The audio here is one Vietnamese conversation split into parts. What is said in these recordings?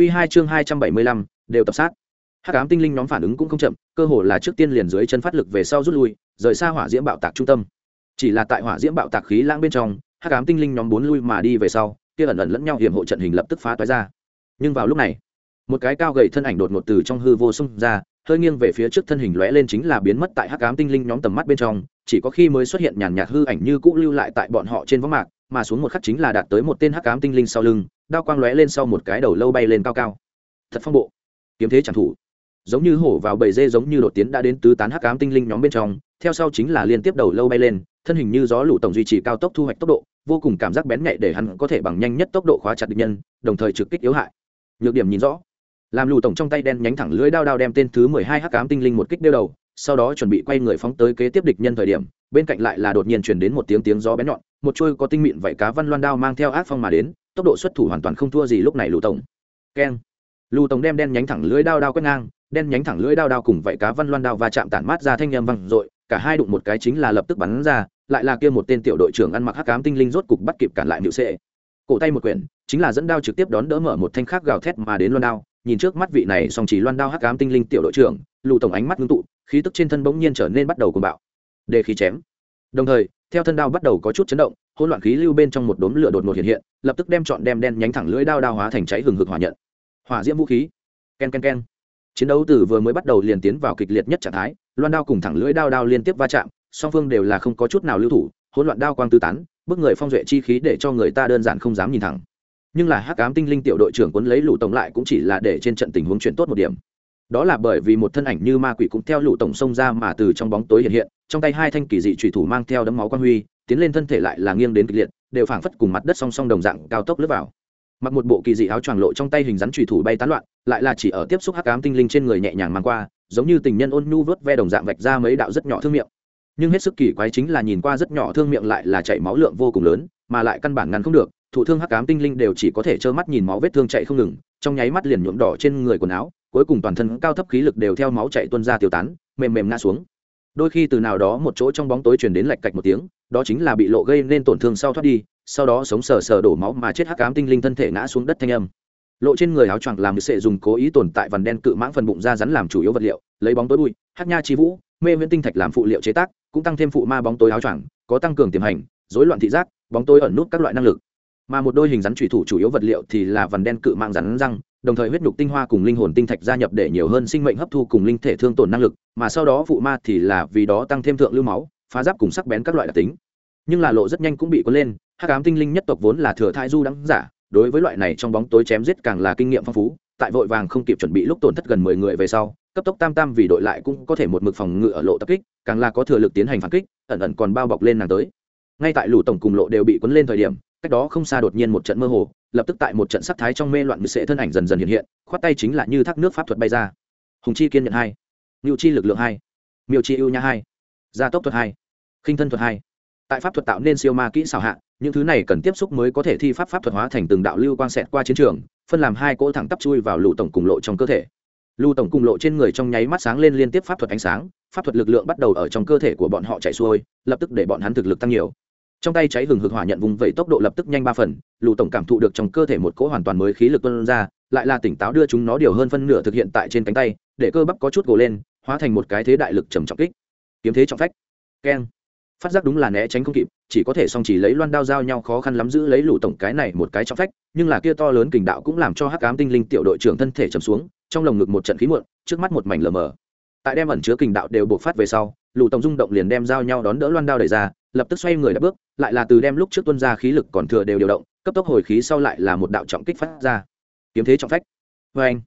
Q2 chương hai trăm bảy mươi lăm, đều tập sát. Hắc Ám tinh linh nhóm phản ứng cũng không chậm, cơ hồ là trước tiên liền dưới chân phát lực về sau rút lui, rời xa hỏa diễm bạo tạc trung tâm. Chỉ là tại hỏa diễm bạo tạc khí lãng bên trong, Hắc Ám tinh linh nhóm bốn lui mà đi về sau, kia ẩn ẩn lẫn nhau hiểm hộ trận hình lập tức phá toái ra. Nhưng vào lúc này, một cái cao gầy thân ảnh đột ngột từ trong hư vô xung ra, hơi nghiêng về phía trước thân hình lóe lên chính là biến mất tại hắc ám tinh linh nhóm tầm mắt bên trong, chỉ có khi mới xuất hiện nhàn nhạt hư ảnh như cũ lưu lại tại bọn họ trên võng mạc, mà xuống một khắc chính là đạt tới một tên hắc ám tinh linh sau lưng đao quang lóe lên sau một cái đầu lâu bay lên cao cao. Thật phong bộ. Kiếm thế chẳng thủ. Giống như hổ vào bầy dê giống như đột tiến đã đến tứ tán hắc ám tinh linh nhóm bên trong, theo sau chính là liên tiếp đầu lâu bay lên, thân hình như gió lũ tổng duy trì cao tốc thu hoạch tốc độ, vô cùng cảm giác bén nhạy để hắn có thể bằng nhanh nhất tốc độ khóa chặt địch nhân, đồng thời trực kích yếu hại. Nhược điểm nhìn rõ. Làm lù tổng trong tay đen nhánh thẳng lưỡi đao đao đem tên thứ mười hai hắc ám tinh linh một kích đeo đầu, sau đó chuẩn bị quay người phóng tới kế tiếp địch nhân thời điểm, bên cạnh lại là đột nhiên chuyển đến một tiếng tiếng gió bén nhọn, một trôi có tinh mịn vảy cá văn loan đao mang theo ác phong mà đến tốc độ xuất thủ hoàn toàn không thua gì lúc này lù tổng. Keng. Lù tổng đem đen nhánh thẳng lưỡi đao đao quét ngang, đen nhánh thẳng lưỡi đao đao cùng vậy cá văn loan đao và chạm tản mát ra thanh nhâm văng rồi cả hai đụng một cái chính là lập tức bắn ra, lại là kia một tên tiểu đội trưởng ăn mặc hắc ám tinh linh rốt cục bắt kịp cản lại nữ sệ cổ tay một quyển, chính là dẫn đao trực tiếp đón đỡ mở một thanh khác gào thét mà đến loan đao, nhìn trước mắt vị này song chỉ loan đao hắc ám tinh linh tiểu đội trưởng, lù tổng ánh mắt ngưng tụ, khí tức trên thân bỗng nhiên trở nên bắt đầu cuồng bạo. Đề khí chém. Đồng thời, theo thân đao bắt đầu có chút chấn động hỗn loạn khí lưu bên trong một đốm lửa đột ngột hiện hiện, lập tức đem trọn đem đen nhánh thẳng lưỡi đao đao hóa thành cháy hừng hực hỏa nhận. Hỏa diễm vũ khí. Ken ken ken. Chiến đấu từ vừa mới bắt đầu liền tiến vào kịch liệt nhất trạng thái, loan đao cùng thẳng lưỡi đao đao liên tiếp va chạm, song phương đều là không có chút nào lưu thủ, hỗn loạn đao quang tư tán, bức người phong duệ chi khí để cho người ta đơn giản không dám nhìn thẳng. Nhưng là hắc ám tinh linh tiểu đội trưởng quấn lấy lũ tổng lại cũng chỉ là để trên trận tình huống chuyển tốt một điểm. Đó là bởi vì một thân ảnh như ma quỷ cũng theo lũ tổng xông ra mà từ trong bóng tối hiện hiện, trong tay hai thanh kỳ dị trùy thủ mang theo đấm máu quan huy tiến lên thân thể lại là nghiêng đến kịch liệt, đều phảng phất cùng mặt đất song song đồng dạng cao tốc lướt vào. Mặc một bộ kỳ dị áo choàng lộ trong tay hình rắn trùy thủ bay tán loạn, lại là chỉ ở tiếp xúc hắc ám tinh linh trên người nhẹ nhàng mang qua, giống như tình nhân ôn nhu vớt ve đồng dạng vạch ra mấy đạo rất nhỏ thương miệng. Nhưng hết sức kỳ quái chính là nhìn qua rất nhỏ thương miệng lại là chảy máu lượng vô cùng lớn, mà lại căn bản ngăn không được, thụ thương hắc ám tinh linh đều chỉ có thể trơ mắt nhìn máu vết thương chạy không ngừng, trong nháy mắt liền nhuộm đỏ trên người quần áo, cuối cùng toàn thân cao thấp khí lực đều theo máu chạy tuôn ra tiêu tán, mềm mềm ngã xuống. Đôi khi từ nào đó một chỗ trong bóng tối truyền đến lạch cạch một tiếng đó chính là bị lộ gây nên tổn thương sau thoát đi, sau đó sống sờ sờ đổ máu mà chết hắc ám tinh linh thân thể ngã xuống đất thanh âm. Lộ trên người áo choàng làm sệ dùng cố ý tồn tại vằn đen cự mãng phần bụng da rắn làm chủ yếu vật liệu, lấy bóng tối bụi hát nha chi vũ, mê viễn tinh thạch làm phụ liệu chế tác, cũng tăng thêm phụ ma bóng tối áo choàng, có tăng cường tiềm hành, rối loạn thị giác, bóng tối ẩn nút các loại năng lực. Mà một đôi hình rắn thủy thủ chủ yếu vật liệu thì là vằn đen cự mạng rắn răng, đồng thời huyết nhục tinh hoa cùng linh hồn tinh thạch gia nhập để nhiều hơn sinh mệnh hấp thu cùng linh thể thương tổn năng lực, mà sau đó phụ ma thì là vì đó tăng thêm thượng lưu máu phá giáp cùng sắc bén các loại đặc tính. Nhưng là lộ rất nhanh cũng bị cuốn lên, hắc ám tinh linh nhất tộc vốn là thừa thai du đắng giả, đối với loại này trong bóng tối chém giết càng là kinh nghiệm phong phú, tại vội vàng không kịp chuẩn bị lúc tổn thất gần mười người về sau, cấp tốc tam tam vì đội lại cũng có thể một mực phòng ngự ở lộ tập kích, càng là có thừa lực tiến hành phản kích, ẩn ẩn còn bao bọc lên nàng tới. Ngay tại lũ tổng cùng lộ đều bị cuốn lên thời điểm, cách đó không xa đột nhiên một trận mơ hồ, lập tức tại một trận sắc thái trong mê loạn mười sệ thân ảnh dần dần hiện hiện, khoát tay chính là như thác nước pháp thuật bay ra. Hùng chi kiên nhận hai ngưu chi lực lượng hai, miêu chi ưu nha hai gia tốc thuật hai, khinh thân thuật hai. Tại pháp thuật tạo nên siêu ma kỹ xảo hạ, những thứ này cần tiếp xúc mới có thể thi pháp pháp thuật hóa thành từng đạo lưu quang xẹt qua chiến trường, phân làm hai cỗ thẳng tắp chui vào lũ tổng cùng lộ trong cơ thể. Lưu tổng cùng lộ trên người trong nháy mắt sáng lên liên tiếp pháp thuật ánh sáng, pháp thuật lực lượng bắt đầu ở trong cơ thể của bọn họ chạy xuôi, lập tức để bọn hắn thực lực tăng nhiều. Trong tay cháy hừng hực hỏa nhận vùng vẫy tốc độ lập tức nhanh ba phần lù tổng cảm thụ được trong cơ thể một cỗ hoàn toàn mới khí lực tuân ra, lại là tỉnh táo đưa chúng nó điều hơn phân nửa thực hiện tại trên cánh tay, để cơ bắp có chút gồ lên, hóa thành một cái thế đại lực trầm trọng kích kiếm thế trọng phách. Keng. Phát giác đúng là né tránh không kịp, chỉ có thể song chỉ lấy loan đao giao nhau khó khăn lắm giữ lấy lũ tổng cái này một cái trọng phách, nhưng là kia to lớn kình đạo cũng làm cho hắc ám tinh linh tiểu đội trưởng thân thể trầm xuống, trong lồng ngực một trận khí muộn, trước mắt một mảnh lờ mờ. Tại đem ẩn chứa kình đạo đều buộc phát về sau, lũ tổng rung động liền đem giao nhau đón đỡ loan đao đẩy ra, lập tức xoay người đã bước, lại là từ đem lúc trước tuân ra khí lực còn thừa đều điều động, cấp tốc hồi khí sau lại là một đạo trọng kích phát ra. Kiếm thế trọng phách. Vâng. Vê anh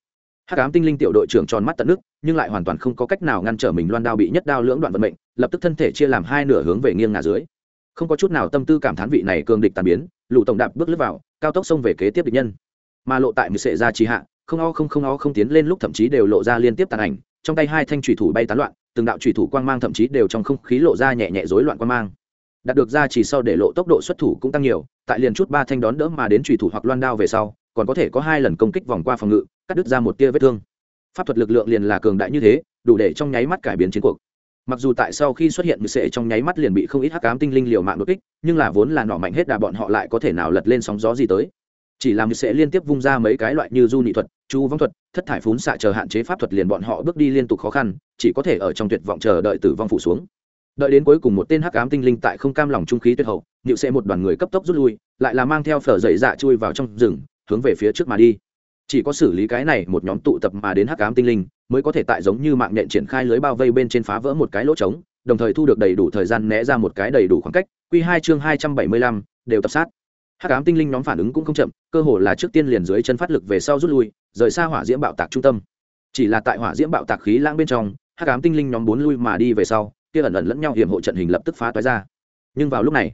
hát tinh linh tiểu đội trưởng tròn mắt tận nước nhưng lại hoàn toàn không có cách nào ngăn trở mình loan đao bị nhất đao lưỡng đoạn vận mệnh, lập tức thân thể chia làm hai nửa hướng về nghiêng ngả dưới. Không có chút nào tâm tư cảm thán vị này cường địch tàn biến lụ tổng đạp bước lướt vào, cao tốc xông về kế tiếp địch nhân. Mà lộ tại mười sệ ra trì hạ, không o không không o không tiến lên lúc thậm chí đều lộ ra liên tiếp tàn ảnh, trong tay hai thanh thủy thủ bay tán loạn, từng đạo thủy thủ quang mang thậm chí đều trong không khí lộ ra nhẹ nhẹ rối loạn quang mang. Đạt được ra chỉ sau để lộ tốc độ xuất thủ cũng tăng nhiều, tại liền chút ba thanh đón đỡ mà đến thủy thủ hoặc loan đao về sau, còn có thể có hai lần công kích vòng qua phòng ngự, cắt đứt ra một tia vết thương pháp thuật lực lượng liền là cường đại như thế, đủ để trong nháy mắt cải biến chiến cuộc. Mặc dù tại sau khi xuất hiện mười sệ trong nháy mắt liền bị không ít hắc cám tinh linh liều mạng đột kích, nhưng là vốn là nỏ mạnh hết đà bọn họ lại có thể nào lật lên sóng gió gì tới. Chỉ làm sệ liên tiếp vung ra mấy cái loại như du nị thuật, chu vong thuật, thất thải phún xạ chờ hạn chế pháp thuật liền bọn họ bước đi liên tục khó khăn, chỉ có thể ở trong tuyệt vọng chờ đợi tử vong phủ xuống. Đợi đến cuối cùng một tên hắc ám tinh linh tại không cam lòng trung khí tuyệt hậu nhịu sẽ một đoàn người cấp tốc rút lui, lại là mang theo phở dậy dạ chui vào trong rừng, hướng về phía trước mà đi chỉ có xử lý cái này một nhóm tụ tập mà đến hắc ám tinh linh, mới có thể tại giống như mạng nhện triển khai lưới bao vây bên trên phá vỡ một cái lỗ trống, đồng thời thu được đầy đủ thời gian né ra một cái đầy đủ khoảng cách. Q hai chương hai trăm bảy mươi lăm, đều tập sát. Hắc ám tinh linh nhóm phản ứng cũng không chậm, cơ hồ là trước tiên liền dưới chân phát lực về sau rút lui, rời xa hỏa diễm bạo tạc trung tâm. Chỉ là tại hỏa diễm bạo tạc khí lãng bên trong, hắc ám tinh linh nhóm bốn lui mà đi về sau, kia ẩn ẩn lẫn nhau hiểm hộ trận hình lập tức phá toái ra. Nhưng vào lúc này,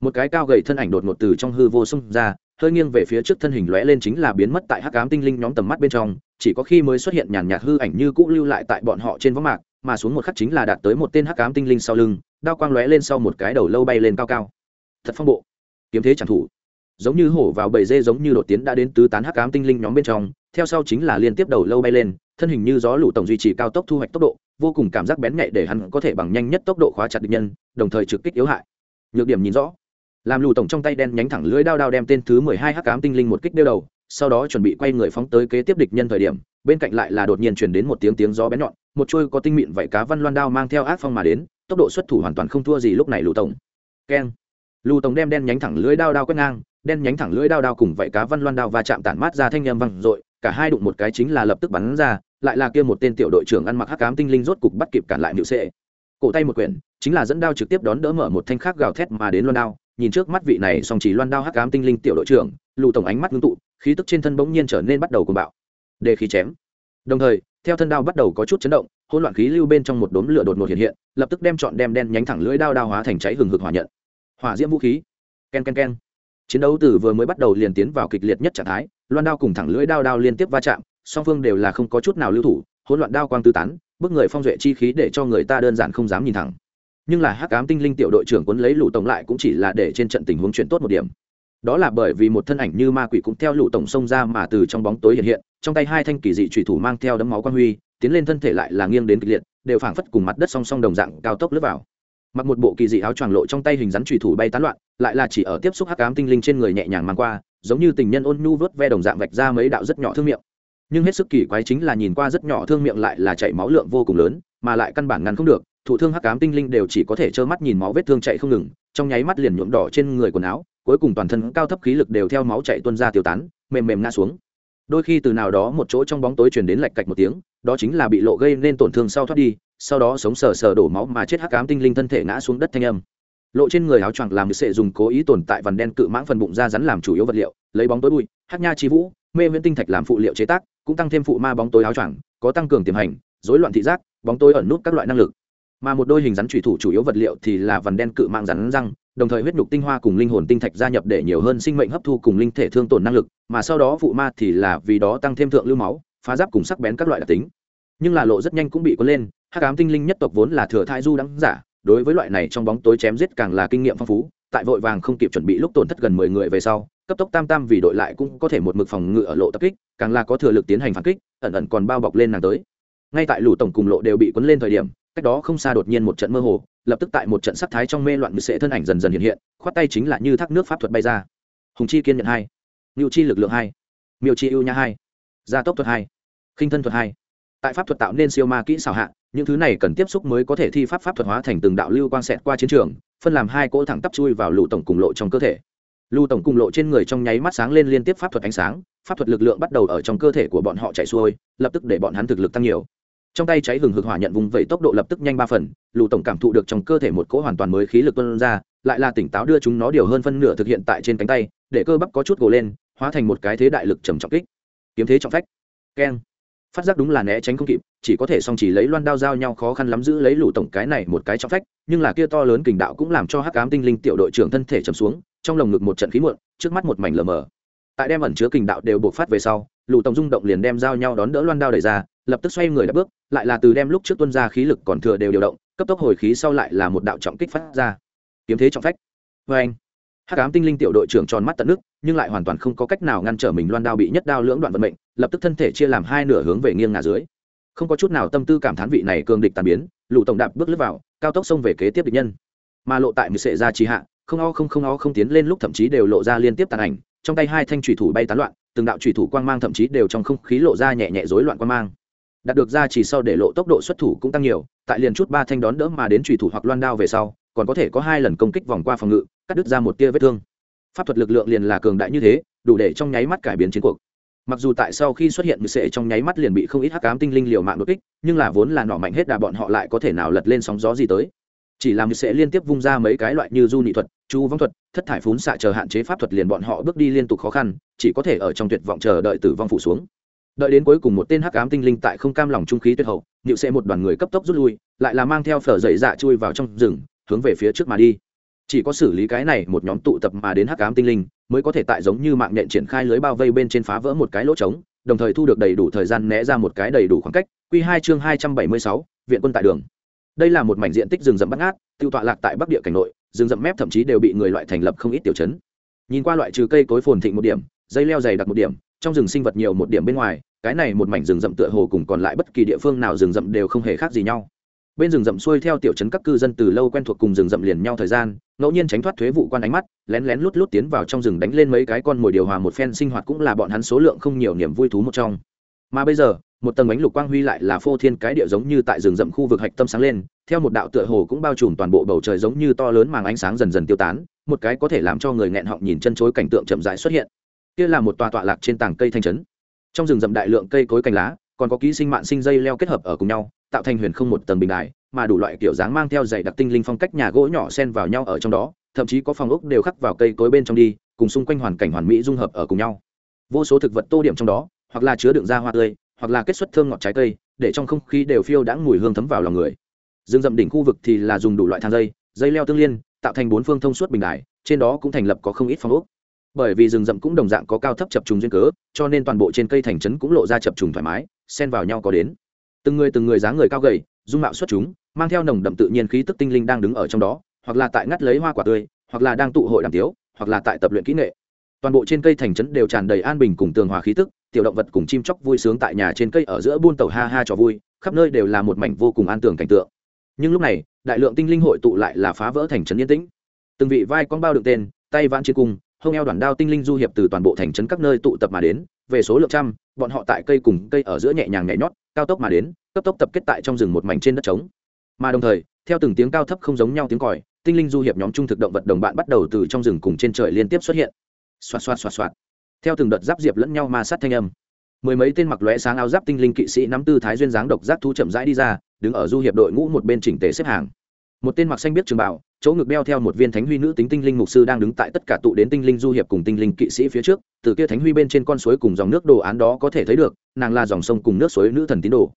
một cái cao gầy thân ảnh đột ngột từ trong hư vô xung ra hơi nghiêng về phía trước thân hình lóe lên chính là biến mất tại hắc ám tinh linh nhóm tầm mắt bên trong, chỉ có khi mới xuất hiện nhàn nhạt hư ảnh như cũ lưu lại tại bọn họ trên võng mạc, mà xuống một khắc chính là đạt tới một tên hắc ám tinh linh sau lưng, đao quang lóe lên sau một cái đầu lâu bay lên cao cao. Thật phong bộ. Kiếm thế chẳng thủ. Giống như hổ vào bầy dê giống như đột tiến đã đến tứ tán hắc ám tinh linh nhóm bên trong, theo sau chính là liên tiếp đầu lâu bay lên, thân hình như gió lũ tổng duy trì cao tốc thu hoạch tốc độ, vô cùng cảm giác bén nhạy để hắn có thể bằng nhanh nhất tốc độ khóa chặt địch nhân, đồng thời trực kích yếu hại. Nhược điểm nhìn rõ làm lù tổng trong tay đen nhánh thẳng lưỡi đao đao đem tên thứ mười hai hắc ám tinh linh một kích đeo đầu, sau đó chuẩn bị quay người phóng tới kế tiếp địch nhân thời điểm, bên cạnh lại là đột nhiên chuyển đến một tiếng tiếng gió bén nhọn, một chuôi có tinh mịn vảy cá văn loan đao mang theo ác phong mà đến, tốc độ xuất thủ hoàn toàn không thua gì lúc này lù tổng. Keng. Lù tổng đem đen nhánh thẳng lưỡi đao đao quét ngang, đen nhánh thẳng lưỡi đao đao cùng vậy cá văn loan đao và chạm tản mát ra thanh nhâm văng dội, cả hai đụng một cái chính là lập tức bắn ra, lại là kia một tên tiểu đội trưởng ăn mặc hắc cám tinh linh rốt cục bắt kịp cản lại nữ sệ cổ tay một quyển, chính là dẫn đao trực tiếp đón đỡ mở một thanh khác gào thét mà đến loan đao nhìn trước mắt vị này song chỉ loan đao hắc ám tinh linh tiểu đội trưởng, lù tổng ánh mắt ngưng tụ, khí tức trên thân bỗng nhiên trở nên bắt đầu cuồng bạo. Đề khí chém. Đồng thời, theo thân đao bắt đầu có chút chấn động, hỗn loạn khí lưu bên trong một đốm lửa đột ngột hiện hiện, lập tức đem trọn đem đen nhánh thẳng lưỡi đao đao hóa thành cháy hừng hực hỏa nhận. Hỏa diễm vũ khí. Ken ken ken. Chiến đấu từ vừa mới bắt đầu liền tiến vào kịch liệt nhất trạng thái, loan đao cùng thẳng lưỡi đao đao liên tiếp va chạm, song phương đều là không có chút nào lưu thủ, hỗn loạn đao quang tư tán, bức người phong duệ chi khí để cho người ta đơn giản không dám nhìn thẳng nhưng là hắc ám tinh linh tiểu đội trưởng quấn lấy lũ tổng lại cũng chỉ là để trên trận tình huống chuyển tốt một điểm. Đó là bởi vì một thân ảnh như ma quỷ cũng theo lũ tổng xông ra mà từ trong bóng tối hiện hiện, trong tay hai thanh kỳ dị trùy thủ mang theo đấm máu quan huy, tiến lên thân thể lại là nghiêng đến kịch liệt, đều phảng phất cùng mặt đất song song đồng dạng cao tốc lướt vào. Mặc một bộ kỳ dị áo choàng lộ trong tay hình rắn trùy thủ bay tán loạn, lại là chỉ ở tiếp xúc hắc ám tinh linh trên người nhẹ nhàng mang qua, giống như tình nhân ôn nhu vớt ve đồng dạng vạch ra mấy đạo rất nhỏ thương miệng. Nhưng hết sức kỳ quái chính là nhìn qua rất nhỏ thương miệng lại là chảy máu lượng vô cùng lớn, mà lại căn bản ngăn không được thụ thương hắc ám tinh linh đều chỉ có thể trơ mắt nhìn máu vết thương chạy không ngừng, trong nháy mắt liền nhuộm đỏ trên người quần áo, cuối cùng toàn thân cao thấp khí lực đều theo máu chạy tuôn ra tiêu tán, mềm mềm ngã xuống. Đôi khi từ nào đó một chỗ trong bóng tối truyền đến lạch cạch một tiếng, đó chính là bị lộ gây nên tổn thương sau thoát đi, sau đó sống sờ sờ đổ máu mà chết hắc ám tinh linh thân thể ngã xuống đất thanh âm. Lộ trên người áo choàng làm sệ dùng cố ý tồn tại vằn đen cự mãng phần bụng da rắn làm chủ yếu vật liệu, lấy bóng tối bụi, hắc nha chi vũ, mê viễn tinh thạch làm phụ liệu chế tác, cũng tăng thêm phụ ma bóng tối áo choàng, có tăng cường tiềm hành, rối loạn thị giác, bóng tối ẩn nút các loại năng lực mà một đôi hình rắn thủy thủ chủ yếu vật liệu thì là vằn đen cự mạng rắn răng, đồng thời huyết nhục tinh hoa cùng linh hồn tinh thạch gia nhập để nhiều hơn sinh mệnh hấp thu cùng linh thể thương tổn năng lực, mà sau đó phụ ma thì là vì đó tăng thêm thượng lưu máu, phá giáp cùng sắc bén các loại đặc tính. Nhưng là lộ rất nhanh cũng bị cuốn lên, hắc ám tinh linh nhất tộc vốn là thừa thai du đắng giả, đối với loại này trong bóng tối chém giết càng là kinh nghiệm phong phú, tại vội vàng không kịp chuẩn bị lúc tổn thất gần mười người về sau, cấp tốc tam tam vì đội lại cũng có thể một mực phòng ngự ở lộ tập kích, càng là có thừa lực tiến hành phản kích, ẩn ẩn còn bao bọc lên nàng tới. Ngay tại lũ tổng cùng lộ đều bị cuốn lên thời điểm cách đó không xa đột nhiên một trận mơ hồ, lập tức tại một trận sắc thái trong mê loạn mười sệ thân ảnh dần dần hiện hiện, khoát tay chính là như thác nước pháp thuật bay ra. Hùng chi kiên nhận hai ngưu chi lực lượng hai, miêu chi ưu nha hai, gia tốc thuật hai, khinh thân thuật hai. Tại pháp thuật tạo nên siêu ma kỹ xảo hạ, những thứ này cần tiếp xúc mới có thể thi pháp pháp thuật hóa thành từng đạo lưu quang xẹt qua chiến trường, phân làm hai cỗ thẳng tắp chui vào lũ tổng cùng lộ trong cơ thể. Lưu tổng cùng lộ trên người trong nháy mắt sáng lên liên tiếp pháp thuật ánh sáng, pháp thuật lực lượng bắt đầu ở trong cơ thể của bọn họ chạy xuôi, lập tức để bọn hắn thực lực tăng nhiều trong tay cháy hừng hực hỏa nhận vùng vẫy tốc độ lập tức nhanh ba phần, lù tổng cảm thụ được trong cơ thể một cỗ hoàn toàn mới khí lực tuân ra, lại là tỉnh táo đưa chúng nó điều hơn phân nửa thực hiện tại trên cánh tay, để cơ bắp có chút gồ lên, hóa thành một cái thế đại lực trầm trọng kích. Kiếm thế trọng phách. Keng. Phát giác đúng là né tránh không kịp, chỉ có thể song chỉ lấy loan đao giao nhau khó khăn lắm giữ lấy lũ tổng cái này một cái trọng phách, nhưng là kia to lớn kình đạo cũng làm cho hắc ám tinh linh tiểu đội trưởng thân thể trầm xuống, trong lồng ngực một trận khí muộn, trước mắt một mảnh lờ mờ. Tại đem ẩn chứa kình đạo đều buộc phát về sau lũ tổng rung động liền đem giao nhau đón đỡ loan đao đẩy ra lập tức xoay người đã bước, lại là từ đem lúc trước tuân ra khí lực còn thừa đều điều động, cấp tốc hồi khí sau lại là một đạo trọng kích phát ra. Kiếm thế trọng phách. Vê anh, hắc ám tinh linh tiểu đội trưởng tròn mắt tận nước, nhưng lại hoàn toàn không có cách nào ngăn trở mình loan đao bị nhất đao lưỡng đoạn vận mệnh, lập tức thân thể chia làm hai nửa hướng về nghiêng ngả dưới. Không có chút nào tâm tư cảm thán vị này cường địch tàn biến, lũ tổng đạp bước lướt vào, cao tốc xông về kế tiếp địch nhân. Mà lộ tại mười sệ ra trì hạ, không o không không o không tiến lên lúc thậm chí đều lộ ra liên tiếp tàn ảnh, trong tay hai thanh thủy thủ bay tán loạn, từng đạo thủy thủ quang mang thậm chí đều trong không khí lộ ra nhẹ nhẹ rối loạn quang mang đạt được ra chỉ sau để lộ tốc độ xuất thủ cũng tăng nhiều, tại liền chút ba thanh đón đỡ mà đến trùy thủ hoặc loan đao về sau, còn có thể có hai lần công kích vòng qua phòng ngự, cắt đứt ra một tia vết thương. Pháp thuật lực lượng liền là cường đại như thế, đủ để trong nháy mắt cải biến chiến cuộc. Mặc dù tại sau khi xuất hiện mười sệ trong nháy mắt liền bị không ít hắc cám tinh linh liều mạng đột kích, nhưng là vốn là nọ mạnh hết đà bọn họ lại có thể nào lật lên sóng gió gì tới. Chỉ làm sẽ liên tiếp vung ra mấy cái loại như du nị thuật chu vong thuật, thất thải phún xạ chờ hạn chế pháp thuật liền bọn họ bước đi liên tục khó khăn, chỉ có thể ở trong tuyệt vọng chờ đợi tử vong phủ xuống đợi đến cuối cùng một tên hắc ám tinh linh tại không cam lòng trung khí tuyệt hậu nịu sẽ một đoàn người cấp tốc rút lui, lại là mang theo phở dậy dạ chui vào trong rừng, hướng về phía trước mà đi. Chỉ có xử lý cái này một nhóm tụ tập mà đến hắc ám tinh linh, mới có thể tại giống như mạng nhện triển khai lưới bao vây bên trên phá vỡ một cái lỗ trống, đồng thời thu được đầy đủ thời gian né ra một cái đầy đủ khoảng cách. Q hai chương hai trăm bảy mươi sáu, viện quân tại đường. Đây là một mảnh diện tích rừng rậm bắt ngát, tiêu tọa lạc tại bắc địa cảnh nội, rừng rậm mép thậm chí đều bị người loại thành lập không ít tiểu chấn nhìn qua loại trừ cây cối phồn thịnh một điểm, dây leo dày đặc một điểm, trong rừng sinh vật nhiều một điểm bên ngoài cái này một mảnh rừng rậm tựa hồ cùng còn lại bất kỳ địa phương nào rừng rậm đều không hề khác gì nhau. Bên rừng rậm xuôi theo tiểu trấn các cư dân từ lâu quen thuộc cùng rừng rậm liền nhau thời gian, ngẫu nhiên tránh thoát thuế vụ quan ánh mắt, lén lén lút lút tiến vào trong rừng đánh lên mấy cái con mồi điều hòa một phen sinh hoạt cũng là bọn hắn số lượng không nhiều niềm vui thú một trong. Mà bây giờ, một tầng ánh lục quang huy lại là phô thiên cái địa giống như tại rừng rậm khu vực hạch tâm sáng lên, theo một đạo tựa hồ cũng bao trùm toàn bộ bầu trời giống như to lớn màng ánh sáng dần dần tiêu tán, một cái có thể làm cho người nghẹn họng nhìn chân chối cảnh tượng chậm rãi xuất hiện. Kia là một tòa tọa lạc trên tảng cây thanh trấn trong rừng rậm đại lượng cây cối cành lá, còn có ký sinh mạng sinh dây leo kết hợp ở cùng nhau, tạo thành huyền không một tầng bình đài, mà đủ loại kiểu dáng mang theo dày đặc tinh linh phong cách nhà gỗ nhỏ xen vào nhau ở trong đó, thậm chí có phòng ốc đều khắc vào cây cối bên trong đi, cùng xung quanh hoàn cảnh hoàn mỹ dung hợp ở cùng nhau. Vô số thực vật tô điểm trong đó, hoặc là chứa đựng ra hoa tươi, hoặc là kết xuất thơm ngọt trái cây, để trong không khí đều phiêu đãng mùi hương thấm vào lòng người. Rừng rậm đỉnh khu vực thì là dùng đủ loại thang dây dây leo tương liên, tạo thành bốn phương thông suốt bình đài, trên đó cũng thành lập có không ít phòng ốc bởi vì rừng rậm cũng đồng dạng có cao thấp chập trùng duyên cớ, cho nên toàn bộ trên cây thành trấn cũng lộ ra chập trùng thoải mái, xen vào nhau có đến. Từng người từng người dáng người cao gầy, dung mạo xuất chúng, mang theo nồng đậm tự nhiên khí tức tinh linh đang đứng ở trong đó, hoặc là tại ngắt lấy hoa quả tươi, hoặc là đang tụ hội đàm tiếu, hoặc là tại tập luyện kỹ nghệ. Toàn bộ trên cây thành trấn đều tràn đầy an bình cùng tường hòa khí tức, tiểu động vật cùng chim chóc vui sướng tại nhà trên cây ở giữa buôn tàu ha ha cho vui, khắp nơi đều là một mảnh vô cùng an tường cảnh tượng. Nhưng lúc này, đại lượng tinh linh hội tụ lại là phá vỡ thành trấn yên tĩnh. Từng vị vai con bao được tên, tay vãn trên cung hông eo đoàn đao tinh linh du hiệp từ toàn bộ thành trấn các nơi tụ tập mà đến, về số lượng trăm, bọn họ tại cây cùng cây ở giữa nhẹ nhàng nhảy nhót, cao tốc mà đến, cấp tốc tập kết tại trong rừng một mảnh trên đất trống. Mà đồng thời, theo từng tiếng cao thấp không giống nhau tiếng còi, tinh linh du hiệp nhóm trung thực động vật đồng bạn bắt đầu từ trong rừng cùng trên trời liên tiếp xuất hiện. Xoạt xoạt xoạt xoạt. Theo từng đợt giáp diệp lẫn nhau ma sát thanh âm. Mười mấy tên mặc lóe sáng áo giáp tinh linh kỵ sĩ nắm tư thái duyên dáng độc giác thu chậm rãi đi ra, đứng ở du hiệp đội ngũ một bên chỉnh tề xếp hàng. Một tên mặc xanh biết trường bảo chỗ ngực đeo theo một viên thánh huy nữ tính tinh linh mục sư đang đứng tại tất cả tụ đến tinh linh du hiệp cùng tinh linh kỵ sĩ phía trước, từ kia thánh huy bên trên con suối cùng dòng nước đồ án đó có thể thấy được, nàng là dòng sông cùng nước suối nữ thần tín đồ.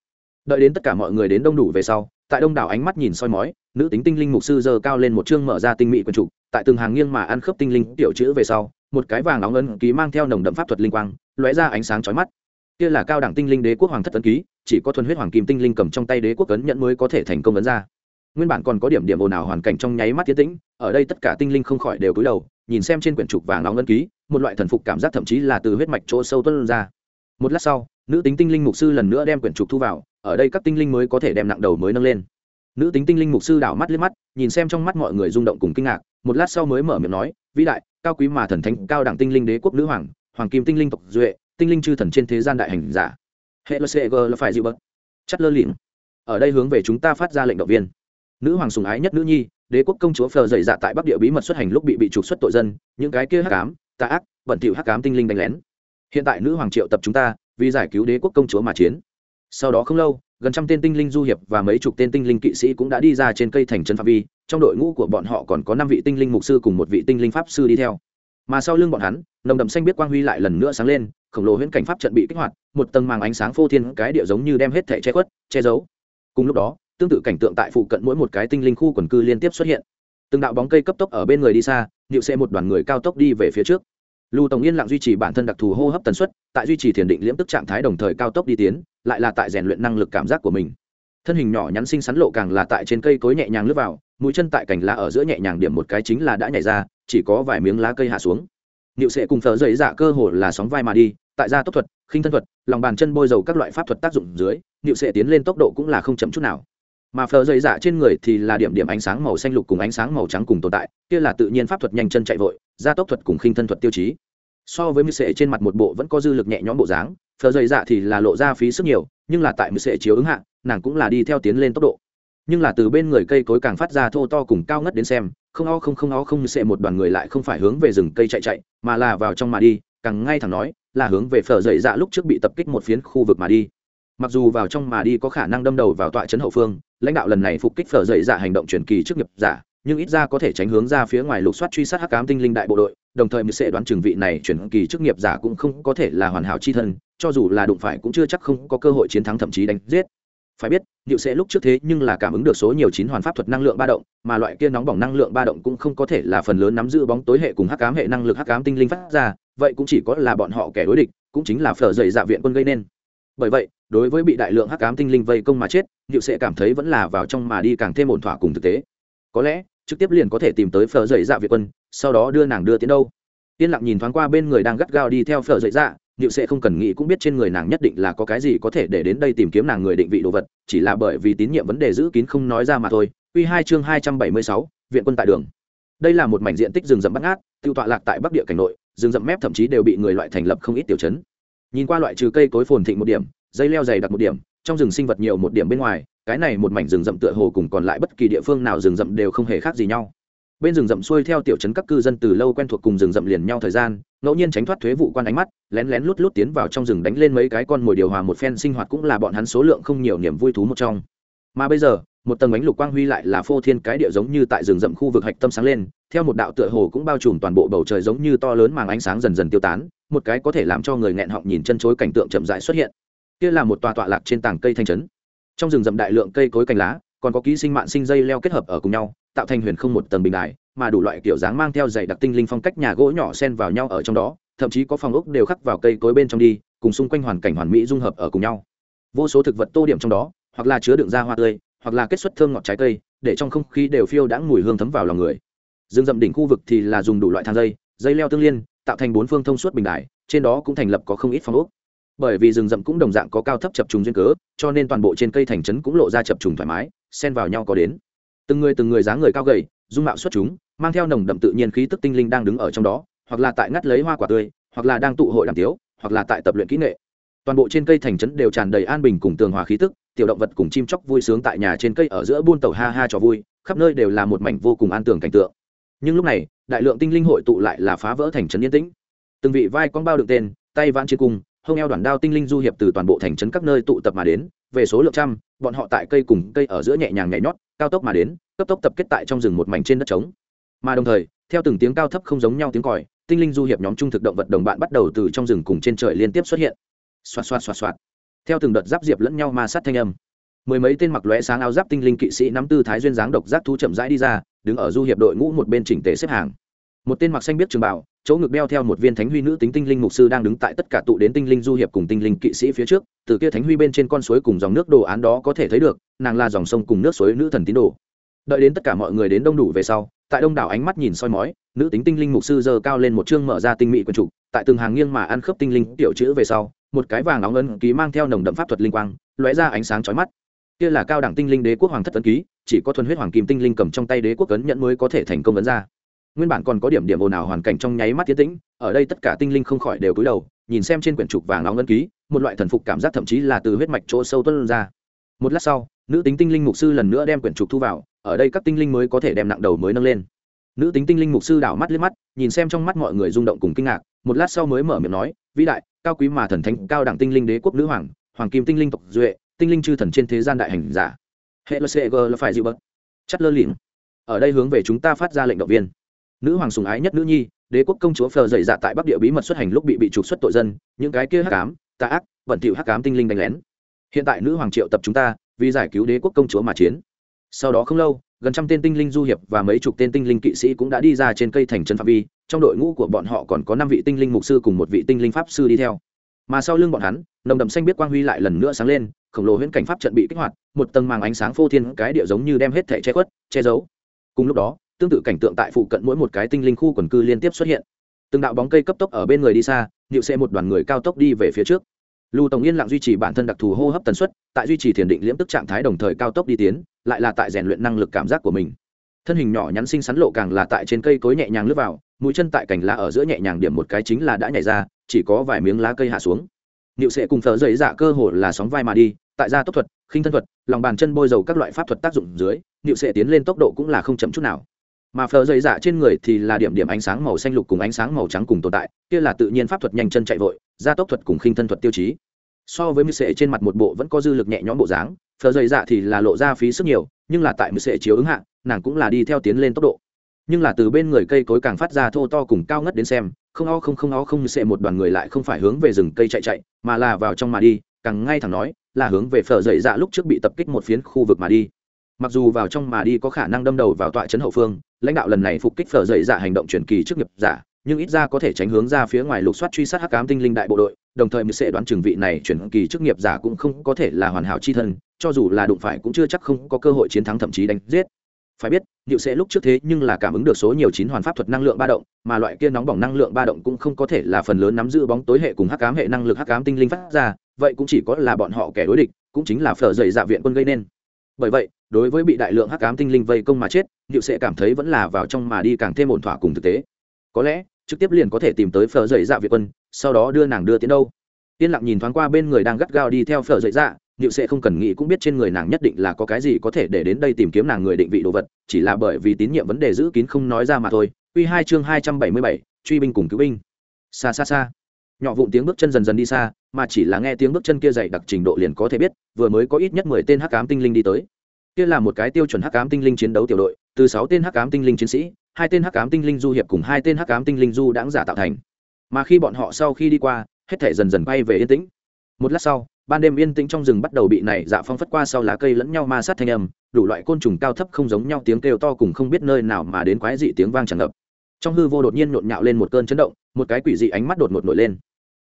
Đợi đến tất cả mọi người đến đông đủ về sau, tại đông đảo ánh mắt nhìn soi mói, nữ tính tinh linh mục sư giơ cao lên một chương mở ra tinh mỹ quần trục, tại từng hàng nghiêng mà ăn khớp tinh linh tiểu chữ về sau, một cái vàng óng ấn ký mang theo nồng đậm pháp thuật linh quang, lóe ra ánh sáng chói mắt. Kia là cao đẳng tinh linh đế quốc hoàng thất ấn ký, chỉ có thuần huyết hoàng kim tinh linh cầm trong tay đế quốc ấn nhận mới có thể thành công ấn ra nguyên bản còn có điểm điểm ồn ào hoàn cảnh trong nháy mắt tiến tĩnh, ở đây tất cả tinh linh không khỏi đều cúi đầu, nhìn xem trên quyển trục vàng nóng ngân ký, một loại thần phục cảm giác thậm chí là từ huyết mạch chỗ sâu tuân ra. Một lát sau, nữ tính tinh linh mục sư lần nữa đem quyển trục thu vào, ở đây các tinh linh mới có thể đem nặng đầu mới nâng lên. Nữ tính tinh linh mục sư đảo mắt liếc mắt, nhìn xem trong mắt mọi người rung động cùng kinh ngạc, một lát sau mới mở miệng nói, vĩ đại, cao quý mà thần thánh, cao đẳng tinh linh đế quốc nữ hoàng hoàng kim tinh linh tộc duệ, tinh linh chư thần trên thế gian đại hành giả. Hệ lcg là phải dịu bớt. Chất lơ lịm. Ở đây hướng về chúng ta phát ra lệnh động viên nữ hoàng sùng ái nhất nữ nhi, đế quốc công chúa phờ dậy dạ tại bắc địa bí mật xuất hành lúc bị bị trục xuất tội dân, những cái kia hắc ám, tà ác, bẩn thỉu hắc ám tinh linh đánh lén. Hiện tại nữ hoàng triệu tập chúng ta, vì giải cứu đế quốc công chúa mà chiến. Sau đó không lâu, gần trăm tên tinh linh du hiệp và mấy chục tên tinh linh kỵ sĩ cũng đã đi ra trên cây thành trấn phạm vi, trong đội ngũ của bọn họ còn có năm vị tinh linh mục sư cùng một vị tinh linh pháp sư đi theo. Mà sau lưng bọn hắn, nồng đậm xanh biết quang huy lại lần nữa sáng lên, khổng lồ huyễn cảnh pháp trận bị kích hoạt, một tầng màng ánh sáng phô thiên cái địa giống như đem hết thẻ che khuất, che giấu. Cùng lúc đó tương tự cảnh tượng tại phụ cận mỗi một cái tinh linh khu quần cư liên tiếp xuất hiện. Từng đạo bóng cây cấp tốc ở bên người đi xa nịu xe một đoàn người cao tốc đi về phía trước. Lưu tổng yên lặng duy trì bản thân đặc thù hô hấp tần suất, tại duy trì thiền định liễm tức trạng thái đồng thời cao tốc đi tiến, lại là tại rèn luyện năng lực cảm giác của mình. Thân hình nhỏ nhắn xinh xắn lộ càng là tại trên cây cối nhẹ nhàng lướt vào, mũi chân tại cành lá ở giữa nhẹ nhàng điểm một cái chính là đã nhảy ra, chỉ có vài miếng lá cây hạ xuống. Niệu sẽ cùng thờ dậy dạ cơ hồ là sóng vai mà đi, tại gia tốc thuật, khinh thân thuật, lòng bàn chân bôi dầu các loại pháp thuật tác dụng dưới, niệu sẽ tiến lên tốc độ cũng là không chậm chút nào mà phờ dày dạ trên người thì là điểm điểm ánh sáng màu xanh lục cùng ánh sáng màu trắng cùng tồn tại, kia là tự nhiên pháp thuật nhanh chân chạy vội, gia tốc thuật cùng khinh thân thuật tiêu chí. So với mưu sệ trên mặt một bộ vẫn có dư lực nhẹ nhõm bộ dáng, phờ dày dạ thì là lộ ra phí sức nhiều, nhưng là tại mưu sệ chiếu ứng hạ, nàng cũng là đi theo tiến lên tốc độ. Nhưng là từ bên người cây cối càng phát ra thô to cùng cao ngất đến xem, không o không không o không sệ một đoàn người lại không phải hướng về rừng cây chạy chạy, mà là vào trong mà đi, càng ngay thẳng nói, là hướng về phở dậy dạ lúc trước bị tập kích một phiến khu vực mà đi mặc dù vào trong mà đi có khả năng đâm đầu vào tọa trấn hậu phương, lãnh đạo lần này phục kích phở dậy dạ hành động truyền kỳ trước nghiệp giả, nhưng ít ra có thể tránh hướng ra phía ngoài lục soát truy sát hắc cám tinh linh đại bộ đội, đồng thời mười sẽ đoán trường vị này chuyển kỳ chức nghiệp giả cũng không có thể là hoàn hảo chi thân, cho dù là đụng phải cũng chưa chắc không có cơ hội chiến thắng thậm chí đánh giết. Phải biết liệu sẽ lúc trước thế nhưng là cảm ứng được số nhiều chín hoàn pháp thuật năng lượng ba động, mà loại kia nóng bỏng năng lượng ba động cũng không có thể là phần lớn nắm giữ bóng tối hệ cùng hắc ám hệ năng lực hắc ám tinh linh phát ra, vậy cũng chỉ có là bọn họ kẻ đối địch, cũng chính là phở dày dạ viện quân gây nên. Bởi vậy đối với bị đại lượng hắc ám tinh linh vây công mà chết liệu sẽ cảm thấy vẫn là vào trong mà đi càng thêm ổn thỏa cùng thực tế có lẽ trực tiếp liền có thể tìm tới phở dậy dạ viện quân sau đó đưa nàng đưa tiến đâu yên lặng nhìn thoáng qua bên người đang gắt gao đi theo phở dậy dạ diệu sẽ không cần nghĩ cũng biết trên người nàng nhất định là có cái gì có thể để đến đây tìm kiếm nàng người định vị đồ vật, chỉ là bởi vì tín nhiệm vấn đề giữ kín không nói ra mà thôi. Quy hai chương hai trăm bảy mươi sáu, viện quân tại đường. Đây là một mảnh diện tích rừng rậm bát ngát, tiêu tọa lạc tại Bắc Địa cảnh nội, rừng rậm mép thậm chí đều bị người loại thành lập không ít tiểu trấn. Nhìn qua loại trừ cây cối phồn thịnh một điểm, dây leo dày đặc một điểm, trong rừng sinh vật nhiều một điểm bên ngoài, cái này một mảnh rừng rậm tựa hồ cùng còn lại bất kỳ địa phương nào rừng rậm đều không hề khác gì nhau. Bên rừng rậm xuôi theo tiểu trấn các cư dân từ lâu quen thuộc cùng rừng rậm liền nhau thời gian ngẫu nhiên tránh thoát thuế vụ quan ánh mắt lén lén lút lút tiến vào trong rừng đánh lên mấy cái con mồi điều hòa một phen sinh hoạt cũng là bọn hắn số lượng không nhiều niềm vui thú một trong. Mà bây giờ một tầng ánh lục quang huy lại là phô thiên cái địa giống như tại rừng rậm khu vực hạch tâm sáng lên theo một đạo tựa hồ cũng bao trùm toàn bộ bầu trời giống như to lớn màng ánh sáng dần dần tiêu tán một cái có thể làm cho người nghẹn họng nhìn chân chối cảnh tượng chậm rãi xuất hiện kia là một tòa tọa lạc trên tảng cây thanh trấn. Trong rừng rậm đại lượng cây cối cành lá, còn có ký sinh mạng sinh dây leo kết hợp ở cùng nhau, tạo thành huyền không một tầng bình đài, mà đủ loại kiểu dáng mang theo dày đặc tinh linh phong cách nhà gỗ nhỏ xen vào nhau ở trong đó, thậm chí có phòng ốc đều khắc vào cây cối bên trong đi, cùng xung quanh hoàn cảnh hoàn mỹ dung hợp ở cùng nhau. Vô số thực vật tô điểm trong đó, hoặc là chứa đựng ra hoa tươi, hoặc là kết xuất thơm ngọt trái cây, để trong không khí đều phiêu đãng mùi hương thấm vào lòng người. Rừng rậm đỉnh khu vực thì là dùng đủ loại thang dây dây leo tương liên, tạo thành bốn phương thông suốt bình đại trên đó cũng thành lập có không ít phòng ốc bởi vì rừng rậm cũng đồng dạng có cao thấp chập trùng duyên cớ, cho nên toàn bộ trên cây thành trấn cũng lộ ra chập trùng thoải mái, xen vào nhau có đến. Từng người từng người dáng người cao gầy, dung mạo xuất chúng, mang theo nồng đậm tự nhiên khí tức tinh linh đang đứng ở trong đó, hoặc là tại ngắt lấy hoa quả tươi, hoặc là đang tụ hội đàm tiếu, hoặc là tại tập luyện kỹ nghệ. Toàn bộ trên cây thành trấn đều tràn đầy an bình cùng tường hòa khí tức, tiểu động vật cùng chim chóc vui sướng tại nhà trên cây ở giữa buôn tàu ha ha trò vui, khắp nơi đều là một mảnh vô cùng an tường cảnh tượng. Nhưng lúc này, đại lượng tinh linh hội tụ lại là phá vỡ thành trấn yên tĩnh. Từng vị vai con bao được tên, tay vãn chiến cung hông eo đoàn đao tinh linh du hiệp từ toàn bộ thành trấn các nơi tụ tập mà đến, về số lượng trăm, bọn họ tại cây cùng cây ở giữa nhẹ nhàng nhảy nhót, cao tốc mà đến, cấp tốc tập kết tại trong rừng một mảnh trên đất trống. Mà đồng thời, theo từng tiếng cao thấp không giống nhau tiếng còi, tinh linh du hiệp nhóm trung thực động vật đồng bạn bắt đầu từ trong rừng cùng trên trời liên tiếp xuất hiện. Xoạt xoạt xoạt xoạt. Theo từng đợt giáp diệp lẫn nhau ma sát thanh âm. Mười mấy tên mặc lóe sáng áo giáp tinh linh kỵ sĩ nắm tư thái duyên dáng độc giác thú chậm rãi đi ra, đứng ở du hiệp đội ngũ một bên chỉnh tề xếp hàng. Một tên mặc xanh biết trường bảo chỗ ngực đeo theo một viên thánh huy nữ tính tinh linh mục sư đang đứng tại tất cả tụ đến tinh linh du hiệp cùng tinh linh kỵ sĩ phía trước, từ kia thánh huy bên trên con suối cùng dòng nước đồ án đó có thể thấy được, nàng là dòng sông cùng nước suối nữ thần tín đồ. Đợi đến tất cả mọi người đến đông đủ về sau, tại đông đảo ánh mắt nhìn soi mói, nữ tính tinh linh mục sư giơ cao lên một chương mở ra tinh mỹ quần trục, tại từng hàng nghiêng mà ăn khớp tinh linh tiểu chữ về sau, một cái vàng óng ấn ký mang theo nồng đậm pháp thuật linh quang, lóe ra ánh sáng chói mắt. Kia là cao đẳng tinh linh đế quốc hoàng thất ấn ký, chỉ có thuần huyết hoàng kim tinh linh cầm trong tay đế quốc ấn nhận mới có thể thành công ấn ra nguyên bản còn có điểm điểm ồn ào hoàn cảnh trong nháy mắt tiến tĩnh, ở đây tất cả tinh linh không khỏi đều cúi đầu, nhìn xem trên quyển trục vàng nóng ngân ký, một loại thần phục cảm giác thậm chí là từ huyết mạch chỗ sâu tuân ra. Một lát sau, nữ tính tinh linh mục sư lần nữa đem quyển trục thu vào, ở đây các tinh linh mới có thể đem nặng đầu mới nâng lên. Nữ tính tinh linh mục sư đảo mắt liếc mắt, nhìn xem trong mắt mọi người rung động cùng kinh ngạc, một lát sau mới mở miệng nói, vĩ đại, cao quý mà thần thánh, cao đẳng tinh linh đế quốc nữ hoàng hoàng kim tinh linh tộc duệ, tinh linh chư thần trên thế gian đại hành giả. Hệ lcg là phải dịu bớt. Chất lơ lỉnh ở đây hướng về chúng ta phát ra lệnh động viên nữ hoàng sùng ái nhất nữ nhi, đế quốc công chúa phờ dậy dạ tại bắc địa bí mật xuất hành lúc bị bị trục xuất tội dân, những cái kia hắc cám tà ác, vận tiệu hắc cám tinh linh đánh lén. Hiện tại nữ hoàng triệu tập chúng ta, vì giải cứu đế quốc công chúa mà chiến. Sau đó không lâu, gần trăm tên tinh linh du hiệp và mấy chục tên tinh linh kỵ sĩ cũng đã đi ra trên cây thành trấn phạm vi, trong đội ngũ của bọn họ còn có năm vị tinh linh mục sư cùng một vị tinh linh pháp sư đi theo. Mà sau lưng bọn hắn, nồng đậm xanh biết quang huy lại lần nữa sáng lên, khổng lồ huyễn cảnh pháp trận bị kích hoạt, một tầng màng ánh sáng phô thiên cái địa giống như đem hết thể che khuất, che giấu. Cùng lúc đó tương tự cảnh tượng tại phụ cận mỗi một cái tinh linh khu quần cư liên tiếp xuất hiện. Từng đạo bóng cây cấp tốc ở bên người đi xa, nhựu xe một đoàn người cao tốc đi về phía trước. Lưu tổng yên lặng duy trì bản thân đặc thù hô hấp tần suất, tại duy trì thiền định liễm tức trạng thái đồng thời cao tốc đi tiến, lại là tại rèn luyện năng lực cảm giác của mình. Thân hình nhỏ nhắn xinh xắn lộ càng là tại trên cây cối nhẹ nhàng lướt vào, mũi chân tại cành lá ở giữa nhẹ nhàng điểm một cái chính là đã nhảy ra, chỉ có vài miếng lá cây hạ xuống. Niệu sệ cùng thờ dậy dạ cơ hồ là sóng vai mà đi, tại gia tốc thuật, khinh thân thuật, lòng bàn chân bôi dầu các loại pháp thuật tác dụng dưới niệu sệ tiến lên tốc độ cũng là không chậm chút nào mà phở dày dạ trên người thì là điểm điểm ánh sáng màu xanh lục cùng ánh sáng màu trắng cùng tồn tại, kia là tự nhiên pháp thuật nhanh chân chạy vội, gia tốc thuật cùng khinh thân thuật tiêu chí. So với mười sệ trên mặt một bộ vẫn có dư lực nhẹ nhõm bộ dáng, phở dày dạ thì là lộ ra phí sức nhiều, nhưng là tại mười sệ chiếu ứng hạng nàng cũng là đi theo tiến lên tốc độ. Nhưng là từ bên người cây cối càng phát ra thô to cùng cao ngất đến xem, không o không không o không sệ một đoàn người lại không phải hướng về rừng cây chạy chạy, mà là vào trong mà đi, càng ngay thẳng nói là hướng về phở dậy dạ lúc trước bị tập kích một phiến khu vực mà đi mặc dù vào trong mà đi có khả năng đâm đầu vào tọa trấn hậu phương, lãnh đạo lần này phục kích phở dậy dạ hành động truyền kỳ trước nghiệp giả, nhưng ít ra có thể tránh hướng ra phía ngoài lục soát truy sát hắc cám tinh linh đại bộ đội, đồng thời mới sẽ đoán chừng vị này chuyển kỳ chức nghiệp giả cũng không có thể là hoàn hảo chi thân, cho dù là đụng phải cũng chưa chắc không có cơ hội chiến thắng thậm chí đánh giết. Phải biết liệu sẽ lúc trước thế nhưng là cảm ứng được số nhiều chín hoàn pháp thuật năng lượng ba động, mà loại kia nóng bỏng năng lượng ba động cũng không có thể là phần lớn nắm giữ bóng tối hệ cùng hắc ám hệ năng lực hắc ám tinh linh phát ra, vậy cũng chỉ có là bọn họ kẻ đối địch, cũng chính là phở dày dạ viện quân gây nên bởi vậy đối với bị đại lượng hắc ám tinh linh vây công mà chết liệu sẽ cảm thấy vẫn là vào trong mà đi càng thêm ổn thỏa cùng thực tế có lẽ trực tiếp liền có thể tìm tới phở dậy dạ việt quân sau đó đưa nàng đưa tiến đâu yên lặng nhìn thoáng qua bên người đang gắt gao đi theo phở dậy dạ liệu sẽ không cần nghĩ cũng biết trên người nàng nhất định là có cái gì có thể để đến đây tìm kiếm nàng người định vị đồ vật, chỉ là bởi vì tín nhiệm vấn đề giữ kín không nói ra mà thôi. Quy hai chương hai trăm bảy mươi bảy, truy binh cùng cứu binh. Xa xa xa. Nhỏ vụn tiếng bước chân dần dần đi xa, mà chỉ là nghe tiếng bước chân kia dày đặc trình độ liền có thể biết, vừa mới có ít nhất mười tên hắc ám tinh linh đi tới. Kia là một cái tiêu chuẩn hắc ám tinh linh chiến đấu tiểu đội, từ sáu tên hắc ám tinh linh chiến sĩ, hai tên hắc ám tinh linh du hiệp cùng hai tên hắc ám tinh linh du đãng giả tạo thành. Mà khi bọn họ sau khi đi qua, hết thể dần dần bay về yên tĩnh. Một lát sau, ban đêm yên tĩnh trong rừng bắt đầu bị này dạ phong phất qua sau lá cây lẫn nhau ma sát thanh âm đủ loại côn trùng cao thấp không giống nhau tiếng kêu to cùng không biết nơi nào mà đến quái dị tiếng vang tràn ngập trong hư vô đột nhiên nhộn nhạo lên một cơn chấn động một cái quỷ dị ánh mắt đột ngột nổi lên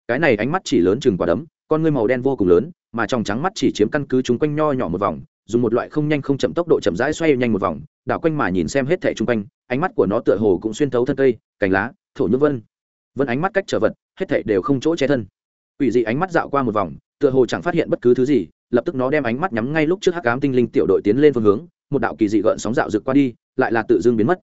cái này ánh mắt chỉ lớn chừng quả đấm, con ngươi màu đen vô cùng lớn, mà trong trắng mắt chỉ chiếm căn cứ chúng quanh nho nhỏ một vòng, dùng một loại không nhanh không chậm tốc độ chậm rãi xoay nhanh một vòng, đảo quanh mà nhìn xem hết thẻ chung quanh, ánh mắt của nó tựa hồ cũng xuyên thấu thân cây, cành lá, thổ nhũ vân. Vân ánh mắt cách trở vật, hết thảy đều không chỗ che thân. Quỷ dị ánh mắt dạo qua một vòng, tựa hồ chẳng phát hiện bất cứ thứ gì, lập tức nó đem ánh mắt nhắm ngay lúc trước hắc ám tinh linh tiểu đội tiến lên phương hướng, một đạo kỳ dị gợn sóng dạo rực qua đi, lại là tự dưng biến mất.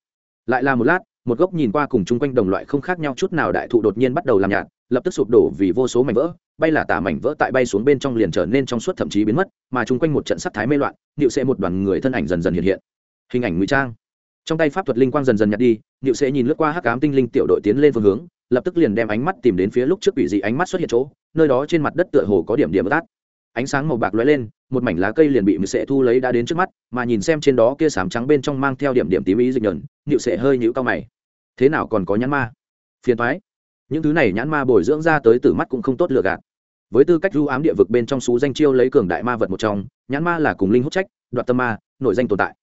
Lại là một lát, một gốc nhìn qua cùng chung quanh đồng loại không khác nhau chút nào đại thụ đột nhiên bắt đầu làm nhạt lập tức sụp đổ vì vô số mảnh vỡ, bay là tả mảnh vỡ tại bay xuống bên trong liền trở nên trong suốt thậm chí biến mất, mà chung quanh một trận sắc thái mê loạn điệu sẽ một đoàn người thân ảnh dần dần hiện hiện. Hình ảnh ngụy trang. Trong tay pháp thuật linh quang dần dần nhạt đi điệu sẽ nhìn lướt qua hắc ám tinh linh tiểu đội tiến lên phương hướng, lập tức liền đem ánh mắt tìm đến phía lúc trước quỷ dị ánh mắt xuất hiện chỗ, nơi đó trên mặt đất tựa hồ có điểm điểm tát ánh sáng màu bạc lóe lên, một mảnh lá cây liền bị mười sẽ thu lấy đã đến trước mắt, mà nhìn xem trên đó kia sám trắng bên trong mang theo điểm điểm tím ý dịch nhờn nhịu sẽ hơi nhũ cao mày. Thế nào còn có nhãn ma? Phiền thoái những thứ này nhãn ma bồi dưỡng ra tới từ mắt cũng không tốt lựa gạt. Với tư cách du ám địa vực bên trong xú danh chiêu lấy cường đại ma vật một trong, nhãn ma là cùng linh hút trách, đoạt tâm ma, nội danh tồn tại.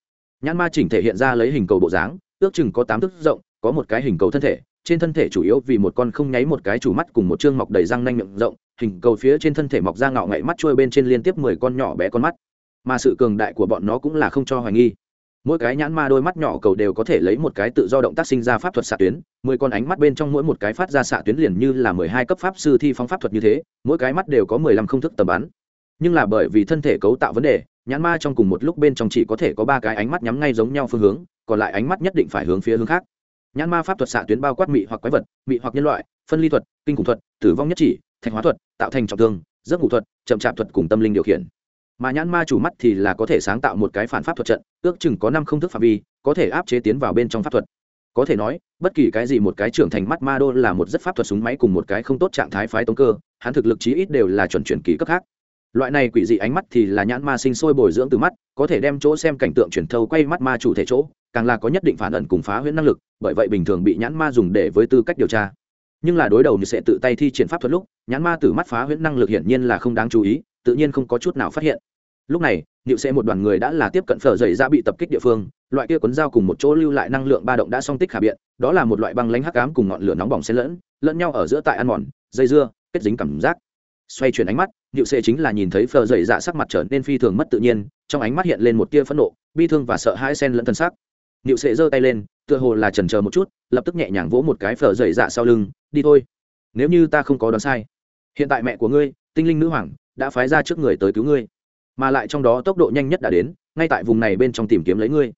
Nhãn ma chỉnh thể hiện ra lấy hình cầu bộ dáng, ước chừng có tám thước rộng, có một cái hình cầu thân thể, trên thân thể chủ yếu vì một con không nháy một cái chủ mắt cùng một chương mọc đầy răng nanh miệng rộng, hình cầu phía trên thân thể mọc ra ngạo ngậy mắt trôi bên trên liên tiếp mười con nhỏ bé con mắt. Mà sự cường đại của bọn nó cũng là không cho hoài nghi mỗi cái nhãn ma đôi mắt nhỏ cầu đều có thể lấy một cái tự do động tác sinh ra pháp thuật xạ tuyến, mười con ánh mắt bên trong mỗi một cái phát ra xạ tuyến liền như là mười hai cấp pháp sư thi phóng pháp thuật như thế, mỗi cái mắt đều có mười lăm không thức tầm bắn. Nhưng là bởi vì thân thể cấu tạo vấn đề, nhãn ma trong cùng một lúc bên trong chỉ có thể có ba cái ánh mắt nhắm ngay giống nhau phương hướng, còn lại ánh mắt nhất định phải hướng phía hướng khác. Nhãn ma pháp thuật xạ tuyến bao quát mị hoặc quái vật, mị hoặc nhân loại, phân ly thuật, kinh khủng thuật, tử vong nhất chỉ thành hóa thuật, tạo thành trọng thương, giấc ngủ thuật, chậm chạp thuật cùng tâm linh điều khiển mà nhãn ma chủ mắt thì là có thể sáng tạo một cái phản pháp thuật trận, ước chừng có năm không thức phạm vi, có thể áp chế tiến vào bên trong pháp thuật. Có thể nói, bất kỳ cái gì một cái trưởng thành mắt ma đô là một rất pháp thuật súng máy cùng một cái không tốt trạng thái phái tống cơ, hắn thực lực chí ít đều là chuẩn chuyển kỳ cấp khác. Loại này quỷ dị ánh mắt thì là nhãn ma sinh sôi bồi dưỡng từ mắt, có thể đem chỗ xem cảnh tượng chuyển thâu quay mắt ma chủ thể chỗ, càng là có nhất định phản ẩn cùng phá huyễn năng lực, bởi vậy bình thường bị nhãn ma dùng để với tư cách điều tra. Nhưng là đối đầu như sẽ tự tay thi triển pháp thuật lúc, nhãn ma từ mắt phá huyễn năng lực hiển nhiên là không đáng chú ý tự nhiên không có chút nào phát hiện. Lúc này nịu sẽ một đoàn người đã là tiếp cận phở dày ra bị tập kích địa phương, loại kia cuốn dao cùng một chỗ lưu lại năng lượng ba động đã song tích khả biện, đó là một loại băng lánh hắc ám cùng ngọn lửa nóng bỏng xen lẫn lẫn nhau ở giữa tại ăn mòn, dây dưa, kết dính cảm giác. Xoay chuyển ánh mắt nịu sẽ chính là nhìn thấy phở dày dạ sắc mặt trở nên phi thường mất tự nhiên, trong ánh mắt hiện lên một tia phẫn nộ, bi thương và sợ hãi xen lẫn thân xác. Nịu sẽ giơ tay lên, tựa hồ là chần chờ một chút, lập tức nhẹ nhàng vỗ một cái phở dày dạ sau lưng, đi thôi. Nếu như ta không có đoán sai, hiện tại mẹ của ngươi, tinh linh nữ hoàng đã phái ra trước người tới cứu ngươi. Mà lại trong đó tốc độ nhanh nhất đã đến, ngay tại vùng này bên trong tìm kiếm lấy ngươi.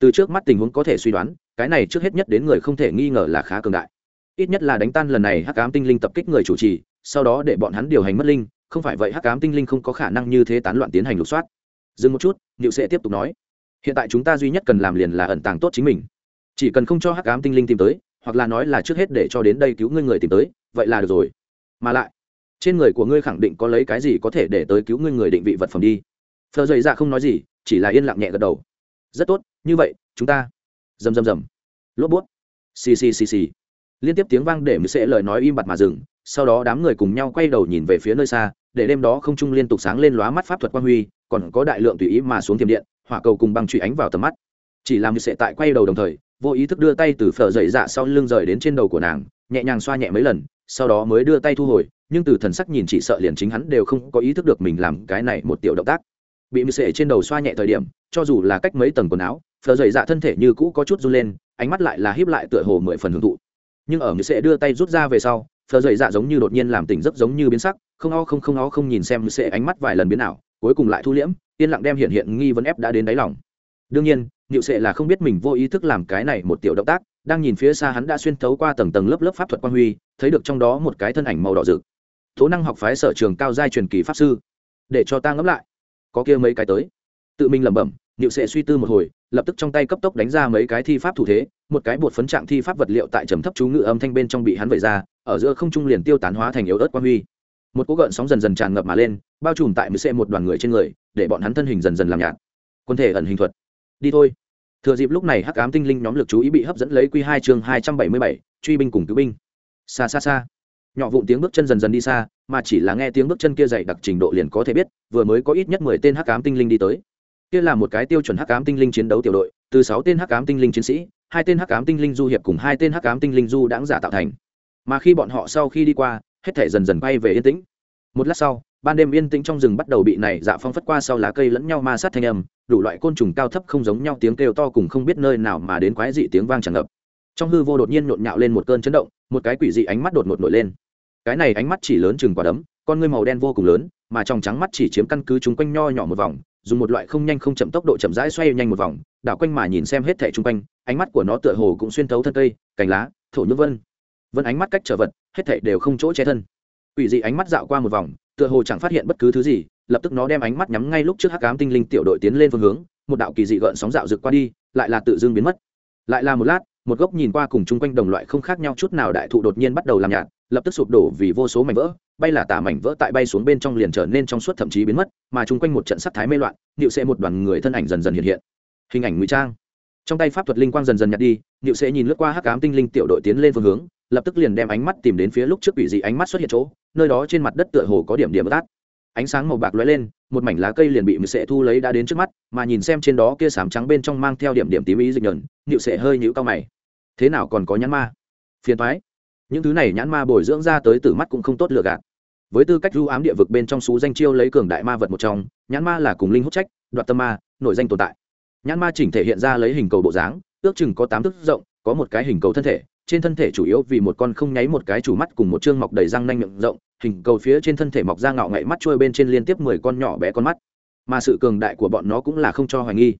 Từ trước mắt tình huống có thể suy đoán, cái này trước hết nhất đến người không thể nghi ngờ là khá cường đại. Ít nhất là đánh tan lần này hắc ám tinh linh tập kích người chủ trì, sau đó để bọn hắn điều hành mất linh, không phải vậy hắc ám tinh linh không có khả năng như thế tán loạn tiến hành lục soát. Dừng một chút liệu sẽ tiếp tục nói, hiện tại chúng ta duy nhất cần làm liền là ẩn tàng tốt chính mình. Chỉ cần không cho hắc ám tinh linh tìm tới, hoặc là nói là trước hết để cho đến đây cứu ngươi người tìm tới, vậy là được rồi. Mà lại trên người của ngươi khẳng định có lấy cái gì có thể để tới cứu ngươi người định vị vật phẩm đi. Phờ dày dạ không nói gì, chỉ là yên lặng nhẹ gật đầu. Rất tốt, như vậy, chúng ta. Rầm rầm rầm lốp bút. Xì xì xì xì. Liên tiếp tiếng vang để mới sẽ lời nói im bặt mà dừng, sau đó đám người cùng nhau quay đầu nhìn về phía nơi xa, để đêm đó không trung liên tục sáng lên lóa mắt pháp thuật quang huy, còn có đại lượng tùy ý mà xuống tiềm điện, hỏa cầu cùng băng truy ánh vào tầm mắt. Chỉ làm như sẽ tại quay đầu đồng thời, vô ý thức đưa tay từ phở dậy dạ sau lưng rời đến trên đầu của nàng, nhẹ nhàng xoa nhẹ mấy lần, sau đó mới đưa tay thu hồi nhưng từ thần sắc nhìn chỉ sợ liền chính hắn đều không có ý thức được mình làm cái này một tiểu động tác. Bị mười sệ trên đầu xoa nhẹ thời điểm, cho dù là cách mấy tầng quần áo, phờ dậy dạ thân thể như cũ có chút run lên, ánh mắt lại là híp lại tựa hồ mười phần hưởng thụ. Nhưng ở mười sệ đưa tay rút ra về sau, phờ dậy dạ giống như đột nhiên làm tỉnh giấc giống như biến sắc, không o không không o không nhìn xem mười sệ ánh mắt vài lần biến ảo, cuối cùng lại thu liễm, yên lặng đem hiện hiện nghi vấn ép đã đến đáy lòng. Đương nhiên nhịu sệ là không biết mình vô ý thức làm cái này một tiểu động tác, đang nhìn phía xa hắn đã xuyên thấu qua tầng tầng lớp lớp pháp thuật quan huy, thấy được trong đó một cái thân ảnh màu đỏ rực tố năng học phái sở trường cao giai truyền kỳ pháp sư. Để cho ta ngẫm lại. Có kia mấy cái tới. Tự mình lẩm bẩm, niệu sệ suy tư một hồi, lập tức trong tay cấp tốc đánh ra mấy cái thi pháp thủ thế, một cái bột phấn trạng thi pháp vật liệu tại trầm thấp chú ngự âm thanh bên trong bị hắn vẩy ra, ở giữa không trung liền tiêu tán hóa thành yếu ớt quan huy. Một cú gợn sóng dần dần tràn ngập mà lên, bao trùm tại mười xe một đoàn người trên người, để bọn hắn thân hình dần dần làm nhạt. Quân thể ẩn hình thuật. Đi thôi. Thừa dịp lúc này hắc ám tinh linh nhóm lực chú ý bị hấp dẫn lấy q hai chương hai trăm bảy mươi bảy, truy binh cùng cứu binh. Xa xa xa nhỏ vụn tiếng bước chân dần dần đi xa, mà chỉ là nghe tiếng bước chân kia dày đặc trình độ liền có thể biết, vừa mới có ít nhất mười tên hắc ám tinh linh đi tới. Kia là một cái tiêu chuẩn hắc ám tinh linh chiến đấu tiểu đội, từ sáu tên hắc ám tinh linh chiến sĩ, hai tên hắc ám tinh linh du hiệp cùng hai tên hắc ám tinh linh du đãng giả tạo thành. Mà khi bọn họ sau khi đi qua, hết thể dần dần bay về yên tĩnh. Một lát sau, ban đêm yên tĩnh trong rừng bắt đầu bị này dạ phong phất qua sau lá cây lẫn nhau ma sát thanh âm, đủ loại côn trùng cao thấp không giống nhau tiếng kêu to cùng không biết nơi nào mà đến quái dị tiếng vang tràn ngập trong hư vô đột nhiên nhộn nhạo lên một cơn chấn động, một cái quỷ dị ánh mắt đột ngột nổi lên. Cái này ánh mắt chỉ lớn chừng quả đấm, con ngươi màu đen vô cùng lớn, mà trong trắng mắt chỉ chiếm căn cứ chúng quanh nho nhỏ một vòng, dùng một loại không nhanh không chậm tốc độ chậm rãi xoay nhanh một vòng, đảo quanh mà nhìn xem hết thẻ chung quanh, ánh mắt của nó tựa hồ cũng xuyên thấu thân cây, cành lá, thổ nhũ vân. Vân ánh mắt cách trở vật, hết thảy đều không chỗ che thân. Quỷ dị ánh mắt dạo qua một vòng, tựa hồ chẳng phát hiện bất cứ thứ gì, lập tức nó đem ánh mắt nhắm ngay lúc trước hắc ám tinh linh tiểu đội tiến lên phương hướng, một đạo kỳ dị gợn sóng dạo rực qua đi, lại là tự dưng biến mất. Lại là một lát một gốc nhìn qua cùng chung quanh đồng loại không khác nhau chút nào đại thụ đột nhiên bắt đầu làm nhạt, lập tức sụp đổ vì vô số mảnh vỡ, bay là tả mảnh vỡ tại bay xuống bên trong liền trở nên trong suốt thậm chí biến mất, mà chung quanh một trận sắc thái mê loạn nịu sẽ một đoàn người thân ảnh dần dần hiện hiện. Hình ảnh ngụy trang. Trong tay pháp thuật linh quang dần dần nhạt đi nịu sẽ nhìn lướt qua hắc ám tinh linh tiểu đội tiến lên phương hướng, lập tức liền đem ánh mắt tìm đến phía lúc trước quỷ dị ánh mắt xuất hiện chỗ, nơi đó trên mặt đất tựa hồ có điểm điểm tát ánh sáng màu bạc lóe lên một mảnh lá cây liền bị mười sệ thu lấy đã đến trước mắt, mà nhìn xem trên đó kia sám trắng bên trong mang theo điểm điểm tím ý dịch nhờn nhịu sệ hơi nhũ cao mày. Thế nào còn có nhãn ma? Phiền thoái những thứ này nhãn ma bồi dưỡng ra tới từ mắt cũng không tốt lựa gạt. Với tư cách du ám địa vực bên trong xú danh chiêu lấy cường đại ma vật một trong, nhãn ma là cùng linh hút trách, đoạt tâm ma, nội danh tồn tại. Nhãn ma chỉnh thể hiện ra lấy hình cầu bộ dáng, ước chừng có tám thước rộng, có một cái hình cầu thân thể trên thân thể chủ yếu vì một con không nháy một cái chủ mắt cùng một chương mọc đầy răng nanh miệng rộng, hình cầu phía trên thân thể mọc ra ngạo ngậy mắt trôi bên trên liên tiếp mười con nhỏ bé con mắt. Mà sự cường đại của bọn nó cũng là không cho hoài nghi.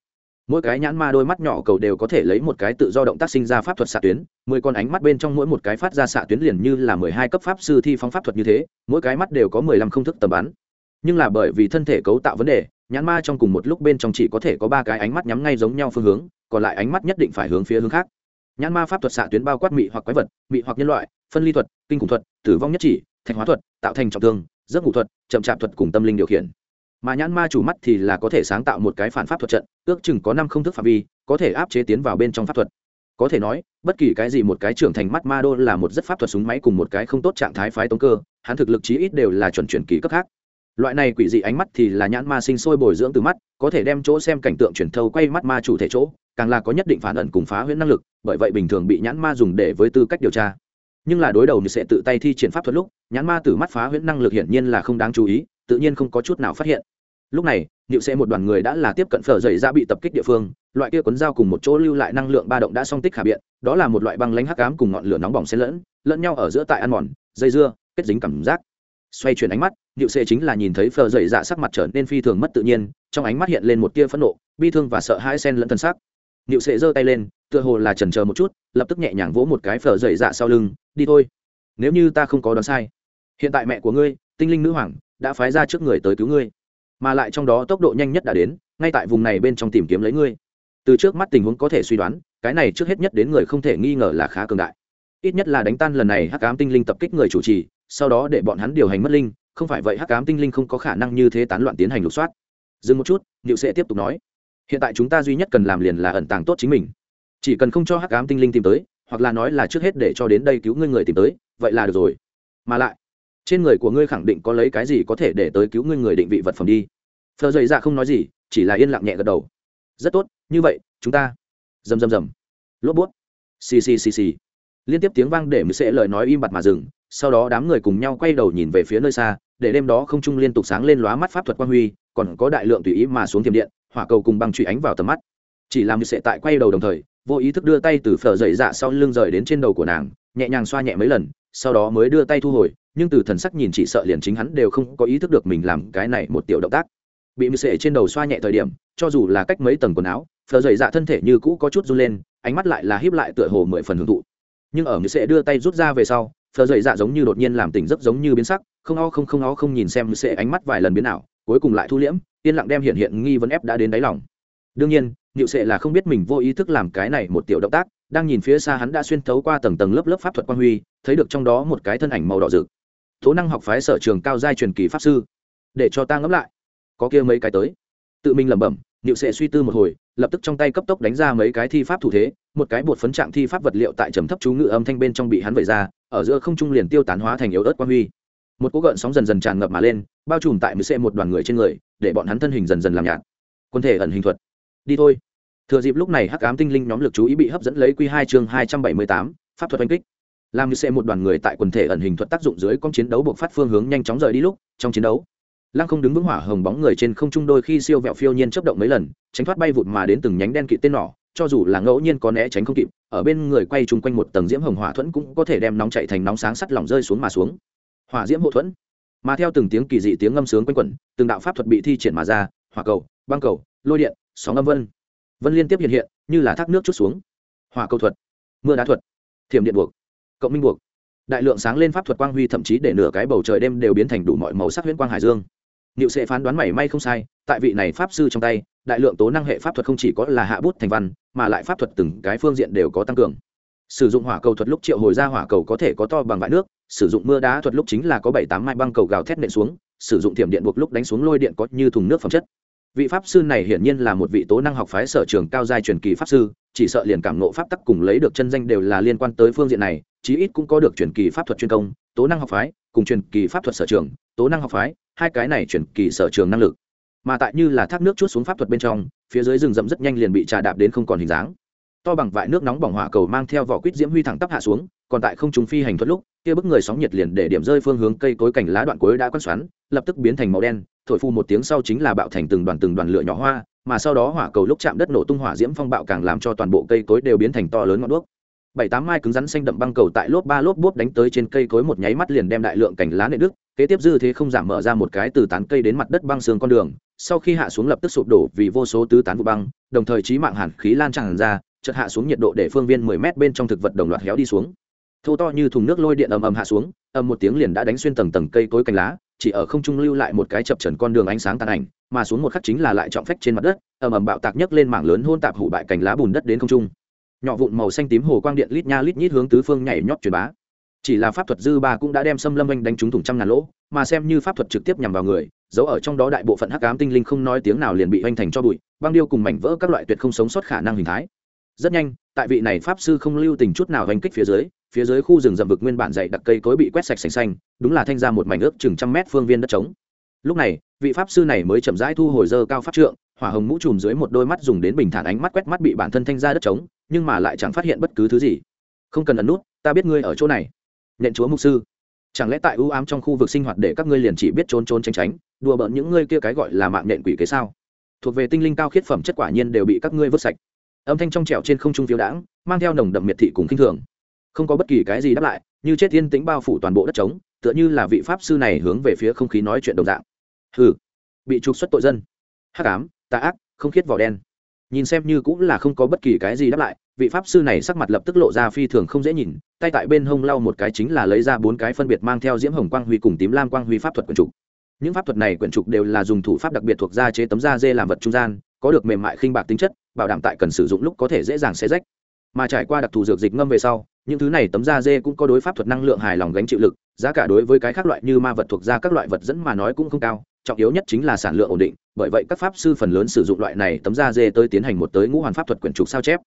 Mỗi cái nhãn ma đôi mắt nhỏ cầu đều có thể lấy một cái tự do động tác sinh ra pháp thuật xạ tuyến, mười con ánh mắt bên trong mỗi một cái phát ra xạ tuyến liền như là mười hai cấp pháp sư thi phóng pháp thuật như thế, mỗi cái mắt đều có mười lăm không thức tầm bắn. Nhưng là bởi vì thân thể cấu tạo vấn đề, nhãn ma trong cùng một lúc bên trong chỉ có thể có ba cái ánh mắt nhắm ngay giống nhau phương hướng, còn lại ánh mắt nhất định phải hướng phía hướng khác nhãn ma pháp thuật xạ tuyến bao quát mị hoặc quái vật, mị hoặc nhân loại, phân ly thuật, kinh khủng thuật, tử vong nhất chỉ, thạch hóa thuật, tạo thành trọng thương, giấc ngủ thuật, chậm chạp thuật cùng tâm linh điều khiển. Mà nhãn ma chủ mắt thì là có thể sáng tạo một cái phản pháp thuật trận, ước chừng có năm không thức phạm vi, có thể áp chế tiến vào bên trong pháp thuật. Có thể nói, bất kỳ cái gì một cái trưởng thành mắt ma đô là một rất pháp thuật súng máy cùng một cái không tốt trạng thái phái tống cơ, hắn thực lực chí ít đều là chuẩn chuyển kỳ cấp khác loại này quỷ dị ánh mắt thì là nhãn ma sinh sôi bồi dưỡng từ mắt, có thể đem chỗ xem cảnh tượng chuyển thâu quay mắt ma chủ thể chỗ, càng là có nhất định phản ẩn cùng phá huyễn năng lực, bởi vậy bình thường bị nhãn ma dùng để với tư cách điều tra. Nhưng là đối đầu như sẽ tự tay thi triển pháp thuật lúc, nhãn ma từ mắt phá huyễn năng lực hiển nhiên là không đáng chú ý, tự nhiên không có chút nào phát hiện. Lúc này, niệu sẽ một đoàn người đã là tiếp cận phở dậy ra bị tập kích địa phương, loại kia cuốn dao cùng một chỗ lưu lại năng lượng ba động đã song tích khả biện, đó là một loại băng lánh hắc ám cùng ngọn lửa nóng bỏng xen lẫn lẫn nhau ở giữa tại ăn mòn, dây dưa, kết dính cảm giác xoay chuyển ánh mắt, điệu sẽ chính là nhìn thấy phở dậy dạ sắc mặt trở nên phi thường mất tự nhiên, trong ánh mắt hiện lên một tia phẫn nộ, bi thương và sợ hãi xen lẫn thân sắc điệu sẽ giơ tay lên, tựa hồ là trần chờ một chút, lập tức nhẹ nhàng vỗ một cái phở dậy dạ sau lưng, đi thôi. Nếu như ta không có đoán sai, hiện tại mẹ của ngươi, tinh linh nữ hoàng, đã phái ra trước người tới cứu ngươi. Mà lại trong đó tốc độ nhanh nhất đã đến, ngay tại vùng này bên trong tìm kiếm lấy ngươi. Từ trước mắt tình huống có thể suy đoán, cái này trước hết nhất đến người không thể nghi ngờ là khá cường đại. Ít nhất là đánh tan lần này hắc ám tinh linh tập kích người chủ trì sau đó để bọn hắn điều hành mất linh, không phải vậy hắc ám tinh linh không có khả năng như thế tán loạn tiến hành lục soát. Dừng một chút nhựu sẽ tiếp tục nói, hiện tại chúng ta duy nhất cần làm liền là ẩn tàng tốt chính mình. Chỉ cần không cho hắc ám tinh linh tìm tới, hoặc là nói là trước hết để cho đến đây cứu ngươi người tìm tới, vậy là được rồi. Mà lại, trên người của ngươi khẳng định có lấy cái gì có thể để tới cứu ngươi người định vị vật phẩm đi. Phờ dậy dạ không nói gì, chỉ là yên lặng nhẹ gật đầu. Rất tốt, như vậy, chúng ta. Rầm rầm rầm. Lốp bút. Xì xì xì xì. Liên tiếp tiếng vang để mười sẽ lời nói im bặt mà dừng sau đó đám người cùng nhau quay đầu nhìn về phía nơi xa, để đêm đó không trung liên tục sáng lên lóa mắt pháp thuật quang huy, còn có đại lượng tùy ý mà xuống thiềm điện, hỏa cầu cùng băng truy ánh vào tầm mắt. Chỉ làm như sệ tại quay đầu đồng thời, vô ý thức đưa tay từ phở dậy dạ sau lưng rời đến trên đầu của nàng, nhẹ nhàng xoa nhẹ mấy lần, sau đó mới đưa tay thu hồi, nhưng từ thần sắc nhìn chỉ sợ liền chính hắn đều không có ý thức được mình làm cái này một tiểu động tác. Bị mưu sệ trên đầu xoa nhẹ thời điểm, cho dù là cách mấy tầng quần áo, phở dậy dạ thân thể như cũ có chút run lên, ánh mắt lại là híp lại tựa hồ mười phần hưởng thụ. Nhưng ở mưu sệ đưa tay rút ra về sau phờ dậy dạ giống như đột nhiên làm tỉnh giấc giống như biến sắc không o không không o không nhìn xem mười sệ ánh mắt vài lần biến nào, cuối cùng lại thu liễm yên lặng đem hiện hiện nghi vấn ép đã đến đáy lòng. Đương nhiên nhịu sệ là không biết mình vô ý thức làm cái này một tiểu động tác đang nhìn phía xa hắn đã xuyên thấu qua tầng tầng lớp lớp pháp thuật quan huy thấy được trong đó một cái thân ảnh màu đỏ rực. Tố năng học phái sở trường cao giai truyền kỳ pháp sư để cho ta ngẫm lại. Có kia mấy cái tới. Tự mình lẩm bẩm Niệu sệ suy tư một hồi, lập tức trong tay cấp tốc đánh ra mấy cái thi pháp thủ thế, một cái bột phấn trạng thi pháp vật liệu tại trầm thấp chú ngữ âm thanh bên trong bị hắn vẩy ra, ở giữa không trung liền tiêu tán hóa thành yếu ớt quang huy. Một cú gợn sóng dần dần tràn ngập mà lên, bao trùm tại Niệu Sệ một đoàn người trên người, để bọn hắn thân hình dần dần làm nhạt. Quân thể ẩn hình thuật. Đi thôi. Thừa dịp lúc này hắc ám tinh linh nhóm lực chú ý bị hấp dẫn lấy quy hai chương hai trăm bảy mươi tám, pháp thuật đánh kích. Làm Niệu Sệ một đoàn người tại quần thể ẩn hình thuật tác dụng dưới công chiến đấu buộc phát phương hướng nhanh chóng rời đi lúc, trong chiến đấu lăng không đứng vững hỏa hồng bóng người trên không trung đôi khi siêu vẹo phiêu nhiên chấp động mấy lần, tránh thoát bay vụt mà đến từng nhánh đen kịt tên nỏ, cho dù là ngẫu nhiên có né tránh không kịp, ở bên người quay chung quanh một tầng diễm hồng hỏa thuẫn cũng có thể đem nóng chạy thành nóng sáng sắt lỏng rơi xuống mà xuống. Hỏa diễm hộ thuẫn. Mà theo từng tiếng kỳ dị tiếng ngâm sướng quanh quẩn, từng đạo pháp thuật bị thi triển mà ra, hỏa cầu, băng cầu, lôi điện, sóng âm vân. Vân liên tiếp hiện hiện, như là thác nước chút xuống. Hỏa cầu thuật, mưa đá thuật, thiểm điện buộc, cộng minh buộc. Đại lượng sáng lên pháp thuật quang huy thậm chí để nửa cái bầu trời đêm đều biến thành đủ mọi màu sắc huyễn quang hải dương. Niệu sẽ phán đoán mảy may không sai, tại vị này pháp sư trong tay, đại lượng tố năng hệ pháp thuật không chỉ có là hạ bút thành văn, mà lại pháp thuật từng cái phương diện đều có tăng cường. Sử dụng hỏa cầu thuật lúc triệu hồi ra hỏa cầu có thể có to bằng vại nước, sử dụng mưa đá thuật lúc chính là có bảy tám mai băng cầu gào thét nện xuống, sử dụng thiểm điện buộc lúc đánh xuống lôi điện có như thùng nước phẩm chất vị pháp sư này hiển nhiên là một vị tố năng học phái sở trường cao giai truyền kỳ pháp sư chỉ sợ liền cảm ngộ pháp tắc cùng lấy được chân danh đều là liên quan tới phương diện này chí ít cũng có được truyền kỳ pháp thuật chuyên công tố năng học phái cùng truyền kỳ pháp thuật sở trường tố năng học phái, hai cái này chuyển kỳ sở trường năng lực. Mà tại như là thác nước chút xuống pháp thuật bên trong, phía dưới rừng rậm rất nhanh liền bị trà đạp đến không còn hình dáng. To bằng vại nước nóng bỏng hỏa cầu mang theo vỏ quýt diễm huy thẳng tắp hạ xuống, còn tại không trùng phi hành thuật lúc, kia bức người sóng nhiệt liền để điểm rơi phương hướng cây cối cảnh lá đoạn cuối đã quát xoắn, lập tức biến thành màu đen, thổi phu một tiếng sau chính là bạo thành từng đoàn từng đoàn lửa nhỏ hoa, mà sau đó hỏa cầu lúc chạm đất nổ tung hỏa diễm phong bạo càng làm cho toàn bộ cây cối đều biến thành to lớn ngọn đuốc. Bảy tám mai cứng rắn xanh đậm băng cầu tại lốp ba lốp bốp đánh tới trên cây cối một nháy mắt liền đem đại lượng cành lá nệ đức kế tiếp dư thế không giảm mở ra một cái từ tán cây đến mặt đất băng sương con đường, sau khi hạ xuống lập tức sụp đổ vì vô số tứ tán vụ băng, đồng thời trí mạng hàn khí lan tràn ra, chợt hạ xuống nhiệt độ để phương viên mười mét bên trong thực vật đồng loạt héo đi xuống. Thô to như thùng nước lôi điện ầm ầm hạ xuống, ầm một tiếng liền đã đánh xuyên tầng tầng cây cối cành lá, chỉ ở không trung lưu lại một cái chập trần con đường ánh sáng tàn ảnh, mà xuống một khắc chính là lại trọng phách trên mặt đất, ầm ầm bạo tạc nhấc lên mảng lớn hôn tạp hủ bại cành lá bùn đất đến không trung. Nhỏ vụn màu xanh tím hồ quang điện lít nha lít nhít hướng tứ phương nhảy nhót truyền bá chỉ là pháp thuật dư ba cũng đã đem xâm lâm anh đánh trúng thủng trăm ngàn lỗ, mà xem như pháp thuật trực tiếp nhằm vào người, giấu ở trong đó đại bộ phận hắc ám tinh linh không nói tiếng nào liền bị hoành thành cho bụi, băng điêu cùng mảnh vỡ các loại tuyệt không sống sót khả năng hình thái. Rất nhanh, tại vị này pháp sư không lưu tình chút nào hành kích phía dưới phía dưới khu rừng rậm vực nguyên bản dày đặc cây cối bị quét sạch sành xanh, đúng là thanh ra một mảnh ước chừng trăm mét phương viên đất trống. Lúc này, vị pháp sư này mới chậm rãi thu hồi dơ cao pháp trượng, hỏa hồng mũ trùm dưới một đôi mắt dùng đến bình thản ánh mắt quét mắt bị bản thân thanh ra đất trống, nhưng mà lại chẳng phát hiện bất cứ thứ gì. Không cần ẩn nút, ta biết ngươi ở chỗ này nện chúa mục sư. Chẳng lẽ tại ưu ám trong khu vực sinh hoạt để các ngươi liền chỉ biết trốn trốn tránh tránh, đùa bỡn những ngươi kia cái gọi là mạng nện quỷ kế sao? Thuộc về tinh linh cao khiết phẩm chất quả nhiên đều bị các ngươi vứt sạch. Âm thanh trong trẻo trên không trung phiếu đãng, mang theo nồng đậm miệt thị cùng khinh thường. Không có bất kỳ cái gì đáp lại, như chết yên tĩnh bao phủ toàn bộ đất trống, tựa như là vị pháp sư này hướng về phía không khí nói chuyện đồng dạng. Hừ, bị trục xuất tội dân. Hắc ám, tà ác, không khiết vỏ đen. Nhìn xem như cũng là không có bất kỳ cái gì đáp lại vị pháp sư này sắc mặt lập tức lộ ra phi thường không dễ nhìn, tay tại bên hông lau một cái chính là lấy ra bốn cái phân biệt mang theo diễm hồng quang huy cùng tím lam quang huy pháp thuật quyển trục. Những pháp thuật này quyển trục đều là dùng thủ pháp đặc biệt thuộc da chế tấm da dê làm vật trung gian, có được mềm mại khinh bạc tính chất, bảo đảm tại cần sử dụng lúc có thể dễ dàng xé rách. Mà trải qua đặc thù dược dịch ngâm về sau, những thứ này tấm da dê cũng có đối pháp thuật năng lượng hài lòng gánh chịu lực, giá cả đối với cái khác loại như ma vật thuộc da các loại vật dẫn mà nói cũng không cao, trọng yếu nhất chính là sản lượng ổn định, bởi vậy các pháp sư phần lớn sử dụng loại này tấm da dê tới tiến hành một tới ngũ hoàn pháp thuật quyển trục sao chép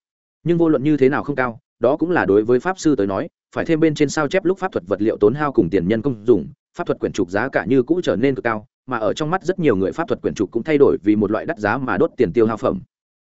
nhưng vô luận như thế nào không cao, đó cũng là đối với pháp sư tới nói, phải thêm bên trên sao chép lúc pháp thuật vật liệu tốn hao cùng tiền nhân công dùng pháp thuật quyển trục giá cả như cũ trở nên cực cao, mà ở trong mắt rất nhiều người pháp thuật quyển trục cũng thay đổi vì một loại đắt giá mà đốt tiền tiêu hao phẩm.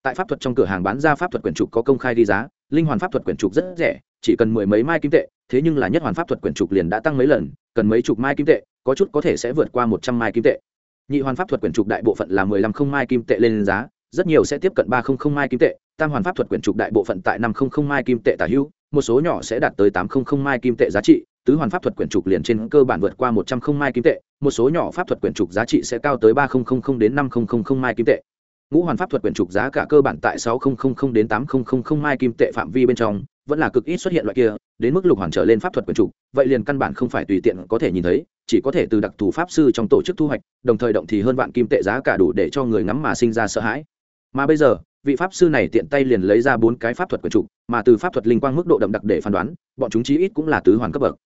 Tại pháp thuật trong cửa hàng bán ra pháp thuật quyển trục có công khai ghi giá, linh hoàn pháp thuật quyển trục rất rẻ, chỉ cần mười mấy mai kim tệ, thế nhưng là nhất hoàn pháp thuật quyển trục liền đã tăng mấy lần, cần mấy chục mai kim tệ, có chút có thể sẽ vượt qua một trăm mai kim tệ. Nhị hoàn pháp thuật quyển trục đại bộ phận là mười lăm không mai kim tệ lên giá rất nhiều sẽ tiếp cận ba không không mai kim tệ tam hoàn pháp thuật quyển trục đại bộ phận tại năm không không mai kim tệ tả hữu một số nhỏ sẽ đạt tới tám không không mai kim tệ giá trị tứ hoàn pháp thuật quyển trục liền trên cơ bản vượt qua một trăm không mai kim tệ một số nhỏ pháp thuật quyển trục giá trị sẽ cao tới ba không không không đến năm không không không mai kim tệ ngũ hoàn pháp thuật quyển trục giá cả cơ bản tại sáu không không không đến tám không không không mai kim tệ phạm vi bên trong vẫn là cực ít xuất hiện loại kia đến mức lục hoàn trở lên pháp thuật quyển trục vậy liền căn bản không phải tùy tiện có thể nhìn thấy chỉ có thể từ đặc thù pháp sư trong tổ chức thu hoạch đồng thời động thì hơn vạn kim tệ giá cả đủ để cho người ngắm mà sinh ra sợ hãi mà bây giờ, vị pháp sư này tiện tay liền lấy ra bốn cái pháp thuật quyển trục, mà từ pháp thuật linh quang mức độ đậm đặc để phán đoán, bọn chúng chí ít cũng là tứ hoàn cấp bậc.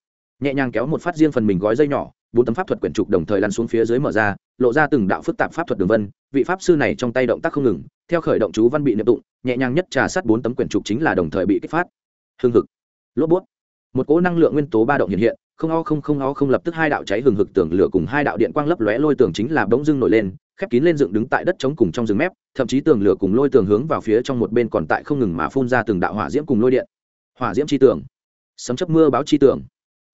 Nhẹ nhàng kéo một phát riêng phần mình gói dây nhỏ, bốn tấm pháp thuật quyển trục đồng thời lăn xuống phía dưới mở ra, lộ ra từng đạo phức tạp pháp thuật đường vân, vị pháp sư này trong tay động tác không ngừng, theo khởi động chú văn bị niệm tụng, nhẹ nhàng nhất trà sát bốn tấm quyển trục chính là đồng thời bị kích phát. Hưng hực. Lốp bút một cỗ năng lượng nguyên tố ba động hiện hiện, không o không không o không lập tức hai đạo cháy hừng hực tường lửa cùng hai đạo điện quang lấp lóe lôi tường chính là bỗng dưng nổi lên, khép kín lên dựng đứng tại đất trống cùng trong rừng mép, thậm chí tường lửa cùng lôi tường hướng vào phía trong một bên còn tại không ngừng mà phun ra từng đạo hỏa diễm cùng lôi điện. Hỏa diễm chi tường. Sấm chấp mưa báo chi tường.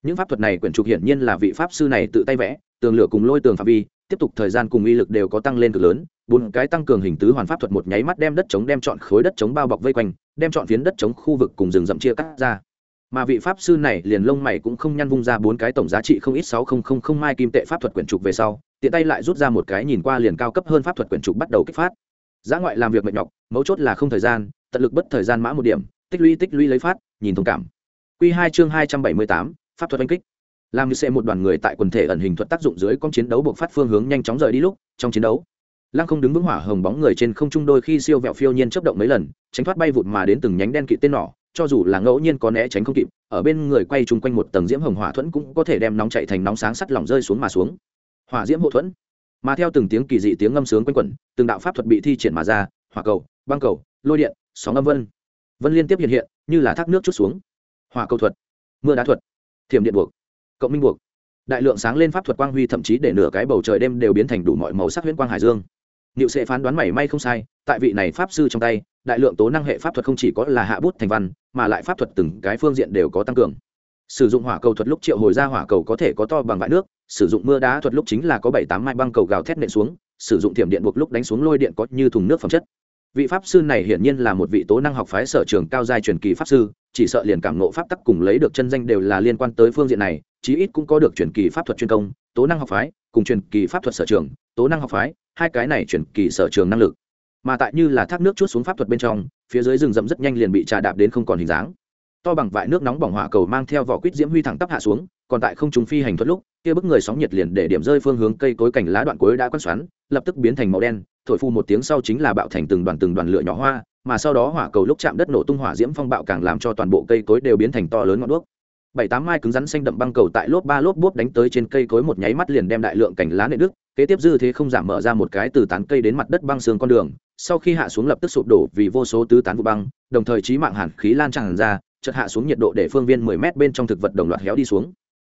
Những pháp thuật này quyển trục hiển nhiên là vị pháp sư này tự tay vẽ, tường lửa cùng lôi tường phạm vi, tiếp tục thời gian cùng uy lực đều có tăng lên cực lớn, bốn cái tăng cường hình tứ hoàn pháp thuật một nháy mắt đem đất chống đem chọn khối đất chống bao bọc vây quanh, đem chọn phiến đất chống khu vực cùng rừng rậm chia cắt ra mà vị pháp sư này liền lông mày cũng không nhăn vung ra bốn cái tổng giá trị không ít sáu không không không mai kim tệ pháp thuật quyển trục về sau, tiện tay lại rút ra một cái nhìn qua liền cao cấp hơn pháp thuật quyển trục bắt đầu kích phát. Giá ngoại làm việc mệt nhọc, mấu chốt là không thời gian, tận lực bất thời gian mã một điểm, tích lũy tích lũy lấy phát, nhìn thông cảm. Q hai chương hai trăm bảy mươi tám, pháp thuật oanh kích. Làm như xe một đoàn người tại quần thể ẩn hình thuật tác dụng dưới con chiến đấu buộc phát phương hướng nhanh chóng rời đi lúc, trong chiến đấu, lăng không đứng vững hỏa hồng bóng người trên không trung đôi khi siêu vẹo phiêu nhiên chấp động mấy lần, tránh thoát bay vụt mà đến từng nhánh đen kỵ tên nỏ cho dù là ngẫu nhiên có né tránh không kịp ở bên người quay chung quanh một tầng diễm hồng hỏa thuẫn cũng có thể đem nóng chạy thành nóng sáng sắt lỏng rơi xuống mà xuống. Hỏa diễm hộ thuẫn. Mà theo từng tiếng kỳ dị tiếng ngâm sướng quanh quẩn từng đạo pháp thuật bị thi triển mà ra hỏa cầu băng cầu lôi điện sóng âm vân. Vân liên tiếp hiện hiện như là thác nước chút xuống. Hỏa cầu thuật mưa đá thuật thiểm điện buộc cộng minh buộc. Đại lượng sáng lên pháp thuật quang huy thậm chí để nửa cái bầu trời đêm đều biến thành đủ mọi màu sắc huyễn quang hải dương. Niệu sẽ phán đoán mảy may không sai, tại vị này pháp sư trong tay, đại lượng tố năng hệ pháp thuật không chỉ có là hạ bút thành văn, mà lại pháp thuật từng cái phương diện đều có tăng cường. Sử dụng hỏa cầu thuật lúc triệu hồi ra hỏa cầu có thể có to bằng vại nước, sử dụng mưa đá thuật lúc chính là có bảy tám mai băng cầu gào thét nện xuống, sử dụng thiểm điện buộc lúc đánh xuống lôi điện có như thùng nước phẩm chất. Vị pháp sư này hiển nhiên là một vị tố năng học phái sở trường cao giai truyền kỳ pháp sư, chỉ sợ liền cảm nộ pháp tắc cùng lấy được chân danh đều là liên quan tới phương diện này, chí ít cũng có được truyền kỳ pháp thuật chuyên công, tố năng học phái, cùng truyền kỳ pháp thuật sở trường, tố năng học phái, hai cái này truyền kỳ sở trường năng lực. Mà tại như là thác nước chút xuống pháp thuật bên trong, phía dưới rừng rậm rất nhanh liền bị trà đạp đến không còn hình dáng. To bằng vại nước nóng bỏng hỏa cầu mang theo vỏ quýt diễm huy thẳng tắp hạ xuống, còn tại không trung phi hành thuật lúc, kia bức người sóng nhiệt liền để điểm rơi phương hướng cây cối cảnh lá đoạn cuối đã quăn xoắn, lập tức biến thành màu đen, thổi phu một tiếng sau chính là bạo thành từng đoàn từng đoàn lửa nhỏ hoa, mà sau đó hỏa cầu lúc chạm đất nổ tung hỏa diễm phong bạo càng làm cho toàn bộ cây cối đều biến thành to lớn ngọn đuốc bảy tám mai cứng rắn xanh đậm băng cầu tại lốp ba lốp bốp đánh tới trên cây cối một nháy mắt liền đem đại lượng cảnh lá nệ đức kế tiếp dư thế không giảm mở ra một cái từ tán cây đến mặt đất băng xương con đường sau khi hạ xuống lập tức sụp đổ vì vô số tứ tán vụ băng, đồng thời trí mạng hàn khí lan tràn ra, chợt hạ xuống nhiệt độ để phương viên mười mét bên trong thực vật đồng loạt héo đi xuống.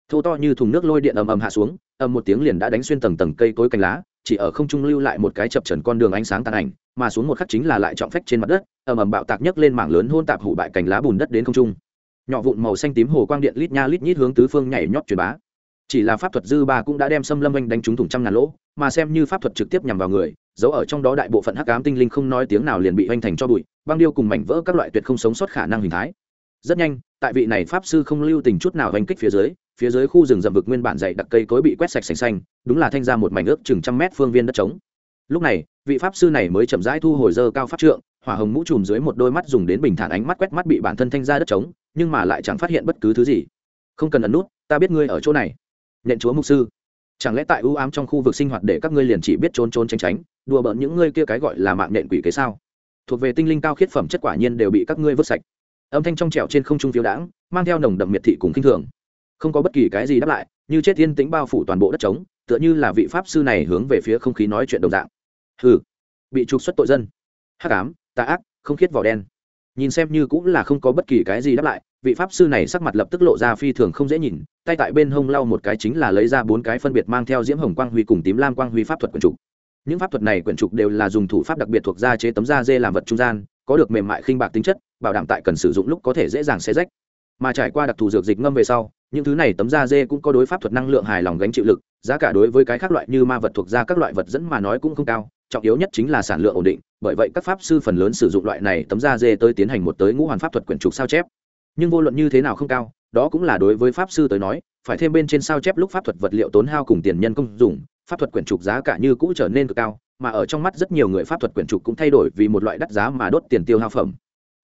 Thô to như thùng nước lôi điện ầm ầm hạ xuống, ầm một tiếng liền đã đánh xuyên tầng tầng cây cối cành lá, chỉ ở không trung lưu lại một cái chập trần con đường ánh sáng tàn ảnh, mà xuống một khắc chính là lại trọng phách trên mặt đất, ầm ầm bạo tạc nhấc lên mảng lớn hôn tạp hủ bại cành lá bùn đất đến không trung. Nhỏ vụn màu xanh tím hồ quang điện lít nha lít nhít hướng tứ phương nhảy nhót truyền bá. Chỉ là pháp thuật dư ba cũng đã đem xâm lâm anh đánh trúng thủng trăm ngàn lỗ, mà xem như pháp thuật trực tiếp nhằm vào người dấu ở trong đó đại bộ phận hắc ám tinh linh không nói tiếng nào liền bị hoành thành cho bụi, băng điêu cùng mảnh vỡ các loại tuyệt không sống sót khả năng hình thái. Rất nhanh, tại vị này pháp sư không lưu tình chút nào hoành kích phía dưới phía dưới khu rừng rậm vực nguyên bản dày đặc cây cối bị quét sạch sành xanh, đúng là thanh ra một mảnh ước chừng trăm mét phương viên đất trống. Lúc này, vị pháp sư này mới chậm rãi thu hồi dơ cao pháp trượng, hỏa hồng mũ trùm dưới một đôi mắt dùng đến bình thản ánh mắt quét mắt bị bản thân thanh ra đất trống, nhưng mà lại chẳng phát hiện bất cứ thứ gì. Không cần ẩn nút, ta biết ngươi ở chỗ này. Nhận chúa mục sư, chẳng lẽ tại ưu ám trong khu vực sinh hoạt để các ngươi liền chỉ biết trốn trốn tránh tránh? Đùa bỡn những ngươi kia cái gọi là mạng nện quỷ kế sao? Thuộc về tinh linh cao khiết phẩm chất quả nhiên đều bị các ngươi vứt sạch. Âm thanh trong trẻo trên không trung phiếu đãng, mang theo nồng đậm miệt thị cùng kinh thường. Không có bất kỳ cái gì đáp lại, như chết yên tĩnh bao phủ toàn bộ đất trống, tựa như là vị pháp sư này hướng về phía không khí nói chuyện đồng dạng. Hừ, bị trục xuất tội dân. Hắc ám, tà ác, không khiết vỏ đen. Nhìn xem như cũng là không có bất kỳ cái gì đáp lại, vị pháp sư này sắc mặt lập tức lộ ra phi thường không dễ nhìn, tay tại bên hông lau một cái chính là lấy ra bốn cái phân biệt mang theo diễm hồng quang huy cùng tím lam quang huy pháp thuật quân trục những pháp thuật này quyển trục đều là dùng thủ pháp đặc biệt thuộc da chế tấm da dê làm vật trung gian, có được mềm mại khinh bạc tính chất, bảo đảm tại cần sử dụng lúc có thể dễ dàng xé rách. Mà trải qua đặc thù dược dịch ngâm về sau, những thứ này tấm da dê cũng có đối pháp thuật năng lượng hài lòng gánh chịu lực, giá cả đối với cái khác loại như ma vật thuộc da các loại vật dẫn mà nói cũng không cao, trọng yếu nhất chính là sản lượng ổn định, bởi vậy các pháp sư phần lớn sử dụng loại này tấm da dê tới tiến hành một tới ngũ hoàn pháp thuật quyển trục sao chép. Nhưng vô luận như thế nào không cao, đó cũng là đối với pháp sư tới nói, phải thêm bên trên sao chép lúc pháp thuật vật liệu tốn hao cùng tiền nhân công dùng pháp thuật quyển trục giá cả như cũ trở nên cực cao, mà ở trong mắt rất nhiều người pháp thuật quyển trục cũng thay đổi vì một loại đắt giá mà đốt tiền tiêu hao phẩm.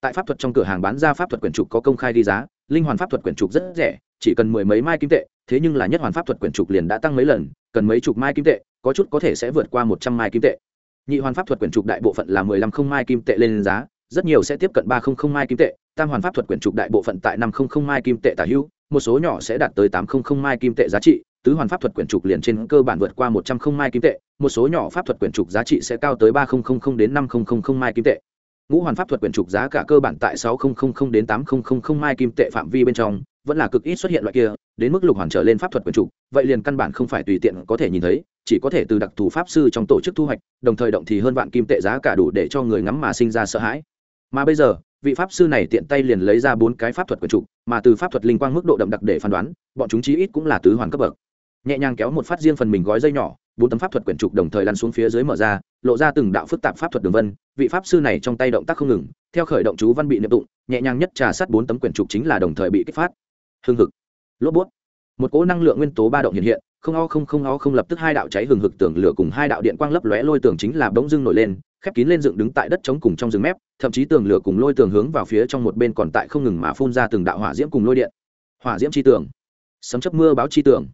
Tại pháp thuật trong cửa hàng bán ra pháp thuật quyển trục có công khai đi giá, linh hoàn pháp thuật quyển trục rất rẻ, chỉ cần mười mấy mai kim tệ, thế nhưng là nhất hoàn pháp thuật quyển trục liền đã tăng mấy lần, cần mấy chục mai kim tệ, có chút có thể sẽ vượt qua một trăm mai kim tệ. Nhị hoàn pháp thuật quyển trục đại bộ phận là mười lăm không mai kim tệ lên giá, rất nhiều sẽ tiếp cận ba không không mai kim tệ, tam hoàn pháp thuật quyển trục đại bộ phận tại năm không không mai kim tệ tả hữu, một số nhỏ sẽ đạt tới tám không không mai kim tệ giá trị tứ hoàn pháp thuật quyển trục liền trên cơ bản vượt qua một trăm không mai kim tệ, một số nhỏ pháp thuật quyển trục giá trị sẽ cao tới ba không không không đến năm không không không mai kim tệ. Ngũ hoàn pháp thuật quyển trục giá cả cơ bản tại sáu không không không đến tám không không không mai kim tệ phạm vi bên trong, vẫn là cực ít xuất hiện loại kia, đến mức lục hoàn trở lên pháp thuật quyển trục, vậy liền căn bản không phải tùy tiện có thể nhìn thấy, chỉ có thể từ đặc thù pháp sư trong tổ chức thu hoạch, đồng thời động thì hơn vạn kim tệ giá cả đủ để cho người ngắm mà sinh ra sợ hãi. Mà bây giờ, vị pháp sư này tiện tay liền lấy ra bốn cái pháp thuật quyển trục, mà từ pháp thuật linh quang mức độ đậm đặc để phán đoán, bọn chúng chí ít cũng là tứ hoàn cấp bậc nhẹ nhàng kéo một phát riêng phần mình gói dây nhỏ, bốn tấm pháp thuật quyển trục đồng thời lăn xuống phía dưới mở ra, lộ ra từng đạo phức tạp pháp thuật đường vân, vị pháp sư này trong tay động tác không ngừng, theo khởi động chú văn bị niệm tụng, nhẹ nhàng nhất trà sát bốn tấm quyển trục chính là đồng thời bị kích phát. Hưng hực. Lốp bút. Một cỗ năng lượng nguyên tố ba động hiện hiện, không o không không o không lập tức hai đạo cháy hừng hực tưởng lửa cùng hai đạo điện quang lấp lóe lôi tường chính là bỗng dưng nổi lên, khép kín lên dựng đứng tại đất trống cùng trong rừng mép, thậm chí tường lửa cùng lôi tường hướng vào phía trong một bên còn tại không ngừng mà phun ra từng đạo hỏa diễm cùng lôi điện. Hỏa diễm chi tường. Sấm chấp mưa báo chi tường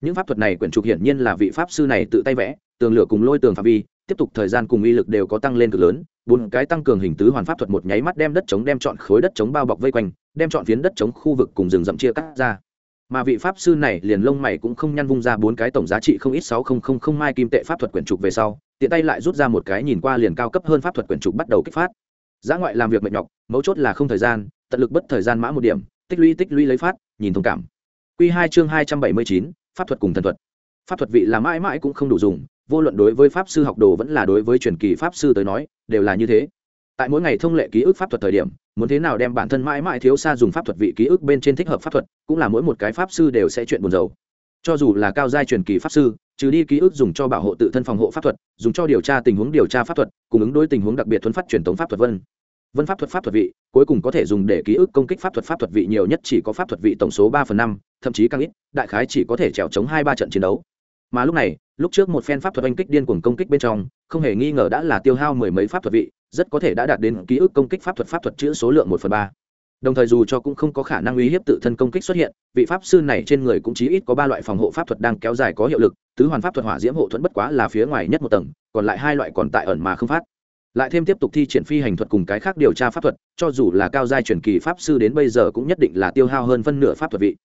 những pháp thuật này quyển trục hiển nhiên là vị pháp sư này tự tay vẽ, tường lửa cùng lôi tường phạm vi, tiếp tục thời gian cùng uy lực đều có tăng lên cực lớn, bốn cái tăng cường hình tứ hoàn pháp thuật một nháy mắt đem đất chống đem chọn khối đất chống bao bọc vây quanh, đem chọn phiến đất chống khu vực cùng rừng rậm chia cắt ra. Mà vị pháp sư này liền lông mày cũng không nhăn vung ra bốn cái tổng giá trị không ít sáu không không không mai kim tệ pháp thuật quyển trục về sau, tiện tay lại rút ra một cái nhìn qua liền cao cấp hơn pháp thuật quyển trục bắt đầu kích phát. Giá ngoại làm việc mệt nhọc, mấu chốt là không thời gian, tận lực bất thời gian mã một điểm, tích lũy tích lũy lấy phát, nhìn thông cảm. Q hai chương hai trăm bảy mươi chín pháp thuật cùng thần thuật. Pháp thuật vị là mãi mãi cũng không đủ dùng, vô luận đối với pháp sư học đồ vẫn là đối với truyền kỳ pháp sư tới nói, đều là như thế. Tại mỗi ngày thông lệ ký ức pháp thuật thời điểm, muốn thế nào đem bản thân mãi mãi thiếu xa dùng pháp thuật vị ký ức bên trên thích hợp pháp thuật, cũng là mỗi một cái pháp sư đều sẽ chuyện buồn rầu. Cho dù là cao giai truyền kỳ pháp sư, trừ đi ký ức dùng cho bảo hộ tự thân phòng hộ pháp thuật, dùng cho điều tra tình huống điều tra pháp thuật cùng ứng đối tình huống đặc biệt thuấn phát truyền thống pháp thuật vân vân pháp thuật pháp thuật vị cuối cùng có thể dùng để ký ức công kích pháp thuật pháp thuật vị nhiều nhất chỉ có pháp thuật vị tổng số ba phần năm thậm chí càng ít đại khái chỉ có thể trèo chống hai ba trận chiến đấu mà lúc này lúc trước một phen pháp thuật oanh kích điên cuồng công kích bên trong không hề nghi ngờ đã là tiêu hao mười mấy pháp thuật vị rất có thể đã đạt đến ký ức công kích pháp thuật pháp thuật chữ số lượng một phần ba đồng thời dù cho cũng không có khả năng uy hiếp tự thân công kích xuất hiện vị pháp sư này trên người cũng chí ít có ba loại phòng hộ pháp thuật đang kéo dài có hiệu lực tứ hoàn pháp thuật hỏa diễm hộ thuẫn bất quá là phía ngoài nhất một tầng còn lại hai loại còn tại ẩn mà không phát lại thêm tiếp tục thi triển phi hành thuật cùng cái khác điều tra pháp thuật, cho dù là cao giai truyền kỳ pháp sư đến bây giờ cũng nhất định là tiêu hao hơn phân nửa pháp thuật vị.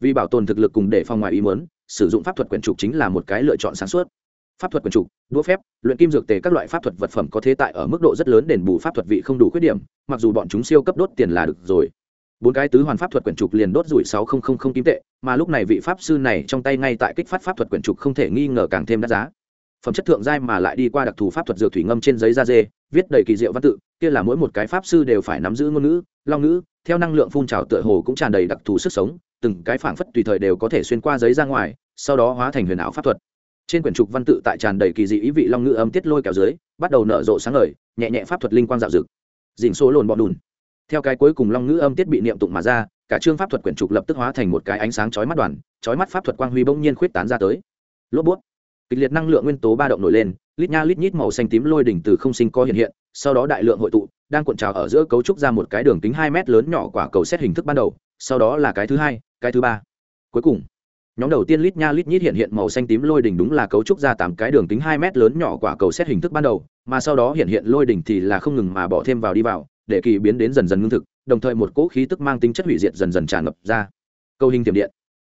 Vì bảo tồn thực lực cùng để phòng ngoài ý muốn, sử dụng pháp thuật quyển trục chính là một cái lựa chọn sáng suốt. Pháp thuật quyển trục, đũa phép, luyện kim dược tề các loại pháp thuật vật phẩm có thế tại ở mức độ rất lớn đền bù pháp thuật vị không đủ khuyết điểm, mặc dù bọn chúng siêu cấp đốt tiền là được rồi. Bốn cái tứ hoàn pháp thuật quyển trục liền đốt rủi sáu không không không kim tệ, mà lúc này vị pháp sư này trong tay ngay tại kích phát pháp thuật quyển trục không thể nghi ngờ càng thêm đắt giá phẩm chất thượng giai mà lại đi qua đặc thù pháp thuật dược thủy ngâm trên giấy da dê, viết đầy kỳ diệu văn tự, kia là mỗi một cái pháp sư đều phải nắm giữ ngôn ngữ, long ngữ, theo năng lượng phun trào tựa hồ cũng tràn đầy đặc thù sức sống, từng cái phảng phất tùy thời đều có thể xuyên qua giấy ra ngoài, sau đó hóa thành huyền ảo pháp thuật. Trên quyển trục văn tự tại tràn đầy kỳ dị ý vị long ngữ âm tiết lôi kéo dưới, bắt đầu nở rộ sáng lời nhẹ nhẹ pháp thuật linh quang dạo dực. Dình số lồn bọ đùn. Theo cái cuối cùng long ngữ âm tiết bị niệm tụng mà ra, cả chương pháp thuật quyển trục lập tức hóa thành một cái ánh sáng chói mắt đoàn, chói mắt pháp thuật quang huy bỗng nhiên khuyết tán ra tới. Lốp bút kịch liệt năng lượng nguyên tố ba động nổi lên, lít nha lít nhít màu xanh tím lôi đỉnh từ không sinh có hiện hiện, sau đó đại lượng hội tụ, đang cuộn trào ở giữa cấu trúc ra một cái đường kính hai mét lớn nhỏ quả cầu xét hình thức ban đầu, sau đó là cái thứ hai, cái thứ ba. Cuối cùng, nhóm đầu tiên lít nha lít nhít hiện hiện màu xanh tím lôi đỉnh đúng là cấu trúc ra tám cái đường kính hai mét lớn nhỏ quả cầu xét hình thức ban đầu, mà sau đó hiện hiện lôi đỉnh thì là không ngừng mà bỏ thêm vào đi vào, để kỳ biến đến dần dần ngưng thực, đồng thời một cỗ khí tức mang tính chất hủy diệt dần dần tràn ngập ra. Câu hình tiềm điện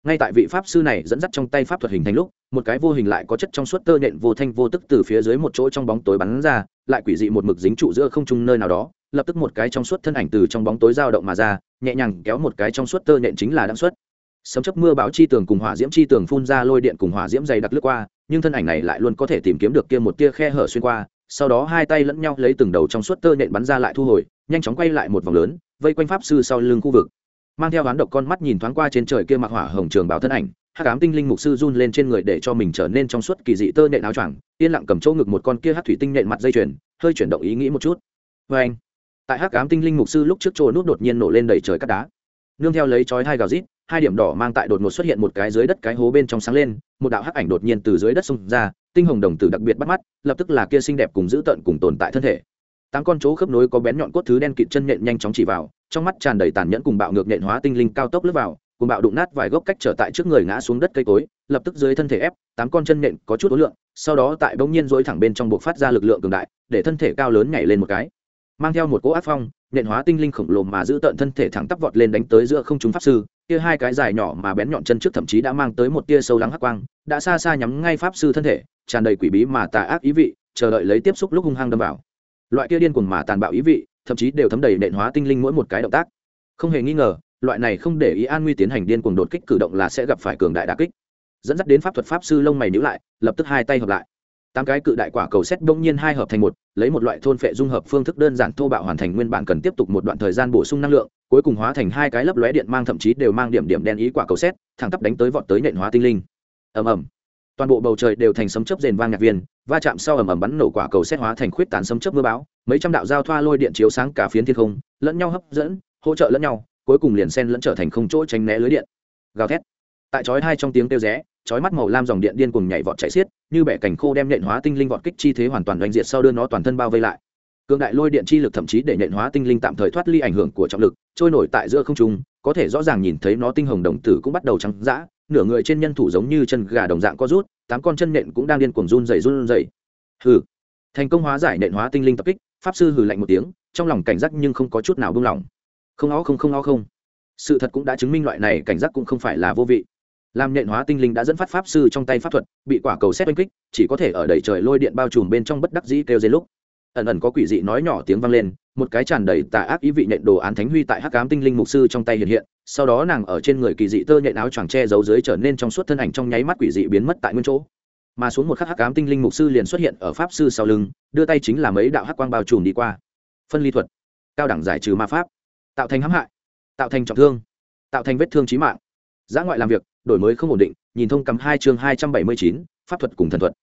ngay tại vị pháp sư này dẫn dắt trong tay pháp thuật hình thành lúc, một cái vô hình lại có chất trong suốt tơ nện vô thanh vô tức từ phía dưới một chỗ trong bóng tối bắn ra, lại quỷ dị một mực dính trụ giữa không trung nơi nào đó, lập tức một cái trong suốt thân ảnh từ trong bóng tối dao động mà ra, nhẹ nhàng kéo một cái trong suốt tơ nện chính là đáng xuất. Sấm chấp mưa báo chi tường cùng hỏa diễm chi tường phun ra lôi điện cùng hỏa diễm dày đặc lướt qua, nhưng thân ảnh này lại luôn có thể tìm kiếm được kia một tia khe hở xuyên qua, sau đó hai tay lẫn nhau lấy từng đầu trong suốt tơ nện bắn ra lại thu hồi, nhanh chóng quay lại một vòng lớn, vây quanh pháp sư sau lưng khu vực mang theo oán độc con mắt nhìn thoáng qua trên trời kia mặc hỏa hồng trường báo thân ảnh, hắc ám tinh linh mục sư run lên trên người để cho mình trở nên trong suốt kỳ dị tơ nện áo choàng, yên lặng cầm chỗ ngực một con kia hắc thủy tinh nện mặt dây chuyền, hơi chuyển động ý nghĩ một chút. Vê anh, tại hắc ám tinh linh mục sư lúc trước chỗ nút đột nhiên nổ lên đầy trời cắt đá. Nương theo lấy chói hai gào rít, hai điểm đỏ mang tại đột ngột xuất hiện một cái dưới đất cái hố bên trong sáng lên, một đạo hắc ảnh đột nhiên từ dưới đất xông ra, tinh hồng đồng tử đặc biệt bắt mắt, lập tức là kia xinh đẹp cùng giữ tận cùng tồn tại thân thể. Tám con chỗ khớp nối có bén nhọn cốt thứ đen kịt chân nhện nhanh chóng chỉ vào trong mắt tràn đầy tàn nhẫn cùng bạo ngược nện hóa tinh linh cao tốc lướt vào, cùng bạo đụng nát vài gốc cách trở tại trước người ngã xuống đất cây cối, lập tức dưới thân thể ép, tám con chân nện có chút ối lượng sau đó tại bỗng nhiên dối thẳng bên trong buộc phát ra lực lượng cường đại, để thân thể cao lớn nhảy lên một cái. Mang theo một cỗ áp phong nện hóa tinh linh khổng lồ mà giữ tận thân thể thẳng tắp vọt lên đánh tới giữa không trung pháp sư, kia hai cái dài nhỏ mà bén nhọn chân trước thậm chí đã mang tới một tia sâu lắng hắc quang, đã xa xa nhắm ngay pháp sư thân thể, tràn đầy quỷ bí mà tà ác ý vị, chờ đợi lấy tiếp xúc lúc hung hăng đâm vào. Loại kia điên cuồng mà tàn bạo ý vị thậm chí đều thấm đầy nện hóa tinh linh mỗi một cái động tác. Không hề nghi ngờ, loại này không để ý an nguy tiến hành điên cuồng đột kích cử động là sẽ gặp phải cường đại đà kích. Dẫn dắt đến pháp thuật pháp sư lông mày nhữ lại, lập tức hai tay hợp lại. Tám cái cự đại quả cầu xét bỗng nhiên hai hợp thành một, lấy một loại thôn phệ dung hợp phương thức đơn giản thô bạo hoàn thành nguyên bản cần tiếp tục một đoạn thời gian bổ sung năng lượng, cuối cùng hóa thành hai cái lấp lóe điện mang thậm chí đều mang điểm điểm đen ý quả cầu xét, thẳng tắp đánh tới vọt tới nện hóa tinh linh. Ầm ầm. Toàn bộ bầu trời đều thành sấm chớp rền vang nhạc viên, va chạm sau ầm ầm bắn nổ quả cầu xét hóa thành khuyết tán sấm chớp mưa bão mấy trăm đạo giao thoa lôi điện chiếu sáng cả phiến thiên không, lẫn nhau hấp dẫn, hỗ trợ lẫn nhau, cuối cùng liền sen lẫn trở thành không chỗ tránh né lưới điện. Gào thét. Tại chói hai trong tiếng kêu rẽ, chói mắt màu lam dòng điện điên cùng nhảy vọt chạy xiết, như bẻ cảnh khô đem nhện hóa tinh linh vọt kích chi thế hoàn toàn đánh diệt sau đưa nó toàn thân bao vây lại. Cường đại lôi điện chi lực thậm chí để nhện hóa tinh linh tạm thời thoát ly ảnh hưởng của trọng lực, trôi nổi tại giữa không trung, có thể rõ ràng nhìn thấy nó tinh hồng đồng tử cũng bắt đầu trắng dã, nửa người trên nhân thủ giống như chân gà đồng dạng co rút, tám con chân nện cũng đang điên cuồng run rẩy run rẩy. Hừ. Thành công hóa giải nện hóa tinh linh tập kích pháp sư hừ lạnh một tiếng, trong lòng cảnh giác nhưng không có chút nào buông lỏng. Không ó không không ó không. Sự thật cũng đã chứng minh loại này cảnh giác cũng không phải là vô vị. Làm nện hóa tinh linh đã dẫn phát pháp sư trong tay pháp thuật, bị quả cầu xét oanh kích, chỉ có thể ở đầy trời lôi điện bao trùm bên trong bất đắc dĩ kêu dây lúc. Ẩn ẩn có quỷ dị nói nhỏ tiếng vang lên, một cái tràn đầy tà ác ý vị nện đồ án thánh huy tại hắc cám tinh linh mục sư trong tay hiện hiện, sau đó nàng ở trên người kỳ dị tơ nhện áo choàng che giấu dưới trở nên trong suốt thân ảnh trong nháy mắt quỷ dị biến mất tại nguyên chỗ mà xuống một khắc hắc ám tinh linh mục sư liền xuất hiện ở pháp sư sau lưng, đưa tay chính là mấy đạo hắc quang bao trùm đi qua. Phân ly thuật, cao đẳng giải trừ ma pháp, tạo thành hãm hại, tạo thành trọng thương, tạo thành vết thương trí mạng. Giã ngoại làm việc, đổi mới không ổn định, nhìn thông cắm hai chương hai trăm bảy mươi chín, pháp thuật cùng thần thuật.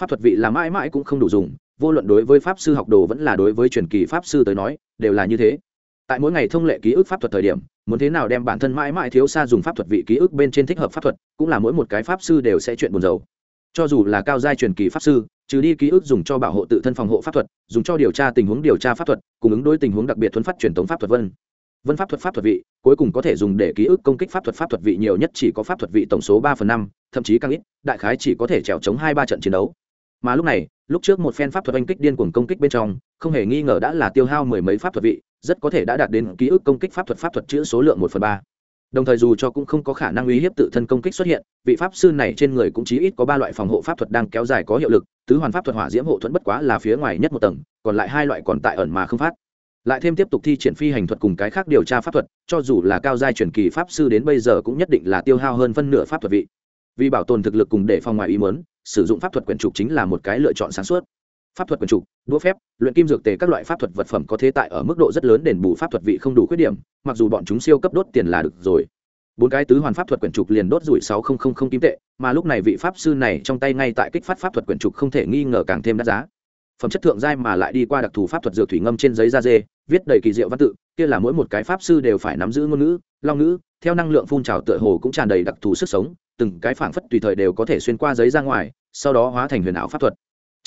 Pháp thuật vị là mãi mãi cũng không đủ dùng, vô luận đối với pháp sư học đồ vẫn là đối với truyền kỳ pháp sư tới nói, đều là như thế. Tại mỗi ngày thông lệ ký ức pháp thuật thời điểm, muốn thế nào đem bản thân mãi mãi thiếu xa dùng pháp thuật vị ký ức bên trên thích hợp pháp thuật, cũng là mỗi một cái pháp sư đều sẽ chuyện buồn rầu cho dù là cao giai truyền kỳ pháp sư trừ đi ký ức dùng cho bảo hộ tự thân phòng hộ pháp thuật dùng cho điều tra tình huống điều tra pháp thuật cùng ứng đối tình huống đặc biệt thuấn phát truyền thống pháp thuật vân vân pháp thuật pháp thuật vị cuối cùng có thể dùng để ký ức công kích pháp thuật pháp thuật vị nhiều nhất chỉ có pháp thuật vị tổng số ba phần năm thậm chí càng ít đại khái chỉ có thể trèo chống hai ba trận chiến đấu mà lúc này lúc trước một phen pháp thuật oanh kích điên cuồng công kích bên trong không hề nghi ngờ đã là tiêu hao mười mấy pháp thuật vị rất có thể đã đạt đến ký ức công kích pháp thuật pháp thuật chữ số lượng một phần ba đồng thời dù cho cũng không có khả năng uy hiếp tự thân công kích xuất hiện, vị pháp sư này trên người cũng chí ít có ba loại phòng hộ pháp thuật đang kéo dài có hiệu lực, tứ hoàn pháp thuật hỏa diễm hộ thuẫn bất quá là phía ngoài nhất một tầng, còn lại hai loại còn tại ẩn mà không phát. Lại thêm tiếp tục thi triển phi hành thuật cùng cái khác điều tra pháp thuật, cho dù là cao giai truyền kỳ pháp sư đến bây giờ cũng nhất định là tiêu hao hơn phân nửa pháp thuật vị. Vì bảo tồn thực lực cùng để phòng ngoài ý mớn sử dụng pháp thuật quyển trục chính là một cái lựa chọn sáng suốt pháp thuật quyển trục đũa phép, luyện kim dược tề các loại pháp thuật vật phẩm có thế tại ở mức độ rất lớn đền bù pháp thuật vị không đủ khuyết điểm, mặc dù bọn chúng siêu cấp đốt tiền là được rồi. Bốn cái tứ hoàn pháp thuật quyển trục liền đốt rủi sáu không không không kim tệ, mà lúc này vị pháp sư này trong tay ngay tại kích phát pháp thuật quyển trục không thể nghi ngờ càng thêm đắt giá. Phẩm chất thượng giai mà lại đi qua đặc thù pháp thuật dược thủy ngâm trên giấy da dê, viết đầy kỳ diệu văn tự, kia là mỗi một cái pháp sư đều phải nắm giữ ngôn ngữ, long ngữ, theo năng lượng phun trào tựa hồ cũng tràn đầy đặc thù sức sống, từng cái phảng phất tùy thời đều có thể xuyên qua giấy ra ngoài, sau đó hóa thành huyền ảo pháp thuật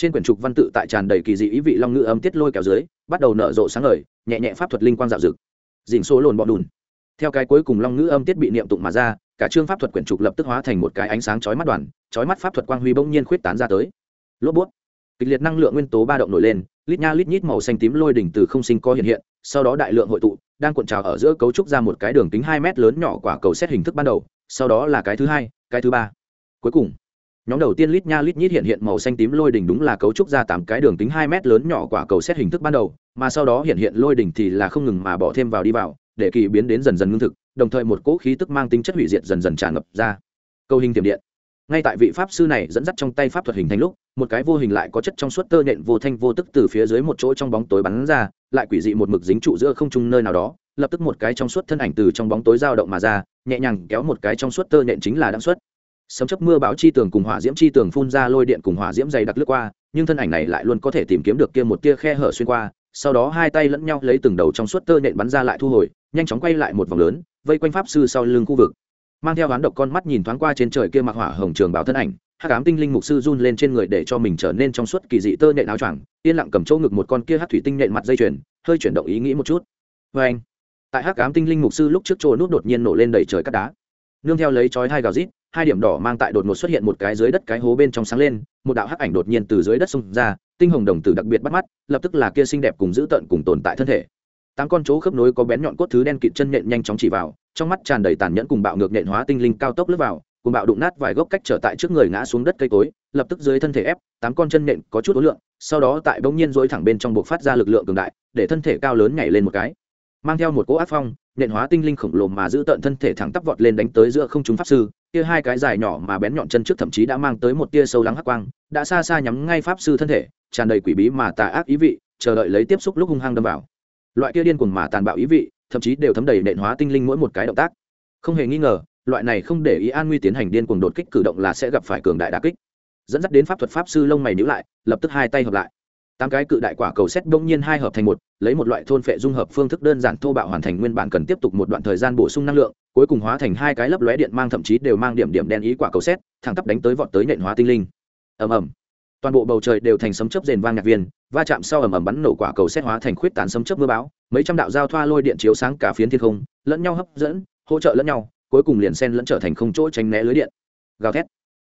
trên quyển trục văn tự tại tràn đầy kỳ dị ý vị long ngữ âm tiết lôi kéo dưới, bắt đầu nở rộ sáng ngời, nhẹ nhẹ pháp thuật linh quang dạo dực. Dình số lồn bọn đùn. Theo cái cuối cùng long ngữ âm tiết bị niệm tụng mà ra, cả chương pháp thuật quyển trục lập tức hóa thành một cái ánh sáng chói mắt đoàn, chói mắt pháp thuật quang huy bỗng nhiên khuyết tán ra tới. Lốp bút. Kịch liệt năng lượng nguyên tố ba động nổi lên, lít nha lít nhít màu xanh tím lôi đỉnh từ không sinh có hiện hiện, sau đó đại lượng hội tụ, đang cuộn trào ở giữa cấu trúc ra một cái đường kính hai mét lớn nhỏ quả cầu xét hình thức ban đầu, sau đó là cái thứ hai, cái thứ ba. Cuối cùng nhóm đầu tiên lít nha lít nhít hiện hiện màu xanh tím lôi đỉnh đúng là cấu trúc ra tám cái đường kính hai mét lớn nhỏ quả cầu xét hình thức ban đầu, mà sau đó hiện hiện lôi đỉnh thì là không ngừng mà bỏ thêm vào đi vào, để kỳ biến đến dần dần ngưng thực, đồng thời một cỗ khí tức mang tính chất hủy diệt dần dần tràn ngập ra. Câu hình tiềm điện. Ngay tại vị pháp sư này dẫn dắt trong tay pháp thuật hình thành lúc, một cái vô hình lại có chất trong suốt tơ nện vô thanh vô tức từ phía dưới một chỗ trong bóng tối bắn ra, lại quỷ dị một mực dính trụ giữa không trung nơi nào đó, lập tức một cái trong suốt thân ảnh từ trong bóng tối dao động mà ra, nhẹ nhàng kéo một cái trong suốt tơ nện chính là đáng xuất sấm chấp mưa bão chi tường cùng hỏa diễm chi tường phun ra lôi điện cùng hỏa diễm dày đặc lướt qua, nhưng thân ảnh này lại luôn có thể tìm kiếm được kia một tia khe hở xuyên qua, sau đó hai tay lẫn nhau lấy từng đầu trong suốt tơ nện bắn ra lại thu hồi, nhanh chóng quay lại một vòng lớn, vây quanh pháp sư sau lưng khu vực. Mang theo hoán độc con mắt nhìn thoáng qua trên trời kia mặc hỏa hồng trường bảo thân ảnh hát cám tinh linh mục sư run lên trên người để cho mình trở nên trong suốt kỳ dị tơ nện áo choàng, yên lặng cầm chỗ ngực một con kia hát thủy tinh nện mặt dây chuyền, hơi chuyển động ý nghĩ một chút. Vê anh, tại hát cám tinh linh mục sư lúc trước chỗ nút đột nhiên nổ lên đầy trời cắt đá. Nương theo lấy chói hai gào rít hai điểm đỏ mang tại đột ngột xuất hiện một cái dưới đất cái hố bên trong sáng lên, một đạo hắc ảnh đột nhiên từ dưới đất xông ra, tinh hồng đồng tử đặc biệt bắt mắt, lập tức là kia xinh đẹp cùng giữ tận cùng tồn tại thân thể. Tám con chỗ khớp nối có bén nhọn cốt thứ đen kịt chân nhện nhanh chóng chỉ vào, trong mắt tràn đầy tàn nhẫn cùng bạo ngược nhện hóa tinh linh cao tốc lướt vào, cùng bạo đụng nát vài gốc cách trở tại trước người ngã xuống đất cây cối, lập tức dưới thân thể ép, tám con chân nện có chút ối lượng, sau đó tại bỗng nhiên dối thẳng bên trong buộc phát ra lực lượng cường đại, để thân thể cao lớn nhảy lên một cái. Mang theo một cỗ áp phong nện hóa tinh linh khổng lồ mà giữ tận thân thể thẳng tắp vọt lên đánh tới giữa không trung pháp sư. Kia hai cái dài nhỏ mà bén nhọn chân trước thậm chí đã mang tới một tia sâu lắng hắc quang, đã xa xa nhắm ngay pháp sư thân thể, tràn đầy quỷ bí mà tà ác ý vị, chờ đợi lấy tiếp xúc lúc hung hăng đâm vào. Loại kia điên cuồng mà tàn bạo ý vị, thậm chí đều thấm đầy nện hóa tinh linh mỗi một cái động tác. Không hề nghi ngờ, loại này không để ý an nguy tiến hành điên cuồng đột kích cử động là sẽ gặp phải cường đại đà kích. Dẫn dắt đến pháp thuật pháp sư lông mày nhíu lại, lập tức hai tay hợp lại tám cái cự đại quả cầu xét đông nhiên hai hợp thành một, lấy một loại thôn phệ dung hợp phương thức đơn giản thô bạo hoàn thành nguyên bản cần tiếp tục một đoạn thời gian bổ sung năng lượng, cuối cùng hóa thành hai cái lấp lóe điện mang thậm chí đều mang điểm điểm đen ý quả cầu xét, thẳng tắp đánh tới vọt tới nện hóa tinh linh. Ầm ầm. Toàn bộ bầu trời đều thành sấm chớp rền vang nhạc viên, va chạm sau ầm ầm bắn nổ quả cầu xét hóa thành khuyết tán sấm chớp mưa bão, mấy trăm đạo giao thoa lôi điện chiếu sáng cả phiến thiên không, lẫn nhau hấp dẫn, hỗ trợ lẫn nhau, cuối cùng liền sen lẫn trở thành không chỗ tránh né lưới điện. Gào thét.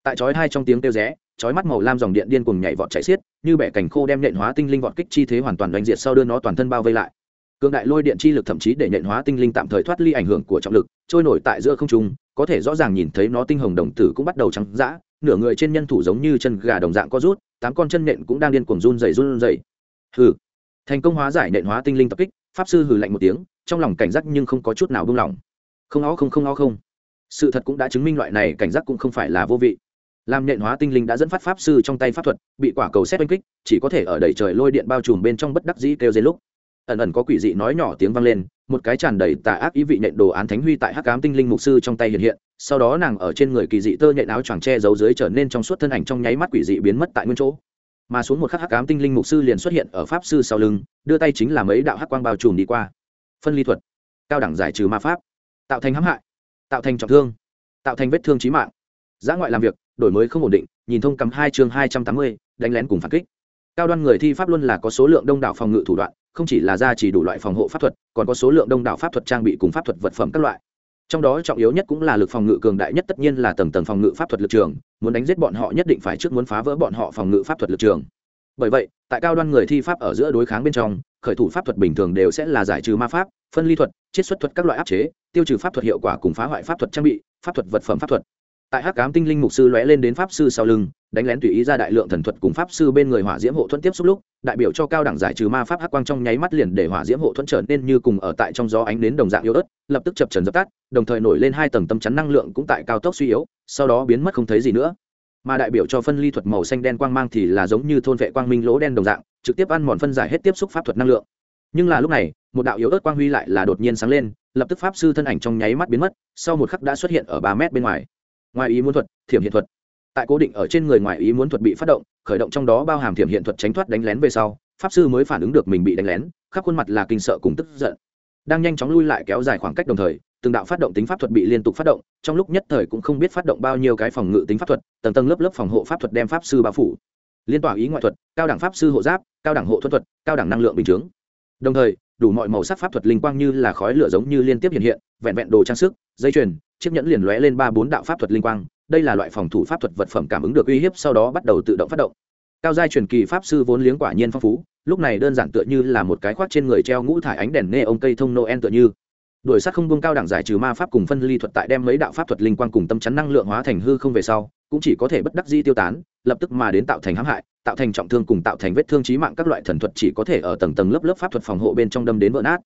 Tại chói hai trong tiếng kêu rẽ chói mắt màu lam dòng điện điên cuồng nhảy vọt chạy xiết, như bẻ cảnh khô đem nện hóa tinh linh vọt kích chi thế hoàn toàn đánh diệt sau đưa nó toàn thân bao vây lại. Cường đại lôi điện chi lực thậm chí để nện hóa tinh linh tạm thời thoát ly ảnh hưởng của trọng lực, trôi nổi tại giữa không trung, có thể rõ ràng nhìn thấy nó tinh hồng đồng tử cũng bắt đầu trắng dã, nửa người trên nhân thủ giống như chân gà đồng dạng co rút, tám con chân nện cũng đang điên cuồng run rẩy run rẩy. Hừ. Thành công hóa giải nện hóa tinh linh tập kích, pháp sư hừ lạnh một tiếng, trong lòng cảnh giác nhưng không có chút nào buông lỏng. Không ó không không ó không. Sự thật cũng đã chứng minh loại này cảnh giác cũng không phải là vô vị làm nện hóa tinh linh đã dẫn phát pháp sư trong tay pháp thuật, bị quả cầu xét oanh kích, chỉ có thể ở đầy trời lôi điện bao trùm bên trong bất đắc dĩ kêu dây lúc. Ẩn ẩn có quỷ dị nói nhỏ tiếng vang lên, một cái tràn đầy tà ác ý vị nện đồ án thánh huy tại hắc cám tinh linh mục sư trong tay hiện hiện, sau đó nàng ở trên người kỳ dị tơ nhện áo choàng che giấu dưới trở nên trong suốt thân ảnh trong nháy mắt quỷ dị biến mất tại nguyên chỗ. Mà xuống một khắc hắc cám tinh linh mục sư liền xuất hiện ở pháp sư sau lưng, đưa tay chính là mấy đạo hắc quang bao trùm đi qua. Phân ly thuật. Cao đẳng giải trừ ma pháp. Tạo thành hãm hại. Tạo thành trọng thương. Tạo thành vết thương trí mạng giã ngoại làm việc, đổi mới không ổn định, nhìn thông cắm hai chương hai trăm tám mươi, đánh lén cùng phản kích. Cao đoan người thi pháp luôn là có số lượng đông đảo phòng ngự thủ đoạn, không chỉ là ra chỉ đủ loại phòng hộ pháp thuật, còn có số lượng đông đảo pháp thuật trang bị cùng pháp thuật vật phẩm các loại. Trong đó trọng yếu nhất cũng là lực phòng ngự cường đại nhất tất nhiên là tầng tầng phòng ngự pháp thuật lực trường, muốn đánh giết bọn họ nhất định phải trước muốn phá vỡ bọn họ phòng ngự pháp thuật lực trường. Bởi vậy, tại cao đoan người thi pháp ở giữa đối kháng bên trong, khởi thủ pháp thuật bình thường đều sẽ là giải trừ ma pháp, phân ly thuật, chiết xuất thuật các loại áp chế, tiêu trừ pháp thuật hiệu quả cùng phá hoại pháp thuật trang bị, pháp thuật vật phẩm pháp thuật tại hắc cám tinh linh mục sư lóe lên đến pháp sư sau lưng, đánh lén tùy ý ra đại lượng thần thuật cùng pháp sư bên người hỏa diễm hộ thuẫn tiếp xúc lúc, đại biểu cho cao đẳng giải trừ ma pháp hắc quang trong nháy mắt liền để hỏa diễm hộ thuẫn trở nên như cùng ở tại trong gió ánh đến đồng dạng yếu ớt, lập tức chập trần dập tắt, đồng thời nổi lên hai tầng tâm chắn năng lượng cũng tại cao tốc suy yếu, sau đó biến mất không thấy gì nữa. Mà đại biểu cho phân ly thuật màu xanh đen quang mang thì là giống như thôn vệ quang minh lỗ đen đồng dạng, trực tiếp ăn mòn phân giải hết tiếp xúc pháp thuật năng lượng. Nhưng là lúc này, một đạo yếu ớt quang huy lại là đột nhiên sáng lên, lập tức pháp sư thân ảnh trong nháy mắt biến mất, sau một khắc đã xuất hiện ở ba mét bên ngoài ngoài ý muốn thuật, thiểm hiện thuật. Tại cố định ở trên người ngoài ý muốn thuật bị phát động, khởi động trong đó bao hàm thiểm hiện thuật tránh thoát đánh lén về sau, pháp sư mới phản ứng được mình bị đánh lén, khắp khuôn mặt là kinh sợ cùng tức giận. Đang nhanh chóng lui lại kéo dài khoảng cách đồng thời, từng đạo phát động tính pháp thuật bị liên tục phát động, trong lúc nhất thời cũng không biết phát động bao nhiêu cái phòng ngự tính pháp thuật, tầng tầng lớp lớp phòng hộ pháp thuật đem pháp sư bao phủ. Liên tỏa ý ngoại thuật, cao đẳng pháp sư hộ giáp, cao đẳng hộ thuật thuật, cao đẳng năng lượng bình chướng. Đồng thời, đủ mọi màu sắc pháp thuật linh quang như là khói lửa giống như liên tiếp hiện hiện, vẹn vẹn đồ trang sức, dây chuyền chiếc nhẫn liền lóe lên ba bốn đạo pháp thuật linh quang, đây là loại phòng thủ pháp thuật vật phẩm cảm ứng được uy hiếp, sau đó bắt đầu tự động phát động. Cao giai truyền kỳ pháp sư vốn liếng quả nhiên phong phú, lúc này đơn giản tựa như là một cái khoác trên người treo ngũ thải ánh đèn nê ông cây thông noel tựa như. Đuổi sát không buông cao đẳng giải trừ ma pháp cùng phân ly thuật tại đem mấy đạo pháp thuật linh quang cùng tâm chắn năng lượng hóa thành hư không về sau, cũng chỉ có thể bất đắc di tiêu tán, lập tức mà đến tạo thành hãm hại, tạo thành trọng thương cùng tạo thành vết thương trí mạng các loại thần thuật chỉ có thể ở tầng tầng lớp lớp pháp thuật phòng hộ bên trong đâm đến vỡ nát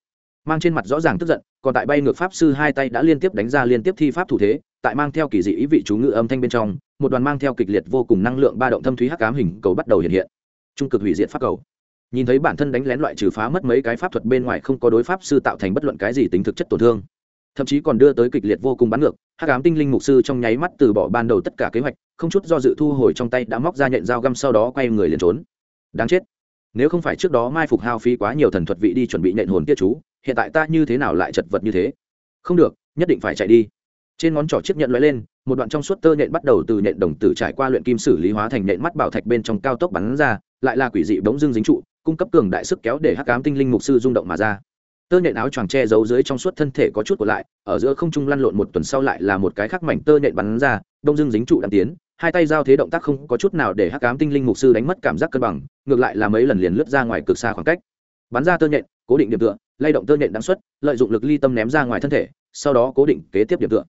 mang trên mặt rõ ràng tức giận, còn tại bay ngược pháp sư hai tay đã liên tiếp đánh ra liên tiếp thi pháp thủ thế, tại mang theo kỳ dị ý vị chú ngữ âm thanh bên trong, một đoàn mang theo kịch liệt vô cùng năng lượng ba động thâm thúy hắc ám hình cầu bắt đầu hiện hiện. Trung cực hủy diệt pháp cầu. Nhìn thấy bản thân đánh lén loại trừ phá mất mấy cái pháp thuật bên ngoài không có đối pháp sư tạo thành bất luận cái gì tính thực chất tổn thương. Thậm chí còn đưa tới kịch liệt vô cùng bắn ngược, hắc ám tinh linh mục sư trong nháy mắt từ bỏ ban đầu tất cả kế hoạch, không chút do dự thu hồi trong tay đã móc ra nhận dao găm sau đó quay người liền trốn. Đáng chết. Nếu không phải trước đó mai phục hao phí quá nhiều thần thuật vị đi chuẩn bị nện hồn tiết chú hiện tại ta như thế nào lại chật vật như thế? Không được, nhất định phải chạy đi. Trên ngón trỏ chiếc nhận lóe lên, một đoạn trong suốt tơ nhện bắt đầu từ nhện đồng tử trải qua luyện kim xử lý hóa thành nhện mắt bảo thạch bên trong cao tốc bắn ra, lại là quỷ dị bỗng dưng dính trụ, cung cấp cường đại sức kéo để hắc cám tinh linh mục sư rung động mà ra. Tơ nhện áo choàng che giấu dưới trong suốt thân thể có chút của lại, ở giữa không trung lăn lộn một tuần sau lại là một cái khắc mảnh tơ nhện bắn ra đông dưng dính trụ đạn tiến, hai tay giao thế động tác không có chút nào để hắc cám tinh linh mục sư đánh mất cảm giác cân bằng, ngược lại là mấy lần liền lướt ra ngoài cực xa khoảng cách. Bắn ra tơ nhện cố định điểm tựa, lay động tơ nhện đáng xuất lợi dụng lực ly tâm ném ra ngoài thân thể, sau đó cố định kế tiếp điểm tựa.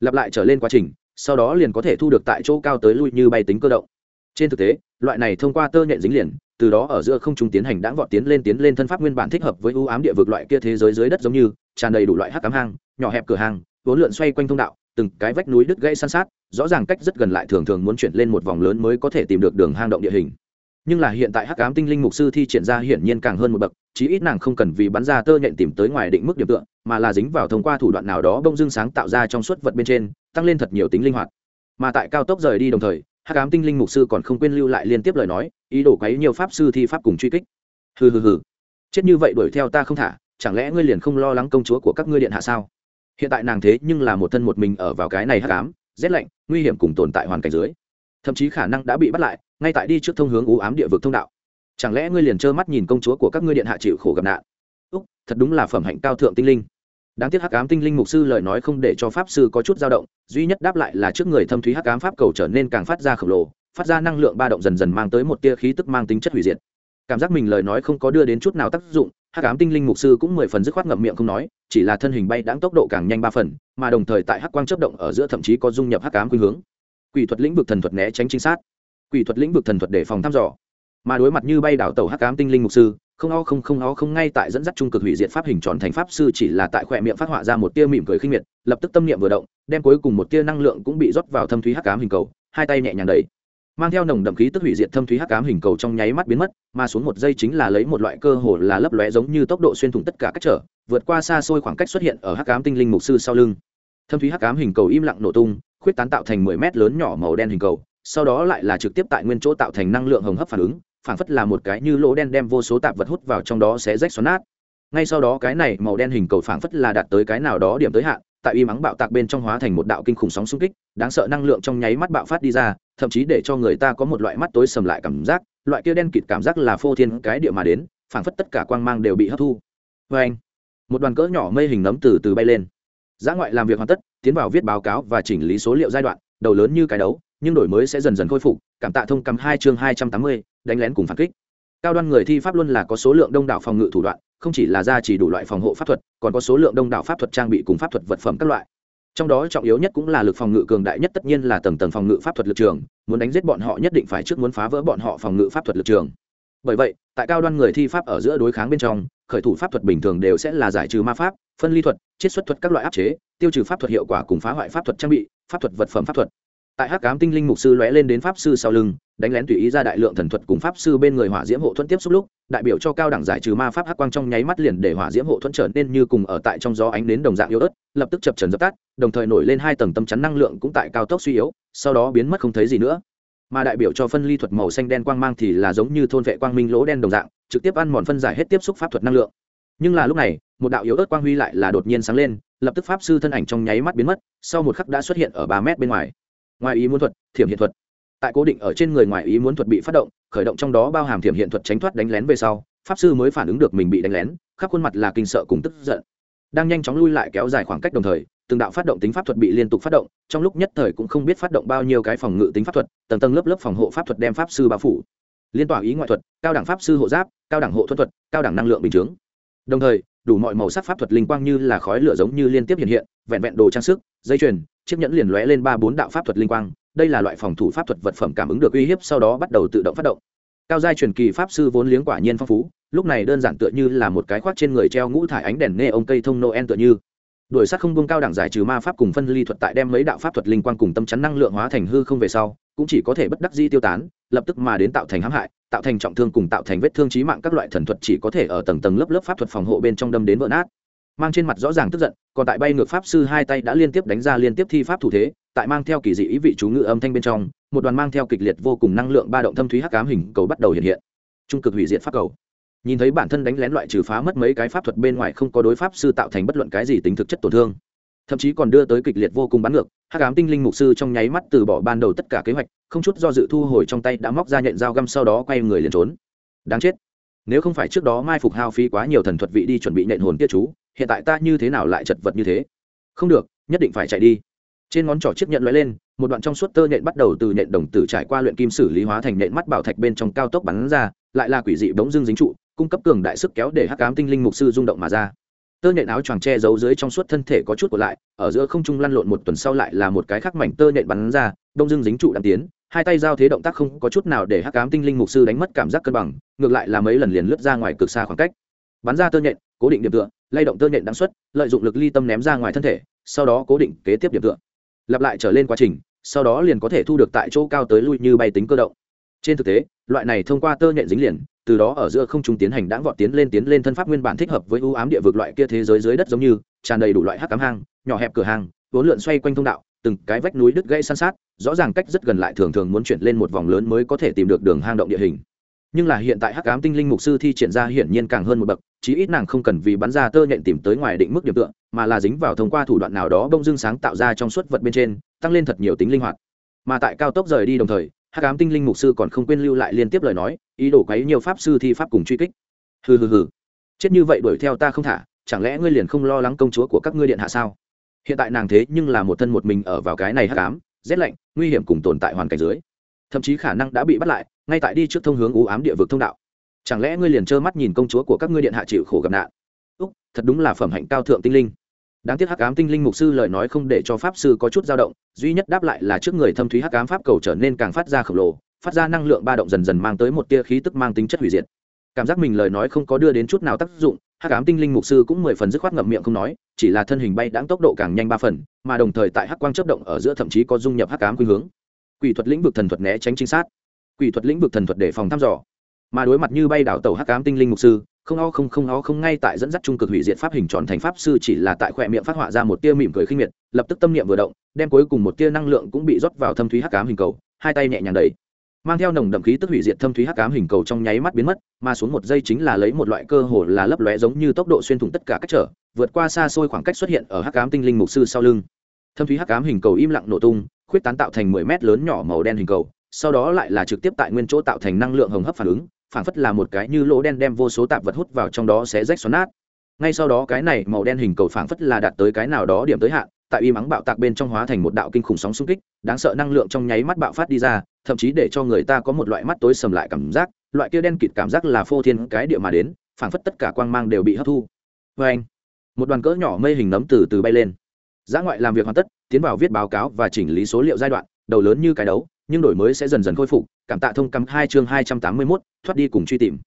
Lặp lại trở lên quá trình, sau đó liền có thể thu được tại chỗ cao tới lui như bay tính cơ động. Trên thực tế, loại này thông qua tơ nhện dính liền, từ đó ở giữa không trung tiến hành đã vọt tiến lên tiến lên thân pháp nguyên bản thích hợp với ưu ám địa vực loại kia thế giới dưới đất giống như, tràn đầy đủ loại hắc cám hang, nhỏ hẹp cửa hàng, vốn lượn xoay quanh thông đạo, từng cái vách núi đứt gãy san sát, rõ ràng cách rất gần lại thường thường muốn chuyển lên một vòng lớn mới có thể tìm được đường hang động địa hình nhưng là hiện tại hắc ám tinh linh mục sư thi triển ra hiển nhiên càng hơn một bậc, chí ít nàng không cần vì bắn ra tơ nhện tìm tới ngoài định mức điểm tựa, mà là dính vào thông qua thủ đoạn nào đó bông dưng sáng tạo ra trong suốt vật bên trên, tăng lên thật nhiều tính linh hoạt. Mà tại cao tốc rời đi đồng thời, hắc ám tinh linh mục sư còn không quên lưu lại liên tiếp lời nói, ý đồ quấy nhiều pháp sư thi pháp cùng truy kích. Hừ hừ hừ. Chết như vậy đuổi theo ta không thả, chẳng lẽ ngươi liền không lo lắng công chúa của các ngươi điện hạ sao? Hiện tại nàng thế nhưng là một thân một mình ở vào cái này hắc ám, rét lạnh, nguy hiểm cùng tồn tại hoàn cảnh dưới. Thậm chí khả năng đã bị bắt lại ngay tại đi trước thông hướng u ám địa vực thông đạo. Chẳng lẽ ngươi liền trơ mắt nhìn công chúa của các ngươi điện hạ chịu khổ gặp nạn? Úc, thật đúng là phẩm hạnh cao thượng tinh linh. Đáng tiếc hắc ám tinh linh mục sư lời nói không để cho pháp sư có chút dao động, duy nhất đáp lại là trước người thâm thúy hắc ám pháp cầu trở nên càng phát ra khổng lồ, phát ra năng lượng ba động dần dần mang tới một tia khí tức mang tính chất hủy diệt. Cảm giác mình lời nói không có đưa đến chút nào tác dụng, hắc ám tinh linh mục sư cũng mười phần dứt khoát ngậm miệng không nói, chỉ là thân hình bay đáng tốc độ càng nhanh ba phần, mà đồng thời tại hắc quang chấp động ở giữa thậm chí có dung nhập hắc ám khuynh hướng. Quỷ thuật lĩnh vực thần thuật né tránh chính xác quỷ thuật lĩnh vực thần thuật để phòng thăm dò. Mà đối mặt như bay đảo tàu hắc ám tinh linh mục sư, không o không không o không ngay tại dẫn dắt trung cực hủy diệt pháp hình tròn thành pháp sư chỉ là tại khỏe miệng phát họa ra một tia mỉm cười khinh miệt, lập tức tâm niệm vừa động, đem cuối cùng một tia năng lượng cũng bị rót vào thâm thúy hắc ám hình cầu, hai tay nhẹ nhàng đẩy. Mang theo nồng đậm khí tức hủy diệt thâm thúy hắc ám hình cầu trong nháy mắt biến mất, mà xuống một giây chính là lấy một loại cơ hồ là lấp lóe giống như tốc độ xuyên thủng tất cả các trở, vượt qua xa xôi khoảng cách xuất hiện ở hắc ám tinh linh mục sư sau lưng. Thâm thúy hắc ám hình cầu im lặng nổ tung, khuyết tán tạo thành mười mét lớn nhỏ màu đen hình cầu sau đó lại là trực tiếp tại nguyên chỗ tạo thành năng lượng hồng hấp phản ứng, phản phất là một cái như lỗ đen đem vô số tạp vật hút vào trong đó sẽ rách xoắn nát. Ngay sau đó cái này màu đen hình cầu phản phất là đạt tới cái nào đó điểm tới hạn, tại y mắng bạo tạc bên trong hóa thành một đạo kinh khủng sóng xung kích, đáng sợ năng lượng trong nháy mắt bạo phát đi ra, thậm chí để cho người ta có một loại mắt tối sầm lại cảm giác, loại kia đen kịt cảm giác là phô thiên cái địa mà đến, phản phất tất cả quang mang đều bị hấp thu. Vê anh, một đoàn cỡ nhỏ mây hình nấm từ từ bay lên. Giã ngoại làm việc hoàn tất, tiến vào viết báo cáo và chỉnh lý số liệu giai đoạn, đầu lớn như cái đấu nhưng đổi mới sẽ dần dần khôi phục, cảm tạ thông cắm hai chương hai trăm tám mươi, đánh lén cùng phản kích. Cao đoan người thi pháp luôn là có số lượng đông đảo phòng ngự thủ đoạn, không chỉ là ra chỉ đủ loại phòng hộ pháp thuật, còn có số lượng đông đảo pháp thuật trang bị cùng pháp thuật vật phẩm các loại. Trong đó trọng yếu nhất cũng là lực phòng ngự cường đại nhất tất nhiên là tầng tầng phòng ngự pháp thuật lực trường, muốn đánh giết bọn họ nhất định phải trước muốn phá vỡ bọn họ phòng ngự pháp thuật lực trường. Bởi vậy, tại cao đoan người thi pháp ở giữa đối kháng bên trong, khởi thủ pháp thuật bình thường đều sẽ là giải trừ ma pháp, phân ly thuật, chiết xuất thuật các loại áp chế, tiêu trừ pháp thuật hiệu quả cùng phá hoại pháp thuật trang bị, pháp thuật vật phẩm pháp thuật tại hắc cám tinh linh mục sư lóe lên đến pháp sư sau lưng, đánh lén tùy ý ra đại lượng thần thuật cùng pháp sư bên người hỏa diễm hộ thuẫn tiếp xúc lúc, đại biểu cho cao đẳng giải trừ ma pháp hắc quang trong nháy mắt liền để hỏa diễm hộ thuẫn trở nên như cùng ở tại trong gió ánh đến đồng dạng yếu ớt, lập tức chập trần dập tắt, đồng thời nổi lên hai tầng tâm chắn năng lượng cũng tại cao tốc suy yếu, sau đó biến mất không thấy gì nữa. Mà đại biểu cho phân ly thuật màu xanh đen quang mang thì là giống như thôn vệ quang minh lỗ đen đồng dạng, trực tiếp ăn mòn phân giải hết tiếp xúc pháp thuật năng lượng. Nhưng là lúc này, một đạo yếu ớt quang huy lại là đột nhiên sáng lên, lập tức pháp sư thân ảnh trong nháy mắt biến mất, sau một khắc đã xuất hiện ở ba mét bên ngoài ngoài ý muốn thuật, thiểm hiện thuật. Tại cố định ở trên người ngoài ý muốn thuật bị phát động, khởi động trong đó bao hàm thiểm hiện thuật tránh thoát đánh lén về sau, pháp sư mới phản ứng được mình bị đánh lén, khắp khuôn mặt là kinh sợ cùng tức giận. Đang nhanh chóng lui lại kéo dài khoảng cách đồng thời, từng đạo phát động tính pháp thuật bị liên tục phát động, trong lúc nhất thời cũng không biết phát động bao nhiêu cái phòng ngự tính pháp thuật, tầng tầng lớp lớp phòng hộ pháp thuật đem pháp sư bao phủ. Liên tỏa ý ngoại thuật, cao đẳng pháp sư hộ giáp, cao đẳng hộ thuật thuật, cao đẳng năng lượng bình chướng. Đồng thời, đủ mọi màu sắc pháp thuật linh quang như là khói lửa giống như liên tiếp hiện hiện, vẹn vẹn đồ trang sức, dây chuyền chiếc nhẫn liền lóe lên ba bốn đạo pháp thuật linh quang, đây là loại phòng thủ pháp thuật vật phẩm cảm ứng được uy hiếp, sau đó bắt đầu tự động phát động. Cao giai truyền kỳ pháp sư vốn liếng quả nhiên phong phú, lúc này đơn giản tựa như là một cái khoác trên người treo ngũ thải ánh đèn nghe ông cây thông noel tựa như. Đuổi sát không buông cao đẳng giải trừ ma pháp cùng phân ly thuật tại đem mấy đạo pháp thuật linh quang cùng tâm chắn năng lượng hóa thành hư không về sau, cũng chỉ có thể bất đắc di tiêu tán, lập tức mà đến tạo thành hãm hại, tạo thành trọng thương cùng tạo thành vết thương trí mạng các loại thần thuật chỉ có thể ở tầng tầng lớp lớp pháp thuật phòng hộ bên trong đâm đến vỡ nát mang trên mặt rõ ràng tức giận, còn tại bay ngược pháp sư hai tay đã liên tiếp đánh ra liên tiếp thi pháp thủ thế, tại mang theo kỳ dị ý vị chú ngự âm thanh bên trong, một đoàn mang theo kịch liệt vô cùng năng lượng ba động thâm thúy hắc ám hình cầu bắt đầu hiện hiện. Trung cực hủy diệt pháp cầu. Nhìn thấy bản thân đánh lén loại trừ phá mất mấy cái pháp thuật bên ngoài không có đối pháp sư tạo thành bất luận cái gì tính thực chất tổn thương, thậm chí còn đưa tới kịch liệt vô cùng bắn ngược, hắc ám tinh linh mục sư trong nháy mắt từ bỏ ban đầu tất cả kế hoạch, không chút do dự thu hồi trong tay đã móc ra nhện dao găm sau đó quay người liền trốn. Đáng chết. Nếu không phải trước đó mai phục hao phí quá nhiều thần thuật vị đi chuẩn bị nện hồn tiết chú hiện tại ta như thế nào lại chật vật như thế? Không được, nhất định phải chạy đi. Trên ngón trỏ chiếc nhẫn lóe lên, một đoạn trong suốt tơ nhện bắt đầu từ nhện đồng tử trải qua luyện kim xử lý hóa thành nhện mắt bảo thạch bên trong cao tốc bắn ra, lại là quỷ dị bỗng dưng dính trụ, cung cấp cường đại sức kéo để hắc ám tinh linh mục sư rung động mà ra. Tơ nhện áo choàng che giấu dưới trong suốt thân thể có chút của lại, ở giữa không trung lăn lộn một tuần sau lại là một cái khắc mảnh tơ nhện bắn ra, đông dưng dính trụ đàn tiến, hai tay giao thế động tác không có chút nào để hắc ám tinh linh mục sư đánh mất cảm giác cân bằng, ngược lại là mấy lần liền lướt ra ngoài cực xa khoảng cách. Bắn ra tơ nhện cố định điểm tựa, lay động tơ nhện đáng xuất, lợi dụng lực ly tâm ném ra ngoài thân thể, sau đó cố định kế tiếp điểm tựa. Lặp lại trở lên quá trình, sau đó liền có thể thu được tại chỗ cao tới lui như bay tính cơ động. Trên thực tế, loại này thông qua tơ nhện dính liền, từ đó ở giữa không trung tiến hành đáng vọt tiến lên tiến lên thân pháp nguyên bản thích hợp với ưu ám địa vực loại kia thế giới dưới đất giống như, tràn đầy đủ loại hắc cám hang, nhỏ hẹp cửa hàng vốn lượn xoay quanh thông đạo, từng cái vách núi đứt gãy san sát, rõ ràng cách rất gần lại thường thường muốn chuyển lên một vòng lớn mới có thể tìm được đường hang động địa hình nhưng là hiện tại hắc ám tinh linh mục sư thi triển ra hiển nhiên càng hơn một bậc, chí ít nàng không cần vì bắn ra tơ nhện tìm tới ngoài định mức điểm tựa, mà là dính vào thông qua thủ đoạn nào đó bông dưng sáng tạo ra trong suốt vật bên trên, tăng lên thật nhiều tính linh hoạt. Mà tại cao tốc rời đi đồng thời, hắc ám tinh linh mục sư còn không quên lưu lại liên tiếp lời nói, ý đồ quấy nhiều pháp sư thi pháp cùng truy kích. Hừ hừ hừ. Chết như vậy đuổi theo ta không thả, chẳng lẽ ngươi liền không lo lắng công chúa của các ngươi điện hạ sao? Hiện tại nàng thế nhưng là một thân một mình ở vào cái này hắc ám, rét lạnh, nguy hiểm cùng tồn tại hoàn cảnh dưới. Thậm chí khả năng đã bị bắt lại ngay tại đi trước thông hướng u ám địa vực thông đạo. Chẳng lẽ ngươi liền trơ mắt nhìn công chúa của các ngươi điện hạ chịu khổ gặp nạn? Úc, thật đúng là phẩm hạnh cao thượng tinh linh. Đáng tiếc hắc ám tinh linh mục sư lời nói không để cho pháp sư có chút dao động, duy nhất đáp lại là trước người thâm thúy hắc ám pháp cầu trở nên càng phát ra khổng lồ, phát ra năng lượng ba động dần dần mang tới một tia khí tức mang tính chất hủy diệt. Cảm giác mình lời nói không có đưa đến chút nào tác dụng, hắc ám tinh linh mục sư cũng mười phần dứt khoát ngậm miệng không nói, chỉ là thân hình bay đáng tốc độ càng nhanh ba phần, mà đồng thời tại hắc quang chấp động ở giữa thậm chí có dung nhập hắc ám khuynh hướng. Quỷ thuật lĩnh vực thần thuật né tránh chính xác quỷ thuật lĩnh vực thần thuật để phòng thăm dò. Mà đối mặt như bay đảo tàu hắc ám tinh linh mục sư, không o không không o không ngay tại dẫn dắt trung cực hủy diệt pháp hình tròn thành pháp sư chỉ là tại khoe miệng phát họa ra một tia mỉm cười khinh miệt, lập tức tâm niệm vừa động, đem cuối cùng một tia năng lượng cũng bị rót vào thâm thúy hắc ám hình cầu, hai tay nhẹ nhàng đẩy. Mang theo nồng đậm khí tức hủy diệt thâm thúy hắc ám hình cầu trong nháy mắt biến mất, mà xuống một giây chính là lấy một loại cơ hồ là lấp lóe giống như tốc độ xuyên thủng tất cả các trở, vượt qua xa xôi khoảng cách xuất hiện ở hắc ám tinh linh mục sư sau lưng. Thâm thúy hắc ám hình cầu im lặng nổ tung, khuyết tán tạo thành mười mét lớn nhỏ màu đen hình cầu sau đó lại là trực tiếp tại nguyên chỗ tạo thành năng lượng hồng hấp phản ứng, phản phất là một cái như lỗ đen đem vô số tạp vật hút vào trong đó sẽ rách xoắn nát. Ngay sau đó cái này màu đen hình cầu phản phất là đạt tới cái nào đó điểm tới hạn, tại y mắng bạo tạc bên trong hóa thành một đạo kinh khủng sóng xung kích, đáng sợ năng lượng trong nháy mắt bạo phát đi ra, thậm chí để cho người ta có một loại mắt tối sầm lại cảm giác, loại kia đen kịt cảm giác là phô thiên cái địa mà đến, phản phất tất cả quang mang đều bị hấp thu. Vê anh một đoàn cỡ nhỏ mây hình nấm từ từ bay lên. Giã ngoại làm việc hoàn tất, tiến vào viết báo cáo và chỉnh lý số liệu giai đoạn, đầu lớn như cái đấu nhưng đổi mới sẽ dần dần khôi phục, cảm tạ thông cắm hai chương hai trăm tám mươi mốt, thoát đi cùng truy tìm.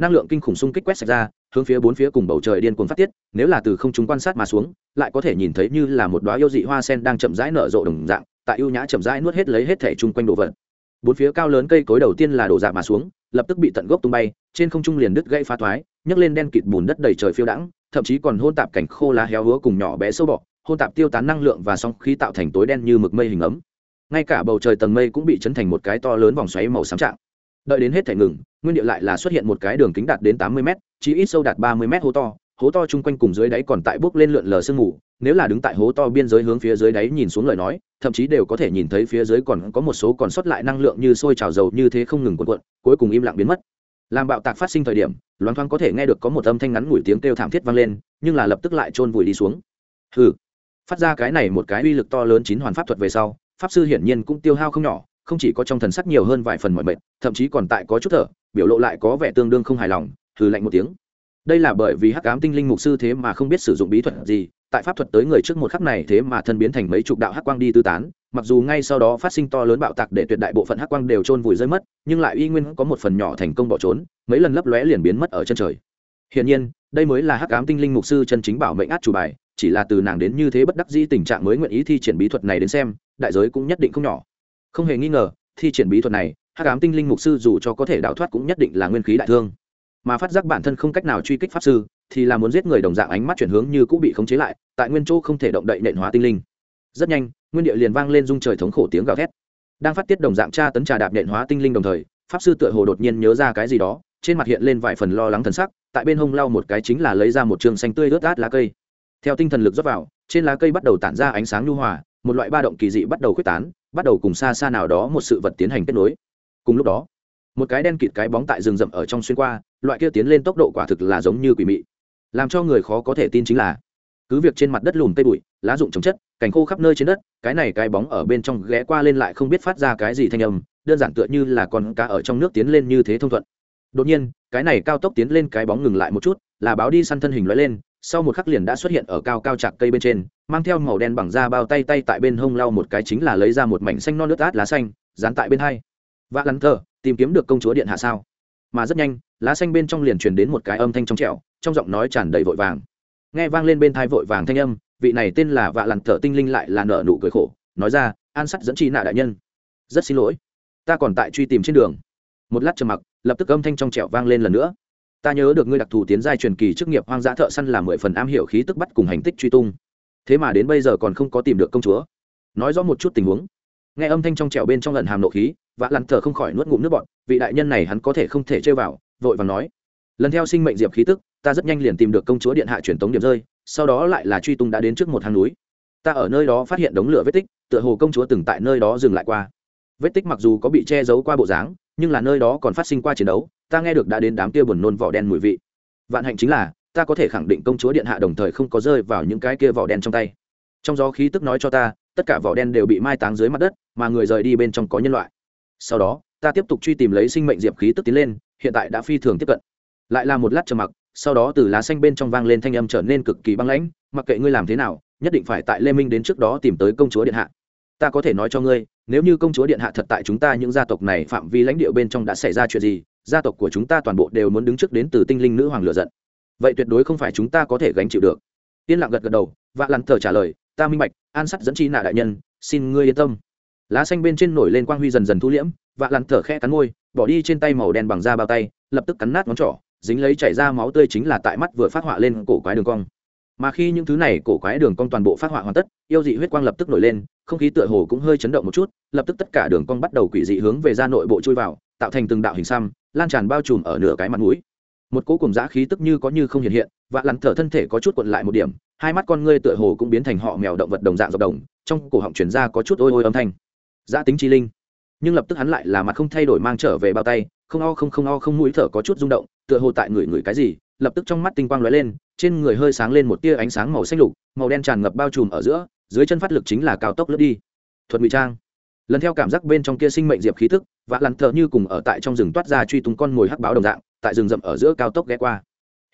Năng lượng kinh khủng xung kích quét sạch ra, hướng phía bốn phía cùng bầu trời điên cuồng phát tiết, nếu là từ không chúng quan sát mà xuống, lại có thể nhìn thấy như là một đoá yêu dị hoa sen đang chậm rãi nở rộ đồng dạng, tại ưu nhã chậm rãi nuốt hết lấy hết thể chung quanh đồ vật. Bốn phía cao lớn cây cối đầu tiên là đổ dạ mà xuống, lập tức bị tận gốc tung bay, trên không trung liền đứt gãy phá thoái, nhấc lên đen kịt bùn đất đầy trời phiêu đãng, thậm chí còn hôn tạp cảnh khô lá héo hứa cùng nhỏ bé sâu bọ, hôn tạp tiêu tán năng lượng và song khí tạo thành tối đen như mực mây hình ấm ngay cả bầu trời tầng mây cũng bị chấn thành một cái to lớn vòng xoáy màu xám trạng. Đợi đến hết thể ngừng, nguyên địa lại là xuất hiện một cái đường kính đạt đến tám mươi m chỉ ít sâu đạt ba mươi m hố to. Hố to chung quanh cùng dưới đáy còn tại bốc lên lượn lờ sương mù. Nếu là đứng tại hố to biên giới hướng phía dưới đáy nhìn xuống lời nói, thậm chí đều có thể nhìn thấy phía dưới còn có một số còn sót lại năng lượng như sôi trào dầu như thế không ngừng cuộn cuộn, cuối cùng im lặng biến mất. Làm bạo tạc phát sinh thời điểm, loáng thoáng có thể nghe được có một âm thanh ngắn ngủi tiếng kêu thảm thiết vang lên, nhưng là lập tức lại chôn vùi đi xuống. Hừ. Phát ra cái này một cái uy lực to lớn chín hoàn pháp thuật về sau pháp sư hiển nhiên cũng tiêu hao không nhỏ, không chỉ có trong thần sắc nhiều hơn vài phần mọi mệt, thậm chí còn tại có chút thở, biểu lộ lại có vẻ tương đương không hài lòng thử lạnh một tiếng. Đây là bởi vì hắc ám tinh linh mục sư thế mà không biết sử dụng bí thuật gì, tại pháp thuật tới người trước một khắc này thế mà thân biến thành mấy chục đạo hắc quang đi tư tán, mặc dù ngay sau đó phát sinh to lớn bạo tạc để tuyệt đại bộ phận hắc quang đều trôn vùi rơi mất, nhưng lại uy nguyên có một phần nhỏ thành công bỏ trốn, mấy lần lấp lóe liền biến mất ở chân trời. Hiển nhiên, đây mới là hắc ám tinh linh mục sư chân chính bảo mệnh át chủ bài chỉ là từ nàng đến như thế bất đắc dĩ tình trạng mới nguyện ý thi triển bí thuật này đến xem, đại giới cũng nhất định không nhỏ. Không hề nghi ngờ, thi triển bí thuật này, hắc ám tinh linh mục sư dù cho có thể đào thoát cũng nhất định là nguyên khí đại thương. Mà phát giác bản thân không cách nào truy kích pháp sư, thì là muốn giết người đồng dạng ánh mắt chuyển hướng như cũng bị khống chế lại, tại nguyên chỗ không thể động đậy nện hóa tinh linh. Rất nhanh, nguyên địa liền vang lên dung trời thống khổ tiếng gào thét. Đang phát tiết đồng dạng tra tấn trà đạp nện hóa tinh linh đồng thời, pháp sư tựa hồ đột nhiên nhớ ra cái gì đó, trên mặt hiện lên vài phần lo lắng thần sắc, tại bên hông lau một cái chính là lấy ra một trường xanh tươi ướt át lá cây theo tinh thần lực rót vào, trên lá cây bắt đầu tản ra ánh sáng nhu hòa, một loại ba động kỳ dị bắt đầu khuếch tán, bắt đầu cùng xa xa nào đó một sự vật tiến hành kết nối. Cùng lúc đó, một cái đen kịt cái bóng tại rừng rậm ở trong xuyên qua, loại kia tiến lên tốc độ quả thực là giống như quỷ mị. Làm cho người khó có thể tin chính là, cứ việc trên mặt đất lùm cây bụi, lá rụng trồng chất, cành khô khắp nơi trên đất, cái này cái bóng ở bên trong ghé qua lên lại không biết phát ra cái gì thanh âm, đơn giản tựa như là con cá ở trong nước tiến lên như thế thông thuận. Đột nhiên, cái này cao tốc tiến lên cái bóng ngừng lại một chút, là báo đi săn thân hình loại lên sau một khắc liền đã xuất hiện ở cao cao chạc cây bên trên, mang theo màu đen bằng da bao tay tay tại bên hông lau một cái chính là lấy ra một mảnh xanh non nước át lá xanh, dán tại bên hai. Vạ lắn thờ, tìm kiếm được công chúa điện hạ sao? Mà rất nhanh, lá xanh bên trong liền truyền đến một cái âm thanh trong trẻo, trong giọng nói tràn đầy vội vàng. Nghe vang lên bên thai vội vàng thanh âm, vị này tên là vạ lặn thở tinh linh lại là nợ nụ cười khổ, nói ra, an sắt dẫn chi nạ đại nhân. Rất xin lỗi, ta còn tại truy tìm trên đường. Một lát trầm mặc, lập tức âm thanh trong trẻo vang lên lần nữa ta nhớ được ngươi đặc thù tiến giai truyền kỳ chức nghiệp hoang dã thợ săn là mười phần am hiểu khí tức bắt cùng hành tích truy tung. Thế mà đến bây giờ còn không có tìm được công chúa. Nói rõ một chút tình huống. Nghe âm thanh trong trẻo bên trong lần hàm nộ khí vã lăn thở không khỏi nuốt ngụm nước bọt, vị đại nhân này hắn có thể không thể chơi vào, vội và nói. Lần theo sinh mệnh diệp khí tức, ta rất nhanh liền tìm được công chúa điện hạ truyền tống điểm rơi, sau đó lại là truy tung đã đến trước một hang núi. Ta ở nơi đó phát hiện đống lửa vết tích, tựa hồ công chúa từng tại nơi đó dừng lại qua. Vết tích mặc dù có bị che giấu qua bộ dáng nhưng là nơi đó còn phát sinh qua chiến đấu, ta nghe được đã đến đám kia buồn nôn vỏ đen mùi vị. Vạn hạnh chính là, ta có thể khẳng định công chúa điện hạ đồng thời không có rơi vào những cái kia vỏ đen trong tay. Trong gió khí tức nói cho ta, tất cả vỏ đen đều bị mai táng dưới mặt đất, mà người rời đi bên trong có nhân loại. Sau đó, ta tiếp tục truy tìm lấy sinh mệnh diệp khí tức tiến lên, hiện tại đã phi thường tiếp cận. Lại là một lát trầm mặc, sau đó từ lá xanh bên trong vang lên thanh âm trở nên cực kỳ băng lãnh, mặc kệ ngươi làm thế nào, nhất định phải tại lê minh đến trước đó tìm tới công chúa điện hạ ta có thể nói cho ngươi, nếu như công chúa điện hạ thật tại chúng ta những gia tộc này phạm vi lãnh địa bên trong đã xảy ra chuyện gì, gia tộc của chúng ta toàn bộ đều muốn đứng trước đến từ tinh linh nữ hoàng lựa giận. Vậy tuyệt đối không phải chúng ta có thể gánh chịu được. Yên lặng gật gật đầu, vạ lặn thờ trả lời, ta minh bạch, an sắt dẫn chi nạ đại nhân, xin ngươi yên tâm. Lá xanh bên trên nổi lên quang huy dần dần thu liễm, vạ lặn thở khe cắn môi, bỏ đi trên tay màu đen bằng da bao tay, lập tức cắn nát ngón trỏ, dính lấy chảy ra máu tươi chính là tại mắt vừa phát họa lên cổ quái đường cong mà khi những thứ này cổ quái đường cong toàn bộ phát họa hoàn tất, yêu dị huyết quang lập tức nổi lên, không khí tựa hồ cũng hơi chấn động một chút, lập tức tất cả đường cong bắt đầu quỷ dị hướng về ra nội bộ chui vào, tạo thành từng đạo hình xăm, lan tràn bao trùm ở nửa cái mặt mũi. Một cỗ cùng giã khí tức như có như không hiện hiện, và lặn thở thân thể có chút quận lại một điểm, hai mắt con ngươi tựa hồ cũng biến thành họ mèo động vật đồng dạng dọc đồng, trong cổ họng chuyển ra có chút ôi ôi âm thanh. Giã tính chi linh. Nhưng lập tức hắn lại là mặt không thay đổi mang trở về bao tay, không o không không o không mũi thở có chút rung động, tựa hồ tại người người cái gì lập tức trong mắt tinh quang lóe lên, trên người hơi sáng lên một tia ánh sáng màu xanh lục, màu đen tràn ngập bao trùm ở giữa, dưới chân phát lực chính là cao tốc lướt đi. Thuật ngụy trang. Lần theo cảm giác bên trong kia sinh mệnh diệp khí thức vạn lăng thờ như cùng ở tại trong rừng toát ra truy tung con ngồi hắc báo đồng dạng, tại rừng rậm ở giữa cao tốc ghé qua.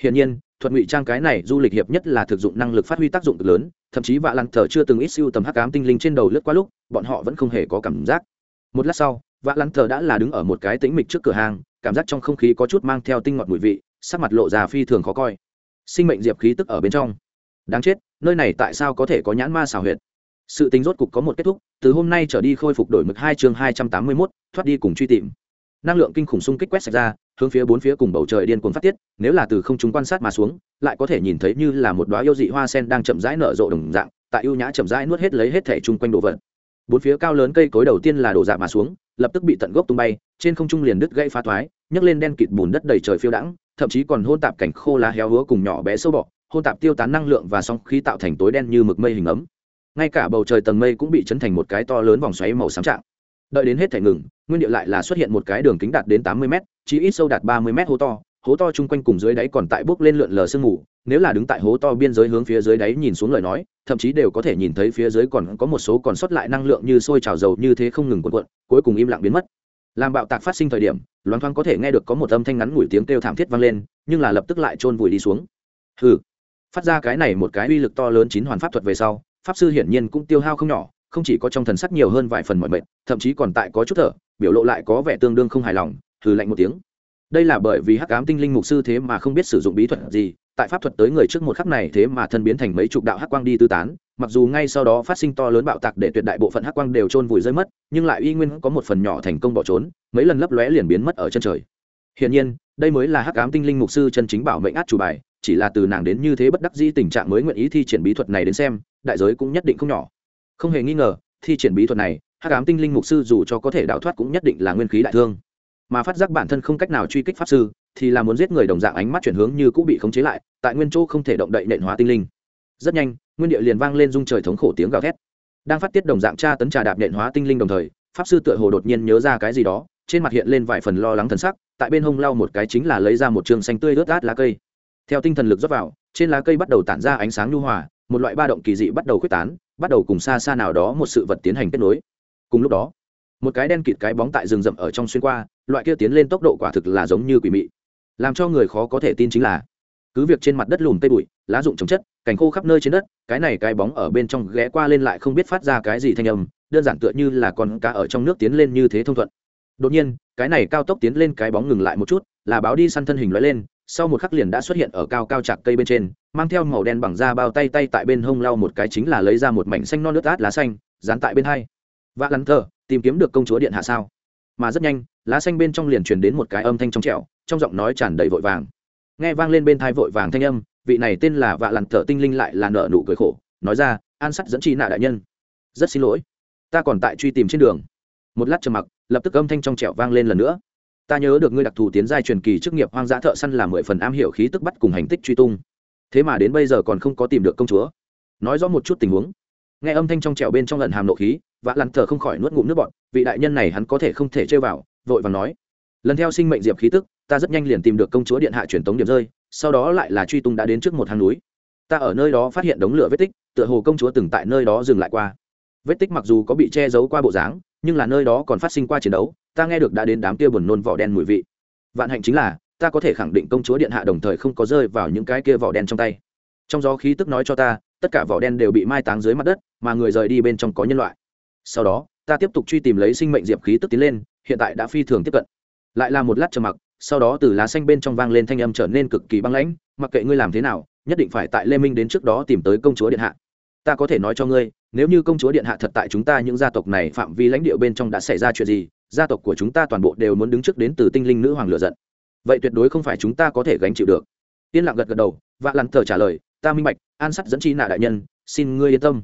Hiển nhiên, thuật ngụy trang cái này du lịch hiệp nhất là thực dụng năng lực phát huy tác dụng cực lớn, thậm chí vạ lặn thờ chưa từng ít siêu tầm hắc ám tinh linh trên đầu lướt qua lúc, bọn họ vẫn không hề có cảm giác. Một lát sau, vạ lặn thờ đã là đứng ở một cái tĩnh mịch trước cửa hàng, cảm giác trong không khí có chút mang theo tinh ngọt mùi vị sắc mặt lộ già phi thường khó coi. Sinh mệnh diệp khí tức ở bên trong. Đáng chết, nơi này tại sao có thể có nhãn ma xào huyệt? Sự tính rốt cục có một kết thúc, từ hôm nay trở đi khôi phục đổi mực hai chương hai trăm tám mươi mốt, thoát đi cùng truy tìm. Năng lượng kinh khủng xung kích quét sạch ra, hướng phía bốn phía cùng bầu trời điên cuồng phát tiết, nếu là từ không chúng quan sát mà xuống, lại có thể nhìn thấy như là một đoá yêu dị hoa sen đang chậm rãi nở rộ đồng dạng, tại ưu nhã chậm rãi nuốt hết lấy hết thể chung quanh đồ vật. Bốn phía cao lớn cây cối đầu tiên là đổ dạ mà xuống, lập tức bị tận gốc tung bay, trên không trung liền đứt gãy phá thoái, nhấc lên đen kịt bùn đất đầy trời phiêu đãng thậm chí còn hôn tạp cảnh khô lá héo hứa cùng nhỏ bé sâu bọ, hôn tạp tiêu tán năng lượng và sóng khí tạo thành tối đen như mực mây hình ấm. Ngay cả bầu trời tầng mây cũng bị chấn thành một cái to lớn vòng xoáy màu xám trạng đợi đến hết thể ngừng, nguyên địa lại là xuất hiện một cái đường kính đạt đến tám mươi m chỉ ít sâu đạt ba mươi m hố to. Hố to chung quanh cùng dưới đáy còn tại bốc lên lượn lờ sương mù. Nếu là đứng tại hố to biên giới hướng phía dưới đáy nhìn xuống lời nói, thậm chí đều có thể nhìn thấy phía dưới còn có một số còn sót lại năng lượng như sôi trào dầu như thế không ngừng cuộn cuộn, cuối cùng im lặng biến mất làm bạo tạc phát sinh thời điểm, loáng thoáng có thể nghe được có một âm thanh ngắn ngủi tiếng kêu thảm thiết vang lên, nhưng là lập tức lại chôn vùi đi xuống. Hừ. Phát ra cái này một cái uy lực to lớn chín hoàn pháp thuật về sau, pháp sư hiển nhiên cũng tiêu hao không nhỏ, không chỉ có trong thần sắc nhiều hơn vài phần mọi mệt, thậm chí còn tại có chút thở, biểu lộ lại có vẻ tương đương không hài lòng, hừ lạnh một tiếng. Đây là bởi vì hắc ám tinh linh mục sư thế mà không biết sử dụng bí thuật gì tại pháp thuật tới người trước một khắc này thế mà thân biến thành mấy chục đạo hắc quang đi tư tán, mặc dù ngay sau đó phát sinh to lớn bạo tạc để tuyệt đại bộ phận hắc quang đều trôn vùi rơi mất, nhưng lại uy nguyên có một phần nhỏ thành công bỏ trốn, mấy lần lấp lóe liền biến mất ở chân trời. Hiển nhiên, đây mới là hắc ám tinh linh mục sư chân chính bảo mệnh át chủ bài, chỉ là từ nàng đến như thế bất đắc dĩ tình trạng mới nguyện ý thi triển bí thuật này đến xem, đại giới cũng nhất định không nhỏ. Không hề nghi ngờ, thi triển bí thuật này, hắc ám tinh linh mục sư dù cho có thể đào thoát cũng nhất định là nguyên khí đại thương. Mà phát giác bản thân không cách nào truy kích pháp sư, thì là muốn giết người đồng dạng ánh mắt chuyển hướng như cũng bị khống chế lại tại nguyên chỗ không thể động đậy nện hóa tinh linh. Rất nhanh, nguyên địa liền vang lên dung trời thống khổ tiếng gào thét. Đang phát tiết đồng dạng tra tấn trà đạp nện hóa tinh linh đồng thời, pháp sư tựa hồ đột nhiên nhớ ra cái gì đó, trên mặt hiện lên vài phần lo lắng thần sắc, tại bên hông lau một cái chính là lấy ra một trường xanh tươi ướt át lá cây. Theo tinh thần lực rót vào, trên lá cây bắt đầu tản ra ánh sáng nhu hòa, một loại ba động kỳ dị bắt đầu khuếch tán, bắt đầu cùng xa xa nào đó một sự vật tiến hành kết nối. Cùng lúc đó, một cái đen kịt cái bóng tại rừng rậm ở trong xuyên qua, loại kia tiến lên tốc độ quả thực là giống như quỷ mị. Làm cho người khó có thể tin chính là cứ việc trên mặt đất lùm tây bụi, lá rụng trồng chất, cành khô khắp nơi trên đất, cái này cái bóng ở bên trong ghé qua lên lại không biết phát ra cái gì thanh âm, đơn giản tựa như là con cá ở trong nước tiến lên như thế thông thuận. Đột nhiên, cái này cao tốc tiến lên cái bóng ngừng lại một chút, là báo đi săn thân hình loại lên, sau một khắc liền đã xuất hiện ở cao cao chạc cây bên trên, mang theo màu đen bằng da bao tay tay tại bên hông lau một cái chính là lấy ra một mảnh xanh non nước át lá xanh, dán tại bên hai. Vạ lắn thờ, tìm kiếm được công chúa điện hạ sao? Mà rất nhanh, lá xanh bên trong liền truyền đến một cái âm thanh trong trẻo, trong giọng nói tràn đầy vội vàng nghe vang lên bên thai vội vàng thanh âm, vị này tên là vạ lặn thở tinh linh lại là nợ nụ cười khổ, nói ra, an sắt dẫn chi nạ đại nhân. Rất xin lỗi, ta còn tại truy tìm trên đường. Một lát trầm mặc, lập tức âm thanh trong trẻo vang lên lần nữa. Ta nhớ được ngươi đặc thù tiến giai truyền kỳ chức nghiệp hoang dã thợ săn là mười phần am hiểu khí tức bắt cùng hành tích truy tung. Thế mà đến bây giờ còn không có tìm được công chúa. Nói rõ một chút tình huống. Nghe âm thanh trong trẻo bên trong lần hàm nộ khí, vạ lặn thở không khỏi nuốt ngụm nước bọn vị đại nhân này hắn có thể không thể chơi vào, vội và nói. Lần theo sinh mệnh diệp khí tức ta rất nhanh liền tìm được công chúa điện hạ truyền tống điểm rơi, sau đó lại là truy tung đã đến trước một hang núi. Ta ở nơi đó phát hiện đống lửa vết tích, tựa hồ công chúa từng tại nơi đó dừng lại qua. Vết tích mặc dù có bị che giấu qua bộ dáng, nhưng là nơi đó còn phát sinh qua chiến đấu, ta nghe được đã đến đám kia buồn nôn vỏ đen mùi vị. Vạn hạnh chính là, ta có thể khẳng định công chúa điện hạ đồng thời không có rơi vào những cái kia vỏ đen trong tay. Trong gió khí tức nói cho ta, tất cả vỏ đen đều bị mai táng dưới mặt đất, mà người rời đi bên trong có nhân loại. Sau đó, ta tiếp tục truy tìm lấy sinh mệnh diệp khí tức tiến lên, hiện tại đã phi thường tiếp cận. Lại là một lát trầm mặc sau đó từ lá xanh bên trong vang lên thanh âm trở nên cực kỳ băng lãnh, mặc kệ ngươi làm thế nào, nhất định phải tại lê minh đến trước đó tìm tới công chúa điện hạ. Ta có thể nói cho ngươi, nếu như công chúa điện hạ thật tại chúng ta những gia tộc này phạm vi lãnh địa bên trong đã xảy ra chuyện gì, gia tộc của chúng ta toàn bộ đều muốn đứng trước đến từ tinh linh nữ hoàng lựa giận. Vậy tuyệt đối không phải chúng ta có thể gánh chịu được. Yên lặng gật gật đầu, vạ lặn thờ trả lời, ta minh bạch, an sắt dẫn chi nạ đại nhân, xin ngươi yên tâm.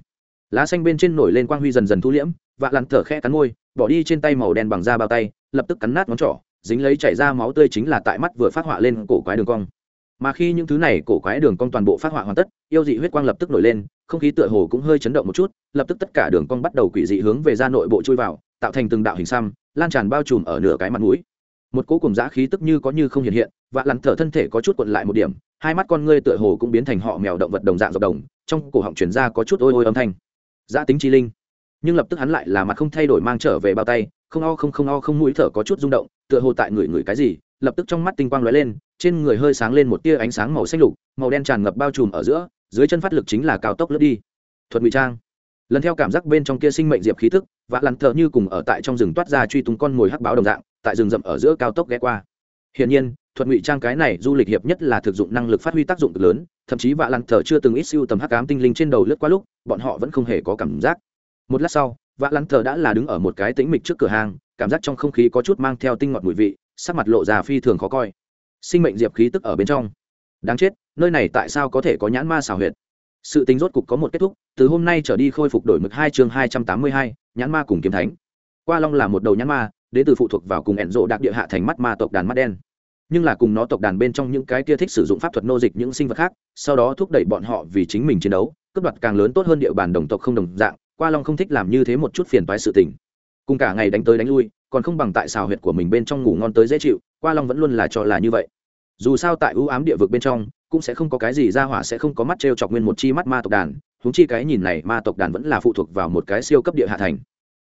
Lá xanh bên trên nổi lên quang huy dần dần thu liễm, vạ lặn thở khẽ cắn môi, bỏ đi trên tay màu đen bằng da bao tay, lập tức cắn nát ngón trỏ dính lấy chảy ra máu tươi chính là tại mắt vừa phát họa lên cổ quái đường cong. Mà khi những thứ này cổ quái đường cong toàn bộ phát họa hoàn tất, yêu dị huyết quang lập tức nổi lên, không khí tựa hồ cũng hơi chấn động một chút, lập tức tất cả đường cong bắt đầu quỷ dị hướng về ra nội bộ chui vào, tạo thành từng đạo hình xăm, lan tràn bao trùm ở nửa cái mặt mũi. Một cỗ cùng giã khí tức như có như không hiện hiện, và lặn thở thân thể có chút cuộn lại một điểm, hai mắt con ngươi tựa hồ cũng biến thành họ mèo động vật đồng dạng dọc đồng, trong cổ họng chuyển ra có chút ôi ôi âm thanh. Giã tính chi linh. Nhưng lập tức hắn lại là mặt không thay đổi mang trở về bao tay, không o không không o không mũi thở có chút rung động tựa hồ tại người người cái gì, lập tức trong mắt tinh quang lóe lên, trên người hơi sáng lên một tia ánh sáng màu xanh lục, màu đen tràn ngập bao trùm ở giữa, dưới chân phát lực chính là cao tốc lướt đi. Thuật ngụy trang. Lần theo cảm giác bên trong kia sinh mệnh diệp khí thức và lăng thợ như cùng ở tại trong rừng toát ra truy tung con mồi hắc báo đồng dạng, tại rừng rậm ở giữa cao tốc ghé qua. Hiển nhiên, thuật ngụy trang cái này du lịch hiệp nhất là thực dụng năng lực phát huy tác dụng cực lớn, thậm chí vạ lặn thở chưa từng ít siêu tầm hắc ám tinh linh trên đầu lướt qua lúc, bọn họ vẫn không hề có cảm giác. Một lát sau, vạ lặn thở đã là đứng ở một cái tĩnh mịch trước cửa hàng cảm giác trong không khí có chút mang theo tinh ngọt mùi vị, sắc mặt lộ ra phi thường khó coi. Sinh mệnh diệp khí tức ở bên trong. Đáng chết, nơi này tại sao có thể có nhãn ma xào huyệt? Sự tính rốt cục có một kết thúc, từ hôm nay trở đi khôi phục đổi mực hai chương hai trăm tám mươi hai, nhãn ma cùng kiếm thánh. Qua long là một đầu nhãn ma, đến từ phụ thuộc vào cùng ẻn rộ đặc địa hạ thành mắt ma tộc đàn mắt đen. Nhưng là cùng nó tộc đàn bên trong những cái kia thích sử dụng pháp thuật nô dịch những sinh vật khác, sau đó thúc đẩy bọn họ vì chính mình chiến đấu, cướp đoạt càng lớn tốt hơn địa bàn đồng tộc không đồng dạng, qua long không thích làm như thế một chút phiền toái sự tình cùng cả ngày đánh tới đánh lui, còn không bằng tại xào huyệt của mình bên trong ngủ ngon tới dễ chịu, qua long vẫn luôn là cho là như vậy. Dù sao tại ưu ám địa vực bên trong, cũng sẽ không có cái gì ra hỏa sẽ không có mắt t r e o chọc nguyên một chi mắt ma tộc đàn húng chi cái nhìn này ma tộc đàn vẫn là phụ thuộc vào một cái siêu cấp địa hạ thành.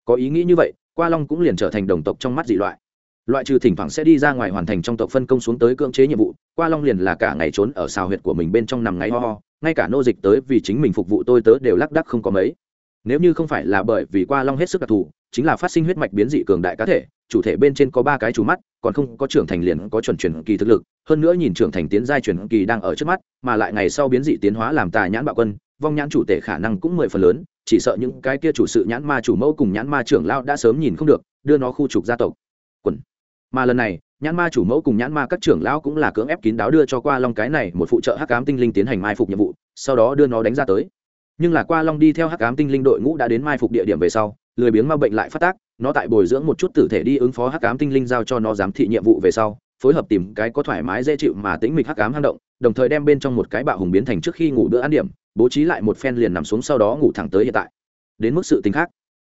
Có ý nghĩ như vậy, qua long cũng liền trở thành đồng tộc trong mắt dị loại. Loại trừ thỉnh thoảng sẽ đi ra ngoài hoàn thành trong tộc phân công xuống tới cưỡng chế nhiệm vụ, qua long liền là cả ngày trốn ở xào huyệt của mình bên trong nằm ngáy ho ho, ngay cả nô dịch tới vì chính mình phục vụ tôi tớ đều lác đắc không có mấy nếu như không phải là bởi vì qua long hết sức đặc thù, chính là phát sinh huyết mạch biến dị cường đại cá thể, chủ thể bên trên có ba cái chú mắt, còn không có trưởng thành liền có chuẩn chuyển kỳ thực lực, hơn nữa nhìn trưởng thành tiến giai chuyển kỳ đang ở trước mắt, mà lại ngày sau biến dị tiến hóa làm tà nhãn bạo quân, vong nhãn chủ tể khả năng cũng mười phần lớn, chỉ sợ những cái kia chủ sự nhãn ma chủ mẫu cùng nhãn ma trưởng lao đã sớm nhìn không được, đưa nó khu trục gia tộc. Quần. Mà lần này, nhãn ma chủ mẫu cùng nhãn ma các trưởng lão cũng là cưỡng ép kín đáo đưa cho qua long cái này một phụ trợ hắc ám tinh linh tiến hành mai phục nhiệm vụ, sau đó đưa nó đánh ra tới nhưng là qua long đi theo hắc ám tinh linh đội ngũ đã đến mai phục địa điểm về sau, lười biếng ma bệnh lại phát tác, nó tại bồi dưỡng một chút tử thể đi ứng phó hắc ám tinh linh giao cho nó giám thị nhiệm vụ về sau, phối hợp tìm cái có thoải mái dễ chịu mà tính mịch hắc ám hang động, đồng thời đem bên trong một cái bạo hùng biến thành trước khi ngủ bữa ăn điểm, bố trí lại một phen liền nằm xuống sau đó ngủ thẳng tới hiện tại. Đến mức sự tính khác,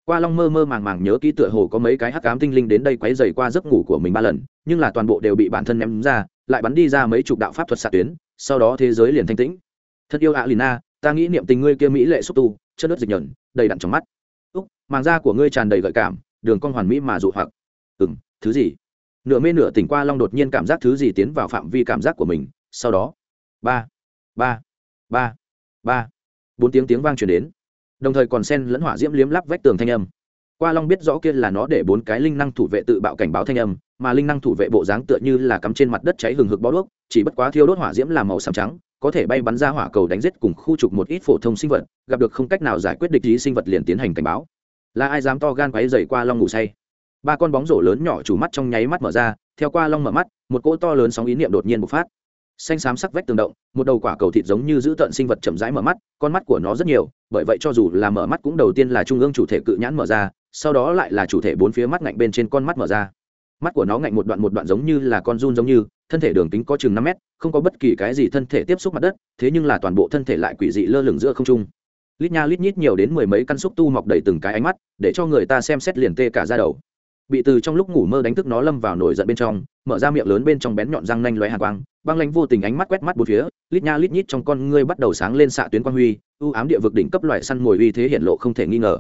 qua long mơ mơ màng màng nhớ kỹ tựa hồ có mấy cái hắc ám tinh linh đến đây quấy dày qua giấc ngủ của mình ba lần, nhưng là toàn bộ đều bị bản thân ném ra, lại bắn đi ra mấy chục đạo pháp thuật xạ tuyến, sau đó thế giới liền thanh tĩnh. Thật yêu ạ lina ta nghĩ niệm tình ngươi kia mỹ lệ xúc tu chân đất dịch nhẫn, đầy đặn trong mắt. Úc, màng da của ngươi tràn đầy gợi cảm, đường cong hoàn mỹ mà dụ hoặc. Ừ m thứ gì? Nửa mê nửa tỉnh qua long đột nhiên cảm giác thứ gì tiến vào phạm vi cảm giác của mình, sau đó. Ba ba ba ba. Bốn tiếng tiếng vang chuyển đến. Đồng thời còn sen lẫn hỏa diễm liếm lắp vách tường thanh âm. Qua long biết rõ kia là nó để bốn cái linh năng thủ vệ tự bạo cảnh báo thanh âm, mà linh năng thủ vệ bộ dáng tựa như là cắm trên mặt đất cháy hừng hực bó đuốc, chỉ bất quá thiêu đốt hỏa diễm làm màu xám trắng có thể bay bắn ra hỏa cầu đánh giết cùng khu trục một ít phổ thông sinh vật, gặp được không cách nào giải quyết địch ý sinh vật liền tiến hành cảnh báo. Là ai dám to gan quáy dày qua long ngủ say? Ba con bóng rổ lớn nhỏ chủ mắt trong nháy mắt mở ra, theo qua long mở mắt, một cỗ to lớn sóng ý niệm đột nhiên bộc phát. Xanh xám sắc vách tường động, một đầu quả cầu thịt giống như giữ tận sinh vật chậm rãi mở mắt, con mắt của nó rất nhiều, bởi vậy cho dù là mở mắt cũng đầu tiên là trung ương chủ thể cự nhãn mở ra, sau đó lại là chủ thể bốn phía mắt ngạnh bên trên con mắt mở ra. Mắt của nó ngạnh một đoạn một đoạn giống như là con run giống như thân thể đường kính có chừng năm mét, không có bất kỳ cái gì thân thể tiếp xúc mặt đất, thế nhưng là toàn bộ thân thể lại quỷ dị lơ lửng giữa không trung. Lít nha lít nhít nhiều đến mười mấy căn xúc tu mọc đầy từng cái ánh mắt, để cho người ta xem xét liền tê cả ra đầu. Bị từ trong lúc ngủ mơ đánh thức nó lâm vào nổi giận bên trong, mở ra miệng lớn bên trong bén nhọn răng nanh loé hàn quang, băng lãnh vô tình ánh mắt quét mắt bốn phía, lít nha lít nhít trong con ngươi bắt đầu sáng lên xạ tuyến quang huy ưu ám địa vực đỉnh cấp loại săn mồi uy thế hiện lộ không thể nghi ngờ.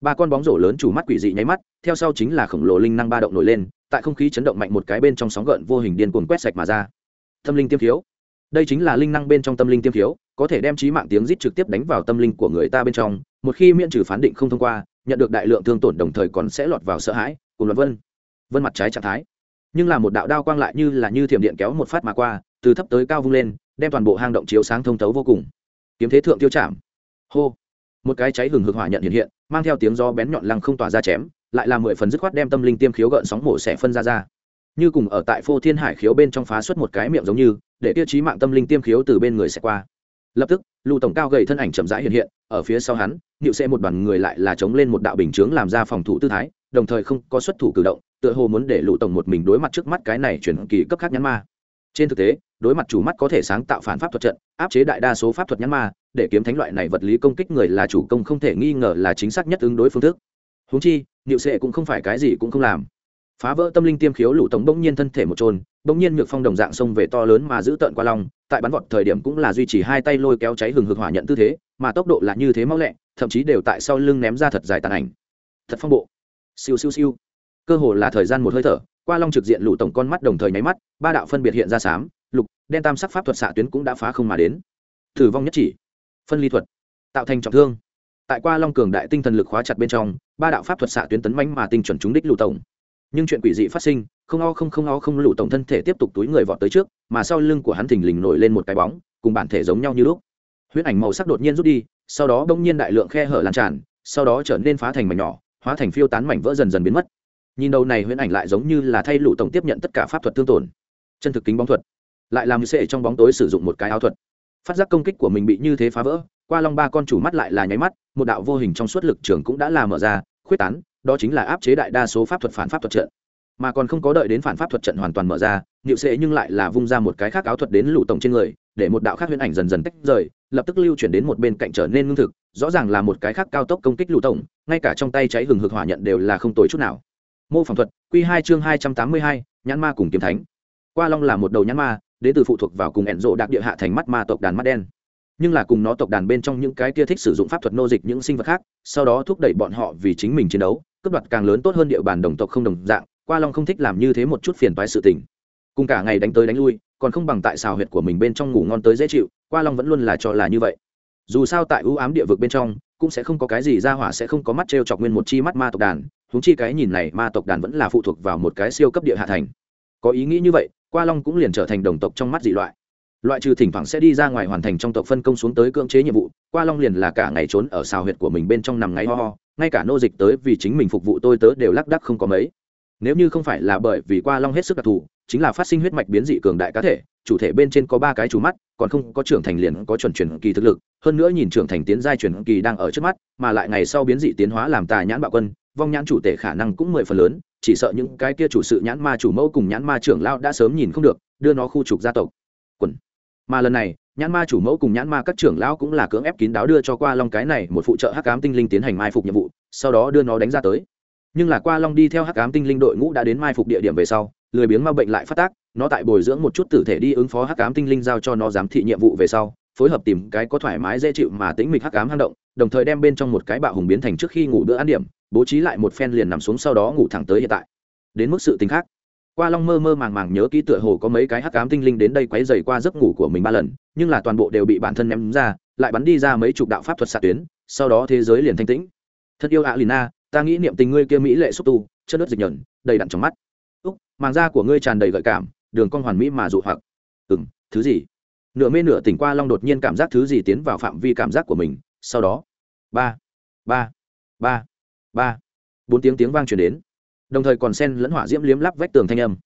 Ba con bóng rổ lớn chủ mắt quỷ dị nháy mắt, theo sau chính là khổng lồ linh năng ba động nổi lên tại không khí chấn động mạnh một cái bên trong sóng gợn vô hình điên cuồng quét sạch mà ra. Tâm linh tiêm thiếu đây chính là linh năng bên trong tâm linh tiêm thiếu có thể đem trí mạng tiếng rít trực tiếp đánh vào tâm linh của người ta bên trong, một khi miễn trừ phán định không thông qua, nhận được đại lượng thương tổn đồng thời còn sẽ lọt vào sợ hãi, cùng luận vân. Vân mặt trái trạng thái. Nhưng là một đạo đao quang lại như là như thiểm điện kéo một phát mà qua, từ thấp tới cao vung lên, đem toàn bộ hang động chiếu sáng thông thấu vô cùng. Kiếm thế thượng tiêu chạm hô. Một cái cháy hừng hực hỏa nhận hiện hiện, mang theo tiếng gió bén nhọn lăng không tỏa ra chém lại là mười phần dứt khoát đem tâm linh tiêm khiếu gợn sóng mổ xẻ phân ra ra. Như cùng ở tại phô thiên hải khiếu bên trong phá xuất một cái miệng giống như, để tiêu chí mạng tâm linh tiêm khiếu từ bên người sẽ qua. Lập tức lụ tổng cao gầy thân ảnh chậm rãi hiện hiện, ở phía sau hắn nịu sẽ một đoàn người lại là chống lên một đạo bình chướng làm ra phòng thủ tư thái, đồng thời không có xuất thủ cử động, tựa hồ muốn để lụ tổng một mình đối mặt trước mắt cái này chuyển kỳ cấp khác nhãn ma. Trên thực tế, đối mặt chủ mắt có thể sáng tạo phản pháp thuật trận, áp chế đại đa số pháp thuật nhãn ma, để kiếm thánh loại này vật lý công kích người là chủ công không thể nghi ngờ là chính xác nhất ứng đối phương thức húng chi, niệu sệ cũng không phải cái gì cũng không làm. Phá vỡ tâm linh tiêm khiếu lũ tổng bỗng nhiên thân thể một trôn bỗng nhiên nhược phong đồng dạng sông về to lớn mà giữ tợn qua long, tại bắn vọt thời điểm cũng là duy trì hai tay lôi kéo cháy hừng hực hỏa nhận tư thế, mà tốc độ là như thế mau lẹ, thậm chí đều tại sau lưng ném ra thật dài tàn ảnh. Thật phong bộ. Siêu siêu siêu. Cơ hồ là thời gian một hơi thở, qua long trực diện lũ tổng con mắt đồng thời nháy mắt, ba đạo phân biệt hiện ra xám lục, đen tam sắc pháp thuật xạ tuyến cũng đã phá không mà đến. Thử vong nhất chỉ. Phân ly thuật. Tạo thành trọng thương tại qua long cường đại tinh thần lực khóa chặt bên trong, ba đạo pháp thuật xạ tuyến tấn mánh mà tinh chuẩn trúng đích lụ tổng. Nhưng chuyện quỷ dị phát sinh, không o không không o không lụ tổng thân thể tiếp tục túi người vọt tới trước, mà sau lưng của hắn thình lình nổi lên một cái bóng, cùng bản thể giống nhau như lúc. Huyễn ảnh màu sắc đột nhiên rút đi, sau đó bỗng nhiên đại lượng khe hở lan tràn, sau đó trở nên phá thành mảnh nhỏ, hóa thành phiêu tán mảnh vỡ dần dần biến mất. Nhìn đầu này huyễn ảnh lại giống như là thay lụ tổng tiếp nhận tất cả pháp thuật thương tổn. Chân thực kính bóng thuật. Lại làm sệ trong bóng tối sử dụng một cái áo thuật. Phát giác công kích của mình bị như thế phá vỡ qua long ba con chủ mắt lại là nháy mắt, một đạo vô hình trong suốt lực trường cũng đã là mở ra, khuyết tán, đó chính là áp chế đại đa số pháp thuật phản pháp thuật trận. Mà còn không có đợi đến phản pháp thuật trận hoàn toàn mở ra, niệu sệ nhưng lại là vung ra một cái khác áo thuật đến lũ tổng trên người, để một đạo khác huyễn ảnh dần dần tách rời, lập tức lưu chuyển đến một bên cạnh trở nên ngưng thực, rõ ràng là một cái khác cao tốc công kích lũ tổng, ngay cả trong tay cháy hừng hực hỏa nhận đều là không tồi chút nào. Mô phỏng thuật q hai chương hai trăm tám mươi hai, nhãn ma cùng kiếm thánh. Qua long là một đầu nhãn ma, đến từ phụ thuộc vào cùng ẻn rộ đặc địa hạ thành mắt ma tộc đàn mắt đen nhưng là cùng nó tộc đàn bên trong những cái kia thích sử dụng pháp thuật nô dịch những sinh vật khác, sau đó thúc đẩy bọn họ vì chính mình chiến đấu, cướp đoạt càng lớn tốt hơn địa bàn đồng tộc không đồng dạng, qua long không thích làm như thế một chút phiền toái sự tình. Cùng cả ngày đánh tới đánh lui, còn không bằng tại xào huyệt của mình bên trong ngủ ngon tới dễ chịu, qua long vẫn luôn là cho là như vậy. Dù sao tại ưu ám địa vực bên trong, cũng sẽ không có cái gì ra hỏa sẽ không có mắt t r e o chọc nguyên một chi mắt ma tộc đàn húng chi cái nhìn này ma tộc đàn vẫn là phụ thuộc vào một cái siêu cấp địa hạ thành. Có ý nghĩ như vậy, qua long cũng liền trở thành đồng tộc trong mắt dị loại loại trừ thỉnh thoảng sẽ đi ra ngoài hoàn thành trong tộc phân công xuống tới cưỡng chế nhiệm vụ, qua long liền là cả ngày trốn ở xào huyệt của mình bên trong nằm ngáy ho ho, ngay cả nô dịch tới vì chính mình phục vụ tôi tớ đều lác đắc không có mấy. Nếu như không phải là bởi vì qua long hết sức đặc thù, chính là phát sinh huyết mạch biến dị cường đại cá thể, chủ thể bên trên có ba cái chú mắt, còn không có trưởng thành liền có chuẩn chuyển kỳ thực lực, hơn nữa nhìn trưởng thành tiến giai chuyển kỳ đang ở trước mắt, mà lại ngày sau biến dị tiến hóa làm tà nhãn bạo quân, vong nhãn chủ thể khả năng cũng mười phần lớn, chỉ sợ những cái kia chủ sự nhãn ma chủ mẫu cùng nhãn ma trưởng lao đã sớm nhìn không được, đưa nó khu trục gia tộc. Quần mà lần này, nhãn ma chủ mẫu cùng nhãn ma các trưởng lão cũng là cưỡng ép kín đáo đưa cho qua long cái này một phụ trợ hắc ám tinh linh tiến hành mai phục nhiệm vụ, sau đó đưa nó đánh ra tới. Nhưng là qua long đi theo hắc ám tinh linh đội ngũ đã đến mai phục địa điểm về sau, lười biếng ma bệnh lại phát tác, nó tại bồi dưỡng một chút tử thể đi ứng phó hắc ám tinh linh giao cho nó giám thị nhiệm vụ về sau, phối hợp tìm cái có thoải mái dễ chịu mà tĩnh mịch hắc ám hang động, đồng thời đem bên trong một cái bạo hùng biến thành trước khi ngủ bữa ăn điểm, bố trí lại một phen liền nằm xuống sau đó ngủ thẳng tới hiện tại. Đến mức sự tính khác qua long mơ mơ màng màng nhớ kỹ tựa hồ có mấy cái hắc ám tinh linh đến đây quấy dày qua giấc ngủ của mình ba lần, nhưng là toàn bộ đều bị bản thân ném ra, lại bắn đi ra mấy chục đạo pháp thuật xạ tuyến, sau đó thế giới liền thanh tĩnh. Thật yêu ạ lina ta nghĩ niệm tình ngươi kia mỹ lệ xúc tu, chất đất dịch nhẫn, đầy đặn trong mắt. Úc, màng da của ngươi tràn đầy gợi cảm, đường cong hoàn mỹ mà dụ hoặc. Ừ m thứ gì? Nửa mê nửa tỉnh qua long đột nhiên cảm giác thứ gì tiến vào phạm vi cảm giác của mình, sau đó. Ba ba ba ba. Bốn tiếng tiếng vang truyền đến đồng thời còn sen lẫn hỏa diễm liếm lắp vách tường thanh âm.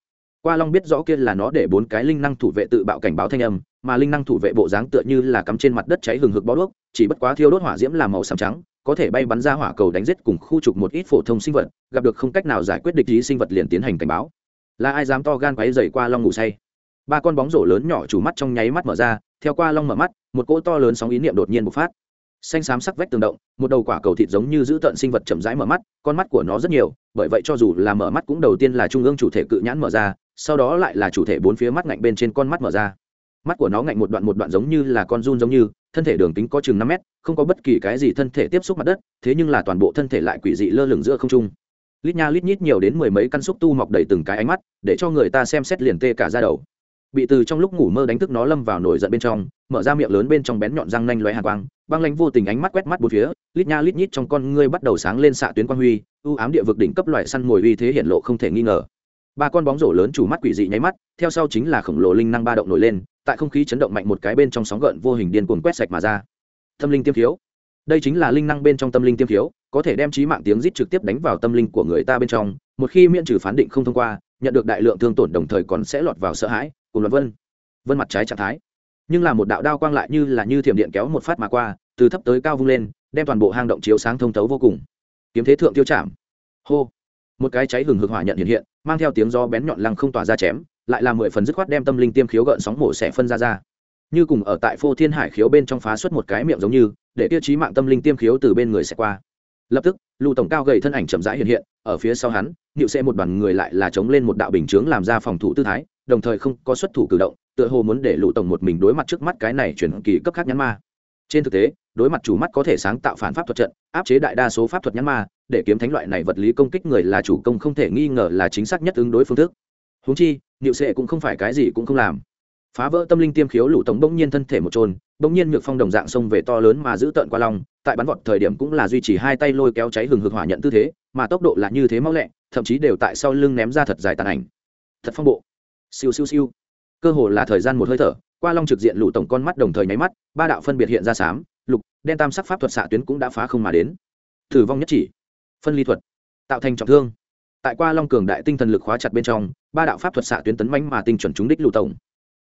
Qua long biết rõ kia là nó để bốn cái linh năng thủ vệ tự bạo cảnh báo thanh âm, mà linh năng thủ vệ bộ dáng tựa như là cắm trên mặt đất cháy hừng hực bó đuốc, chỉ bất quá thiêu đốt hỏa diễm làm màu xám trắng, có thể bay bắn ra hỏa cầu đánh giết cùng khu trục một ít phổ thông sinh vật, gặp được không cách nào giải quyết địch ý sinh vật liền tiến hành cảnh báo. Là ai dám to gan quáy dày qua long ngủ say? Ba con bóng rổ lớn nhỏ chủ mắt trong nháy mắt mở ra, theo qua long mở mắt, một cỗ to lớn sóng ý niệm đột nhiên bộc phát xanh xám sắc vách tường động, một đầu quả cầu thịt giống như giữ tận sinh vật chậm rãi mở mắt, con mắt của nó rất nhiều, bởi vậy cho dù là mở mắt cũng đầu tiên là trung ương chủ thể cự nhãn mở ra, sau đó lại là chủ thể bốn phía mắt ngạnh bên trên con mắt mở ra. Mắt của nó ngạnh một đoạn một đoạn giống như là con run giống như, thân thể đường kính có chừng năm mét, không có bất kỳ cái gì thân thể tiếp xúc mặt đất, thế nhưng là toàn bộ thân thể lại quỷ dị lơ lửng giữa không trung. Lít nha lít nhít nhiều đến mười mấy căn xúc tu mọc đầy từng cái ánh mắt, để cho người ta xem xét liền tê cả ra đầu bị từ trong lúc ngủ mơ đánh thức nó lâm vào nổi giận bên trong, mở ra miệng lớn bên trong bén nhọn răng nanh loé hàn quang, băng lanh vô tình ánh mắt quét mắt bốn phía, lít nha lít nhít trong con ngươi bắt đầu sáng lên xạ tuyến quang huy ưu ám địa vực đỉnh cấp loại săn mồi uy thế hiện lộ không thể nghi ngờ. Ba con bóng rổ lớn chủ mắt quỷ dị nháy mắt, theo sau chính là khổng lồ linh năng ba động nổi lên, tại không khí chấn động mạnh một cái bên trong sóng gợn vô hình điên cuồng quét sạch mà ra. Tâm linh tiêm thiếu đây chính là linh năng bên trong tâm linh tiêm thiếu có thể đem trí mạng tiếng rít trực tiếp đánh vào tâm linh của người ta bên trong, một khi miễn trừ phán định không thông qua, nhận được đại lượng thương tổn đồng thời còn sẽ lọt vào sợ hãi cùng loạn vân. Vân mặt trái trạng thái. Nhưng là một đạo đao quang lại như là như thiểm điện kéo một phát mà qua, từ thấp tới cao vung lên, đem toàn bộ hang động chiếu sáng thông thấu vô cùng. Kiếm thế thượng tiêu chạm hô. Một cái cháy hừng hực hỏa nhận hiện hiện, mang theo tiếng gió bén nhọn lăng không tỏa ra chém, lại là mười phần dứt khoát đem tâm linh tiêm khiếu gợn sóng mổ xẻ phân ra ra. Như cùng ở tại phô thiên hải khiếu bên trong phá xuất một cái miệng giống như, để tiêu chí mạng tâm linh tiêm khiếu từ bên người sẽ qua. Lập tức, lù tổng cao gầy thân ảnh chậm rãi hiện hiện, ở phía sau hắn nịu sẽ một đoàn người lại là chống lên một đạo bình chướng làm ra phòng thủ tư thái đồng thời không có xuất thủ cử động, tựa hồ muốn để lũ tổng một mình đối mặt trước mắt cái này chuyển kỳ cấp khác nhãn ma. Trên thực tế, đối mặt chủ mắt có thể sáng tạo phản pháp thuật trận, áp chế đại đa số pháp thuật nhãn ma, để kiếm thánh loại này vật lý công kích người là chủ công không thể nghi ngờ là chính xác nhất ứng đối phương thức. Húng chi, niệu sệ cũng không phải cái gì cũng không làm. Phá vỡ tâm linh tiêm khiếu, lũ tổng bỗng nhiên thân thể một trôn bỗng nhiên nhược phong đồng dạng sông về to lớn mà giữ tợn qua long, tại bắn vọt thời điểm cũng là duy trì hai tay lôi kéo cháy hừng hực hỏa nhận tư thế, mà tốc độ là như thế mau lẹ, thậm chí đều tại sau lưng ném ra thật dài tàn ảnh. Thật phong bộ siêu siêu siêu. Cơ hồ là thời gian một hơi thở, qua long trực diện lũ tổng con mắt đồng thời nháy mắt, ba đạo phân biệt hiện ra xám, lục, đen tam sắc pháp thuật xạ tuyến cũng đã phá không mà đến. Thử vong nhất chỉ. Phân ly thuật. Tạo thành trọng thương. Tại qua long cường đại tinh thần lực khóa chặt bên trong, ba đạo pháp thuật xạ tuyến tấn mánh mà tinh chuẩn trúng đích lũ tổng.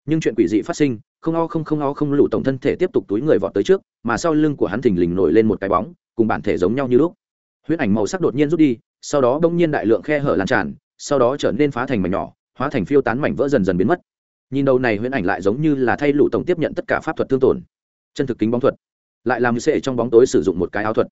Nhưng chuyện quỷ dị phát sinh, không o không không o không lũ tổng thân thể tiếp tục túi người vọt tới trước, mà sau lưng của hắn thình lình nổi lên một cái bóng, cùng bản thể giống nhau như lúc. Huyết ảnh màu sắc đột nhiên rút đi, sau đó bỗng nhiên đại lượng khe hở lan tràn, sau đó trở nên phá thành mảnh nhỏ hóa thành phiêu tán mảnh vỡ dần dần biến mất. Nhìn đầu này huyễn ảnh lại giống như là thay lũ tổng tiếp nhận tất cả pháp thuật thương tổn. Chân thực kính bóng thuật. Lại làm sệ trong bóng tối sử dụng một cái áo thuật.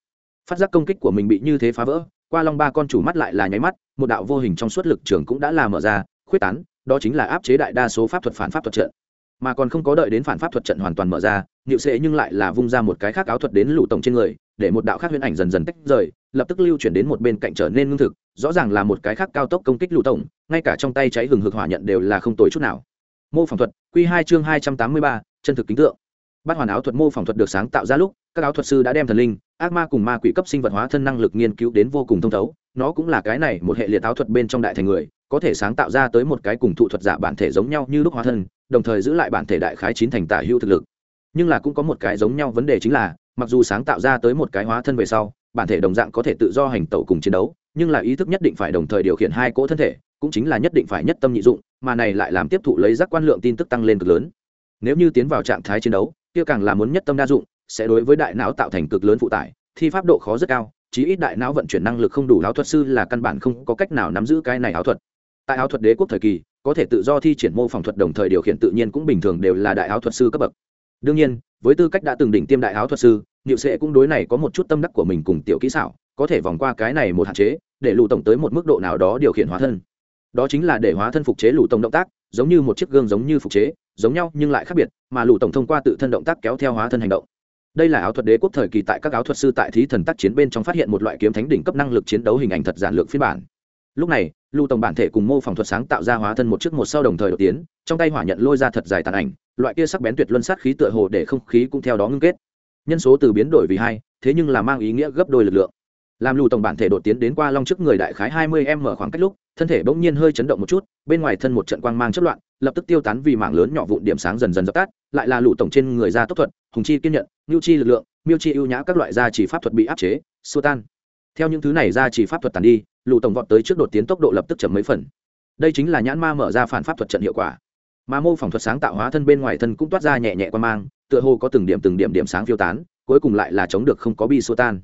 Phát giác công kích của mình bị như thế phá vỡ, qua long ba con chủ mắt lại là nháy mắt, một đạo vô hình trong suốt lực trường cũng đã là mở ra, khuyết tán, đó chính là áp chế đại đa số pháp thuật phản pháp thuật trận mà còn không có đợi đến phản pháp thuật trận hoàn toàn mở ra nhịu sệ nhưng lại là vung ra một cái khác áo thuật đến lũ tổng trên người, để một đạo khác huyễn ảnh dần dần tách rời, lập tức lưu chuyển đến một bên cạnh trở nên ngưng thực, rõ ràng là một cái khác cao tốc công kích lũ tổng, ngay cả trong tay cháy hừng hực hỏa nhận đều là không tồi chút nào. Mô phỏng thuật q hai chương hai trăm tám mươi ba, chân thực kính tượng. Bát hoàn áo thuật mô phỏng thuật được sáng tạo ra lúc, các áo thuật sư đã đem thần linh, ác ma cùng ma quỷ cấp sinh vật hóa thân năng lực nghiên cứu đến vô cùng thông thấu, nó cũng là cái này một hệ liệt áo thuật bên trong đại thành người, có thể sáng tạo ra tới một cái cùng thụ thuật giả bản thể giống nhau như lúc hóa thân đồng thời giữ lại bản thể đại khái chín thành tả hữu thực lực. Nhưng là cũng có một cái giống nhau vấn đề chính là, mặc dù sáng tạo ra tới một cái hóa thân về sau, bản thể đồng dạng có thể tự do hành tẩu cùng chiến đấu, nhưng là ý thức nhất định phải đồng thời điều khiển hai cỗ thân thể, cũng chính là nhất định phải nhất tâm nhị dụng, mà này lại làm tiếp thụ lấy giác quan lượng tin tức tăng lên cực lớn. Nếu như tiến vào trạng thái chiến đấu, kia càng là muốn nhất tâm đa dụng, sẽ đối với đại não tạo thành cực lớn phụ tải, thi pháp độ khó rất cao, chí ít đại não vận chuyển năng lực không đủ, áo thuật sư là căn bản không có cách nào nắm giữ cái này áo thuật. Tại áo thuật đế quốc thời kỳ có thể tự do thi triển mô phỏng thuật đồng thời điều khiển tự nhiên cũng bình thường đều là đại áo thuật sư cấp bậc. Đương nhiên, với tư cách đã từng đỉnh tiêm đại áo thuật sư, niệu sệ cũng đối này có một chút tâm đắc của mình cùng tiểu kỹ xảo, có thể vòng qua cái này một hạn chế, để lù tổng tới một mức độ nào đó điều khiển hóa thân. Đó chính là để hóa thân phục chế lù tổng động tác, giống như một chiếc gương giống như phục chế, giống nhau nhưng lại khác biệt, mà lù tổng thông qua tự thân động tác kéo theo hóa thân hành động. Đây là áo thuật đế quốc thời kỳ tại các áo thuật sư tại thí thần tác chiến bên trong phát hiện một loại kiếm thánh đỉnh cấp năng lực chiến đấu hình ảnh thật giản lược phiên bản. Lúc này lưu tổng bản thể cùng mô phỏng thuật sáng tạo ra hóa thân một chiếc một sau đồng thời đột tiến, trong tay hỏa nhận lôi ra thật dài tàn ảnh, loại kia sắc bén tuyệt luân sát khí tựa hồ để không khí cũng theo đó ngưng kết. Nhân số từ biến đổi vì hai, thế nhưng là mang ý nghĩa gấp đôi lực lượng. Làm Lưu tổng bản thể đột tiến đến qua long trước người đại khái hai mươi m khoảng cách lúc, thân thể bỗng nhiên hơi chấn động một chút, bên ngoài thân một trận quang mang chất loạn, lập tức tiêu tán vì mảng lớn nhỏ vụn điểm sáng dần dần dập tắt, lại là lũ tổng trên người ra tốc thuật, hùng chi kiên nhận ngưu chi lực lượng, miêu chi ưu nhã các loại gia chỉ pháp thuật bị áp chế, xua tan. Theo những thứ này gia chỉ pháp thuật tàn đi lù tổng vọt tới trước đột tiến tốc độ lập tức chậm mấy phần. Đây chính là nhãn ma mở ra phản pháp thuật trận hiệu quả. Mà mô phỏng thuật sáng tạo hóa thân bên ngoài thân cũng toát ra nhẹ nhẹ qua mang, tựa hồ có từng điểm từng điểm điểm sáng phiêu tán, cuối cùng lại là chống được không có bi xua tan.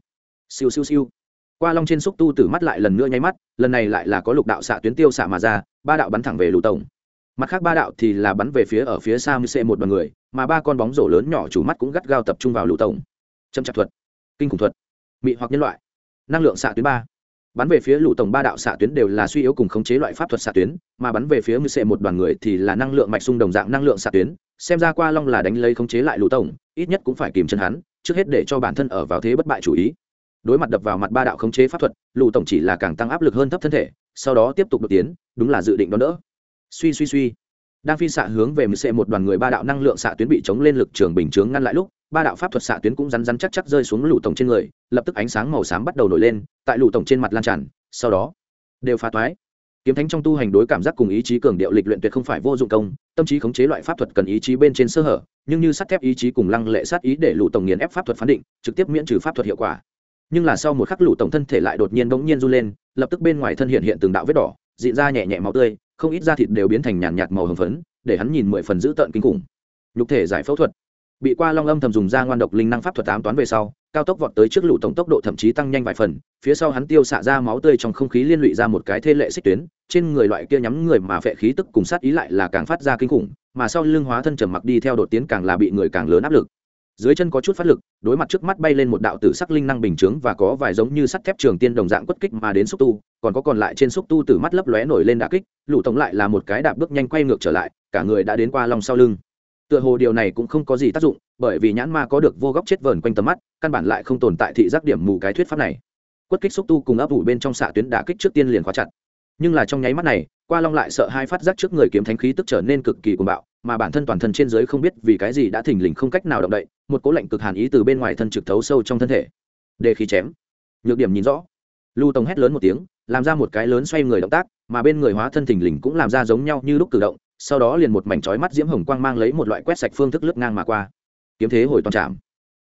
Siêu siêu siêu. Qua long trên xúc tu tử mắt lại lần nữa nháy mắt, lần này lại là có lục đạo xạ tuyến tiêu xạ mà ra, ba đạo bắn thẳng về lù tổng. Mặt khác ba đạo thì là bắn về phía ở phía xa mc một đoàn người, mà ba con bóng rổ lớn nhỏ chủ mắt cũng gắt gao tập trung vào lù tổng. Châm chặt thuật, kinh khủng thuật, mị hoặc nhân loại, năng lượng xạ tuyến ba bắn về phía lũ tổng ba đạo xạ tuyến đều là suy yếu cùng khống chế loại pháp thuật xạ tuyến, mà bắn về phía mười sệ một đoàn người thì là năng lượng mạch xung đồng dạng năng lượng xạ tuyến, xem ra qua long là đánh lấy khống chế lại lũ tổng, ít nhất cũng phải kìm chân hắn, trước hết để cho bản thân ở vào thế bất bại chủ ý. Đối mặt đập vào mặt ba đạo khống chế pháp thuật, lũ tổng chỉ là càng tăng áp lực hơn thấp thân thể, sau đó tiếp tục đột tiến, đúng là dự định đón đỡ. Suy suy suy đang phi xạ hướng về mc một đoàn người ba đạo năng lượng xạ tuyến bị chống lên lực trường bình chướng ngăn lại lúc, ba đạo pháp thuật xạ tuyến cũng rắn rắn chắc chắc rơi xuống lũ tổng trên người, lập tức ánh sáng màu xám bắt đầu nổi lên, tại lũ tổng trên mặt lan tràn, sau đó, đều phá toái. Kiếm thánh trong tu hành đối cảm giác cùng ý chí cường điệu lịch luyện tuyệt không phải vô dụng công, tâm trí khống chế loại pháp thuật cần ý chí bên trên sơ hở, nhưng như sắt thép ý chí cùng lăng lệ sát ý để lũ tổng nghiền ép pháp thuật phán định, trực tiếp miễn trừ pháp thuật hiệu quả. Nhưng là sau một khắc lũ tổng thân thể lại đột nhiên bỗng nhiên run lên, lập tức bên ngoài thân hiện hiện từng đạo vết đỏ dị ra nhẹ nhẹ máu tươi không ít da thịt đều biến thành nhàn nhạt màu hồng phấn, để hắn nhìn mười phần dữ tợn kinh khủng. Nhục thể giải phẫu thuật. Bị qua long âm thầm dùng ra ngoan độc linh năng pháp thuật tám toán về sau, cao tốc vọt tới trước lũ tổng tốc độ thậm chí tăng nhanh vài phần, phía sau hắn tiêu xạ ra máu tươi trong không khí liên lụy ra một cái thê lệ xích tuyến, trên người loại kia nhắm người mà phệ khí tức cùng sát ý lại là càng phát ra kinh khủng, mà sau lưng hóa thân trầm mặc đi theo đột tiến càng là bị người càng lớn áp lực dưới chân có chút phát lực, đối mặt trước mắt bay lên một đạo tử sắc linh năng bình chướng và có vài giống như sắt thép trường tiên đồng dạng quất kích mà đến xúc tu, còn có còn lại trên xúc tu từ mắt lấp lóe nổi lên đà kích, lũ tổng lại là một cái đạp bước nhanh quay ngược trở lại, cả người đã đến qua lòng sau lưng. Tựa hồ điều này cũng không có gì tác dụng, bởi vì nhãn ma có được vô góc chết vờn quanh tầm mắt, căn bản lại không tồn tại thị giác điểm mù cái thuyết pháp này. Quất kích xúc tu cùng ấp ủ bên trong xạ tuyến đả kích trước tiên liền khóa chặt. Nhưng là trong nháy mắt này, qua long lại sợ hai phát giác trước người kiếm thánh khí tức trở nên cực kỳ cuồng bạo mà bản thân toàn thân trên dưới không biết vì cái gì đã thình lình không cách nào động đậy, một cố lạnh cực hàn ý từ bên ngoài thân trực thấu sâu trong thân thể. Đề khí chém. Nhược điểm nhìn rõ. Lưu tông hét lớn một tiếng, làm ra một cái lớn xoay người động tác, mà bên người hóa thân thình lình cũng làm ra giống nhau như lúc cử động, sau đó liền một mảnh trói mắt diễm hồng quang mang lấy một loại quét sạch phương thức lướt ngang mà qua. Kiếm thế hồi toàn trạm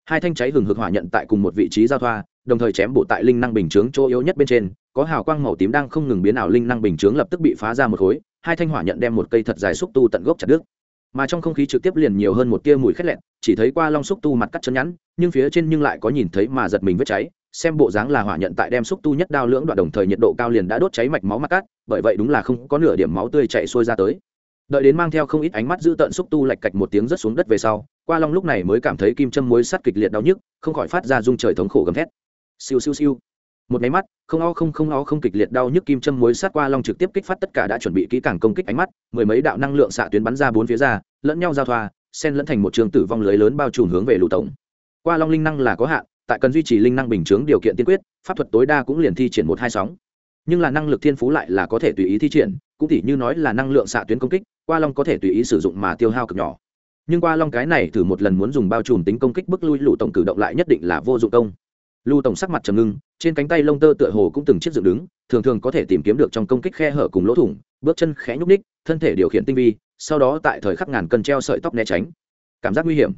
hai thanh cháy hừng hực hỏa nhận tại cùng một vị trí giao thoa, đồng thời chém bộ tại linh năng bình chướng chỗ yếu nhất bên trên, có hào quang màu tím đang không ngừng biến ảo linh năng bình chướng lập tức bị phá ra một khối, hai thanh hỏa nhận đem một cây thật dài xúc tu tận gốc chặt đứt mà trong không khí trực tiếp liền nhiều hơn một tia mùi khét lẹn chỉ thấy qua long xúc tu mặt cắt chân nhẵn, nhưng phía trên nhưng lại có nhìn thấy mà giật mình vết cháy, xem bộ dáng là hỏa nhận tại đem xúc tu nhất đao lưỡng đoạn đồng thời nhiệt độ cao liền đã đốt cháy mạch máu mặt cắt, bởi vậy đúng là không có nửa điểm máu tươi chạy xuôi ra tới. Đợi đến mang theo không ít ánh mắt giữ tợn xúc tu lạch cạch một tiếng rớt xuống đất về sau, qua long lúc này mới cảm thấy kim châm muối sắt kịch liệt đau nhức, không khỏi phát ra rung trời thống khổ gầm thét. Siêu siêu siêu một máy mắt, không o không không o không kịch liệt đau nhức kim châm mối sát qua long trực tiếp kích phát tất cả đã chuẩn bị kỹ càng công kích ánh mắt, mười mấy đạo năng lượng xạ tuyến bắn ra bốn phía ra, lẫn nhau giao thoa, xen lẫn thành một trường tử vong lưới lớn bao trùm hướng về lũ tổng. Qua long linh năng là có hạn, tại cần duy trì linh năng bình chướng điều kiện tiên quyết, pháp thuật tối đa cũng liền thi triển một hai sóng. Nhưng là năng lực thiên phú lại là có thể tùy ý thi triển, cũng tỉ như nói là năng lượng xạ tuyến công kích, qua long có thể tùy ý sử dụng mà tiêu hao cực nhỏ. Nhưng qua long cái này thử một lần muốn dùng bao trùm tính công kích bức lui lũ tổng cử động lại nhất định là vô dụng công lưu tổng sắc mặt trầm ngưng, trên cánh tay lông tơ tựa hồ cũng từng chiếc dựng đứng, thường thường có thể tìm kiếm được trong công kích khe hở cùng lỗ thủng, bước chân khẽ nhúc ních thân thể điều khiển tinh vi, sau đó tại thời khắc ngàn cân treo sợi tóc né tránh. Cảm giác nguy hiểm.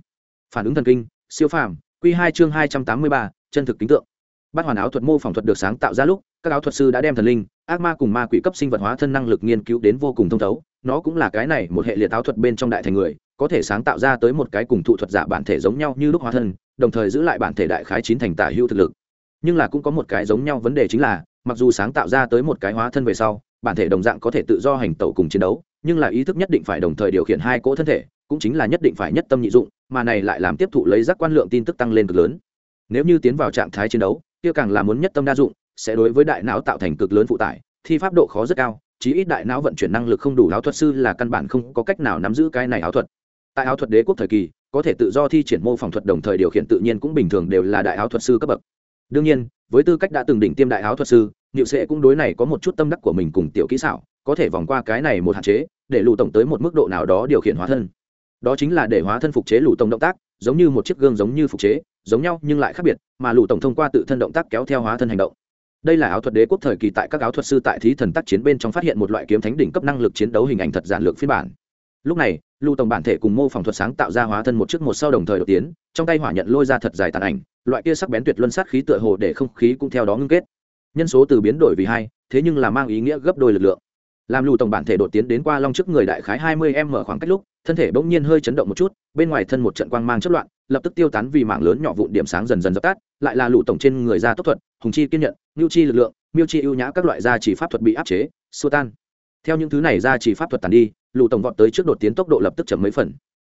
Phản ứng thần kinh, siêu phàm q hai chương hai trăm tám mươi ba, chân thực tính tượng. Bát hoàn áo thuật mô phỏng thuật được sáng tạo ra lúc, các áo thuật sư đã đem thần linh, ác ma cùng ma quỷ cấp sinh vật hóa thân năng lực nghiên cứu đến vô cùng thông thấu nó cũng là cái này một hệ liệt áo thuật bên trong đại thành người, có thể sáng tạo ra tới một cái cùng thụ thuật giả bản thể giống nhau như lúc hóa thân, đồng thời giữ lại bản thể đại khái chín thành tả hữu thực lực. Nhưng là cũng có một cái giống nhau vấn đề chính là, mặc dù sáng tạo ra tới một cái hóa thân về sau, bản thể đồng dạng có thể tự do hành tẩu cùng chiến đấu, nhưng là ý thức nhất định phải đồng thời điều khiển hai cỗ thân thể, cũng chính là nhất định phải nhất tâm nhị dụng, mà này lại làm tiếp thụ lấy giác quan lượng tin tức tăng lên cực lớn. Nếu như tiến vào trạng thái chiến đấu, kia càng là muốn nhất tâm đa dụng, sẽ đối với đại não tạo thành cực lớn phụ tải, thi pháp độ khó rất cao chí ít đại não vận chuyển năng lực không đủ, áo thuật sư là căn bản không có cách nào nắm giữ cái này áo thuật. Tại áo thuật đế quốc thời kỳ, có thể tự do thi triển mô phỏng thuật đồng thời điều khiển tự nhiên cũng bình thường đều là đại áo thuật sư cấp bậc. Đương nhiên, với tư cách đã từng đỉnh tiêm đại áo thuật sư, niệu sệ cũng đối này có một chút tâm đắc của mình cùng tiểu kỹ xảo, có thể vòng qua cái này một hạn chế, để lụ tổng tới một mức độ nào đó điều khiển hóa thân. Đó chính là để hóa thân phục chế lụ tổng động tác, giống như một chiếc gương giống như phục chế, giống nhau nhưng lại khác biệt, mà lụ tổng thông qua tự thân động tác kéo theo hóa thân hành động đây là áo thuật đế quốc thời kỳ tại các áo thuật sư tại thí thần tác chiến bên trong phát hiện một loại kiếm thánh đỉnh cấp năng lực chiến đấu hình ảnh thật giản lược phiên bản. Lúc này, lưu tổng bản thể cùng mô phỏng thuật sáng tạo ra hóa thân một chiếc một sau đồng thời đột tiến, trong tay hỏa nhận lôi ra thật dài tàn ảnh, loại kia sắc bén tuyệt luân sát khí tựa hồ để không khí cũng theo đó ngưng kết. Nhân số từ biến đổi vì hai, thế nhưng là mang ý nghĩa gấp đôi lực lượng. Làm lưu tổng bản thể đột tiến đến qua long trước người đại khái hai mươi m khoảng cách lúc thân thể bỗng nhiên hơi chấn động một chút, bên ngoài thân một trận quang mang chất loạn, lập tức tiêu tán vì mảng lớn nhỏ vụn điểm sáng dần dần dập tắt, lại là lũ tổng trên người ra tốc thuật, hùng chi kiên nhận ngưu chi lực lượng, miêu chi ưu nhã các loại gia chỉ pháp thuật bị áp chế, xua tan. Theo những thứ này gia chỉ pháp thuật tàn đi, lũ tổng vọt tới trước đột tiến tốc độ lập tức chậm mấy phần.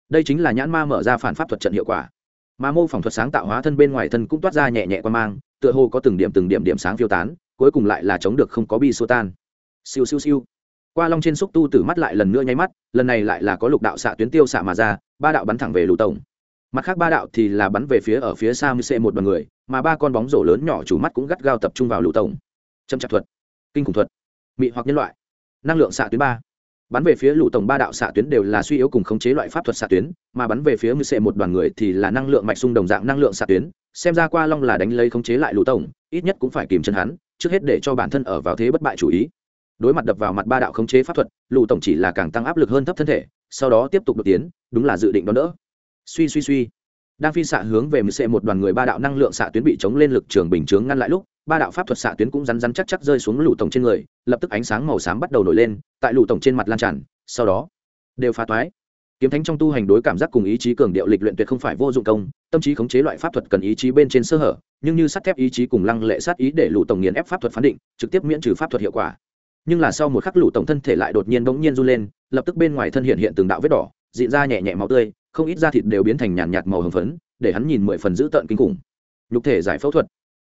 Đây chính là nhãn ma mở ra phản pháp thuật trận hiệu quả. Mà mô phỏng thuật sáng tạo hóa thân bên ngoài thân cũng toát ra nhẹ nhẹ quang mang, tựa hồ có từng điểm từng điểm điểm sáng phiêu tán, cuối cùng lại là chống được không có bi xua tan. Siêu siêu siêu qua long trên xúc tu tử mắt lại lần nữa nháy mắt, lần này lại là có lục đạo xạ tuyến tiêu xạ mà ra, ba đạo bắn thẳng về lù tổng. Mặt khác ba đạo thì là bắn về phía ở phía xa mc một bằng người, mà ba con bóng rổ lớn nhỏ chủ mắt cũng gắt gao tập trung vào lù tổng. Châm chặt thuật, kinh khủng thuật, mị hoặc nhân loại. Năng lượng xạ tuyến ba. Bắn về phía lũ tổng ba đạo xạ tuyến đều là suy yếu cùng khống chế loại pháp thuật xạ tuyến, mà bắn về phía mười sệ một đoàn người thì là năng lượng mạch xung đồng dạng năng lượng xạ tuyến, xem ra qua long là đánh lấy khống chế lại lũ tổng, ít nhất cũng phải kìm chân hắn, trước hết để cho bản thân ở vào thế bất bại chủ ý đối mặt đập vào mặt ba đạo khống chế pháp thuật lũ tổng chỉ là càng tăng áp lực hơn thấp thân thể, sau đó tiếp tục đột tiến, đúng là dự định đón đỡ. Suy suy suy. Đang phi xạ hướng về mc một đoàn người ba đạo năng lượng xạ tuyến bị chống lên lực trường bình chướng ngăn lại lúc, ba đạo pháp thuật xạ tuyến cũng rắn rắn chắc chắc rơi xuống lũ tổng trên người, lập tức ánh sáng màu xám bắt đầu nổi lên, tại lũ tổng trên mặt lan tràn, sau đó, đều phá toái. Kiếm thánh trong tu hành đối cảm giác cùng ý chí cường điệu lịch luyện tuyệt không phải vô dụng công, tâm trí khống chế loại pháp thuật cần ý chí bên trên sơ hở, nhưng như sắt thép ý chí cùng lăng lệ sát ý để lũ tổng nghiền ép pháp thuật phán định, trực tiếp miễn trừ pháp thuật hiệu quả nhưng là sau một khắc lũ tổng thân thể lại đột nhiên bỗng nhiên run lên, lập tức bên ngoài thân hiện hiện từng đạo vết đỏ, dịn ra nhẹ nhẹ máu tươi, không ít da thịt đều biến thành nhàn nhạt màu hồng phấn, để hắn nhìn mười phần dữ tợn kinh khủng. Nhục thể giải phẫu thuật.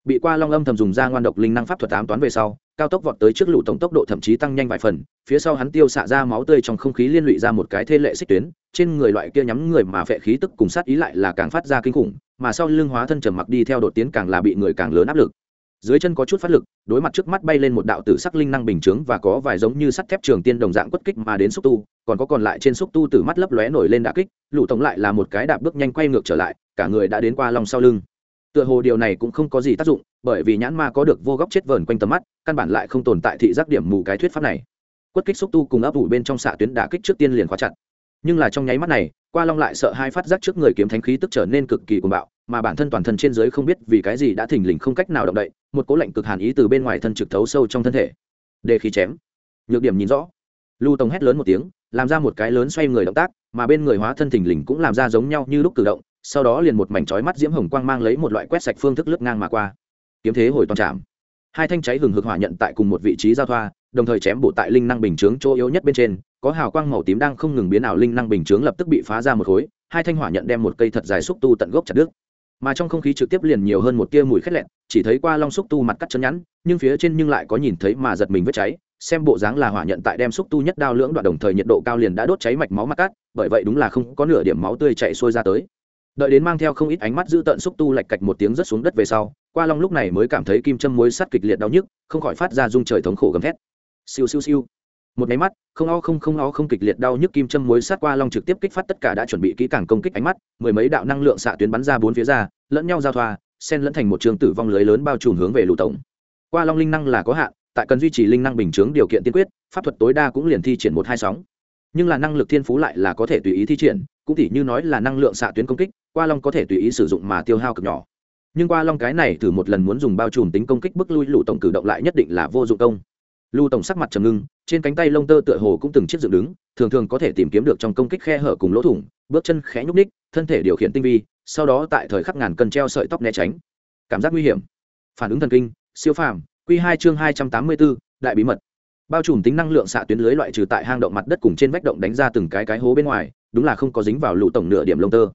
Bị qua long âm thầm dùng ra ngoan độc linh năng pháp thuật ám toán về sau, cao tốc vọt tới trước lũ tổng tốc độ thậm chí tăng nhanh vài phần, phía sau hắn tiêu xạ ra máu tươi trong không khí liên lụy ra một cái thê lệ xích tuyến, trên người loại kia nhắm người mà phệ khí tức cùng sát ý lại là càng phát ra kinh khủng, mà sau lưng hóa thân trầm mặc đi theo đột tiến càng là bị người càng lớn áp lực dưới chân có chút phát lực, đối mặt trước mắt bay lên một đạo tử sắc linh năng bình chướng và có vài giống như sắt thép trường tiên đồng dạng quất kích mà đến xúc tu, còn có còn lại trên xúc tu từ mắt lấp lóe nổi lên đã kích, lũ tổng lại là một cái đạp bước nhanh quay ngược trở lại, cả người đã đến qua lòng sau lưng. Tựa hồ điều này cũng không có gì tác dụng, bởi vì nhãn ma có được vô góc chết vờn quanh tầm mắt, căn bản lại không tồn tại thị giác điểm mù cái thuyết pháp này. Quất kích xúc tu cùng ấp ủ bên trong xạ tuyến đả kích trước tiên liền khóa chặt. Nhưng là trong nháy mắt này, qua long lại sợ hai phát giác trước người kiếm thánh khí tức trở nên cực kỳ cuồng bạo mà bản thân toàn thân trên dưới không biết vì cái gì đã thình lình không cách nào động đậy, một cố lạnh cực hàn ý từ bên ngoài thân trực thấu sâu trong thân thể. Đề khí chém. Nhược điểm nhìn rõ. Lưu tông hét lớn một tiếng, làm ra một cái lớn xoay người động tác, mà bên người hóa thân thình lình cũng làm ra giống nhau như lúc cử động, sau đó liền một mảnh chói mắt diễm hồng quang mang lấy một loại quét sạch phương thức lướt ngang mà qua. Kiếm thế hồi toàn trạm hai thanh cháy hừng hực hỏa nhận tại cùng một vị trí giao thoa, đồng thời chém bộ tại linh năng bình chướng chỗ yếu nhất bên trên, có hào quang màu tím đang không ngừng biến ảo linh năng bình chướng lập tức bị phá ra một khối, hai thanh hỏa nhận đem một cây thật dài xúc tu tận gốc chặt đứt mà trong không khí trực tiếp liền nhiều hơn một tia mùi khét lẹn chỉ thấy qua long xúc tu mặt cắt chân nhẵn, nhưng phía trên nhưng lại có nhìn thấy mà giật mình vết cháy, xem bộ dáng là hỏa nhận tại đem xúc tu nhất đao lưỡng đoạn đồng thời nhiệt độ cao liền đã đốt cháy mạch máu mặt cắt, bởi vậy đúng là không có nửa điểm máu tươi chạy xuôi ra tới. Đợi đến mang theo không ít ánh mắt giữ tận xúc tu lạch cạch một tiếng rớt xuống đất về sau, qua long lúc này mới cảm thấy kim châm muối sắt kịch liệt đau nhức, không khỏi phát ra rung trời thống khổ gầm thét. Siêu siêu siêu một máy mắt, không o không không o không kịch liệt đau nhức kim châm muối sát qua long trực tiếp kích phát tất cả đã chuẩn bị kỹ càng công kích ánh mắt, mười mấy đạo năng lượng xạ tuyến bắn ra bốn phía ra, lẫn nhau giao thoa, xen lẫn thành một trường tử vong lưới lớn bao trùm hướng về lũ tổng. Qua long linh năng là có hạn, tại cần duy trì linh năng bình chướng điều kiện tiên quyết, pháp thuật tối đa cũng liền thi triển một hai sóng. Nhưng là năng lực thiên phú lại là có thể tùy ý thi triển, cũng tỉ như nói là năng lượng xạ tuyến công kích, qua long có thể tùy ý sử dụng mà tiêu hao cực nhỏ. Nhưng qua long cái này thử một lần muốn dùng bao trùm tính công kích bức lui lũ tổng cử động lại nhất định là vô dụng công. Lưu tổng sắc mặt trầm ngưng trên cánh tay lông tơ tựa hồ cũng từng chiếc dựng đứng, thường thường có thể tìm kiếm được trong công kích khe hở cùng lỗ thủng, bước chân khẽ nhúc ních thân thể điều khiển tinh vi, sau đó tại thời khắc ngàn cân treo sợi tóc né tránh. Cảm giác nguy hiểm. Phản ứng thần kinh, siêu phàm q hai chương hai trăm tám mươi bốn, đại bí mật. Bao trùm tính năng lượng xạ tuyến lưới loại trừ tại hang động mặt đất cùng trên vách động đánh ra từng cái cái hố bên ngoài, đúng là không có dính vào lũ tổng nửa điểm lông tơ.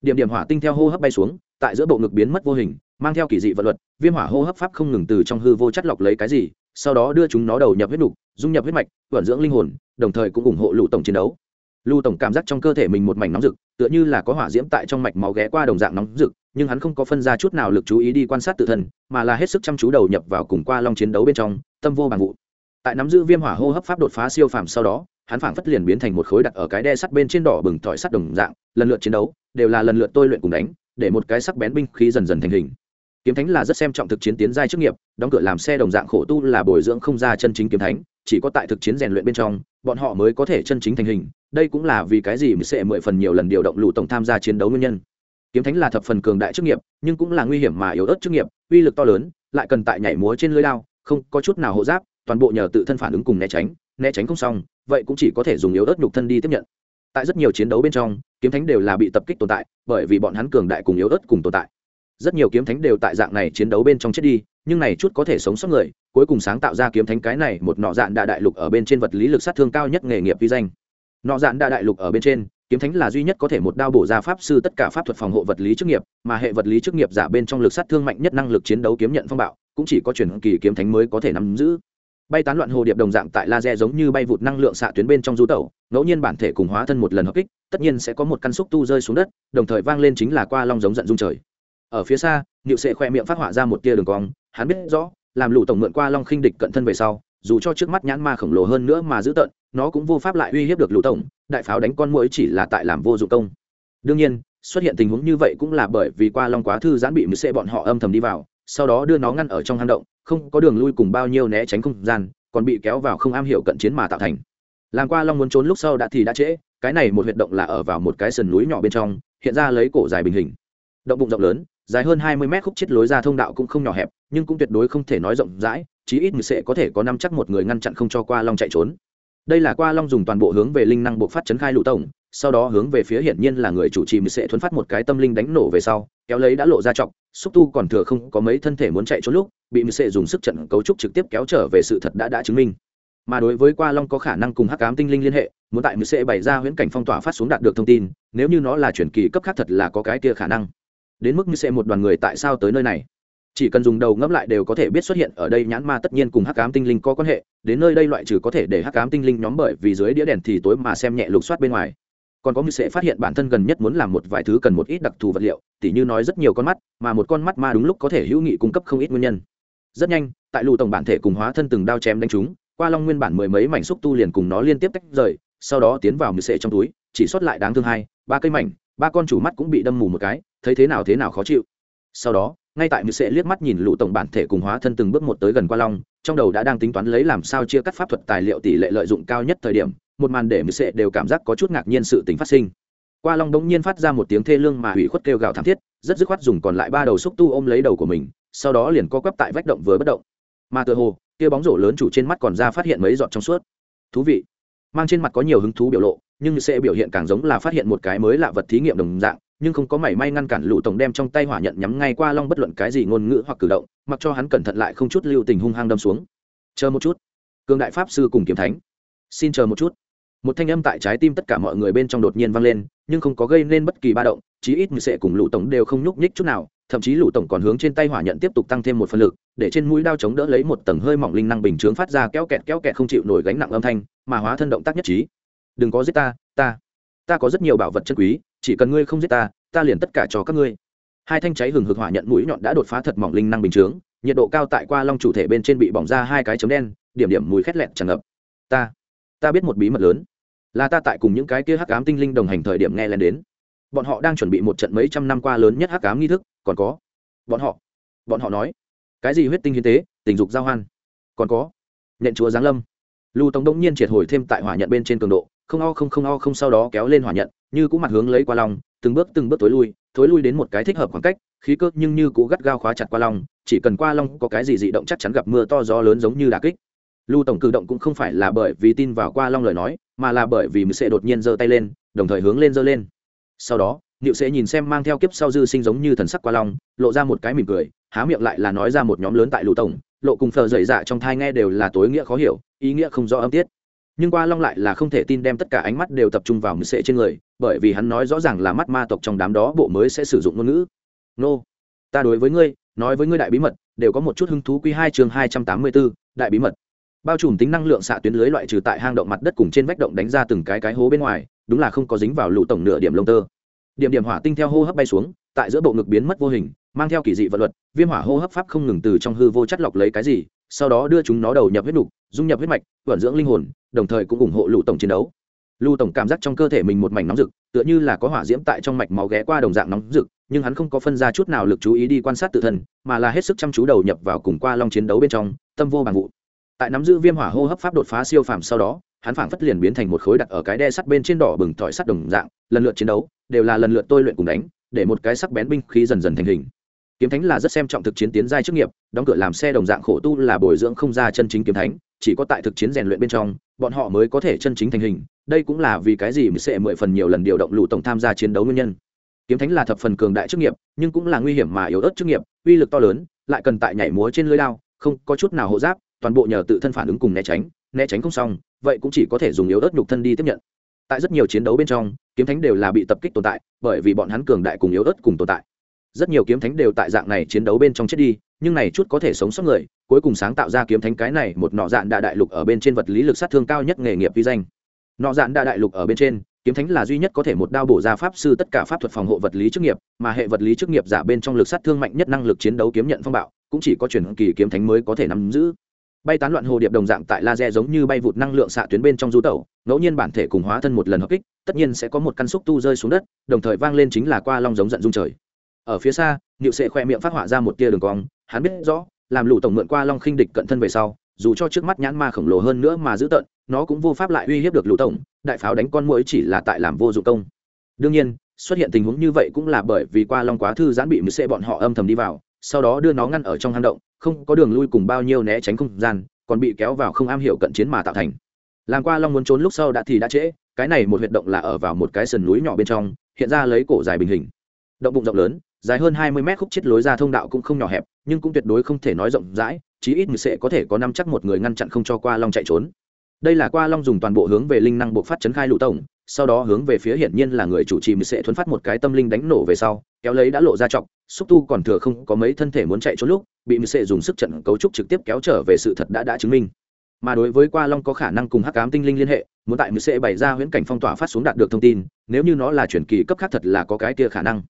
Điểm điểm hỏa tinh theo hô hấp bay xuống, tại giữa bộ ngực biến mất vô hình, mang theo kỳ dị vật luật, viêm hỏa hô hấp pháp không ngừng từ trong hư vô chất lọc lấy cái gì sau đó đưa chúng nó đầu nhập huyết nục, dung nhập huyết mạch, vận dưỡng linh hồn, đồng thời cũng ủng hộ lũ tổng chiến đấu. Lưu tổng cảm giác trong cơ thể mình một mảnh nóng rực, tựa như là có hỏa diễm tại trong mạch máu ghé qua đồng dạng nóng rực, nhưng hắn không có phân ra chút nào lực chú ý đi quan sát tự thân, mà là hết sức chăm chú đầu nhập vào cùng qua long chiến đấu bên trong, tâm vô bằng vụ. Tại nắm giữ viêm hỏa hô hấp pháp đột phá siêu phàm sau đó, hắn phảng phất liền biến thành một khối đặt ở cái đe sắt bên trên đỏ bừng tỏi sắt đồng dạng, lần lượt chiến đấu, đều là lần lượt tôi luyện cùng đánh, để một cái sắc bén binh khí dần dần thành hình kiếm thánh là rất xem trọng thực chiến tiến giai chức nghiệp, đóng cửa làm xe đồng dạng khổ tu là bồi dưỡng không ra chân chính kiếm thánh, chỉ có tại thực chiến rèn luyện bên trong, bọn họ mới có thể chân chính thành hình, đây cũng là vì cái gì mới sẽ mười phần nhiều lần điều động lũ tổng tham gia chiến đấu nguyên nhân. Kiếm thánh là thập phần cường đại chức nghiệp, nhưng cũng là nguy hiểm mà yếu ớt chức nghiệp, uy lực to lớn, lại cần tại nhảy múa trên lưới lao, không có chút nào hộ giáp, toàn bộ nhờ tự thân phản ứng cùng né tránh né tránh không xong, vậy cũng chỉ có thể dùng yếu ớt nhục thân đi tiếp nhận. Tại rất nhiều chiến đấu bên trong, kiếm thánh đều là bị tập kích tồn tại, bởi vì bọn hắn cường đại cùng yếu ớt cùng tồn tại rất nhiều kiếm thánh đều tại dạng này chiến đấu bên trong chết đi, nhưng này chút có thể sống sót người, cuối cùng sáng tạo ra kiếm thánh cái này một nọ dạn đa đại lục ở bên trên vật lý lực sát thương cao nhất nghề nghiệp vi danh. Nọ dạn đa đại lục ở bên trên, kiếm thánh là duy nhất có thể một đao bổ ra pháp sư tất cả pháp thuật phòng hộ vật lý chức nghiệp, mà hệ vật lý chức nghiệp giả bên trong lực sát thương mạnh nhất năng lực chiến đấu kiếm nhận phong bạo, cũng chỉ có truyền kỳ kiếm thánh mới có thể nắm giữ. Bay tán loạn hồ điệp đồng dạng tại laser giống như bay vụt năng lượng xạ tuyến bên trong du tẩu, ngẫu nhiên bản thể cùng hóa thân một lần hợp kích, tất nhiên sẽ có một căn xúc tu rơi xuống đất, đồng thời vang lên chính là qua long giống giận dung trời ở phía xa nhựu sệ khoe miệng phát họa ra một tia đường cong, hắn biết rõ, làm lũ tổng mượn qua long khinh địch cận thân về sau, dù cho trước mắt nhãn ma khổng lồ hơn nữa mà giữ tận nó cũng vô pháp lại uy hiếp được lũ tổng, đại pháo đánh con mũi chỉ là tại làm vô dụng công. Đương nhiên, xuất hiện tình huống như vậy cũng là bởi vì qua long quá thư giãn bị mười sệ bọn họ âm thầm đi vào, sau đó đưa nó ngăn ở trong hang động, không có đường lui cùng bao nhiêu né tránh không gian, còn bị kéo vào không am hiểu cận chiến mà tạo thành. Làm qua long muốn trốn lúc sau đã thì đã trễ, cái này một huyệt động là ở vào một cái sườn núi nhỏ bên trong, hiện ra lấy cổ dài bình hình. Động bụng rộng lớn dài hơn hai mươi mét khúc chết lối ra thông đạo cũng không nhỏ hẹp, nhưng cũng tuyệt đối không thể nói rộng rãi, chí ít người sẽ có thể có năm chắc một người ngăn chặn không cho qua long chạy trốn. Đây là qua long dùng toàn bộ hướng về linh năng bộ phát chấn khai lũ tổng, sau đó hướng về phía hiển nhiên là người chủ trì sẽ thuấn phát một cái tâm linh đánh nổ về sau, kéo lấy đã lộ ra trọng, xúc tu còn thừa không có mấy thân thể muốn chạy trốn lúc, bị sẽ dùng sức trận cấu trúc trực tiếp kéo trở về sự thật đã đã chứng minh. Mà đối với qua long có khả năng cùng hắc ám tinh linh liên hệ, muốn tại sẽ bày ra huyễn cảnh phong tỏa phát xuống đạt được thông tin, nếu như nó là chuyển kỳ cấp khác thật là có cái kia khả năng đến mức như sẽ một đoàn người tại sao tới nơi này. Chỉ cần dùng đầu ngẫm lại đều có thể biết xuất hiện ở đây nhãn ma tất nhiên cùng hắc ám tinh linh có quan hệ, đến nơi đây loại trừ có thể để hắc ám tinh linh nhóm bởi vì dưới đĩa đèn thì tối mà xem nhẹ lục soát bên ngoài. Còn có như sẽ phát hiện bản thân gần nhất muốn làm một vài thứ cần một ít đặc thù vật liệu, tỉ như nói rất nhiều con mắt, mà một con mắt ma đúng lúc có thể hữu nghị cung cấp không ít nguyên nhân. Rất nhanh, tại lù tổng bản thể cùng hóa thân từng đao chém đánh chúng, qua long nguyên bản mười mấy mảnh xúc tu liền cùng nó liên tiếp tách rời, sau đó tiến vào như sẽ trong túi, chỉ sót lại đáng thương hai, ba cây mảnh ba con chủ mắt cũng bị đâm mù một cái, thấy thế nào thế nào khó chịu. Sau đó, ngay tại mười sệ liếc mắt nhìn lũ tổng bản thể cùng hóa thân từng bước một tới gần qua long, trong đầu đã đang tính toán lấy làm sao chia cắt pháp thuật tài liệu tỷ lệ lợi dụng cao nhất thời điểm, một màn để mười sệ đều cảm giác có chút ngạc nhiên sự tính phát sinh. Qua long đống nhiên phát ra một tiếng thê lương mà hủy khuất kêu gào thảm thiết, rất dứt khoát dùng còn lại ba đầu xúc tu ôm lấy đầu của mình, sau đó liền co quắp tại vách động vừa bất động. Mà tựa hồ, kia bóng rổ lớn chủ trên mắt còn ra phát hiện mấy giọt trong suốt. Thú vị. Mang trên mặt có nhiều hứng thú biểu lộ nhưng sẽ biểu hiện càng giống là phát hiện một cái mới lạ vật thí nghiệm đồng dạng, nhưng không có mảy may ngăn cản lũ tổng đem trong tay hỏa nhận nhắm ngay qua long bất luận cái gì ngôn ngữ hoặc cử động, mặc cho hắn cẩn thận lại không chút lưu tình hung hăng đâm xuống. Chờ một chút. Cường đại pháp sư cùng kiếm thánh. Xin chờ một chút. Một thanh âm tại trái tim tất cả mọi người bên trong đột nhiên vang lên, nhưng không có gây nên bất kỳ ba động, chí ít người sẽ cùng lũ tổng đều không nhúc nhích chút nào, thậm chí lũ tổng còn hướng trên tay hỏa nhận tiếp tục tăng thêm một phần lực, để trên mũi đao chống đỡ lấy một tầng hơi mỏng linh năng bình chướng phát ra kéo kẹt kéo kẹt không chịu nổi gánh nặng âm thanh, mà hóa thân động tác nhất trí đừng có giết ta ta ta có rất nhiều bảo vật chân quý, chỉ cần ngươi không giết ta ta liền tất cả cho các ngươi. Hai thanh cháy hừng hực hỏa nhận mũi nhọn đã đột phá thật mỏng linh năng bình chướng, nhiệt độ cao tại qua long chủ thể bên trên bị bỏng ra hai cái chấm đen, điểm điểm mùi khét lẹn tràn ngập. Ta ta biết một bí mật lớn, là ta tại cùng những cái kia hắc ám tinh linh đồng hành thời điểm nghe lên đến. Bọn họ đang chuẩn bị một trận mấy trăm năm qua lớn nhất hắc ám nghi thức, còn có, bọn họ bọn họ nói, cái gì huyết tinh hiến tế, tình dục giao hoan, còn có nện chúa giáng lâm. Lưu tống đông nhiên triệt hồi thêm tại hỏa nhận bên trên cường độ không o không không o không sau đó kéo lên hỏa nhận, như cũng mặt hướng lấy qua lòng từng bước từng bước tối lui, thối lui đến một cái thích hợp khoảng cách, khí cơ nhưng như cũ gắt gao khóa chặt qua long, chỉ cần qua long có cái gì dị động chắc chắn gặp mưa to gió lớn giống như đà kích. Lưu tổng cử động cũng không phải là bởi vì tin vào qua long lời nói, mà là bởi vì mười sẽ đột nhiên giơ tay lên, đồng thời hướng lên giơ lên. Sau đó, niệu sẽ nhìn xem mang theo kiếp sau dư sinh giống như thần sắc qua long, lộ ra một cái mỉm cười, há miệng lại là nói ra một nhóm lớn tại lưu tổng, lộ cùng phờ dậy dạ trong thai nghe đều là tối nghĩa khó hiểu, ý nghĩa không rõ âm tiết nhưng qua long lại là không thể tin đem tất cả ánh mắt đều tập trung vào mười sệ trên người, bởi vì hắn nói rõ ràng là mắt ma tộc trong đám đó bộ mới sẽ sử dụng ngôn ngữ. Nô, ta đối với ngươi, nói với ngươi đại bí mật, đều có một chút hứng thú quy hai chương hai trăm tám mươi bốn đại bí mật. Bao trùm tính năng lượng xạ tuyến lưới loại trừ tại hang động mặt đất cùng trên vách động đánh ra từng cái cái hố bên ngoài, đúng là không có dính vào lũ tổng nửa điểm lông tơ. Điểm điểm hỏa tinh theo hô hấp bay xuống, tại giữa bộ ngực biến mất vô hình, mang theo kỳ dị vật luật, viêm hỏa hô hấp pháp không ngừng từ trong hư vô chất lọc lấy cái gì sau đó đưa chúng nó đầu nhập huyết đục dung nhập huyết mạch, vận dưỡng linh hồn, đồng thời cũng ủng hộ lũ tổng chiến đấu. Lưu tổng cảm giác trong cơ thể mình một mảnh nóng rực, tựa như là có hỏa diễm tại trong mạch máu ghé qua đồng dạng nóng rực, nhưng hắn không có phân ra chút nào lực chú ý đi quan sát tự thân, mà là hết sức chăm chú đầu nhập vào cùng qua long chiến đấu bên trong, tâm vô bằng vụ. Tại nắm giữ viêm hỏa hô hấp pháp đột phá siêu phàm sau đó, hắn phảng phất liền biến thành một khối đặt ở cái đe sắt bên trên đỏ bừng tỏi sắt đồng dạng, lần lượt chiến đấu, đều là lần lượt tôi luyện cùng đánh, để một cái sắc bén binh khí dần dần thành hình. Kiếm thánh là rất xem trọng thực chiến tiến giai chức nghiệp đóng cửa làm xe đồng dạng khổ tu là bồi dưỡng không ra chân chính kiếm thánh, chỉ có tại thực chiến rèn luyện bên trong, bọn họ mới có thể chân chính thành hình. Đây cũng là vì cái gì mình sẽ mười phần nhiều lần điều động lũ tổng tham gia chiến đấu nguyên nhân. Kiếm thánh là thập phần cường đại chức nghiệp, nhưng cũng là nguy hiểm mà yếu ớt chức nghiệp, uy lực to lớn, lại cần tại nhảy múa trên lưới lao không có chút nào hộ giáp, toàn bộ nhờ tự thân phản ứng cùng né tránh né tránh không xong, vậy cũng chỉ có thể dùng yếu ớt nhục thân đi tiếp nhận. Tại rất nhiều chiến đấu bên trong, kiếm thánh đều là bị tập kích tồn tại, bởi vì bọn hắn cường đại cùng yếu ớt cùng tồn tại. Rất nhiều kiếm thánh đều tại dạng này chiến đấu bên trong chết đi nhưng này chút có thể sống sót người, cuối cùng sáng tạo ra kiếm thánh cái này một nọ dạn đa đại lục ở bên trên vật lý lực sát thương cao nhất nghề nghiệp vi danh. Nọ dạn đa đại lục ở bên trên, kiếm thánh là duy nhất có thể một đao bổ ra pháp sư tất cả pháp thuật phòng hộ vật lý chức nghiệp, mà hệ vật lý chức nghiệp giả bên trong lực sát thương mạnh nhất năng lực chiến đấu kiếm nhận phong bạo, cũng chỉ có truyền kỳ kiếm thánh mới có thể nắm giữ. Bay tán loạn hồ điệp đồng dạng tại laser giống như bay vụt năng lượng xạ tuyến bên trong du tẩu, ngẫu nhiên bản thể cùng hóa thân một lần hợp kích, tất nhiên sẽ có một căn xúc tu rơi xuống đất, đồng thời vang lên chính là qua long giống giận dung trời. Ở phía xa, niệu sệ khoe miệng phát họa ra một tia đường cong hắn biết rõ, làm lũ tổng mượn qua long khinh địch cận thân về sau, dù cho trước mắt nhãn ma khổng lồ hơn nữa mà giữ tận, nó cũng vô pháp lại uy hiếp được lũ tổng, đại pháo đánh con mũi chỉ là tại làm vô dụng công. Đương nhiên, xuất hiện tình huống như vậy cũng là bởi vì qua long quá thư giãn bị mười sệ bọn họ âm thầm đi vào, sau đó đưa nó ngăn ở trong hang động, không có đường lui cùng bao nhiêu né tránh không gian, còn bị kéo vào không am hiểu cận chiến mà tạo thành. Làm qua long muốn trốn lúc sau đã thì đã trễ, cái này một huyệt động là ở vào một cái sườn núi nhỏ bên trong, hiện ra lấy cổ dài bình hình. Động bụng rộng lớn dài hơn hai mươi mét khúc chết lối ra thông đạo cũng không nhỏ hẹp, nhưng cũng tuyệt đối không thể nói rộng rãi, chí ít người sẽ có thể có năm chắc một người ngăn chặn không cho qua long chạy trốn. Đây là qua long dùng toàn bộ hướng về linh năng buộc phát chấn khai lũ tổng, sau đó hướng về phía hiển nhiên là người chủ trì sẽ thuấn phát một cái tâm linh đánh nổ về sau, kéo lấy đã lộ ra trọng, xúc tu còn thừa không có mấy thân thể muốn chạy trốn lúc, bị mười sẽ dùng sức trận cấu trúc trực tiếp kéo trở về sự thật đã đã chứng minh. Mà đối với qua long có khả năng cùng hắc ám tinh linh liên hệ, muốn tại mười sẽ bày ra huyễn cảnh phong tỏa phát xuống đạt được thông tin, nếu như nó là chuyển kỳ cấp khác thật là có cái kia khả năng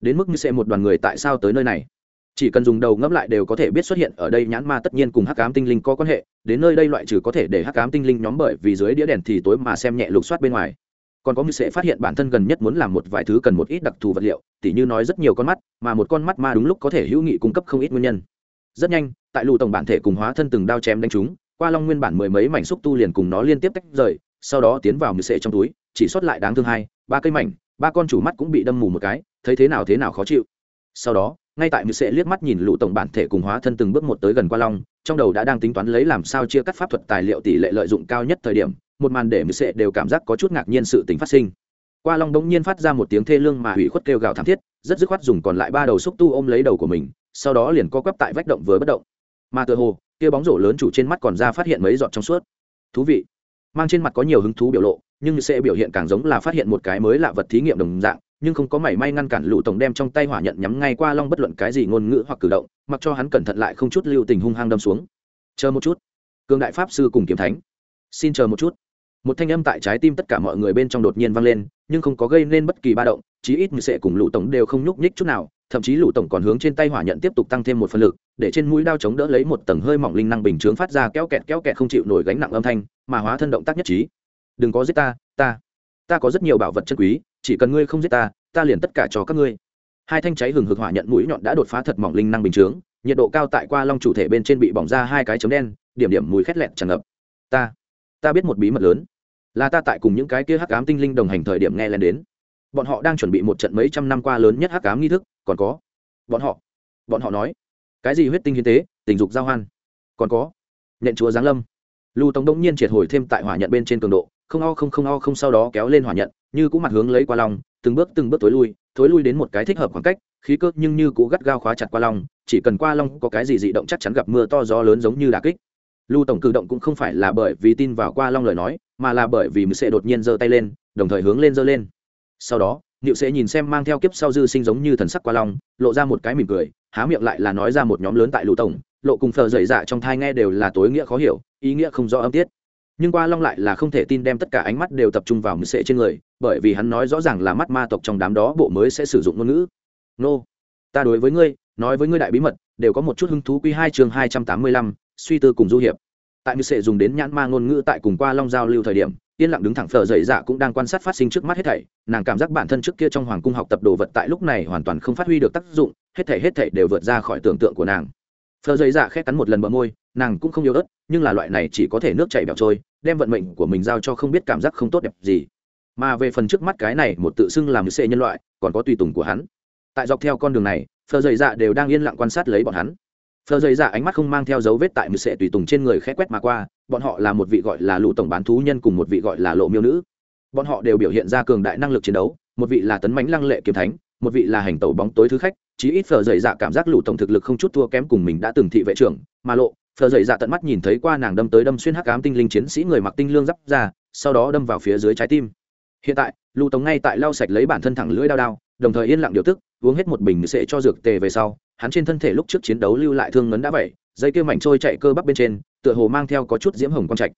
đến mức như sẽ một đoàn người tại sao tới nơi này. Chỉ cần dùng đầu ngẫm lại đều có thể biết xuất hiện ở đây nhãn ma tất nhiên cùng hắc ám tinh linh có quan hệ, đến nơi đây loại trừ có thể để hắc ám tinh linh nhóm bởi vì dưới đĩa đèn thì tối mà xem nhẹ lục soát bên ngoài. Còn có như sẽ phát hiện bản thân gần nhất muốn làm một vài thứ cần một ít đặc thù vật liệu, tỉ như nói rất nhiều con mắt, mà một con mắt ma đúng lúc có thể hữu nghị cung cấp không ít nguyên nhân. Rất nhanh, tại lù tổng bản thể cùng hóa thân từng đao chém đánh chúng, qua long nguyên bản mười mấy mảnh xúc tu liền cùng nó liên tiếp tách rời, sau đó tiến vào như sẽ trong túi, chỉ sót lại đáng thương hai, ba cây mảnh ba con chủ mắt cũng bị đâm mù một cái, thấy thế nào thế nào khó chịu. Sau đó, ngay tại mười sệ liếc mắt nhìn lũ tổng bản thể cùng hóa thân từng bước một tới gần qua long, trong đầu đã đang tính toán lấy làm sao chia cắt pháp thuật tài liệu tỷ lệ lợi dụng cao nhất thời điểm, một màn để mười sệ đều cảm giác có chút ngạc nhiên sự tính phát sinh. Qua long đống nhiên phát ra một tiếng thê lương mà hủy khuất kêu gào thảm thiết, rất dứt khoát dùng còn lại ba đầu xúc tu ôm lấy đầu của mình, sau đó liền co quắp tại vách động vừa bất động. Mà tựa hồ, kia bóng rổ lớn chủ trên mắt còn ra phát hiện mấy giọt trong suốt. Thú vị. Mang trên mặt có nhiều hứng thú biểu lộ nhưng sẽ biểu hiện càng giống là phát hiện một cái mới lạ vật thí nghiệm đồng dạng, nhưng không có mảy may ngăn cản lũ tổng đem trong tay hỏa nhận nhắm ngay qua long bất luận cái gì ngôn ngữ hoặc cử động, mặc cho hắn cẩn thận lại không chút lưu tình hung hăng đâm xuống. Chờ một chút. Cương đại pháp sư cùng kiếm thánh. Xin chờ một chút. Một thanh âm tại trái tim tất cả mọi người bên trong đột nhiên vang lên, nhưng không có gây nên bất kỳ ba động, chí ít người sẽ cùng lũ tổng đều không nhúc nhích chút nào, thậm chí lũ tổng còn hướng trên tay hỏa nhận tiếp tục tăng thêm một phần lực, để trên mũi đao chống đỡ lấy một tầng hơi mỏng linh năng bình chướng phát ra kéo kẹt kéo kẹt không chịu nổi gánh nặng âm thanh, mà hóa thân động tác nhất trí đừng có giết ta ta ta có rất nhiều bảo vật chân quý, chỉ cần ngươi không giết ta ta liền tất cả cho các ngươi. Hai thanh cháy hừng hực hỏa nhận mũi nhọn đã đột phá thật mỏng linh năng bình chướng, nhiệt độ cao tại qua long chủ thể bên trên bị bỏng ra hai cái chấm đen, điểm điểm mùi khét lẹn tràn ngập. Ta ta biết một bí mật lớn, là ta tại cùng những cái kia hắc ám tinh linh đồng hành thời điểm nghe lên đến. Bọn họ đang chuẩn bị một trận mấy trăm năm qua lớn nhất hắc ám nghi thức, còn có, bọn họ bọn họ nói, cái gì huyết tinh hiến tế, tình dục giao hoan, còn có, nhện chúa giáng lâm lưu tống đông nhiên triệt hồi thêm tại hỏa nhận bên trên cường độ, không o không không o không sau đó kéo lên hỏa nhận, như cũng mặt hướng lấy qua long, từng bước từng bước tối lui, thối lui đến một cái thích hợp khoảng cách, khí cơ nhưng như cũ gắt gao khóa chặt qua long, chỉ cần qua long có cái gì dị động chắc chắn gặp mưa to gió lớn giống như đà kích. Lưu tổng cử động cũng không phải là bởi vì tin vào qua long lời nói, mà là bởi vì mười sệ đột nhiên giơ tay lên, đồng thời hướng lên giơ lên. Sau đó niệu sẽ nhìn xem mang theo kiếp sau dư sinh giống như thần sắc qua long, lộ ra một cái mỉm cười, há miệng lại là nói ra một nhóm lớn tại lũ tổng lộ cùng phờ dày dạ trong thai nghe đều là tối nghĩa khó hiểu, ý nghĩa không rõ âm tiết. Nhưng qua long lại là không thể tin đem tất cả ánh mắt đều tập trung vào mười sệ trên người, bởi vì hắn nói rõ ràng là mắt ma tộc trong đám đó bộ mới sẽ sử dụng ngôn ngữ. Nô, ta đối với ngươi, nói với ngươi đại bí mật, đều có một chút hứng thú quy hai chương hai trăm tám mươi lăm, suy tư cùng du hiệp. Tại mười sệ dùng đến nhãn ma ngôn ngữ tại cùng qua long giao lưu thời điểm, yên lặng đứng thẳng phở dậy dạ cũng đang quan sát phát sinh trước mắt hết thảy, nàng cảm giác bản thân trước kia trong hoàng cung học tập đồ vật tại lúc này hoàn toàn không phát huy được tác dụng, hết thảy hết thảy đều vượt ra khỏi tưởng tượng của nàng phở dậy dạ khét cắn một lần bờ môi, nàng cũng không yếu ớt, nhưng là loại này chỉ có thể nước chảy bẹo trôi, đem vận mệnh của mình giao cho không biết cảm giác không tốt đẹp gì. Mà về phần trước mắt cái này, một tự xưng làm sệ nhân loại, còn có tùy tùng của hắn. Tại dọc theo con đường này phờ dày dạ đều đang yên lặng quan sát lấy bọn hắn. Phờ dày dạ ánh mắt không mang theo dấu vết tại mười sệ tùy tùng trên người khẽ quét mà qua, bọn họ là một vị gọi là lụ tổng bán thú nhân cùng một vị gọi là lộ miêu nữ. Bọn họ đều biểu hiện ra cường đại năng lực chiến đấu, một vị là tấn mãnh lăng lệ kiếm thánh, một vị là hành tẩu bóng tối thứ khách chí ít phở dày dạ cảm giác lũ tổng thực lực không chút thua kém cùng mình đã từng thị vệ trưởng, mà lộ, phở dày dạ tận mắt nhìn thấy qua nàng đâm tới đâm xuyên hắc ám tinh linh chiến sĩ người mặc tinh lương giáp ra, sau đó đâm vào phía dưới trái tim. Hiện tại, lũ tổng ngay tại lau sạch lấy bản thân thẳng lưỡi đao đao, đồng thời yên lặng điều tức, uống hết một bình sẽ cho dược tề về sau, hắn trên thân thể lúc trước chiến đấu lưu lại thương ngấn đã vậy, dây kia mảnh trôi chạy cơ bắp bên trên, tựa hồ mang theo có chút diễm hồng quang trạch.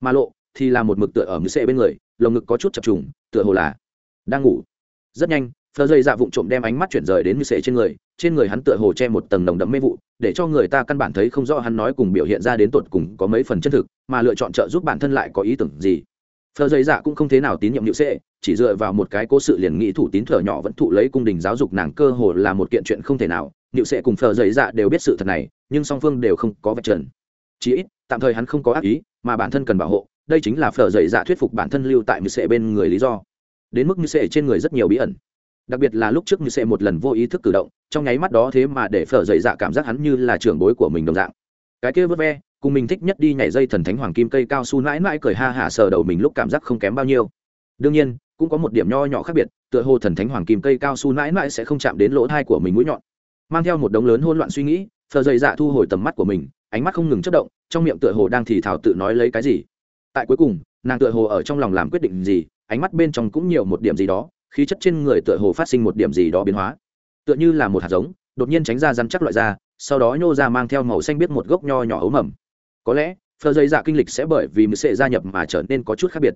Mà lộ, thì là một mực tựa ở mười sệ bên người, lồng ngực có chút chập trùng, tựa hồ là đang ngủ. Rất nhanh phờ dây dạ vụng trộm đem ánh mắt chuyển rời đến như sệ trên người trên người hắn tựa hồ che một tầng nồng đậm mê vụ, để cho người ta căn bản thấy không rõ hắn nói cùng biểu hiện ra đến tột cùng có mấy phần chân thực, mà lựa chọn trợ giúp bản thân lại có ý tưởng gì. Phờ dây dạ cũng không thế nào tín nhiệm như sệ, chỉ dựa vào một cái cố sự liền nghĩ thủ tín thở nhỏ vẫn thụ lấy cung đình giáo dục nàng cơ hồ là một kiện chuyện không thể nào. Như sệ cùng phờ dây dạ đều biết sự thật này, nhưng song phương đều không có vật trần. Chí ít, tạm thời hắn không có ác ý, mà bản thân cần bảo hộ, đây chính là phở dậy dạ thuyết phục bản thân lưu tại như sệ bên người lý do. Đến mức như sệ trên người rất nhiều bí ẩn đặc biệt là lúc trước như sẽ một lần vô ý thức cử động, trong nháy mắt đó thế mà để phở dậy dạ cảm giác hắn như là trưởng bối của mình đồng dạng. Cái kia vớt ve, cùng mình thích nhất đi nhảy dây thần thánh hoàng kim cây cao su mãi mãi cười ha hả sờ đầu mình lúc cảm giác không kém bao nhiêu. Đương nhiên, cũng có một điểm nho nhỏ khác biệt, tựa hồ thần thánh hoàng kim cây cao su mãi mãi sẽ không chạm đến lỗ thai của mình mũi nhọn. Mang theo một đống lớn hôn loạn suy nghĩ phờ dày dạ thu hồi tầm mắt của mình, ánh mắt không ngừng chất động, trong miệng tựa hồ đang thì thảo tự nói lấy cái gì. Tại cuối cùng, nàng tựa hồ ở trong lòng làm quyết định gì, ánh mắt bên trong cũng nhiều một điểm gì đó khí chất trên người tựa hồ phát sinh một điểm gì đó biến hóa. Tựa như là một hạt giống, đột nhiên tránh ra rắn chắc loại ra, sau đó nhô ra mang theo màu xanh biết một gốc nho nhỏ ấu mầm. Có lẽ phờ dây dạ kinh lịch sẽ bởi vì mười sệ gia nhập mà trở nên có chút khác biệt.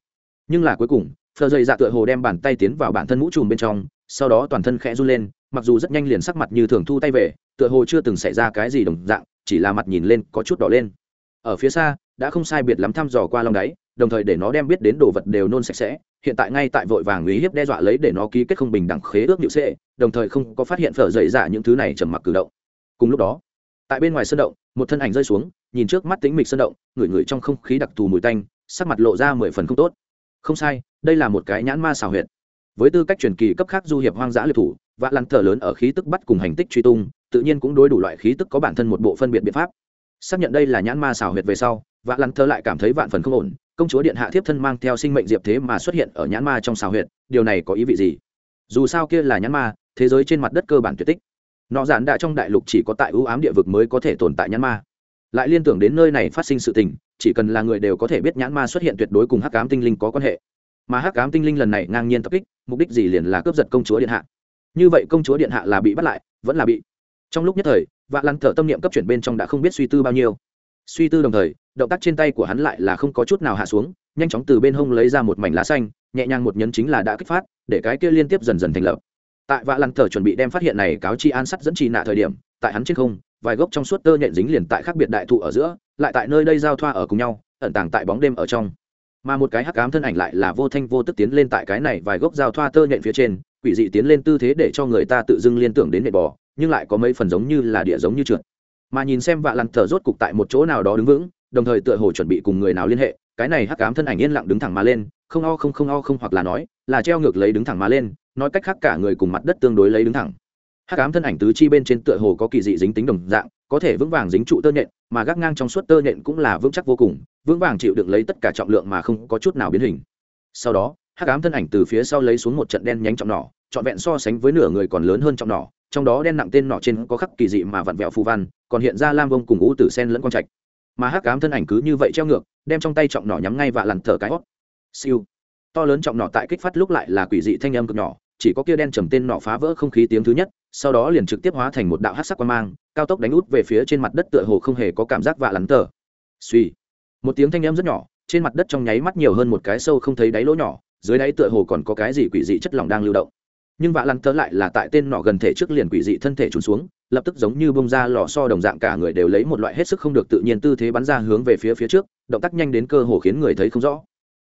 Nhưng là cuối cùng phờ dây dạ tựa hồ đem bàn tay tiến vào bản thân mũ trùm bên trong, sau đó toàn thân khẽ run lên, mặc dù rất nhanh liền sắc mặt như thường thu tay về, tựa hồ chưa từng xảy ra cái gì đồng dạng, chỉ là mặt nhìn lên có chút đỏ lên. Ở phía xa, đã không sai biệt lắm thăm dò qua lòng đáy, đồng thời để nó đem biết đến đồ vật đều nôn sạch sẽ hiện tại ngay tại vội vàng uy hiếp đe dọa lấy để nó ký kết không bình đẳng khế ước nhự sệ đồng thời không có phát hiện phở dậy dạ những thứ này trầm mặc cử động. Cùng lúc đó, tại bên ngoài sân động, một thân ảnh rơi xuống, nhìn trước mắt tính mịch sân động, ngửi ngửi trong không khí đặc thù mùi tanh, sắc mặt lộ ra mười phần không tốt. Không sai, đây là một cái nhãn ma xào huyệt. Với tư cách truyền kỳ cấp khác du hiệp hoang dã liệt thủ và lăn thở lớn ở khí tức bắt cùng hành tích truy tung, tự nhiên cũng đối đủ loại khí tức có bản thân một bộ phân biệt biện pháp. Xác nhận đây là nhãn ma xào huyệt về sau và lăn thờ lại cảm thấy vạn phần không ổn công chúa điện hạ thiếp thân mang theo sinh mệnh diệp thế mà xuất hiện ở nhãn ma trong xào huyệt, điều này có ý vị gì? Dù sao kia là nhãn ma, thế giới trên mặt đất cơ bản tuyệt tích. Nọ giản đã trong đại lục chỉ có tại ưu ám địa vực mới có thể tồn tại nhãn ma. Lại liên tưởng đến nơi này phát sinh sự tình, chỉ cần là người đều có thể biết nhãn ma xuất hiện tuyệt đối cùng hắc ám tinh linh có quan hệ. Mà hắc ám tinh linh lần này ngang nhiên tập kích, mục đích gì liền là cướp giật công chúa điện hạ. Như vậy công chúa điện hạ là bị bắt lại, vẫn là bị. Trong lúc nhất thời vạ lăn thở tâm niệm cấp chuyển bên trong đã không biết suy tư bao nhiêu suy tư đồng thời, động tác trên tay của hắn lại là không có chút nào hạ xuống, nhanh chóng từ bên hông lấy ra một mảnh lá xanh, nhẹ nhàng một nhấn chính là đã kích phát, để cái kia liên tiếp dần dần thành lập. Tại vạ lăng thờ chuẩn bị đem phát hiện này cáo chi an sắt dẫn trì nạ thời điểm, tại hắn trên không, vài gốc trong suốt tơ nhện dính liền tại khác biệt đại thụ ở giữa, lại tại nơi đây giao thoa ở cùng nhau, ẩn tàng tại bóng đêm ở trong. Mà một cái hắc ám thân ảnh lại là vô thanh vô tức tiến lên tại cái này vài gốc giao thoa tơ nhện phía trên, quỷ dị tiến lên tư thế để cho người ta tự dưng liên tưởng đến nệ bò, nhưng lại có mấy phần giống như là địa giống như trượt mà nhìn xem vạ lặn thở rốt cục tại một chỗ nào đó đứng vững, đồng thời tựa hồ chuẩn bị cùng người nào liên hệ, cái này hắc ám thân ảnh yên lặng đứng thẳng mà lên, không o không không o không hoặc là nói, là treo ngược lấy đứng thẳng mà lên, nói cách khác cả người cùng mặt đất tương đối lấy đứng thẳng. Hắc ám thân ảnh tứ chi bên trên tựa hồ có kỳ dị dính tính đồng dạng, có thể vững vàng dính trụ tơ nhện, mà gác ngang trong suốt tơ nhện cũng là vững chắc vô cùng, vững vàng chịu đựng lấy tất cả trọng lượng mà không có chút nào biến hình. Sau đó, hắc ám thân ảnh từ phía sau lấy xuống một trận đen nhánh trọng nỏ, trọn vẹn so sánh với nửa người còn lớn hơn trọng nỏ, trong đó đen nặng tên nỏ trên có khắc kỳ dị mà vặn vẹo phù văn còn hiện ra lam vông cùng ngũ tử sen lẫn quang trạch. Mà hắc ám thân ảnh cứ như vậy treo ngược, đem trong tay trọng nỏ nhắm ngay và lằn thở cái hót. Siêu. To lớn trọng nỏ tại kích phát lúc lại là quỷ dị thanh âm cực nhỏ chỉ có kia đen trầm tên nỏ phá vỡ không khí tiếng thứ nhất, sau đó liền trực tiếp hóa thành một đạo hát sắc quan mang, cao tốc đánh út về phía trên mặt đất tựa hồ không hề có cảm giác vạ lắn tờ suy. Một tiếng thanh âm rất nhỏ, trên mặt đất trong nháy mắt nhiều hơn một cái sâu không thấy đáy lỗ nhỏ, dưới đáy tựa hồ còn có cái gì quỷ dị chất lỏng đang lưu động. Nhưng vạ lắn tờ lại là tại tên nọ gần thể trước liền quỷ dị thân thể trùn xuống lập tức giống như bông ra lò so đồng dạng cả người đều lấy một loại hết sức không được tự nhiên tư thế bắn ra hướng về phía phía trước, động tác nhanh đến cơ hồ khiến người thấy không rõ.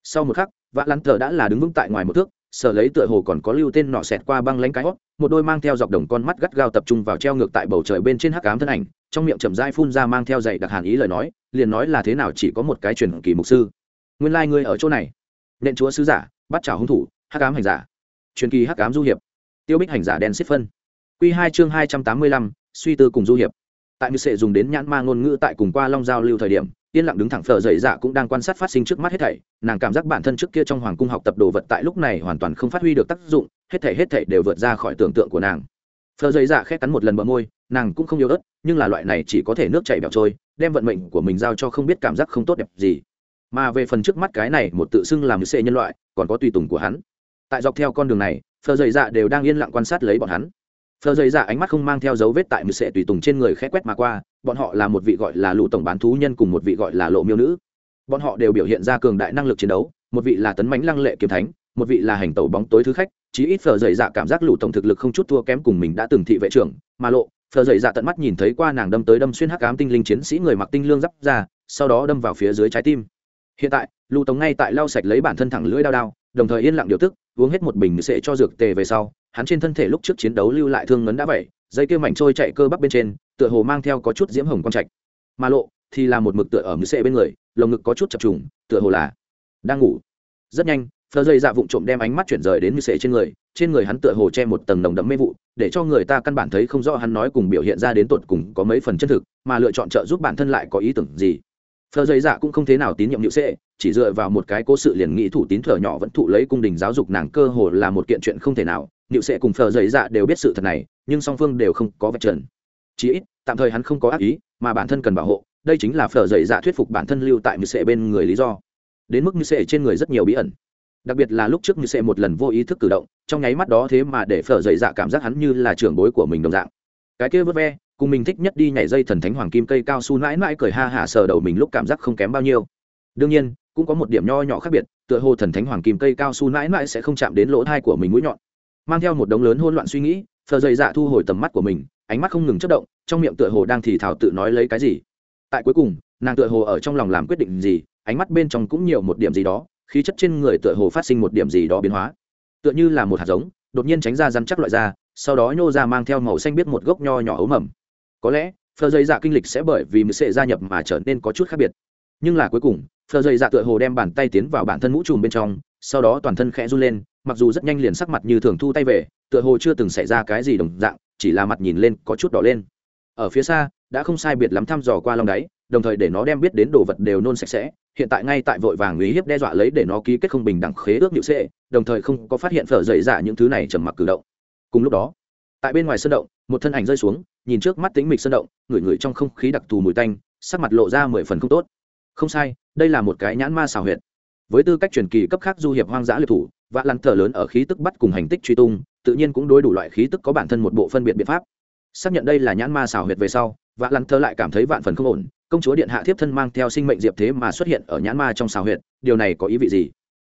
Sau một khắc vã lắn thờ đã là đứng vững tại ngoài một thước, sở lấy tựa hồ còn có lưu tên nọ xẹt qua băng lánh cái hót, một đôi mang theo dọc đồng con mắt gắt gao tập trung vào treo ngược tại bầu trời bên trên hắc ám thân ảnh, trong miệng chậm dai phun ra mang theo dạy đặc hàn ý lời nói, liền nói là thế nào chỉ có một cái truyền kỳ mục sư. Nguyên lai、like、ngươi ở chỗ này. Nện chúa sứ giả, bắt chảo hung thủ, hắc ám hành giả. Truyền kỳ hắc ám du hiệp. Tiêu bích hành giả đen xích phân. Quy hai chương hai trăm tám mươi lăm, suy tư cùng du hiệp. Tại như sệ dùng đến nhãn ma ngôn ngữ tại cùng qua long giao lưu thời điểm, yên lặng đứng thẳng phở dậy dạ cũng đang quan sát phát sinh trước mắt hết thảy. Nàng cảm giác bản thân trước kia trong hoàng cung học tập đồ vật tại lúc này hoàn toàn không phát huy được tác dụng, hết thảy hết thảy đều vượt ra khỏi tưởng tượng của nàng. Phở dậy dạ khẽ cắn một lần bờ môi, nàng cũng không yêu ớt, nhưng là loại này chỉ có thể nước chảy bèo trôi, đem vận mệnh của mình giao cho không biết cảm giác không tốt đẹp gì. Mà về phần trước mắt cái này, một tự xưng làm như sệ nhân loại, còn có tùy tùng của hắn. Tại dọc theo con đường này, phở dậy dạ đều đang yên lặng quan sát lấy bọn hắn phờ dày dạ ánh mắt không mang theo dấu vết tại mười sệ tùy tùng trên người khẽ quét mà qua, bọn họ là một vị gọi là lụ tổng bán thú nhân cùng một vị gọi là lộ miêu nữ. Bọn họ đều biểu hiện ra cường đại năng lực chiến đấu, một vị là tấn mánh lăng lệ kiếm thánh, một vị là hành tẩu bóng tối thứ khách, chí ít phờ dày dạ cảm giác lụ tổng thực lực không chút thua kém cùng mình đã từng thị vệ trưởng, mà lộ, phờ dày dạ tận mắt nhìn thấy qua nàng đâm tới đâm xuyên hắc ám tinh linh chiến sĩ người mặc tinh lương giáp ra, sau đó đâm vào phía dưới trái tim. Hiện tại lụ tổng ngay tại lau sạch lấy bản thân thẳng lưỡi đao đao, đồng thời yên lặng điều tức uống hết một bình sệ cho dược tề về sau, hắn trên thân thể lúc trước chiến đấu lưu lại thương ngấn đã vậy, dây kia mảnh trôi chạy cơ bắp bên trên, tựa hồ mang theo có chút diễm hồng quang trạch. Mà lộ, thì là một mực tựa ở mười sệ bên người, lồng ngực có chút chập trùng, tựa hồ là đang ngủ. Rất nhanh phờ dây dạ vụng trộm đem ánh mắt chuyển rời đến mười sệ trên người trên người hắn tựa hồ che một tầng nồng đậm mê vụ, để cho người ta căn bản thấy không rõ hắn nói cùng biểu hiện ra đến tột cùng có mấy phần chân thực, mà lựa chọn trợ giúp bản thân lại có ý tưởng gì. Phờ dây dạ cũng không thế nào tín nhiệm nhự sệ chỉ dựa vào một cái cố sự liền nghĩ thủ tín thở nhỏ vẫn thụ lấy cung đình giáo dục nàng cơ hồ là một kiện chuyện không thể nào. Nịu sẽ cùng phờ dày dạ đều biết sự thật này, nhưng song phương đều không có vạch trần. Chí ít, tạm thời hắn không có ác ý, mà bản thân cần bảo hộ, đây chính là phờ dày dạ thuyết phục bản thân lưu tại mười sệ bên người lý do. Đến mức như sệ trên người rất nhiều bí ẩn. Đặc biệt là lúc trước như sệ một lần vô ý thức cử động, trong nháy mắt đó thế mà để phở dậy dạ cảm giác hắn như là trưởng bối của mình đồng dạng. Cái kia vớt ve, cùng mình thích nhất đi nhảy dây thần thánh hoàng kim cây cao su mãi mãi cười ha hả sờ đầu mình lúc cảm giác không kém bao nhiêu. Đương nhiên cũng có một điểm nho nhỏ khác biệt, tựa hồ thần thánh hoàng kim cây cao su mãi mãi sẽ không chạm đến lỗ thai của mình mũi nhọn. Mang theo một đống lớn hôn loạn suy nghĩ phờ dày dạ thu hồi tầm mắt của mình, ánh mắt không ngừng chất động, trong miệng tựa hồ đang thì thảo tự nói lấy cái gì. Tại cuối cùng, nàng tựa hồ ở trong lòng làm quyết định gì, ánh mắt bên trong cũng nhiều một điểm gì đó, khí chất trên người tựa hồ phát sinh một điểm gì đó biến hóa. Tựa như là một hạt giống, đột nhiên tránh ra rắn chắc loại ra, sau đó nhô ra mang theo màu xanh biết một gốc nho nhỏ ấu mầm. Có lẽ phờ dây dạ kinh lịch sẽ bởi vì mười sệ gia nhập mà trở nên có chút khác biệt. Nhưng là cuối cùng phờ dây dạ tựa hồ đem bàn tay tiến vào bản thân mũ trùm bên trong, sau đó toàn thân khẽ run lên, mặc dù rất nhanh liền sắc mặt như thường thu tay về, tựa hồ chưa từng xảy ra cái gì đồng dạng, chỉ là mặt nhìn lên có chút đỏ lên. Ở phía xa, đã không sai biệt lắm thăm dò qua lòng đáy, đồng thời để nó đem biết đến đồ vật đều nôn sạch sẽ, hiện tại ngay tại vội vàng uy hiếp đe dọa lấy để nó ký kết không bình đẳng khế ước nhự sệ đồng thời không có phát hiện phở dậy dạ những thứ này trầm mặc cử động. Cùng lúc đó, tại bên ngoài sân động, một thân ảnh rơi xuống, nhìn trước mắt tính mịch sân động, ngửi ngửi trong không khí đặc thù mùi tanh, sắc mặt lộ ra mười phần không tốt. Không sai đây là một cái nhãn ma xào huyệt. Với tư cách truyền kỳ cấp khác du hiệp hoang dã liệt thủ vạ lăn thở lớn ở khí tức bắt cùng hành tích truy tung, tự nhiên cũng đối đủ loại khí tức có bản thân một bộ phân biệt biện pháp. Xác nhận đây là nhãn ma xào huyệt về sau vạ lăn thở lại cảm thấy vạn phần không ổn, công chúa điện hạ thiếp thân mang theo sinh mệnh diệp thế mà xuất hiện ở nhãn ma trong xào huyệt, điều này có ý vị gì?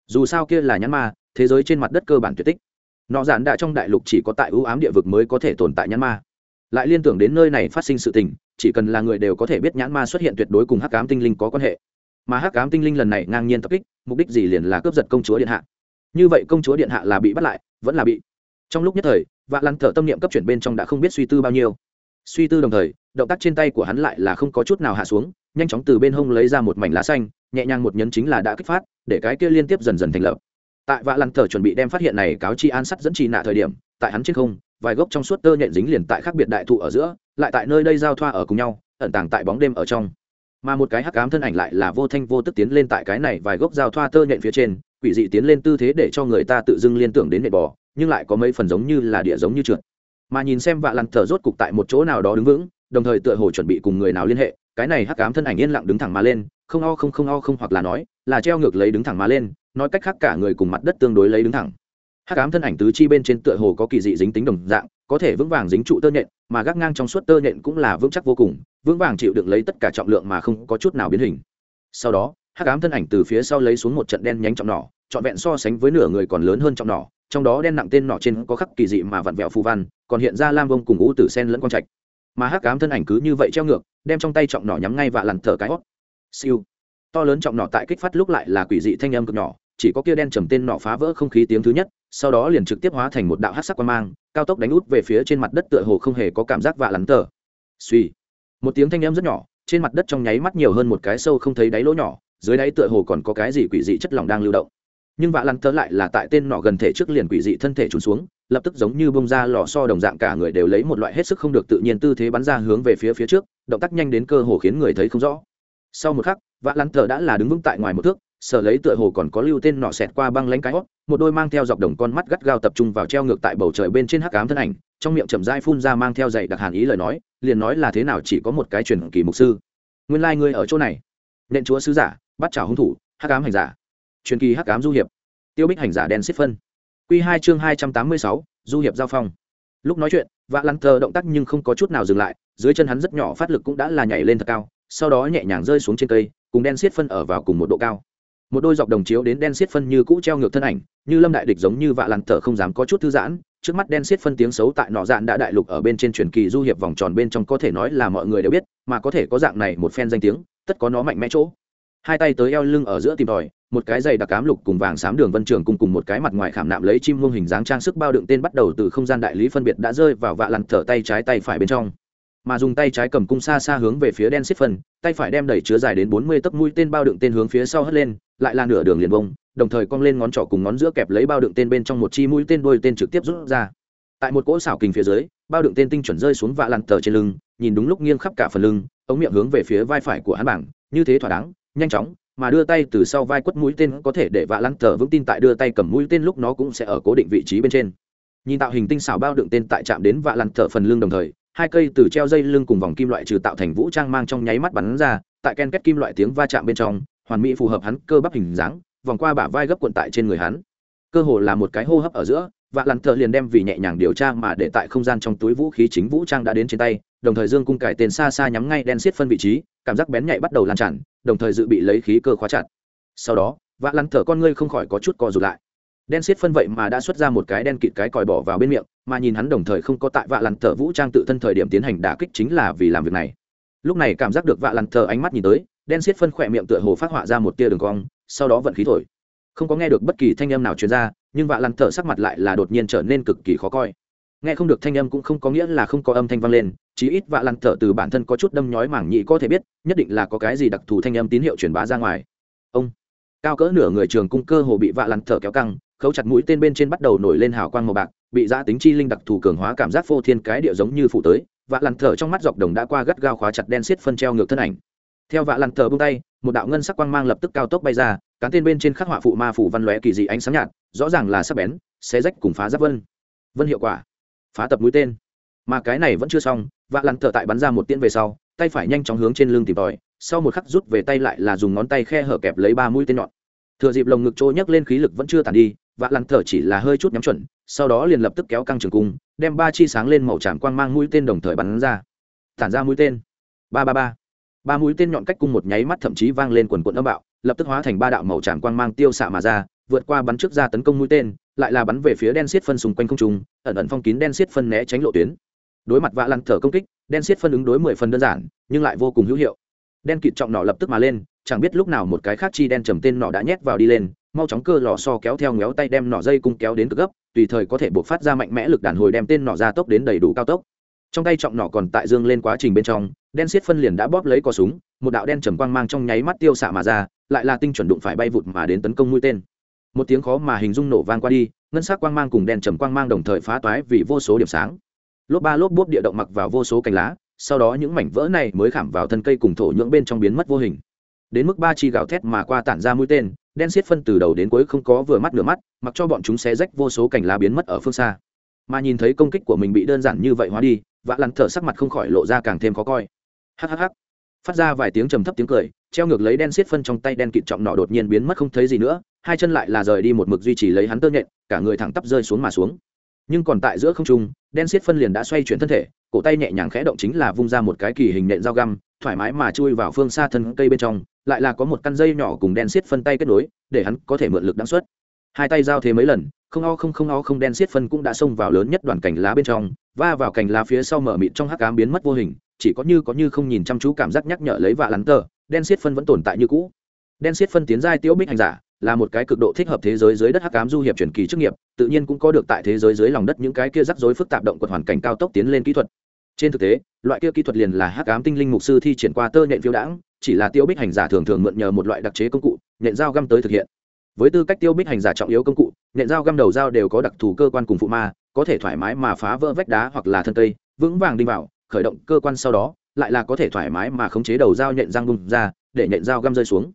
Dù sao kia là nhãn ma, thế giới trên mặt đất cơ bản tuyệt tích. Nọ giản đã trong đại lục chỉ có tại ưu ám địa vực mới có thể tồn tại nhãn ma. Lại liên tưởng đến nơi này phát sinh sự tình, chỉ cần là người đều có thể biết nhãn ma xuất hiện tuyệt đối cùng hắc cám tinh linh có quan hệ mà hắc cám tinh linh lần này ngang nhiên tập kích, mục đích gì liền là cướp giật công chúa điện hạ. Như vậy công chúa điện hạ là bị bắt lại, vẫn là bị. Trong lúc nhất thời, vạn lăn thở tâm niệm cấp chuyển bên trong đã không biết suy tư bao nhiêu. Suy tư đồng thời, động tác trên tay của hắn lại là không có chút nào hạ xuống, nhanh chóng từ bên hông lấy ra một mảnh lá xanh, nhẹ nhàng một nhấn chính là đã kích phát, để cái kia liên tiếp dần dần thành lập. Tại vạ lăn thở chuẩn bị đem phát hiện này cáo chi an sắt dẫn trì nạ thời điểm, tại hắn trên không, vài gốc trong suốt tơ nhện dính liền tại khác biệt đại thụ ở giữa, lại tại nơi đây giao thoa ở cùng nhau, ẩn tàng tại bóng đêm ở trong mà một cái hắc ám thân ảnh lại là vô thanh vô tức tiến lên tại cái này vài gốc dao thoa tơ nhện phía trên, quỷ dị tiến lên tư thế để cho người ta tự dưng liên tưởng đến nệ bò, nhưng lại có mấy phần giống như là địa giống như trượt. Mà nhìn xem vạ lăn thở rốt cục tại một chỗ nào đó đứng vững, đồng thời tựa hồ chuẩn bị cùng người nào liên hệ, cái này hắc ám thân ảnh yên lặng đứng thẳng mà lên, không o không không o không hoặc là nói, là treo ngược lấy đứng thẳng mà lên, nói cách khác cả người cùng mặt đất tương đối lấy đứng thẳng. Hắc ám thân ảnh tứ chi bên trên tựa hồ có kỳ dị dính tính đồng dạng, có thể vững vàng dính trụ tơ nhện, mà gác ngang trong suốt tơ nhện cũng là vững chắc vô cùng vững vàng chịu đựng lấy tất cả trọng lượng mà không có chút nào biến hình. Sau đó, hắc ám thân ảnh từ phía sau lấy xuống một trận đen nhánh trọng nỏ, trọn vẹn so sánh với nửa người còn lớn hơn trọng nỏ, trong đó đen nặng tên nỏ trên có khắc kỳ dị mà vặn vẹo phù văn, còn hiện ra lam vông cùng ngũ tử sen lẫn con trạch. Mà hắc ám thân ảnh cứ như vậy treo ngược, đem trong tay trọng nỏ nhắm ngay và lằn thở cái hót siêu. To lớn trọng nỏ tại kích phát lúc lại là quỷ dị thanh âm cực nhỏ, chỉ có kia đen trầm tên nỏ phá vỡ không khí tiếng thứ nhất, sau đó liền trực tiếp hóa thành một đạo hát sắc quan mang, cao tốc đánh út về phía trên mặt đất tựa hồ không hề có cảm giác vạ lắn tờ suy một tiếng thanh em rất nhỏ, trên mặt đất trong nháy mắt nhiều hơn một cái sâu không thấy đáy lỗ nhỏ, dưới đáy tựa hồ còn có cái gì quỷ dị chất lỏng đang lưu động. Nhưng vạ lăn tớ lại là tại tên nọ gần thể trước liền quỷ dị thân thể trùn xuống, lập tức giống như bông ra lò so đồng dạng cả người đều lấy một loại hết sức không được tự nhiên tư thế bắn ra hướng về phía phía trước, động tác nhanh đến cơ hồ khiến người thấy không rõ. Sau một khắc, vạ lăn tớ đã là đứng vững tại ngoài một thước, sở lấy tựa hồ còn có lưu tên nọ xẹt qua băng lánh cái hót, một đôi mang theo dọc đồng con mắt gắt gao tập trung vào treo ngược tại bầu trời bên trên hắc ám thân ảnh trong miệng chậm dai phun ra mang theo dạy đặc hàn ý lời nói, liền nói là thế nào chỉ có một cái truyền kỳ mục sư. Nguyên lai、like、ngươi ở chỗ này. Nện chúa sứ giả, bắt trả hung thủ, hắc ám hành giả. Truyền kỳ hắc ám du hiệp. Tiêu bích hành giả đen xích phân. Q hai chương hai trăm tám mươi sáu, du hiệp giao phong. Lúc nói chuyện, vạ lăng thờ động tác nhưng không có chút nào dừng lại, dưới chân hắn rất nhỏ phát lực cũng đã là nhảy lên thật cao, sau đó nhẹ nhàng rơi xuống trên cây, cùng đen xiết phân ở vào cùng một độ cao. Một đôi dọc đồng chiếu đến đen xiết phân như cũ treo ngược thân ảnh, như lâm đại địch giống như vạ lăng thờ không dám có chút thư giãn trước mắt đen xiết phân tiếng xấu tại nọ dạn đã đại lục ở bên trên truyền kỳ du hiệp vòng tròn bên trong có thể nói là mọi người đều biết, mà có thể có dạng này một phen danh tiếng, tất có nó mạnh mẽ chỗ. Hai tay tới eo lưng ở giữa tìm tòi, một cái giày đặc cám lục cùng vàng xám đường vân trường cùng cùng một cái mặt ngoài khảm nạm lấy chim mông hình dáng trang sức bao đựng tên bắt đầu từ không gian đại lý phân biệt đã rơi vào vạ lặn thở tay trái tay phải bên trong. Mà dùng tay trái cầm cung xa xa hướng về phía đen xiết phân, tay phải đem đẩy chứa dài đến bốn mươi tấc mũi tên bao đựng tên hướng phía sau hất lên, lại là nửa đường liền bông đồng thời cong lên ngón trỏ cùng ngón giữa kẹp lấy bao đựng tên bên trong một chi mũi tên đôi tên trực tiếp rút ra. Tại một cỗ xảo kình phía dưới, bao đựng tên tinh chuẩn rơi xuống vạ lặn tờ trên lưng, nhìn đúng lúc nghiêng khắp cả phần lưng, ống miệng hướng về phía vai phải của hắn bảng, như thế thỏa đáng, nhanh chóng, mà đưa tay từ sau vai quất mũi tên có thể để vạ lặn tờ vững tin tại đưa tay cầm mũi tên lúc nó cũng sẽ ở cố định vị trí bên trên. Nhìn tạo hình tinh xảo bao đựng tên tại chạm đến vạ lặn tờ phần lưng đồng thời, hai cây từ treo dây lưng cùng vòng kim loại trừ tạo thành vũ trang mang trong nháy mắt bắn ra, tại ken két kim loại tiếng va chạm bên trong, hoàn mỹ phù hợp hắn cơ bắp hình dáng vòng qua bả vai gấp cuộn tại trên người hắn. Cơ hồ là một cái hô hấp ở giữa và lặn thợ liền đem vì nhẹ nhàng điều tra mà để tại không gian trong túi vũ khí chính vũ trang đã đến trên tay, đồng thời dương cung cải tên xa xa nhắm ngay đen xiết phân vị trí, cảm giác bén nhạy bắt đầu lan tràn, đồng thời dự bị lấy khí cơ khóa chặt. Sau đó, vạ lặn thở con ngươi không khỏi có chút co rụt lại. Đen xiết phân vậy mà đã xuất ra một cái đen kịt cái còi bỏ vào bên miệng, mà nhìn hắn đồng thời không có tại vạ lặn thở vũ trang tự thân thời điểm tiến hành đả kích chính là vì làm việc này. Lúc này cảm giác được vạ lặn thở ánh mắt nhìn tới, đen xiết phân khỏe miệng tựa hồ phát họa ra một tia đường cong sau đó vận khí thổi. Không có nghe được bất kỳ thanh âm nào truyền ra, nhưng vạ lặn thở sắc mặt lại là đột nhiên trở nên cực kỳ khó coi. Nghe không được thanh âm cũng không có nghĩa là không có âm thanh vang lên, chí ít vạ lặn thở từ bản thân có chút đâm nhói mảng nhị có thể biết, nhất định là có cái gì đặc thù thanh âm tín hiệu truyền bá ra ngoài. Ông, cao cỡ nửa người trường cung cơ hồ bị vạ lặn thở kéo căng, khấu chặt mũi tên bên trên bắt đầu nổi lên hào quang màu bạc, bị giã tính chi linh đặc thù cường hóa cảm giác phô thiên cái địa giống như phụ tới. Vạ lặn thở trong mắt dọc đồng đã qua gắt gao khóa chặt đen xiết phân treo ngược thân ảnh theo vạ lặn thở bung tay, một đạo ngân sắc quang mang lập tức cao tốc bay ra, cán tên bên trên khắc họa phụ ma phủ văn lóe kỳ dị ánh sáng nhạt, rõ ràng là sắc bén, xé rách cùng phá giáp vân. Vân hiệu quả. Phá tập mũi tên. Mà cái này vẫn chưa xong, vạ lặn thở tại bắn ra một tiễn về sau, tay phải nhanh chóng hướng trên lưng tìm tòi, sau một khắc rút về tay lại là dùng ngón tay khe hở kẹp lấy ba mũi tên nhọn. Thừa dịp lồng ngực trôi nhấc lên khí lực vẫn chưa tàn đi, vạ lặn thở chỉ là hơi chút nhắm chuẩn, sau đó liền lập tức kéo căng trường cung, đem ba chi sáng lên màu tràm quang mang mũi tên đồng thời bắn ra. Tản ra mũi tên. Ba ba ba ba mũi tên nhọn cách cung một nháy mắt thậm chí vang lên quần quận âm bạo, lập tức hóa thành ba đạo màu tràn quang mang tiêu xạ mà ra, vượt qua bắn trước ra tấn công mũi tên, lại là bắn về phía đen xiết phân xung quanh không trung, ẩn ẩn phong kín đen xiết phân né tránh lộ tuyến. Đối mặt vạ lăn thở công kích, đen xiết phân ứng đối mười phần đơn giản, nhưng lại vô cùng hữu hiệu. Đen kịt trọng nọ lập tức mà lên, chẳng biết lúc nào một cái khác chi đen trầm tên nọ đã nhét vào đi lên, mau chóng cơ lò so kéo theo ngéo tay đem nọ dây cung kéo đến cực gấp, tùy thời có thể buộc phát ra mạnh mẽ lực đàn hồi đem tên nọ ra tốc đến đầy đủ cao tốc. Trong tay trọng nọ còn tại dương lên quá trình bên trong đen xiết phân liền đã bóp lấy cò súng, một đạo đen trầm quang mang trong nháy mắt tiêu xạ mà ra, lại là tinh chuẩn đụng phải bay vụt mà đến tấn công mũi tên. Một tiếng khó mà hình dung nổ vang qua đi, ngân sắc quang mang cùng đen trầm quang mang đồng thời phá toái vì vô số điểm sáng. Lốp ba lốp bốp địa động mặc vào vô số cành lá, sau đó những mảnh vỡ này mới khảm vào thân cây cùng thổ nhưỡng bên trong biến mất vô hình. Đến mức ba chi gào thét mà qua tản ra mũi tên, đen xiết phân từ đầu đến cuối không có vừa mắt nửa mắt, mặc cho bọn chúng xé rách vô số cành lá biến mất ở phương xa. Mà nhìn thấy công kích của mình bị đơn giản như vậy hóa đi vạ lặn thở sắc mặt không khỏi lộ ra càng thêm khó coi hhh phát ra vài tiếng trầm thấp tiếng cười, treo ngược lấy đen xiết phân trong tay đen kịt trọng nọ đột nhiên biến mất không thấy gì nữa, hai chân lại là rời đi một mực duy trì lấy hắn tơ nhện, cả người thẳng tắp rơi xuống mà xuống. Nhưng còn tại giữa không trung, đen xiết phân liền đã xoay chuyển thân thể, cổ tay nhẹ nhàng khẽ động chính là vung ra một cái kỳ hình nện dao găm, thoải mái mà chui vào phương xa thân cây bên trong, lại là có một căn dây nhỏ cùng đen xiết phân tay kết nối, để hắn có thể mượn lực đáng xuất. Hai tay giao thế mấy lần, không o không không o không đen xiết phân cũng đã xông vào lớn nhất đoàn cành lá bên trong, va vào cành lá phía sau mở mịt trong hắc cám biến mất vô hình chỉ có như có như không nhìn chăm chú cảm giác nhắc nhở lấy vạ lắn tờ, đen xiết phân vẫn tồn tại như cũ. Đen xiết phân tiến giai tiêu bích hành giả, là một cái cực độ thích hợp thế giới dưới đất hắc ám du hiệp truyền kỳ chức nghiệp, tự nhiên cũng có được tại thế giới dưới lòng đất những cái kia rắc rối phức tạp động quật hoàn cảnh cao tốc tiến lên kỹ thuật. Trên thực tế, loại kia kỹ thuật liền là hắc ám tinh linh mục sư thi triển qua tơ nhện phiêu đãng, chỉ là tiêu bích hành giả thường thường mượn nhờ một loại đặc chế công cụ, nhện dao găm tới thực hiện. Với tư cách tiêu bích hành giả trọng yếu công cụ, nhện dao găm đầu dao đều có đặc thù cơ quan cùng phụ ma, có thể thoải mái mà phá vỡ vách đá hoặc là thân cây, vững vàng đi vào khởi động cơ quan sau đó, lại là có thể thoải mái mà khống chế đầu dao nhện răng bung ra, để nhện dao găm rơi xuống.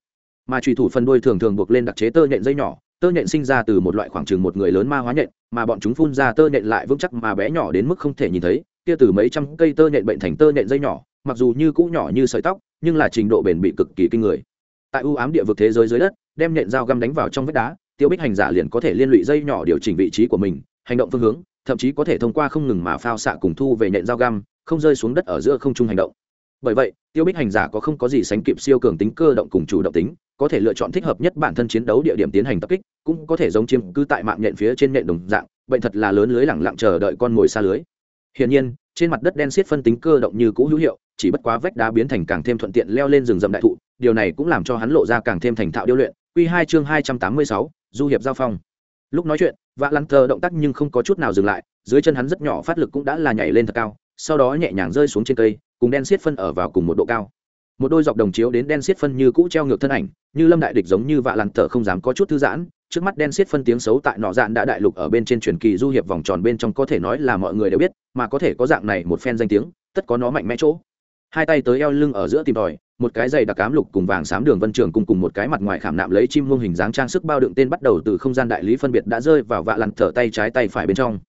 Mà trùy thủ phân đuôi thường thường buộc lên đặc chế tơ nhện dây nhỏ, tơ nhện sinh ra từ một loại khoảng chừng một người lớn ma hóa nhện, mà bọn chúng phun ra tơ nhện lại vững chắc mà bé nhỏ đến mức không thể nhìn thấy, kia từ mấy trăm cây tơ nhện bệnh thành tơ nhện dây nhỏ, mặc dù như cũ nhỏ như sợi tóc, nhưng là trình độ bền bị cực kỳ kinh người. Tại ưu ám địa vực thế giới dưới đất, đem nhện dao găm đánh vào trong vách đá, tiêu bích hành giả liền có thể liên lụy dây nhỏ điều chỉnh vị trí của mình, hành động phương hướng, thậm chí có thể thông qua không ngừng mà phao xạ cùng thu về nhện dao găm không rơi xuống đất ở giữa không trung hành động. Bởi vậy, tiêu bích hành giả có không có gì sánh kịp siêu cường tính cơ động cùng chủ động tính, có thể lựa chọn thích hợp nhất bản thân chiến đấu địa điểm tiến hành tập kích, cũng có thể giống chiếm cứ tại mạng nhện phía trên nhện đồng dạng, bệnh thật là lớn lưới lẳng lặng chờ đợi con mồi xa lưới. Hiển nhiên, trên mặt đất đen xiết phân tính cơ động như cũ hữu hiệu, chỉ bất quá vách đá biến thành càng thêm thuận tiện leo lên rừng rậm đại thụ, điều này cũng làm cho hắn lộ ra càng thêm thành thạo điêu luyện. Q hai chương hai trăm tám mươi sáu, du hiệp giao phong. Lúc nói chuyện vạ lăn thơ động tác nhưng không có chút nào dừng lại, dưới chân hắn rất nhỏ phát lực cũng đã là nhảy lên thật cao sau đó nhẹ nhàng rơi xuống trên cây, cùng đen xiết phân ở vào cùng một độ cao. Một đôi dọc đồng chiếu đến đen xiết phân như cũ treo ngược thân ảnh, như lâm đại địch giống như vạ lằn thở không dám có chút thư giãn, trước mắt đen xiết phân tiếng xấu tại nọ dạn đã đại lục ở bên trên truyền kỳ du hiệp vòng tròn bên trong có thể nói là mọi người đều biết, mà có thể có dạng này một phen danh tiếng, tất có nó mạnh mẽ chỗ. Hai tay tới eo lưng ở giữa tìm tòi, một cái giày đặc cám lục cùng vàng xám đường vân trường cùng cùng một cái mặt ngoài khảm nạm lấy chim muông hình dáng trang sức bao đựng tên bắt đầu từ không gian đại lý phân biệt đã rơi vào vạ lằn thở tay trái tay phải bên trong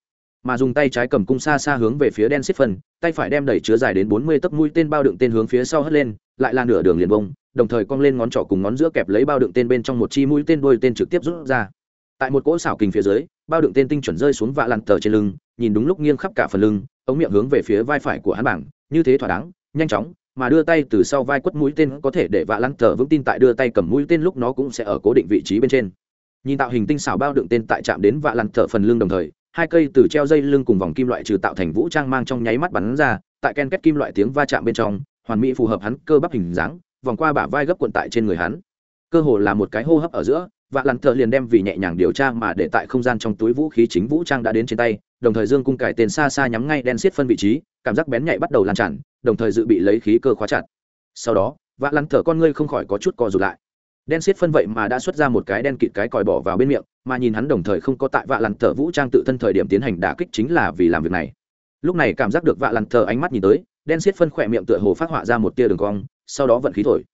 mà dùng tay trái cầm cung xa xa hướng về phía đen xiết phần, tay phải đem đẩy chứa dài đến bốn mươi tấc mũi tên bao đựng tên hướng phía sau hất lên, lại là nửa đường liền bông, đồng thời cong lên ngón trỏ cùng ngón giữa kẹp lấy bao đựng tên bên trong một chi mũi tên đôi tên trực tiếp rút ra. Tại một cỗ xảo kình phía dưới, bao đựng tên tinh chuẩn rơi xuống vạ lặn tờ trên lưng, nhìn đúng lúc nghiêng khắp cả phần lưng, ống miệng hướng về phía vai phải của hắn bảng, như thế thỏa đáng, nhanh chóng, mà đưa tay từ sau vai quất mũi tên có thể để vạ lăn tờ vững tin tại đưa tay cầm mũi tên lúc nó cũng sẽ ở cố định vị trí bên trên. Nhìn tạo hình tinh xảo bao đựng tên tại chạm đến vạ lăn tờ phần lưng đồng thời hai cây từ treo dây lưng cùng vòng kim loại trừ tạo thành vũ trang mang trong nháy mắt bắn ra, tại ken kết kim loại tiếng va chạm bên trong, hoàn mỹ phù hợp hắn cơ bắp hình dáng, vòng qua bả vai gấp cuộn tại trên người hắn. Cơ hồ là một cái hô hấp ở giữa và lặn thợ liền đem vì nhẹ nhàng điều tra mà để tại không gian trong túi vũ khí chính vũ trang đã đến trên tay, đồng thời dương cung cải tên xa xa nhắm ngay đen xiết phân vị trí, cảm giác bén nhạy bắt đầu lan tràn, đồng thời dự bị lấy khí cơ khóa chặt. Sau đó, vạ lặn thở con ngươi không khỏi có chút co rụt lại đen xiết phân vậy mà đã xuất ra một cái đen kịt cái còi bỏ vào bên miệng, mà nhìn hắn đồng thời không có tại vạ lằn thờ vũ trang tự thân thời điểm tiến hành đả kích chính là vì làm việc này. Lúc này cảm giác được vạ lằn thờ ánh mắt nhìn tới, đen xiết phân khỏe miệng tựa hồ phát họa ra một tia đường cong, sau đó vận khí thổi.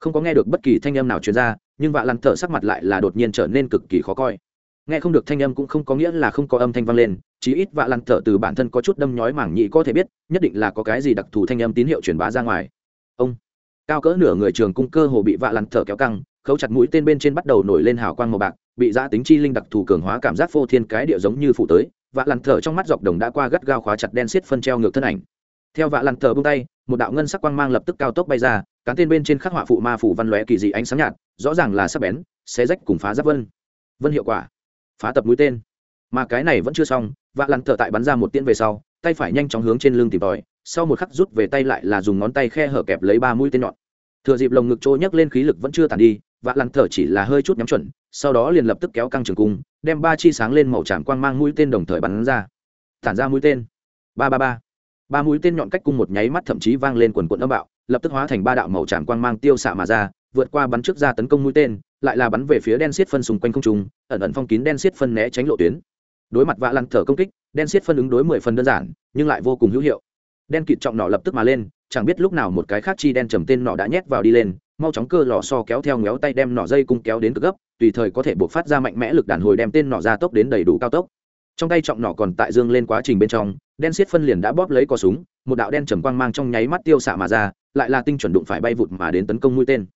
Không có nghe được bất kỳ thanh âm nào truyền ra, nhưng vạ lằn thờ sắc mặt lại là đột nhiên trở nên cực kỳ khó coi. Nghe không được thanh âm cũng không có nghĩa là không có âm thanh vang lên, chí ít vạ lằn thờ từ bản thân có chút đâm nhói mảng nhị có thể biết, nhất định là có cái gì đặc thù thanh âm tín hiệu truyền bá ra ngoài. Ông, cao cỡ nửa người trường cung cơ hồ bị vạ lằn thờ kéo căng khấu chặt mũi tên bên trên bắt đầu nổi lên hào quang màu bạc, bị giã tính chi linh đặc thù cường hóa cảm giác phô thiên cái địa giống như phụ tới, vạ lằn thở trong mắt dọc đồng đã qua gắt gao khóa chặt đen xiết phân treo ngược thân ảnh. Theo vạ lằn thở bông tay, một đạo ngân sắc quang mang lập tức cao tốc bay ra, cán tên bên trên khắc họa phụ ma phủ văn lóe kỳ dị ánh sáng nhạt, rõ ràng là sắc bén, xé rách cùng phá giáp vân. Vân hiệu quả, phá tập mũi tên. Mà cái này vẫn chưa xong, vạ lằn thở tại bắn ra một tiễn về sau, tay phải nhanh chóng hướng trên lưng tìm tòi, sau một khắc rút về tay lại là dùng ngón tay khe hở kẹp lấy ba mũi tên nhọn. Thừa dịp lồng ngực trôi nhấc lên khí lực vẫn chưa tàn đi vạ lặn thở chỉ là hơi chút nhắm chuẩn, sau đó liền lập tức kéo căng trường cung, đem ba chi sáng lên màu tràm quang mang mũi tên đồng thời bắn ra. Tản ra mũi tên. Ba ba ba. Ba mũi tên nhọn cách cung một nháy mắt thậm chí vang lên quần quận âm bạo, lập tức hóa thành ba đạo màu tràm quang mang tiêu xạ mà ra, vượt qua bắn trước ra tấn công mũi tên, lại là bắn về phía đen xiết phân xung quanh không trung, ẩn ẩn phong kín đen xiết phân né tránh lộ tuyến. Đối mặt vạ lặn thở công kích, đen xiết phân ứng đối mười phần đơn giản, nhưng lại vô cùng hữu hiệu. Đen kịt trọng nọ lập tức mà lên, chẳng biết lúc nào một cái khác chi đen trầm tên nọ đã nhét vào đi lên mau chóng cơ lò so kéo theo ngéo tay đem nỏ dây cung kéo đến cực gấp, tùy thời có thể buộc phát ra mạnh mẽ lực đàn hồi đem tên nỏ ra tốc đến đầy đủ cao tốc. Trong tay trọng nỏ còn tại dương lên quá trình bên trong, đen xiết phân liền đã bóp lấy cò súng, một đạo đen trầm quang mang trong nháy mắt tiêu xạ mà ra, lại là tinh chuẩn đụng phải bay vụt mà đến tấn công mũi tên.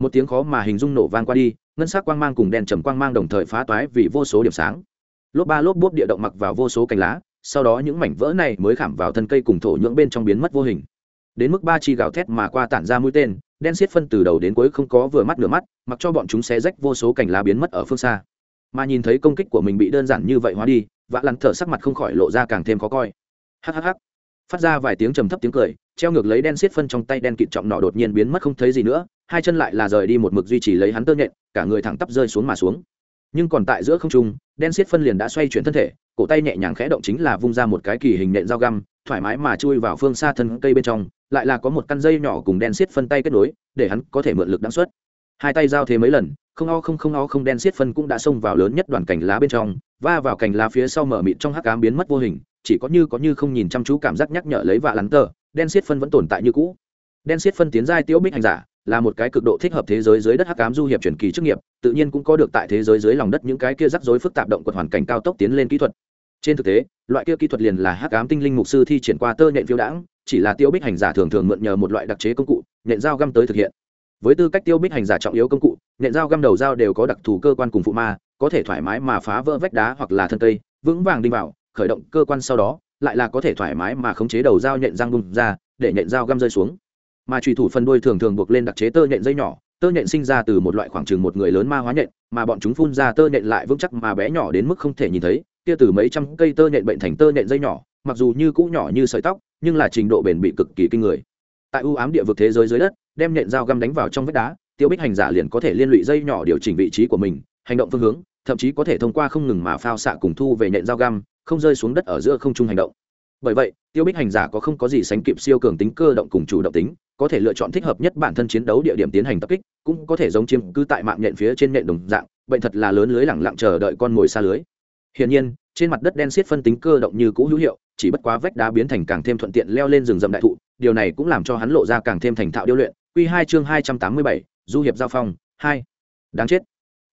Một tiếng khó mà hình dung nổ vang qua đi, ngân sắc quang mang cùng đen trầm quang mang đồng thời phá toái vì vô số điểm sáng. Lốp ba lốp bốp địa động mặc vào vô số cành lá, sau đó những mảnh vỡ này mới khảm vào thân cây cùng thổ nhưỡng bên trong biến mất vô hình. Đến mức ba chi gào thét mà qua tản ra mũi tên đen xiết phân từ đầu đến cuối không có vừa mắt nửa mắt, mặc cho bọn chúng xé rách vô số cành lá biến mất ở phương xa. Mà nhìn thấy công kích của mình bị đơn giản như vậy hóa đi, vạ lặn thở sắc mặt không khỏi lộ ra càng thêm khó coi. Hhh phát ra vài tiếng trầm thấp tiếng cười, treo ngược lấy đen xiết phân trong tay đen kịt trọng nọ đột nhiên biến mất không thấy gì nữa, hai chân lại là rời đi một mực duy trì lấy hắn tơ nhện, cả người thẳng tắp rơi xuống mà xuống. Nhưng còn tại giữa không trung, đen xiết phân liền đã xoay chuyển thân thể, cổ tay nhẹ nhàng khẽ động chính là vung ra một cái kỳ hình nện dao găm, thoải mái mà chui vào phương xa thân cây bên trong lại là có một căn dây nhỏ cùng đen xiết phân tay kết nối, để hắn có thể mượn lực đáng suất hai tay giao thế mấy lần, không o không không o không đen xiết phân cũng đã xông vào lớn nhất đoàn cành lá bên trong, va vào cành lá phía sau mở mịt trong hắc cám biến mất vô hình, chỉ có như có như không nhìn chăm chú cảm giác nhắc nhở lấy vạ lắn tờ, đen xiết phân vẫn tồn tại như cũ. Đen xiết phân tiến giai tiêu bích hành giả, là một cái cực độ thích hợp thế giới dưới đất hắc ám du hiệp truyền kỳ chức nghiệp, tự nhiên cũng có được tại thế giới dưới lòng đất những cái kia rắc rối phức tạp động quật hoàn cảnh cao tốc tiến lên kỹ thuật. Trên thực tế, loại kia kỹ thuật liền là hắc ám tinh linh mục sư thi triển qua tơ nhện phiêu đãng chỉ là tiêu bích hành giả thường thường mượn nhờ một loại đặc chế công cụ, nhện dao găm tới thực hiện. Với tư cách tiêu bích hành giả trọng yếu công cụ, nhện dao găm đầu dao đều có đặc thù cơ quan cùng phụ ma, có thể thoải mái mà phá vỡ vách đá hoặc là thân cây, vững vàng đinh vào, khởi động cơ quan sau đó, lại là có thể thoải mái mà khống chế đầu dao nhện răng bung ra, để nhện dao găm rơi xuống. Mà trùy thủ phần đuôi thường thường buộc lên đặc chế tơ nhện dây nhỏ, tơ nhện sinh ra từ một loại khoảng chừng một người lớn ma hóa nhện, mà bọn chúng phun ra tơ nhện lại vững chắc mà bé nhỏ đến mức không thể nhìn thấy, kia từ mấy trăm cây tơ nhện bệnh thành tơ nhện dây nhỏ mặc dù như cũ nhỏ như sợi tóc, nhưng là trình độ bền bị cực kỳ kinh người. Tại ưu ám địa vực thế giới dưới đất, đem nhện dao găm đánh vào trong vách đá, tiêu bích hành giả liền có thể liên lụy dây nhỏ điều chỉnh vị trí của mình, hành động phương hướng, thậm chí có thể thông qua không ngừng mà phao xạ cùng thu về nhện dao găm, không rơi xuống đất ở giữa không trung hành động. Bởi vậy, tiêu bích hành giả có không có gì sánh kịp siêu cường tính cơ động cùng chủ động tính, có thể lựa chọn thích hợp nhất bản thân chiến đấu địa điểm tiến hành tập kích, cũng có thể giống chiếm cư tại mạng nhện phía trên nhện đồng dạng, bệnh thật là lớn lưới lẳng lặng chờ đợi con mồi xa lưới. Hiển nhiên, trên mặt đất đen xiết phân tính cơ động như cũ hữu hiệu chỉ bất quá vách đá biến thành càng thêm thuận tiện leo lên rừng rậm đại thụ, điều này cũng làm cho hắn lộ ra càng thêm thành thạo điêu luyện. Q hai chương hai trăm tám mươi bảy, du hiệp giao phong, hai. Đáng chết.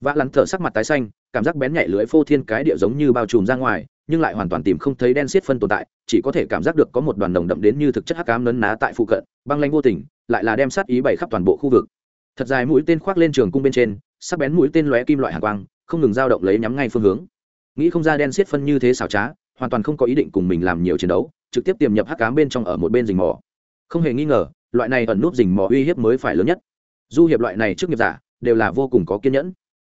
Vã lăn thở sắc mặt tái xanh, cảm giác bén nhạy lưỡi phô thiên cái địa giống như bao trùm ra ngoài, nhưng lại hoàn toàn tìm không thấy đen xiết phân tồn tại, chỉ có thể cảm giác được có một đoàn đồng đậm đến như thực chất hắc ám nấn ná tại phụ cận, băng lãnh vô tình, lại là đem sát ý bày khắp toàn bộ khu vực. Thật dài mũi tên khoác lên trường cung bên trên, sắc bén mũi tên lóe kim loại hàn quang, không ngừng dao động lấy nhắm ngay phương hướng. Nghĩ không ra đen xiết phân như thế xảo trá hoàn toàn không có ý định cùng mình làm nhiều chiến đấu, trực tiếp tiềm nhập hắc cám bên trong ở một bên rình mò. Không hề nghi ngờ, loại này ẩn núp rình mò uy hiếp mới phải lớn nhất. Du hiệp loại này trước nghiệp giả, đều là vô cùng có kiên nhẫn.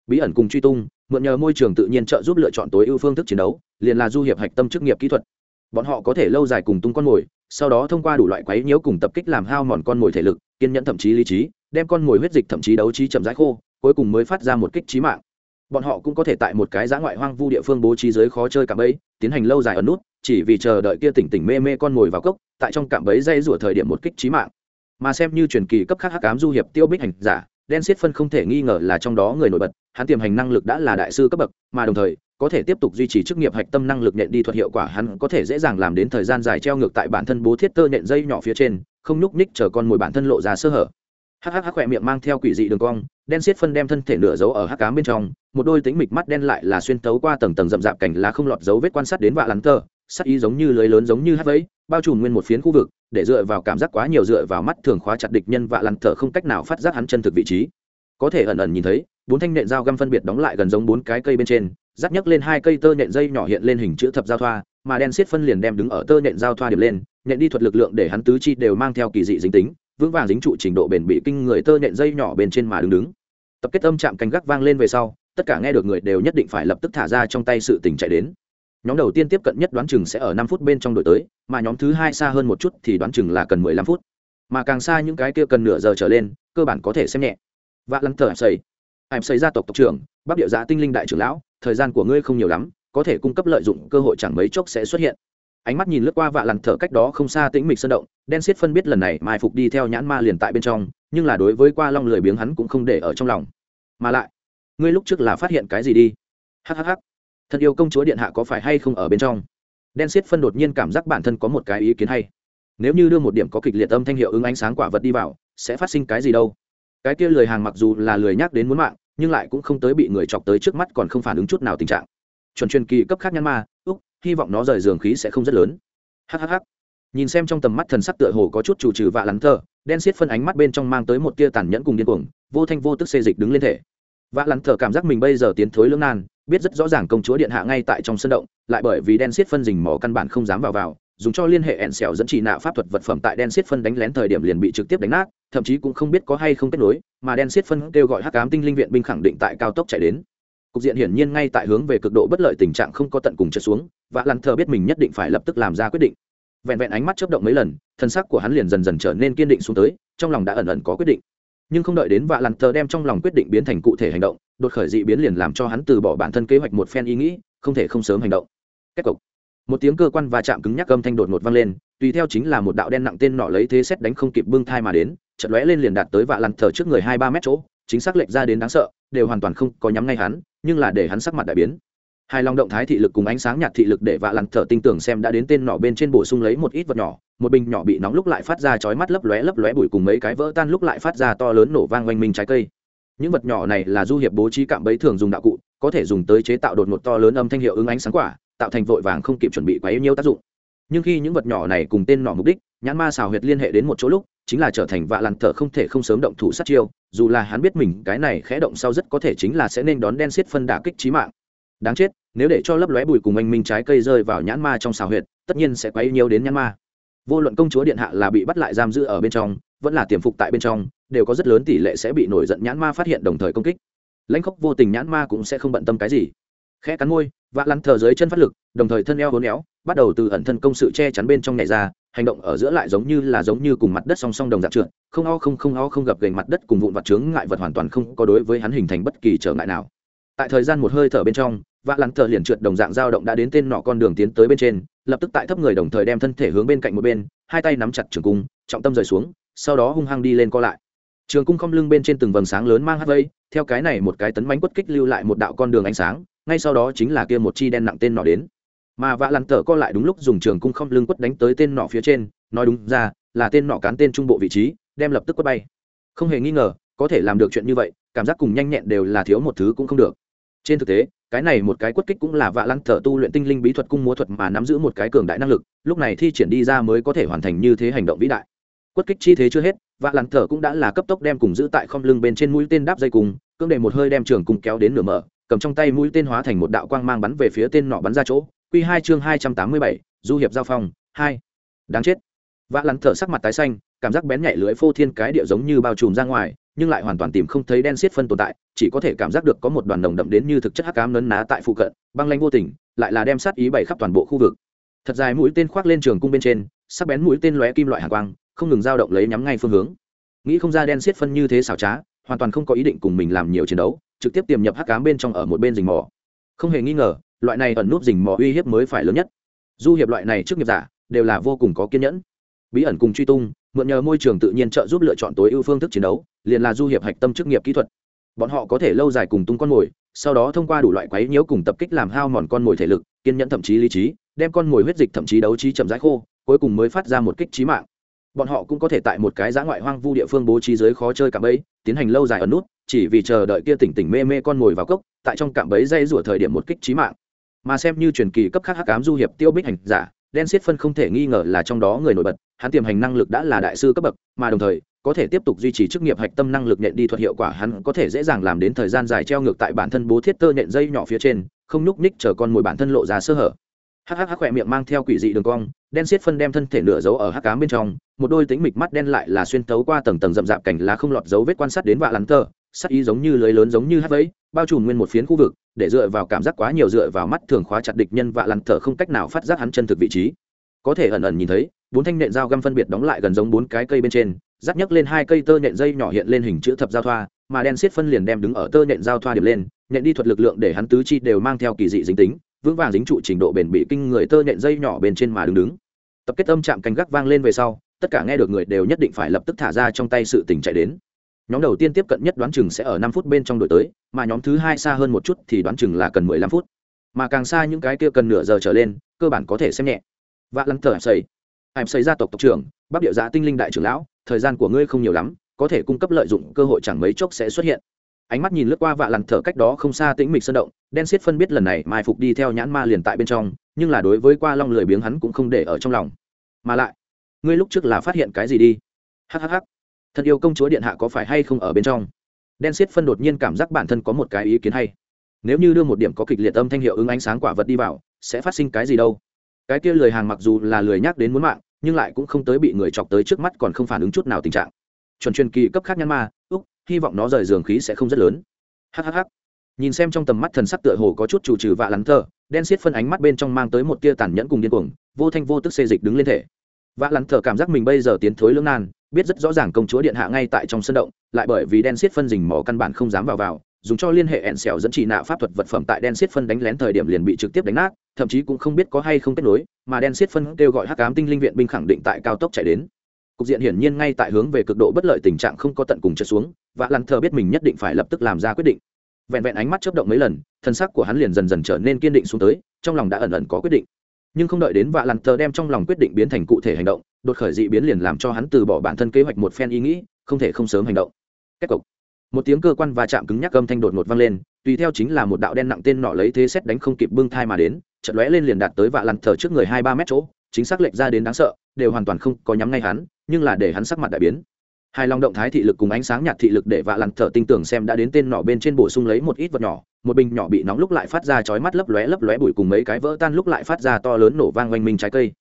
Bí ẩn cùng truy tung, mượn nhờ môi trường tự nhiên trợ giúp lựa chọn tối ưu phương thức chiến đấu, liền là du hiệp hạch tâm chức nghiệp kỹ thuật. Bọn họ có thể lâu dài cùng tung con mồi, sau đó thông qua đủ loại quấy nhiễu cùng tập kích làm hao mòn con mồi thể lực, kiên nhẫn thậm chí lý trí, đem con mồi huyết dịch thậm chí đấu trí chậm rãi khô, cuối cùng mới phát ra một kích trí mạng bọn họ cũng có thể tại một cái giã ngoại hoang vu địa phương bố trí giới khó chơi cạm bẫy, tiến hành lâu dài ở nút, chỉ vì chờ đợi kia tỉnh tỉnh mê mê con mồi vào cốc, tại trong cạm bẫy dây rủa thời điểm một kích trí mạng. Mà xem như truyền kỳ cấp khác hắc ám du hiệp tiêu bích hành giả, đen xiết phân không thể nghi ngờ là trong đó người nổi bật, hắn tiềm hành năng lực đã là đại sư cấp bậc, mà đồng thời, có thể tiếp tục duy trì chức nghiệp hạch tâm năng lực nhện đi thuật hiệu quả hắn có thể dễ dàng làm đến thời gian dài treo ngược tại bản thân bố thiết tơ nhện dây nhỏ phía trên, không nhúc nhích chờ con mồi bản thân lộ ra sơ hở. Hắc hắc hắc khỏe miệng mang theo quỷ dị đường cong đen xiết phân đem thân thể nửa giấu ở hắc cám bên trong, một đôi tính mịch mắt đen lại là xuyên tấu qua tầng tầng rậm rạp cảnh lá không lọt dấu vết quan sát đến vạ lắn tơ, sắc ý giống như lưới lớn giống như hát vẫy, bao trùm nguyên một phiến khu vực, để dựa vào cảm giác quá nhiều dựa vào mắt thường khóa chặt địch nhân vạ lắn tờ không cách nào phát giác hắn chân thực vị trí. Có thể ẩn ẩn nhìn thấy, bốn thanh nện dao găm phân biệt đóng lại gần giống bốn cái cây bên trên, rắc nhấc lên hai cây tơ nện dây nhỏ hiện lên hình chữ thập giao thoa, mà đen xiết phân liền đem đứng ở tơ nện giao thoa điểm lên, nện đi thuật lực lượng để hắn tứ chi đều mang theo kỳ dị dính tính, vững vàng dính trụ trình độ bền bị kinh người tơ nện dây nhỏ bên trên mà đứng đứng tập kết âm chạm canh gác vang lên về sau, tất cả nghe được người đều nhất định phải lập tức thả ra trong tay sự tình chạy đến. Nhóm đầu tiên tiếp cận nhất đoán chừng sẽ ở năm phút bên trong đổi tới, mà nhóm thứ hai xa hơn một chút thì đoán chừng là cần mười lăm phút. Mà càng xa những cái kia cần nửa giờ trở lên, cơ bản có thể xem nhẹ. Vạ lăng thở xây em xây gia tộc tộc trưởng, bắc địa giã tinh linh đại trưởng lão, thời gian của ngươi không nhiều lắm, có thể cung cấp lợi dụng cơ hội chẳng mấy chốc sẽ xuất hiện ánh mắt nhìn lướt qua vạ lằn thở cách đó không xa tĩnh mịch sơn động, đen xiết phân biết lần này mai phục đi theo nhãn ma liền tại bên trong, nhưng là đối với qua long lười biếng hắn cũng không để ở trong lòng. Mà lại, ngươi lúc trước là phát hiện cái gì đi? Hhh thật yêu công chúa điện hạ có phải hay không ở bên trong? Đen xiết phân đột nhiên cảm giác bản thân có một cái ý kiến hay. Nếu như đưa một điểm có kịch liệt âm thanh hiệu ứng ánh sáng quả vật đi vào, sẽ phát sinh cái gì đâu? Cái kia lười hàng mặc dù là lười nhắc đến muốn mạng, nhưng lại cũng không tới bị người chọc tới trước mắt còn không phản ứng chút nào tình trạng. Chuẩn truyền kỳ cấp khác nhãn ma hy vọng nó rời giường khí sẽ không rất lớn. Hhh nhìn xem trong tầm mắt thần sắc tựa hồ có chút chủ trừ vạ lắn thờ đen xiết phân ánh mắt bên trong mang tới một tia tàn nhẫn cùng điên cuồng, vô thanh vô tức xê dịch đứng lên thể. Vạ lắn thờ cảm giác mình bây giờ tiến thối lưỡng nan, biết rất rõ ràng công chúa điện hạ ngay tại trong sân động, lại bởi vì đen xiết phân dình mỏ căn bản không dám vào vào, dùng cho liên hệ ẹn xẻo dẫn chỉ nạ pháp thuật vật phẩm tại đen xiết phân đánh lén thời điểm liền bị trực tiếp đánh nát, thậm chí cũng không biết có hay không kết nối, mà đen xiết phân kêu gọi hắc cám tinh linh viện binh khẳng định tại cao tốc chạy đến cục diện hiển nhiên ngay tại hướng về cực độ bất lợi tình trạng không có tận cùng trượt xuống, và lăn thờ biết mình nhất định phải lập tức làm ra quyết định. Vẹn vẹn ánh mắt chớp động mấy lần, thân sắc của hắn liền dần dần trở nên kiên định xuống tới, trong lòng đã ẩn ẩn có quyết định. Nhưng không đợi đến vạ lặn thờ đem trong lòng quyết định biến thành cụ thể hành động, đột khởi dị biến liền làm cho hắn từ bỏ bản thân kế hoạch một phen ý nghĩ, không thể không sớm hành động. Kết cục. Một tiếng cơ quan va chạm cứng nhắc âm thanh đột ngột vang lên, tùy theo chính là một đạo đen nặng tên nọ lấy thế xét đánh không kịp bưng thai mà đến chật lóe lên liền đạt tới vạ lặn thờ trước người hai ba mét chỗ chính xác lệch ra đến đáng sợ, đều hoàn toàn không có nhắm ngay hắn, nhưng là để hắn sắc mặt đại biến. Hai lòng động thái thị lực cùng ánh sáng nhạt thị lực để vạ lặn thở tinh tưởng xem đã đến tên nọ bên trên bổ sung lấy một ít vật nhỏ, một bình nhỏ bị nóng lúc lại phát ra chói mắt lấp lóe lấp lóe bụi cùng mấy cái vỡ tan lúc lại phát ra to lớn nổ vang oanh minh trái cây. Những vật nhỏ này là du hiệp bố trí cạm bẫy thường dùng đạo cụ, có thể dùng tới chế tạo đột ngột to lớn âm thanh hiệu ứng ánh sáng quả, tạo thành vội vàng không kịp chuẩn bị quá yêu nhiêu tác dụng. Nhưng khi những vật nhỏ này cùng tên nọ mục đích, nhãn ma xào huyệt liên hệ đến một chỗ lúc, chính là trở thành vạ lặn thở không thể không sớm động thủ sát chiêu dù là hắn biết mình cái này khẽ động sau rất có thể chính là sẽ nên đón đen xiết phân đả kích trí mạng. Đáng chết, nếu để cho lấp lóe bụi cùng anh minh trái cây rơi vào nhãn ma trong xào huyệt, tất nhiên sẽ quấy nhiều đến nhãn ma. Vô luận công chúa điện hạ là bị bắt lại giam giữ ở bên trong, vẫn là tiềm phục tại bên trong, đều có rất lớn tỷ lệ sẽ bị nổi giận nhãn ma phát hiện đồng thời công kích. Lãnh khốc vô tình nhãn ma cũng sẽ không bận tâm cái gì. Khẽ cắn môi và lăn thờ dưới chân phát lực, đồng thời thân eo hốn éo, bắt đầu từ ẩn thân công sự che chắn bên trong nhảy ra hành động ở giữa lại giống như là giống như cùng mặt đất song song đồng dạng trượt, không o không không o không gặp gành mặt đất cùng vụn vặt chướng ngại vật hoàn toàn không có đối với hắn hình thành bất kỳ trở ngại nào. Tại thời gian một hơi thở bên trong, vạ lắn thở liền trượt đồng dạng dao động đã đến tên nọ con đường tiến tới bên trên, lập tức tại thấp người đồng thời đem thân thể hướng bên cạnh một bên, hai tay nắm chặt trường cung, trọng tâm rời xuống, sau đó hung hăng đi lên co lại. Trường cung không lưng bên trên từng vầng sáng lớn mang hát vây, theo cái này một cái tấn bánh quất kích lưu lại một đạo con đường ánh sáng, ngay sau đó chính là kia một chi đen nặng tên nọ đến mà vạ lặn tở co lại đúng lúc dùng trường cung không lưng quất đánh tới tên nọ phía trên, nói đúng ra, là tên nọ cán tên trung bộ vị trí, đem lập tức quất bay. Không hề nghi ngờ, có thể làm được chuyện như vậy, cảm giác cùng nhanh nhẹn đều là thiếu một thứ cũng không được. Trên thực tế, cái này một cái quất kích cũng là vạ lăng thở tu luyện tinh linh bí thuật cung múa thuật mà nắm giữ một cái cường đại năng lực, lúc này thi triển đi ra mới có thể hoàn thành như thế hành động vĩ đại. Quất kích chi thế chưa hết vạ lăng thở cũng đã là cấp tốc đem cùng giữ tại không lưng bên trên mũi tên đáp dây cùng cương để một hơi đem trường cùng kéo đến nửa mở, cầm trong tay mũi tên hóa thành một đạo quang mang bắn về phía tên nọ bắn ra chỗ. Q2 chương hai trăm tám mươi bảy, du hiệp giao phong 2 đáng chết. Vã lăn thở sắc mặt tái xanh, cảm giác bén nhạy lưỡi phô thiên cái địa giống như bao trùm ra ngoài, nhưng lại hoàn toàn tìm không thấy đen xiết phân tồn tại, chỉ có thể cảm giác được có một đoàn đồng đậm đến như thực chất hắc ám nấn ná tại phụ cận, băng lãnh vô tình, lại là đem sát ý bày khắp toàn bộ khu vực. Thật dài mũi tên khoác lên trường cung bên trên, sắc bén mũi tên lóe kim loại hàn quang, không ngừng dao động lấy nhắm ngay phương hướng. Nghĩ không ra đen xiết phân như thế xảo trá, hoàn toàn không có ý định cùng mình làm nhiều chiến đấu, trực tiếp tiềm nhập hắc ám bên trong ở một bên rình mò. Không hề nghi ngờ loại này ẩn núp rình mò uy hiếp mới phải lớn nhất. Du hiệp loại này trước nghiệp giả, đều là vô cùng có kiên nhẫn. Bí ẩn cùng truy tung, mượn nhờ môi trường tự nhiên trợ giúp lựa chọn tối ưu phương thức chiến đấu, liền là du hiệp hạch tâm chức nghiệp kỹ thuật. Bọn họ có thể lâu dài cùng tung con mồi, sau đó thông qua đủ loại quấy nhiễu cùng tập kích làm hao mòn con mồi thể lực, kiên nhẫn thậm chí lý trí, đem con mồi huyết dịch thậm chí đấu trí chậm rãi khô, cuối cùng mới phát ra một kích trí mạng. Bọn họ cũng có thể tại một cái giã ngoại hoang vu địa phương bố trí giới khó chơi cạm bẫy, tiến hành lâu dài ẩn nút, chỉ vì chờ đợi kia tỉnh tỉnh mê mê con mồi vào cốc, tại trong cạm bẫy dây rủa thời điểm một kích trí mạng mà xem như truyền kỳ cấp khác hắc ám du hiệp tiêu bích hành giả, đen xiết phân không thể nghi ngờ là trong đó người nổi bật, hắn tiềm hành năng lực đã là đại sư cấp bậc, mà đồng thời, có thể tiếp tục duy trì chức nghiệp hạch tâm năng lực nhện đi thuật hiệu quả hắn có thể dễ dàng làm đến thời gian dài treo ngược tại bản thân bố thiết tơ nhện dây nhỏ phía trên, không nhúc ních chờ con mồi bản thân lộ ra sơ hở. Hắc hắc khỏe miệng mang theo quỷ dị đường cong, đen xiết phân đem thân thể nửa giấu ở hắc cám bên trong, một đôi tính mịch mắt đen lại là xuyên tấu qua tầng tầng rậm rạp cảnh lá không lọt dấu vết quan sát đến vạ lắn tơ, sắc ý giống như lưới lớn giống như hắc vẫy, bao trùm nguyên một phiến khu vực để dựa vào cảm giác quá nhiều dựa vào mắt thường khóa chặt địch nhân vạ lăn thở không cách nào phát giác hắn chân thực vị trí. Có thể ẩn ẩn nhìn thấy, bốn thanh nện dao găm phân biệt đóng lại gần giống bốn cái cây bên trên giáp nhấc lên hai cây tơ nện dây nhỏ hiện lên hình chữ thập giao thoa, mà đen xiết phân liền đem đứng ở tơ nện giao thoa điểm lên, nện đi thuật lực lượng để hắn tứ chi đều mang theo kỳ dị dính tính, vững vàng dính trụ trình độ bền bị kinh người tơ nện dây nhỏ bên trên mà đứng đứng. Tập kết âm chạm canh gác vang lên về sau, tất cả nghe được người đều nhất định phải lập tức thả ra trong tay sự tình chạy đến nhóm đầu tiên tiếp cận nhất đoán chừng sẽ ở năm phút bên trong đội tới, mà nhóm thứ hai xa hơn một chút thì đoán chừng là cần mười lăm phút. Mà càng xa những cái kia cần nửa giờ trở lên, cơ bản có thể xem nhẹ. Vạ lăng thở xây em xây gia tộc tộc trưởng, bắc điệu giả dạ tinh linh đại trưởng lão, thời gian của ngươi không nhiều lắm, có thể cung cấp lợi dụng cơ hội chẳng mấy chốc sẽ xuất hiện. Ánh mắt nhìn lướt qua vạ lằn thở cách đó không xa tĩnh mịch sơn động, đen xiết phân biết lần này mai phục đi theo nhãn ma liền tại bên trong, nhưng là đối với qua long lười biếng hắn cũng không để ở trong lòng. Mà lại, ngươi lúc trước là phát hiện cái gì đi? Hhh thật yêu công chúa điện hạ có phải hay không ở bên trong? Đen xiết phân đột nhiên cảm giác bản thân có một cái ý kiến hay. Nếu như đưa một điểm có kịch liệt âm thanh hiệu ứng ánh sáng quả vật đi vào, sẽ phát sinh cái gì đâu? Cái kia lười hàng mặc dù là lười nhắc đến muốn mạng, nhưng lại cũng không tới bị người chọc tới trước mắt còn không phản ứng chút nào tình trạng. Chuẩn truyền kỳ cấp khác nhăn ma, úc, hy vọng nó rời giường khí sẽ không rất lớn. Hhh nhìn xem trong tầm mắt thần sắc tựa hồ có chút chủ trừ vạ lắn thờ đen xiết phân ánh mắt bên trong mang tới một tia tàn nhẫn cùng điên cuồng, vô thanh vô tức xê dịch đứng lên thể. Vạ lắn thờ cảm giác mình bây giờ tiến thối lưỡng nan biết rất rõ ràng công chúa điện hạ ngay tại trong sân động, lại bởi vì đen xiết phân dình mỏ căn bản không dám vào vào, dùng cho liên hệ ẹn xẻo dẫn chỉ nạ pháp thuật vật phẩm tại đen xiết phân đánh lén thời điểm liền bị trực tiếp đánh nát, thậm chí cũng không biết có hay không kết nối, mà đen xiết phân kêu gọi hắc ám tinh linh viện binh khẳng định tại cao tốc chạy đến. Cục diện hiển nhiên ngay tại hướng về cực độ bất lợi tình trạng không có tận cùng trượt xuống, và lăn thờ biết mình nhất định phải lập tức làm ra quyết định. Vẹn vẹn ánh mắt chớp động mấy lần, thân xác của hắn liền dần dần trở nên kiên định xuống tới, trong lòng đã ẩn ẩn có quyết định nhưng không đợi đến vạ lặn tờ đem trong lòng quyết định biến thành cụ thể hành động, đột khởi dị biến liền làm cho hắn từ bỏ bản thân kế hoạch một phen ý nghĩ, không thể không sớm hành động. Kết cục. Một tiếng cơ quan va chạm cứng nhắc âm thanh đột ngột vang lên, tùy theo chính là một đạo đen nặng tên nọ lấy thế xét đánh không kịp bưng thai mà đến, chợt lóe lên liền đạt tới vạ lặn thờ trước người hai ba mét chỗ, chính xác lệch ra đến đáng sợ, đều hoàn toàn không có nhắm ngay hắn, nhưng là để hắn sắc mặt đại biến hai long động thái thị lực cùng ánh sáng nhạt thị lực để vạ lặn thở tinh tưởng xem đã đến tên nọ bên trên bổ sung lấy một ít vật nhỏ. Một bình nhỏ bị nóng lúc lại phát ra chói mắt lấp lóe lấp lóe bụi cùng mấy cái vỡ tan lúc lại phát ra to lớn nổ vang oanh minh trái cây.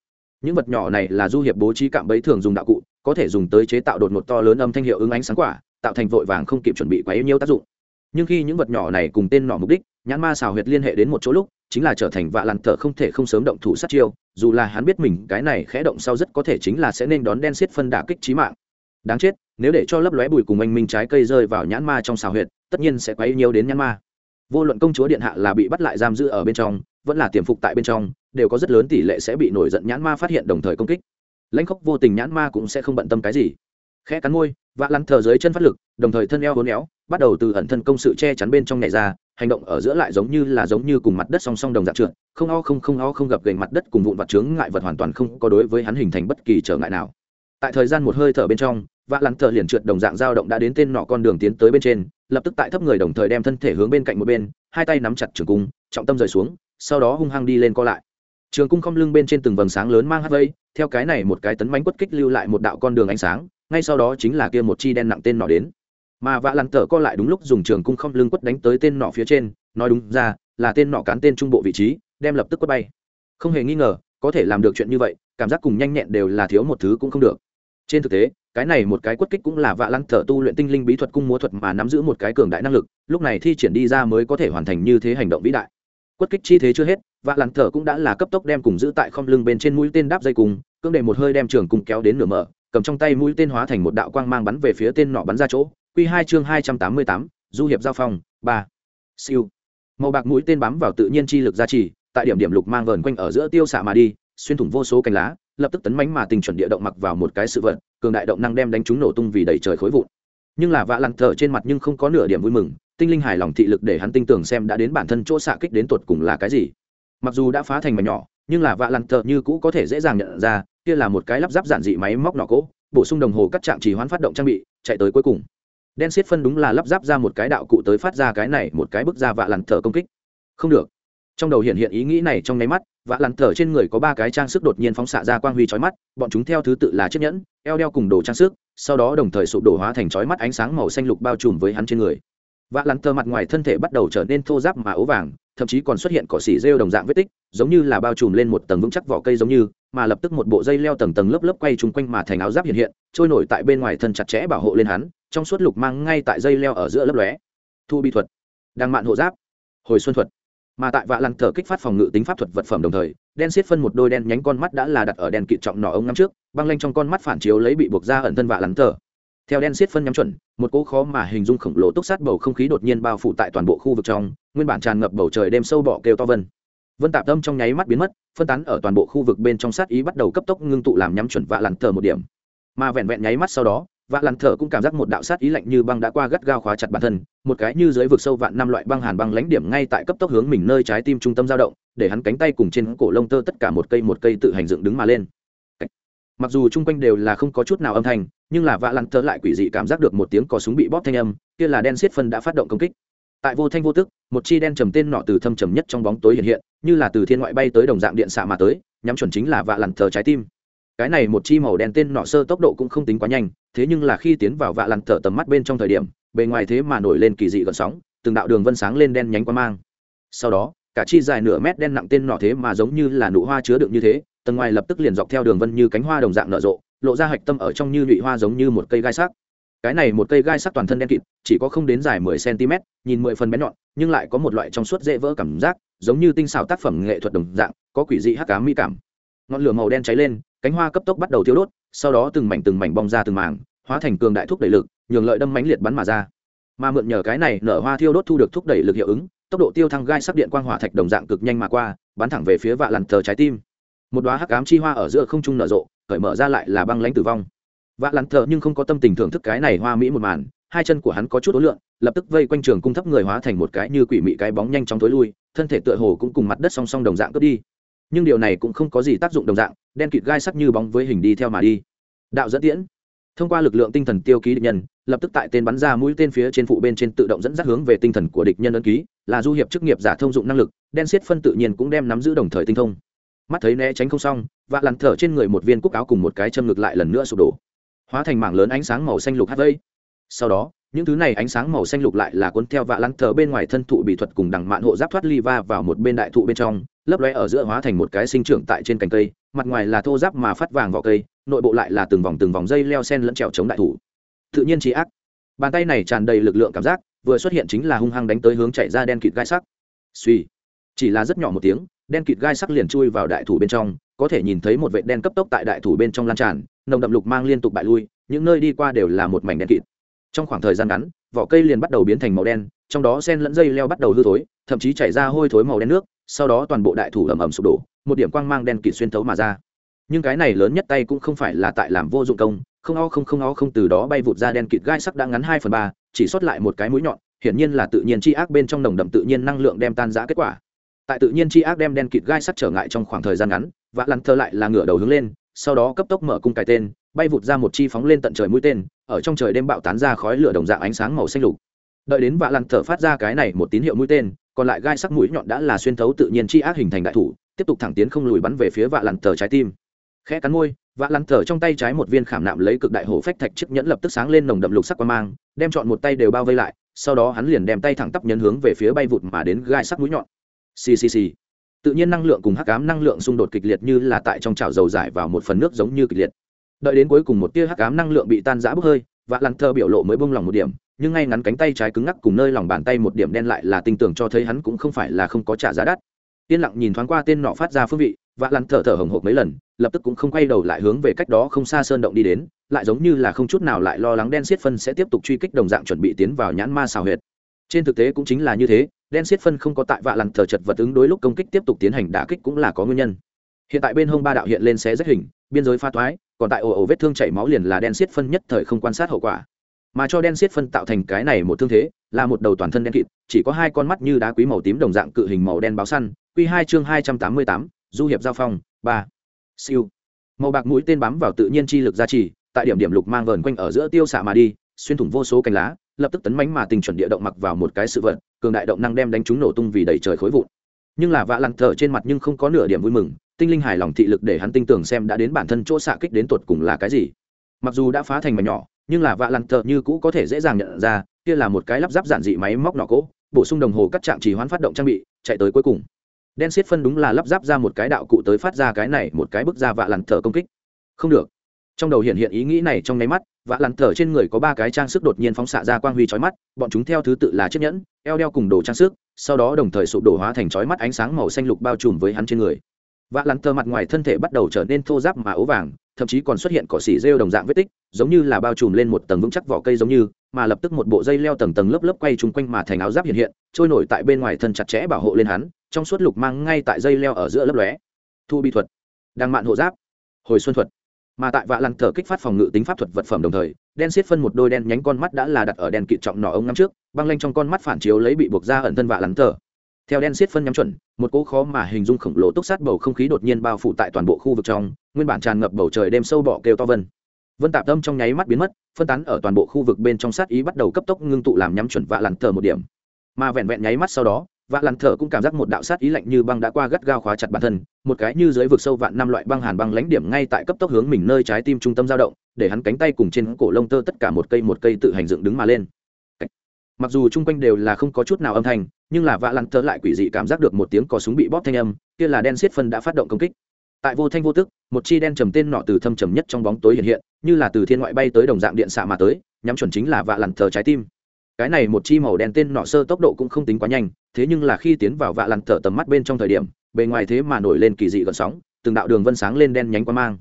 Những vật nhỏ này là du hiệp bố trí cạm bẫy thường dùng đạo cụ, có thể dùng tới chế tạo đột một to lớn âm thanh hiệu ứng ánh sáng quả, tạo thành vội vàng không kịp chuẩn bị quá yêu nhiều tác dụng. Nhưng khi những vật nhỏ này cùng tên nọ mục đích, nhãn ma xào huyệt liên hệ đến một chỗ lúc, chính là trở thành vạ lặn thở không thể không sớm động thủ sát chiêu, dù là hắn biết mình cái này khẽ động sau rất có thể chính là sẽ nên đón đen xiết phân đả kích trí mạng đáng chết, nếu để cho lấp lóe bụi cùng anh minh trái cây rơi vào nhãn ma trong xào huyệt, tất nhiên sẽ quấy nhiều đến nhãn ma. Vô luận công chúa điện hạ là bị bắt lại giam giữ ở bên trong, vẫn là tiềm phục tại bên trong, đều có rất lớn tỷ lệ sẽ bị nổi giận nhãn ma phát hiện đồng thời công kích. Lãnh khốc vô tình nhãn ma cũng sẽ không bận tâm cái gì. Khẽ cắn môi, vạ lăn thờ dưới chân phát lực, đồng thời thân eo hố éo bắt đầu từ ẩn thân công sự che chắn bên trong nhảy ra, hành động ở giữa lại giống như là giống như cùng mặt đất song song đồng dạng trượt, không o không không o không gặp gành mặt đất cùng vụn vặt chướng ngại vật hoàn toàn không có đối với hắn hình thành bất kỳ trở ngại nào tại thời gian một hơi thở bên trong, vạ lặn thờ liền trượt đồng dạng dao động đã đến tên nọ con đường tiến tới bên trên, lập tức tại thấp người đồng thời đem thân thể hướng bên cạnh một bên, hai tay nắm chặt trường cung, trọng tâm rời xuống, sau đó hung hăng đi lên co lại. Trường cung không lưng bên trên từng vầng sáng lớn mang hát vây, theo cái này một cái tấn bánh quất kích lưu lại một đạo con đường ánh sáng, ngay sau đó chính là kia một chi đen nặng tên nọ đến. Mà vạ lặn thờ co lại đúng lúc dùng trường cung không lưng quất đánh tới tên nọ phía trên, nói đúng ra, là tên nọ cán tên trung bộ vị trí, đem lập tức quất bay. Không hề nghi ngờ, có thể làm được chuyện như vậy, cảm giác cùng nhanh nhẹn đều là thiếu một thứ cũng không được trên thực tế, cái này một cái quất kích cũng là vạ lăng thở tu luyện tinh linh bí thuật cung múa thuật mà nắm giữ một cái cường đại năng lực, lúc này thi triển đi ra mới có thể hoàn thành như thế hành động vĩ đại. Quất kích chi thế chưa hết, vạ lăng thở cũng đã là cấp tốc đem cùng giữ tại không lưng bên trên mũi tên đáp dây cùng cương đệ một hơi đem trường cùng kéo đến nửa mở, cầm trong tay mũi tên hóa thành một đạo quang mang bắn về phía tên nọ bắn ra chỗ. Q hai chương hai trăm tám mươi tám, du hiệp giao phong, ba. Siêu. Màu bạc mũi tên bám vào tự nhiên chi lực gia trì, tại điểm điểm lục mang vờn quanh ở giữa tiêu xạ mà đi, xuyên thủng vô số cành lá lập tức tấn mánh mà tình chuẩn địa động mặc vào một cái sự vật, cường đại động năng đem đánh chúng nổ tung vì đầy trời khối vụn. Nhưng là vạ lặn thở trên mặt nhưng không có nửa điểm vui mừng, tinh linh hài lòng thị lực để hắn tinh tưởng xem đã đến bản thân chỗ xạ kích đến tột cùng là cái gì. Mặc dù đã phá thành mảnh nhỏ, nhưng là vạ lặn thở như cũ có thể dễ dàng nhận ra, kia là một cái lắp ráp giản dị máy móc nọ cỗ bổ sung đồng hồ cắt chạm chỉ hoán phát động trang bị, chạy tới cuối cùng. Đen xiết phân đúng là lắp ráp ra một cái đạo cụ tới phát ra cái này, một cái bước ra vạ lặn thở công kích. Không được trong đầu hiện hiện ý nghĩ này trong nháy mắt, vã lặn thở trên người có ba cái trang sức đột nhiên phóng xạ ra quang huy chói mắt, bọn chúng theo thứ tự là chiếc nhẫn, eo đeo cùng đồ trang sức, sau đó đồng thời sụp đổ hóa thành chói mắt ánh sáng màu xanh lục bao trùm với hắn trên người. Vã lặn thở mặt ngoài thân thể bắt đầu trở nên thô ráp mà ố vàng, thậm chí còn xuất hiện cỏ xỉ rêu đồng dạng vết tích, giống như là bao trùm lên một tầng vững chắc vỏ cây giống như, mà lập tức một bộ dây leo tầng tầng lớp lớp quay chung quanh mà thành áo giáp hiện hiện, trôi nổi tại bên ngoài thân chặt chẽ bảo hộ lên hắn, trong suốt lục mang ngay tại dây leo ở giữa lớp lóe. Thu bi thuật đang mạn hộ giáp, hồi xuân thuật mà tại vạ lăng thở kích phát phòng ngự tính pháp thuật vật phẩm đồng thời, đen xiết phân một đôi đen nhánh con mắt đã là đặt ở đèn kịt trọng nỏ ống ngắm trước, băng lanh trong con mắt phản chiếu lấy bị buộc ra ẩn thân vạ lăng thở theo đen xiết phân nhắm chuẩn, một cỗ khó mà hình dung khổng lồ túc sát bầu không khí đột nhiên bao phủ tại toàn bộ khu vực trong, nguyên bản tràn ngập bầu trời đêm sâu bọ kêu to vân. Vân tạp tâm trong nháy mắt biến mất, phân tán ở toàn bộ khu vực bên trong sát ý bắt đầu cấp tốc ngưng tụ làm nhắm chuẩn vạ lặn thờ một điểm. Mà vẹn vẹn nháy mắt sau đó và lặn Thở cũng cảm giác một đạo sát ý lạnh như băng đã qua gắt gao khóa chặt bản thân, một cái như dưới vực sâu vạn năm loại băng hàn băng lãnh điểm ngay tại cấp tốc hướng mình nơi trái tim trung tâm dao động, để hắn cánh tay cùng trên cổ lông tơ tất cả một cây một cây tự hành dựng đứng mà lên. Mặc dù chung quanh đều là không có chút nào âm thanh, nhưng là vạ lặn Thở lại quỷ dị cảm giác được một tiếng cò súng bị bóp thanh âm, kia là đen xiết phân đã phát động công kích. Tại vô thanh vô tức, một chi đen trầm tên nọ từ thâm trầm nhất trong bóng tối hiện hiện, như là từ thiên ngoại bay tới đồng dạng điện xạ mà tới, nhắm chuẩn chính là vạ lặn Thở trái tim cái này một chi màu đen tên nọ sơ tốc độ cũng không tính quá nhanh, thế nhưng là khi tiến vào vạ lặn thở tầm mắt bên trong thời điểm, bề ngoài thế mà nổi lên kỳ dị gợn sóng, từng đạo đường vân sáng lên đen nhánh qua mang. Sau đó, cả chi dài nửa mét đen nặng tên nọ thế mà giống như là nụ hoa chứa đựng như thế, tầng ngoài lập tức liền dọc theo đường vân như cánh hoa đồng dạng nở rộ, lộ ra hạch tâm ở trong như nhụy hoa giống như một cây gai sắc. Cái này một cây gai sắc toàn thân đen kịt, chỉ có không đến dài mười cm nhìn mười phần bé nhọn, nhưng lại có một loại trong suốt dễ vỡ cảm giác, giống như tinh xảo tác phẩm nghệ thuật đồng dạng, có quỷ dị hắc cá mỹ cảm ngọn lửa màu đen cháy lên, cánh hoa cấp tốc bắt đầu thiêu đốt, sau đó từng mảnh từng mảnh bong ra từng mảng, hóa thành cường đại thúc đẩy lực, nhường lợi đâm mánh liệt bắn mà ra. Mà mượn nhờ cái này nở hoa thiêu đốt thu được thúc đẩy lực hiệu ứng, tốc độ tiêu thăng gai sắc điện quang hỏa thạch đồng dạng cực nhanh mà qua, bắn thẳng về phía vạ lằn thờ trái tim. Một đoá hắc ám chi hoa ở giữa không trung nở rộ, cởi mở ra lại là băng lãnh tử vong. Vạ lằn thờ nhưng không có tâm tình thưởng thức cái này hoa mỹ một màn, hai chân của hắn có chút ối lượng lập tức vây quanh trường cung thấp người hóa thành một cái như quỷ mị cái bóng nhanh chóng tối lui, thân thể tựa hồ cũng cùng mặt đất song song đồng dạng cướp đi nhưng điều này cũng không có gì tác dụng đồng dạng, đen kịt gai sắc như bóng với hình đi theo mà đi. Đạo dẫn tiễn. Thông qua lực lượng tinh thần tiêu ký địch nhân, lập tức tại tên bắn ra mũi tên phía trên phụ bên trên tự động dẫn dắt hướng về tinh thần của địch nhân ấn ký, là du hiệp chức nghiệp giả thông dụng năng lực, đen xiết phân tự nhiên cũng đem nắm giữ đồng thời tinh thông. Mắt thấy né tránh không xong và lằn thở trên người một viên cúc áo cùng một cái châm ngực lại lần nữa sụp đổ. Hóa thành mảng lớn ánh sáng màu xanh lục hát vây. Sau đó những thứ này ánh sáng màu xanh lục lại là cuốn theo vạ lăng thờ bên ngoài thân thụ bị thuật cùng đằng mạn hộ giáp thoát ly va vào một bên đại thụ bên trong, lấp lóe ở giữa hóa thành một cái sinh trưởng tại trên cành cây, mặt ngoài là thô giáp mà phát vàng vào cây, nội bộ lại là từng vòng từng vòng dây leo sen lẫn trèo chống đại thủ tự nhiên trí ác. Bàn tay này tràn đầy lực lượng cảm giác, vừa xuất hiện chính là hung hăng đánh tới hướng chạy ra đen kịt gai sắc. Suy, chỉ là rất nhỏ một tiếng, đen kịt gai sắc liền chui vào đại thủ bên trong, có thể nhìn thấy một vệt đen cấp tốc tại đại thủ bên trong lan tràn, nồng đậm lục mang liên tục bại lui, những nơi đi qua đều là một mảnh đen kịt trong khoảng thời gian ngắn, vỏ cây liền bắt đầu biến thành màu đen, trong đó sen lẫn dây leo bắt đầu hư thối, thậm chí chảy ra hôi thối màu đen nước, sau đó toàn bộ đại thủ ẩm ẩm sụp đổ, một điểm quang mang đen kịt xuyên thấu mà ra. Nhưng cái này lớn nhất tay cũng không phải là tại làm vô dụng công, không o không không o không từ đó bay vụt ra đen kịt gai sắc đã ngắn hai phần ba, chỉ sót lại một cái mũi nhọn, hiển nhiên là tự nhiên chi ác bên trong nồng đậm tự nhiên năng lượng đem tan giã kết quả. Tại tự nhiên chi ác đem đen kịt gai sắc trở ngại trong khoảng thời gian ngắn vã lăn thơ lại là ngửa đầu hướng lên, sau đó cấp tốc mở cung cài tên, bay vụt ra một chi phóng lên tận trời mũi tên ở trong trời đêm bạo tán ra khói lửa đồng dạng ánh sáng màu xanh lục. Đợi đến vạ lăn thở phát ra cái này một tín hiệu mũi tên, còn lại gai sắc mũi nhọn đã là xuyên thấu tự nhiên chi ác hình thành đại thủ, tiếp tục thẳng tiến không lùi bắn về phía vạ lăn thở trái tim. Khẽ cắn môi vạ lăn thở trong tay trái một viên khảm nạm lấy cực đại hổ phách thạch chiếc nhẫn lập tức sáng lên nồng đậm lục sắc qua mang, đem chọn một tay đều bao vây lại, sau đó hắn liền đem tay thẳng tắp nhấn hướng về phía bay vụt mà đến gai sắc mũi nhọn. Ccc tự nhiên năng lượng cùng hắc ám năng lượng xung đột kịch liệt như là tại trong chảo dầu giải vào một phần nước giống như kịch liệt đợi đến cuối cùng một tia hắc ám năng lượng bị tan rã bốc hơi và lặn thơ biểu lộ mới bông lòng một điểm, nhưng ngay ngắn cánh tay trái cứng ngắc cùng nơi lòng bàn tay một điểm đen lại là tinh tưởng cho thấy hắn cũng không phải là không có trả giá đắt. Yên lặng nhìn thoáng qua tên nọ phát ra phương vị và lặn thở thở hồng hộc mấy lần, lập tức cũng không quay đầu lại hướng về cách đó không xa sơn động đi đến, lại giống như là không chút nào lại lo lắng đen xiết phân sẽ tiếp tục truy kích đồng dạng chuẩn bị tiến vào nhãn ma xào huyệt. Trên thực tế cũng chính là như thế, đen xiết phân không có tại vạ lặn thờ chật vật ứng đối lúc công kích tiếp tục tiến hành đả kích cũng là có nguyên nhân. Hiện tại bên hông ba đạo hiện lên xé rách hình, biên giới pha toái còn tại ổ ổ vết thương chảy máu liền là đen xiết phân nhất thời không quan sát hậu quả. Mà cho đen xiết phân tạo thành cái này một thương thế, là một đầu toàn thân đen kịt, chỉ có hai con mắt như đá quý màu tím đồng dạng cự hình màu đen báo săn q hai chương hai trăm tám mươi tám, du hiệp giao phong, ba. Siêu. Màu bạc mũi tên bám vào tự nhiên chi lực gia trì, tại điểm điểm lục mang vờn quanh ở giữa tiêu xạ mà đi, xuyên thủng vô số cành lá, lập tức tấn mánh mà tình chuẩn địa động mặc vào một cái sự vật, cường đại động năng đem đánh chúng nổ tung vì đầy trời khối vụn. Nhưng là vạ lặn thờ trên mặt nhưng không có nửa điểm vui mừng tinh linh hài lòng thị lực để hắn tin tưởng xem đã đến bản thân chỗ xạ kích đến tột cùng là cái gì. Mặc dù đã phá thành mà nhỏ, nhưng là vạ lặn thờ như cũ có thể dễ dàng nhận ra, kia là một cái lắp ráp giản dị máy móc nọ cỗ bổ sung đồng hồ cắt chạm chỉ hoán phát động trang bị, chạy tới cuối cùng. Đen xiết phân đúng là lắp ráp ra một cái đạo cụ tới phát ra cái này, một cái bức ra vạ lặn thở công kích. Không được. Trong đầu hiện hiện ý nghĩ này trong nháy mắt vạ lặn thở trên người có ba cái trang sức đột nhiên phóng xạ ra quang huy chói mắt, bọn chúng theo thứ tự là chiếc nhẫn, eo đeo cùng đồ trang sức, sau đó đồng thời sụp đổ hóa thành chói mắt ánh sáng màu xanh lục bao trùm với hắn trên người vạ lắn tơ mặt ngoài thân thể bắt đầu trở nên thô ráp mà ố vàng, thậm chí còn xuất hiện cỏ xỉ rêu đồng dạng vết tích, giống như là bao trùm lên một tầng vững chắc vỏ cây giống như, mà lập tức một bộ dây leo tầng tầng lớp lớp quay chung quanh mà thành áo giáp hiện hiện, trôi nổi tại bên ngoài thân chặt chẽ bảo hộ lên hắn, trong suốt lục mang ngay tại dây leo ở giữa lớp lóe. Thu bi thuật đang mạn hộ giáp, hồi xuân thuật. Mà tại vạ lăng thờ kích phát phòng ngự tính pháp thuật vật phẩm đồng thời, đen xiết phân một đôi đen nhánh con mắt đã là đặt ở đèn kịt trọng nỏ ống năm trước, băng lanh trong con mắt phản chiếu lấy bị buộc ra ẩn thân vạ lăng thờ theo đen xiết phân nhắm chuẩn, một cỗ khó mà hình dung khổng lồ túc sát bầu không khí đột nhiên bao phủ tại toàn bộ khu vực trong, nguyên bản tràn ngập bầu trời đêm sâu bọ kêu to vân. Vân tạp tâm trong nháy mắt biến mất, phân tán ở toàn bộ khu vực bên trong sát ý bắt đầu cấp tốc ngưng tụ làm nhắm chuẩn vạ lặn thở một điểm. Mà vẹn vẹn nháy mắt sau đó, vạ lặn thở cũng cảm giác một đạo sát ý lạnh như băng đã qua gắt gao khóa chặt bản thân, một cái như dưới vực sâu vạn năm loại băng hàn băng lãnh điểm ngay tại cấp tốc hướng mình nơi trái tim trung tâm dao động, để hắn cánh tay cùng trên cổ lông tơ tất cả một cây một cây tự hành dựng đứng mà lên mặc dù chung quanh đều là không có chút nào âm thanh, nhưng là vạ lặn thờ lại quỷ dị cảm giác được một tiếng cò súng bị bóp thanh âm, kia là đen xiết phân đã phát động công kích. Tại vô thanh vô tức, một chi đen trầm tên nọ từ thâm trầm nhất trong bóng tối hiện hiện, như là từ thiên ngoại bay tới đồng dạng điện xạ mà tới, nhắm chuẩn chính là vạ lặn thờ trái tim. Cái này một chi màu đen tên nọ sơ tốc độ cũng không tính quá nhanh, thế nhưng là khi tiến vào vạ lặn thờ tầm mắt bên trong thời điểm, bề ngoài thế mà nổi lên kỳ dị gợn sóng, từng đạo đường vân sáng lên đen nhánh qua mang.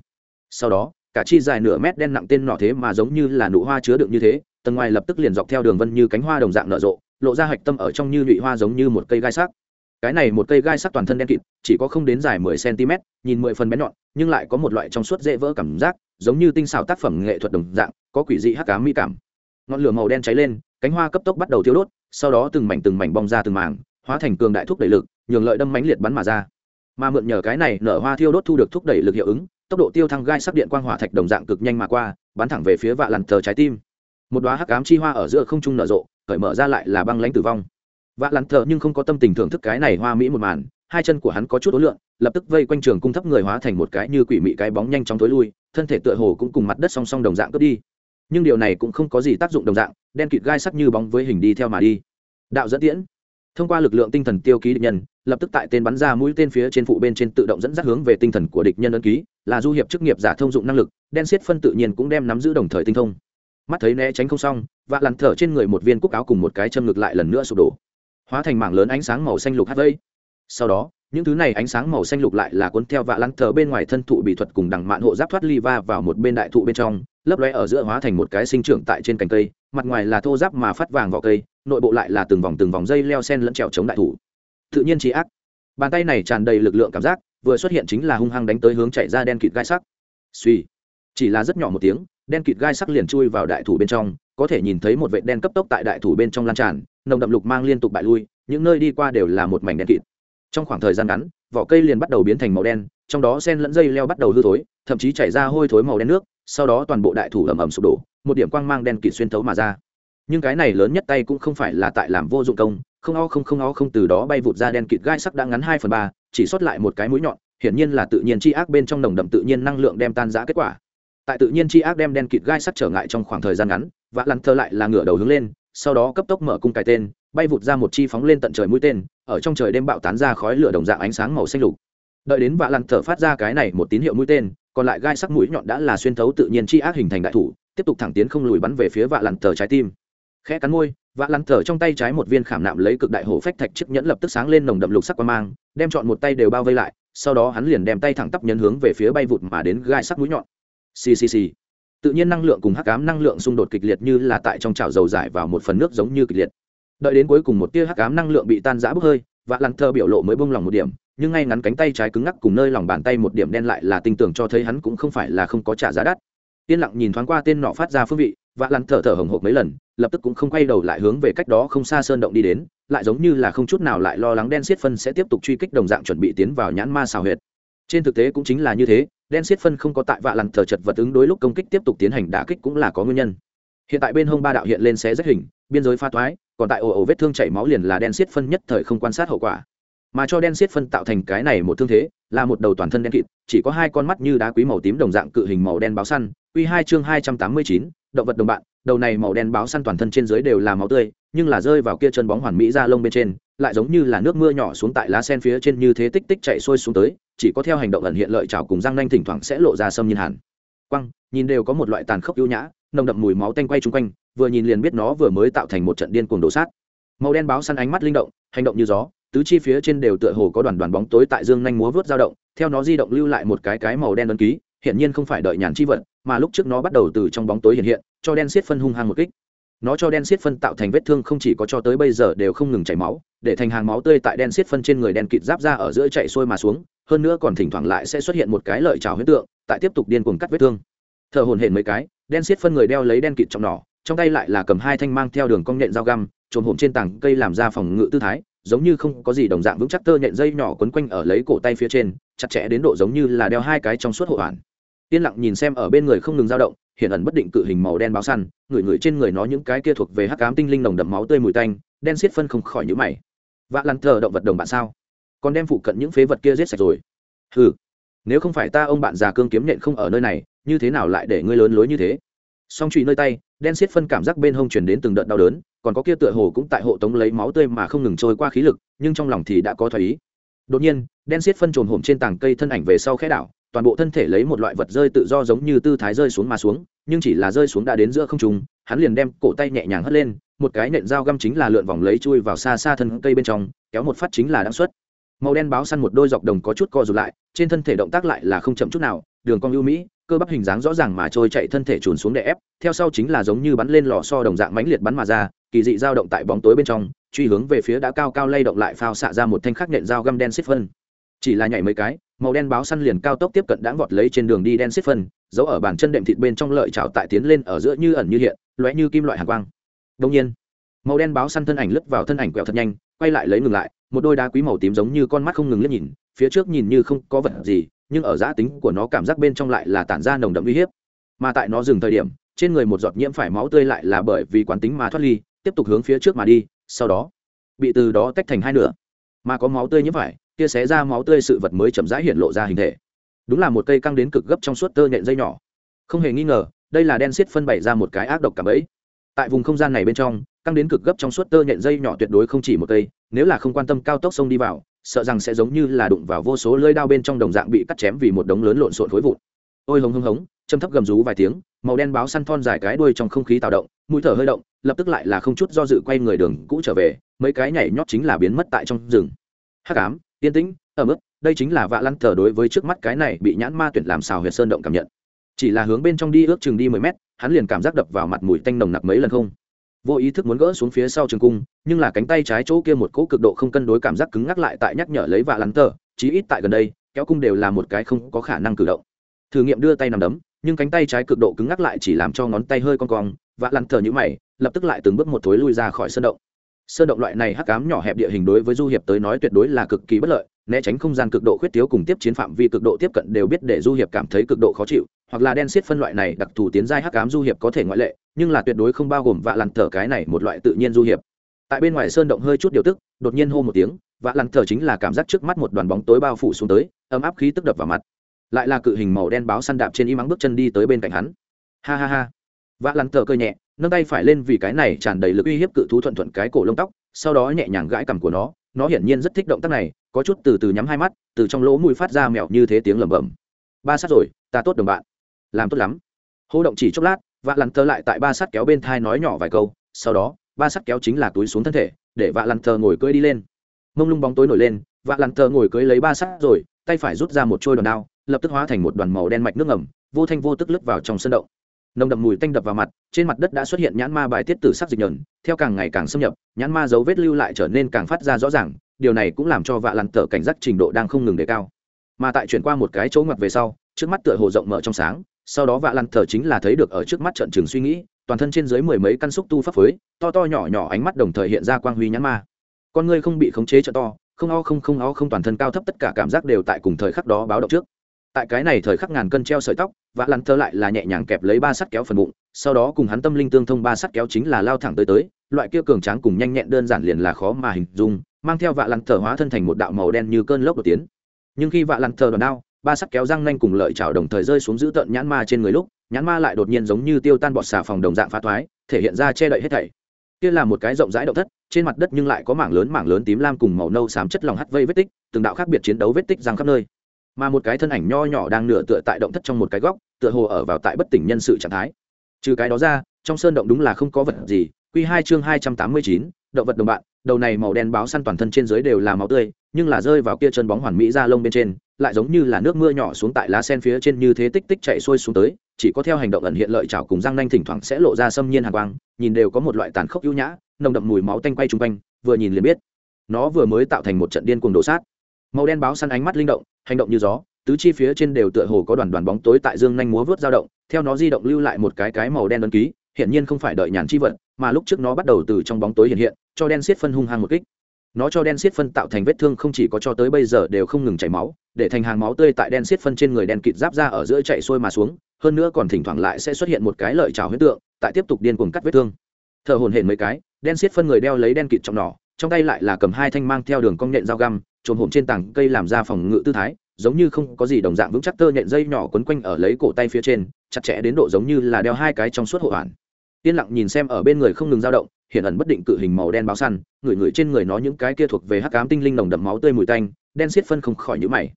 Sau đó, cả chi dài nửa mét đen nặng tên nọ thế mà giống như là nụ hoa chứa đựng như thế tầng ngoài lập tức liền dọc theo đường vân như cánh hoa đồng dạng nở rộ, lộ ra hạch tâm ở trong như nhụy hoa giống như một cây gai sắc. Cái này một cây gai sắc toàn thân đen kịt, chỉ có không đến dài mười cm, nhìn mười phần bé nhọn, nhưng lại có một loại trong suốt dễ vỡ cảm giác, giống như tinh xảo tác phẩm nghệ thuật đồng dạng, có quỷ dị hắc cá mỹ cảm. Ngọn lửa màu đen cháy lên, cánh hoa cấp tốc bắt đầu thiêu đốt, sau đó từng mảnh từng mảnh bong ra từng mảng, hóa thành cường đại thúc đẩy lực, nhường lợi đâm mánh liệt bắn mà ra. Mà mượn nhờ cái này nở hoa thiêu đốt thu được thúc đẩy lực hiệu ứng, tốc độ tiêu thăng gai sắc điện quang hỏa thạch đồng dạng cực nhanh mà qua, bắn thẳng về phía vạ lằn tờ trái tim một đoá hắc ám chi hoa ở giữa không trung nở rộ, cởi mở ra lại là băng lãnh tử vong. Vạ lắn thợ nhưng không có tâm tình thưởng thức cái này hoa mỹ một màn, hai chân của hắn có chút ối lượng lập tức vây quanh trường cung thấp người hóa thành một cái như quỷ mị cái bóng nhanh chóng tối lui, thân thể tựa hồ cũng cùng mặt đất song song đồng dạng cướp đi. Nhưng điều này cũng không có gì tác dụng đồng dạng, đen kịt gai sắc như bóng với hình đi theo mà đi. Đạo dẫn tiễn. Thông qua lực lượng tinh thần tiêu ký địch nhân, lập tức tại tên bắn ra mũi tên phía trên phụ bên trên tự động dẫn dắt hướng về tinh thần của địch nhân ấn ký, là du hiệp chức nghiệp giả thông dụng năng lực, đen xiết phân tự nhiên cũng đem nắm giữ đồng thời tinh thông mắt thấy né tránh không xong và lằn thở trên người một viên cúc áo cùng một cái châm ngực lại lần nữa sụp đổ. Hóa thành mảng lớn ánh sáng màu xanh lục hát vây. Sau đó, những thứ này ánh sáng màu xanh lục lại là cuốn theo vạ lăng thờ bên ngoài thân thụ bị thuật cùng đằng mạn hộ giáp thoát ly va vào một bên đại thụ bên trong, lấp lóe ở giữa hóa thành một cái sinh trưởng tại trên cành cây, mặt ngoài là thô giáp mà phát vàng vào cây, nội bộ lại là từng vòng từng vòng dây leo sen lẫn trèo chống đại thủ tự nhiên trí ác. Bàn tay này tràn đầy lực lượng cảm giác, vừa xuất hiện chính là hung hăng đánh tới hướng chạy ra đen kịt gai sắc. Suy chỉ là rất nhỏ một tiếng đen kịt gai sắc liền chui vào đại thủ bên trong, có thể nhìn thấy một vệ đen cấp tốc tại đại thủ bên trong lan tràn, nồng đậm lục mang liên tục bại lui, những nơi đi qua đều là một mảnh đen kịt. Trong khoảng thời gian ngắn, vỏ cây liền bắt đầu biến thành màu đen, trong đó sen lẫn dây leo bắt đầu hư thối, thậm chí chảy ra hôi thối màu đen nước, sau đó toàn bộ đại thủ ẩm ẩm sụp đổ, một điểm quang mang đen kịt xuyên thấu mà ra. Nhưng cái này lớn nhất tay cũng không phải là tại làm vô dụng công, không o không không o không từ đó bay vụt ra đen kịt gai sắc đã ngắn hai phần ba, chỉ sót lại một cái mũi nhọn, hiển nhiên là tự nhiên chi ác bên trong nồng đậm tự nhiên năng lượng đem tan giã kết quả tại tự nhiên chi ác đem đen kịt gai sắt trở ngại trong khoảng thời gian ngắn, vạ lăn thơ lại là ngửa đầu hướng lên, sau đó cấp tốc mở cung cài tên, bay vụt ra một chi phóng lên tận trời mũi tên, ở trong trời đêm bạo tán ra khói lửa đồng dạng ánh sáng màu xanh lục. Đợi đến vạ lăn thở phát ra cái này một tín hiệu mũi tên, còn lại gai sắc mũi nhọn đã là xuyên thấu tự nhiên chi ác hình thành đại thủ, tiếp tục thẳng tiến không lùi bắn về phía vạ lăn thở trái tim. Khẽ cắn môi, vạ lăn thở trong tay trái một viên khảm nạm lấy cực đại hổ phách thạch chiếc nhẫn lập tức sáng lên nồng đậm lục sắc qua mang, đem chọn một tay đều bao vây lại, sau đó hắn liền đem tay thẳng tắp nhấn hướng về phía bay vụt mà đến gai sắc mũi nhọn ccc tự nhiên năng lượng cùng hắc ám năng lượng xung đột kịch liệt như là tại trong chảo dầu giải vào một phần nước giống như kịch liệt. Đợi đến cuối cùng một tia hắc ám năng lượng bị tan rã bốc hơi và lăn thơ biểu lộ mới bông lòng một điểm, nhưng ngay ngắn cánh tay trái cứng ngắc cùng nơi lòng bàn tay một điểm đen lại là tinh tưởng cho thấy hắn cũng không phải là không có trả giá đắt. Yên lặng nhìn thoáng qua tên nọ phát ra phương vị và lăn thở thở hồng hộc mấy lần, lập tức cũng không quay đầu lại hướng về cách đó không xa sơn động đi đến, lại giống như là không chút nào lại lo lắng đen xiết phân sẽ tiếp tục truy kích đồng dạng chuẩn bị tiến vào nhãn ma xào huyệt trên thực tế cũng chính là như thế, đen xiết phân không có tại vạ lằn thờ chật vật ứng đối lúc công kích tiếp tục tiến hành đả kích cũng là có nguyên nhân. Hiện tại bên hông ba đạo hiện lên xé rách hình, biên giới pha toái, còn tại ổ ổ vết thương chảy máu liền là đen xiết phân nhất thời không quan sát hậu quả. Mà cho đen xiết phân tạo thành cái này một thương thế, là một đầu toàn thân đen kịt, chỉ có hai con mắt như đá quý màu tím đồng dạng cự hình màu đen báo săn, quy hai chương hai trăm tám mươi chín, động vật đồng bạn, đầu này màu đen báo săn toàn thân trên dưới đều là máu tươi, nhưng là rơi vào kia chân bóng hoàn mỹ ra lông bên trên, lại giống như là nước mưa nhỏ xuống tại lá sen phía trên như thế tích tích chạy xuôi xuống tới chỉ có theo hành động ẩn hiện lợi chảo cùng răng nanh thỉnh thoảng sẽ lộ ra sâm nhiên hẳn quăng, nhìn đều có một loại tàn khốc ưu nhã, nồng đậm mùi máu tanh quay chung quanh, vừa nhìn liền biết nó vừa mới tạo thành một trận điên cuồng đổ sát. Màu đen báo săn ánh mắt linh động, hành động như gió, tứ chi phía trên đều tựa hồ có đoàn đoàn bóng tối tại dương nhanh múa vớt dao động, theo nó di động lưu lại một cái cái màu đen ấn ký hiện nhiên không phải đợi nhàn chi vật, mà lúc trước nó bắt đầu từ trong bóng tối hiện hiện, cho đen xiết phân hung hăng một kích. Nó cho đen xiết phân tạo thành vết thương không chỉ có cho tới bây giờ đều không ngừng chảy máu, để thành hàng máu tươi tại đen xiết phân trên người đen kịt giáp ra ở giữa chạy xuôi mà xuống hơn nữa còn thỉnh thoảng lại sẽ xuất hiện một cái lợi trào huyết tượng, tại tiếp tục điên cuồng cắt vết thương. Thở hồn hển mấy cái, đen xiết phân người đeo lấy đen kịt trong nỏ, trong tay lại là cầm hai thanh mang theo đường cong nhện dao găm trồn hổm trên tảng cây làm ra phòng ngự tư thái, giống như không có gì đồng dạng vững chắc tơ nhện dây nhỏ quấn quanh ở lấy cổ tay phía trên, chặt chẽ đến độ giống như là đeo hai cái trong suốt hộ hoàn. Yên lặng nhìn xem ở bên người không ngừng dao động, hiện ẩn bất định cự hình màu đen báo săn, người người trên người nó những cái kia thuộc về hắc ám tinh linh nồng đậm máu tươi mùi tanh, đen xiết phân không khỏi nhữ mày. Vạ lăn thờ động vật đồng bạn sao? Còn đem phụ cận những phế vật kia giết sạch rồi. Ừ nếu không phải ta ông bạn già cương kiếm nện không ở nơi này, như thế nào lại để ngươi lớn lối như thế? Song trụy nơi tay, đen xiết phân cảm giác bên hông chuyển đến từng đợt đau đớn, còn có kia tựa hồ cũng tại hộ tống lấy máu tươi mà không ngừng trôi qua khí lực, nhưng trong lòng thì đã có thoái ý. Đột nhiên, đen xiết phân trồn hổm trên tảng cây thân ảnh về sau khẽ đảo, toàn bộ thân thể lấy một loại vật rơi tự do giống như tư thái rơi xuống mà xuống, nhưng chỉ là rơi xuống đã đến giữa không trung, hắn liền đem cổ tay nhẹ nhàng hất lên, một cái nện dao găm chính là lượn vòng lấy chui vào xa xa thân cây bên trong, kéo một phát chính là đáng xuất màu đen báo săn một đôi dọc đồng có chút co rụt lại, trên thân thể động tác lại là không chậm chút nào, đường cong ưu mỹ, cơ bắp hình dáng rõ ràng mà trôi chạy thân thể trùn xuống để ép, theo sau chính là giống như bắn lên lò so đồng dạng mãnh liệt bắn mà ra, kỳ dị dao động tại bóng tối bên trong, truy hướng về phía đã cao cao lay động lại phao xạ ra một thanh khắc nện dao găm đen xích phân. Chỉ là nhảy mấy cái, màu đen báo săn liền cao tốc tiếp cận đãng vọt lấy trên đường đi đen xích phân, giấu ở bàn chân đệm thịt bên trong lợi chảo tại tiến lên ở giữa như ẩn như hiện, lóe như kim loại hàng quang. Đông nhiên, màu đen báo săn thân ảnh lướt vào thân ảnh quẹo thật nhanh, quay lại lấy ngừng lại một đôi đá quý màu tím giống như con mắt không ngừng liếc nhìn, phía trước nhìn như không có vật gì, nhưng ở giã tính của nó cảm giác bên trong lại là tản ra nồng đậm uy hiếp. Mà tại nó dừng thời điểm, trên người một giọt nhiễm phải máu tươi lại là bởi vì quán tính mà thoát ly, tiếp tục hướng phía trước mà đi, sau đó, bị từ đó tách thành hai nửa. Mà có máu tươi nhiễm phải, kia xé ra máu tươi sự vật mới chậm rãi hiện lộ ra hình thể. Đúng là một cây căng đến cực gấp trong suốt tơ nhện dây nhỏ. Không hề nghi ngờ, đây là đen xiết phân bày ra một cái ác độc cảm ấy. Tại vùng không gian này bên trong căng đến cực gấp trong suốt tơ nhện dây nhỏ tuyệt đối không chỉ một cây, nếu là không quan tâm cao tốc sông đi vào, sợ rằng sẽ giống như là đụng vào vô số lưỡi đao bên trong đồng dạng bị cắt chém vì một đống lớn lộn xộn khối vụn. Ôi hồng hưng hống, châm thấp gầm rú vài tiếng, màu đen báo săn thon dài cái đuôi trong không khí tạo động, mũi thở hơi động, lập tức lại là không chút do dự quay người đường cũ trở về, mấy cái nhảy nhót chính là biến mất tại trong rừng. Hắc ám, yên tĩnh ở mức đây chính là vạ lăn thờ đối với trước mắt cái này bị nhãn ma tuyển làm xào huyệt sơn động cảm nhận. Chỉ là hướng bên trong đi ước chừng đi mười mét, hắn liền cảm giác đập vào mặt mùi tanh nồng nặc mấy lần không vô ý thức muốn gỡ xuống phía sau trường cung, nhưng là cánh tay trái chỗ kia một cỗ cực độ không cân đối cảm giác cứng ngắc lại tại nhắc nhở lấy vạ lắn tờ, chí ít tại gần đây, kéo cung đều là một cái không có khả năng cử động. Thử nghiệm đưa tay nằm đấm, nhưng cánh tay trái cực độ cứng ngắc lại chỉ làm cho ngón tay hơi con cong, vạ lắn tờ như mày, lập tức lại từng bước một thối lui ra khỏi sân động sơn động loại này hắc cám nhỏ hẹp địa hình đối với du hiệp tới nói tuyệt đối là cực kỳ bất lợi, né tránh không gian cực độ khuyết thiếu cùng tiếp chiến phạm vi cực độ tiếp cận đều biết để du hiệp cảm thấy cực độ khó chịu, hoặc là đen xiết phân loại này đặc thù tiến giai hắc ám du hiệp có thể ngoại lệ, nhưng là tuyệt đối không bao gồm vạ lằn thở cái này một loại tự nhiên du hiệp. Tại bên ngoài sơn động hơi chút điều tức, đột nhiên hô một tiếng, vạ lằn thở chính là cảm giác trước mắt một đoàn bóng tối bao phủ xuống tới, ấm áp khí tức đập vào mặt. Lại là cự hình màu đen báo săn đạp trên y mắng bước chân đi tới bên cạnh hắn. Ha ha ha. Vạ lằn thở cơ nhẹ nâng tay phải lên vì cái này tràn đầy lực uy hiếp cự thú thuận thuận cái cổ lông tóc, sau đó nhẹ nhàng gãi cằm của nó. Nó hiển nhiên rất thích động tác này, có chút từ từ nhắm hai mắt, từ trong lỗ mũi phát ra mèo như thế tiếng lẩm bẩm. Ba sát rồi, ta tốt đồng bạn. Làm tốt lắm. Hô động chỉ chốc lát, vạ lăn tơ lại tại ba sắt kéo bên thai nói nhỏ vài câu, sau đó, ba sắt kéo chính là túi xuống thân thể, để vạ lăn tơ ngồi cưỡi đi lên. Mông lung bóng tối nổi lên, vạ lăn tơ ngồi cưỡi lấy ba sắt rồi, tay phải rút ra một trôi đòn đao, lập tức hóa thành một đoàn màu đen mạch nước ngầm, vô thanh vô tức lướt vào trong sân động nồng đậm mùi tanh đập vào mặt, trên mặt đất đã xuất hiện nhãn ma bài tiết tử sắc dịch nhờn, theo càng ngày càng xâm nhập, nhãn ma dấu vết lưu lại trở nên càng phát ra rõ ràng, điều này cũng làm cho vạ lặn tờ cảnh giác trình độ đang không ngừng đề cao. Mà tại chuyển qua một cái chỗ ngoặt về sau, trước mắt tựa hồ rộng mở trong sáng, sau đó vạ lặn tờ chính là thấy được ở trước mắt trận trường suy nghĩ, toàn thân trên dưới mười mấy căn xúc tu pháp phới to to nhỏ nhỏ ánh mắt đồng thời hiện ra quang huy nhãn ma. Con ngươi không bị khống chế trợ to, không o không không o không toàn thân cao thấp tất cả cảm giác đều tại cùng thời khắc đó báo động trước tại cái này thời khắc ngàn cân treo sợi tóc vạ lăn thơ lại là nhẹ nhàng kẹp lấy ba sắt kéo phần bụng, sau đó cùng hắn tâm linh tương thông ba sắt kéo chính là lao thẳng tới tới, loại kia cường tráng cùng nhanh nhẹn đơn giản liền là khó mà hình dung, mang theo vạ lăn thờ hóa thân thành một đạo màu đen như cơn lốc đột tiến. Nhưng khi vạ lăn thờ đòn đao, ba sắt kéo răng nanh cùng lợi chảo đồng thời rơi xuống giữ tận nhãn ma trên người lúc, nhãn ma lại đột nhiên giống như tiêu tan bọt xà phòng đồng dạng phá thoái thể hiện ra che đậy hết thảy. Kia là một cái rộng rãi động thất, trên mặt đất nhưng lại có mảng lớn mảng lớn tím lam cùng màu nâu xám chất lòng hắt vây vết tích, từng đạo khác biệt chiến đấu vết tích răng khắp nơi mà một cái thân ảnh nho nhỏ đang nửa tựa tại động thất trong một cái góc, tựa hồ ở vào tại bất tỉnh nhân sự trạng thái. Trừ cái đó ra, trong sơn động đúng là không có vật gì. Q hai chương hai trăm tám mươi chín, động vật đồng bạn. Đầu này màu đen báo săn toàn thân trên dưới đều là máu tươi, nhưng là rơi vào kia chân bóng hoàn mỹ ra lông bên trên, lại giống như là nước mưa nhỏ xuống tại lá sen phía trên như thế tích tích chạy xuôi xuống tới, chỉ có theo hành động ẩn hiện lợi chảo cùng răng nanh thỉnh thoảng sẽ lộ ra xâm nhiên hàn quang, nhìn đều có một loại tàn khốc ưu nhã, nồng đậm mùi máu tanh quay chung quanh, vừa nhìn liền biết. Nó vừa mới tạo thành một trận điên cuồng đổ sát màu đen báo săn ánh mắt linh động, hành động như gió, tứ chi phía trên đều tựa hồ có đoàn đoàn bóng tối tại dương nhanh múa vớt dao động, theo nó di động lưu lại một cái cái màu đen đơn ký hiện nhiên không phải đợi nhàn chi vật, mà lúc trước nó bắt đầu từ trong bóng tối hiện hiện, cho đen xiết phân hung hăng một kích. Nó cho đen xiết phân tạo thành vết thương không chỉ có cho tới bây giờ đều không ngừng chảy máu, để thành hàng máu tươi tại đen xiết phân trên người đen kịt giáp ra ở giữa chạy xuôi mà xuống, hơn nữa còn thỉnh thoảng lại sẽ xuất hiện một cái lợi trào huyết tượng, tại tiếp tục điên cuồng cắt vết thương. Thở hồn hển mấy cái, đen xiết phân người đeo lấy đen kịt trong nỏ, trong tay lại là cầm hai thanh mang theo đường cong nện dao găm trồn hổm trên tảng cây làm ra phòng ngự tư thái, giống như không có gì đồng dạng vững chắc tơ nhện dây nhỏ quấn quanh ở lấy cổ tay phía trên, chặt chẽ đến độ giống như là đeo hai cái trong suốt hộ hoàn. Yên lặng nhìn xem ở bên người không ngừng dao động, hiện ẩn bất định cự hình màu đen báo săn, người người trên người nó những cái kia thuộc về hắc ám tinh linh nồng đậm máu tươi mùi tanh, đen xiết phân không khỏi nhữ mày.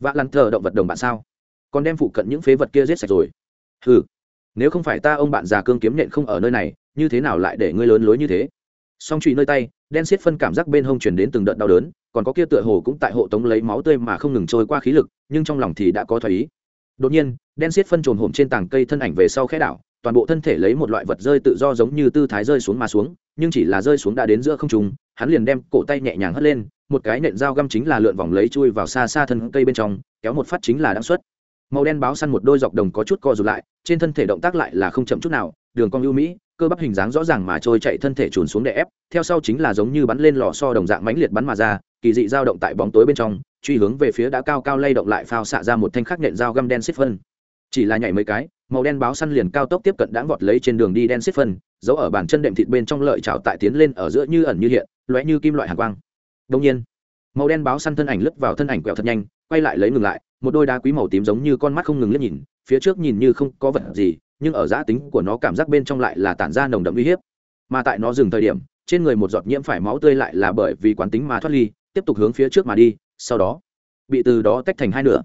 Vạ lăn thờ động vật đồng bạn sao? Còn đem phụ cận những phế vật kia giết sạch rồi. Ừ nếu không phải ta ông bạn già cương kiếm nện không ở nơi này, như thế nào lại để ngươi lớn lối như thế? Song trụy nơi tay, đen xiết phân cảm giác bên hông chuyển đến từng đợt đau đớn, còn có kia tựa hồ cũng tại hộ tống lấy máu tươi mà không ngừng trôi qua khí lực, nhưng trong lòng thì đã có thoái ý. Đột nhiên, đen xiết phân trồn hổm trên tảng cây thân ảnh về sau khẽ đảo, toàn bộ thân thể lấy một loại vật rơi tự do giống như tư thái rơi xuống mà xuống, nhưng chỉ là rơi xuống đã đến giữa không trung, hắn liền đem cổ tay nhẹ nhàng hất lên, một cái nện dao găm chính là lượn vòng lấy chui vào xa xa thân cây bên trong, kéo một phát chính là đáng xuất màu đen báo săn một đôi dọc đồng có chút co rụt lại, trên thân thể động tác lại là không chậm chút nào, đường cong ưu mỹ cơ bắp hình dáng rõ ràng mà trôi chạy thân thể trùn xuống để ép, theo sau chính là giống như bắn lên lò so đồng dạng mãnh liệt bắn mà ra, kỳ dị dao động tại bóng tối bên trong, truy hướng về phía đã cao cao lay động lại phao xạ ra một thanh khắc nện dao găm đen xích phân. Chỉ là nhảy mấy cái, màu đen báo săn liền cao tốc tiếp cận đãng vọt lấy trên đường đi đen xích phân, giấu ở bàn chân đệm thịt bên trong lợi chảo tại tiến lên ở giữa như ẩn như hiện, lóe như kim loại hàng quang. Đông nhiên, màu đen báo săn thân ảnh lướt vào thân ảnh quẹo thật nhanh, quay lại lấy ngừng lại, một đôi đá quý màu tím giống như con mắt không ngừng liếc nhìn, phía trước nhìn như không có vật gì nhưng ở giã tính của nó cảm giác bên trong lại là tản ra nồng đậm uy hiếp. Mà tại nó dừng thời điểm, trên người một giọt nhiễm phải máu tươi lại là bởi vì quán tính mà thoát ly, tiếp tục hướng phía trước mà đi, sau đó, bị từ đó tách thành hai nửa.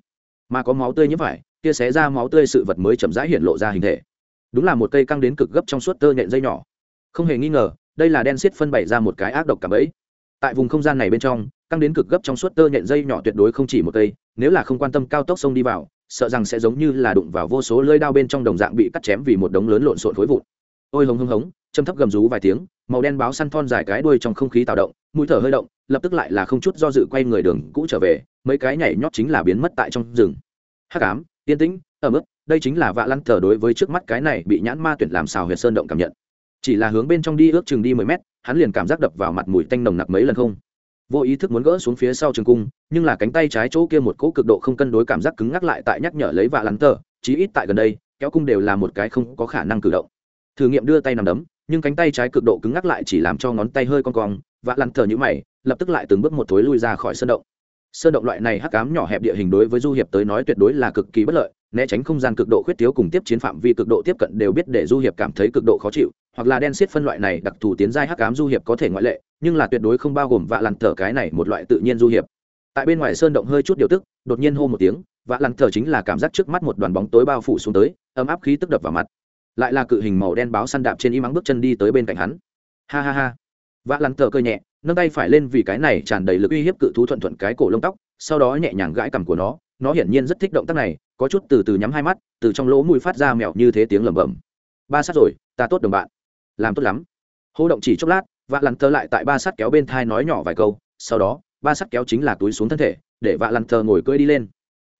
Mà có máu tươi nhiễm phải, kia xé ra máu tươi sự vật mới chậm rãi hiện lộ ra hình thể. Đúng là một cây căng đến cực gấp trong suốt tơ nhện dây nhỏ. Không hề nghi ngờ, đây là đen xiết phân bày ra một cái ác độc cảm ấy. Tại vùng không gian này bên trong, căng đến cực gấp trong suốt tơ nhện dây nhỏ tuyệt đối không chỉ một cây, nếu là không quan tâm cao tốc sông đi vào sợ rằng sẽ giống như là đụng vào vô số lưỡi đao bên trong đồng dạng bị cắt chém vì một đống lớn lộn xộn khối vụn. Ôi hống hống hống, châm thấp gầm rú vài tiếng, màu đen báo săn thon dài cái đuôi trong không khí tạo động, mũi thở hơi động, lập tức lại là không chút do dự quay người đường cũ trở về, mấy cái nhảy nhót chính là biến mất tại trong rừng. Hắc ám, yên tĩnh ở mức đây chính là vạ lăn thờ đối với trước mắt cái này bị nhãn ma tuyển làm xào huyệt sơn động cảm nhận. Chỉ là hướng bên trong đi ước chừng đi mười mét, hắn liền cảm giác đập vào mặt mùi tanh nồng nặc mấy lần không vô ý thức muốn gỡ xuống phía sau trường cung, nhưng là cánh tay trái chỗ kia một cỗ cực độ không cân đối cảm giác cứng ngắc lại tại nhắc nhở lấy vạ lắn tờ, chí ít tại gần đây, kéo cung đều là một cái không có khả năng cử động. Thử nghiệm đưa tay nằm đấm, nhưng cánh tay trái cực độ cứng ngắc lại chỉ làm cho ngón tay hơi con cong, vạ lắn tờ như mày, lập tức lại từng bước một thối lui ra khỏi sân động. Sơn động loại này hắc cám nhỏ hẹp địa hình đối với du hiệp tới nói tuyệt đối là cực kỳ bất lợi, né tránh không gian cực độ khuyết thiếu cùng tiếp chiến phạm vi cực độ tiếp cận đều biết để du hiệp cảm thấy cực độ khó chịu hoặc là đen xiết phân loại này đặc thù tiến giai hắc ám du hiệp có thể ngoại lệ, nhưng là tuyệt đối không bao gồm vạ lặn thở cái này một loại tự nhiên du hiệp. Tại bên ngoài sơn động hơi chút điều tức, đột nhiên hô một tiếng, vạ lặn thở chính là cảm giác trước mắt một đoàn bóng tối bao phủ xuống tới, ấm áp khí tức đập vào mặt. Lại là cự hình màu đen báo săn đạp trên y mắng bước chân đi tới bên cạnh hắn. Ha ha ha. Vạ lặn thở cơ nhẹ, nâng tay phải lên vì cái này tràn đầy lực uy hiếp cự thú thuận thuận cái cổ lông tóc, sau đó nhẹ nhàng gãi cằm của nó nó hiển nhiên rất thích động tác này, có chút từ từ nhắm hai mắt, từ trong lỗ mũi phát ra mèo như thế tiếng lẩm bẩm. Ba sát rồi, ta tốt đồng bạn làm tốt lắm. Hô động chỉ chốc lát, vạ lặn thơ lại tại ba sắt kéo bên thai nói nhỏ vài câu, sau đó, ba sắt kéo chính là túi xuống thân thể, để vạ lặn thơ ngồi cưỡi đi lên.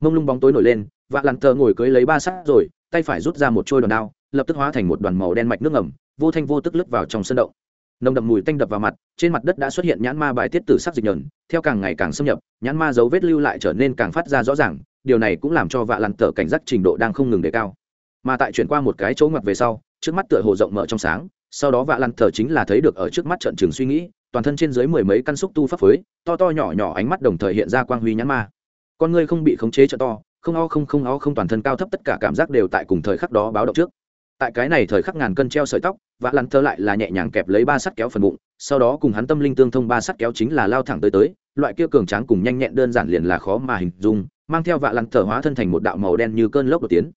Mông lung bóng tối nổi lên, vạ lặn thơ ngồi cưỡi lấy ba sắt rồi, tay phải rút ra một trôi đòn đao, lập tức hóa thành một đoàn màu đen mạch nước ngầm, vô thanh vô tức lướt vào trong sân động. Nồng đậm mùi tanh đập vào mặt, trên mặt đất đã xuất hiện nhãn ma bài tiết tử sắc dịch nhờn, theo càng ngày càng xâm nhập, nhãn ma dấu vết lưu lại trở nên càng phát ra rõ ràng, điều này cũng làm cho vạ lặn tờ cảnh giác trình độ đang không ngừng đề cao. Mà tại chuyển qua một cái chỗ ngoặt về sau, trước mắt tựa hồ rộng mở trong sáng sau đó vạ lăn thờ chính là thấy được ở trước mắt trận trường suy nghĩ, toàn thân trên dưới mười mấy căn xúc tu pháp phới to to nhỏ nhỏ ánh mắt đồng thời hiện ra quang huy nhãn ma. Con ngươi không bị khống chế trợ to, không o không không o không toàn thân cao thấp tất cả cảm giác đều tại cùng thời khắc đó báo động trước. Tại cái này thời khắc ngàn cân treo sợi tóc, vạ lăn thơ lại là nhẹ nhàng kẹp lấy ba sắt kéo phần bụng, sau đó cùng hắn tâm linh tương thông ba sắt kéo chính là lao thẳng tới tới, loại kia cường tráng cùng nhanh nhẹn đơn giản liền là khó mà hình dung, mang theo vạ lăn thờ hóa thân thành một đạo màu đen như cơn lốc đột tiến.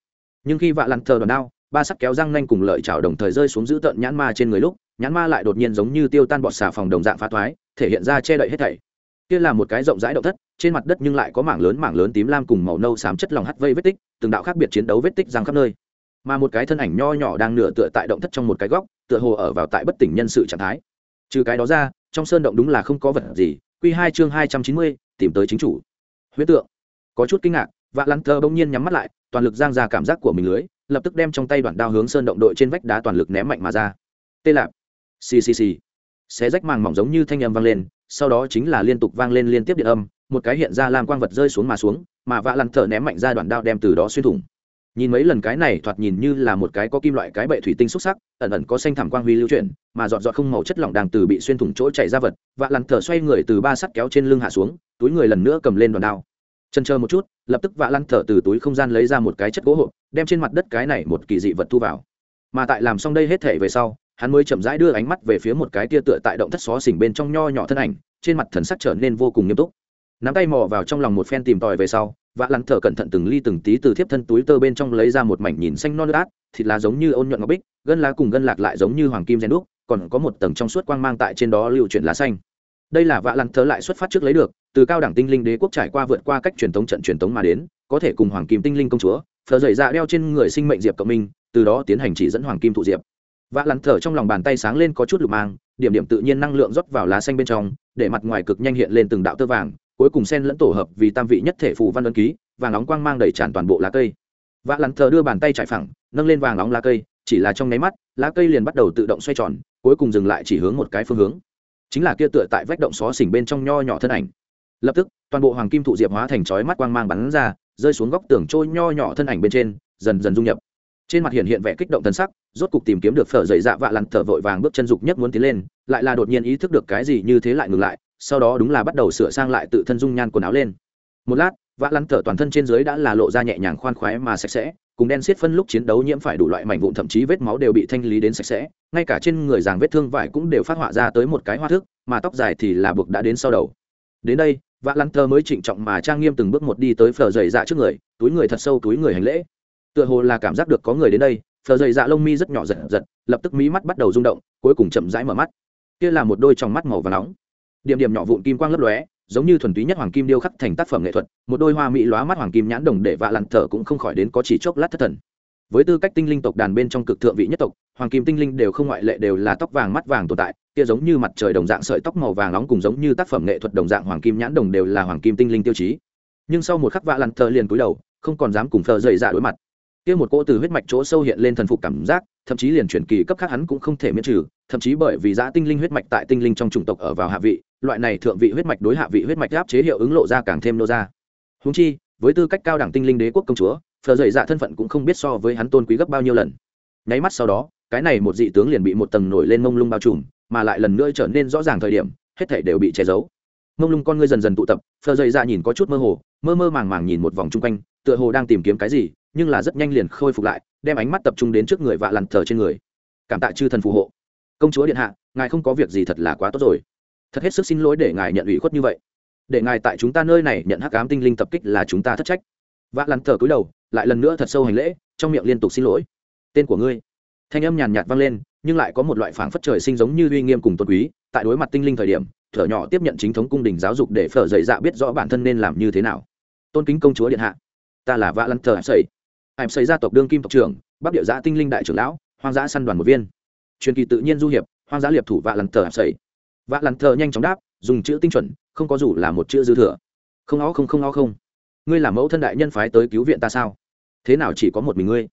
Nhưng khi vạ lăn thờ đòn đao ba sắc kéo răng nanh cùng lợi chảo đồng thời rơi xuống giữ tận nhãn ma trên người lúc, nhãn ma lại đột nhiên giống như tiêu tan bọt xà phòng đồng dạng phá thoái, thể hiện ra che đậy hết thảy. Kia là một cái rộng rãi động thất, trên mặt đất nhưng lại có mảng lớn mảng lớn tím lam cùng màu nâu xám chất lòng hắt vây vết tích, từng đạo khác biệt chiến đấu vết tích giang khắp nơi. Mà một cái thân ảnh nho nhỏ đang nửa tựa tại động thất trong một cái góc, tựa hồ ở vào tại bất tỉnh nhân sự trạng thái. Trừ cái đó ra, trong sơn động đúng là không có vật gì q hai chương hai trăm chín mươi, tìm tới chính chủ. Huyết tượng. Có chút kinh ngạc vạ lắn thơ bỗng nhiên nhắm mắt lại, toàn lực giang ra cảm giác của mình lưới lập tức đem trong tay đoạn đao hướng sơn động đội trên vách đá toàn lực ném mạnh mà ra. Tê lạp. Xì xì xì. Xé rách màng mỏng giống như thanh âm vang lên, sau đó chính là liên tục vang lên liên tiếp điện âm, một cái hiện ra làm quang vật rơi xuống mà xuống, mà vạ lăn thở ném mạnh ra đoạn đao đem từ đó xuyên thủng. Nhìn mấy lần cái này thoạt nhìn như là một cái có kim loại cái bệ thủy tinh xúc sắc, ẩn ẩn có xanh thảm quang huy lưu chuyển, mà dọn dọn không màu chất lỏng đang từ bị xuyên thủng chỗ chảy ra vật, vạ lăn thở xoay người từ ba sắt kéo trên lưng hạ xuống, túi người lần nữa cầm lên đoạn đao chân chờ một chút, lập tức vạ lăn thở từ túi không gian lấy ra một cái chất gỗ hộp, đem trên mặt đất cái này một kỳ dị vật thu vào. Mà tại làm xong đây hết thể về sau, hắn mới chậm rãi đưa ánh mắt về phía một cái tia tựa tại động thất xó xỉnh bên trong nho nhỏ thân ảnh, trên mặt thần sắc trở nên vô cùng nghiêm túc. Nắm tay mò vào trong lòng một phen tìm tòi về sau, vạ lăn thở cẩn thận từng ly từng tí từ thiếp thân túi tơ bên trong lấy ra một mảnh nhìn xanh non nước át thịt lá giống như ôn nhuận ngọc bích, gân lá cùng gân lạc lại giống như hoàng kim rèn đúc, còn có một tầng trong suốt quang mang tại trên đó lưu chuyển lá xanh đây là vạ lăng thở lại xuất phát trước lấy được, từ cao đẳng tinh linh đế quốc trải qua vượt qua cách truyền thống trận truyền thống mà đến, có thể cùng hoàng kim tinh linh công chúa thờ dày dạ đeo trên người sinh mệnh diệp cộng minh, từ đó tiến hành chỉ dẫn hoàng kim thụ diệp. Vạ lăng thờ trong lòng bàn tay sáng lên có chút lục mang, điểm điểm tự nhiên năng lượng rót vào lá xanh bên trong, để mặt ngoài cực nhanh hiện lên từng đạo tơ vàng, cuối cùng sen lẫn tổ hợp vì tam vị nhất thể phù văn ấn ký, vàng nóng quang mang đầy tràn toàn bộ lá cây. Vạ lăng thờ đưa bàn tay chạy phẳng, nâng lên vàng nóng lá cây, chỉ là trong nháy mắt, lá cây liền bắt đầu tự động xoay tròn, cuối cùng dừng lại chỉ hướng một cái phương hướng chính là kia tựa tại vách động xó xỉnh bên trong nho nhỏ thân ảnh. Lập tức, toàn bộ hoàng kim thụ diệp hóa thành chói mắt quang mang bắn ra, rơi xuống góc tường trôi nho nhỏ thân ảnh bên trên, dần dần dung nhập. Trên mặt hiện hiện vẻ kích động thân sắc, rốt cục tìm kiếm được phở dày dạ vạ lặn thở vội vàng bước chân dục nhất muốn tiến lên, lại là đột nhiên ý thức được cái gì như thế lại ngừng lại, sau đó đúng là bắt đầu sửa sang lại tự thân dung nhan quần áo lên. Một lát, vạ lăn thở toàn thân trên dưới đã là lộ ra nhẹ nhàng khoan khoái mà sạch sẽ cùng đen xiết phân lúc chiến đấu nhiễm phải đủ loại mảnh vụn thậm chí vết máu đều bị thanh lý đến sạch sẽ, ngay cả trên người giàng vết thương vải cũng đều phát họa ra tới một cái hoa thức, mà tóc dài thì là buộc đã đến sau đầu. Đến đây vạ lăng tơ mới trịnh trọng mà trang nghiêm từng bước một đi tới phở dày dạ trước người, túi người thật sâu, túi người hành lễ. Tựa hồ là cảm giác được có người đến đây, phở dày dạ lông mi rất nhỏ giật giật, lập tức mí mắt bắt đầu rung động, cuối cùng chậm rãi mở mắt. Kia là một đôi trong mắt màu và nóng. Điểm điểm nhỏ vụn kim quang lấp lóe giống như thuần túy nhất hoàng kim điêu khắc thành tác phẩm nghệ thuật, một đôi hoa mỹ lóa mắt hoàng kim nhãn đồng để vạ lặn thở cũng không khỏi đến có chỉ chốc lát thất thần. Với tư cách tinh linh tộc đàn bên trong cực thượng vị nhất tộc, hoàng kim tinh linh đều không ngoại lệ đều là tóc vàng mắt vàng tồn tại, kia giống như mặt trời đồng dạng sợi tóc màu vàng nóng cùng giống như tác phẩm nghệ thuật đồng dạng hoàng kim nhãn đồng đều là hoàng kim tinh linh tiêu chí. Nhưng sau một khắc vạ lặn thở liền cúi đầu, không còn dám cùng thờ dậy dạ đối mặt. Kia một cỗ từ huyết mạch chỗ sâu hiện lên thần phục cảm giác, thậm chí liền chuyển kỳ cấp khác hắn cũng không thể miễn trừ, thậm chí bởi vì giã tinh linh huyết mạch tại tinh linh trong chủng tộc ở vào hạ vị loại này thượng vị huyết mạch đối hạ vị huyết mạch áp chế hiệu ứng lộ ra càng thêm nô ra. Húng chi, với tư cách cao đẳng tinh linh đế quốc công chúa phờ dậy dạ thân phận cũng không biết so với hắn tôn quý gấp bao nhiêu lần. Nháy mắt sau đó, cái này một dị tướng liền bị một tầng nổi lên mông lung bao trùm, mà lại lần nữa trở nên rõ ràng thời điểm, hết thể đều bị che giấu. Mông lung con ngươi dần dần tụ tập phờ dậy dạ nhìn có chút mơ hồ, mơ mơ màng màng nhìn một vòng chung quanh, tựa hồ đang tìm kiếm cái gì, nhưng là rất nhanh liền khôi phục lại, đem ánh mắt tập trung đến trước người vạ lằn thờ trên người. Cảm tạ chư thần phù hộ. Công chúa điện hạ, ngài không có việc gì thật là quá tốt rồi thật hết sức xin lỗi để ngài nhận ủy khuất như vậy. Để ngài tại chúng ta nơi này nhận hắc ám tinh linh tập kích là chúng ta thất trách. Vạ lằn thờ cúi đầu, lại lần nữa thật sâu hành lễ, trong miệng liên tục xin lỗi. Tên của ngươi. Thanh âm nhàn nhạt vang lên, nhưng lại có một loại phảng phất trời sinh giống như uy nghiêm cùng tôn quý. Tại đối mặt tinh linh thời điểm, thở nhỏ tiếp nhận chính thống cung đình giáo dục để phở dậy dạ biết rõ bản thân nên làm như thế nào. Tôn kính công chúa điện hạ. Ta là vạ lăn thờ em xây em xây gia tộc đương kim tộc trưởng bắc địa giã tinh linh đại trưởng lão, hoang dã săn đoàn một viên. Truyền kỳ tự nhiên du hiệp, hoang dã liệp thủ vạ lăn thờ em xây vạ lặn thờ nhanh chóng đáp, dùng chữ tinh chuẩn, không có dù là một chữ dư thừa. Không ó không không ó không. Ngươi là mẫu thân đại nhân phái tới cứu viện ta sao? Thế nào chỉ có một mình ngươi?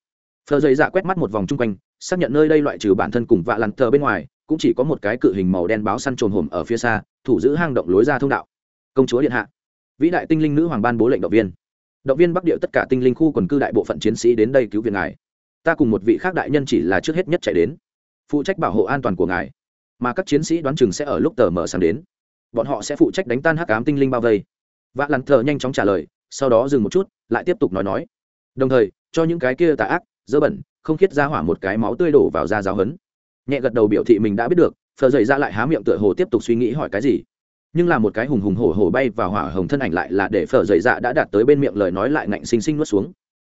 Phờ dày dạ quét mắt một vòng chung quanh, xác nhận nơi đây loại trừ bản thân cùng vạ lặn thờ bên ngoài, cũng chỉ có một cái cự hình màu đen báo săn trồn hổm ở phía xa, thủ giữ hang động lối ra thông đạo. Công chúa điện hạ. Vĩ đại tinh linh nữ hoàng ban bố lệnh động viên. Động viên bắc địa tất cả tinh linh khu quần cư đại bộ phận chiến sĩ đến đây cứu viện ngài. Ta cùng một vị khác đại nhân chỉ là trước hết nhất chạy đến. Phụ trách bảo hộ an toàn của ngài mà các chiến sĩ đoán chừng sẽ ở lúc tờ mở sáng đến. Bọn họ sẽ phụ trách đánh tan hắc ám tinh linh bao vây. Vạ lặn thờ nhanh chóng trả lời, sau đó dừng một chút, lại tiếp tục nói nói. Đồng thời, cho những cái kia tà ác, dơ bẩn, không khiết ra hỏa một cái máu tươi đổ vào da giáo hấn nhẹ gật đầu biểu thị mình đã biết được, phờ dậy ra lại há miệng tựa hồ tiếp tục suy nghĩ hỏi cái gì. Nhưng là một cái hùng hùng hổ hổ bay vào hỏa hồng thân ảnh lại là để phở dậy dạ đã đạt tới bên miệng lời nói lại ngạnh xinh xinh nuốt xuống.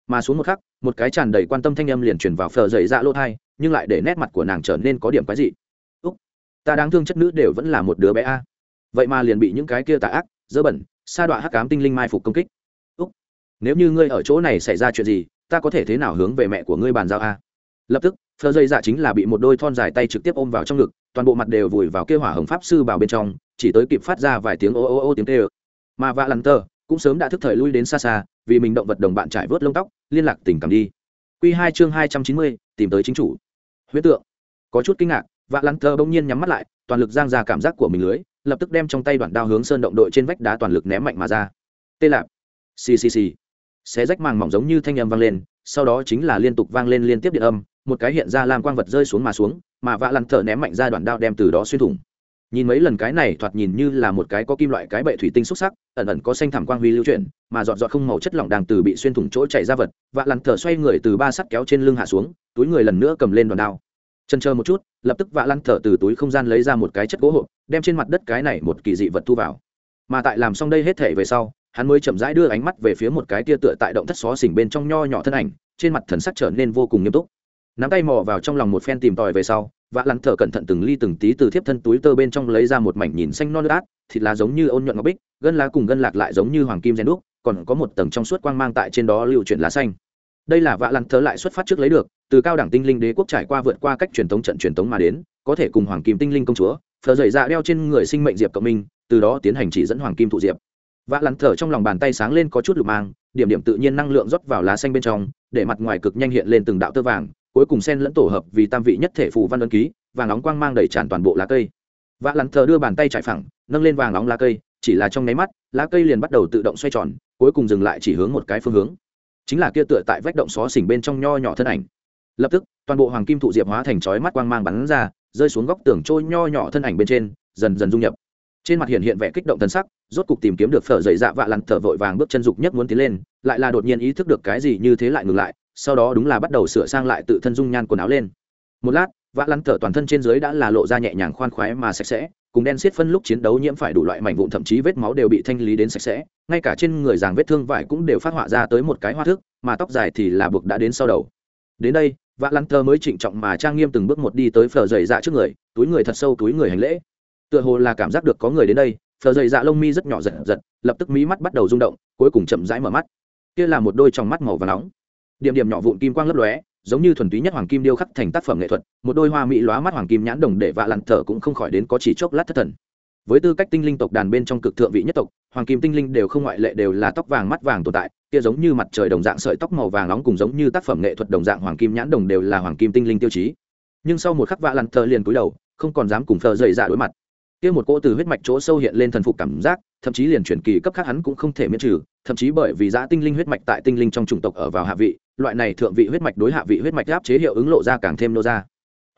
Mà xuống một khắc, một cái tràn đầy quan tâm thanh âm liền truyền vào phở dậy dạ lỗ thai nhưng lại để nét mặt của nàng trở nên có điểm quái dị ta đáng thương chất nữ đều vẫn là một đứa bé a. Vậy mà liền bị những cái kia tà ác, dơ bẩn, sa đọa hắc cám tinh linh mai phục công kích. Úc, nếu như ngươi ở chỗ này xảy ra chuyện gì, ta có thể thế nào hướng về mẹ của ngươi bàn giao a? Lập tức, phờ dây dạ chính là bị một đôi thon dài tay trực tiếp ôm vào trong ngực, toàn bộ mặt đều vùi vào kêu hỏa hồng pháp sư vào bên trong, chỉ tới kịp phát ra vài tiếng ô ô ô tiếng tê ơ mà vạ lằn tơ cũng sớm đã thức thời lui đến xa xa, vì mình động vật đồng bạn trải vớt lông tóc, liên lạc tình cảm đi. Q hai chương hai trăm chín mươi, tìm tới chính chủ. Huyết tượng. Có chút kinh ngạc vạ lằn thơ bỗng nhiên nhắm mắt lại toàn lực giang ra cảm giác của mình lưới lập tức đem trong tay đoạn đao hướng sơn động đội trên vách đá toàn lực ném mạnh mà ra. Tê lạp. Xì, xé rách màng mỏng giống như thanh âm vang lên sau đó chính là liên tục vang lên liên tiếp điện âm một cái hiện ra làm quang vật rơi xuống mà xuống mà vạ lăn thơ ném mạnh ra đoạn đao đem từ đó xuyên thủng. Nhìn mấy lần cái này thoạt nhìn như là một cái có kim loại cái bệ thủy tinh xúc sắc ẩn ẩn có xanh thảm quang huy lưu chuyển mà dọn dọn không màu chất lỏng đang từ bị xuyên thủng chỗ chảy ra vật vạ lăn thở xoay người từ ba sắt kéo trên lưng hạ xuống túi người lần nữa cầm lên đoạn đao chân chờ một chút, lập tức vạ lăn thở từ túi không gian lấy ra một cái chất gỗ hộp, đem trên mặt đất cái này một kỳ dị vật thu vào. Mà tại làm xong đây hết thể về sau, hắn mới chậm rãi đưa ánh mắt về phía một cái tia tựa tại động thất xó xỉnh bên trong nho nhỏ thân ảnh, trên mặt thần sắc trở nên vô cùng nghiêm túc. Nắm tay mò vào trong lòng một phen tìm tòi về sau, vạ lăn thở cẩn thận từng ly từng tí từ thiếp thân túi tơ bên trong lấy ra một mảnh nhìn xanh non nước át thịt lá giống như ôn nhuận ngọc bích, gân lá cùng gân lạc lại giống như hoàng kim gen đúc, còn có một tầng trong suốt quang mang tại trên đó lưu chuyển lá xanh. Đây là vạ lăn thở lại xuất phát trước lấy được từ cao đẳng tinh linh đế quốc trải qua vượt qua cách truyền thống trận truyền thống mà đến, có thể cùng hoàng kim tinh linh công chúa, phở dày dạ đeo trên người sinh mệnh diệp cộng minh, từ đó tiến hành chỉ dẫn hoàng kim thụ diệp. Vạ lăn thở trong lòng bàn tay sáng lên có chút lục mang, điểm điểm tự nhiên năng lượng rót vào lá xanh bên trong, để mặt ngoài cực nhanh hiện lên từng đạo tơ vàng, cuối cùng sen lẫn tổ hợp vì tam vị nhất thể phù văn ấn ký, vàng óng quang mang đầy tràn toàn bộ lá cây. Vạ lắn thở đưa bàn tay trải phẳng, nâng lên vàng óng lá cây, chỉ là trong nháy mắt, lá cây liền bắt đầu tự động xoay tròn, cuối cùng dừng lại chỉ hướng một cái phương hướng. Chính là kia tựa tại vách động xó xỉnh bên trong nho nhỏ thân ảnh lập tức, toàn bộ hoàng kim thụ diệp hóa thành chói mắt quang mang bắn ra, rơi xuống góc tường trôi nho nhỏ thân ảnh bên trên, dần dần dung nhập. Trên mặt hiện hiện vẻ kích động thân sắc, rốt cục tìm kiếm được phở dậy dạ vạ lặn thở vội vàng bước chân dục nhất muốn tiến lên, lại là đột nhiên ý thức được cái gì như thế lại ngừng lại, sau đó đúng là bắt đầu sửa sang lại tự thân dung nhan quần áo lên. Một lát, vạ lăn thở toàn thân trên dưới đã là lộ ra nhẹ nhàng khoan khoái mà sạch sẽ, cùng đen xiết phân lúc chiến đấu nhiễm phải đủ loại mảnh vụn thậm chí vết máu đều bị thanh lý đến sạch sẽ, ngay cả trên người giàng vết thương vải cũng đều phát họa ra tới một cái hoa thức, mà tóc dài thì là buộc đã đến sau đầu. Đến đây vạ lăn Tơ mới trịnh trọng mà trang nghiêm từng bước một đi tới phở dày dạ trước người, túi người thật sâu, túi người hành lễ. Tựa hồ là cảm giác được có người đến đây, phở dày dạ lông mi rất nhỏ giật giật, lập tức mí mắt bắt đầu rung động, cuối cùng chậm rãi mở mắt. Kia là một đôi trong mắt màu và nóng. Điểm điểm nhỏ vụn kim quang lấp lóe, giống như thuần túy nhất hoàng kim điêu khắc thành tác phẩm nghệ thuật, một đôi hoa mỹ lóa mắt hoàng kim nhãn đồng để vạ lặn thở cũng không khỏi đến có chỉ chốc lát thất thần. Với tư cách tinh linh tộc đàn bên trong cực thượng vị nhất tộc, hoàng kim tinh linh đều không ngoại lệ đều là tóc vàng mắt vàng tồn tại kia giống như mặt trời đồng dạng sợi tóc màu vàng nóng cùng giống như tác phẩm nghệ thuật đồng dạng hoàng kim nhãn đồng đều là hoàng kim tinh linh tiêu chí. Nhưng sau một khắc vạ lặn thờ liền cúi đầu, không còn dám cùng thờ dậy dạ đối mặt. Kia một cỗ từ huyết mạch chỗ sâu hiện lên thần phục cảm giác, thậm chí liền chuyển kỳ cấp khác hắn cũng không thể miễn trừ, thậm chí bởi vì giã tinh linh huyết mạch tại tinh linh trong chủng tộc ở vào hạ vị, loại này thượng vị huyết mạch đối hạ vị huyết mạch áp chế hiệu ứng lộ ra càng thêm nô ra.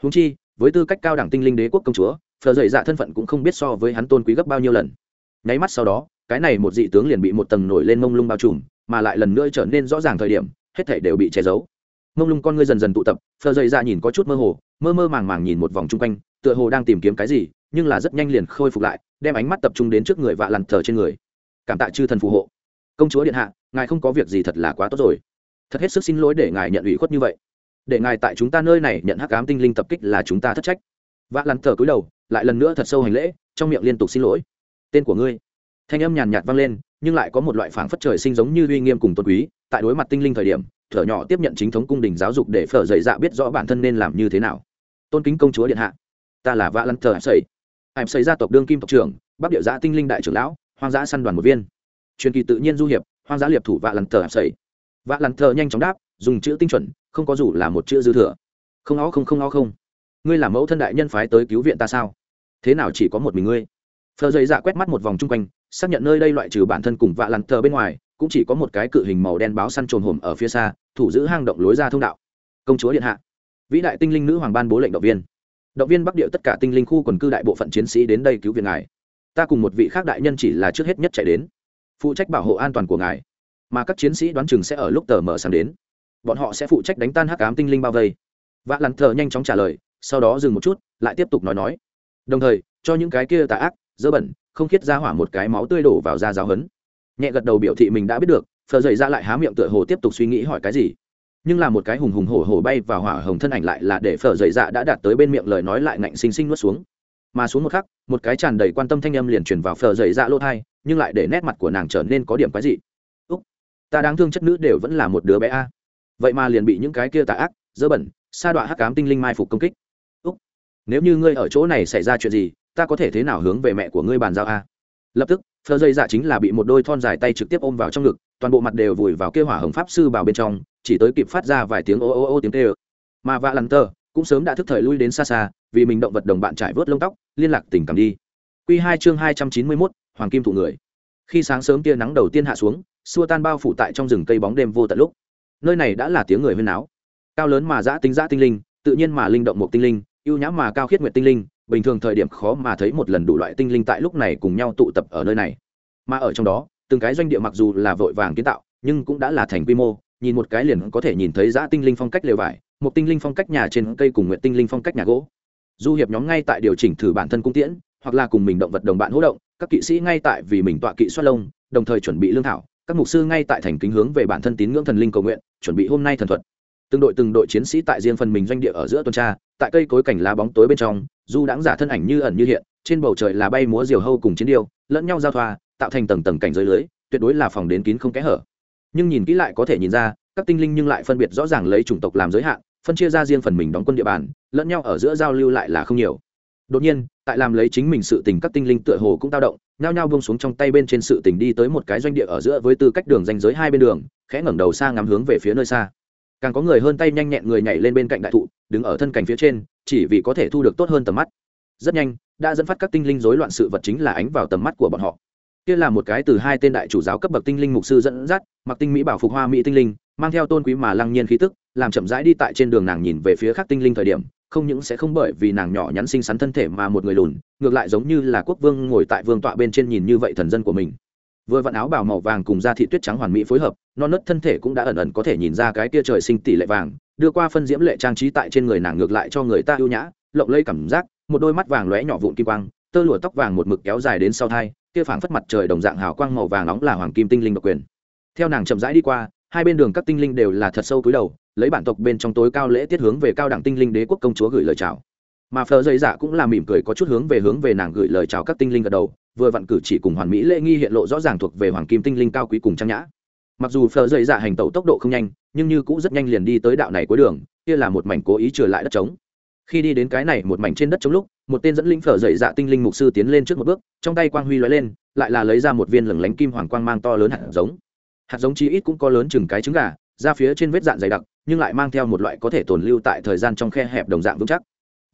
Húng chi, với tư cách cao đẳng tinh linh đế quốc công chúa, phờ dậy dạ thân phận cũng không biết so với hắn tôn quý gấp bao nhiêu lần. Nháy mắt sau đó, cái này một dị tướng liền bị một tầng nổi lên mông lung bao trùm mà lại lần nữa trở nên rõ ràng thời điểm, hết thể đều bị che giấu. Mông lung con ngươi dần dần tụ tập, phờ dậy ra nhìn có chút mơ hồ, mơ mơ màng màng nhìn một vòng chung quanh, tựa hồ đang tìm kiếm cái gì, nhưng là rất nhanh liền khôi phục lại, đem ánh mắt tập trung đến trước người vạ lằn thờ trên người. Cảm tạ chư thần phù hộ. Công chúa điện hạ, ngài không có việc gì thật là quá tốt rồi. Thật hết sức xin lỗi để ngài nhận ủy khuất như vậy. Để ngài tại chúng ta nơi này nhận hắc ám tinh linh tập kích là chúng ta thất trách. Vạ lằn thờ cúi đầu, lại lần nữa thật sâu hành lễ, trong miệng liên tục xin lỗi. Tên của ngươi. Thanh âm nhàn nhạt vang lên nhưng lại có một loại phảng phất trời sinh giống như uy nghiêm cùng tôn quý, tại đối mặt tinh linh thời điểm, thở nhỏ tiếp nhận chính thống cung đình giáo dục để phở dậy dạ biết rõ bản thân nên làm như thế nào. Tôn kính công chúa điện hạ, ta là vạ lăn thờ ải xây ải xây gia tộc đương kim tộc trưởng, bắc địa giã tinh linh đại trưởng lão, hoang dã săn đoàn một viên. Truyền kỳ tự nhiên du hiệp, hoang dã liệp thủ vạ lăn thờ ải xây vạ lăn thờ nhanh chóng đáp, dùng chữ tinh chuẩn, không có dù là một chữ dư thừa. Không ó không không ó không. Ngươi là mẫu thân đại nhân phái tới cứu viện ta sao? Thế nào chỉ có một mình ngươi? Phờ dày dạ quét mắt một vòng chung quanh xác nhận nơi đây loại trừ bản thân cùng vạ lăn thờ bên ngoài, cũng chỉ có một cái cự hình màu đen báo săn trồn hổm ở phía xa, thủ giữ hang động lối ra thông đạo. Công chúa điện hạ. Vĩ đại tinh linh nữ hoàng ban bố lệnh động viên. Động viên bắc địa tất cả tinh linh khu quần cư đại bộ phận chiến sĩ đến đây cứu viện ngài. Ta cùng một vị khác đại nhân chỉ là trước hết nhất chạy đến. Phụ trách bảo hộ an toàn của ngài. Mà các chiến sĩ đoán chừng sẽ ở lúc tờ mở sáng đến. Bọn họ sẽ phụ trách đánh tan hắc ám tinh linh bao vây. Vạ lặn thờ nhanh chóng trả lời, sau đó dừng một chút, lại tiếp tục nói nói. Đồng thời, cho những cái kia tà ác, dơ bẩn không khiết ra hỏa một cái máu tươi đổ vào da giáo hấn. Nhẹ gật đầu biểu thị mình đã biết được phờ dậy ra lại há miệng tựa hồ tiếp tục suy nghĩ hỏi cái gì. Nhưng là một cái hùng hùng hổ hổ bay vào hỏa hồng thân ảnh lại là để phở dậy dạ đã đạt tới bên miệng lời nói lại ngạnh xinh xinh nuốt xuống. Mà xuống một khắc, một cái tràn đầy quan tâm thanh âm liền truyền vào phở dậy dạ lỗ thai nhưng lại để nét mặt của nàng trở nên có điểm cái gì úc, ta đáng thương chất nữ đều vẫn là một đứa bé a. Vậy mà liền bị những cái kia tà ác, dơ bẩn, sa đọa hắc cám tinh linh mai phục công kích. Úc, nếu như ngươi ở chỗ này xảy ra chuyện gì ta có thể thế nào hướng về mẹ của ngươi bàn giao a? Lập tức, phờ dây dạ chính là bị một đôi thon dài tay trực tiếp ôm vào trong ngực, toàn bộ mặt đều vùi vào kêu hỏa hồng pháp sư vào bên trong, chỉ tới kịp phát ra vài tiếng ô ô ô tiếng tê ơ mà vạ lằn tơ cũng sớm đã thức thời lui đến xa xa, vì mình động vật đồng bạn trải vớt lông tóc, liên lạc tình cảm đi. Q hai chương hai trăm chín mươi mốt, hoàng kim thụ người. Khi sáng sớm tia nắng đầu tiên hạ xuống, xua tan bao phủ tại trong rừng cây bóng đêm vô tận lúc. Nơi này đã là tiếng người huyên áo cao lớn mà giã tính giã tinh linh, tự nhiên mà linh động một tinh linh, ưu nhãm mà cao khiết nguyện tinh linh bình thường thời điểm khó mà thấy một lần đủ loại tinh linh tại lúc này cùng nhau tụ tập ở nơi này. Mà ở trong đó, từng cái doanh địa mặc dù là vội vàng kiến tạo, nhưng cũng đã là thành quy mô, nhìn một cái liền có thể nhìn thấy giã tinh linh phong cách lều vải, một tinh linh phong cách nhà trên cây cùng nguyện tinh linh phong cách nhà gỗ. Du hiệp nhóm ngay tại điều chỉnh thử bản thân cung tiễn, hoặc là cùng mình động vật đồng bạn hỗ động, các kỵ sĩ ngay tại vì mình tọa kỵ xoát lông, đồng thời chuẩn bị lương thảo, các mục sư ngay tại thành kính hướng về bản thân tín ngưỡng thần linh cầu nguyện, chuẩn bị hôm nay thần thuật. Từng đội từng đội chiến sĩ tại riêng phần mình doanh địa ở giữa tuần tra, tại cây cối cảnh lá bóng tối bên trong du đãng giả thân ảnh như ẩn như hiện, trên bầu trời là bay múa diều hâu cùng chiến điêu, lẫn nhau giao thoa, tạo thành tầng tầng cảnh giới lưới, tuyệt đối là phòng đến kín không kẽ hở. Nhưng nhìn kỹ lại có thể nhìn ra, các tinh linh nhưng lại phân biệt rõ ràng lấy chủng tộc làm giới hạn, phân chia ra riêng phần mình đóng quân địa bàn, lẫn nhau ở giữa giao lưu lại là không nhiều. Đột nhiên, tại làm lấy chính mình sự tình các tinh linh tựa hồ cũng tao động, nhao nhao buông xuống trong tay bên trên sự tình đi tới một cái doanh địa ở giữa với tư cách đường danh giới hai bên đường, khẽ ngẩng đầu xa ngắm hướng về phía nơi xa càng có người hơn tay nhanh nhẹn người nhảy lên bên cạnh đại thụ, đứng ở thân cảnh phía trên, chỉ vì có thể thu được tốt hơn tầm mắt. Rất nhanh, đã dẫn phát các tinh linh rối loạn sự vật chính là ánh vào tầm mắt của bọn họ. Kia là một cái từ hai tên đại chủ giáo cấp bậc tinh linh mục sư dẫn dắt, mặc tinh mỹ bảo phục hoa mỹ tinh linh, mang theo tôn quý mà lăng nhiên khí tức, làm chậm rãi đi tại trên đường nàng nhìn về phía khác tinh linh thời điểm, không những sẽ không bởi vì nàng nhỏ nhắn xinh xắn thân thể mà một người lùn, ngược lại giống như là quốc vương ngồi tại vương tọa bên trên nhìn như vậy thần dân của mình vừa vặn áo bào màu vàng cùng da thị tuyết trắng hoàn mỹ phối hợp, non nớt thân thể cũng đã ẩn ẩn có thể nhìn ra cái tia trời sinh tỷ lệ vàng, đưa qua phân diễm lệ trang trí tại trên người nàng ngược lại cho người ta ưu nhã, lộng lây cảm giác, một đôi mắt vàng lóe nhỏ vụn kim quang, tơ lụa tóc vàng một mực kéo dài đến sau thai, kia phảng phất mặt trời đồng dạng hào quang màu vàng nóng là hoàng kim tinh linh độc quyền. Theo nàng chậm rãi đi qua, hai bên đường các tinh linh đều là thật sâu cúi đầu, lấy bản tộc bên trong tối cao lễ tiết hướng về cao đẳng tinh linh đế quốc công chúa gửi lời chào mà phờ dây dạ cũng là mỉm cười có chút hướng về hướng về nàng gửi lời chào các tinh linh gật đầu, vừa vặn cử chỉ cùng hoàn mỹ lễ nghi hiện lộ rõ ràng thuộc về hoàng kim tinh linh cao quý cùng trang nhã. Mặc dù phờ dây dạ hành tẩu tốc độ không nhanh, nhưng như cũng rất nhanh liền đi tới đạo này cuối đường, kia là một mảnh cố ý trừ lại đất trống. Khi đi đến cái này một mảnh trên đất trống lúc, một tên dẫn linh phở dậy dạ tinh linh mục sư tiến lên trước một bước, trong tay quang huy lóe lên, lại là lấy ra một viên lửng lánh kim hoàng quang mang to lớn hạt giống. Hạt giống chi ít cũng có lớn chừng cái trứng gà ra phía trên vết dạn dày đặc, nhưng lại mang theo một loại có thể tồn lưu tại thời gian trong khe hẹp đồng dạng vững chắc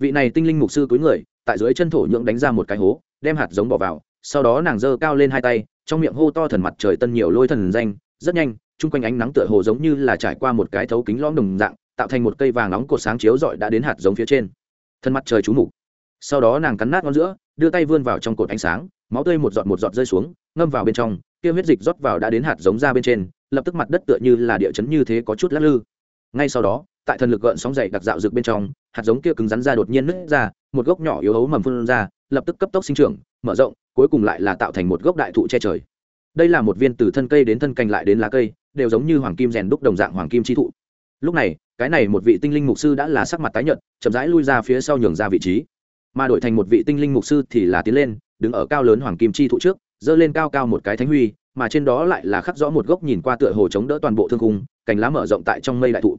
vị này tinh linh mục sư cúi người, tại dưới chân thổ nhưỡng đánh ra một cái hố, đem hạt giống bỏ vào, sau đó nàng giơ cao lên hai tay, trong miệng hô to thần mặt trời tân nhiều lôi thần danh, rất nhanh, chung quanh ánh nắng tựa hồ giống như là trải qua một cái thấu kính lõm đồng dạng, tạo thành một cây vàng nóng cột sáng chiếu rọi đã đến hạt giống phía trên. Thân mặt trời trú mục. Sau đó nàng cắn nát ngón giữa, đưa tay vươn vào trong cột ánh sáng, máu tươi một giọt một giọt rơi xuống, ngâm vào bên trong, kia huyết dịch rót vào đã đến hạt giống ra bên trên, lập tức mặt đất tựa như là địa chấn như thế có chút lắc lư. Ngay sau đó tại thần lực gợn sóng dày đặc dạo rực bên trong, hạt giống kia cứng rắn ra đột nhiên nứt ra, một gốc nhỏ yếu hấu mầm phun ra, lập tức cấp tốc sinh trưởng, mở rộng, cuối cùng lại là tạo thành một gốc đại thụ che trời. Đây là một viên từ thân cây đến thân cành lại đến lá cây, đều giống như hoàng kim rèn đúc đồng dạng hoàng kim chi thụ. Lúc này, cái này một vị tinh linh mục sư đã là sắc mặt tái nhợt, chậm rãi lui ra phía sau nhường ra vị trí. Mà đổi thành một vị tinh linh mục sư thì là tiến lên, đứng ở cao lớn hoàng kim chi thụ trước, giơ lên cao cao một cái thánh huy, mà trên đó lại là khắc rõ một gốc nhìn qua tựa hồ chống đỡ toàn bộ thương khung cành lá mở rộng tại trong mây đại thụ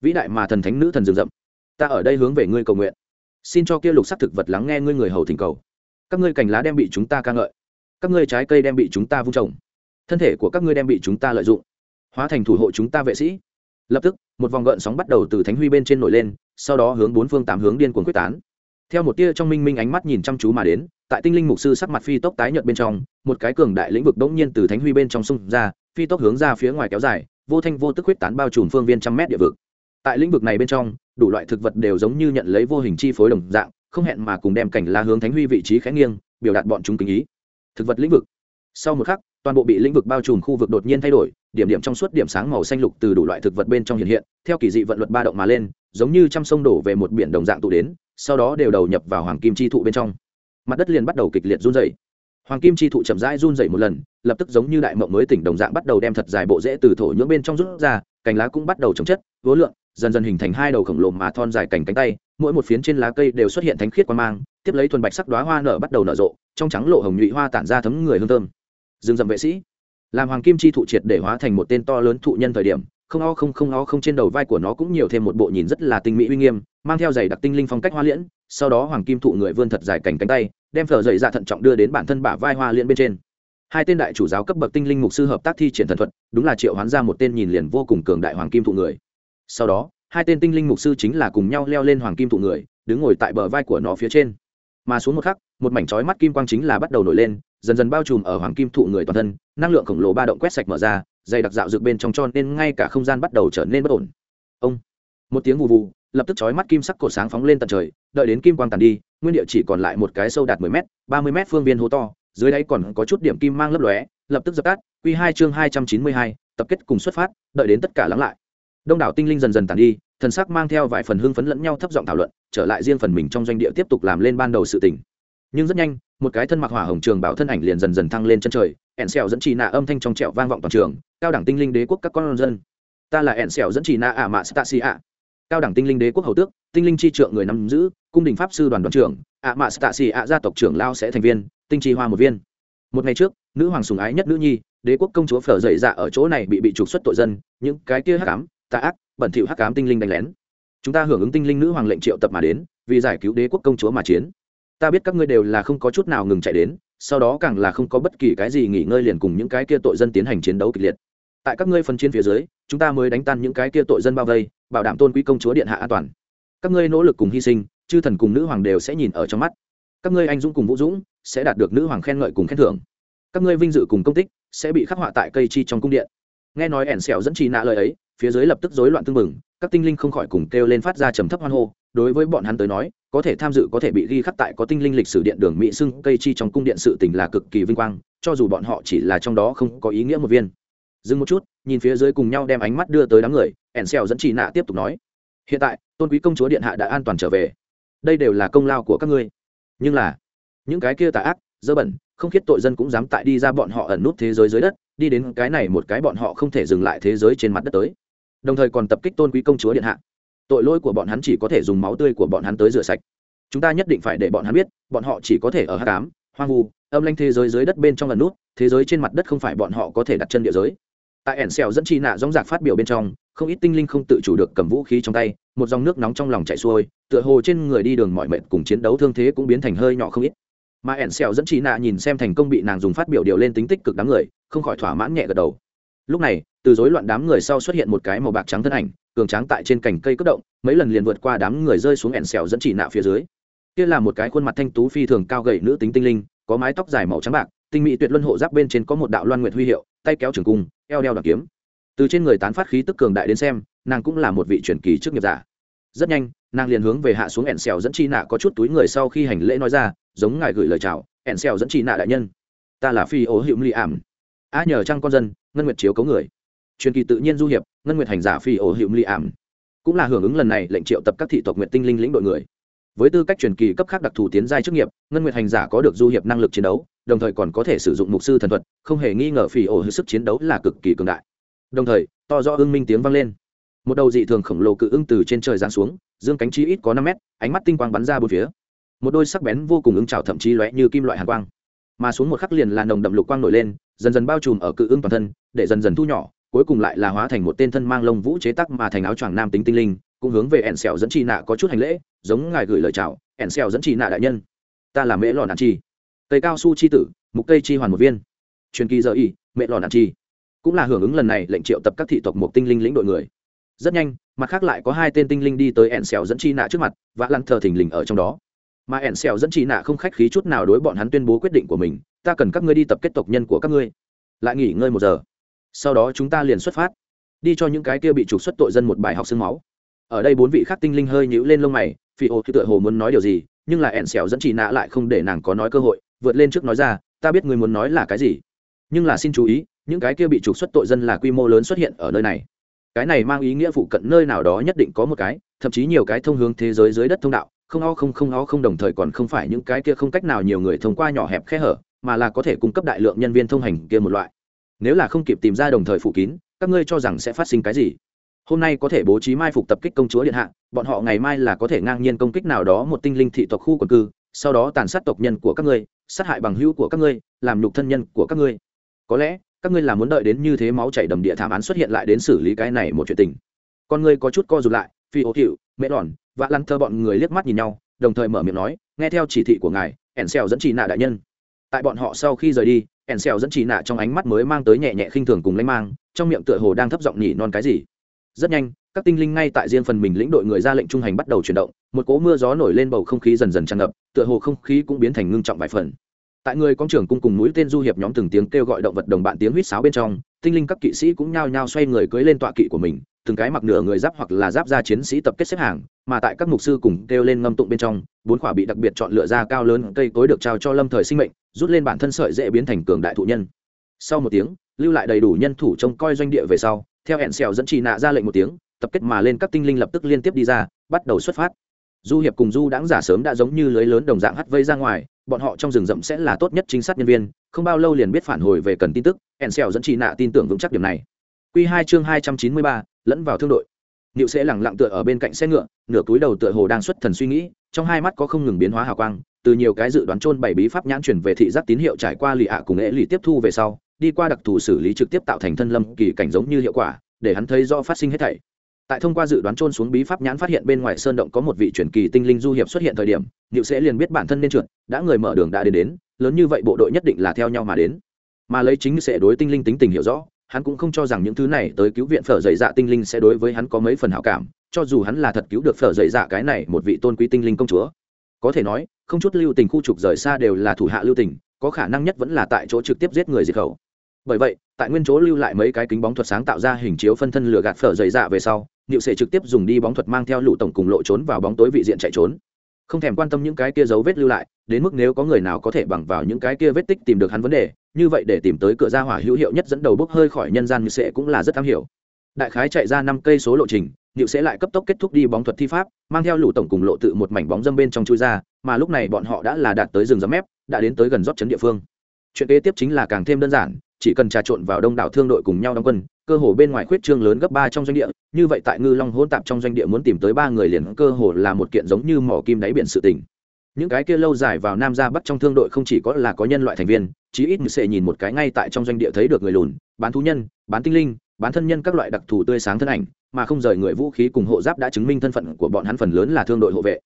vĩ đại mà thần thánh nữ thần rừng rậm, ta ở đây hướng về ngươi cầu nguyện. Xin cho kia lục sắc thực vật lắng nghe ngươi người hầu thỉnh cầu. Các ngươi cành lá đem bị chúng ta ca ngợi. Các ngươi trái cây đem bị chúng ta vung trồng. Thân thể của các ngươi đem bị chúng ta lợi dụng. Hóa thành thủ hộ chúng ta vệ sĩ. Lập tức, một vòng gợn sóng bắt đầu từ thánh huy bên trên nổi lên, sau đó hướng bốn phương tám hướng điên cuồng quyết tán. Theo một tia trong minh minh ánh mắt nhìn chăm chú mà đến, tại tinh linh mục sư sắc mặt phi tốc tái nhợt bên trong, một cái cường đại lĩnh vực đống nhiên từ thánh huy bên trong xung ra, phi tốc hướng ra phía ngoài kéo dài, vô thanh vô tức huyết tán bao trùm phương viên trăm mét địa vực tại lĩnh vực này bên trong, đủ loại thực vật đều giống như nhận lấy vô hình chi phối đồng dạng, không hẹn mà cùng đem cảnh la hướng thánh huy vị trí khẽ nghiêng, biểu đạt bọn chúng kính ý. Thực vật lĩnh vực. Sau một khắc, toàn bộ bị lĩnh vực bao trùm khu vực đột nhiên thay đổi, điểm điểm trong suốt điểm sáng màu xanh lục từ đủ loại thực vật bên trong hiện hiện, theo kỳ dị vận luật ba động mà lên, giống như trăm sông đổ về một biển đồng dạng tụ đến, sau đó đều đầu nhập vào hoàng kim chi thụ bên trong. Mặt đất liền bắt đầu kịch liệt run dày hoàng kim chi thụ chậm rãi run dày một lần, lập tức giống như đại mộng mới tỉnh đồng dạng bắt đầu đem thật dài bộ rễ từ thổ nhưỡng bên trong rút ra, cành lá cũng bắt đầu chống chất vố lượng dần dần hình thành hai đầu khổng lồ mà thon dài cành cánh tay, mỗi một phiến trên lá cây đều xuất hiện thánh khiết quan mang, tiếp lấy thuần bạch sắc đoá hoa nở bắt đầu nở rộ, trong trắng lộ hồng nhụy hoa tản ra thấm người hương thơm. Rừng dầm vệ sĩ, làm hoàng kim chi thụ triệt để hóa thành một tên to lớn thụ nhân thời điểm, không o không không o không trên đầu vai của nó cũng nhiều thêm một bộ nhìn rất là tinh mỹ uy nghiêm, mang theo giày đặc tinh linh phong cách hoa liễn, sau đó hoàng kim thụ người vươn thật dài cành cánh tay, đem phở dậy ra dạ thận trọng đưa đến bản thân bả vai hoa liễn bên trên. Hai tên đại chủ giáo cấp bậc tinh linh mục sư hợp tác thi triển thần thuật, đúng là triệu hoán ra một tên nhìn liền vô cùng cường đại hoàng kim thụ người sau đó hai tên tinh linh mục sư chính là cùng nhau leo lên hoàng kim thụ người đứng ngồi tại bờ vai của nó phía trên. Mà xuống một khắc một mảnh trói mắt kim quang chính là bắt đầu nổi lên dần dần bao trùm ở hoàng kim thụ người toàn thân năng lượng khổng lồ ba động quét sạch mở ra dày đặc dạo dựng bên trong tròn, nên ngay cả không gian bắt đầu trở nên bất ổn. Ông! Một tiếng vù vù lập tức chói mắt kim sắc cổ sáng phóng lên tận trời đợi đến kim quang tàn đi nguyên địa chỉ còn lại một cái sâu đạt mười m ba mươi m phương viên hố to dưới đáy còn có chút điểm kim mang lấp lóe lập tức dập tắt q hai chương hai trăm chín mươi hai tập kết cùng xuất phát đợi đến tất cả lắng lại đông đảo tinh linh dần dần tàn đi, thần sắc mang theo vài phần hưng phấn lẫn nhau thấp giọng thảo luận, trở lại riêng phần mình trong doanh địa tiếp tục làm lên ban đầu sự tình. Nhưng rất nhanh, một cái thân mặc hỏa hồng trường bảo thân ảnh liền dần dần thăng lên chân trời, ẹn xèo dẫn chỉ nạ âm thanh trong trẹo vang vọng toàn trường, cao đẳng tinh linh đế quốc các con dân. Ta là ẹn xèo dẫn chỉ nạ ả mạ stasi ạ. Cao đẳng tinh linh đế quốc hầu tước, tinh linh chi trượng người nắm giữ, cung đình pháp sư đoàn đoàn trưởng, ạ mạ stasi ạ gia tộc trưởng lao sẽ thành viên, tinh chi hoa một viên. Một ngày trước, nữ hoàng sùng ái nhất nữ nhi, đế quốc công chúa phở dậy dạ ở chỗ này bị bị trục xuất tội dân, những cái kia hắc ám tà ác, bẩn thỉu hắc ám tinh linh đánh lén. Chúng ta hưởng ứng tinh linh nữ hoàng lệnh triệu tập mà đến, vì giải cứu đế quốc công chúa mà chiến. Ta biết các ngươi đều là không có chút nào ngừng chạy đến, sau đó càng là không có bất kỳ cái gì nghỉ ngơi liền cùng những cái kia tội dân tiến hành chiến đấu kịch liệt. Tại các ngươi phân chiến phía dưới, chúng ta mới đánh tan những cái kia tội dân bao vây, bảo đảm tôn quý công chúa điện hạ an toàn. Các ngươi nỗ lực cùng hy sinh, chư thần cùng nữ hoàng đều sẽ nhìn ở trong mắt. Các ngươi anh dũng cùng vũ dũng sẽ đạt được nữ hoàng khen ngợi cùng khen thưởng. Các ngươi vinh dự cùng công tích sẽ bị khắc họa tại cây chi trong cung điện. Nghe nói ẻn xẻo dẫn trì nạ lời ấy phía dưới lập tức rối loạn tưng bừng, các tinh linh không khỏi cùng kêu lên phát ra trầm thấp hoan hô, đối với bọn hắn tới nói, có thể tham dự có thể bị ghi khắc tại có tinh linh lịch sử điện đường mỹ xưng cây chi trong cung điện sự tình là cực kỳ vinh quang, cho dù bọn họ chỉ là trong đó không có ý nghĩa một viên. Dừng một chút, nhìn phía dưới cùng nhau đem ánh mắt đưa tới đám người, ẻn xèo dẫn chỉ nạ tiếp tục nói, hiện tại, tôn quý công chúa điện hạ đã an toàn trở về. Đây đều là công lao của các ngươi. Nhưng là, những cái kia tà ác, dơ bẩn, không khiết tội dân cũng dám tại đi ra bọn họ ẩn nút thế giới dưới đất, đi đến cái này một cái bọn họ không thể dừng lại thế giới trên mặt đất tới đồng thời còn tập kích tôn quý công chúa điện hạ. Tội lỗi của bọn hắn chỉ có thể dùng máu tươi của bọn hắn tới rửa sạch. Chúng ta nhất định phải để bọn hắn biết, bọn họ chỉ có thể ở h tám hoang vu, âm lanh thế giới dưới đất bên trong lần nút, thế giới trên mặt đất không phải bọn họ có thể đặt chân địa giới. Tại ẻn xèo dẫn chi nạ dóng dạc phát biểu bên trong, không ít tinh linh không tự chủ được cầm vũ khí trong tay, một dòng nước nóng trong lòng chạy xuôi, tựa hồ trên người đi đường mọi mệt cùng chiến đấu thương thế cũng biến thành hơi nhỏ không ít. Mà ẻn xèo dẫn chi nạ nhìn xem thành công bị nàng dùng phát biểu điều lên tính tích cực đám người, không khỏi thỏa mãn nhẹ gật đầu lúc này, từ rối loạn đám người sau xuất hiện một cái màu bạc trắng thân ảnh, cường tráng tại trên cành cây cất động, mấy lần liền vượt qua đám người rơi xuống ẻn xẻo dẫn chỉ nạo phía dưới. Kia là một cái khuôn mặt thanh tú phi thường cao gầy nữ tính tinh linh, có mái tóc dài màu trắng bạc, tinh mỹ tuyệt luân hộ giáp bên trên có một đạo loan nguyệt huy hiệu, tay kéo trường cung, eo đeo đoàn kiếm. Từ trên người tán phát khí tức cường đại đến xem, nàng cũng là một vị truyền kỳ trước nghiệp giả. Rất nhanh, nàng liền hướng về hạ xuống ẻn xèo dẫn chi nạ có chút túi người sau khi hành lễ nói ra, giống ngài gửi lời chào, ẻn xèo dẫn chi nạ đại nhân. Ta là phi ố hiệu mli ảm á nhờ trăng con dân, ngân nguyệt chiếu cấu người. Truyền kỳ tự nhiên du hiệp, ngân nguyệt hành giả phi ổ hiệu li ảm. Cũng là hưởng ứng lần này lệnh triệu tập các thị tộc nguyện tinh linh lĩnh đội người. Với tư cách truyền kỳ cấp khác đặc thù tiến giai chức nghiệp, ngân nguyệt hành giả có được du hiệp năng lực chiến đấu, đồng thời còn có thể sử dụng mục sư thần thuật, không hề nghi ngờ phi ổ hữu sức chiến đấu là cực kỳ cường đại. Đồng thời, to do ưng minh tiếng vang lên. Một đầu dị thường khổng lồ cự ưng từ trên trời giáng xuống, dương cánh chi ít có năm mét, ánh mắt tinh quang bắn ra bốn phía. Một đôi sắc bén vô cùng ứng trào thậm chí lóe như kim loại hàn quang. Mà xuống một khắc liền là nồng đậm lục quang nổi lên dần dần bao trùm ở cự ưng toàn thân, để dần dần thu nhỏ, cuối cùng lại là hóa thành một tên thân mang lông vũ chế tắc mà thành áo choàng nam tính tinh linh, cũng hướng về ẻn xẻo dẫn chi nạ có chút hành lễ, giống ngài gửi lời chào, ẻn xẻo dẫn chi nạ đại nhân. Ta là mễ lò nạn chi. Cây cao su chi tử, mục cây chi hoàn một viên. Truyền kỳ giờ y, mẹ lò nạn chi. Cũng là hưởng ứng lần này lệnh triệu tập các thị tộc một tinh linh lĩnh đội người. Rất nhanh, mặt khác lại có hai tên tinh linh đi tới ẻn xẻo dẫn chi nạ trước mặt và lăn thờ thình lình ở trong đó mà ẻn xèo dẫn chị nạ không khách khí chút nào đối bọn hắn tuyên bố quyết định của mình, ta cần các ngươi đi tập kết tộc nhân của các ngươi. Lại nghỉ ngơi một giờ. Sau đó chúng ta liền xuất phát. Đi cho những cái kia bị trục xuất tội dân một bài học sương máu. Ở đây bốn vị khác tinh linh hơi nhíu lên lông mày, phi ô tựa hồ muốn nói điều gì, nhưng là ẻn xèo dẫn chị nạ lại không để nàng có nói cơ hội, vượt lên trước nói ra, ta biết người muốn nói là cái gì, nhưng là xin chú ý, những cái kia bị trục xuất tội dân là quy mô lớn xuất hiện ở nơi này. Cái này mang ý nghĩa phụ cận nơi nào đó nhất định có một cái, thậm chí nhiều cái thông hướng thế giới dưới đất thông đạo không o không không o không đồng thời còn không phải những cái kia không cách nào nhiều người thông qua nhỏ hẹp khe hở, mà là có thể cung cấp đại lượng nhân viên thông hành kia một loại. Nếu là không kịp tìm ra đồng thời phủ kín, các ngươi cho rằng sẽ phát sinh cái gì? Hôm nay có thể bố trí mai phục tập kích công chúa điện hạ, bọn họ ngày mai là có thể ngang nhiên công kích nào đó một tinh linh thị tộc khu quần cư, sau đó tàn sát tộc nhân của các ngươi, sát hại bằng hữu của các ngươi, làm nhục thân nhân của các ngươi. Có lẽ, các ngươi là muốn đợi đến như thế máu chảy đầm địa thảm án xuất hiện lại đến xử lý cái này một chuyện tình. Con ngươi có chút co rụt lại, phi ô hiệu mễ đòn vạ lăn thơ bọn người liếc mắt nhìn nhau, đồng thời mở miệng nói, nghe theo chỉ thị của ngài ẻn xèo dẫn chỉ nạ đại nhân. Tại bọn họ sau khi rời đi ẻn xèo dẫn chỉ nạ trong ánh mắt mới mang tới nhẹ nhẹ khinh thường cùng lanh mang, trong miệng tựa hồ đang thấp giọng nhỉ non cái gì. Rất nhanh, các tinh linh ngay tại riêng phần mình lĩnh đội người ra lệnh trung hành bắt đầu chuyển động, một cỗ mưa gió nổi lên bầu không khí dần dần tràn ngập, tựa hồ không khí cũng biến thành ngưng trọng vài phần. Tại người con trưởng cung cùng mũi tên du hiệp nhóm từng tiếng kêu gọi động vật đồng bạn tiếng huýt sáo bên trong, tinh linh các kỵ sĩ cũng nhao nhao xoay người cưới lên tọa kỵ của mình từng cái mặc nửa người giáp hoặc là giáp ra chiến sĩ tập kết xếp hàng, mà tại các mục sư cùng kêu lên ngâm tụng bên trong, bốn khỏa bị đặc biệt chọn lựa ra cao lớn cây cối được trao cho lâm thời sinh mệnh, rút lên bản thân sợi dễ biến thành cường đại thụ nhân. Sau một tiếng, lưu lại đầy đủ nhân thủ trông coi doanh địa về sau, theo hẹn xèo dẫn trì nạ ra lệnh một tiếng, tập kết mà lên các tinh linh lập tức liên tiếp đi ra, bắt đầu xuất phát. Du hiệp cùng du đãng giả sớm đã giống như lưới lớn đồng dạng hắt vây ra ngoài, bọn họ trong rừng rậm sẽ là tốt nhất chính sát nhân viên, không bao lâu liền biết phản hồi về cần tin tức, hẹn xèo dẫn trì nạ tin tưởng vững chắc điểm này. Quy hai chương hai trăm chín mươi ba lẫn vào thương đội Niệu sẽ lẳng lặng tựa ở bên cạnh xe ngựa, nửa túi đầu tựa hồ đang xuất thần suy nghĩ, trong hai mắt có không ngừng biến hóa hào quang, từ nhiều cái dự đoán chôn bảy bí pháp nhãn chuyển về thị giác tín hiệu trải qua lì ạ cùng ế lì tiếp thu về sau, đi qua đặc thù xử lý trực tiếp tạo thành thân lâm kỳ cảnh giống như hiệu quả, để hắn thấy rõ phát sinh hết thảy. Tại thông qua dự đoán chôn xuống bí pháp nhãn phát hiện bên ngoài sơn động có một vị truyền kỳ tinh linh du hiệp xuất hiện thời điểm, Niệu sẽ liền biết bản thân nên trượt, đã người mở đường đã đến đến, lớn như vậy bộ đội nhất định là theo nhau mà đến. Mà lấy chính sẽ đối tinh linh tính tình hiểu rõ, hắn cũng không cho rằng những thứ này tới cứu viện phở dậy dạ tinh linh sẽ đối với hắn có mấy phần hảo cảm, cho dù hắn là thật cứu được phở dậy dạ cái này một vị tôn quý tinh linh công chúa. Có thể nói, không chút lưu tình khu trục rời xa đều là thủ hạ lưu tình, có khả năng nhất vẫn là tại chỗ trực tiếp giết người diệt khẩu. Bởi vậy, tại nguyên chỗ lưu lại mấy cái kính bóng thuật sáng tạo ra hình chiếu phân thân lửa gạt phở dậy dạ về sau, niệu sẽ trực tiếp dùng đi bóng thuật mang theo lũ tổng cùng lộ trốn vào bóng tối vị diện chạy trốn không thèm quan tâm những cái kia dấu vết lưu lại đến mức nếu có người nào có thể bằng vào những cái kia vết tích tìm được hắn vấn đề như vậy để tìm tới cửa ra hỏa hữu hiệu nhất dẫn đầu bốc hơi khỏi nhân gian như sẽ cũng là rất am hiểu đại khái chạy ra năm cây số lộ trình Niệu sẽ lại cấp tốc kết thúc đi bóng thuật thi pháp, mang theo lũ tổng cùng lộ tự một mảnh bóng dâm bên trong chui ra, mà lúc này bọn họ đã là đạt tới rừng rậm mép, đã đến tới gần rót trấn địa phương. Chuyện kế tiếp chính là càng thêm đơn giản, chỉ cần trà trộn vào đông đảo thương đội cùng nhau đóng quân, cơ hồ bên ngoài khuyết trương lớn gấp ba trong doanh địa, như vậy tại Ngư Long hỗn tạp trong doanh địa muốn tìm tới ba người liền cơ hồ là một kiện giống như mỏ kim đáy biển sự tình. Những cái kia lâu dài vào Nam ra Bắc trong thương đội không chỉ có là có nhân loại thành viên, chí ít sẽ nhìn một cái ngay tại trong doanh địa thấy được người lùn, bán thú nhân, bán tinh linh, bán thân nhân các loại đặc thù tươi sáng thân ảnh, mà không rời người vũ khí cùng hộ giáp đã chứng minh thân phận của bọn hắn phần lớn là thương đội hộ vệ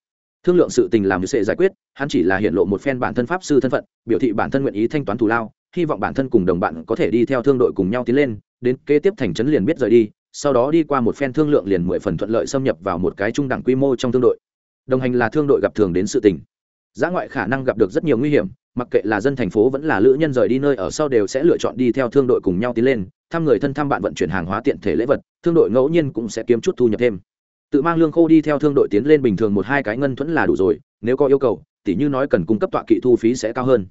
thương lượng sự tình làm như sẽ giải quyết hắn chỉ là hiện lộ một phen bản thân pháp sư thân phận biểu thị bản thân nguyện ý thanh toán thù lao hy vọng bản thân cùng đồng bạn có thể đi theo thương đội cùng nhau tiến lên đến kế tiếp thành trấn liền biết rời đi, sau đó đi qua một phen thương lượng liền mười phần thuận lợi xâm nhập vào một cái trung đẳng quy mô trong thương đội. Đồng hành là thương đội gặp thường đến sự tình. Giã ngoại khả năng gặp được rất nhiều nguy hiểm, mặc kệ là dân thành phố vẫn là lữ nhân rời đi nơi ở sau đều sẽ lựa chọn đi theo thương đội cùng nhau tiến lên, thăm người thân thăm bạn vận chuyển hàng hóa tiện thể lễ vật, thương đội ngẫu nhiên cũng sẽ kiếm chút thu nhập thêm. Tự mang lương khô đi theo thương đội tiến lên bình thường một hai cái ngân thuẫn là đủ rồi, nếu có yêu cầu, tỉ như nói cần cung cấp tọa kỵ thu phí sẽ cao hơn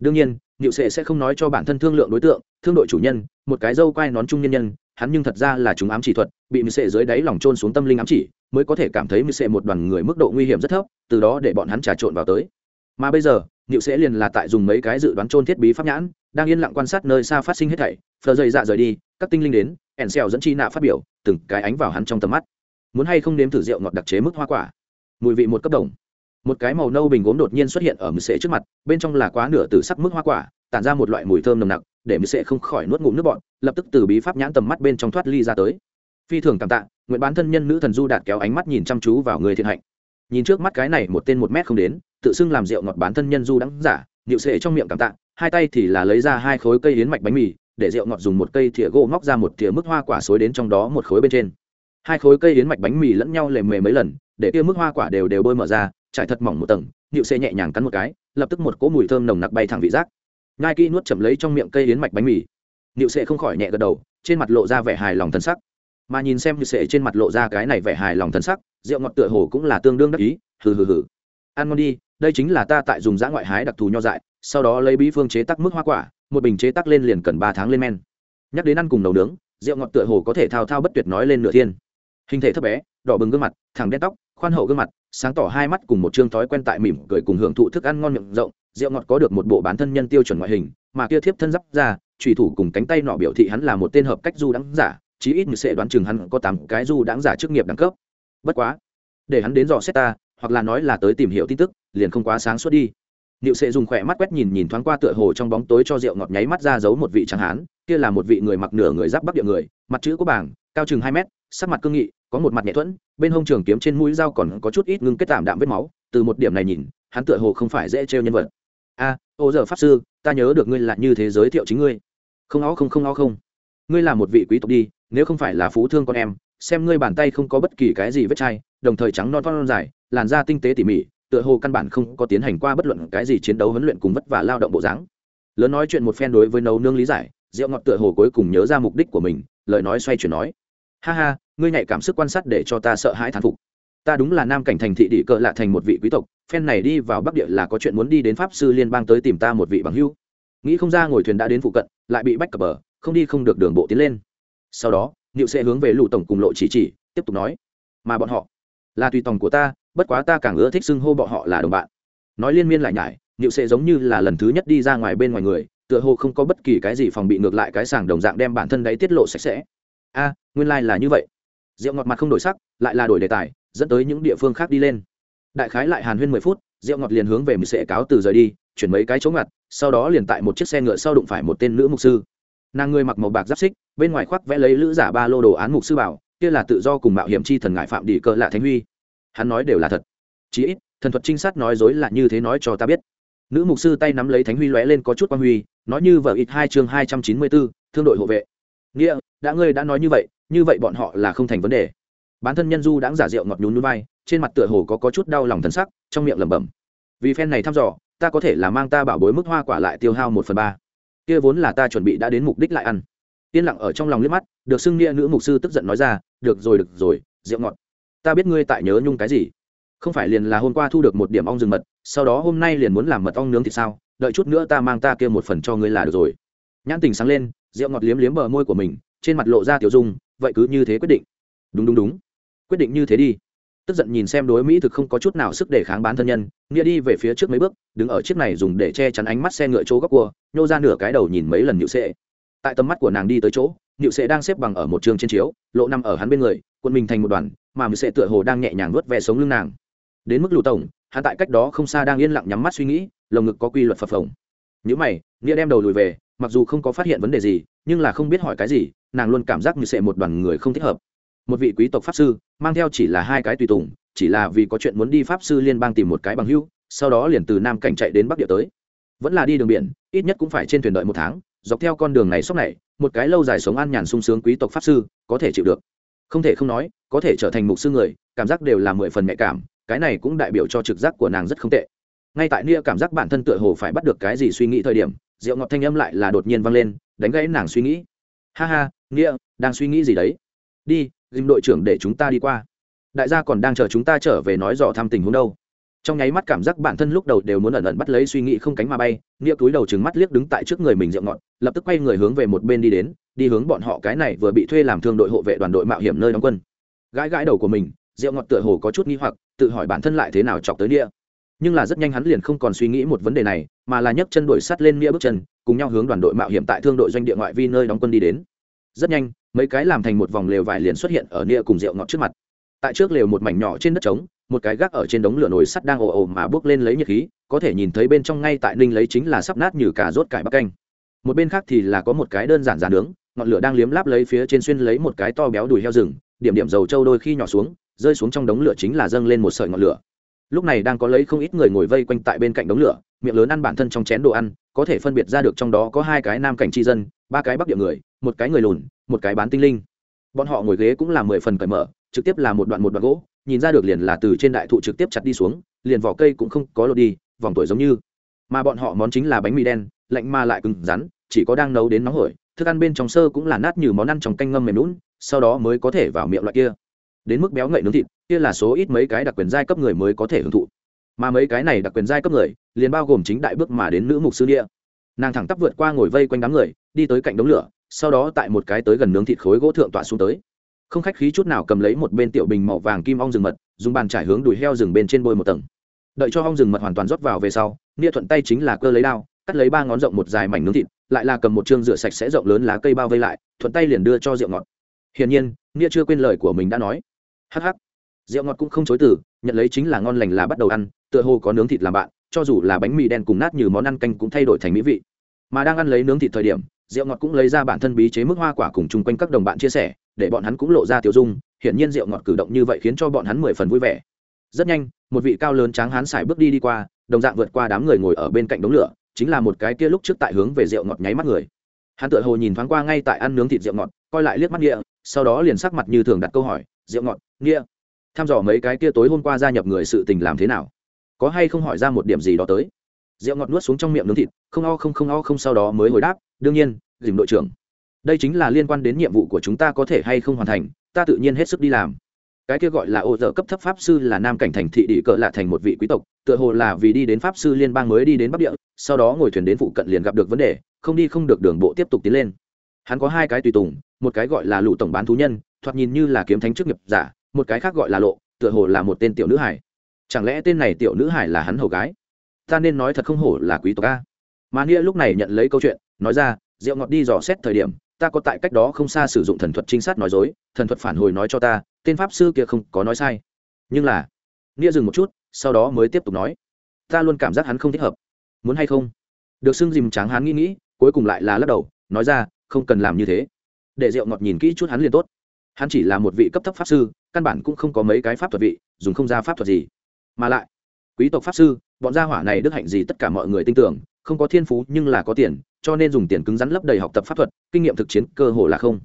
đương nhiên, niệu sệ sẽ không nói cho bản thân thương lượng đối tượng, thương đội chủ nhân, một cái dâu quai nón trung nhân nhân, hắn nhưng thật ra là chúng ám chỉ thuật, bị mười sệ dưới đáy lòng trôn xuống tâm linh ám chỉ, mới có thể cảm thấy mười sệ một đoàn người mức độ nguy hiểm rất thấp, từ đó để bọn hắn trà trộn vào tới. Mà bây giờ, niệu sẽ liền là tại dùng mấy cái dự đoán trôn thiết bí pháp nhãn, đang yên lặng quan sát nơi xa phát sinh hết thảy, phờ dày dạ rời đi, các tinh linh đến, ẻn xèo dẫn chi nạ phát biểu, từng cái ánh vào hắn trong tầm mắt. Muốn hay không nếm thử rượu ngọt đặc chế mức hoa quả? Mùi vị một cấp đồng một cái màu nâu bình gốm đột nhiên xuất hiện ở mười sệ trước mặt, bên trong là quá nửa từ sắc mức hoa quả, tản ra một loại mùi thơm nồng nặc, để mười sệ không khỏi nuốt ngụm nước bọn lập tức từ bí pháp nhãn tầm mắt bên trong thoát ly ra tới. Phi thường cảm tạ, nguyện bán thân nhân nữ thần du đạt kéo ánh mắt nhìn chăm chú vào người thiện hạnh. Nhìn trước mắt cái này một tên một mét không đến, tự xưng làm rượu ngọt bán thân nhân du đắng giả nịu sệ trong miệng cảm tạ, hai tay thì là lấy ra hai khối cây yến mạch bánh mì, để rượu ngọt dùng một cây thìa gỗ móc ra một thìa mức hoa quả xối đến trong đó một khối bên trên. Hai khối cây yến mạch bánh mì lẫn nhau lề mề mấy lần, để kia mức hoa quả đều đều bôi mở ra trải thật mỏng một tầng nịu xê nhẹ nhàng cắn một cái, lập tức một cỗ mùi thơm nồng nặc bay thẳng vị giác. Ngai kỹ nuốt chậm lấy trong miệng cây yến mạch bánh mì. Nịu xê không khỏi nhẹ gật đầu, trên mặt lộ ra vẻ hài lòng thân sắc. Mà nhìn xem nịu xê trên mặt lộ ra cái này vẻ hài lòng thân sắc, rượu ngọt tựa hồ cũng là tương đương đắc ý, hừ hừ hừ. Ăn ngon đi, đây chính là ta tại dùng giã ngoại hái đặc thù nho dại, sau đó lấy bí phương chế tắc mức hoa quả, một bình chế tắc lên liền cần ba tháng lên men. Nhắc đến ăn cùng nấu nướng, rượu ngọt tựa hồ có thể thao thao bất tuyệt nói lên nửa thiên. Hình thể thấp bé, đỏ bừng gương mặt, thẳng đen tóc khoan hậu gương mặt sáng tỏ hai mắt cùng một chương thói quen tại mỉm cười cùng hưởng thụ thức ăn ngon miệng rộng rượu ngọt có được một bộ bán thân nhân tiêu chuẩn ngoại hình mà kia thiếp thân giáp ra trùy thủ cùng cánh tay nọ biểu thị hắn là một tên hợp cách du đáng giả chí ít người sẽ đoán chừng hắn có tám cái du đáng giả chức nghiệp đẳng cấp. Bất quá để hắn đến dò xét ta hoặc là nói là tới tìm hiểu tin tức liền không quá sáng suốt đi. Niệu sẽ dùng khỏe mắt quét nhìn nhìn thoáng qua tựa hồ trong bóng tối cho rượu ngọt nháy mắt ra giấu một vị trắng hán, kia là một vị người mặc nửa người giáp bắc địa người, mặt chữ có bảng, cao chừng hai mét, sắc mặt cương nghị, có một mặt nhẹ thuẫn, bên hông trường kiếm trên mũi dao còn có chút ít ngưng kết tạm đạm vết máu, từ một điểm này nhìn, hắn tựa hồ không phải dễ trêu nhân vật. A, ô giờ pháp sư, ta nhớ được ngươi là như thế giới thiệu chính ngươi. Không ó không không ó không. Ngươi là một vị quý tộc đi, nếu không phải là phú thương con em, xem ngươi bàn tay không có bất kỳ cái gì vết chai, đồng thời trắng non non dài, làn da tinh tế tỉ mỉ, tựa hồ căn bản không có tiến hành qua bất luận cái gì chiến đấu huấn luyện cùng vất vả lao động bộ dáng lớn nói chuyện một phen đối với nấu nương lý giải rượu ngọt tựa hồ cuối cùng nhớ ra mục đích của mình lời nói xoay chuyển nói ha ha, ngươi nhạy cảm sức quan sát để cho ta sợ hãi thán phục. Ta đúng là nam cảnh thành thị địa cờ lạ thành một vị quý tộc, phen này đi vào bắc địa là có chuyện muốn đi đến pháp sư liên bang tới tìm ta một vị bằng hưu nghĩ không ra ngồi thuyền đã đến phụ cận, lại bị bách cập bờ, không đi không được đường bộ tiến lên. Sau đó, niệu sẽ hướng về lũ tổng cùng lộ chỉ chỉ, tiếp tục nói, mà bọn họ là tùy tòng của ta, bất quá ta càng ưa thích xưng hô bọn họ là đồng bạn. Nói liên miên lại nhải, niệu sẽ giống như là lần thứ nhất đi ra ngoài bên ngoài người, tựa hồ không có bất kỳ cái gì phòng bị ngược lại cái sàng đồng dạng đem bản thân đấy tiết lộ sạch sẽ. A nguyên lai、like、là như vậy. Rượu ngọt mặt không đổi sắc, lại là đổi đề tài, dẫn tới những địa phương khác đi lên. Đại khái lại hàn huyên mười phút rượu ngọt liền hướng về mười sệ cáo từ rời đi, chuyển mấy cái chỗ ngặt, sau đó liền tại một chiếc xe ngựa sau đụng phải một tên nữ mục sư. Nàng người mặc màu bạc giáp xích, bên ngoài khoác vẽ lấy lữ giả ba lô đồ án mục sư bảo, kia là tự do cùng mạo hiểm chi thần ngại phạm đi cơ lạ thánh huy. Hắn nói đều là thật. Chí ít, thần thuật trinh sát nói dối là như thế nói cho ta biết. Nữ mục sư tay nắm lấy thánh huy lóe lên có chút quan huy, nói như vở ít hai chương hai trăm chín mươi bốn thương đội hộ vệ nghĩa đã ngươi đã nói như vậy như vậy bọn họ là không thành vấn đề. Bản thân nhân du đã giả rượu ngọt nhún núi vai trên mặt tựa hồ có, có chút đau lòng thân sắc trong miệng lẩm bẩm. Vì phen này thăm dò ta có thể là mang ta bảo bối mức hoa quả lại tiêu hao một phần ba. Kia vốn là ta chuẩn bị đã đến mục đích lại ăn. Yên lặng ở trong lòng liếc mắt được xưng nghĩa nữ mục sư tức giận nói ra được rồi được rồi rượu ngọt. Ta biết ngươi tại nhớ nhung cái gì. Không phải liền là hôm qua thu được một điểm ong rừng mật sau đó hôm nay liền muốn làm mật ong nướng thì sao? Đợi chút nữa ta mang ta kia một phần cho ngươi là được rồi. Nhãn tình sáng lên rượu ngọt liếm liếm bờ môi của mình, trên mặt lộ ra tiểu dung, vậy cứ như thế quyết định. Đúng đúng đúng. Quyết định như thế đi. Tức giận nhìn xem đối mỹ thực không có chút nào sức để kháng bán thân nhân, nghĩa đi về phía trước mấy bước, đứng ở chiếc này dùng để che chắn ánh mắt xe ngựa chỗ góc cua, nhô ra nửa cái đầu nhìn mấy lần nhự sệ. Tại tầm mắt của nàng đi tới chỗ nhự sệ đang xếp bằng ở một trường trên chiếu, lộ nằm ở hắn bên người quân mình thành một đoàn, mà mười sệ tựa hồ đang nhẹ nhàng nuốt ve sống lưng nàng. Đến mức lù tổng, hắn tại cách đó không xa đang yên lặng nhắm mắt suy nghĩ, lồng ngực có quy luật phập phồng. Những mày, nghĩa đem đầu lùi về mặc dù không có phát hiện vấn đề gì, nhưng là không biết hỏi cái gì, nàng luôn cảm giác như sệ một đoàn người không thích hợp. Một vị quý tộc pháp sư, mang theo chỉ là hai cái tùy tùng, chỉ là vì có chuyện muốn đi pháp sư liên bang tìm một cái bằng hưu sau đó liền từ nam cảnh chạy đến bắc địa tới. Vẫn là đi đường biển, ít nhất cũng phải trên thuyền đợi một tháng, dọc theo con đường này sốc này, một cái lâu dài sống an nhàn sung sướng quý tộc pháp sư, có thể chịu được. Không thể không nói, có thể trở thành mục sư người, cảm giác đều là mười phần nhạy cảm, cái này cũng đại biểu cho trực giác của nàng rất không tệ. Ngay tại nia cảm giác bản thân tựa hồ phải bắt được cái gì suy nghĩ thời điểm rượu ngọt thanh âm lại là đột nhiên vang lên, đánh gãy nàng suy nghĩ. Ha ha, nghĩa, đang suy nghĩ gì đấy? Đi dìm đội trưởng để chúng ta đi qua. Đại gia còn đang chờ chúng ta trở về nói dò thăm tình huống đâu. Trong nháy mắt cảm giác bản thân lúc đầu đều muốn ẩn ẩn bắt lấy suy nghĩ không cánh mà bay, nghĩa túi đầu trừng mắt liếc đứng tại trước người mình rượu ngọt, lập tức quay người hướng về một bên đi đến, đi hướng bọn họ cái này vừa bị thuê làm thương đội hộ vệ đoàn đội mạo hiểm nơi đóng quân. Gãi gãi đầu của mình, rượu ngọt tựa hồ có chút nghi hoặc, tự hỏi bản thân lại thế nào chọc tới địa nhưng là rất nhanh hắn liền không còn suy nghĩ một vấn đề này, mà là nhấc chân đổi sắt lên nghĩa bước chân, cùng nhau hướng đoàn đội mạo hiểm tại thương đội doanh địa ngoại vi nơi đóng quân đi đến. Rất nhanh, mấy cái làm thành một vòng lều vải liền xuất hiện ở nia cùng rượu ngọt trước mặt. Tại trước lều một mảnh nhỏ trên đất trống, một cái gác ở trên đống lửa nồi sắt đang ồ ồ mà bước lên lấy nhiệt khí, có thể nhìn thấy bên trong ngay tại ninh lấy chính là sắp nát như cà rốt cải bắc canh. Một bên khác thì là có một cái đơn giản giàn nướng, ngọn lửa đang liếm láp lấy phía trên xuyên lấy một cái to béo đùi heo rừng, điểm điểm dầu trâu đôi khi nhỏ xuống, rơi xuống trong đống lửa chính là dâng lên một sợi ngọn lửa lúc này đang có lấy không ít người ngồi vây quanh tại bên cạnh đống lửa, miệng lớn ăn bản thân trong chén đồ ăn, có thể phân biệt ra được trong đó có hai cái nam cảnh tri dân, ba cái bắc địa người, một cái người lùn, một cái bán tinh linh. Bọn họ ngồi ghế cũng là mười phần cởi mở, trực tiếp là một đoạn một đoạn gỗ, nhìn ra được liền là từ trên đại thụ trực tiếp chặt đi xuống, liền vỏ cây cũng không có lột đi, vòng tuổi giống như. Mà bọn họ món chính là bánh mì đen, lạnh mà lại cứng rắn, chỉ có đang nấu đến nóng hổi, thức ăn bên trong sơ cũng là nát như món ăn trong canh ngâm mềm lún sau đó mới có thể vào miệng loại kia đến mức béo ngậy nướng thịt, kia là số ít mấy cái đặc quyền giai cấp người mới có thể hưởng thụ. Mà mấy cái này đặc quyền giai cấp người, liền bao gồm chính đại bước mà đến nữ mục sư địa. Nàng thẳng tắp vượt qua ngồi vây quanh đám người, đi tới cạnh đống lửa, sau đó tại một cái tới gần nướng thịt khối gỗ thượng tọa xuống tới. Không khách khí chút nào cầm lấy một bên tiểu bình màu vàng kim ong rừng mật, dùng bàn trải hướng đùi heo rừng bên trên bôi một tầng. Đợi cho ong rừng mật hoàn toàn rót vào về sau, nia thuận tay chính là cơ lấy đao, cắt lấy ba ngón rộng một dài mảnh nướng thịt, lại là cầm một chương rửa sạch sẽ rộng lớn lá cây bao vây lại, thuận tay liền đưa cho rượu ngọt. Hiển nhiên, nia chưa quên lời của mình đã nói hắc hắc. Rượu ngọt cũng không chối từ, nhận lấy chính là ngon lành là bắt đầu ăn, tựa hồ có nướng thịt làm bạn, cho dù là bánh mì đen cùng nát như món ăn canh cũng thay đổi thành mỹ vị. Mà đang ăn lấy nướng thịt thời điểm, rượu ngọt cũng lấy ra bản thân bí chế mức hoa quả cùng chung quanh các đồng bạn chia sẻ, để bọn hắn cũng lộ ra tiểu dung, hiển nhiên rượu ngọt cử động như vậy khiến cho bọn hắn mười phần vui vẻ. Rất nhanh, một vị cao lớn tráng hán xài bước đi đi qua, đồng dạng vượt qua đám người ngồi ở bên cạnh đống lửa, chính là một cái kia lúc trước tại hướng về rượu ngọt nháy mắt người. Hắn tựa hồ nhìn thoáng qua ngay tại ăn nướng thịt rượu ngọt, coi lại liếc mắt nghĩa, sau đó liền sắc mặt như thường đặt câu hỏi rượu ngọt nghĩa tham dò mấy cái kia tối hôm qua gia nhập người sự tình làm thế nào? Có hay không hỏi ra một điểm gì đó tới? Rượu ngọt nuốt xuống trong miệng nướng thịt, không o không không o không sau đó mới hồi đáp, đương nhiên, dìm đội trưởng. Đây chính là liên quan đến nhiệm vụ của chúng ta có thể hay không hoàn thành, ta tự nhiên hết sức đi làm. Cái kia gọi là ô dở cấp thấp pháp sư là nam cảnh thành thị địa cỡ lạ thành một vị quý tộc, tựa hồ là vì đi đến pháp sư liên bang mới đi đến bắc địa, sau đó ngồi thuyền đến phụ cận liền gặp được vấn đề, không đi không được đường bộ tiếp tục tiến lên. Hắn có hai cái tùy tùng, một cái gọi là lụ tổng bán thú nhân thoạt nhìn như là kiếm thánh chức nghiệp giả, một cái khác gọi là lộ, tựa hồ là một tên tiểu nữ hải chẳng lẽ tên này tiểu nữ hải là hắn hầu gái? Ta nên nói thật không hổ là quý tộc a. Mà nghĩa lúc này nhận lấy câu chuyện, nói ra, rượu ngọt đi dò xét thời điểm, ta có tại cách đó không xa sử dụng thần thuật trinh sát nói dối, thần thuật phản hồi nói cho ta, tên pháp sư kia không có nói sai. Nhưng là, nghĩa dừng một chút, sau đó mới tiếp tục nói, ta luôn cảm giác hắn không thích hợp. Muốn hay không? Được xưng dìm tráng hắn nghĩ nghĩ, cuối cùng lại là lắc đầu, nói ra, không cần làm như thế. Để rượu ngọt nhìn kỹ chút hắn liền tốt hắn chỉ là một vị cấp thấp pháp sư, căn bản cũng không có mấy cái pháp thuật vị, dùng không ra pháp thuật gì. Mà lại, quý tộc pháp sư, bọn gia hỏa này đức hạnh gì tất cả mọi người tin tưởng, không có thiên phú nhưng là có tiền, cho nên dùng tiền cứng rắn lấp đầy học tập pháp thuật, kinh nghiệm thực chiến cơ hồ là không.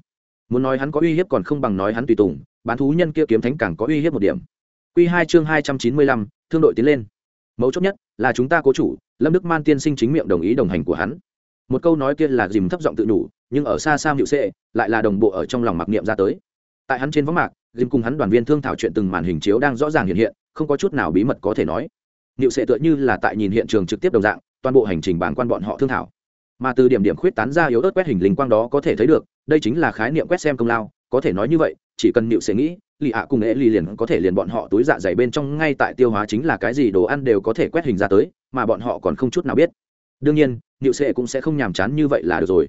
Muốn nói hắn có uy hiếp còn không bằng nói hắn tùy tùng, bán thú nhân kia kiếm thánh càng có uy hiếp một điểm. Q hai chương hai trăm chín mươi lăm, thương đội tiến lên. Mấu chốt nhất là chúng ta cố chủ, lâm đức man tiên sinh chính miệng đồng ý đồng hành của hắn. Một câu nói kia là dìm thấp giọng tự đủ nhưng ở xa xa hiệu sệ, lại là đồng bộ ở trong lòng mặc niệm ra tới tại hắn trên võng mạc dìm cùng hắn đoàn viên thương thảo chuyện từng màn hình chiếu đang rõ ràng hiện hiện không có chút nào bí mật có thể nói Niệu Sệ tựa như là tại nhìn hiện trường trực tiếp đồng dạng, toàn bộ hành trình bản quan bọn họ thương thảo. Mà từ điểm điểm khuyết tán ra yếu ớt quét hình linh quang đó có thể thấy được, đây chính là khái niệm quét xem công lao, có thể nói như vậy, chỉ cần Niệu Sệ nghĩ, Lì ạ cùng Ế Lì liền có thể liền bọn họ túi dạ dày bên trong ngay tại tiêu hóa chính là cái gì đồ ăn đều có thể quét hình ra tới, mà bọn họ còn không chút nào biết. Đương nhiên, Niệu Sệ cũng sẽ không nhàm chán như vậy là được rồi.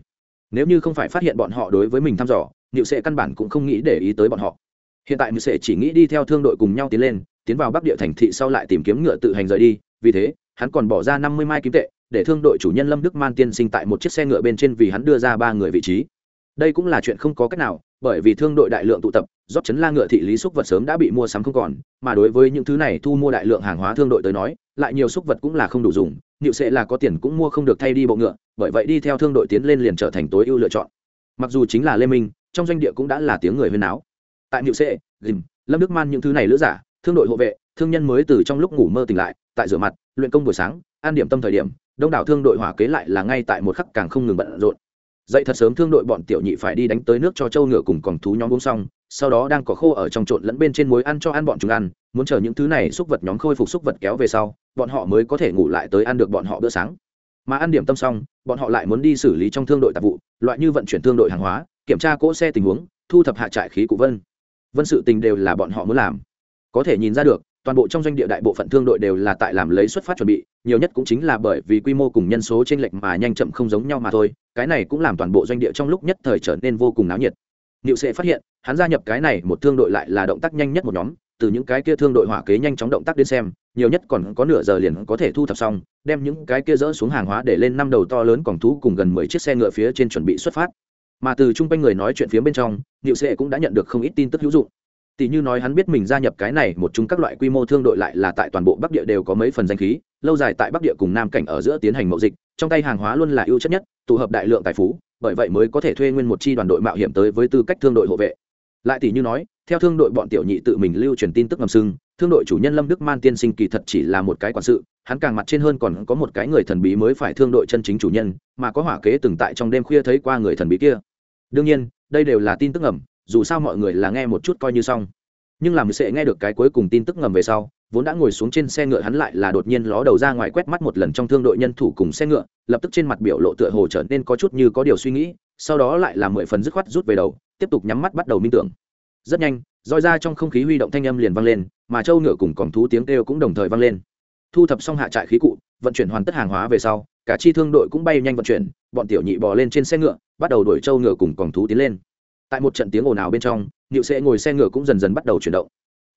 Nếu như không phải phát hiện bọn họ đối với mình thăm dò, Niệu sẽ căn bản cũng không nghĩ để ý tới bọn họ. Hiện tại Niệu sẽ chỉ nghĩ đi theo thương đội cùng nhau tiến lên, tiến vào bắc địa thành thị sau lại tìm kiếm ngựa tự hành rời đi. Vì thế hắn còn bỏ ra năm mươi mai kim tệ để thương đội chủ nhân lâm đức man tiên sinh tại một chiếc xe ngựa bên trên vì hắn đưa ra ba người vị trí. Đây cũng là chuyện không có cách nào bởi vì thương đội đại lượng tụ tập rót chấn la ngựa thị lý xúc vật sớm đã bị mua sắm không còn mà đối với những thứ này thu mua đại lượng hàng hóa thương đội tới nói lại nhiều xúc vật cũng là không đủ dùng. Nịu sẽ là có tiền cũng mua không được thay đi bộ ngựa bởi vậy đi theo thương đội tiến lên liền trở thành tối ưu lựa chọn. Mặc dù chính là lê minh trong doanh địa cũng đã là tiếng người huyên náo. Tại niệu sệ dìm lâm đức man những thứ này lữ giả, thương đội hộ vệ, thương nhân mới từ trong lúc ngủ mơ tỉnh lại, tại rửa mặt, luyện công buổi sáng, an điểm tâm thời điểm, đông đảo thương đội hỏa kế lại là ngay tại một khắc càng không ngừng bận rộn. Dậy thật sớm thương đội bọn tiểu nhị phải đi đánh tới nước cho châu ngựa cùng còn thú nhóm uống xong, sau đó đang có khô ở trong trộn lẫn bên trên muối ăn cho ăn bọn chúng ăn, muốn chờ những thứ này xúc vật nhóm khôi phục xúc vật kéo về sau, bọn họ mới có thể ngủ lại tới ăn được bọn họ bữa sáng. Mà ăn điểm tâm xong, bọn họ lại muốn đi xử lý trong thương đội tạp vụ, loại như vận chuyển thương đội hàng hóa kiểm tra cỗ xe tình huống, thu thập hạ trại khí cụ vân. Vân sự tình đều là bọn họ muốn làm. Có thể nhìn ra được, toàn bộ trong doanh địa đại bộ phận thương đội đều là tại làm lấy xuất phát chuẩn bị, nhiều nhất cũng chính là bởi vì quy mô cùng nhân số t r ê n lệch mà nhanh chậm không giống nhau mà thôi, cái này cũng làm toàn bộ doanh địa trong lúc nhất thời trở nên vô cùng náo nhiệt. Niệu Sệ phát hiện, hắn gia nhập cái này một thương đội lại là động tác nhanh nhất một nhóm, từ những cái kia thương đội hỏa kế nhanh chóng động tác đến xem, nhiều nhất còn có nửa giờ liền có thể thu thập xong, đem những cái kia dỡ xuống hàng hóa để lên năm đầu to lớn còn thú cùng gần mười chiếc xe ngựa phía trên chuẩn bị xuất phát mà từ chung quanh người nói chuyện phía bên trong niệu sệ cũng đã nhận được không ít tin tức hữu dụng. Tỷ như nói hắn biết mình gia nhập cái này một chung các loại quy mô thương đội lại là tại toàn bộ bắc địa đều có mấy phần danh khí, lâu dài tại bắc địa cùng nam cảnh ở giữa tiến hành mậu dịch, trong tay hàng hóa luôn là ưu chất nhất, tụ hợp đại lượng tài phú, bởi vậy mới có thể thuê nguyên một chi đoàn đội mạo hiểm tới với tư cách thương đội hộ vệ. Lại tỷ như nói, theo thương đội bọn tiểu nhị tự mình lưu truyền tin tức ngầm sưng, thương đội chủ nhân lâm đức man tiên sinh kỳ thật chỉ là một cái quản sự, hắn càng mặt trên hơn còn có một cái người thần bí mới phải thương đội chân chính chủ nhân, mà có hỏa kế từng tại trong đêm khuya thấy qua người thần bí kia đương nhiên, đây đều là tin tức ngầm, dù sao mọi người là nghe một chút coi như xong. Nhưng làm sẽ nghe được cái cuối cùng tin tức ngầm về sau, vốn đã ngồi xuống trên xe ngựa hắn lại là đột nhiên ló đầu ra ngoài quét mắt một lần trong thương đội nhân thủ cùng xe ngựa, lập tức trên mặt biểu lộ tựa hồ trở nên có chút như có điều suy nghĩ, sau đó lại là mười phần dứt khoát rút về đầu, tiếp tục nhắm mắt bắt đầu minh tưởng. Rất nhanh, roi ra trong không khí huy động thanh âm liền vang lên, mà châu ngựa cùng còng thú tiếng kêu cũng đồng thời vang lên. Thu thập xong hạ trại khí cụ, vận chuyển hoàn tất hàng hóa về sau, cả chi thương đội cũng bay nhanh vận chuyển bọn tiểu nhị bò lên trên xe ngựa, bắt đầu đuổi trâu ngựa cùng còng thú tiến lên. Tại một trận tiếng ồn ào bên trong nịu sẽ ngồi xe ngựa cũng dần dần bắt đầu chuyển động.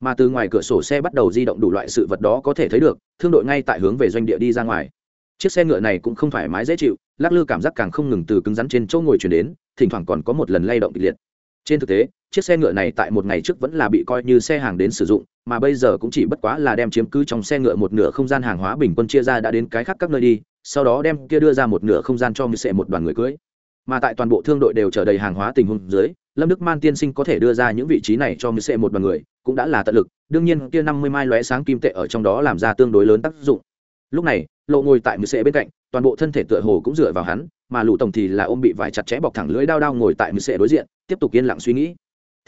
Mà từ ngoài cửa sổ xe bắt đầu di động đủ loại sự vật đó có thể thấy được, thương đội ngay tại hướng về doanh địa đi ra ngoài. Chiếc xe ngựa này cũng không thoải mái dễ chịu, lắc lư cảm giác càng không ngừng từ cứng rắn trên chỗ ngồi chuyển đến, thỉnh thoảng còn có một lần lay động kịch liệt. Trên thực tế chiếc xe ngựa này tại một ngày trước vẫn là bị coi như xe hàng đến sử dụng, mà bây giờ cũng chỉ bất quá là đem chiếm cứ trong xe ngựa một nửa không gian hàng hóa bình quân chia ra đã đến cái khác các nơi đi, sau đó đem kia đưa ra một nửa không gian cho mười sệ một đoàn người cưới. Mà tại toàn bộ thương đội đều chở đầy hàng hóa tình huống dưới, lâm đức man tiên sinh có thể đưa ra những vị trí này cho mười sệ một đoàn người, cũng đã là tận lực, đương nhiên kia năm mươi mai lóe sáng kim tệ ở trong đó làm ra tương đối lớn tác dụng. Lúc này, lộ ngồi tại mười sệ bên cạnh, toàn bộ thân thể tựa hồ cũng dựa vào hắn, mà lũ tổng thì là ôm bị vải chặt chẽ bọc thẳng lưỡi đao đao ngồi tại mười sệ đối diện, tiếp tục yên lặng suy nghĩ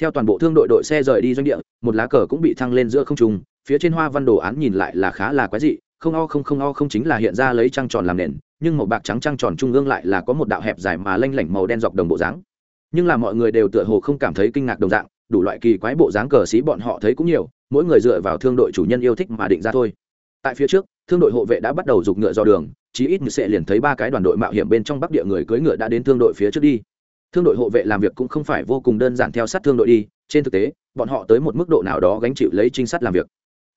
theo toàn bộ thương đội đội xe rời đi doanh địa, một lá cờ cũng bị thăng lên giữa không trung, phía trên hoa văn đồ án nhìn lại là khá là quái dị, không o không không o không chính là hiện ra lấy trăng tròn làm nền, nhưng màu bạc trắng trăng tròn trung ương lại là có một đạo hẹp dài mà lanh lảnh màu đen dọc đồng bộ dáng. Nhưng là mọi người đều tựa hồ không cảm thấy kinh ngạc đồng dạng, đủ loại kỳ quái bộ dáng cờ xí bọn họ thấy cũng nhiều, mỗi người dựa vào thương đội chủ nhân yêu thích mà định ra thôi. Tại phía trước, thương đội hộ vệ đã bắt đầu giục ngựa do đường, chí ít như sẽ liền thấy ba cái đoàn đội mạo hiểm bên trong bắc địa người cưỡi ngựa đã đến thương đội phía trước đi thương đội hộ vệ làm việc cũng không phải vô cùng đơn giản theo sát thương đội đi, trên thực tế, bọn họ tới một mức độ nào đó gánh chịu lấy trinh sát làm việc.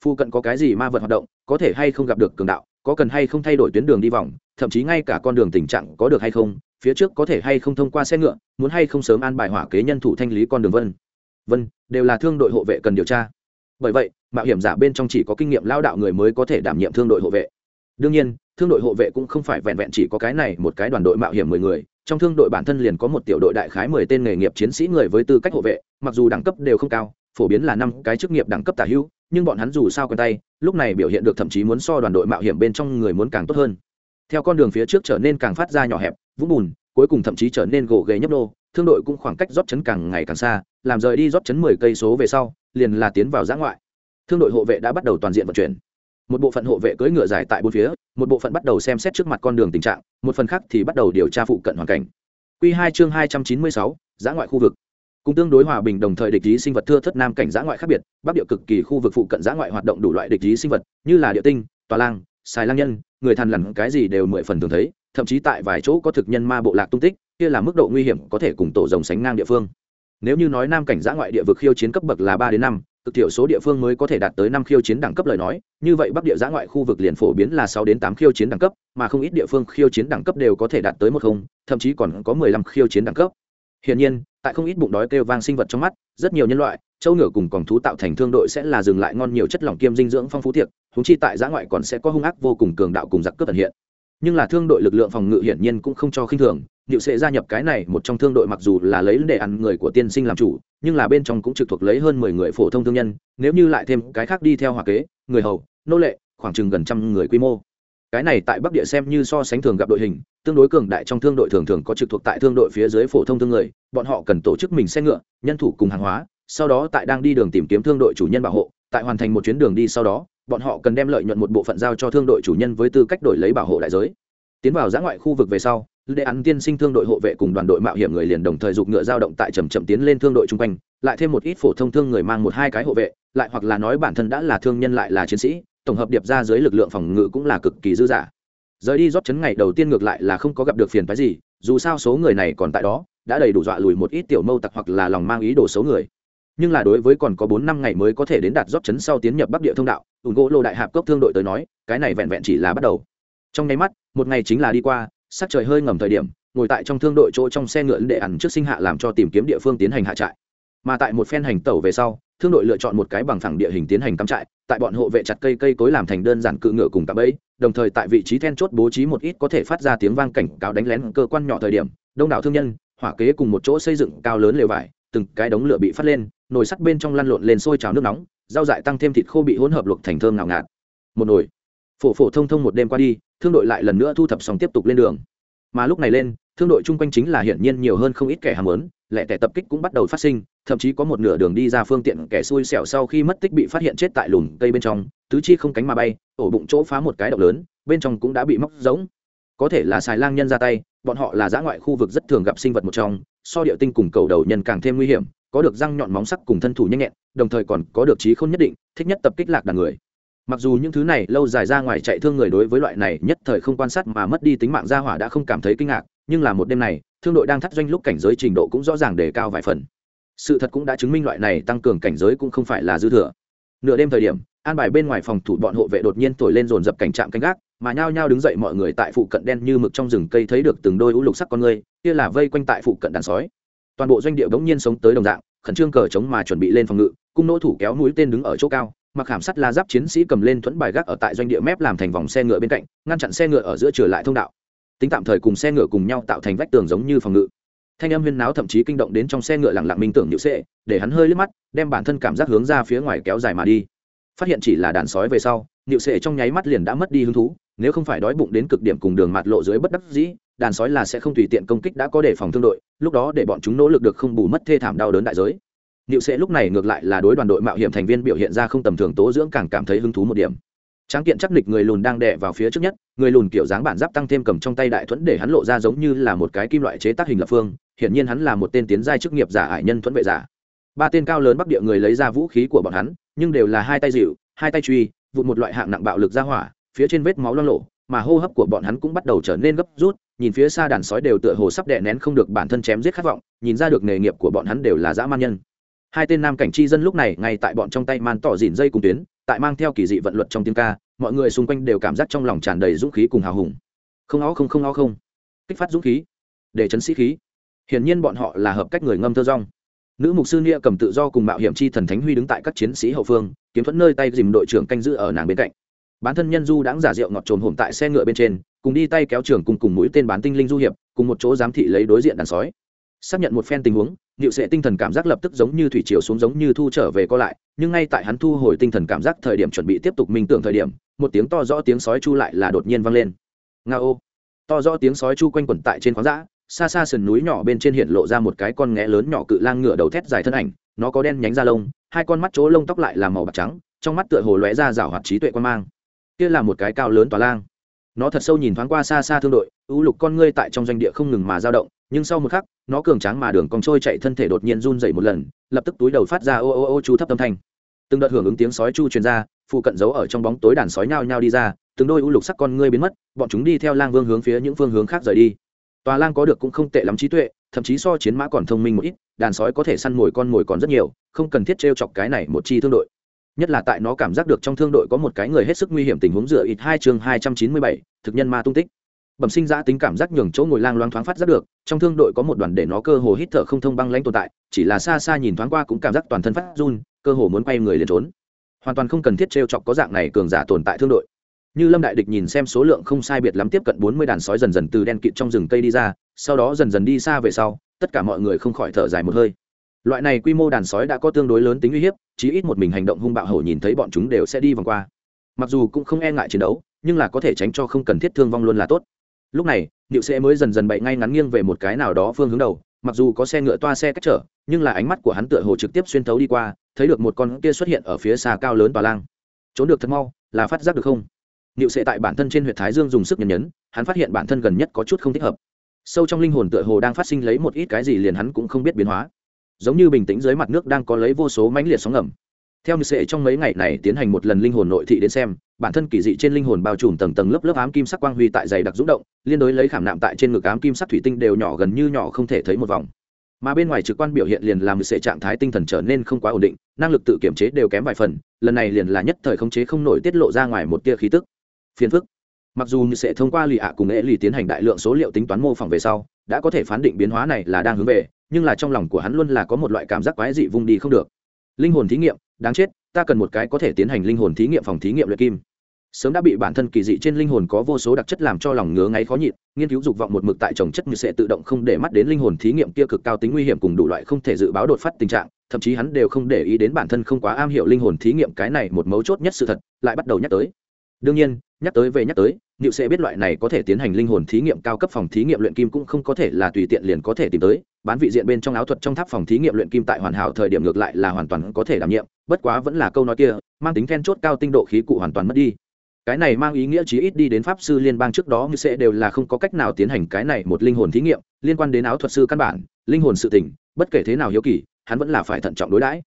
Phu cận có cái gì ma vật hoạt động, có thể hay không gặp được cường đạo, có cần hay không thay đổi tuyến đường đi vòng, thậm chí ngay cả con đường tình trạng có được hay không, phía trước có thể hay không thông qua xe ngựa, muốn hay không sớm an bài hỏa kế nhân thủ thanh lý con đường vân. Vân, đều là thương đội hộ vệ cần điều tra. Bởi vậy, mạo hiểm giả bên trong chỉ có kinh nghiệm lao đạo người mới có thể đảm nhiệm thương đội hộ vệ đương nhiên, thương đội hộ vệ cũng không phải vẹn vẹn chỉ có cái này một cái đoàn đội mạo hiểm mười người, trong thương đội bản thân liền có một tiểu đội đại khái mười tên nghề nghiệp chiến sĩ người với tư cách hộ vệ, mặc dù đẳng cấp đều không cao, phổ biến là năm cái chức nghiệp đẳng cấp tả hữu, nhưng bọn hắn dù sao quen tay, lúc này biểu hiện được thậm chí muốn so đoàn đội mạo hiểm bên trong người muốn càng tốt hơn. Theo con đường phía trước trở nên càng phát ra nhỏ hẹp, vũng bùn, cuối cùng thậm chí trở nên gỗ ghề nhấp đô thương đội cũng khoảng cách rót chấn càng ngày càng xa, làm rời đi rót chấn mười cây số về sau, liền là tiến vào giã ngoại. Thương đội hộ vệ đã bắt đầu toàn diện vận chuyển một bộ phận hộ vệ cưỡi ngựa dài tại bốn phía, một bộ phận bắt đầu xem xét trước mặt con đường tình trạng, một phần khác thì bắt đầu điều tra phụ cận hoàn cảnh. Q hai chương hai trăm chín mươi sáu, giã ngoại khu vực. Cùng tương đối hòa bình đồng thời địch lý sinh vật thưa thất nam cảnh giã ngoại khác biệt, bắc địa cực kỳ khu vực phụ cận giã ngoại hoạt động đủ loại địch lý sinh vật, như là địa tinh, tòa lang, xài lang nhân, người thằn lằn cái gì đều mười phần thường thấy, thậm chí tại vài chỗ có thực nhân ma bộ lạc tung tích, kia là mức độ nguy hiểm có thể cùng tổ rồng sánh ngang địa phương. Nếu như nói nam cảnh giã ngoại địa vực khiêu chiến cấp bậc là ba đến năm cực thiểu số địa phương mới có thể đạt tới năm khiêu chiến đẳng cấp lời nói, như vậy bắc địa giã ngoại khu vực liền phổ biến là sáu đến tám khiêu chiến đẳng cấp, mà không ít địa phương khiêu chiến đẳng cấp đều có thể đạt tới một không, thậm chí còn có mười lăm khiêu chiến đẳng cấp. Hiển nhiên, tại không ít bụng đói kêu vang sinh vật trong mắt, rất nhiều nhân loại, châu ngựa cùng còn thú tạo thành thương đội sẽ là dừng lại ngon nhiều chất lỏng kiêm dinh dưỡng phong phú tiệc húng chi tại giã ngoại còn sẽ có hung ác vô cùng cường đạo cùng giặc cướp ẩn hiện nhưng là thương đội lực lượng phòng ngự hiển nhiên cũng không cho khinh thường điệu sẽ gia nhập cái này một trong thương đội mặc dù là lấy để ăn người của tiên sinh làm chủ, nhưng là bên trong cũng trực thuộc lấy hơn mười người phổ thông thương nhân, nếu như lại thêm cái khác đi theo hòa kế, người hầu, nô lệ, khoảng chừng gần trăm người quy mô. Cái này tại Bắc Địa xem như so sánh thường gặp đội hình, tương đối cường đại trong thương đội thường thường có trực thuộc tại thương đội phía dưới phổ thông thương người, bọn họ cần tổ chức mình xe ngựa, nhân thủ cùng hàng hóa, sau đó tại đang đi đường tìm kiếm thương đội chủ nhân bảo hộ, tại hoàn thành một chuyến đường đi sau đó, bọn họ cần đem lợi nhuận một bộ phận giao cho thương đội chủ nhân với tư cách đổi lấy bảo hộ đại giới. Tiến vào giã ngoại khu vực về sau, để án tiên sinh thương đội hộ vệ cùng đoàn đội mạo hiểm người liền đồng thời giục ngựa giao động tại trầm chậm tiến lên thương đội chung quanh lại thêm một ít phổ thông thương người mang một hai cái hộ vệ lại hoặc là nói bản thân đã là thương nhân lại là chiến sĩ tổng hợp điệp ra dưới lực lượng phòng ngự cũng là cực kỳ dư dả rời đi rót chấn ngày đầu tiên ngược lại là không có gặp được phiền phái gì dù sao số người này còn tại đó đã đầy đủ dọa lùi một ít tiểu mâu tặc hoặc là lòng mang ý đồ xấu người nhưng là đối với còn có bốn năm ngày mới có thể đến đạt rót chấn sau tiến nhập bắc địa thông đạo, ủng gỗ lô đại hạp cốc thương đội tới nói, cái này vẹn vẹn chỉ là bắt đầu. Trong nháy mắt, một ngày chính là đi qua, sắc trời hơi ngầm thời điểm, ngồi tại trong thương đội chỗ trong xe ngựa để ẩn trước sinh hạ làm cho tìm kiếm địa phương tiến hành hạ trại. Mà tại một phen hành tẩu về sau, thương đội lựa chọn một cái bằng phẳng địa hình tiến hành cắm trại, tại bọn hộ vệ chặt cây cây cối làm thành đơn giản cự ngựa cùng cạm ấy đồng thời tại vị trí then chốt bố trí một ít có thể phát ra tiếng vang cảnh cáo đánh lén cơ quan nhỏ thời điểm, đông đảo thương nhân, hỏa kế cùng một chỗ xây dựng cao lớn lều vải từng cái đống lửa bị phát lên, nồi sắt bên trong lăn lộn lên sôi trào nước nóng, rau dại tăng thêm thịt khô bị hỗn hợp luộc thành thơm ngào ngạt. Một nồi. Phổ phổ thông thông một đêm qua đi, thương đội lại lần nữa thu thập xong tiếp tục lên đường. Mà lúc này lên, thương đội chung quanh chính là hiển nhiên nhiều hơn không ít kẻ hàm lớn lẻ tẻ tập kích cũng bắt đầu phát sinh, thậm chí có một nửa đường đi ra phương tiện kẻ xui xẻo sau khi mất tích bị phát hiện chết tại lùm cây bên trong, tứ chi không cánh mà bay, ổ bụng chỗ phá một cái động lớn, bên trong cũng đã bị móc giống có thể là xài lang nhân ra tay, bọn họ là giã ngoại khu vực rất thường gặp sinh vật một trong so địa tinh cùng cầu đầu nhân càng thêm nguy hiểm, có được răng nhọn móng sắc cùng thân thủ nhanh nhẹn, đồng thời còn có được trí không nhất định, thích nhất tập kích lạc đàn người. Mặc dù những thứ này lâu dài ra ngoài chạy thương người đối với loại này nhất thời không quan sát mà mất đi tính mạng gia hỏa đã không cảm thấy kinh ngạc, nhưng là một đêm này, thương đội đang thắt doanh lúc cảnh giới trình độ cũng rõ ràng đề cao vài phần. Sự thật cũng đã chứng minh loại này tăng cường cảnh giới cũng không phải là dư thừa. Nửa đêm thời điểm, an bài bên ngoài phòng thủ bọn hộ vệ đột nhiên thổi lên dồn dập cảnh trạm canh gác mà nhao nhao đứng dậy mọi người tại phụ cận đen như mực trong rừng cây thấy được từng đôi u lục sắc con người kia là vây quanh tại phụ cận đàn sói. Toàn bộ doanh địa bỗng nhiên sống tới đồng dạng, khẩn trương cờ chống mà chuẩn bị lên phòng ngự, cung nỗ thủ kéo mũi tên đứng ở chỗ cao mặc hàm sắt la giáp chiến sĩ cầm lên thuẫn bài gác ở tại doanh địa mép làm thành vòng xe ngựa bên cạnh, ngăn chặn xe ngựa ở giữa trở lại thông đạo. Tính tạm thời cùng xe ngựa cùng nhau tạo thành vách tường giống như phòng ngự. Thanh âm huyên náo thậm chí kinh động đến trong xe ngựa lặng lặng minh tưởng nhự sệ, để hắn hơi liếc mắt, đem bản thân cảm giác hướng ra phía ngoài kéo dài mà đi. Phát hiện chỉ là đàn sói về sau nhự sệ trong nháy mắt liền đã mất đi hứng thú nếu không phải đói bụng đến cực điểm cùng đường mạt lộ dưới bất đắc dĩ đàn sói là sẽ không tùy tiện công kích đã có đề phòng thương đội lúc đó để bọn chúng nỗ lực được không bù mất thê thảm đau đớn đại giới Niệu sệ lúc này ngược lại là đối đoàn đội mạo hiểm thành viên biểu hiện ra không tầm thường tố dưỡng càng cảm thấy hứng thú một điểm. Tráng kiện chắc nịch người lùn đang đè vào phía trước nhất, người lùn kiểu dáng bản giáp tăng thêm cầm trong tay đại thuẫn để hắn lộ ra giống như là một cái kim loại chế tác hình lập phương, hiển nhiên hắn là một tên tiến giai chức nghiệp giả ải nhân thuẫn vệ giả. Ba tên cao lớn bắc địa người lấy ra vũ khí của bọn hắn, nhưng đều là hai tay dịu, hai tay truy, vụt một loại hạng nặng bạo lực ra hỏa, phía trên vết máu lo lộ, mà hô hấp của bọn hắn cũng bắt đầu trở nên gấp rút, nhìn phía xa đàn sói đều tựa hồ sắp đè nén không được bản thân chém giết khát vọng, nhìn ra được nghề nghiệp của bọn hắn đều là dã man nhân. Hai tên nam cảnh chi dân lúc này ngay tại bọn trong tay man tỏ dìn dây cùng tuyến tại mang theo kỳ dị vận luật trong tiếng ca mọi người xung quanh đều cảm giác trong lòng tràn đầy dũng khí cùng hào hùng. Không ó không không ó không. Kích phát dũng khí. Để chấn sĩ khí. Hiển nhiên bọn họ là hợp cách người ngâm thơ rong nữ mục sư nia cầm tự do cùng mạo hiểm chi thần thánh huy đứng tại các chiến sĩ hậu phương kiếm thuẫn nơi tay dìm đội trưởng canh giữ ở nàng bên cạnh bán thân nhân du đãng giả rượu ngọt trồn hồn tại xe ngựa bên trên cùng đi tay kéo trưởng cùng cùng mũi tên bán tinh linh du hiệp cùng một chỗ giám thị lấy đối diện đàn sói xác nhận một phen tình huống Niệu Sệ tinh thần cảm giác lập tức giống như thủy chiều xuống giống như thu trở về co lại, nhưng ngay tại hắn thu hồi tinh thần cảm giác thời điểm chuẩn bị tiếp tục minh tưởng thời điểm, một tiếng to rõ tiếng sói chu lại là đột nhiên vang lên. Ngao! To rõ tiếng sói chu quanh quẩn tại trên khoáng dã, xa xa sườn núi nhỏ bên trên hiện lộ ra một cái con nghẽ lớn nhỏ cự lang ngựa đầu thét dài thân ảnh, nó có đen nhánh da lông, hai con mắt chỗ lông tóc lại là màu bạc trắng, trong mắt tựa hồ lóe ra rảo hoạt trí tuệ quan mang. Kia là một cái cao lớn tòa lang. Nó thật sâu nhìn thoáng qua xa xa thương đội, ưu lục con ngươi tại trong doanh địa không ngừng mà dao động, nhưng sau một khắc nó cường tráng mà đường cong trôi chạy thân thể đột nhiên run dậy một lần lập tức túi đầu phát ra ô ô ô chú thấp âm thanh từng đợt hưởng ứng tiếng sói chu truyền ra phụ cận giấu ở trong bóng tối đàn sói nhao nhao đi ra từng đôi ưu lục sắc con ngươi biến mất bọn chúng đi theo lang vương hướng phía những phương hướng khác rời đi tòa lang có được cũng không tệ lắm trí tuệ, thậm chí so chiến mã còn thông minh một ít, đàn sói có thể săn mồi con mồi còn rất nhiều, không cần thiết t r e o chọc cái này một chi thương đội. Nhất là tại nó cảm giác được trong thương đội có một cái người hết sức nguy hiểm tình huống dựa ít hai chương hai trăm chín mươi bảy, thực nhân ma tung tích. Bẩm sinh giã tính cảm giác nhường chỗ ngồi lang loáng thoáng phát giác được, trong thương đội có một đoàn để nó cơ hồ hít thở không thông băng lãnh tồn tại, chỉ là xa xa nhìn thoáng qua cũng cảm giác toàn thân phát run, cơ hồ muốn quay người liền trốn. Hoàn toàn không cần thiết t r e o chọc có dạng này cường giả tồn tại thương đội như lâm đại địch nhìn xem số lượng không sai biệt lắm tiếp cận bốn mươi đàn sói dần dần từ đen kịt trong rừng cây đi ra, sau đó dần dần đi xa về sau, tất cả mọi người không khỏi thở dài một hơi. Loại này quy mô đàn sói đã có tương đối lớn tính uy hiếp, chí ít một mình hành động hung bạo hổ nhìn thấy bọn chúng đều sẽ đi vòng qua. Mặc dù cũng không e ngại chiến đấu, nhưng là có thể tránh cho không cần thiết thương vong luôn là tốt. Lúc này, niệu sẽ mới dần dần bậy ngay ngắn nghiêng về một cái nào đó phương hướng đầu, mặc dù có xe ngựa toa xe cách trở, nhưng là ánh mắt của hắn tựa hồ trực tiếp xuyên thấu đi qua, thấy được một con kia xuất hiện ở phía xa cao lớn tòa lang. Trốn được thật mau, là phát giác được không? Niệu sẽ tại bản thân trên huyện thái dương dùng sức nhấn nhấn, hắn phát hiện bản thân gần nhất có chút không thích hợp. Sâu trong linh hồn tựa hồ đang phát sinh lấy một ít cái gì liền hắn cũng không biết biến hóa. Giống như bình tĩnh dưới mặt nước đang có lấy vô số mãnh liệt sóng ngầm. Theo như sệ trong mấy ngày này tiến hành một lần linh hồn nội thị đến xem, bản thân kỳ dị trên linh hồn bao trùm tầng tầng lớp lớp ám kim sắc quang huy tại dày đặc rúng động, liên đối lấy khảm nạm tại trên ngực ám kim sắc thủy tinh đều nhỏ gần như nhỏ không thể thấy một vòng. Mà bên ngoài trực quan biểu hiện liền làm sệ trạng thái tinh thần trở nên không quá ổn định, năng lực tự kiểm chế đều kém vài phần, lần này liền là nhất thời khống chế không nổi tiết lộ ra ngoài một tia khí tức phiền phức. Mặc dù như sẽ thông qua lì ạ cùng ế lì tiến hành đại lượng số liệu tính toán mô phỏng về sau, đã có thể phán định biến hóa này là đang hướng về, nhưng là trong lòng của hắn luôn là có một loại cảm giác quái dị vung đi không được. Linh hồn thí nghiệm, đáng chết, ta cần một cái có thể tiến hành linh hồn thí nghiệm phòng thí nghiệm luyện kim. Sớm đã bị bản thân kỳ dị trên linh hồn có vô số đặc chất làm cho lòng ngứa ngáy khó nhịn, nghiên cứu dục vọng một mực tại trồng chất như sẽ tự động không để mắt đến linh hồn thí nghiệm kia cực cao tính nguy hiểm cùng đủ loại không thể dự báo đột phát tình trạng, thậm chí hắn đều không để ý đến bản thân không quá am hiểu linh hồn thí nghiệm cái này một mấu chốt nhất sự thật, lại bắt đầu nhắc tới đương nhiên nhắc tới về nhắc tới Niệu sẽ biết loại này có thể tiến hành linh hồn thí nghiệm cao cấp phòng thí nghiệm luyện kim cũng không có thể là tùy tiện liền có thể tìm tới, bán vị diện bên trong áo thuật trong tháp phòng thí nghiệm luyện kim tại hoàn hảo thời điểm ngược lại là hoàn toàn có thể đảm nhiệm, bất quá vẫn là câu nói kia, mang tính then chốt cao tinh độ khí cụ hoàn toàn mất đi. Cái này mang ý nghĩa chí ít đi đến pháp sư liên bang trước đó như sẽ đều là không có cách nào tiến hành cái này một linh hồn thí nghiệm, liên quan đến áo thuật sư căn bản, linh hồn sự tình, bất kể thế nào hiếu kỳ, hắn vẫn là phải thận trọng đối đãi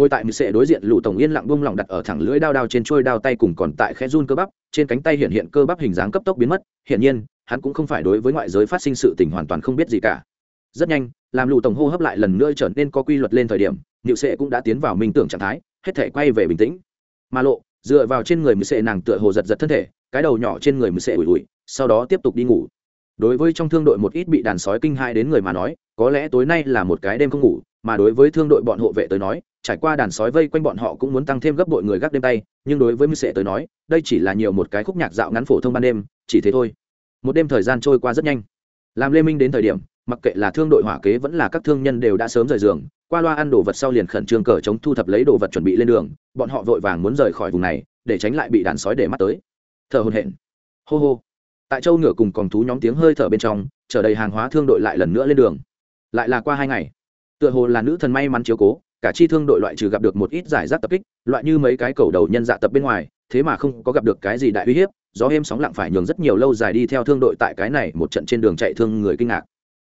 ngồi tại mười sệ đối diện lũ tổng yên lặng buông lỏng đặt ở thẳng lưỡi đao đao trên trôi đao tay cùng còn tại khe run cơ bắp, trên cánh tay hiện hiện cơ bắp hình dáng cấp tốc biến mất hiện nhiên, hắn cũng không phải đối với ngoại giới phát sinh sự tình hoàn toàn không biết gì cả. Rất nhanh, làm lũ tổng hô hấp lại lần nữa trở nên có quy luật lên thời điểm nhự sệ cũng đã tiến vào minh tưởng trạng thái, hết thể quay về bình tĩnh. Mà lộ, dựa vào trên người mười sệ nàng tựa hồ giật giật thân thể, cái đầu nhỏ trên người mười sệ ủi ủi, sau đó tiếp tục đi ngủ. Đối với trong thương đội một ít bị đàn sói kinh hai đến người mà nói, có lẽ tối nay là một cái đêm không ngủ mà đối với thương đội bọn hộ vệ tới nói, trải qua đàn sói vây quanh bọn họ cũng muốn tăng thêm gấp bội người gác đêm tay, nhưng đối với mưu sệ tới nói, đây chỉ là nhiều một cái khúc nhạc dạo ngắn phổ thông ban đêm, chỉ thế thôi. Một đêm thời gian trôi qua rất nhanh. Làm lê minh đến thời điểm, mặc kệ là thương đội hỏa kế vẫn là các thương nhân đều đã sớm rời giường, qua loa ăn đồ vật sau liền khẩn trương cờ chống thu thập lấy đồ vật chuẩn bị lên đường, bọn họ vội vàng muốn rời khỏi vùng này, để tránh lại bị đàn sói để mắt tới. Thở hồn hển. Hô hô. Tại châu ngựa cùng còn thú nhóm tiếng hơi thở bên trong, trở đầy hàng hóa thương đội lại lần nữa lên đường. Lại là qua hai ngày tựa hồ là nữ thần may mắn chiếu cố, cả chi thương đội loại trừ gặp được một ít giải rác tập kích, loại như mấy cái cầu đầu nhân dạ tập bên ngoài, thế mà không có gặp được cái gì đại uy hiếp, gió êm sóng lặng phải nhường rất nhiều lâu dài đi theo thương đội tại cái này một trận trên đường chạy thương người kinh ngạc.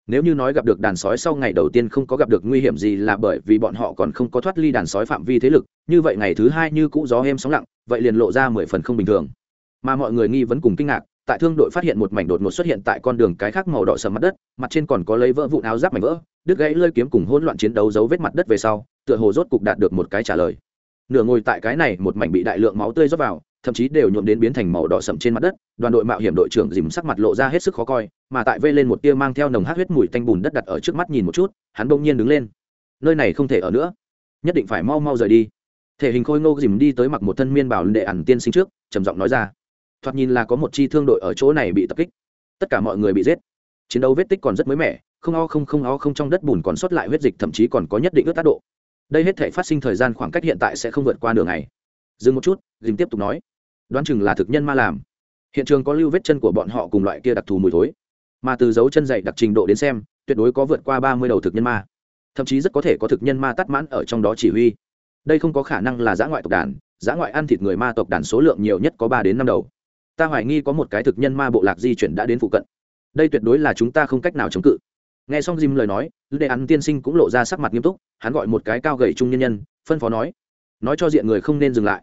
Nếu như nói gặp được đàn sói sau ngày đầu tiên không có gặp được nguy hiểm gì là bởi vì bọn họ còn không có thoát ly đàn sói phạm vi thế lực, như vậy ngày thứ hai như cũ gió êm sóng lặng, vậy liền lộ ra mười phần không bình thường. Mà mọi người nghi vấn cùng kinh ngạc, tại thương đội phát hiện một mảnh đột ngột xuất hiện tại con đường cái khác màu đỏ sầm mặt đất, mặt trên còn có lấy vỡ vụn áo giáp mảnh vỡ đứt gãy lơi kiếm cùng hỗn loạn chiến đấu dấu vết mặt đất về sau, tựa hồ rốt cục đạt được một cái trả lời. Nửa ngồi tại cái này một mảnh bị đại lượng máu tươi rót vào, thậm chí đều nhuộm đến biến thành màu đỏ sậm trên mặt đất, đoàn đội mạo hiểm đội trưởng dìm sắc mặt lộ ra hết sức khó coi, mà tại vây lên một tia mang theo nồng hát huyết mùi tanh bùn đất đặt ở trước mắt nhìn một chút, hắn bỗng nhiên đứng lên. Nơi này không thể ở nữa. Nhất định phải mau mau rời đi. Thể hình khôi ngô dìm đi tới mặc một thân miên bảo đệ ẩn tiên sinh trước, trầm giọng nói ra. Thoạt nhìn là có một chi thương đội ở chỗ này bị tập kích. Tất cả mọi người bị giết. Chiến đấu vết tích còn rất mới mẻ không o không không o không trong đất bùn còn sót lại huyết dịch, thậm chí còn có nhất định ướt tác độ. Đây hết thể phát sinh thời gian khoảng cách hiện tại sẽ không vượt qua nửa ngày. Dừng một chút, dìm tiếp tục nói. Đoán chừng là thực nhân ma làm. Hiện trường có lưu vết chân của bọn họ cùng loại kia đặc thù mùi thối. Mà từ dấu chân dày đặc trình độ đến xem, tuyệt đối có vượt qua ba mươi đầu thực nhân ma. Thậm chí rất có thể có thực nhân ma tắt mãn ở trong đó chỉ huy. Đây không có khả năng là giã ngoại tộc đàn. Giã ngoại ăn thịt người ma tộc đàn số lượng nhiều nhất có ba đến năm đầu. Ta hoài nghi có một cái thực nhân ma bộ lạc di chuyển đã đến phụ cận. Đây tuyệt đối là chúng ta không cách nào chống cự nghe xong dìm lời nói lê ăn tiên sinh cũng lộ ra sắc mặt nghiêm túc, hắn gọi một cái cao gầy trung nhân nhân, phân phó nói nói cho diện người không nên dừng lại.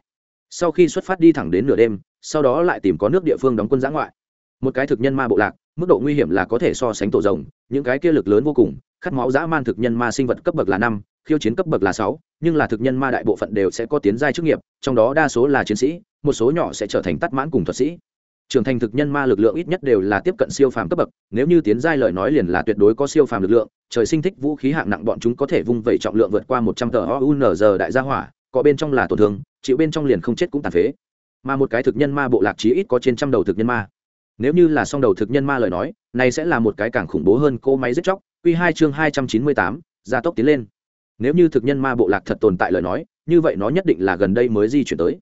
Sau khi xuất phát đi thẳng đến nửa đêm, sau đó lại tìm có nước địa phương đóng quân giã ngoại. Một cái thực nhân ma bộ lạc, mức độ nguy hiểm là có thể so sánh tổ rồng, những cái kia lực lớn vô cùng, khát máu dã man thực nhân ma sinh vật cấp bậc là năm, khiêu chiến cấp bậc là sáu, nhưng là thực nhân ma đại bộ phận đều sẽ có tiến giai chức nghiệp, trong đó đa số là chiến sĩ, một số nhỏ sẽ trở thành tắt mãn cùng thuật sĩ trưởng thành thực nhân ma lực lượng ít nhất đều là tiếp cận siêu phàm cấp bậc, nếu như tiến giai lời nói liền là tuyệt đối có siêu phàm lực lượng, trời sinh thích vũ khí hạng nặng bọn chúng có thể vung vẩy trọng lượng vượt qua một trăm tờ ounz đại gia hỏa, có bên trong là tổn thương, chịu bên trong liền không chết cũng tàn phế. Mà một cái thực nhân ma bộ lạc chí ít có trên trăm đầu thực nhân ma. Nếu như là song đầu thực nhân ma lời nói, này sẽ là một cái càng khủng bố hơn cô máy giết chóc. Q hai chương hai trăm chín mươi tám, gia tốc tiến lên. Nếu như thực nhân ma bộ lạc thật tồn tại lời nói, như vậy nó nhất định là gần đây mới di chuyển tới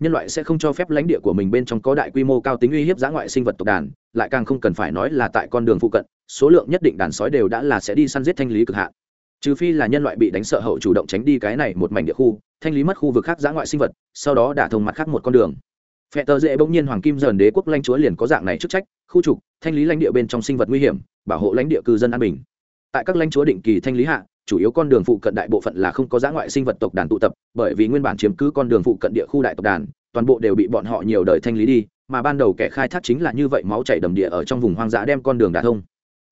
nhân loại sẽ không cho phép lãnh địa của mình bên trong có đại quy mô cao tính uy hiếp giã ngoại sinh vật tộc đàn, lại càng không cần phải nói là tại con đường phụ cận, số lượng nhất định đàn sói đều đã là sẽ đi săn giết thanh lý cực hạn. Trừ phi là nhân loại bị đánh sợ hậu chủ động tránh đi cái này một mảnh địa khu, thanh lý mất khu vực khác giã ngoại sinh vật, sau đó đả thông mặt khác một con đường. Phe tờ dễ bỗng nhiên hoàng kim dần đế quốc lãnh chúa liền có dạng này chức trách, khu trục, thanh lý lãnh địa bên trong sinh vật nguy hiểm, bảo hộ lãnh địa cư dân an bình. Tại các lãnh chúa định kỳ thanh lý hạ chủ yếu con đường phụ cận đại bộ phận là không có giã ngoại sinh vật tộc đàn tụ tập, bởi vì nguyên bản chiếm cứ con đường phụ cận địa khu đại tộc đàn, toàn bộ đều bị bọn họ nhiều đời thanh lý đi, mà ban đầu kẻ khai thác chính là như vậy máu chảy đầm địa ở trong vùng hoang dã đem con đường đả thông.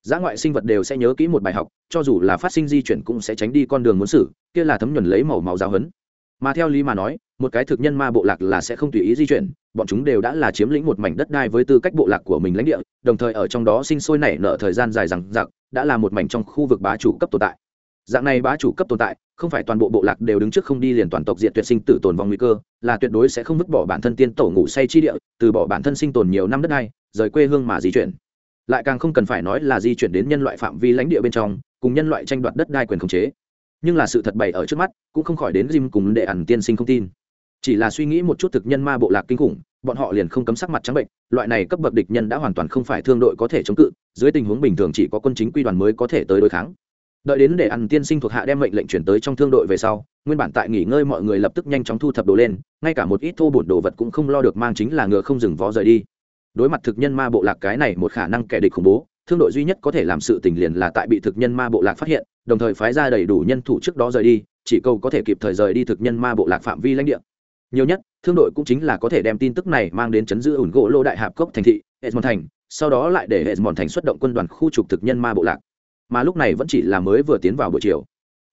Giã ngoại sinh vật đều sẽ nhớ kỹ một bài học, cho dù là phát sinh di chuyển cũng sẽ tránh đi con đường muốn xử, kia là thấm nhuần lấy màu máu giáo hấn mà theo lý mà nói, một cái thực nhân ma bộ lạc là sẽ không tùy ý di chuyển, bọn chúng đều đã là chiếm lĩnh một mảnh đất đai với tư cách bộ lạc của mình lãnh địa, đồng thời ở trong đó sinh sôi nảy nở thời gian dài rằng giặc đã là một mảnh trong khu vực bá chủ cấp tồn tại dạng này bá chủ cấp tồn tại, không phải toàn bộ bộ lạc đều đứng trước không đi liền toàn tộc diện tuyệt sinh tử tồn vong nguy cơ, là tuyệt đối sẽ không vứt bỏ bản thân tiên tổ ngủ say chi địa, từ bỏ bản thân sinh tồn nhiều năm đất đai, rời quê hương mà di chuyển. Lại càng không cần phải nói là di chuyển đến nhân loại phạm vi lãnh địa bên trong, cùng nhân loại tranh đoạt đất đai quyền khống chế. Nhưng là sự thật bày ở trước mắt, cũng không khỏi đến Jim cùng đệ ẩn tiên sinh không tin. Chỉ là suy nghĩ một chút thực nhân ma bộ lạc kinh khủng, bọn họ liền không cấm sắc mặt trắng bệnh, loại này cấp bậc địch nhân đã hoàn toàn không phải thương đội có thể chống cự, dưới tình huống bình thường chỉ có quân chính quy đoàn mới có thể tới đối kháng đợi đến để ăn tiên sinh thuộc hạ đem mệnh lệnh chuyển tới trong thương đội về sau, nguyên bản tại nghỉ ngơi mọi người lập tức nhanh chóng thu thập đồ lên, ngay cả một ít thô bổn đồ vật cũng không lo được mang chính là ngựa không dừng vó rời đi. Đối mặt thực nhân ma bộ lạc cái này một khả năng kẻ địch khủng bố, thương đội duy nhất có thể làm sự tình liền là tại bị thực nhân ma bộ lạc phát hiện, đồng thời phái ra đầy đủ nhân thủ trước đó rời đi, chỉ cầu có thể kịp thời rời đi thực nhân ma bộ lạc phạm vi lãnh địa. Nhiều nhất, thương đội cũng chính là có thể đem tin tức này mang đến chấn giữ ủn gỗ lô đại hạp cốc thành thị, edmond thành, sau đó lại để edmond thành xuất động quân đoàn khu trục thực nhân ma bộ lạc mà lúc này vẫn chỉ là mới vừa tiến vào buổi chiều.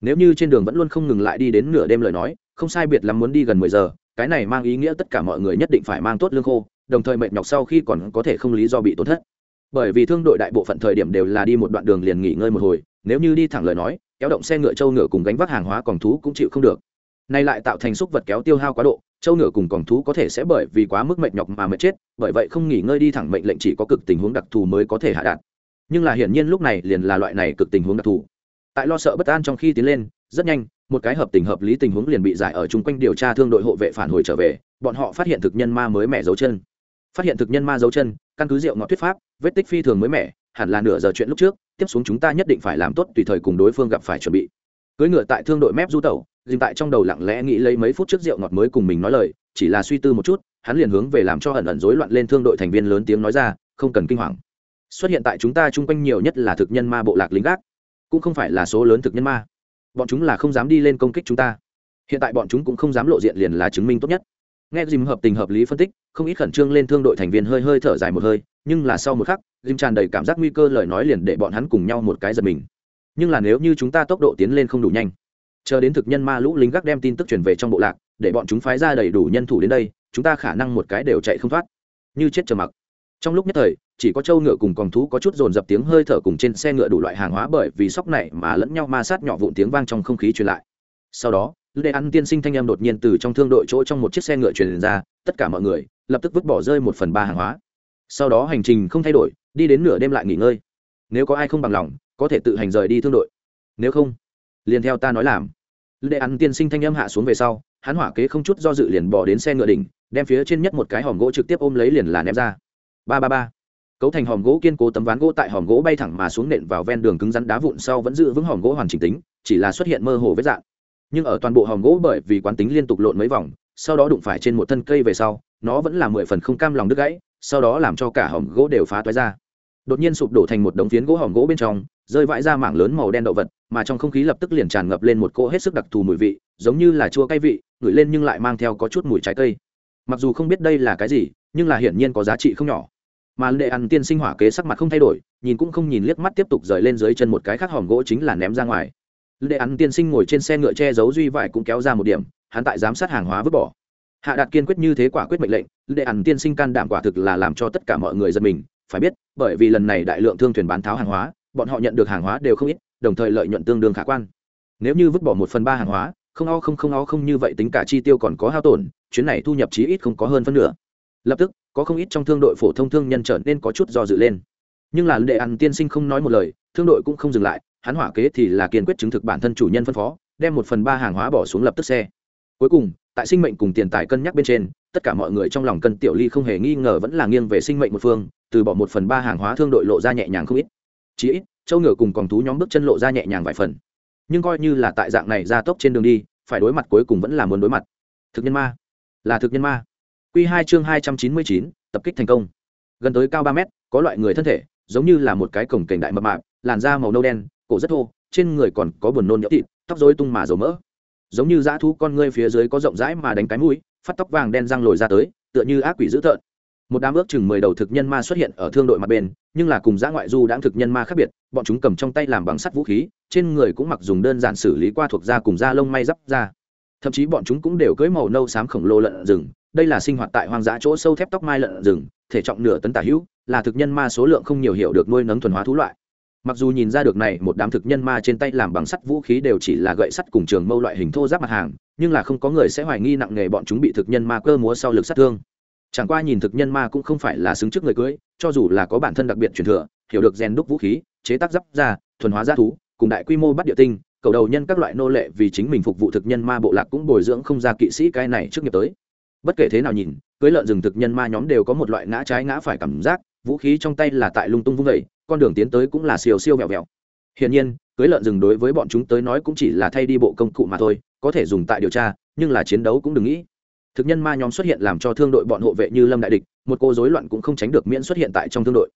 Nếu như trên đường vẫn luôn không ngừng lại đi đến nửa đêm lời nói, không sai biệt lắm muốn đi gần mười giờ, cái này mang ý nghĩa tất cả mọi người nhất định phải mang tốt lương khô, đồng thời mệt nhọc sau khi còn có thể không lý do bị tổn thất. Bởi vì thương đội đại bộ phận thời điểm đều là đi một đoạn đường liền nghỉ ngơi một hồi, nếu như đi thẳng lời nói, kéo động xe ngựa trâu ngựa cùng gánh vác hàng hóa còn thú cũng chịu không được. Nay lại tạo thành xúc vật kéo tiêu hao quá độ, trâu ngựa cùng còn thú có thể sẽ bởi vì quá mức mệt nhọc mà mệt chết, bởi vậy không nghỉ ngơi đi thẳng mệnh lệnh chỉ có cực tình huống đặc thù mới có thể hạ đạt nhưng là hiển nhiên lúc này liền là loại này cực tình huống đặc thù. Tại lo sợ bất an trong khi tiến lên, rất nhanh, một cái hợp tình hợp lý tình huống liền bị giải ở chung quanh điều tra thương đội hộ vệ phản hồi trở về, bọn họ phát hiện thực nhân ma mới mẻ dấu chân. Phát hiện thực nhân ma dấu chân, căn cứ rượu ngọt thuyết pháp, vết tích phi thường mới mẻ, hẳn là nửa giờ chuyện lúc trước, tiếp xuống chúng ta nhất định phải làm tốt tùy thời cùng đối phương gặp phải chuẩn bị. Cưới ngựa tại thương đội mép du tẩu, dừng tại trong đầu lặng lẽ nghĩ lấy mấy phút trước rượu ngọt mới cùng mình nói lời, chỉ là suy tư một chút, hắn liền hướng về làm cho ẩn ẩn rối loạn lên thương đội thành viên lớn tiếng nói ra, không cần kinh hoàng xuất hiện tại chúng ta chung quanh nhiều nhất là thực nhân ma bộ lạc lính gác, cũng không phải là số lớn thực nhân ma. Bọn chúng là không dám đi lên công kích chúng ta. Hiện tại bọn chúng cũng không dám lộ diện liền là chứng minh tốt nhất. Nghe dìm hợp tình hợp lý phân tích, không ít khẩn trương lên thương đội thành viên hơi hơi thở dài một hơi, nhưng là sau một khắc dìm tràn đầy cảm giác nguy cơ lời nói liền để bọn hắn cùng nhau một cái giật mình. Nhưng là nếu như chúng ta tốc độ tiến lên không đủ nhanh, chờ đến thực nhân ma lũ lính gác đem tin tức truyền về trong bộ lạc, để bọn chúng phái ra đầy đủ nhân thủ đến đây, chúng ta khả năng một cái đều chạy không thoát. Như chết chờ mặc trong lúc nhất thời, chỉ có trâu ngựa cùng còng thú có chút dồn dập tiếng hơi thở cùng trên xe ngựa đủ loại hàng hóa bởi vì sóc này mà lẫn nhau ma sát nhỏ vụn tiếng vang trong không khí truyền lại. Sau đó lê ăn tiên sinh thanh em đột nhiên từ trong thương đội chỗ trong một chiếc xe ngựa truyền ra, tất cả mọi người, lập tức vứt bỏ rơi một phần ba hàng hóa. Sau đó hành trình không thay đổi, đi đến nửa đêm lại nghỉ ngơi. Nếu có ai không bằng lòng, có thể tự hành rời đi thương đội. Nếu không, liền theo ta nói làm. Lê ăn tiên sinh thanh âm hạ xuống về sau, hắn hỏa kế không chút do dự liền bỏ đến xe ngựa đỉnh, đem phía trên nhất một cái hòm gỗ trực tiếp ôm lấy liền là ném ra ba ba ba. Cấu thành hòm gỗ kiên cố tấm ván gỗ tại hòm gỗ bay thẳng mà xuống nện vào ven đường cứng rắn đá vụn sau vẫn giữ vững hòm gỗ hoàn chỉnh tính, chỉ là xuất hiện mơ hồ vết dạng. Nhưng ở toàn bộ hòm gỗ bởi vì quán tính liên tục lộn mấy vòng, sau đó đụng phải trên một thân cây về sau, nó vẫn là mười phần không cam lòng đứt gãy, sau đó làm cho cả hòm gỗ đều phá toái ra. Đột nhiên sụp đổ thành một đống phiến gỗ hòm gỗ bên trong, rơi vãi ra mảng lớn màu đen đậu vật, mà trong không khí lập tức liền tràn ngập lên một cỗ hết sức đặc thù mùi vị, giống như là chua cay vị, ngửi lên nhưng lại mang theo có chút mùi trái cây. Mặc dù không biết đây là cái gì, nhưng là hiển nhiên có giá trị không nhỏ mà lệ ăn tiên sinh hỏa kế sắc mặt không thay đổi, nhìn cũng không nhìn liếc mắt tiếp tục rời lên dưới chân một cái khác hòm gỗ chính là ném ra ngoài. Lệ ăn tiên sinh ngồi trên xe ngựa che giấu duy vải cũng kéo ra một điểm, hắn tại giám sát hàng hóa vứt bỏ. Hạ đạt kiên quyết như thế quả quyết mệnh lệnh, lệ ăn tiên sinh can đảm quả thực là làm cho tất cả mọi người dân mình, phải biết, bởi vì lần này đại lượng thương thuyền bán tháo hàng hóa, bọn họ nhận được hàng hóa đều không ít, đồng thời lợi nhuận tương đương khả quan. Nếu như vứt bỏ một phần ba hàng hóa, không o không không o không như vậy tính cả chi tiêu còn có hao tổn, chuyến này thu nhập chí ít không có hơn phân nửa lập tức, có không ít trong thương đội phổ thông thương nhân trở nên có chút do dự lên. Nhưng là đệ ăn tiên sinh không nói một lời, thương đội cũng không dừng lại, hắn hỏa kế thì là kiên quyết chứng thực bản thân chủ nhân phân phó, đem một phần ba hàng hóa bỏ xuống lập tức xe. Cuối cùng, tại sinh mệnh cùng tiền tài cân nhắc bên trên, tất cả mọi người trong lòng cân tiểu ly không hề nghi ngờ vẫn là nghiêng về sinh mệnh một phương, từ bỏ một phần ba hàng hóa thương đội lộ ra nhẹ nhàng không ít. Chí ít, châu ngựa cùng còn thú nhóm bước chân lộ ra nhẹ nhàng vài phần. Nhưng coi như là tại dạng này ra tốc trên đường đi, phải đối mặt cuối cùng vẫn là muốn đối mặt. Thực nhân ma. Là thực nhân ma. Q2 chương hai trăm chín mươi chín tập kích thành công. Gần tới cao ba mét có loại người thân thể giống như là một cái cổng cảnh đại mập mạp làn da màu nâu đen cổ rất thô trên người còn có buồn nôn nhỡ thịt tóc rối tung mà dầu mỡ. Giống như dã thú con ngươi phía dưới có rộng rãi mà đánh cái mũi phát tóc vàng đen răng lồi ra tới tựa như ác quỷ dữ tợn. Một đám ước chừng mười đầu thực nhân ma xuất hiện ở thương đội mặt bên nhưng là cùng dã ngoại du đám thực nhân ma khác biệt bọn chúng cầm trong tay làm bằng sắt vũ khí trên người cũng mặc dùng đơn giản xử lý qua thuộc da cùng da lông may giáp ra, thậm chí bọn chúng cũng đều cưỡi màu nâu xám khổng lồ lợn rừng đây là sinh hoạt tại hoang dã chỗ sâu thép tóc mai lợn rừng, thể trọng nửa tấn tả hữu, là thực nhân ma số lượng không nhiều hiểu được nuôi nấng thuần hóa thú loại. Mặc dù nhìn ra được này, một đám thực nhân ma trên tay làm bằng sắt vũ khí đều chỉ là gậy sắt cùng trường mâu loại hình thô giáp mặt hàng, nhưng là không có người sẽ hoài nghi nặng nghề bọn chúng bị thực nhân ma cơ múa sau lực sát thương. Chẳng qua nhìn thực nhân ma cũng không phải là xứng trước người cưới, cho dù là có bản thân đặc biệt truyền thừa, hiểu được rèn đúc vũ khí, chế tác giáp ra thuần hóa g thú, cùng đại quy mô bắt địa tinh, cầu đầu nhân các loại nô lệ vì chính mình phục vụ thực nhân ma bộ lạc cũng bồi dưỡng không ra kỵ sĩ cái này trước nghiệp tới bất kể thế nào nhìn, cưới lợn rừng thực nhân ma nhóm đều có một loại ngã trái ngã phải cảm giác, vũ khí trong tay là tại lung tung vung vẩy con đường tiến tới cũng là siêu siêu vẹo vẹo. Hiển nhiên, cưới lợn rừng đối với bọn chúng tới nói cũng chỉ là thay đi bộ công cụ mà thôi, có thể dùng tại điều tra, nhưng là chiến đấu cũng đừng nghĩ. Thực nhân ma nhóm xuất hiện làm cho thương đội bọn hộ vệ như lâm đại địch, một cô rối loạn cũng không tránh được miễn xuất hiện tại trong thương đội.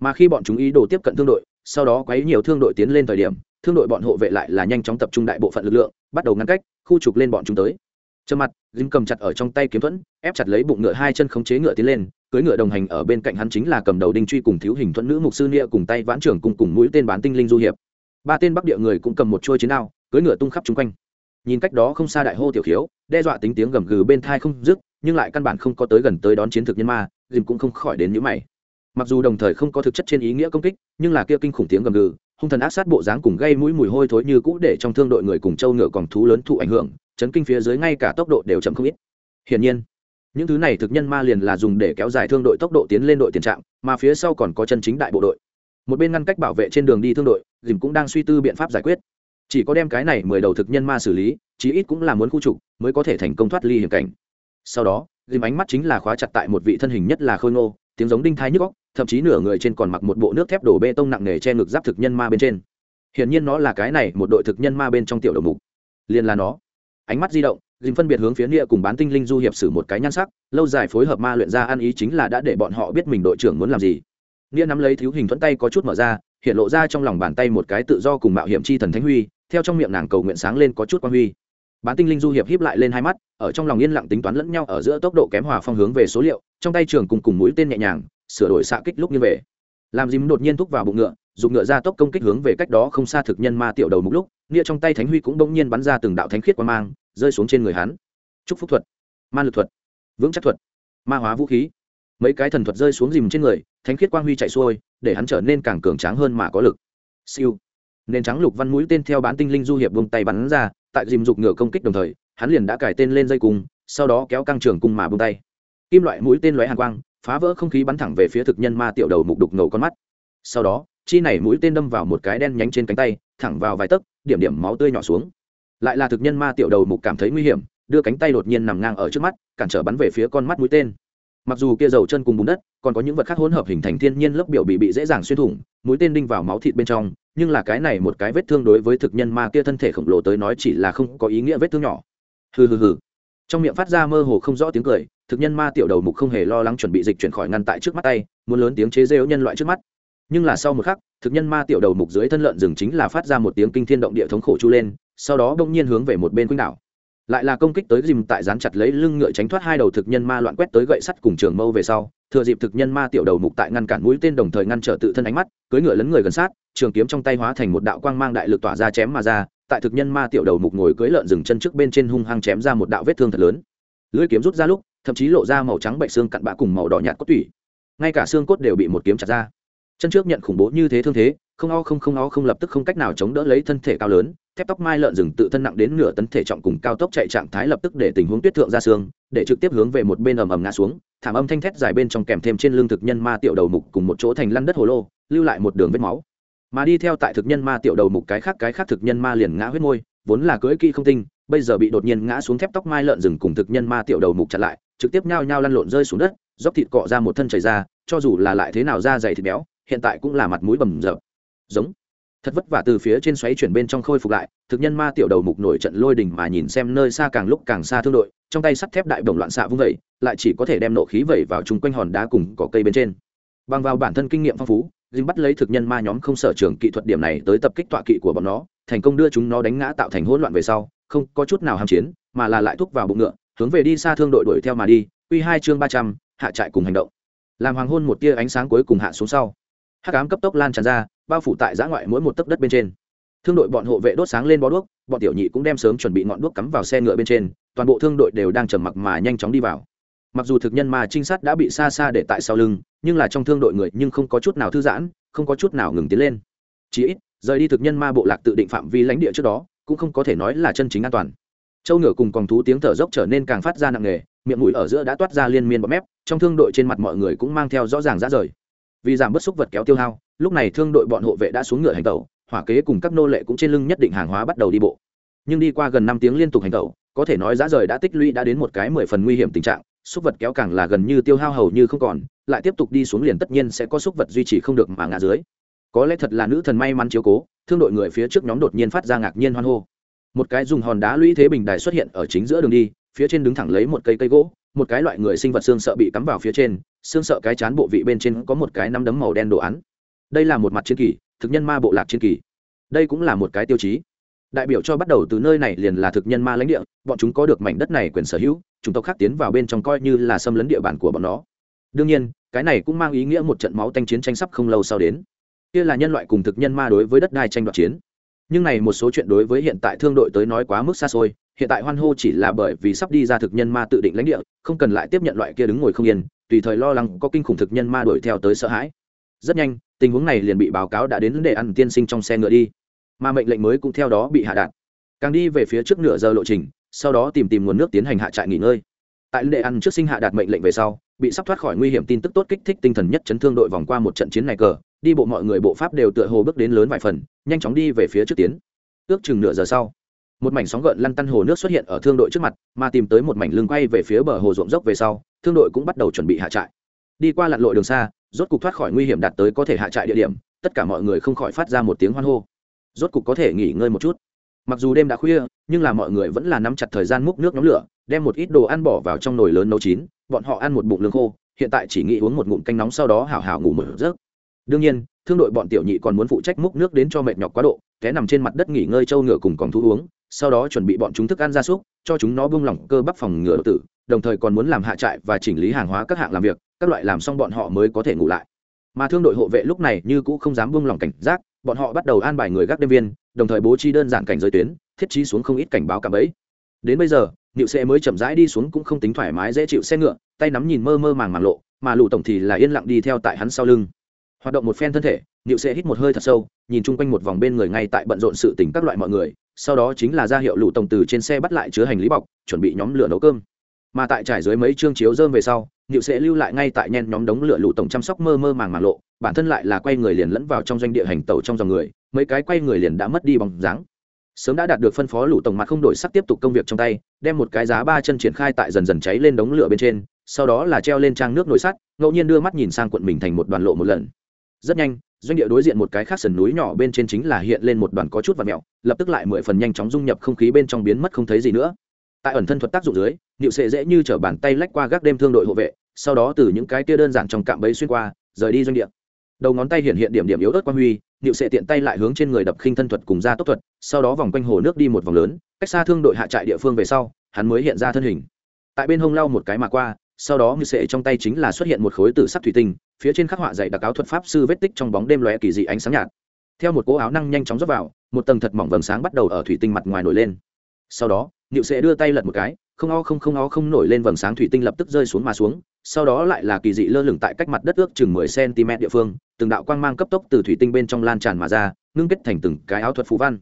Mà khi bọn chúng ý đồ tiếp cận thương đội, sau đó quấy nhiều thương đội tiến lên thời điểm, thương đội bọn hộ vệ lại là nhanh chóng tập trung đại bộ phận lực lượng, bắt đầu ngăn cách, khu trục lên bọn chúng tới trầm mặt dìm cầm chặt ở trong tay kiếm thuẫn, ép chặt lấy bụng ngựa hai chân khống chế ngựa tiến lên cưới ngựa đồng hành ở bên cạnh hắn chính là cầm đầu đinh truy cùng thiếu hình thuẫn nữ mục sư nia cùng tay vãn trưởng cùng cùng mũi tên bán tinh linh du hiệp. Ba tên bắc địa người cũng cầm một chuôi chiến đao cưới ngựa tung khắp chung quanh. Nhìn cách đó không xa đại hô tiểu khiếu, đe dọa tính tiếng gầm gừ bên thai không dứt, nhưng lại căn bản không có tới gần tới đón chiến thực nhân ma dìm cũng không khỏi đến nhữ mày. Mặc dù đồng thời không có thực chất trên ý nghĩa công kích, nhưng là kia kinh khủng tiếng gầm gừ, hung thần ác sát bộ dáng cùng gây mũi mùi hôi thối như cũ để trong thương đội người cùng châu ngựa còn thú lớn thụ ảnh hưởng chấn kinh phía dưới ngay cả tốc độ đều chậm không ít. Hiển nhiên, những thứ này thực nhân ma liền là dùng để kéo dài thương đội tốc độ tiến lên đội tiền trạng, mà phía sau còn có chân chính đại bộ đội. Một bên ngăn cách bảo vệ trên đường đi thương đội, dìm cũng đang suy tư biện pháp giải quyết. Chỉ có đem cái này mười đầu thực nhân ma xử lý, chí ít cũng là muốn khu trục, mới có thể thành công thoát ly hiểm cảnh. Sau đó, dìm ánh mắt chính là khóa chặt tại một vị thân hình nhất là khôi ngô, tiếng giống đinh thái nhức góc thậm chí nửa người trên còn mặc một bộ nước thép đổ bê tông nặng nề che ngực giáp thực nhân ma bên trên. Hiển nhiên nó là cái này một đội thực nhân ma bên trong tiểu đầu mục. Liền là nó ánh mắt di động dìm phân biệt hướng phía Nia cùng bán tinh linh du hiệp sử một cái nhan sắc, lâu dài phối hợp ma luyện ra ăn ý chính là đã để bọn họ biết mình đội trưởng muốn làm gì. Nia nắm lấy thiếu hình thuẫn tay có chút mở ra, hiện lộ ra trong lòng bàn tay một cái tự do cùng mạo hiểm chi thần thánh huy, theo trong miệng nàng cầu nguyện sáng lên có chút quan huy. Bán tinh linh du hiệp híp lại lên hai mắt, ở trong lòng yên lặng tính toán lẫn nhau ở giữa tốc độ kém hòa phong hướng về số liệu, trong tay trường cùng cùng mũi tên nhẹ nhàng, sửa đổi xạ kích lúc như về. Làm dìm đột nhiên thúc vào bụng ngựa dùng ngựa ra tốc công kích hướng về cách đó không xa thực nhân ma tiểu đầu mục lúc, nghĩa trong tay thánh huy cũng bỗng nhiên bắn ra từng đạo thánh khiết quan mang, rơi xuống trên người hắn. Chúc phúc thuật, ma lực thuật, vững chắc thuật, ma hóa vũ khí. Mấy cái thần thuật rơi xuống dìm trên người, thánh khiết quang huy chạy xuôi, để hắn trở nên càng cường tráng hơn mà có lực. Siêu. Nên trắng lục văn mũi tên theo bán tinh linh du hiệp buông tay bắn ra, tại dìm dục ngựa công kích đồng thời, hắn liền đã cải tên lên dây cung, sau đó kéo căng trường cung mà buông tay. Kim loại mũi tên lóe hàn quang, phá vỡ không khí bắn thẳng về phía thực nhân ma tiểu đầu mục đục ngầu con mắt. Sau đó chi này mũi tên đâm vào một cái đen nhánh trên cánh tay, thẳng vào vài tấc, điểm điểm máu tươi nhỏ xuống. Lại là thực nhân ma tiểu đầu mục cảm thấy nguy hiểm, đưa cánh tay đột nhiên nằm ngang ở trước mắt, cản trở bắn về phía con mắt mũi tên. Mặc dù kia dầu chân cùng bùn đất, còn có những vật khác hỗn hợp hình thành thiên nhiên lớp biểu bị bị dễ dàng xuyên thủng, mũi tên đinh vào máu thịt bên trong, nhưng là cái này một cái vết thương đối với thực nhân ma kia thân thể khổng lồ tới nói chỉ là không có ý nghĩa vết thương nhỏ. Hừ hừ hừ. Trong miệng phát ra mơ hồ không rõ tiếng cười, thực nhân ma tiểu đầu mục không hề lo lắng chuẩn bị dịch chuyển khỏi ngăn tại trước mắt tay, muốn lớn tiếng chế rêu nhân loại trước mắt nhưng là sau một khắc, thực nhân ma tiểu đầu mục dưới thân lợn rừng chính là phát ra một tiếng kinh thiên động địa thống khổ chu lên, sau đó đông nhiên hướng về một bên quýnh đảo. Lại là công kích tới dìm tại dán chặt lấy lưng ngựa tránh thoát hai đầu thực nhân ma loạn quét tới gậy sắt cùng trường mâu về sau, thừa dịp thực nhân ma tiểu đầu mục tại ngăn cản mũi tên đồng thời ngăn trở tự thân ánh mắt cưới ngựa lấn người gần sát, trường kiếm trong tay hóa thành một đạo quang mang đại lực tỏa ra chém mà ra, tại thực nhân ma tiểu đầu mục ngồi cưới lợn rừng chân trước bên trên hung hăng chém ra một đạo vết thương thật lớn. Lưỡi kiếm rút ra lúc, thậm chí lộ ra màu trắng bệnh xương cặn bã cùng màu đỏ nhạt cốt tủy. Ngay cả xương cốt đều bị một kiếm chặt ra chân trước nhận khủng bố như thế thương thế, không o không không o không lập tức không cách nào chống đỡ lấy thân thể cao lớn, thép tóc mai lợn rừng tự thân nặng đến nửa tấn thể trọng cùng cao tốc chạy trạng thái lập tức để tình huống tuyết thượng ra xương, để trực tiếp hướng về một bên ầm ầm ngã xuống, thảm âm thanh thét dài bên trong kèm thêm trên lưng thực nhân ma tiểu đầu mục cùng một chỗ thành lăn đất hồ lô, lưu lại một đường vết máu. Mà đi theo tại thực nhân ma tiểu đầu mục cái khác cái khác thực nhân ma liền ngã huyết môi, vốn là cưỡi kỹ không tinh, bây giờ bị đột nhiên ngã xuống thép tóc mai lợn rừng cùng thực nhân ma tiểu đầu mục chặn lại, trực tiếp nhao nhao lăn lộn rơi xuống đất, dốc thịt cọ ra một thân chảy ra, cho dù là lại thế nào da dày thịt béo hiện tại cũng là mặt mũi bầm rợp giống. Thật vất vả từ phía trên xoáy chuyển bên trong khôi phục lại, thực nhân ma tiểu đầu mục nổi trận lôi đình mà nhìn xem nơi xa càng lúc càng xa thương đội, trong tay sắt thép đại đồng loạn xạ vung vẩy, lại chỉ có thể đem nộ khí vẩy vào chung quanh hòn đá cùng cỏ cây bên trên. Bằng vào bản thân kinh nghiệm phong phú dinh bắt lấy thực nhân ma nhóm không sở trường kỹ thuật điểm này tới tập kích tọa kỵ của bọn nó, thành công đưa chúng nó đánh ngã tạo thành hỗn loạn về sau, không có chút nào ham chiến, mà là lại thúc vào bụng ngựa, hướng về đi xa thương đội đuổi theo mà đi. Quy hai chương ba trăm, hạ trại cùng hành động. Làm hoàng hôn một tia ánh sáng cuối cùng hạ xuống sau hắc ám cấp tốc lan tràn ra, bao phủ tại giã ngoại mỗi một tấc đất bên trên. Thương đội bọn hộ vệ đốt sáng lên bó đuốc, bọn tiểu nhị cũng đem sớm chuẩn bị ngọn đuốc cắm vào xe ngựa bên trên, toàn bộ thương đội đều đang trầm mặc mà nhanh chóng đi vào. Mặc dù thực nhân mà trinh sát đã bị xa xa để tại sau lưng, nhưng là trong thương đội người nhưng không có chút nào thư giãn, không có chút nào ngừng tiến lên. Chỉ ít, rời đi thực nhân ma bộ lạc tự định phạm vi lãnh địa trước đó, cũng không có thể nói là chân chính an toàn. Châu ngựa cùng còn thú tiếng thở dốc trở nên càng phát ra nặng nề, miệng mũi ở giữa đã toát ra liên miên bọt mép, trong thương đội trên mặt mọi người cũng mang theo rõ ràng rã rời vì giảm bớt xúc vật kéo tiêu hao, lúc này thương đội bọn hộ vệ đã xuống ngựa hành tẩu, hỏa kế cùng các nô lệ cũng trên lưng nhất định hàng hóa bắt đầu đi bộ. Nhưng đi qua gần năm tiếng liên tục hành tẩu, có thể nói giá rời đã tích lũy đã đến một cái mười phần nguy hiểm tình trạng, xúc vật kéo càng là gần như tiêu hao hầu như không còn, lại tiếp tục đi xuống liền tất nhiên sẽ có xúc vật duy trì không được mà ngã dưới. Có lẽ thật là nữ thần may mắn chiếu cố, thương đội người phía trước nhóm đột nhiên phát ra ngạc nhiên hoan hô. Một cái dùng hòn đá lũy thế bình đài xuất hiện ở chính giữa đường đi, phía trên đứng thẳng lấy một cây cây gỗ một cái loại người sinh vật xương sợ bị cắm vào phía trên, xương sợ cái chán bộ vị bên trên có một cái nắm đấm màu đen đồ án. Đây là một mặt chiến kỳ, thực nhân ma bộ lạc chiến kỳ. Đây cũng là một cái tiêu chí. Đại biểu cho bắt đầu từ nơi này liền là thực nhân ma lãnh địa, bọn chúng có được mảnh đất này quyền sở hữu chúng tộc khác tiến vào bên trong coi như là xâm lấn địa bàn của bọn nó. Đương nhiên, cái này cũng mang ý nghĩa một trận máu tanh chiến tranh sắp không lâu sau đến. Kia là nhân loại cùng thực nhân ma đối với đất đai tranh đoạt chiến nhưng này một số chuyện đối với hiện tại thương đội tới nói quá mức xa xôi, hiện tại hoan hô chỉ là bởi vì sắp đi ra thực nhân ma tự định lãnh địa, không cần lại tiếp nhận loại kia đứng ngồi không yên, tùy thời lo lắng có kinh khủng thực nhân ma đuổi theo tới sợ hãi. Rất nhanh, tình huống này liền bị báo cáo đã đến để ăn tiên sinh trong xe ngựa đi. Mà mệnh lệnh mới cũng theo đó bị hạ đạn càng đi về phía trước nửa giờ lộ trình, sau đó tìm tìm nguồn nước tiến hành hạ trại nghỉ ngơi. Tại lễ ăn trước sinh hạ đạt mệnh lệnh về sau, bị sắp thoát khỏi nguy hiểm tin tức tốt kích thích tinh thần nhất chấn thương đội vòng qua một trận chiến này cờ đi bộ mọi người bộ pháp đều tựa hồ bước đến lớn vài phần, nhanh chóng đi về phía trước tiến. Ước chừng nửa giờ sau, một mảnh sóng gợn lăn tăn hồ nước xuất hiện ở thương đội trước mặt, mà tìm tới một mảnh lưng quay về phía bờ hồ ruộng dốc về sau, thương đội cũng bắt đầu chuẩn bị hạ trại. Đi qua lặn lội đường xa, rốt cục thoát khỏi nguy hiểm đạt tới có thể hạ trại địa điểm, tất cả mọi người không khỏi phát ra một tiếng hoan hô. Rốt cục có thể nghỉ ngơi một chút. Mặc dù đêm đã khuya, nhưng là mọi người vẫn là nắm chặt thời gian múc nước nóng lửa, đem một ít đồ ăn bỏ vào trong nồi lớn nấu chín, bọn họ ăn một bụng lương khô, hiện tại chỉ nghĩ uống một ngụm canh nóng sau đó hào hào ngủ một giấc đương nhiên, thương đội bọn tiểu nhị còn muốn phụ trách múc nước đến cho mệt nhọc quá độ, té nằm trên mặt đất nghỉ ngơi trâu ngựa cùng còn thu uống, sau đó chuẩn bị bọn chúng thức ăn gia súc, cho chúng nó buông lỏng cơ bắp phòng ngựa tử đồng thời còn muốn làm hạ trại và chỉnh lý hàng hóa các hạng làm việc, các loại làm xong bọn họ mới có thể ngủ lại. Mà thương đội hộ vệ lúc này như cũ không dám buông lỏng cảnh giác, bọn họ bắt đầu an bài người gác đêm viên, đồng thời bố trí đơn giản cảnh giới tuyến, thiết trí xuống không ít cảnh báo cả bẫy. Đến bây giờ nịu xe mới chậm rãi đi xuống cũng không tính thoải mái dễ chịu xe ngựa, tay nắm nhìn mơ mơ màng màng lộ, mà lụ tổng thì là yên lặng đi theo tại hắn sau lưng hoạt động một phen thân thể nịu Sẽ hít một hơi thật sâu, nhìn chung quanh một vòng bên người ngay tại bận rộn sự tình các loại mọi người, sau đó chính là ra hiệu lụ tổng từ trên xe bắt lại chứa hành lý bọc, chuẩn bị nhóm lửa nấu cơm. Mà tại trải dưới mấy chương chiếu dơm về sau nịu sẽ lưu lại ngay tại nhen nhóm đống lửa lụ tổng chăm sóc mơ mơ màng màng lộ, bản thân lại là quay người liền lẫn vào trong doanh địa hành tàu trong dòng người, mấy cái quay người liền đã mất đi bóng dáng. Sớm đã đạt được phân phó lũ tổng mặt không đổi sắc tiếp tục công việc trong tay, đem một cái giá ba chân triển khai tại dần dần cháy lên đống lửa bên trên, sau đó là treo lên trang nước nồi sắt, ngẫu nhiên đưa mắt nhìn sang quận mình thành một đoàn lộ một lần rất nhanh, doanh địa đối diện một cái khác sườn núi nhỏ bên trên chính là hiện lên một đoàn có chút và mẹo, lập tức lại mười phần nhanh chóng dung nhập không khí bên trong biến mất không thấy gì nữa. Tại ẩn thân thuật tác dụng dưới nịu sệ dễ như t bàn tay lách qua gác đêm thương đội hộ vệ, sau đó từ những cái kia đơn giản trong cạm bẫy xuyên qua, rời đi doanh địa. Đầu ngón tay hiện hiện điểm điểm yếu ớt quan huy nịu sệ tiện tay lại hướng trên người đập khinh thân thuật cùng ra tốc thuật, sau đó vòng quanh hồ nước đi một vòng lớn, cách xa thương đội hạ trại địa phương về sau, hắn mới hiện ra thân hình. Tại bên hông lau một cái mà qua sau đó người sệ trong tay chính là xuất hiện một khối tử sắc thủy tinh, phía trên khắc họa dạy đặc áo thuật pháp sư vết tích trong bóng đêm lóe kỳ dị ánh sáng nhạt. Theo một cỗ áo năng nhanh chóng rớt vào, một tầng thật mỏng vầng sáng bắt đầu ở thủy tinh mặt ngoài nổi lên. Sau đó nịu sệ đưa tay lật một cái, không o không không o không nổi lên vầng sáng thủy tinh lập tức rơi xuống mà xuống, sau đó lại là kỳ dị lơ lửng tại cách mặt đất ước chừng mười cm địa phương, từng đạo quang mang cấp tốc từ thủy tinh bên trong lan tràn mà ra, ngưng kết thành từng cái áo thuật phú văn.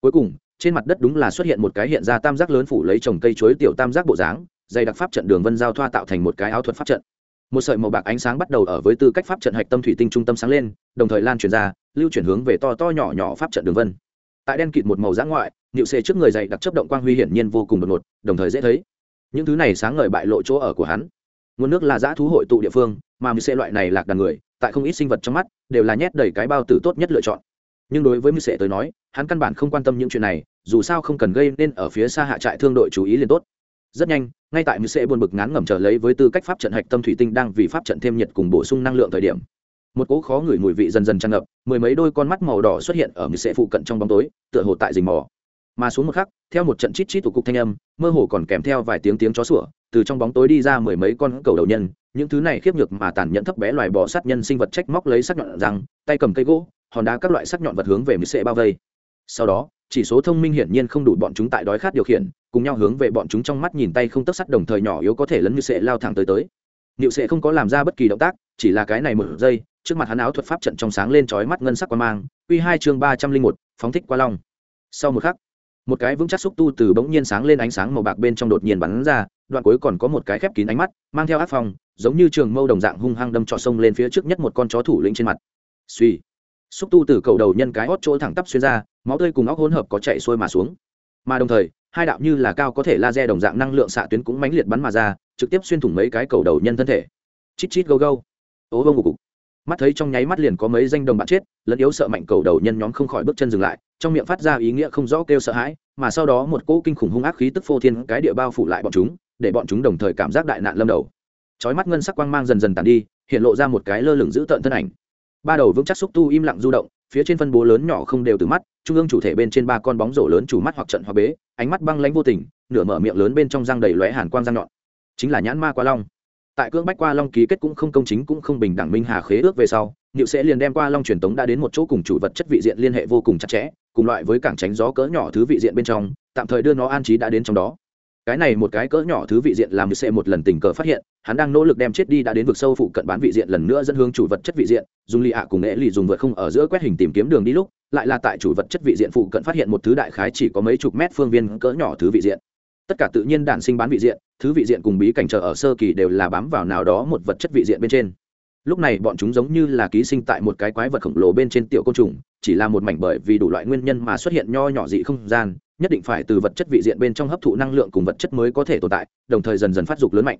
Cuối cùng, trên mặt đất đúng là xuất hiện một cái hiện ra tam giác lớn phủ lấy trồng cây chuối tiểu tam giác bộ dáng dày đặc pháp trận đường vân giao thoa tạo thành một cái áo thuật pháp trận. Một sợi màu bạc ánh sáng bắt đầu ở với tư cách pháp trận hạch tâm thủy tinh trung tâm sáng lên, đồng thời lan truyền ra, lưu chuyển hướng về to to nhỏ nhỏ pháp trận đường vân. Tại đen kịt một màu giã ngoại nịu xê trước người dày đặc chấp động quang huy hiển nhiên vô cùng đột ngột, đồng thời dễ thấy. Những thứ này sáng ngời bại lộ chỗ ở của hắn. Nguồn nước là giã thú hội tụ địa phương, mà mưu xê loại này lạc đàn người, tại không ít sinh vật trong mắt, đều là nhét đầy cái bao tử tốt nhất lựa chọn. Nhưng đối với mưu xê tới nói, hắn căn bản không quan tâm những chuyện này, dù sao không cần gây nên ở phía xa hạ trại thương đội chú ý liền tốt rất nhanh, ngay tại mưu sẽ buồn bực ngán ngẩm trở lấy với tư cách pháp trận hạch tâm thủy tinh đang vì pháp trận thêm nhiệt cùng bổ sung năng lượng thời điểm. Một cỗ khó ngửi mùi vị dần dần tràn ngập, mười mấy đôi con mắt màu đỏ xuất hiện ở mưu sẽ phụ cận trong bóng tối, tựa hồ tại rình mò. Mà xuống một khắc, theo một trận chít chít tụ cục thanh âm, mơ hồ còn kèm theo vài tiếng tiếng chó sủa, từ trong bóng tối đi ra mười mấy con cầu đầu nhân, những thứ này khiếp nhược mà tàn nhẫn thấp bé loài bò sát nhân sinh vật trách móc lấy sắc nhọn răng, tay cầm cây gỗ, hòn đá các loại sắc nhọn vật hướng về mười sẽ bao vây. Sau đó, chỉ số thông minh hiển nhiên không đủ bọn chúng tại đói khát điều khiển cùng nhau hướng về bọn chúng trong mắt nhìn tay không tấc sắt đồng thời nhỏ yếu có thể lấn như sệ lao thẳng tới tới. Niệu sệ không có làm ra bất kỳ động tác, chỉ là cái này một giây, trước mặt hắn áo thuật pháp trận trong sáng lên trói mắt ngân sắc qua mang uy hai chương ba trăm linh một, phóng thích qua long. Sau một khắc, một cái vững chắc xúc tu từ bỗng nhiên sáng lên ánh sáng màu bạc bên trong đột nhiên bắn ra, đoạn cuối còn có một cái khép kín ánh mắt, mang theo áp phong, giống như trường mâu đồng dạng hung hăng đâm trọ sông lên phía trước nhất một con chó thủ lĩnh trên mặt. Suy xúc tu từ cầu đầu nhân cái hót chỗ thẳng tắp xuyên ra, máu tươi cùng óc hỗn hợp có chạy xuôi mà xuống. Mà đồng thời hai đạo như là cao có thể laser đồng dạng năng lượng xạ tuyến cũng mãnh liệt bắn mà ra, trực tiếp xuyên thủng mấy cái cầu đầu nhân thân thể. Chít chít go go ố bông cục. Mắt thấy trong nháy mắt liền có mấy danh đồng bạn chết, lẫn yếu sợ mạnh cầu đầu nhân nhóm không khỏi bước chân dừng lại, trong miệng phát ra ý nghĩa không rõ kêu sợ hãi, mà sau đó một cỗ kinh khủng hung ác khí tức phô thiên cái địa bao phủ lại bọn chúng, để bọn chúng đồng thời cảm giác đại nạn lâm đầu. Chói mắt ngân sắc quang mang dần dần tàn đi, hiện lộ ra một cái lơ lửng giữ tợn thân ảnh. Ba đầu vững chắc xúc tu im lặng du động phía trên phân bố lớn nhỏ không đều từ mắt, trung ương chủ thể bên trên ba con bóng rổ lớn chủ mắt hoặc trận hoặc bế, ánh mắt băng lãnh vô tình, nửa mở miệng lớn bên trong răng đầy lóe hàn quang răng nhọn. Chính là nhãn ma qua long. Tại cưỡng bách qua long ký kết cũng không công chính cũng không bình đẳng minh hà khế ước về sau, niệu sẽ liền đem qua long truyền tống đã đến một chỗ cùng chủ vật chất vị diện liên hệ vô cùng chặt chẽ, cùng loại với cảng tránh gió cỡ nhỏ thứ vị diện bên trong, tạm thời đưa nó an trí đã đến trong đó cái này một cái cỡ nhỏ thứ vị diện làm sẽ một lần tình cờ phát hiện, hắn đang nỗ lực đem chết đi đã đến vực sâu phụ cận bán vị diện lần nữa dẫn hướng chủ vật chất vị diện, dùng lì ạ cùng nghệ lì dùng vượt không ở giữa quét hình tìm kiếm đường đi lúc, lại là tại chủ vật chất vị diện phụ cận phát hiện một thứ đại khái chỉ có mấy chục mét phương viên cỡ nhỏ thứ vị diện. Tất cả tự nhiên đản sinh bán vị diện, thứ vị diện cùng bí cảnh trở ở sơ kỳ đều là bám vào nào đó một vật chất vị diện bên trên. Lúc này bọn chúng giống như là ký sinh tại một cái quái vật khổng lồ bên trên tiểu côn trùng, chỉ là một mảnh bởi vì đủ loại nguyên nhân mà xuất hiện nho nhỏ dị không gian nhất định phải từ vật chất vị diện bên trong hấp thụ năng lượng cùng vật chất mới có thể tồn tại, đồng thời dần dần phát dục lớn mạnh.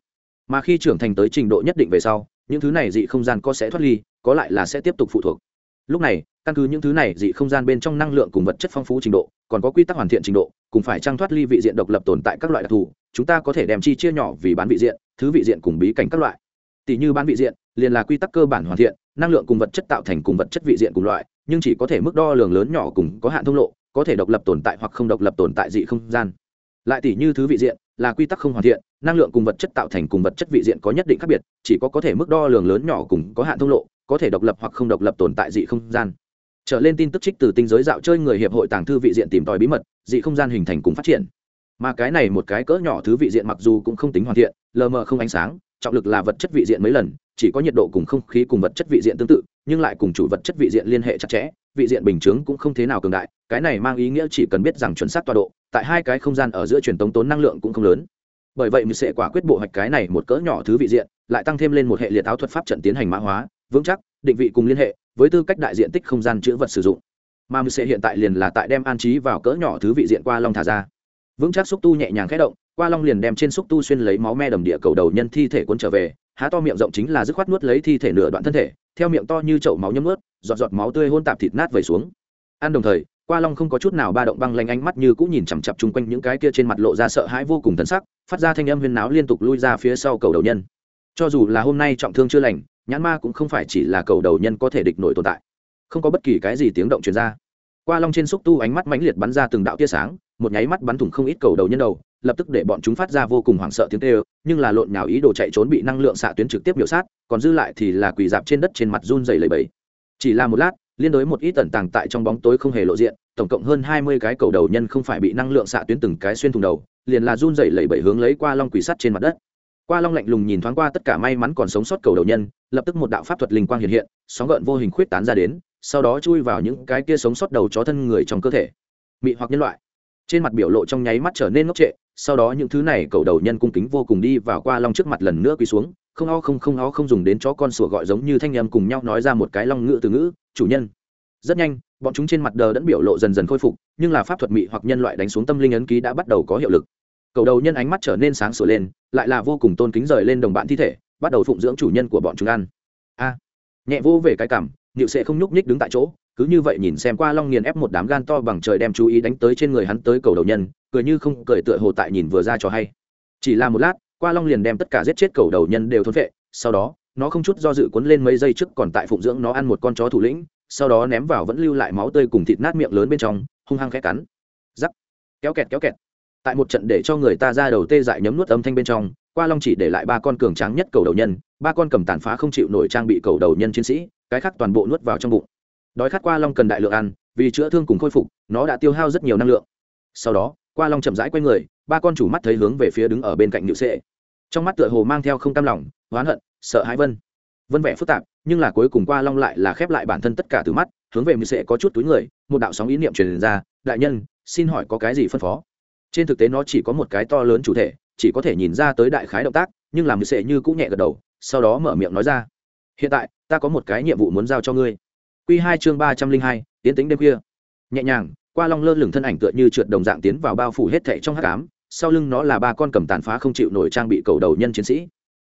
Mà khi trưởng thành tới trình độ nhất định về sau, những thứ này dị không gian có sẽ thoát ly, có lại là sẽ tiếp tục phụ thuộc. Lúc này, căn cứ những thứ này dị không gian bên trong năng lượng cùng vật chất phong phú trình độ, còn có quy tắc hoàn thiện trình độ, cùng phải trang thoát ly vị diện độc lập tồn tại các loại đặc thù, chúng ta có thể đem chi chia nhỏ vì bán vị diện, thứ vị diện cùng bí cảnh các loại. Tỷ như bán vị diện, liền là quy tắc cơ bản hoàn thiện, năng lượng cùng vật chất tạo thành cùng vật chất vị diện cùng loại, nhưng chỉ có thể mức đo lường lớn nhỏ cùng có hạn thông lộ có thể độc lập tồn tại hoặc không độc lập tồn tại dị không gian. Lại tỷ như thứ vị diện, là quy tắc không hoàn thiện, năng lượng cùng vật chất tạo thành cùng vật chất vị diện có nhất định khác biệt, chỉ có có thể mức đo lường lớn nhỏ cùng có hạn thông lộ, có thể độc lập hoặc không độc lập tồn tại dị không gian. Trở lên tin tức trích từ tinh giới dạo chơi người hiệp hội tàng thư vị diện tìm tòi bí mật, dị không gian hình thành cùng phát triển. Mà cái này một cái cỡ nhỏ thứ vị diện mặc dù cũng không tính hoàn thiện, lờ mờ không ánh sáng, trọng lực là vật chất vị diện mấy lần, chỉ có nhiệt độ cùng không khí cùng vật chất vị diện tương tự, nhưng lại cùng chủ vật chất vị diện liên hệ chặt chẽ vị diện bình chướng cũng không thế nào cường đại, cái này mang ý nghĩa chỉ cần biết rằng chuẩn xác tọa độ, tại hai cái không gian ở giữa truyền tống tốn năng lượng cũng không lớn. Bởi vậy mình sẽ quả quyết bộ hoạch cái này một cỡ nhỏ thứ vị diện, lại tăng thêm lên một hệ liệt áo thuật pháp trận tiến hành mã hóa, vững chắc, định vị cùng liên hệ, với tư cách đại diện tích không gian chữ vật sử dụng. Mà mình sẽ hiện tại liền là tại đem an trí vào cỡ nhỏ thứ vị diện qua long thả ra. Vững chắc xúc tu nhẹ nhàng khẽ động, qua long liền đem trên xúc tu xuyên lấy máu me đầm địa cầu đầu nhân thi thể cuốn trở về, há to miệng rộng chính là dứt khoát nuốt lấy thi thể nửa đoạn thân thể theo miệng to như chậu máu nhấm ướt, giọt giọt máu tươi hôn tạp thịt nát vẩy xuống. Ăn đồng thời, qua long không có chút nào ba động băng lanh ánh mắt như cũng nhìn chằm chặp chung quanh những cái kia trên mặt lộ ra sợ hãi vô cùng thân sắc, phát ra thanh âm huyên náo liên tục lui ra phía sau cầu đầu nhân. Cho dù là hôm nay trọng thương chưa lành, nhãn ma cũng không phải chỉ là cầu đầu nhân có thể địch nổi tồn tại. Không có bất kỳ cái gì tiếng động truyền ra. Qua long trên xúc tu ánh mắt mãnh liệt bắn ra từng đạo tia sáng, một nháy mắt bắn thủng không ít cầu đầu nhân đầu lập tức để bọn chúng phát ra vô cùng hoảng sợ tiếng kêu, nhưng là lộn nhào ý đồ chạy trốn bị năng lượng xạ tuyến trực tiếp biểu sát còn dư lại thì là quỳ dạp trên đất trên mặt run rẩy lẩy bẩy. chỉ là một lát liên đối một ít tẩn tàng tại trong bóng tối không hề lộ diện tổng cộng hơn hai mươi cái cầu đầu nhân không phải bị năng lượng xạ tuyến từng cái xuyên thủng đầu liền là run rẩy lẩy bẩy hướng lấy qua long quỷ sắt trên mặt đất. Qua long lạnh lùng nhìn thoáng qua tất cả may mắn còn sống sót cầu đầu nhân lập tức một đạo pháp thuật linh quang hiện hiện sóng gợn vô hình khuyết tán ra đến sau đó chui vào những cái kia sống sót đầu chó thân người trong cơ thể. Mị hoặc nhân loại. Trên mặt biểu lộ trong nháy mắt trở nên ngốc trệ sau đó những thứ này cầu đầu nhân cung kính vô cùng đi vào qua long trước mặt lần nữa quỳ xuống, không o không không o không dùng đến chó con sủa gọi giống như thanh em cùng nhau nói ra một cái long ngữ từ ngữ, chủ nhân. Rất nhanh, bọn chúng trên mặt đờ đẫn biểu lộ dần dần khôi phục, nhưng là pháp thuật mị hoặc nhân loại đánh xuống tâm linh ấn ký đã bắt đầu có hiệu lực. Cầu đầu nhân ánh mắt trở nên sáng sủa lên, lại là vô cùng tôn kính rời lên đồng bạn thi thể, bắt đầu phụng dưỡng chủ nhân của bọn chúng ăn. A! Nhẹ vô về cái cảm nịu sẽ không nhúc nhích đứng tại chỗ, cứ như vậy nhìn xem qua long nghiền ép một đám gan to bằng trời đem chú ý đánh tới trên người hắn tới cầu đầu nhân cười như không cười tựa hồ tại nhìn vừa ra cho hay. Chỉ là một lát, qua long liền đem tất cả giết chết cầu đầu nhân đều thốn vệ sau đó, nó không chút do dự cuốn lên mấy giây trước còn tại phụng dưỡng nó ăn một con chó thủ lĩnh, sau đó ném vào vẫn lưu lại máu tươi cùng thịt nát miệng lớn bên trong, hung hăng khẽ cắn. Giắc kéo kẹt kéo kẹt. Tại một trận để cho người ta ra đầu tê dại nhấm nuốt âm thanh bên trong, qua long chỉ để lại ba con cường tráng nhất cầu đầu nhân, ba con cầm tàn phá không chịu nổi trang bị cầu đầu nhân chiến sĩ, cái khác toàn bộ nuốt vào trong bụng. Đói khát qua long cần đại lượng ăn, vì chữa thương cùng khôi phục, nó đã tiêu hao rất nhiều năng lượng. Sau đó qua long chậm rãi q u a y người, ba con chủ mắt thấy hướng về phía đứng ở bên cạnh nhự sệ. Trong mắt tựa hồ mang theo không cam lòng, oán hận, sợ hãi vân. Vân vẻ phức tạp, nhưng là cuối cùng qua long lại là khép lại bản thân tất cả từ mắt, hướng về nhự sệ có chút túi người, một đạo sóng ý niệm truyền ra, đại nhân, xin hỏi có cái gì phân phó? Trên thực tế nó chỉ có một cái to lớn chủ thể, chỉ có thể nhìn ra tới đại khái động tác, nhưng làm nhự sệ như cũng nhẹ gật đầu, sau đó mở miệng nói ra, hiện tại, ta có một cái nhiệm vụ muốn giao cho ngươi. Q hai chương ba trăm linh hai, tiến tính đêm khuya. Nhẹ nhàng qua long lơ lửng thân ảnh tựa như trượt đồng dạng tiến vào bao phủ hết thệ trong hắc ám, sau lưng nó là ba con cầm tàn phá không chịu nổi trang bị cầu đầu nhân chiến sĩ.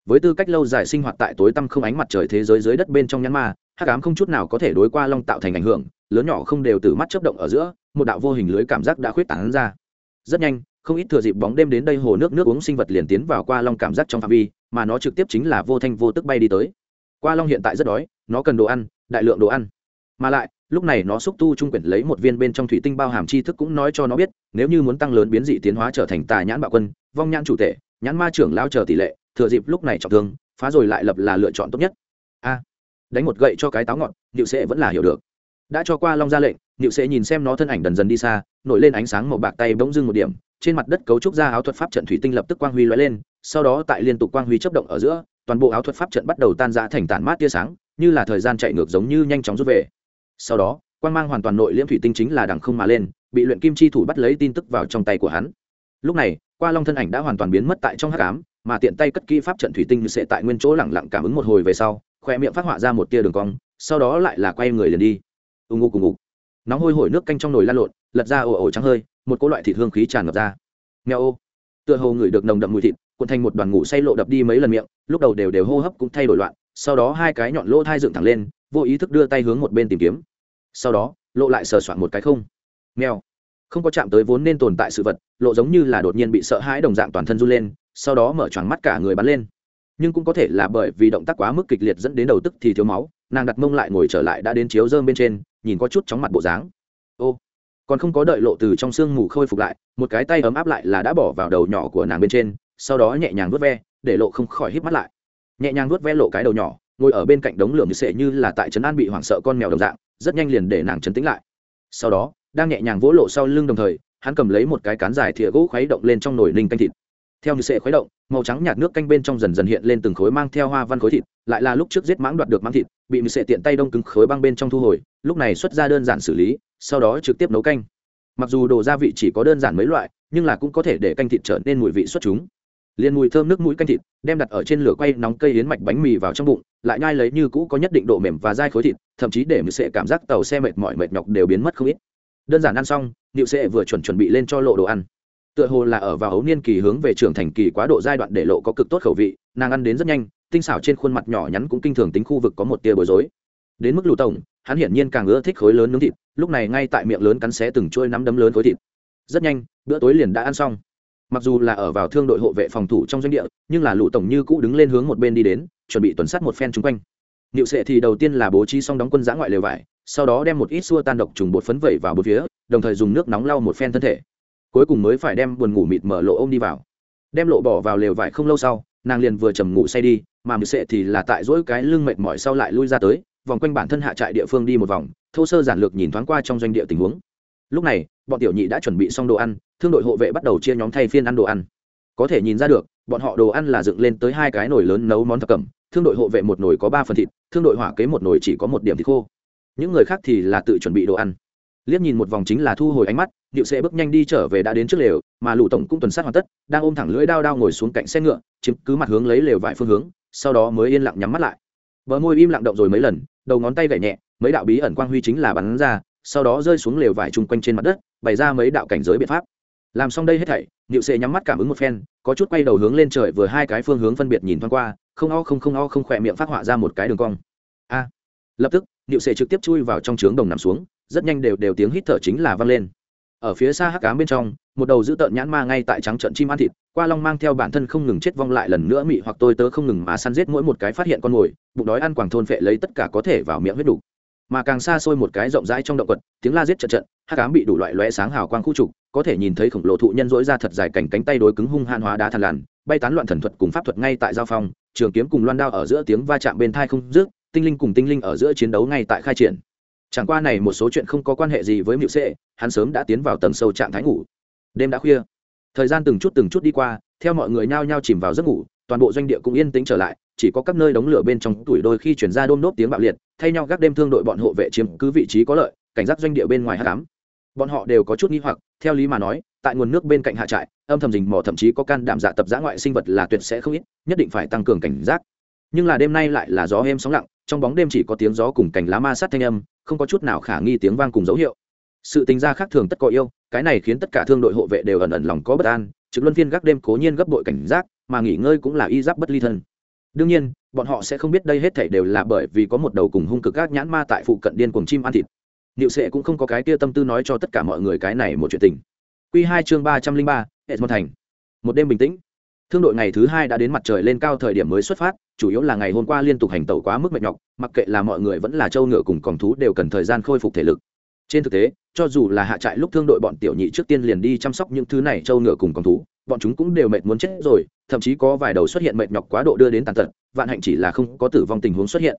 Với tư cách lâu dài sinh hoạt tại tối tăm không ánh mặt trời thế giới dưới đất bên trong nhãn ma, hắc ám không chút nào có thể đối qua long tạo thành ảnh hưởng, lớn nhỏ không đều từ mắt chớp động ở giữa, một đạo vô hình lưới cảm giác đã khuyết tảng ra. Rất nhanh, không ít thừa dịp bóng đêm đến đây hồ nước nước uống sinh vật liền tiến vào qua long cảm giác trong phạm vi, mà nó trực tiếp chính là vô thanh vô tức bay đi tới. Qua long hiện tại rất đói, nó cần đồ ăn, đại lượng đồ ăn. Mà lại lúc này nó xúc tu trung quyển lấy một viên bên trong thủy tinh bao hàm tri thức cũng nói cho nó biết, nếu như muốn tăng lớn biến dị tiến hóa trở thành tà nhãn bạo quân, vong nhãn chủ tệ nhãn ma trưởng lao chờ tỷ lệ, thừa dịp lúc này trọng thương, phá rồi lại lập là lựa chọn tốt nhất. A, đánh một gậy cho cái táo ngọn nhịu sệ vẫn là hiểu được. Đã cho qua long ra lệnh nhịu sệ nhìn xem nó thân ảnh dần dần đi xa, nổi lên ánh sáng màu bạc tay bỗng dưng một điểm, trên mặt đất cấu trúc ra áo thuật pháp trận thủy tinh lập tức quang huy lóe lên, sau đó tại liên tục quang huy chấp động ở giữa, toàn bộ áo thuật pháp trận bắt đầu tan ra thành tản mát tia sáng, như là thời gian chạy ngược giống như nhanh chóng rút về sau đó, quang mang hoàn toàn nội liễm thủy tinh chính là đằng không mà lên, bị luyện kim chi thủ bắt lấy tin tức vào trong tay của hắn. Lúc này, qua long thân ảnh đã hoàn toàn biến mất tại trong hắc ám, mà tiện tay cất kỹ pháp trận thủy tinh sẽ tại nguyên chỗ lẳng lặng cảm ứng một hồi về sau, khoe miệng phát họa ra một tia đường cong, sau đó lại là quay người liền đi. Ù ngụ cùng ngục. Nóng hôi hổi nước canh trong nồi lan lộn, lật ra ồ ồ trắng hơi, một cỗ loại thịt hương khí tràn ngập ra. Nghèo ô. Tựa hồ ngửi được nồng đậm mùi thịt, cuộn thành một đoàn ngủ say lộ đập đi mấy lần miệng, lúc đầu đều đều hô hấp cũng thay đổi loạn sau đó hai cái nhọn lỗ thai dựng thẳng lên, vô ý thức đưa tay hướng một bên tìm kiếm. Sau đó, lộ lại sờ soạn một cái không. Nghèo không có chạm tới vốn nên tồn tại sự vật, lộ giống như là đột nhiên bị sợ hãi đồng dạng toàn thân run lên, sau đó mở choáng mắt cả người bắn lên. Nhưng cũng có thể là bởi vì động tác quá mức kịch liệt dẫn đến đầu tức thì thiếu máu, nàng đặt mông lại ngồi trở lại đã đến chiếu dơm bên trên, nhìn có chút chóng mặt bộ dáng. Ô. Còn không có đợi lộ từ trong sương mù khôi phục lại, một cái tay ấm áp lại là đã bỏ vào đầu nhỏ của nàng bên trên, sau đó nhẹ nhàng vớt ve, để lộ không khỏi hít mắt lại nhẹ nhàng vuốt ve lộ cái đầu nhỏ, ngồi ở bên cạnh đống lửa như sệ như là tại trấn an bị hoảng sợ con mèo đồng dạng, rất nhanh liền để nàng trấn tĩnh lại. Sau đó, đang nhẹ nhàng vỗ lộ sau lưng đồng thời, hắn cầm lấy một cái cán dài thìa gỗ khuấy động lên trong nồi ninh canh thịt. Theo như sệ khuấy động, màu trắng nhạt nước canh bên trong dần dần hiện lên từng khối mang theo hoa văn khối thịt, lại là lúc trước giết mãng đoạt được mãng thịt, bị như sệ tiện tay đông cứng khối băng bên trong thu hồi, lúc này xuất ra đơn giản xử lý, sau đó trực tiếp nấu canh. Mặc dù đồ gia vị chỉ có đơn giản mấy loại, nhưng là cũng có thể để canh thịt trở nên mùi vị xuất chúng liền mùi thơm nước mũi canh thịt, đem đặt ở trên lửa quay nóng cây yến mạch bánh mì vào trong bụng, lại nhai lấy như cũ có nhất định độ mềm và dai khối thịt, thậm chí để mười sệ cảm giác tàu xe mệt mỏi mệt nhọc đều biến mất không ít. Đơn giản ăn xong nịu sệ vừa chuẩn chuẩn bị lên cho lộ đồ ăn. Tựa hồ là ở vào ấu niên kỳ hướng về trưởng thành kỳ quá độ giai đoạn để lộ có cực tốt khẩu vị, nàng ăn đến rất nhanh, tinh xảo trên khuôn mặt nhỏ nhắn cũng kinh thường tính khu vực có một tia bối rối. Đến mức lù tổng, hắn hiển nhiên càng ưa thích khối lớn nướng thịt, lúc này ngay tại miệng lớn cắn xé từng chuôi nắm đấm lớn khối thịt. Rất nhanh, bữa tối liền đã ăn xong mặc dù là ở vào thương đội hộ vệ phòng thủ trong doanh địa, nhưng là lũ tổng như cũ đứng lên hướng một bên đi đến, chuẩn bị tuần sát một phen chung quanh. Niệu sệ thì đầu tiên là bố trí xong đóng quân giã ngoại lều vải, sau đó đem một ít xua tan độc trùng bột phấn vẩy vào bốn phía, đồng thời dùng nước nóng lau một phen thân thể. Cuối cùng mới phải đem buồn ngủ mịt mở lộ ôm đi vào. Đem lộ bỏ vào lều vải không lâu sau, nàng liền vừa trầm ngủ say đi, mà mười sệ thì là tại dỗi cái lưng mệt mỏi sau lại lui ra tới, vòng quanh bản thân hạ trại địa phương đi một vòng, thô sơ giản lược nhìn thoáng qua trong doanh địa tình huống lúc này, bọn tiểu nhị đã chuẩn bị xong đồ ăn, thương đội hộ vệ bắt đầu chia nhóm thay phiên ăn đồ ăn. Có thể nhìn ra được, bọn họ đồ ăn là dựng lên tới hai cái nồi lớn nấu món thập cẩm, thương đội hộ vệ một nồi có ba phần thịt, thương đội hỏa kế một nồi chỉ có một điểm thịt khô. Những người khác thì là tự chuẩn bị đồ ăn. Liếc nhìn một vòng chính là thu hồi ánh mắt, điệu sẽ bước nhanh đi trở về đã đến trước lều, mà lũ tổng cũng tuần sát hoàn tất, đang ôm thẳng lưỡi đao đao ngồi xuống cạnh xe ngựa, chiếm cứ mặt hướng lấy lều vài phương hướng, sau đó mới yên lặng nhắm mắt lại. Bờ môi im lặng động rồi mấy lần, đầu ngón tay vẻ nhẹ, mấy đạo bí ẩn quang huy chính là bắn ra sau đó rơi xuống lều vải chung quanh trên mặt đất, bày ra mấy đạo cảnh giới biện pháp. Làm xong đây hết thảy, niệu sệ nhắm mắt cảm ứng một phen, có chút quay đầu hướng lên trời vừa hai cái phương hướng phân biệt nhìn thoáng qua, không o không không o không khỏe miệng phát họa ra một cái đường cong. A! Lập tức, niệu sệ trực tiếp chui vào trong trướng đồng nằm xuống, rất nhanh đều đều tiếng hít thở chính là vang lên. Ở phía xa hắc cám bên trong, một đầu dữ tợn nhãn ma ngay tại trắng trận chim ăn thịt, qua long mang theo bản thân không ngừng chết vong lại lần nữa mị hoặc tôi tớ không ngừng mà săn giết mỗi một cái phát hiện con mồi, bụng đói ăn quảng thôn phệ lấy tất cả có thể vào miệng huyết đủ mà càng xa xôi một cái rộng rãi trong động quật, tiếng la giết trận trận, hắc ám bị đủ loại lóe sáng hào quang khu trục, có thể nhìn thấy khổng lồ thụ nhân dỗi ra thật dài cảnh cánh tay đối cứng hung han hóa đá thằn lằn, bay tán loạn thần thuật cùng pháp thuật ngay tại giao phong, trường kiếm cùng loan đao ở giữa tiếng va chạm bên thai không dứt, tinh linh cùng tinh linh ở giữa chiến đấu ngay tại khai triển. Chẳng qua này một số chuyện không có quan hệ gì với mịu sệ, hắn sớm đã tiến vào tầng sâu trạng thái ngủ. Đêm đã khuya. Thời gian từng chút từng chút đi qua, theo mọi người nhao nhao chìm vào giấc ngủ, toàn bộ doanh địa cũng yên tĩnh trở lại, chỉ có các nơi đống lửa bên trong tuổi đôi khi chuyển ra đôm nốt tiếng bạo liệt thay nhau gác đêm thương đội bọn hộ vệ chiếm cứ vị trí có lợi, cảnh giác doanh địa bên ngoài hạ cám. Bọn họ đều có chút nghi hoặc, theo lý mà nói, tại nguồn nước bên cạnh hạ trại, âm thầm rình mò thậm chí có can đảm giả tập giã ngoại sinh vật là tuyệt sẽ không ít, nhất định phải tăng cường cảnh giác. Nhưng là đêm nay lại là gió êm sóng lặng, trong bóng đêm chỉ có tiếng gió cùng cành lá ma sát thanh âm, không có chút nào khả nghi tiếng vang cùng dấu hiệu. Sự tính ra khác thường tất có yêu, cái này khiến tất cả thương đội hộ vệ đều ẩn ẩn lòng có bất an, trực luân phiên gác đêm cố nhiên gấp bội cảnh giác, mà nghỉ ngơi cũng là y giáp bất ly thân đương nhiên bọn họ sẽ không biết đây hết thảy đều là bởi vì có một đầu cùng hung cực các nhãn ma tại phụ cận điên cuồng chim ăn thịt liệu Sệ cũng không có cái kia tâm tư nói cho tất cả mọi người cái này một chuyện tình. q hai chương ba trăm linh ba, Esmond thành. Một đêm bình tĩnh. Thương đội ngày thứ hai đã đến mặt trời lên cao thời điểm mới xuất phát, chủ yếu là ngày hôm qua liên tục hành tẩu quá mức mệt nhọc, mặc kệ là mọi người vẫn là trâu ngựa cùng còng thú đều cần thời gian khôi phục thể lực. Trên thực tế, cho dù là hạ trại lúc thương đội bọn tiểu nhị trước tiên liền đi chăm sóc những thứ này châu ngựa cùng con thú, bọn chúng cũng đều mệt muốn chết rồi, thậm chí có vài đầu xuất hiện mệt nhọc quá độ đưa đến tàn tật, vạn hạnh chỉ là không có tử vong tình huống xuất hiện.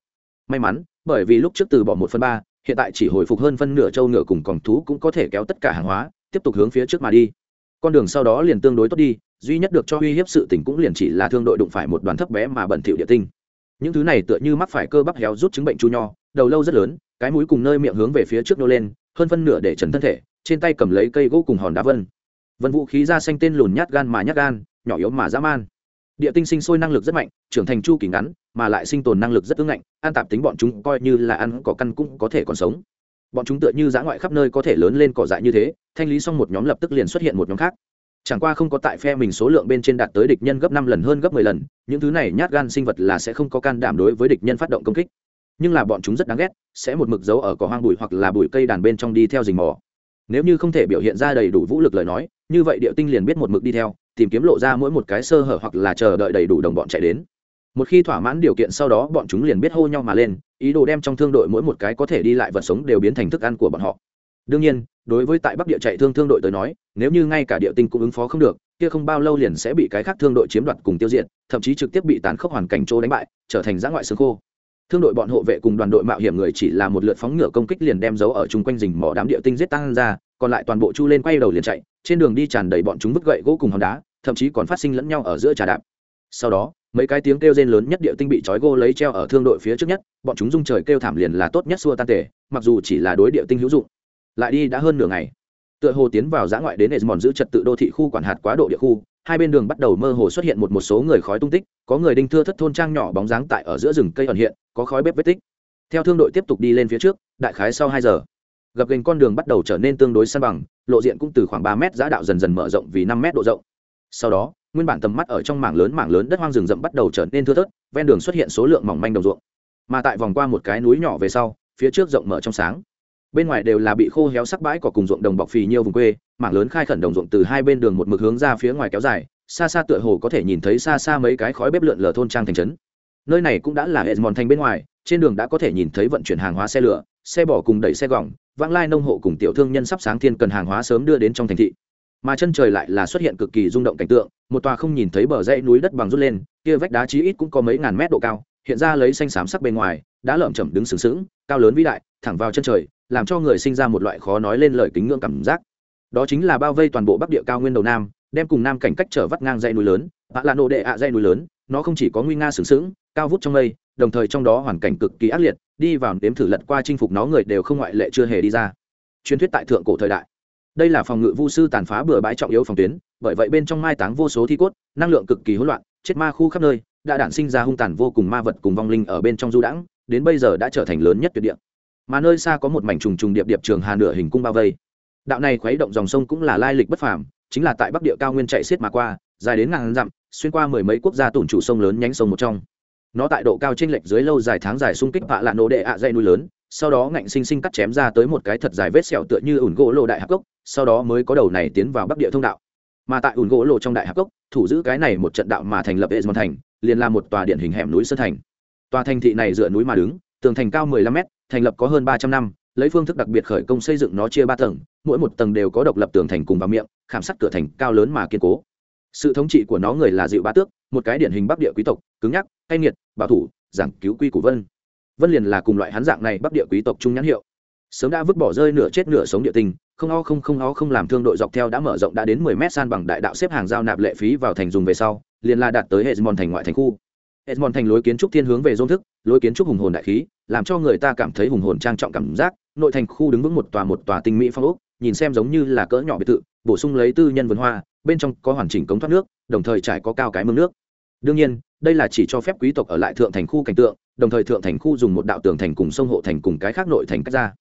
May mắn, bởi vì lúc trước từ bỏ một phần ba, hiện tại chỉ hồi phục hơn phân nửa châu ngựa cùng con thú cũng có thể kéo tất cả hàng hóa, tiếp tục hướng phía trước mà đi. Con đường sau đó liền tương đối tốt đi, duy nhất được cho uy hiếp sự tình cũng liền chỉ là thương đội đụng phải một đoàn thấp bé mà bẩn thỉu địa tinh. Những thứ này tựa như mắc phải cơ bắp héo rút chứng bệnh chu nho, đầu lâu rất lớn, cái mũi cùng nơi miệng hướng về phía trước nô lên, hơn phân nửa để trần thân thể, trên tay cầm lấy cây gỗ cùng hòn đá vân. Vân vũ khí ra xanh tên lùn nhát gan mà nhát gan, nhỏ yếu mà dã man. Địa tinh sinh sôi năng lực rất mạnh trưởng thành chu kỳ ngắn mà lại sinh tồn năng lực rất ưng ngạnh an tạp tính bọn chúng coi như là ăn cỏ căn cũng có thể còn sống. Bọn chúng tựa như dã ngoại khắp nơi có thể lớn lên cỏ dại như thế thanh lý xong một nhóm lập tức liền xuất hiện một nhóm khác. Chẳng qua không có tại phe mình số lượng bên trên đạt tới địch nhân gấp năm lần hơn gấp mười lần những thứ này nhát gan sinh vật là sẽ không có can đảm đối với địch nhân phát động công kích nhưng là bọn chúng rất đáng ghét, sẽ một mực dấu ở cỏ hoang bụi hoặc là bụi cây đàn bên trong đi theo rình mò. Nếu như không thể biểu hiện ra đầy đủ vũ lực lời nói, như vậy địa tinh liền biết một mực đi theo, tìm kiếm lộ ra mỗi một cái sơ hở hoặc là chờ đợi đầy đủ đồng bọn chạy đến. Một khi thỏa mãn điều kiện sau đó, bọn chúng liền biết hô nhau mà lên, ý đồ đem trong thương đội mỗi một cái có thể đi lại vật sống đều biến thành thức ăn của bọn họ. Đương nhiên, đối với tại bắc địa chạy thương thương đội tới nói, nếu như ngay cả địa tinh cũng ứng phó không được, kia không bao lâu liền sẽ bị cái khác thương đội chiếm đoạt cùng tiêu diệt, thậm chí trực tiếp bị tàn khốc hoàn cảnh chỗ đánh bại, trở thành giã ngoại xương khô thương đội bọn hộ vệ cùng đoàn đội mạo hiểm người chỉ là một lượt phóng ngựa công kích liền đem dấu ở chung quanh rình mỏ đám địa tinh giết tăng ra, còn lại toàn bộ chu lên quay đầu liền chạy, trên đường đi tràn đầy bọn chúng vứt gậy gỗ cùng hòn đá, thậm chí còn phát sinh lẫn nhau ở giữa trà đạp. Sau đó, mấy cái tiếng kêu rên lớn nhất địa tinh bị trói gô lấy treo ở thương đội phía trước nhất, bọn chúng dung trời kêu thảm liền là tốt nhất xua tan tể mặc dù chỉ là đối địa tinh hữu dụng. Lại đi đã hơn nửa ngày, tựa hồ tiến vào giã ngoại đến Esmond giữ trật tự đô thị khu quản hạt quá độ địa khu hai bên đường bắt đầu mơ hồ xuất hiện một một số người khói tung tích, có người đinh thưa thất thôn trang nhỏ bóng dáng tại ở giữa rừng cây ẩn hiện, có khói bếp vết tích. Theo thương đội tiếp tục đi lên phía trước, đại khái sau hai giờ, gập gành con đường bắt đầu trở nên tương đối săn bằng, lộ diện cũng từ khoảng ba mét giã đạo dần dần mở rộng vì năm mét độ rộng. Sau đó, nguyên bản tầm mắt ở trong mảng lớn mảng lớn đất hoang rừng rậm bắt đầu trở nên thưa thớt, ven đường xuất hiện số lượng mỏng manh đồng ruộng. Mà tại vòng qua một cái núi nhỏ về sau, phía trước rộng mở trong sáng. Bên ngoài đều là bị khô héo sắc bãi cỏ cùng ruộng đồng bọc phì nhiều vùng quê mảng lớn khai khẩn đồng ruộng từ hai bên đường một mực hướng ra phía ngoài kéo dài, xa xa tựa hồ có thể nhìn thấy xa xa mấy cái khói bếp lượn lờ thôn trang thành trấn. Nơi này cũng đã là hệ mòn thành bên ngoài, trên đường đã có thể nhìn thấy vận chuyển hàng hóa xe lửa, xe bỏ cùng đẩy xe gỏng vãng lai nông hộ cùng tiểu thương nhân sắp sáng thiên cần hàng hóa sớm đưa đến trong thành thị. Mà chân trời lại là xuất hiện cực kỳ rung động cảnh tượng, một tòa không nhìn thấy bờ dãy núi đất bằng rút lên, kia vách đá chí ít cũng có mấy ngàn mét độ cao, hiện ra lấy xanh xám sắc bên ngoài, đã lợm chởm đứng sừng sững, cao lớn vĩ đại, thẳng vào chân trời, làm cho người sinh ra một loại khó nói lên lời kính ngưỡng cảm giác đó chính là bao vây toàn bộ bắc địa cao nguyên đầu nam, đem cùng nam cảnh cách trở vắt ngang dãy núi lớn bạ là nộ đệ ạ dãy núi lớn, nó không chỉ có nguy nga sướng sững, cao vút trong mây, đồng thời trong đó hoàn cảnh cực kỳ ác liệt, đi vào đếm thử lật qua chinh phục nó người đều không ngoại lệ chưa hề đi ra. Truyền thuyết tại thượng cổ thời đại. Đây là phòng ngự vu sư tàn phá bừa bãi trọng yếu phòng tuyến, bởi vậy bên trong mai táng vô số thi cốt, năng lượng cực kỳ hỗn loạn, chết ma khu khắp nơi, đã đản sinh ra hung tàn vô cùng ma vật cùng vong linh ở bên trong du đãng, đến bây giờ đã trở thành lớn nhất tuyệt địa. Mà nơi xa có một mảnh trùng trùng điệp điệp trường hà nửa hình cung bao vây đạo này khuấy động dòng sông cũng là lai lịch bất phàm, chính là tại bắc địa cao nguyên chạy xiết mà qua, dài đến ngàn dặm, xuyên qua mười mấy quốc gia tủn chủ sông lớn nhánh sông một trong. Nó tại độ cao trên lệch dưới lâu dài tháng dài xung kích vạ lạ nổ đệ ạ dây núi lớn, sau đó ngạnh sinh sinh cắt chém ra tới một cái thật dài vết sẹo tựa như ủn gỗ lộ đại hạc cốc sau đó mới có đầu này tiến vào bắc địa thông đạo. Mà tại ủn gỗ lộ trong đại hạc cốc thủ giữ cái này một trận đạo mà thành lập hệ thành, liền là một tòa điện hình hẻm núi sơn thành. Tòa thành thị này dựa núi mà đứng, tường thành cao 15 mét, thành lập có hơn 300 năm lấy phương thức đặc biệt khởi công xây dựng nó chia ba tầng, mỗi một tầng đều có độc lập tường thành cùng vào miệng, khảm sắt cửa thành cao lớn mà kiên cố. Sự thống trị của nó người là dịu bá tước, một cái điển hình bắc địa quý tộc, cứng nhắc, cay nghiệt, bảo thủ, giảng cứu quy của vân. Vân liền là cùng loại hắn dạng này bắc địa quý tộc chung nhãn hiệu. Sớm đã vứt bỏ rơi nửa chết nửa sống địa tình, không o không không o không làm thương đội dọc theo đã mở rộng đã đến mười mét san bằng đại đạo xếp hàng giao nạp lệ phí vào thành dùng về sau, liền là đạt tới hệ mòn thành ngoại thành khu edmond mòn thành lối kiến trúc thiên hướng về dôn thức, lối kiến trúc hùng hồn đại khí, làm cho người ta cảm thấy hùng hồn trang trọng cảm giác. Nội thành khu đứng vững một tòa một tòa tinh mỹ phong ốc, nhìn xem giống như là cỡ nhỏ biệt thự, bổ sung lấy tư nhân vườn hoa, bên trong có hoàn chỉnh cống thoát nước, đồng thời trải có cao cái mương nước. Đương nhiên, đây là chỉ cho phép quý tộc ở lại thượng thành khu cảnh tượng, đồng thời thượng thành khu dùng một đạo tường thành cùng sông hộ thành cùng cái khác nội thành cách ra.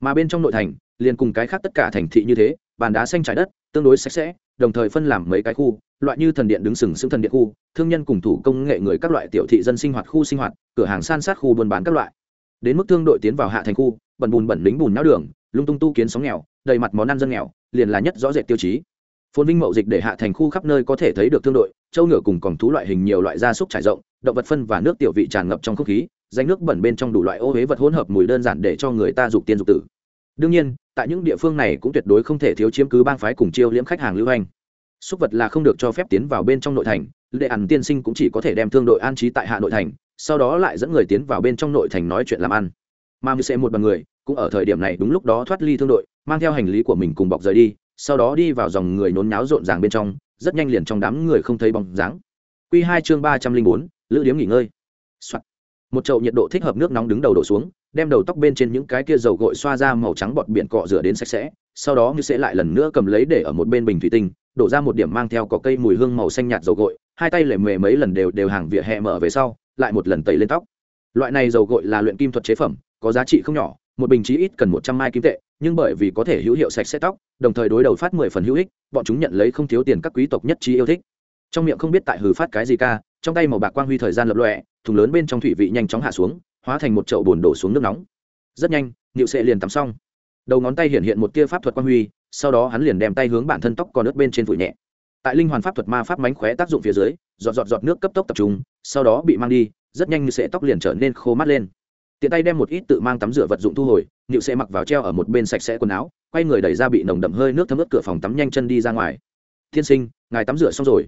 Mà bên trong nội thành, liền cùng cái khác tất cả thành thị như thế, bàn đá xanh trái đất, tương đối sạch sẽ đồng thời phân làm mấy cái khu, loại như thần điện đứng sừng sững thần điện khu, thương nhân cùng thủ công nghệ người các loại tiểu thị dân sinh hoạt khu sinh hoạt, cửa hàng san sát khu buôn bán các loại. Đến mức thương đội tiến vào hạ thành khu, bẩn bùn bẩn lính bùn náo đường, lung tung tu kiến sóng nghèo, đầy mặt món ăn dân nghèo, liền là nhất rõ rệt tiêu chí. Phồn vinh mậu dịch để hạ thành khu khắp nơi có thể thấy được thương đội, châu ngựa cùng còn thú loại hình nhiều loại gia súc trải rộng, động vật phân và nước tiểu vị tràn ngập trong không khí, danh nước bẩn bên trong đủ loại ô huế vật hỗn hợp mùi đơn giản để cho người ta dục tiên dục tử đương nhiên, tại những địa phương này cũng tuyệt đối không thể thiếu chiếm cứ bang phái cùng chiêu liễm khách hàng lưu hành. Súc vật là không được cho phép tiến vào bên trong nội thành, lệ ẩn tiên sinh cũng chỉ có thể đem thương đội an trí tại hạ nội thành, sau đó lại dẫn người tiến vào bên trong nội thành nói chuyện làm ăn. Mà mưu sẽ một bằng người, cũng ở thời điểm này đúng lúc đó thoát ly thương đội, mang theo hành lý của mình cùng bọc rời đi, sau đó đi vào dòng người nhốn nháo rộn ràng bên trong, rất nhanh liền trong đám người không thấy bóng dáng. Q hai chương ba trăm linh bốn, lữ điếm nghỉ ngơi、Soạn. một chậu nhiệt độ thích hợp nước nóng đứng đầu đổ xuống đem đầu tóc bên trên những cái kia dầu gội xoa ra màu trắng bọt biển cọ rửa đến sạch sẽ, sau đó như sẽ lại lần nữa cầm lấy để ở một bên bình thủy tinh, đổ ra một điểm mang theo có cây mùi hương màu xanh nhạt dầu gội, hai tay lệ mề mấy lần đều đều hàng vỉa hè mở về sau, lại một lần tẩy lên tóc. Loại này dầu gội là luyện kim thuật chế phẩm, có giá trị không nhỏ, một bình chí ít cần một trăm mai kim tệ, nhưng bởi vì có thể hữu hiệu sạch sẽ tóc, đồng thời đối đầu phát mười phần hữu ích, bọn chúng nhận lấy không thiếu tiền các quý tộc nhất trí yêu thích. Trong miệng không biết tại hừ phát cái gì ca, trong tay màu bạc quang huy thời gian lập lọe thùng lớn bên trong thủy vị nhanh chóng hạ xuống hóa thành một chậu bồn đổ xuống nước nóng. Rất nhanh, niệu sệ liền tắm xong. Đầu ngón tay hiện hiện một tia pháp thuật quang huy, sau đó hắn liền đem tay hướng bản thân tóc còn ướt bên trên phủ nhẹ. Tại linh hoàn pháp thuật ma pháp mánh khóe tác dụng phía dưới, giọt giọt giọt nước cấp tốc tập trung, sau đó bị mang đi, rất nhanh như sệ tóc liền trở nên khô mắt lên. Tiện tay đem một ít tự mang tắm rửa vật dụng thu hồi nịu sệ mặc vào treo ở một bên sạch sẽ quần áo, quay người đẩy ra bị nồng đậm hơi nước thấm ướt cửa phòng tắm nhanh chân đi ra ngoài. Thiên sinh, ngài tắm rửa xong rồi.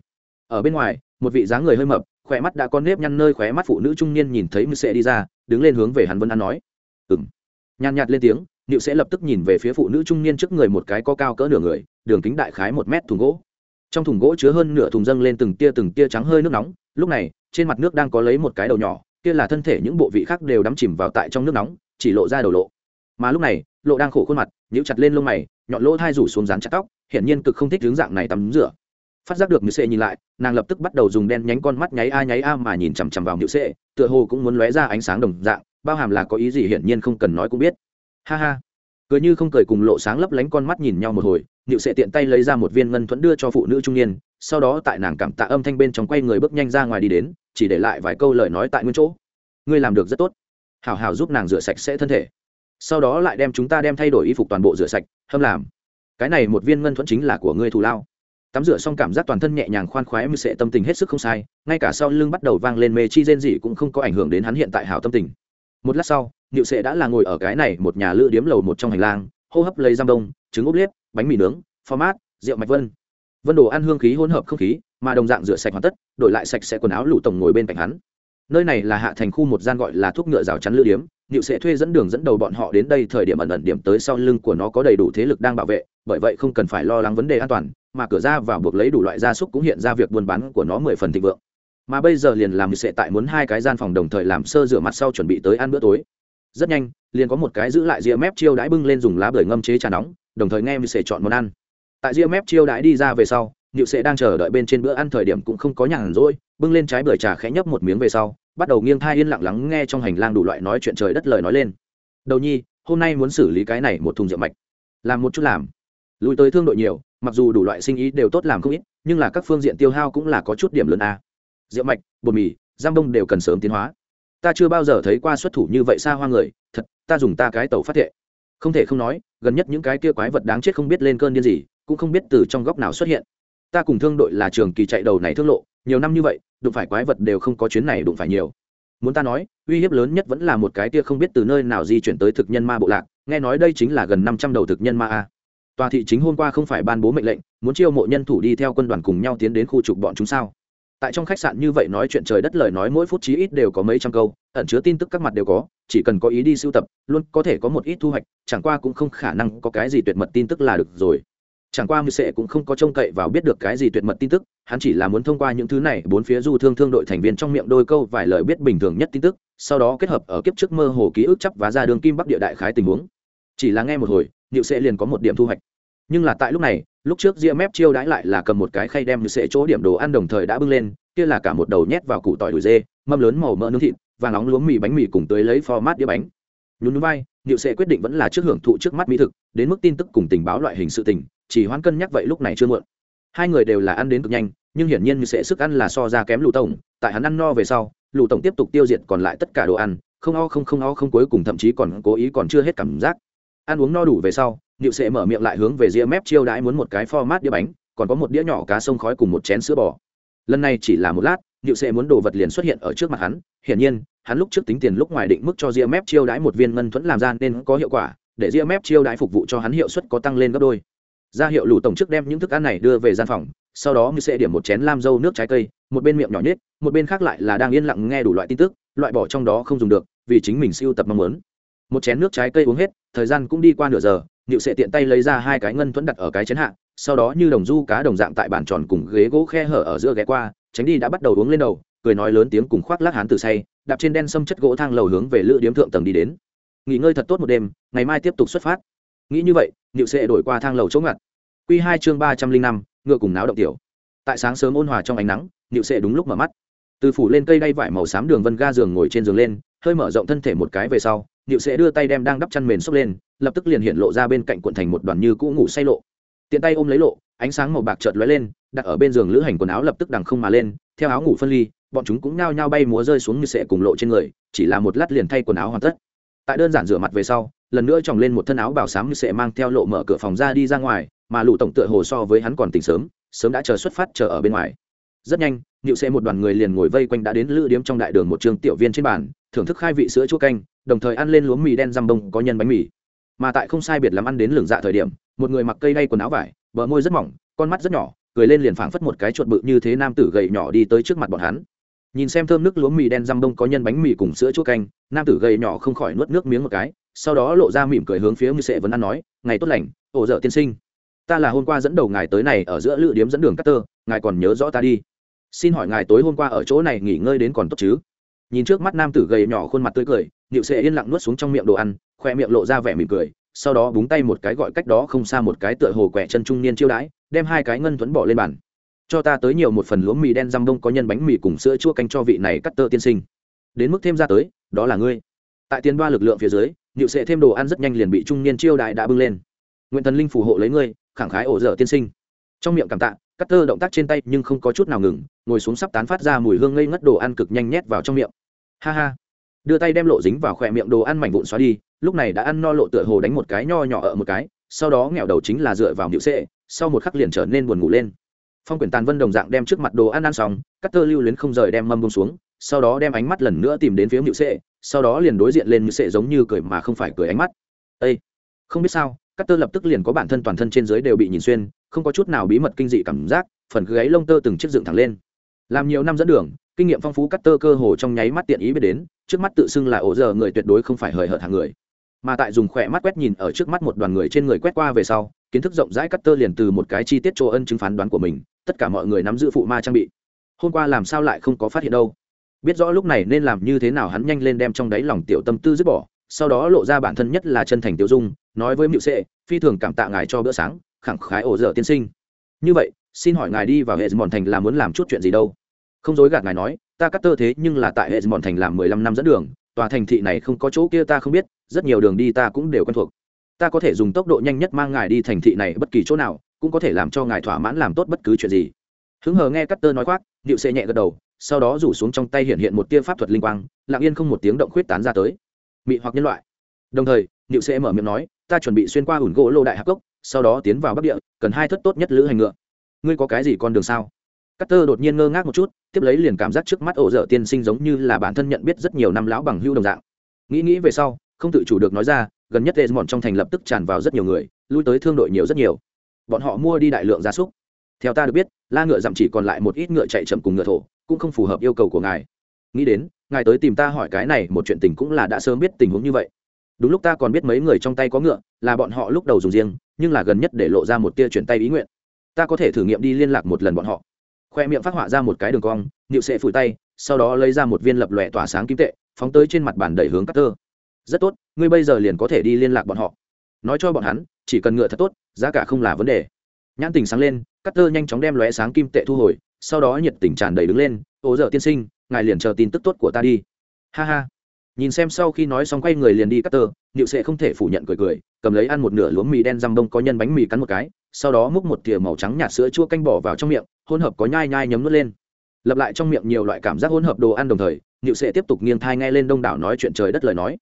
Ở bên ngoài, một vị dáng người hơi mập khỏe mắt đã có nếp nhăn nơi khóe mắt phụ nữ trung niên nhìn thấy mưu sệ đi ra, đứng lên hướng về hắn vân an nói. Ừ m nhàn nhạt lên tiếng nịu sẽ lập tức nhìn về phía phụ nữ trung niên trước người một cái có cao cỡ nửa người, đường kính đại khái một mét thùng gỗ. Trong thùng gỗ chứa hơn nửa thùng dâng lên từng tia từng tia trắng hơi nước nóng, lúc này, trên mặt nước đang có lấy một cái đầu nhỏ, kia là thân thể những bộ vị khác đều đắm chìm vào tại trong nước nóng, chỉ lộ ra đầu lộ. Mà lúc này, lộ đang khổ khuôn mặt, nhíu chặt lên lông mày, nhọn lỗ thai rủ xuống dán chặt tóc, hiển nhiên cực không thích hướng dạng này tắm rửa phát giác được nữ sệ nhìn lại, nàng lập tức bắt đầu dùng đen nhánh con mắt nháy a nháy a mà nhìn chằm chằm vào nữ sệ, tựa hồ cũng muốn lóe ra ánh sáng đồng dạng, bao hàm là có ý gì hiển nhiên không cần nói cũng biết. Ha ha. Cười như không cười cùng lộ sáng lấp lánh con mắt nhìn nhau một hồi nhự sệ tiện tay lấy ra một viên ngân thuẫn đưa cho phụ nữ trung niên, sau đó tại nàng cảm tạ âm thanh bên trong quay người bước nhanh ra ngoài đi đến, chỉ để lại vài câu lời nói tại nguyên chỗ. Ngươi làm được rất tốt. Hảo hảo giúp nàng rửa sạch sẽ thân thể. Sau đó lại đem chúng ta đem thay đổi y phục toàn bộ rửa sạch, hâm làm. Cái này một viên ngân thuẫn chính là của ngươi thù lao tắm rửa xong cảm giác toàn thân nhẹ nhàng khoan khoái, mưu sệ tâm tình hết sức không sai, ngay cả sau lưng bắt đầu vang lên mê chi rên gì cũng không có ảnh hưởng đến hắn hiện tại hảo tâm tình. Một lát sau nhựu sệ đã là ngồi ở cái này một nhà lữ điếm lầu một trong hành lang, hô hấp lấy giam đông, trứng ốp liếp, bánh mì nướng, format, rượu mạch vân. Vân đồ ăn hương khí hỗn hợp không khí, mà đồng dạng rửa sạch hoàn tất, đổi lại sạch sẽ quần áo lủ tổng ngồi bên cạnh hắn. Nơi này là hạ thành khu một gian gọi là thuốc ngựa rào chắn lữ điếm nhựu sẽ thuê dẫn đường dẫn đầu bọn họ đến đây thời điểm ẩn ẩn điểm tới sau lưng của nó có đầy đủ thế lực đang bảo vệ, bởi vậy không cần phải lo lắng vấn đề an toàn mà cửa ra vào buộc lấy đủ loại gia súc cũng hiện ra việc buôn bán của nó mười phần thịnh vượng. Mà bây giờ liền làm sẽ tại muốn hai cái gian phòng đồng thời làm sơ rửa mặt sau chuẩn bị tới ăn bữa tối. Rất nhanh, liền có một cái giữ lại ria mép chiêu đãi bưng lên dùng lá bưởi ngâm chế trà nóng, đồng thời nghe sẽ chọn món ăn. Tại ria mép chiêu đãi đi ra về sau nhựu sẽ đang chờ đợi bên trên bữa ăn thời điểm cũng không có nhàn rỗi, bưng lên trái bưởi trà khẽ nhấp một miếng về sau, bắt đầu nghiêng thai yên lặng lắng nghe trong hành lang đủ loại nói chuyện trời đất lời nói lên. Đầu nhi, hôm nay muốn xử lý cái này một thùng rượu mạch. Làm một chút làm. Lùi tới thương đội nhiều mặc dù đủ loại sinh ý đều tốt làm không ít, nhưng là các phương diện tiêu hao cũng là có chút điểm lớn a. Rượu mạch, bột mì, giam bông đều cần sớm tiến hóa. Ta chưa bao giờ thấy qua xuất thủ như vậy xa hoa người, thật, ta dùng ta cái tàu phát thệ. Không thể không nói, gần nhất những cái kia quái vật đáng chết không biết lên cơn điên gì, cũng không biết từ trong góc nào xuất hiện. Ta cùng thương đội là trường kỳ chạy đầu này thương lộ, nhiều năm như vậy, đụng phải quái vật đều không có chuyến này đụng phải nhiều. Muốn ta nói, uy hiếp lớn nhất vẫn là một cái kia không biết từ nơi nào di chuyển tới thực nhân ma bộ lạc, nghe nói đây chính là gần năm trăm đầu thực nhân ma a tòa thị chính hôm qua không phải ban bố mệnh lệnh, muốn chiêu mộ nhân thủ đi theo quân đoàn cùng nhau tiến đến khu trục bọn chúng sao? Tại trong khách sạn như vậy nói chuyện trời đất lời nói mỗi phút chí ít đều có mấy trăm câu, ẩn chứa tin tức các mặt đều có, chỉ cần có ý đi sưu tập, luôn có thể có một ít thu hoạch, chẳng qua cũng không khả năng có cái gì tuyệt mật tin tức là được rồi. Chẳng qua mười sệ cũng không có trông cậy vào biết được cái gì tuyệt mật tin tức, hắn chỉ là muốn thông qua những thứ này, bốn phía du thương thương đội thành viên trong miệng đôi câu vài lời biết bình thường nhất tin tức, sau đó kết hợp ở kiếp trước mơ hồ ký ức chấp và ra đường kim bắc địa đại khái tình huống. Chỉ là nghe một hồi niệu sệ liền có một điểm thu hoạch. Nhưng là tại lúc này, lúc trước ria mép chiêu đãi lại là cầm một cái khay đem niệu sệ chỗ điểm đồ ăn đồng thời đã bưng lên, kia là cả một đầu nhét vào củ tỏi đùi dê, mâm lớn màu mỡ nướng thịt và nóng lúa mì bánh mì cùng tới lấy format đĩa bánh. Nhún vai, niệu sẽ quyết định vẫn là trước hưởng thụ trước mắt mỹ thực, đến mức tin tức cùng tình báo loại hình sự tình, chỉ hoãn cân nhắc vậy lúc này chưa muộn. Hai người đều là ăn đến cực nhanh, nhưng hiển nhiên như sẽ sức ăn là so ra kém lù tổng, tại hắn ăn no về sau, lù tổng tiếp tục tiêu diệt còn lại tất cả đồ ăn, không o không không o không cuối cùng thậm chí còn cố ý còn chưa hết cảm giác ăn uống no đủ về sau, niệu sẽ mở miệng lại hướng về ria mép chiêu đãi muốn một cái format đĩa bánh, còn có một đĩa nhỏ cá sông khói cùng một chén sữa bò. Lần này chỉ là một lát, niệu sẽ muốn đồ vật liền xuất hiện ở trước mặt hắn. Hiển nhiên, hắn lúc trước tính tiền lúc ngoài định mức cho ria mép chiêu đãi một viên ngân thuẫn làm ra nên có hiệu quả, để ria mép chiêu đãi phục vụ cho hắn hiệu suất có tăng lên gấp đôi. Ra hiệu lù tổng chức đem những thức ăn này đưa về gian phòng, sau đó như sẽ điểm một chén lam dâu nước trái cây, một bên miệng nhỏ nhất một bên khác lại là đang yên lặng nghe đủ loại tin tức, loại bỏ trong đó không dùng được, vì chính mình siêu tập mong muốn một chén nước trái cây uống hết, thời gian cũng đi qua nửa giờ nịu Sệ tiện tay lấy ra hai cái ngân thuẫn đặt ở cái chén hạ, sau đó như đồng du cá đồng dạng tại bàn tròn cùng ghế gỗ khe hở ở giữa ghé qua, tránh đi đã bắt đầu uống lên đầu, cười nói lớn tiếng cùng khoác lác hán từ say, đạp trên đen xâm chất gỗ thang lầu hướng về lữ điếm thượng tầng đi đến. Nghỉ ngơi thật tốt một đêm, ngày mai tiếp tục xuất phát. Nghĩ như vậy nịu Sệ đổi qua thang lầu chống ngặt. Q hai chương ba trăm linh năm, ngựa cùng náo động tiểu. Tại sáng sớm ôn hòa trong ánh nắng nịu Sệ đúng lúc mở mắt. Từ phủ lên cây đay vải màu xám đường vân ga giường ngồi trên giường lên, hơi mở rộng thân thể một cái về sau Niệu sẽ đưa tay đem đang đắp chăn mền xốc lên, lập tức liền hiện lộ ra bên cạnh cuộn thành một đoàn như cũ ngủ say lộ. Tiện tay ôm lấy lộ, ánh sáng màu bạc chợt lóe lên, đặt ở bên giường lữ hành quần áo lập tức đằng không mà lên, theo áo ngủ phân ly, bọn chúng cũng nhao nhao bay múa rơi xuống như sẽ cùng lộ trên người, chỉ là một lát liền thay quần áo hoàn tất. Tại đơn giản rửa mặt về sau, lần nữa tròng lên một thân áo bảo sám như sẽ mang theo lộ mở cửa phòng ra đi ra ngoài, mà lũ tổng tựa hồ so với hắn còn tỉnh sớm sớm đã chờ xuất phát chờ ở bên ngoài. Rất nhanh, Niệu sẽ một đoàn người liền ngồi vây quanh đã đến lữ điếm trong đại đường một trường tiểu viên trên bàn, thưởng thức khai vị sữa chua canh đồng thời ăn lên lúa mì đen răm bông có nhân bánh mì. Mà tại không sai biệt lắm ăn đến lường dạ thời điểm, một người mặc cây đay quần áo vải, bờ môi rất mỏng, con mắt rất nhỏ, cười lên liền phảng phất một cái chuột bự như thế nam tử gầy nhỏ đi tới trước mặt bọn hắn. Nhìn xem thơm nước lúa mì đen răm bông có nhân bánh mì cùng sữa chua canh, nam tử gầy nhỏ không khỏi nuốt nước miếng một cái, sau đó lộ ra mỉm cười hướng phía như sệ vẫn ăn nói, ngày tốt lành, ổ dở tiên sinh. Ta là hôm qua dẫn đầu ngài tới này ở giữa lựa điếm dẫn đường cắt tơ, ngài còn nhớ rõ ta đi. Xin hỏi ngài tối hôm qua ở chỗ này nghỉ ngơi đến còn tốt chứ? Nhìn trước mắt nam tử gầy nhỏ khuôn mặt tươi cười Niệu sệ yên lặng nuốt xuống trong miệng đồ ăn, khoe miệng lộ ra vẻ mỉm cười, sau đó búng tay một cái gọi cách đó không xa một cái tựa hồ quẻ chân trung niên chiêu đãi, đem hai cái ngân thuẫn bỏ lên bàn. Cho ta tới nhiều một phần lúa mì đen răm đông có nhân bánh mì cùng sữa chua canh cho vị này cắt tơ tiên sinh. Đến mức thêm ra tới, đó là ngươi. Tại tiền đoa lực lượng phía dưới, Niệu sệ thêm đồ ăn rất nhanh liền bị trung niên chiêu đãi đã bưng lên. Nguyện thần linh phù hộ lấy ngươi, khẳng khái ổ dở tiên sinh. Trong miệng cảm tạ, cắt tơ động tác trên tay nhưng không có chút nào ngừng, ngồi xuống sắp tán phát ra mùi hương ngây ngất đồ ăn cực nhanh nhét vào trong miệng. Ha ha đưa tay đem lộ dính vào khỏe miệng đồ ăn mảnh vụn xóa đi, lúc này đã ăn no lộ tựa hồ đánh một cái nho nhỏ ở một cái, sau đó nghèo đầu chính là dựa vào nhịu sệ sau một khắc liền trở nên buồn ngủ lên. Phong quyển tàn vân đồng dạng đem trước mặt đồ ăn ăn xong cắt tơ lưu luyến không rời đem mâm bông xuống, sau đó đem ánh mắt lần nữa tìm đến phía nhịu sệ sau đó liền đối diện lên nhịu sệ giống như cười mà không phải cười ánh mắt. Ây không biết sao cắt tơ lập tức liền có bản thân toàn thân trên dưới đều bị nhìn xuyên, không có chút nào bí mật kinh dị cảm giác, phần gáy lông tơ từng chiếc dựng thẳng lên. Làm nhiều năm dẫn đường kinh nghiệm phong phú cắt tơ cơ hồ trong nháy mắt tiện ý biết đến, trước mắt tự xưng là ổ giờ người tuyệt đối không phải hời hợt hàng người. Mà tại dùng khỏe mắt quét nhìn ở trước mắt một đoàn người trên người quét qua về sau, kiến thức rộng rãi cắt tơ liền từ một cái chi tiết chỗ ân chứng phán đoán của mình, tất cả mọi người nắm giữ phụ ma trang bị. Hôm qua làm sao lại không có phát hiện đâu? Biết rõ lúc này nên làm như thế nào hắn nhanh lên đem trong đáy lòng tiểu tâm tư dứt bỏ, sau đó lộ ra bản thân nhất là chân thành tiêu dung, nói với mịu sệ, phi thường cảm tạ ngài cho bữa sáng, khẳng khái ổ dở tiên sinh. Như vậy, xin hỏi ngài đi vào hệ mòn thành là muốn làm chút chuyện gì đâu? Không dối gạt ngài nói, ta cắt tơ thế nhưng là tại hệ mòn thành làm mười lăm năm dẫn đường, tòa thành thị này không có chỗ kia ta không biết, rất nhiều đường đi ta cũng đều quen thuộc. Ta có thể dùng tốc độ nhanh nhất mang ngài đi thành thị này bất kỳ chỗ nào, cũng có thể làm cho ngài thỏa mãn làm tốt bất cứ chuyện gì. Hứng hờ nghe cắt tơ nói khoác điệu xệ nhẹ gật đầu, sau đó rủ xuống trong tay hiện hiện một tia pháp thuật linh quang, lặng yên không một tiếng động khuyết tán ra tới. Mị hoặc nhân loại. Đồng thời điệu xệ mở miệng nói, ta chuẩn bị xuyên qua ủn gỗ lô đại hạc cốc, sau đó tiến vào bắc địa, cần hai thất tốt nhất lữ hành ngựa. Ngươi có cái gì con đường sao? Carter tơ đột nhiên ngơ ngác một chút, tiếp lấy liền cảm giác trước mắt ổ dở tiên sinh giống như là bản thân nhận biết rất nhiều năm lão bằng hưu đồng dạng. Nghĩ nghĩ về sau, không tự chủ được nói ra, gần nhất Desmond trong thành lập tức tràn vào rất nhiều người, lui tới thương đội nhiều rất nhiều. Bọn họ mua đi đại lượng gia súc. Theo ta được biết, la ngựa giảm chỉ còn lại một ít ngựa chạy chậm cùng ngựa thổ, cũng không phù hợp yêu cầu của ngài. Nghĩ đến, ngài tới tìm ta hỏi cái này một chuyện tình cũng là đã sớm biết tình huống như vậy. Đúng lúc ta còn biết mấy người trong tay có ngựa, là bọn họ lúc đầu dùng riêng, nhưng là gần nhất để lộ ra một tia chuyển tay ý nguyện. Ta có thể thử nghiệm đi liên lạc một lần bọn họ khoe miệng phát họa ra một cái đường cong nịu sệ phủi tay, sau đó lấy ra một viên lập lòe tỏa sáng kim tệ, phóng tới trên mặt bàn đẩy hướng Cát tơ rất tốt, ngươi bây giờ liền có thể đi liên lạc bọn họ. Nói cho bọn hắn, chỉ cần ngựa thật tốt, giá cả không là vấn đề. Nhãn tình sáng lên Cát tơ nhanh chóng đem lóe sáng kim tệ thu hồi, sau đó nhiệt tình tràn đầy đứng lên, Ô giờ tiên sinh, ngài liền chờ tin tức tốt của ta đi. Ha ha. Nhìn xem sau khi nói xong quay người liền đi Cát tơ nịu sẽ không thể phủ nhận cười cười, cầm lấy ăn một nửa lúa mì đen răm bông có nhân bánh mì cắn một cái sau đó múc một thìa màu trắng nhạt sữa chua canh bỏ vào trong miệng, hỗn hợp có nhai nhai nhấm nuốt lên. Lặp lại trong miệng nhiều loại cảm giác hỗn hợp đồ ăn đồng thời nịu sẽ tiếp tục nghiêng thai nghe lên đông đảo nói chuyện trời đất lời nói.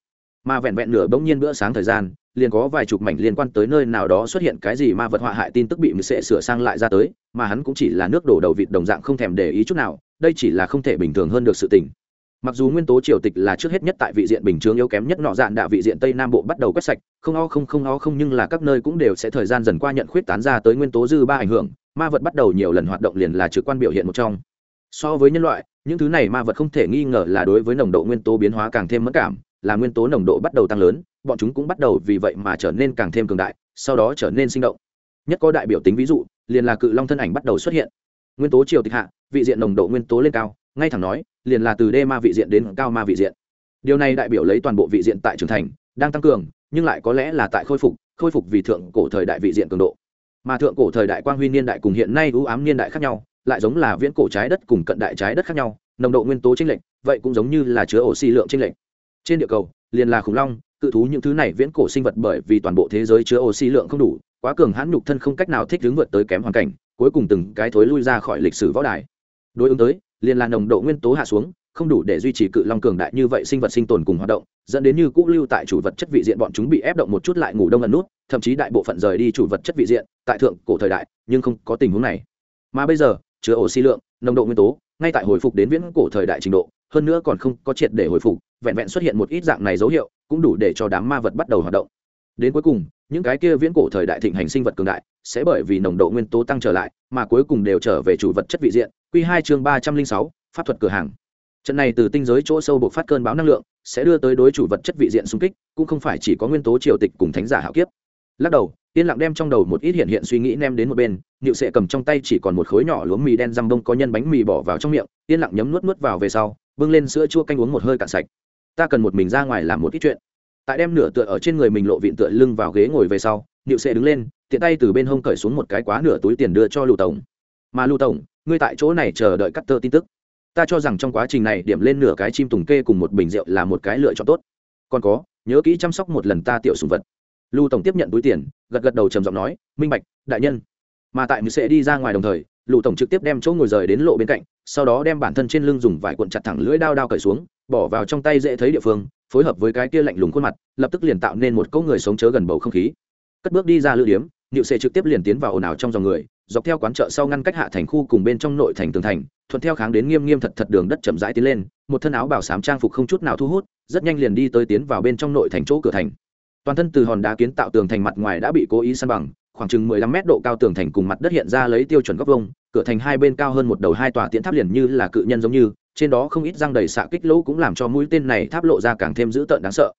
Mà vẹn vẹn nửa bỗng nhiên bữa sáng thời gian, liền có vài chục mảnh liên quan tới nơi nào đó xuất hiện cái gì ma vật họa hại tin tức bị mười sệ sửa sang lại ra tới, mà hắn cũng chỉ là nước đổ đầu vịt đồng dạng không thèm để ý chút nào, đây chỉ là không thể bình thường hơn được sự tình mặc dù nguyên tố triều tịch là trước hết nhất tại vị diện bình chướng yếu kém nhất nọ dạn đạ vị diện tây nam bộ bắt đầu quét sạch, không o không không o không nhưng là các nơi cũng đều sẽ thời gian dần qua nhận khuyết tán ra tới nguyên tố dư ba ảnh hưởng, ma vật bắt đầu nhiều lần hoạt động liền là trực quan biểu hiện một trong. So với nhân loại, những thứ này ma vật không thể nghi ngờ là đối với nồng độ nguyên tố biến hóa càng thêm mất cảm, là nguyên tố nồng độ bắt đầu tăng lớn, bọn chúng cũng bắt đầu vì vậy mà trở nên càng thêm cường đại, sau đó trở nên sinh động. Nhất có đại biểu tính ví dụ, liền là cự long thân ảnh bắt đầu xuất hiện. Nguyên tố triều tịch hạ, vị diện nồng độ nguyên tố lên cao ngay thẳng nói, liền là từ đê ma vị diện đến cao ma vị diện. Điều này đại biểu lấy toàn bộ vị diện tại trưởng thành, đang tăng cường, nhưng lại có lẽ là tại khôi phục khôi phục vì thượng cổ thời đại vị diện cường độ. Mà thượng cổ thời đại quang huy niên đại cùng hiện nay ưu ám niên đại khác nhau, lại giống là viễn cổ trái đất cùng cận đại trái đất khác nhau, nồng độ nguyên tố chênh lệch, vậy cũng giống như là chứa oxy lượng chênh lệch. Trên địa cầu, liền là khủng long, cự thú những thứ này viễn cổ sinh vật bởi vì toàn bộ thế giới chứa oxy lượng không đủ, quá cường hãn nhục thân không cách nào thích ứng vượt tới kém hoàn cảnh, cuối cùng từng cái thối lui ra khỏi lịch sử võ đài. Đối ứng tới liền là nồng độ nguyên tố hạ xuống, không đủ để duy trì cự long cường đại như vậy sinh vật sinh tồn cùng hoạt động, dẫn đến như cũ lưu tại chủ vật chất vị diện bọn chúng bị ép động một chút lại ngủ đông ẩn nút, thậm chí đại bộ phận rời đi chủ vật chất vị diện, tại thượng cổ thời đại, nhưng không có tình huống này. Mà bây giờ, chứa oxy lượng, nồng độ nguyên tố, ngay tại hồi phục đến viễn cổ thời đại trình độ, hơn nữa còn không có triệt để hồi phục, vẹn vẹn xuất hiện một ít dạng này dấu hiệu, cũng đủ để cho đám ma vật bắt đầu hoạt động. Đến cuối cùng, những cái kia viễn cổ thời đại thịnh hành sinh vật cường đại sẽ bởi vì nồng độ nguyên tố tăng trở lại mà cuối cùng đều trở về chủ vật chất vị diện. Q hai chương ba trăm linh sáu, pháp thuật cửa hàng. Trận này từ tinh giới chỗ sâu buộc phát cơn báo năng lượng, sẽ đưa tới đối chủ vật chất vị diện xung kích, cũng không phải chỉ có nguyên tố triều tịch cùng thánh giả hạo kiếp. Lắc đầu, yên lặng đem trong đầu một ít hiện hiện suy nghĩ nem đến một bên, Niệu sệ cầm trong tay chỉ còn một khối nhỏ lúa mì đen răm bông có nhân bánh mì bỏ vào trong miệng, yên lặng nhấm nuốt nuốt vào về sau, bưng lên sữa chua canh uống một hơi cạn sạch. Ta cần một mình ra ngoài làm một ít chuyện. Tại đem nửa tựa ở trên người mình lộ vịn tựa lưng vào ghế ngồi về sau, Niệu sệ đứng lên tiện tay từ bên hông cởi xuống một cái quá nửa túi tiền đưa cho lưu tổng. Mà lưu tổng, ngươi tại chỗ này chờ đợi cắt tơ tin tức. Ta cho rằng trong quá trình này điểm lên nửa cái chim tùng kê cùng một bình rượu là một cái lựa chọn tốt. Còn có, nhớ kỹ chăm sóc một lần ta tiểu sùng vật. Lưu tổng tiếp nhận túi tiền, gật gật đầu trầm giọng nói, minh bạch, đại nhân. Mà tại mười sẽ đi ra ngoài đồng thời, lưu tổng trực tiếp đem chỗ ngồi rời đến lộ bên cạnh, sau đó đem bản thân trên lưng dùng vải cuộn chặt thẳng lưỡi đao đao cởi xuống, bỏ vào trong tay dễ thấy địa phương, phối hợp với cái kia lạnh lùng khuôn mặt, lập tức liền tạo nên một cỗ người sống chớ gần bầu không khí. Cất bước đi ra lữ điếm niệu sệ trực tiếp liền tiến vào ồn ào trong dòng người, dọc theo quán chợ sau ngăn cách hạ thành khu cùng bên trong nội thành tường thành, thuận theo kháng đến nghiêm nghiêm thật thật đường đất chậm rãi tiến lên, một thân áo bảo sám trang phục không chút nào thu hút, rất nhanh liền đi tới tiến vào bên trong nội thành chỗ cửa thành toàn thân từ hòn đá kiến tạo tường thành mặt ngoài đã bị cố ý san bằng, khoảng chừng mười lăm mét độ cao tường thành cùng mặt đất hiện ra lấy tiêu chuẩn góc vuông. cửa thành hai bên cao hơn một đầu hai tòa tiễn tháp liền như là cự nhân giống như, trên đó không ít răng đầy xạ kích lỗ cũng làm cho mũi tên này tháp lộ ra càng thêm dữ tợn đáng sợ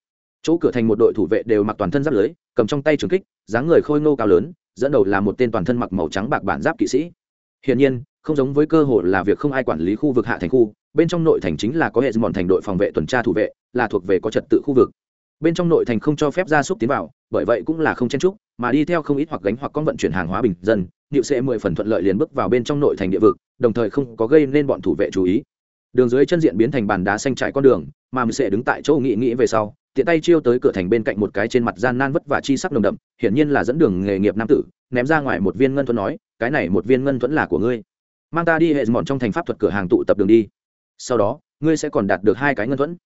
chỗ cửa thành một đội thủ vệ đều mặc toàn thân giáp lưới, cầm trong tay trường kích, dáng người khôi ngô cao lớn, dẫn đầu là một tên toàn thân mặc màu trắng bạc bản giáp kỵ sĩ. Hiển nhiên, không giống với cơ hội là việc không ai quản lý khu vực hạ thành khu, bên trong nội thành chính là có hệ mòn thành đội phòng vệ tuần tra thủ vệ, là thuộc về có trật tự khu vực. Bên trong nội thành không cho phép gia súc tiến vào, bởi vậy cũng là không chen trúc mà đi theo không ít hoặc gánh hoặc con vận chuyển hàng hóa bình dân, niệu sẽ mười phần thuận lợi liền bước vào bên trong nội thành địa vực, đồng thời không có gây nên bọn thủ vệ chú ý. Đường dưới chân diện biến thành bàn đá xanh trải con đường, mà mình sẽ đứng tại chỗ nghị nghĩ về sau tiện tay chiêu tới cửa thành bên cạnh một cái trên mặt gian nan vất vả chi sắc nồng đậm hiển nhiên là dẫn đường nghề nghiệp nam tử ném ra ngoài một viên ngân thuẫn nói cái này một viên ngân thuẫn là của ngươi. Mang ta đi hệ mòn trong thành pháp thuật cửa hàng tụ tập đường đi. Sau đó ngươi sẽ còn đạt được hai cái ngân thuẫn.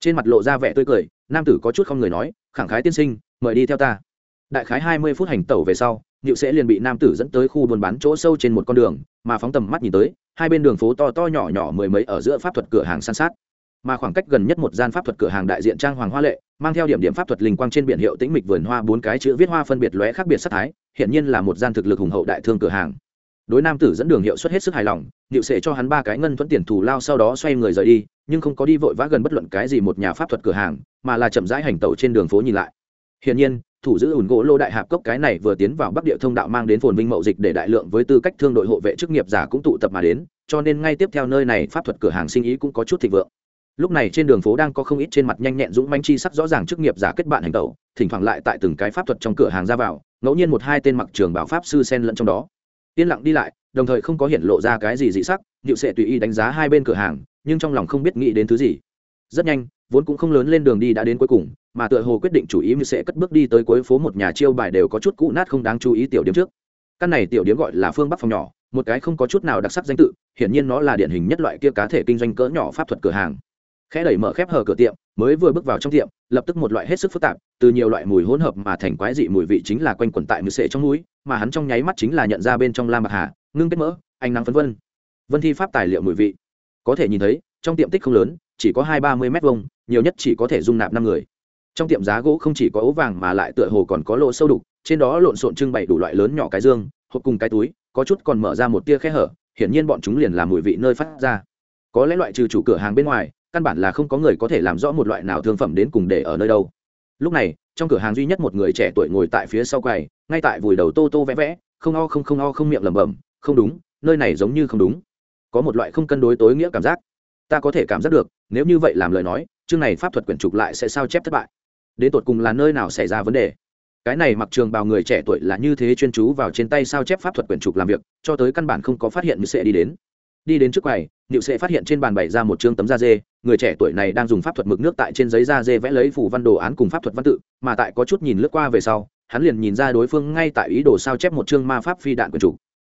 Trên mặt lộ ra vẻ tươi cười nam tử có chút không người nói khẳng khái tiên sinh mời đi theo ta. Đại khái hai mươi phút hành tẩu về sau nhựu sẽ liền bị nam tử dẫn tới khu buôn bán chỗ sâu trên một con đường, mà phóng tầm mắt nhìn tới, hai bên đường phố to to nhỏ nhỏ mười mấy ở giữa pháp thuật cửa hàng san sát. Mà khoảng cách gần nhất một gian pháp thuật cửa hàng đại diện trang hoàng hoa lệ, mang theo điểm điểm pháp thuật linh quang trên biển hiệu tĩnh mịch vườn hoa bốn cái chữ viết hoa phân biệt lóe khác biệt sắc thái, hiện nhiên là một gian thực lực hùng hậu đại thương cửa hàng. Đối nam tử dẫn đường hiệu suất hết sức hài lòng, Niệu sẽ cho hắn ba cái ngân thuẫn tiền thù lao sau đó xoay người rời đi, nhưng không có đi vội vã gần bất luận cái gì một nhà pháp thuật cửa hàng, mà là chậm rãi hành tẩu trên đường phố nhìn lại. hiện nhiên, thủ giữ ủn gỗ lô đại hạp cốc cái này vừa tiến vào bắc địa thông đạo mang đến phồn vinh mậu dịch để đại lượng với tư cách thương đội hộ vệ chức nghiệp giả cũng tụ tập mà đến cho nên ngay tiếp theo nơi này pháp thuật cửa hàng sinh ý cũng có chút thịnh vượng lúc này trên đường phố đang có không ít trên mặt nhanh nhẹn dũng manh chi sắc rõ ràng chức nghiệp giả kết bạn hành tẩu, thỉnh thoảng lại tại từng cái pháp thuật trong cửa hàng ra vào, ngẫu nhiên một hai tên mặc trường bảo pháp sư sen lẫn trong đó. Yên lặng đi lại, đồng thời không có hiện lộ ra cái gì dị sắc nhịu sẽ tùy ý đánh giá hai bên cửa hàng, nhưng trong lòng không biết nghĩ đến thứ gì. Rất nhanh, vốn cũng không lớn lên đường đi đã đến cuối cùng, mà tựa hồ quyết định chủ ý như sẽ cất bước đi tới cuối phố một nhà chiêu bài đều có chút cũ nát không đáng chú ý tiểu điểm trước. Căn này tiểu điểm gọi là phương bắc phòng nhỏ, một cái không có chút nào đặc sắc danh tự, hiển nhiên nó là điển hình nhất loại kia cá thể kinh doanh cỡ nhỏ pháp thuật cửa hàng khẽ đẩy mở khép hở cửa tiệm, mới vừa bước vào trong tiệm, lập tức một loại hết sức phức tạp, từ nhiều loại mùi hỗn hợp mà thành quái dị mùi vị chính là quanh quẩn tại mười sệ trong núi, mà hắn trong nháy mắt chính là nhận ra bên trong lam bạc hà, ngưng kết mỡ, ánh nắng phấn vân. Vân thi pháp tài liệu mùi vị. Có thể nhìn thấy, trong tiệm tích không lớn, chỉ có hai ba mươi m hai nhiều nhất chỉ có thể dung nạp năm người. Trong tiệm giá gỗ không chỉ có ố vàng mà lại tựa hồ còn có lỗ sâu đục, trên đó lộn xộn trưng bày đủ loại lớn nhỏ cái dương, hộp cùng cái túi, có chút còn mở ra một tia khe hở, hiển nhiên bọn chúng liền làm mùi vị nơi phát ra. Có lẽ loại trừ chủ cửa hàng bên ngoài căn bản là không có người có thể làm rõ một loại nào thương phẩm đến cùng để ở nơi đâu. Lúc này, trong cửa hàng duy nhất một người trẻ tuổi ngồi tại phía sau quầy, ngay tại vùi đầu tô tô vẽ vẽ, không o không không o không miệng lẩm bẩm, không đúng, nơi này giống như không đúng. Có một loại không cân đối tối nghĩa cảm giác. Ta có thể cảm giác được, nếu như vậy làm lời nói, chương này pháp thuật quyển trục lại sẽ sao chép thất bại. Đến tột cùng là nơi nào xảy ra vấn đề? Cái này mặc trường bào người trẻ tuổi là như thế chuyên chú vào trên tay sao chép pháp thuật quyển trục làm việc, cho tới căn bản không có phát hiện như sẽ đi đến đi đến trước quầy nịu sẽ phát hiện trên bàn bày ra một chương tấm da dê, người trẻ tuổi này đang dùng pháp thuật mực nước tại trên giấy da dê vẽ lấy phủ văn đồ án cùng pháp thuật văn tự, mà tại có chút nhìn lướt qua về sau, hắn liền nhìn ra đối phương ngay tại ý đồ sao chép một chương ma pháp phi đạn quyển chủ.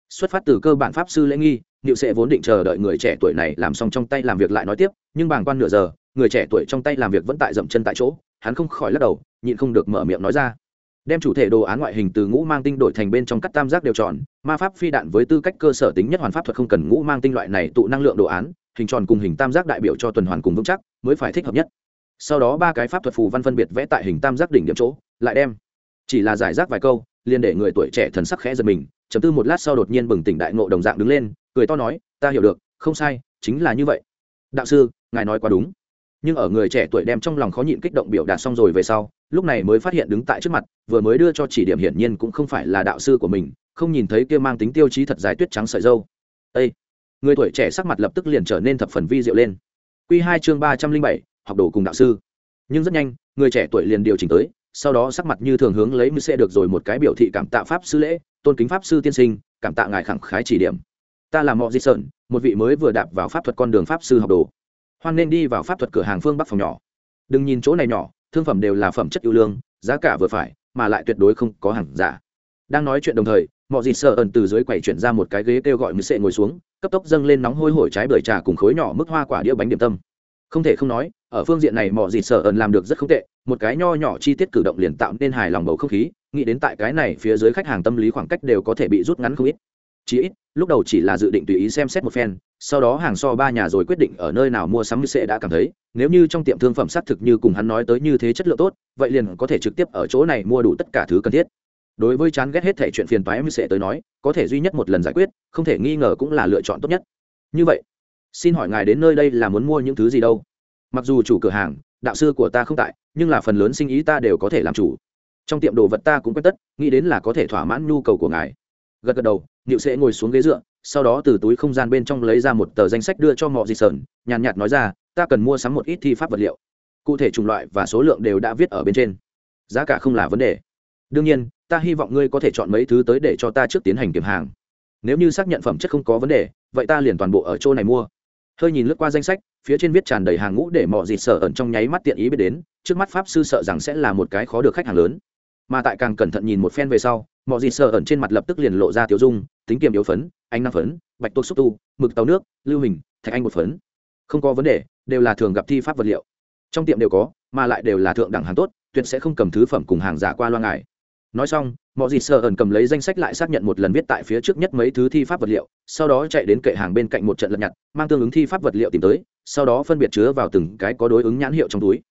xuất phát từ cơ bản pháp sư lễ nghi nịu sẽ vốn định chờ đợi người trẻ tuổi này làm xong trong tay làm việc lại nói tiếp, nhưng bàng quan nửa giờ, người trẻ tuổi trong tay làm việc vẫn tại dậm chân tại chỗ, hắn không khỏi lắc đầu, nhịn không được mở miệng nói ra đem chủ thể đồ án ngoại hình từ ngũ mang tinh đổi thành bên trong cắt tam giác đều tròn ma pháp phi đạn với tư cách cơ sở tính nhất hoàn pháp thuật không cần ngũ mang tinh loại này tụ năng lượng đồ án, hình tròn cùng hình tam giác đại biểu cho tuần hoàn cùng vững chắc, mới phải thích hợp nhất. Sau đó ba cái pháp thuật phù văn phân biệt vẽ tại hình tam giác đỉnh điểm chỗ, lại đem. Chỉ là giải rác vài câu, liền để người tuổi trẻ thần sắc khẽ giật mình, chấm tư một lát sau đột nhiên bừng tỉnh đại ngộ đồng dạng đứng lên, cười to nói, ta hiểu được, không sai, chính là như vậy. Đạo sư, ngài nói quá đúng nhưng ở người trẻ tuổi đem trong lòng khó nhịn kích động biểu đạt xong rồi về sau, lúc này mới phát hiện đứng tại trước mặt, vừa mới đưa cho chỉ điểm hiển nhiên cũng không phải là đạo sư của mình, không nhìn thấy kia mang tính tiêu chí thật dài tuyết trắng sợi dâu. Ây người tuổi trẻ sắc mặt lập tức liền trở nên thập phần vi diệu lên. Q hai chương ba trăm linh bảy, học đồ cùng đạo sư. Nhưng rất nhanh, người trẻ tuổi liền điều chỉnh tới, sau đó sắc mặt như thường hướng lấy mưu xe được rồi một cái biểu thị cảm tạ pháp sư lễ, tôn kính pháp sư tiên sinh, cảm tạ ngài khẳng khái chỉ điểm. Ta là mọi di sơn, một vị mới vừa đạp vào pháp thuật con đường pháp sư học đồ hoan nên đi vào pháp thuật cửa hàng phương bắc phòng nhỏ. Đừng nhìn chỗ này nhỏ, thương phẩm đều là phẩm chất ưu lương, giá cả vừa phải, mà lại tuyệt đối không có hàng giả. Đang nói chuyện đồng thời mọi gì sợ ẩn từ dưới quầy chuyển ra một cái ghế kêu gọi mười sệ ngồi xuống, cấp tốc dâng lên nóng hôi hổi trái bưởi trà cùng khối nhỏ mức hoa quả đĩa bánh điểm tâm. Không thể không nói, ở phương diện này mọi gì sợ ẩn làm được rất không tệ, một cái nho nhỏ chi tiết cử động liền tạo nên hài lòng bầu không khí, nghĩ đến tại cái này phía dưới khách hàng tâm lý khoảng cách đều có thể bị rút ngắn không ít. Chí ít, lúc đầu chỉ là dự định tùy ý xem xét một phen sau đó hàng so ba nhà rồi quyết định ở nơi nào mua sắm sẽ đã cảm thấy, nếu như trong tiệm thương phẩm xác thực như cùng hắn nói tới như thế chất lượng tốt, vậy liền có thể trực tiếp ở chỗ này mua đủ tất cả thứ cần thiết. Đối với chán ghét hết thể chuyện phiền toái sẽ tới nói, có thể duy nhất một lần giải quyết, không thể nghi ngờ cũng là lựa chọn tốt nhất. Như vậy, xin hỏi ngài đến nơi đây là muốn mua những thứ gì đâu? Mặc dù chủ cửa hàng, đạo sư của ta không tại, nhưng là phần lớn sinh ý ta đều có thể làm chủ. Trong tiệm đồ vật ta cũng quét tất, nghĩ đến là có thể thỏa mãn nhu cầu của ngài. Gật gật đầu nịu sẽ ngồi xuống ghế dựa, sau đó từ túi không gian bên trong lấy ra một tờ danh sách đưa cho mọi di sơn nhàn nhạt nói ra, ta cần mua sắm một ít thi pháp vật liệu. Cụ thể chủng loại và số lượng đều đã viết ở bên trên. Giá cả không là vấn đề. Đương nhiên, ta hy vọng ngươi có thể chọn mấy thứ tới để cho ta trước tiến hành kiểm hàng. Nếu như xác nhận phẩm chất không có vấn đề, vậy ta liền toàn bộ ở chỗ này mua. Hơi nhìn lướt qua danh sách, phía trên viết tràn đầy hàng ngũ để mọi gì Sở ẩn trong nháy mắt tiện ý biết đến, trước mắt pháp sư sợ rằng sẽ là một cái khó được khách hàng lớn mà tại càng cẩn thận nhìn một phen về sau mọi gì sợ ẩn trên mặt lập tức liền lộ ra tiểu dung, tính kiềm yếu phấn anh năng phấn, bạch tuộc xúc tu, mực tàu nước, lưu hình, thạch anh một phấn. Không có vấn đề, đều là thường gặp thi pháp vật liệu. Trong tiệm đều có, mà lại đều là thượng đẳng hàng tốt, tuyệt sẽ không cầm thứ phẩm cùng hàng giả qua loa ngại nói xong mọi gì sợ ẩn cầm lấy danh sách lại xác nhận một lần viết tại phía trước nhất mấy thứ thi pháp vật liệu, sau đó chạy đến kệ hàng bên cạnh một trận lật nhặt, mang tương ứng thi pháp vật liệu tìm tới, sau đó phân biệt chứa vào từng cái có đối ứng nhãn hiệu trong túi.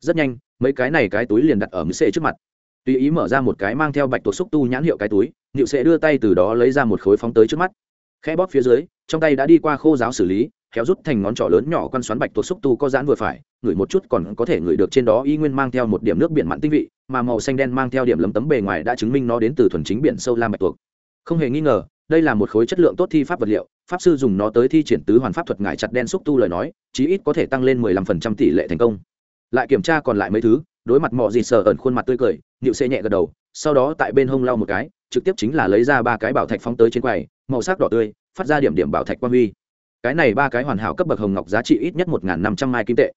Rất nhanh, mấy cái này cái túi liền đặt ở mười xệ trước mặt tùy ý mở ra một cái mang theo bạch tuộc xúc tu nhãn hiệu cái túi nịu sẽ đưa tay từ đó lấy ra một khối phóng tới trước mắt. Khe bóp phía dưới, trong tay đã đi qua khô giáo xử lý kéo rút thành ngón trỏ lớn nhỏ quan xoắn bạch tuộc xúc tu có giãn vừa phải, ngửi một chút còn có thể ngửi được trên đó y nguyên mang theo một điểm nước biển mặn tinh vị, mà màu xanh đen mang theo điểm lấm tấm bề ngoài đã chứng minh nó đến từ thuần chính biển sâu lam bạch tuộc. Không hề nghi ngờ, đây là một khối chất lượng tốt thi pháp vật liệu, pháp sư dùng nó tới thi triển tứ hoàn pháp thuật ngải chặt đen xúc tu lời nói, chí ít có thể tăng lên mười lăm phần trăm tỷ lệ thành công. Lại kiểm tra còn lại mấy thứ đối mặt mọi gì sờ ẩn khuôn mặt tươi cười nịu xê nhẹ gật đầu, sau đó tại bên hông lau một cái, trực tiếp chính là lấy ra ba cái bảo thạch phóng tới trên quầy, màu sắc đỏ tươi, phát ra điểm điểm bảo thạch quang huy. Cái này ba cái hoàn hảo cấp bậc hồng ngọc giá trị ít nhất một năm trăm mai kim tệ.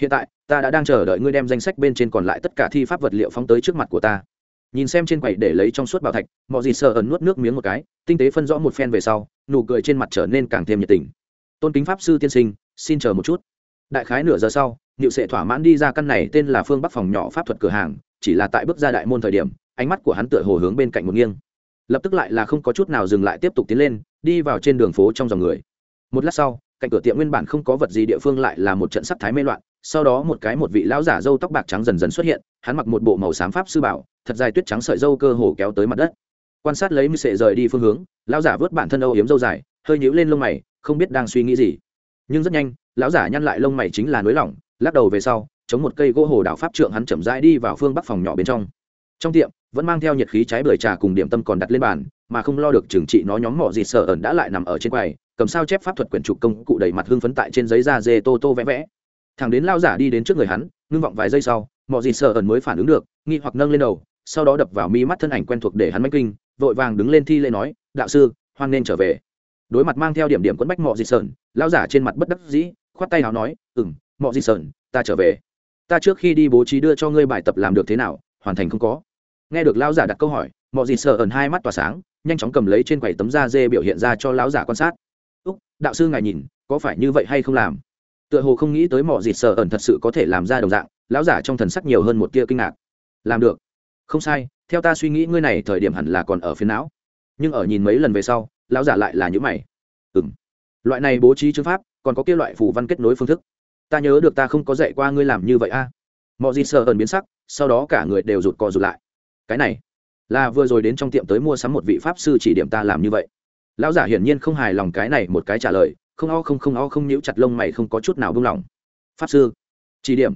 Hiện tại, ta đã đang chờ đợi ngươi đem danh sách bên trên còn lại tất cả thi pháp vật liệu phóng tới trước mặt của ta. Nhìn xem trên quầy để lấy trong suốt bảo thạch mọi gì sờ ẩn nuốt nước miếng một cái, tinh tế phân rõ một phen về sau, nụ cười trên mặt trở nên càng thêm nhiệt tình. Tôn kính pháp sư tiên sinh, xin chờ một chút đại khái nửa giờ sau, niệu sệ thỏa mãn đi ra căn này tên là phương bắc phòng nhỏ pháp thuật cửa hàng, chỉ là tại bước ra đại môn thời điểm, ánh mắt của hắn tựa hồ hướng bên cạnh một nghiêng. Lập tức lại là không có chút nào dừng lại tiếp tục tiến lên, đi vào trên đường phố trong dòng người. Một lát sau, cạnh cửa tiệm nguyên bản không có vật gì địa phương lại là một trận sắc thái mê loạn, sau đó một cái một vị lão giả râu tóc bạc trắng dần dần xuất hiện, hắn mặc một bộ màu xám pháp sư bảo, thật dài tuyết trắng sợi râu cơ hồ kéo tới mặt đất. Quan sát lấy mưu sệ rời đi phương hướng, lão giả vớt bản thân âu yếm râu dài, hơi nhíu lên lông mày, không biết đang suy nghĩ gì. Nhưng rất nhanh lão giả nhăn lại lông mày chính là nới lỏng, lắc đầu về sau, chống một cây gỗ hồ đảo pháp trượng hắn chậm rãi đi vào phương bắc phòng nhỏ bên trong. Trong tiệm, vẫn mang theo nhiệt khí trái bưởi trà cùng điểm tâm còn đặt lên bàn, mà không lo được trừng trị nó nhóm mỏ dịt sợ ẩn đã lại nằm ở trên quầy, cầm sao chép pháp thuật quyển trục công cụ đầy mặt hương phấn tại trên giấy da dê tô tô vẽ vẽ. Thằng đến lao giả đi đến trước người hắn, ngưng vọng vài giây sau, mỏ dịt sợ ẩn mới phản ứng được, nghi hoặc nâng lên đầu, sau đó đập vào mi mắt thân ảnh quen thuộc để hắn mách kinh, vội vàng đứng lên thi lễ nói, đạo sư, hoan nên trở về. Đối mặt mang theo điểm điểm quẫn bách mỏ dịt sợ lao giả trên mặt bất đắc dĩ khoát tay nào nói ừ m mọ di sờn, ta trở về. Ta trước khi đi bố trí đưa cho ngươi bài tập làm được thế nào, hoàn thành không có. Nghe được lão giả đặt câu hỏi mọi gì sợ ẩn hai mắt tỏa sáng, nhanh chóng cầm lấy trên quầy tấm da dê biểu hiện ra cho lão giả quan sát. Úc, đạo sư ngài nhìn, có phải như vậy hay không làm? Tựa hồ không nghĩ tới mọi gì sợ ẩn thật sự có thể làm ra đồng dạng, lão giả trong thần sắc nhiều hơn một tia kinh ngạc. Làm được. Không sai, theo ta suy nghĩ ngươi này thời điểm hẳn là còn ở phía não. Nhưng ở nhìn mấy lần về sau, lão giả lại là những mày. Ừng loại này bố trí chữ pháp còn có kia loại phù văn kết nối phương thức. Ta nhớ được ta không có dạy qua ngươi làm như vậy a. À? mọi gì sợ ẩn biến sắc, sau đó cả người đều rụt cò rụt lại. Cái này, là vừa rồi đến trong tiệm tới mua sắm một vị pháp sư chỉ điểm ta làm như vậy. Lão giả hiển nhiên không hài lòng cái này một cái trả lời, không o không không o không nhíu chặt lông mày không có chút nào buông lỏng. Pháp sư, chỉ điểm.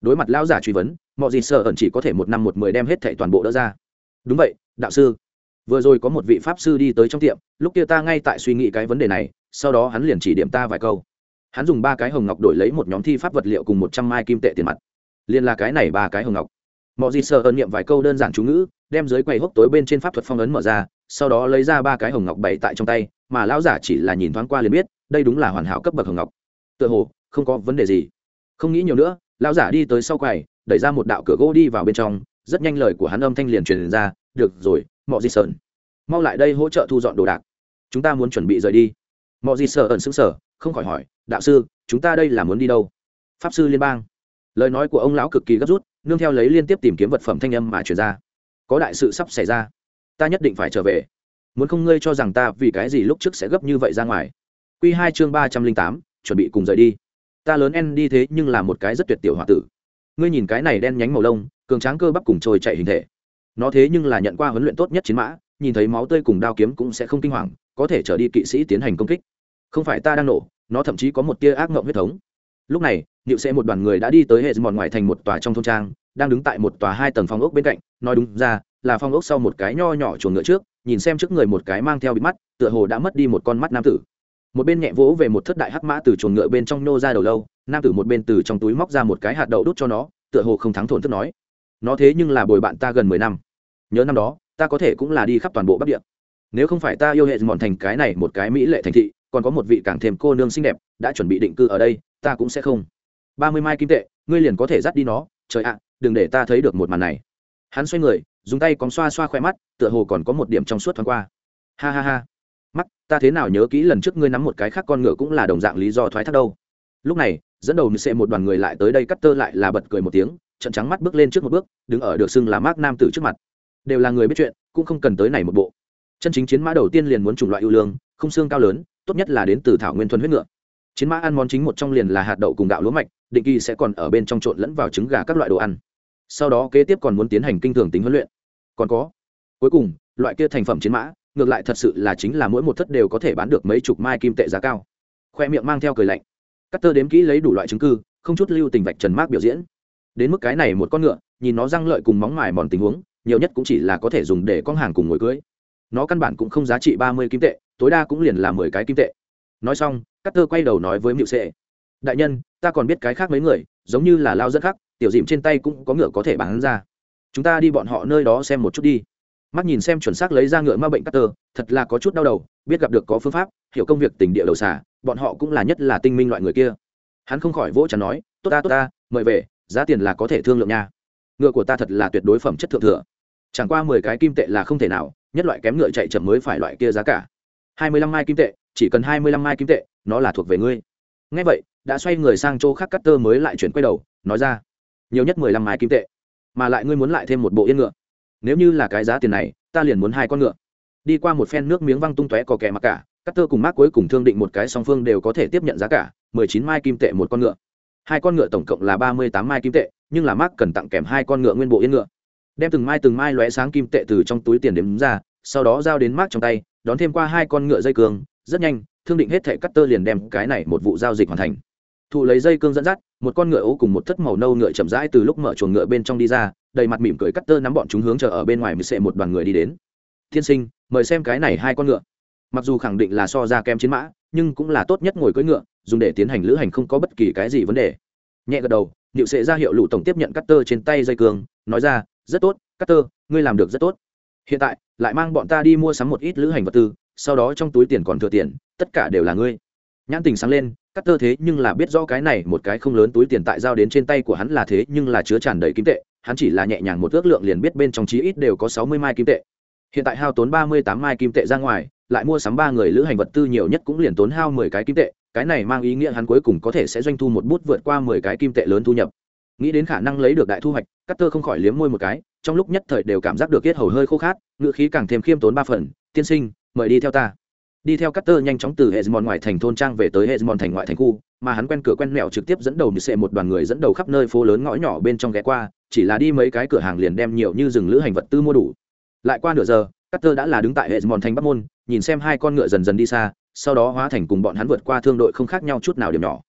Đối mặt lão giả truy vấn mọi gì sợ ẩn chỉ có thể một năm một mười đem hết thảy toàn bộ đỡ ra. Đúng vậy, đạo sư. Vừa rồi có một vị pháp sư đi tới trong tiệm, lúc kia ta ngay tại suy nghĩ cái vấn đề này sau đó hắn liền chỉ điểm ta vài câu. Hắn dùng ba cái hồng ngọc đổi lấy một nhóm thi pháp vật liệu cùng một trăm mai kim tệ tiền mặt. Liền là cái này ba cái hồng ngọc. Mọi gì sợ ơn niệm vài câu đơn giản chú ngữ, đem dưới quầy hốc tối bên trên pháp thuật phong ấn mở ra, sau đó lấy ra ba cái hồng ngọc bày tại trong tay, mà lão giả chỉ là nhìn thoáng qua liền biết, đây đúng là hoàn hảo cấp bậc hồng ngọc. Tựa hồ, không có vấn đề gì. Không nghĩ nhiều nữa, lão giả đi tới sau quầy, đẩy ra một đạo cửa gỗ đi vào bên trong, rất nhanh lời của hắn âm thanh liền truyền ra, được rồi mọi gì sợ mau lại đây hỗ trợ thu dọn đồ đạc. Chúng ta muốn chuẩn bị rời đi mọi gì sợ ẩn xứng sở không khỏi hỏi, đạo sư, chúng ta đây là muốn đi đâu? Pháp sư liên bang. Lời nói của ông lão cực kỳ gấp rút, nương theo lấy liên tiếp tìm kiếm vật phẩm thanh âm mà truyền ra. Có đại sự sắp xảy ra. Ta nhất định phải trở về. Muốn không ngươi cho rằng ta vì cái gì lúc trước sẽ gấp như vậy ra ngoài. Q hai chương ba trăm linh tám, chuẩn bị cùng rời đi. Ta lớn en đi thế nhưng là một cái rất tuyệt tiểu h o a tử. Ngươi nhìn cái này đen nhánh màu lông, cường tráng cơ bắp cùng trôi chạy hình thể. Nó thế nhưng là nhận qua huấn luyện tốt nhất chiến mã, nhìn thấy máu tươi cùng đao kiếm cũng sẽ không kinh hoàng, có thể trở đi kỵ sĩ tiến hành công kích không phải ta đang nổ, nó thậm chí có một tia ác mộng huyết thống. Lúc này, niệu sẽ một đoàn người đã đi tới hệ mòn ngoài thành một tòa trong thôn trang, đang đứng tại một tòa hai tầng phòng ốc bên cạnh. Nói đúng ra, là phòng ốc sau một cái nho nhỏ chuồng ngựa trước, nhìn xem trước người một cái mang theo bịt mắt, tựa hồ đã mất đi một con mắt nam tử. Một bên nhẹ vỗ về một thất đại hắc mã từ chuồng ngựa bên trong nô ra đầu lâu, nam tử một bên từ trong túi móc ra một cái hạt đậu đút cho nó, tựa hồ không thắng thổn thức nói, nó thế nhưng là bồi bạn ta gần mười năm. Nhớ năm đó, ta có thể cũng là đi khắp toàn bộ bắc địa. Nếu không phải ta yêu hệ mòn thành cái này một cái mỹ lệ thành thị còn có một vị càng thêm cô nương xinh đẹp, đã chuẩn bị định cư ở đây, ta cũng sẽ không. Ba mươi mai kim tệ, ngươi liền có thể dắt đi nó, trời ạ, đừng để ta thấy được một màn này. Hắn xoay người, dùng tay cóng xoa xoa khoe mắt, tựa hồ còn có một điểm trong suốt thoáng qua. Ha ha ha. Mắt, ta thế nào nhớ kỹ lần trước ngươi nắm một cái khác con ngựa cũng là đồng dạng lý do thoái thác đâu. Lúc này, dẫn đầu như một đoàn người lại tới đây cắt tơ lại là bật cười một tiếng, trận trắng mắt bước lên trước một bước, đứng ở được xưng là mác nam tử trước mặt. Đều là người biết chuyện, cũng không cần tới này một bộ. Chân chính chiến mã đầu tiên liền muốn chủng loại ưu lương, không xương cao lớn tốt nhất là đến từ thảo nguyên thuần huyết ngựa. Chiến mã ăn món chính một trong liền là hạt đậu cùng gạo lúa mạch, định kỳ sẽ còn ở bên trong trộn lẫn vào trứng gà các loại đồ ăn. Sau đó kế tiếp còn muốn tiến hành kinh thường tính huấn luyện. Còn có, cuối cùng, loại kia thành phẩm chiến mã, ngược lại thật sự là chính là mỗi một thất đều có thể bán được mấy chục mai kim tệ giá cao. Khoe miệng mang theo cười lạnh. Cắt tơ đếm kỹ lấy đủ loại chứng cư, không chút lưu tình vạch trần mác biểu diễn. Đến mức cái này một con ngựa, nhìn nó răng lợi cùng móng mài mòn tình huống, nhiều nhất cũng chỉ là có thể dùng để con hàng cùng ngồi cưới. Nó căn bản cũng không giá trị ba mươi kim tệ tối đa cũng liền là mười cái kim tệ. Nói xong cắt tơ quay đầu nói với mịu sệ, đại nhân, ta còn biết cái khác mấy người, giống như là lao dẫn khác, tiểu dìm trên tay cũng có ngựa có thể bán ra. Chúng ta đi bọn họ nơi đó xem một chút đi. Mắt nhìn xem chuẩn xác lấy ra ngựa ma bệnh cắt tơ thật là có chút đau đầu, biết gặp được có phương pháp, hiểu công việc tình địa đầu xả bọn họ cũng là nhất là tinh minh loại người kia. Hắn không khỏi vỗ chắn nói, tốt ta tốt ta, mời về, giá tiền là có thể thương lượng nha. Ngựa của ta thật là tuyệt đối phẩm chất thượng thừa. Chẳng qua mười cái kim tệ là không thể nào, nhất loại kém ngựa chạy chậm mới phải loại kia giá cả hai mươi lăm mai kim tệ, chỉ cần hai mươi lăm mai kim tệ, nó là thuộc về ngươi. Ngay vậy, đã xoay người sang chỗ khác cắt tơ mới lại chuyển quay đầu, nói ra, nhiều nhất mười lăm mai kim tệ, mà lại ngươi muốn lại thêm một bộ yên ngựa. Nếu như là cái giá tiền này, ta liền muốn hai con ngựa. Đi qua một phen nước miếng văng tung tóe có kẻ mặc cả, cắt tơ cùng mác cuối cùng thương định một cái song phương đều có thể tiếp nhận giá cả, mười chín mai kim tệ một con ngựa. Hai con ngựa tổng cộng là ba mươi tám mai kim tệ, nhưng là mác cần tặng kèm hai con ngựa nguyên bộ yên ngựa. Đem từng mai từng mai lóe sáng kim tệ từ trong túi tiền đếm ra sau đó giao đến mác trong tay, đón thêm qua hai con ngựa dây cương, rất nhanh, thương định hết thẻ cắt tơ liền đem cái này một vụ giao dịch hoàn thành. Thụ lấy dây cương dẫn dắt, một con ngựa ố cùng một thất màu nâu ngựa chậm rãi từ lúc mở chuồng ngựa bên trong đi ra, đầy mặt mỉm cười cắt tơ nắm bọn chúng hướng chờ ở bên ngoài mười xệ một đoàn người đi đến. Thiên sinh, mời xem cái này hai con ngựa. Mặc dù khẳng định là so ra kem chiến mã, nhưng cũng là tốt nhất ngồi cưỡi ngựa, dùng để tiến hành lữ hành không có bất kỳ cái gì vấn đề. Nhẹ gật đầu, niệu sệ ra hiệu lụ tổng tiếp nhận cắt tơ trên tay dây cương, nói ra, rất tốt cắt tơ ngươi làm được rất tốt hiện tại, lại mang bọn ta đi mua sắm một ít lữ hành vật tư, sau đó trong túi tiền còn thừa tiền, tất cả đều là ngươi. Nhãn tình sáng lên cắt tơ thế nhưng là biết rõ cái này một cái không lớn túi tiền tại giao đến trên tay của hắn là thế nhưng là chứa tràn đầy kim tệ, hắn chỉ là nhẹ nhàng một ước lượng liền biết bên trong chí ít đều có sáu mươi mai kim tệ. Hiện tại hao tốn ba mươi tám mai kim tệ ra ngoài, lại mua sắm ba người lữ hành vật tư nhiều nhất cũng liền tốn hao mười cái kim tệ, cái này mang ý nghĩa hắn cuối cùng có thể sẽ doanh thu một bút vượt qua mười cái kim tệ lớn thu nhập. Nghĩ đến khả năng lấy được đại thu hoạch cắt tơ không khỏi liếm môi một cái trong lúc nhất thời đều cảm giác được kết hầu hơi khô khát ngựa khí càng thêm khiêm tốn ba phần tiên sinh mời đi theo ta đi theo cắt nhanh chóng từ hệ mòn ngoài thành thôn trang về tới hệ mòn thành ngoại thành khu mà hắn quen cửa quen mẹo trực tiếp dẫn đầu như xệ một đoàn người dẫn đầu khắp nơi phố lớn ngõ nhỏ bên trong ghé qua chỉ là đi mấy cái cửa hàng liền đem nhiều như rừng lữ hành vật tư mua đủ lại qua nửa giờ Cutter đã là đứng tại hệ mòn thành Bắc môn, nhìn xem hai con ngựa dần dần đi xa, sau đó hóa thành cùng bọn hắn vượt qua thương đội không khác nhau chút nào điểm nhỏ.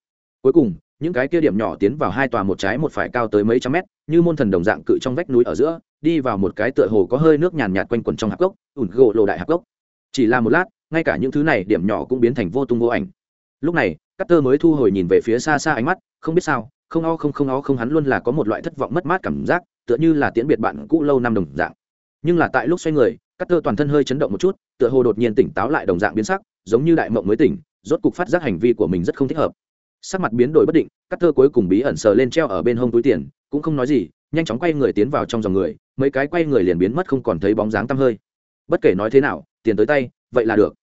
Cuối cùng, những cái kia điểm nhỏ tiến vào hai tòa một trái một phải cao tới mấy trăm mét, như môn thần đồng dạng cự trong vách núi ở giữa, đi vào một cái tựa hồ có hơi nước nhàn nhạt quanh quẩn trong hạp gốc, ủn gỗ lộ đại hạp gốc. Chỉ là một lát, ngay cả những thứ này điểm nhỏ cũng biến thành vô tung vô ảnh. Lúc này, Cutter mới thu hồi nhìn về phía xa xa ánh mắt, không biết sao, không o không không o không hắn luôn là có một loại thất vọng mất mát cảm giác, tựa như là tiễn biệt bạn cũ lâu năm đồng dạng. Nhưng là tại lúc xoay người, cắt tơ toàn thân hơi chấn động một chút tựa hồ đột nhiên tỉnh táo lại đồng dạng biến sắc giống như đại mộng mới tỉnh rốt cục phát giác hành vi của mình rất không thích hợp sắc mặt biến đổi bất định, cắt thơ cuối cùng bí ẩn sờ lên treo ở bên hông túi tiền, cũng không nói gì, nhanh chóng quay người tiến vào trong dòng người, mấy cái quay người liền biến mất không còn thấy bóng dáng tăm hơi. Bất kể nói thế nào, tiền tới tay, vậy là được.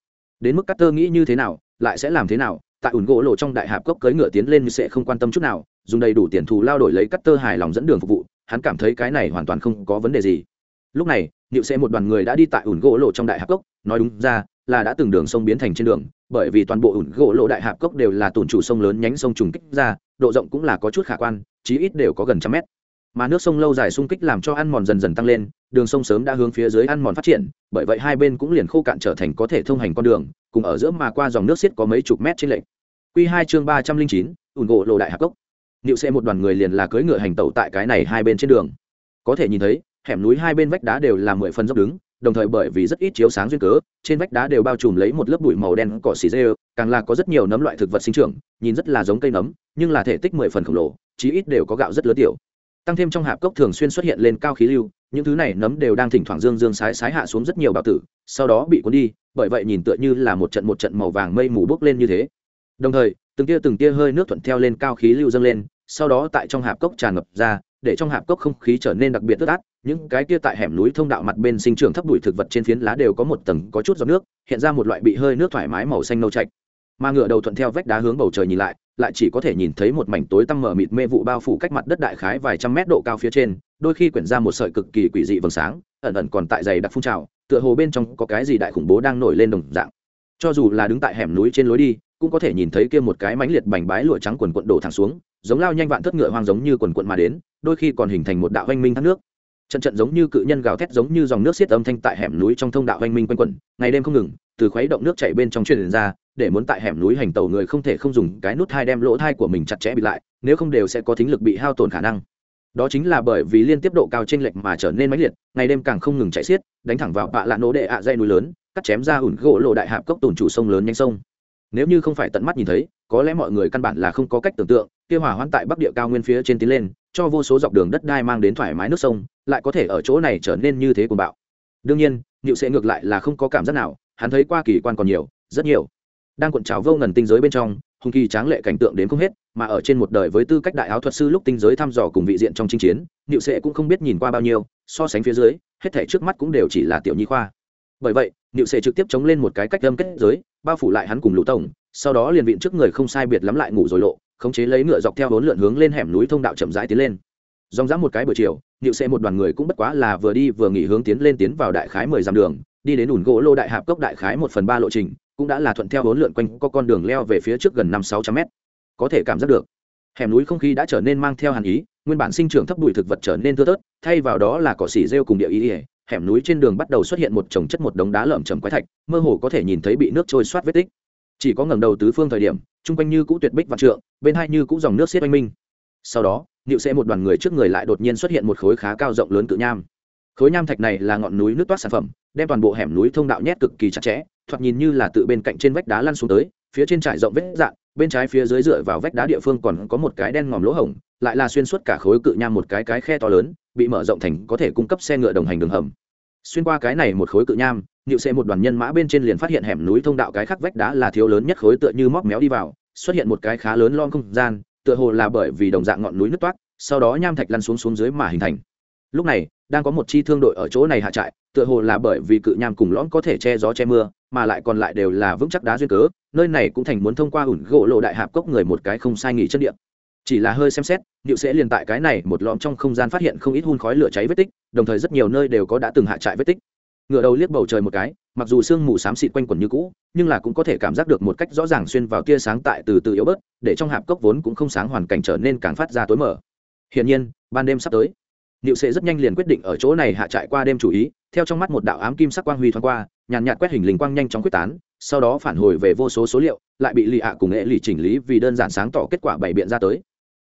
Đến mức cắt thơ nghĩ như thế nào, lại sẽ làm thế nào, tại ủn gỗ lộ trong đại hạp cốc cưỡi ngựa tiến lên sẽ không quan tâm chút nào, dùng đầy đủ tiền thù lao đổi lấy cắt tơ hài lòng dẫn đường phục vụ, hắn cảm thấy cái này hoàn toàn không có vấn đề gì. Lúc này, niệu sẽ một đoàn người đã đi tại ủn gỗ lộ trong đại hạp cốc, nói đúng ra, là đã từng đường sông biến thành trên đường bởi vì toàn bộ ủn gỗ lộ đại hạp cốc đều là tổn chủ sông lớn nhánh sông trùng kích ra, độ rộng cũng là có chút khả quan, chí ít đều có gần trăm mét. Mà nước sông lâu dài xung kích làm cho ăn mòn dần dần tăng lên, đường sông sớm đã hướng phía dưới ăn mòn phát triển, bởi vậy hai bên cũng liền khô cạn trở thành có thể thông hành con đường, cùng ở giữa mà qua dòng nước xiết có mấy chục mét trên lệch. Q hai chương ba trăm linh chín, ủn gỗ lộ đại hạp cốc. Niệu xe một đoàn người liền là cưỡi ngựa hành tẩu tại cái này hai bên trên đường. Có thể nhìn thấy, hẻm núi hai bên vách đá đều là mười phần dốc đứng đồng thời bởi vì rất ít chiếu sáng duyên cớ, trên vách đá đều bao trùm lấy một lớp bụi màu đen cỏ xì dê, càng là có rất nhiều nấm loại thực vật sinh trưởng, nhìn rất là giống cây nấm, nhưng là thể tích mười phần khổng lồ, chí ít đều có gạo rất lớn tiểu. Tăng thêm trong hạp cốc thường xuyên xuất hiện lên cao khí lưu, những thứ này nấm đều đang thỉnh thoảng dương dương sái sái hạ xuống rất nhiều bào tử, sau đó bị cuốn đi, bởi vậy nhìn tựa như là một trận một trận màu vàng mây mù bốc lên như thế. Đồng thời, từng tia từng tia hơi nước thuận theo lên cao khí lưu dâng lên, sau đó tại trong hạp cốc tràn ngập ra, để trong hạp cốc không khí trở nên đặc biệt tức át những cái kia tại hẻm núi thông đạo mặt bên sinh trưởng thấp bụi thực vật trên phiến lá đều có một tầng có chút giọt nước, hiện ra một loại bị hơi nước thoải mái màu xanh nâu chạch mà ngựa đầu thuận theo vách đá hướng bầu trời nhìn lại lại chỉ có thể nhìn thấy một mảnh tối tăm mờ mịt mê vụ bao phủ cách mặt đất đại khái vài trăm mét độ cao phía trên, đôi khi quyển ra một sợi cực kỳ quỷ dị vầng sáng, ẩn ẩn còn tại dày đặc phun trào, tựa hồ bên trong có cái gì đại khủng bố đang nổi lên đồng dạng. Cho dù là đứng tại hẻm núi trên lối đi, cũng có thể nhìn thấy kia một cái mánh liệt bành bái lụa trắng quần quận đổ thẳng xuống, giống lao nhanh vạn thất ngựa hoang giống như quần quận mà đến, đôi khi còn hình thành một đạo oanh minh thác nước trận trận giống như cự nhân gào thét giống như dòng nước xiết âm thanh tại hẻm núi trong thông đạo oanh minh quanh quẩn, ngày đêm không ngừng, từ khuấy động nước chảy bên trong truyền ra, để muốn tại hẻm núi hành tàu người không thể không dùng cái nút thai đem lỗ thai của mình chặt chẽ bị lại, nếu không đều sẽ có thính lực bị hao tổn khả năng. Đó chính là bởi vì liên tiếp độ cao trên lệch mà trở nên mãnh liệt, ngày đêm càng không ngừng chạy xiết, đánh thẳng vào bạ lạ nổ đệ ạ dây núi lớn, cắt chém ra ủn gỗ lộ đại hạp cốc tồn chủ sông lớn nhanh sông. Nếu như không phải tận mắt nhìn thấy, có lẽ mọi người căn bản là không có cách tưởng tượng kia hỏa hoãn tại bắc địa cao nguyên phía trên tiến lên, cho vô số dọc đường đất đai mang đến thoải mái nước sông, lại có thể ở chỗ này trở nên như thế cuồng bạo. Đương nhiên nịu sẽ ngược lại là không có cảm giác nào, hắn thấy qua kỳ quan còn nhiều, rất nhiều. Đang cuộn trào vô ngần tinh giới bên trong, hùng kỳ tráng lệ cảnh tượng đến không hết, mà ở trên một đời với tư cách đại áo thuật sư lúc tinh giới thăm dò cùng vị diện trong chinh chiến nịu sệ cũng không biết nhìn qua bao nhiêu, so sánh phía dưới, hết thể trước mắt cũng đều chỉ là tiểu nhi khoa. Bởi vậy nịu sệ trực tiếp chống lên một cái cách âm kết giới, bao phủ lại hắn cùng lũ tổng, sau đó liền viện trước người không sai biệt lắm lại ngủ rồi lộ khống chế lấy ngựa dọc theo bốn lượn hướng lên hẻm núi thông đạo chậm rãi tiến lên. Dòng dã một cái buổi chiều nịu xe một đoàn người cũng bất quá là vừa đi vừa nghỉ hướng tiến lên tiến vào đại khái mười dặm đường, đi đến ủn gỗ lô đại hạp cốc đại khái một phần ba lộ trình, cũng đã là thuận theo bốn lượn quanh có con đường leo về phía trước gần năm sáu trăm mét. Có thể cảm giác được, hẻm núi không khí đã trở nên mang theo hàn ý, nguyên bản sinh trưởng thấp bụi thực vật trở nên thưa thớt, thay vào đó là cỏ xỉ rêu cùng địa ý ỉa, hẻm núi trên đường bắt đầu xuất hiện một trồng chất một đống đá lởm chầm quái thạch, mơ hồ có thể nhìn thấy bị nước trôi soát vết tích chỉ có ngẩng đầu tứ phương thời điểm, chung quanh như cũ tuyệt bích vạn trượng, bên hai như cũ dòng nước xiết oanh minh. Sau đó nịu sẽ một đoàn người trước người lại đột nhiên xuất hiện một khối khá cao rộng lớn cự nham. Khối nham thạch này là ngọn núi nước toát sản phẩm, đem toàn bộ hẻm núi thông đạo nhét cực kỳ chặt chẽ, thoạt nhìn như là tự bên cạnh trên vách đá lăn xuống tới, phía trên trải rộng vết dạn, bên trái phía dưới dựa vào vách đá địa phương còn có một cái đen ngòm lỗ hổng, lại là xuyên suốt cả khối cự nham một cái cái khe to lớn, bị mở rộng thành có thể cung cấp xe ngựa đồng hành đường hầm. Xuyên qua cái này một khối cự nham nhịu xe một đoàn nhân mã bên trên liền phát hiện hẻm núi thông đạo cái khắc vách đá là thiếu lớn nhất khối tựa như móc méo đi vào, xuất hiện một cái khá lớn lon không gian, tựa hồ là bởi vì đồng dạng ngọn núi nứt toát sau đó nham thạch lăn xuống xuống dưới mà hình thành. Lúc này, đang có một chi thương đội ở chỗ này hạ trại, tựa hồ là bởi vì cự nham cùng lõm có thể che gió che mưa, mà lại còn lại đều là vững chắc đá duyên cớ, nơi này cũng thành muốn thông qua ủn gỗ lộ đại hạp cốc người một cái không sai nghỉ chân điện chỉ là hơi xem xét điệu sẽ liền tại cái này một lõm trong không gian phát hiện không ít hun khói lửa cháy vết tích, đồng thời rất nhiều nơi đều có đã từng hạ trại vết tích ngựa đầu liếc bầu trời một cái mặc dù sương mù xám xịt quanh quẩn như cũ nhưng là cũng có thể cảm giác được một cách rõ ràng xuyên vào tia sáng tại từ từ yếu bớt để trong hạp cốc vốn cũng không sáng hoàn cảnh trở nên càng phát ra tối mở hiển nhiên ban đêm sắp tới Niệu Sệ rất nhanh liền quyết định ở chỗ này hạ trại qua đêm chủ ý, theo trong mắt một đạo ám kim sắc quang huy thoáng qua, nhàn nhạt quét hình linh quang nhanh chóng quyết tán, sau đó phản hồi về vô số số liệu, lại bị Lý Hạ cùng nghệ lì chỉnh lý vì đơn giản sáng tỏ kết quả bảy biện ra tới.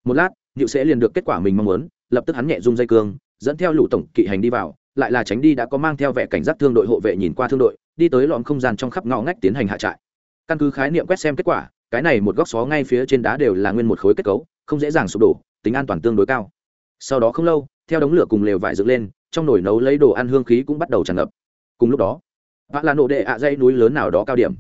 Một lát, Niệu Sệ liền được kết quả mình mong muốn, lập tức hắn nhẹ rung dây cương, dẫn theo lũ tổng kỵ hành đi vào, lại là tránh đi đã có mang theo vẻ cảnh giác thương đội hộ vệ nhìn qua thương đội, đi tới lõm không gian trong khắp ngõ ngách tiến hành hạ trại. Căn cứ khái niệm quét xem kết quả, cái này một góc xó ngay phía trên đá đều là nguyên một khối kết cấu, không dễ dàng sụp đổ, tính an toàn tương đối cao. Sau đó không lâu, theo đống lửa cùng lều vải dựng lên trong nồi nấu lấy đồ ăn hương khí cũng bắt đầu tràn ngập cùng lúc đó vạ là nổ đệ ạ dây núi lớn nào đó cao điểm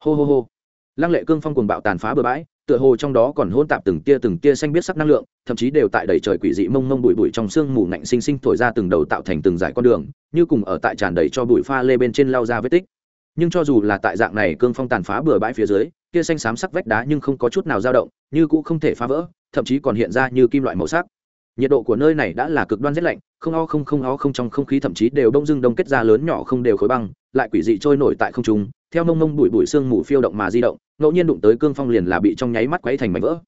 hô hô hô lăng lệ cương phong cùng bạo tàn phá bừa bãi, tựa hồ trong đó còn hôn tạp từng tia từng tia xanh biết sắc năng lượng, thậm chí đều tại đầy trời quỷ dị mông mông bụi bụi trong sương mù ngạnh sinh sinh thổi ra từng đầu tạo thành từng dải con đường, như cùng ở tại tràn đầy cho bụi pha lê bên trên lao ra vết tích. Nhưng cho dù là tại dạng này cương phong tàn phá bừa bãi phía dưới, kia xanh xám sắc vách đá nhưng không có chút nào dao động, như cũng không thể phá vỡ, thậm chí còn hiện ra như kim loại màu sắc nhiệt độ của nơi này đã là cực đoan rét lạnh, không o không không o không trong không khí thậm chí đều đông dưng đông kết ra lớn nhỏ không đều khối băng, lại quỷ dị trôi nổi tại không trung, theo mông mông bụi bụi sương mù phiêu động mà di động, ngẫu nhiên đụng tới cương phong liền là bị trong nháy mắt quấy thành mảnh vỡ.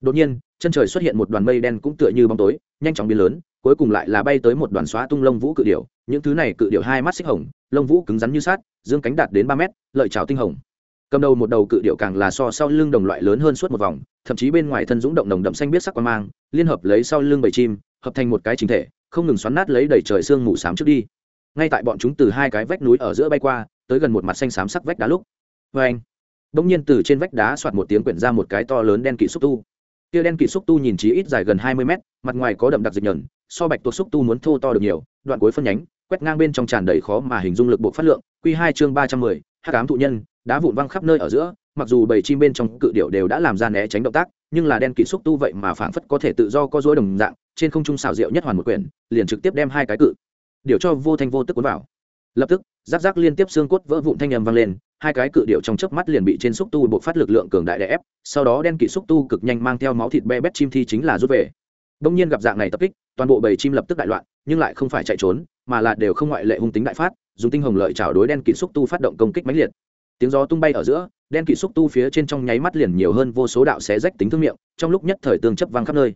Đột nhiên, chân trời xuất hiện một đoàn mây đen cũng tựa như bóng tối, nhanh chóng biến lớn, cuối cùng lại là bay tới một đoàn xóa tung lông vũ cự điểu, những thứ này cự điểu hai mắt xích hồng, lông vũ cứng rắn như sát dương cánh đạt đến ba mét, lợi trào tinh hồng cầm đầu một đầu cự điệu càng là so sau lưng đồng loại lớn hơn suốt một vòng, thậm chí bên ngoài thân dũng động đồng đậm xanh biết sắc quan mang, liên hợp lấy sau lưng bầy chim, hợp thành một cái chính thể, không ngừng xoắn nát lấy đầy trời sương mù xám trước đi. Ngay tại bọn chúng từ hai cái vách núi ở giữa bay qua, tới gần một mặt xanh xám sắc vách đá lúc vê anh, bỗng nhiên từ trên vách đá soạt một tiếng quyển ra một cái to lớn đen kỵ xúc tu. Kia đen kỵ xúc tu nhìn chí ít dài gần hai mươi mét, mặt ngoài có đậm đặc dịch nhờn, so bạch tuộc xúc tu muốn thô to được nhiều, đoạn cuối phân nhánh, quét ngang bên trong tràn đầy khó mà hình dung lực bộ phát lượng q hai chương ba trăm mười hát cám thụ nhân đá vụn văng khắp nơi ở giữa, mặc dù bầy chim bên trong cự điệu đều đã làm ra né tránh động tác, nhưng là đen kỵ xúc tu vậy mà phảng phất có thể tự do co dối đồng dạng, trên không trung xào rượu nhất hoàn một quyển, liền trực tiếp đem hai cái cự điệu cho vô thanh vô tức cuốn vào. Lập tức giáp rác liên tiếp xương cốt vỡ vụn thanh âm vang lên, hai cái cự điệu trong chớp mắt liền bị trên xúc tu buộc phát lực lượng cường đại đè ép, sau đó đen kỵ xúc tu cực nhanh mang theo máu thịt be bét chim thi chính là rút về. Đông nhiên gặp dạng này tập kích, toàn bộ bầy chim lập tức đại loạn, nhưng lại không phải chạy trốn, mà là đều không ngoại lệ hung tính đại phát, dùng tinh hồng lợi chảo đối đen kỵ xúc tu phát động công kích mãnh liệt tiếng gió tung bay ở giữa, đen kỵ xúc tu phía trên trong nháy mắt liền nhiều hơn vô số đạo xé rách tính thương miệng, trong lúc nhất thời tương chấp vang khắp nơi.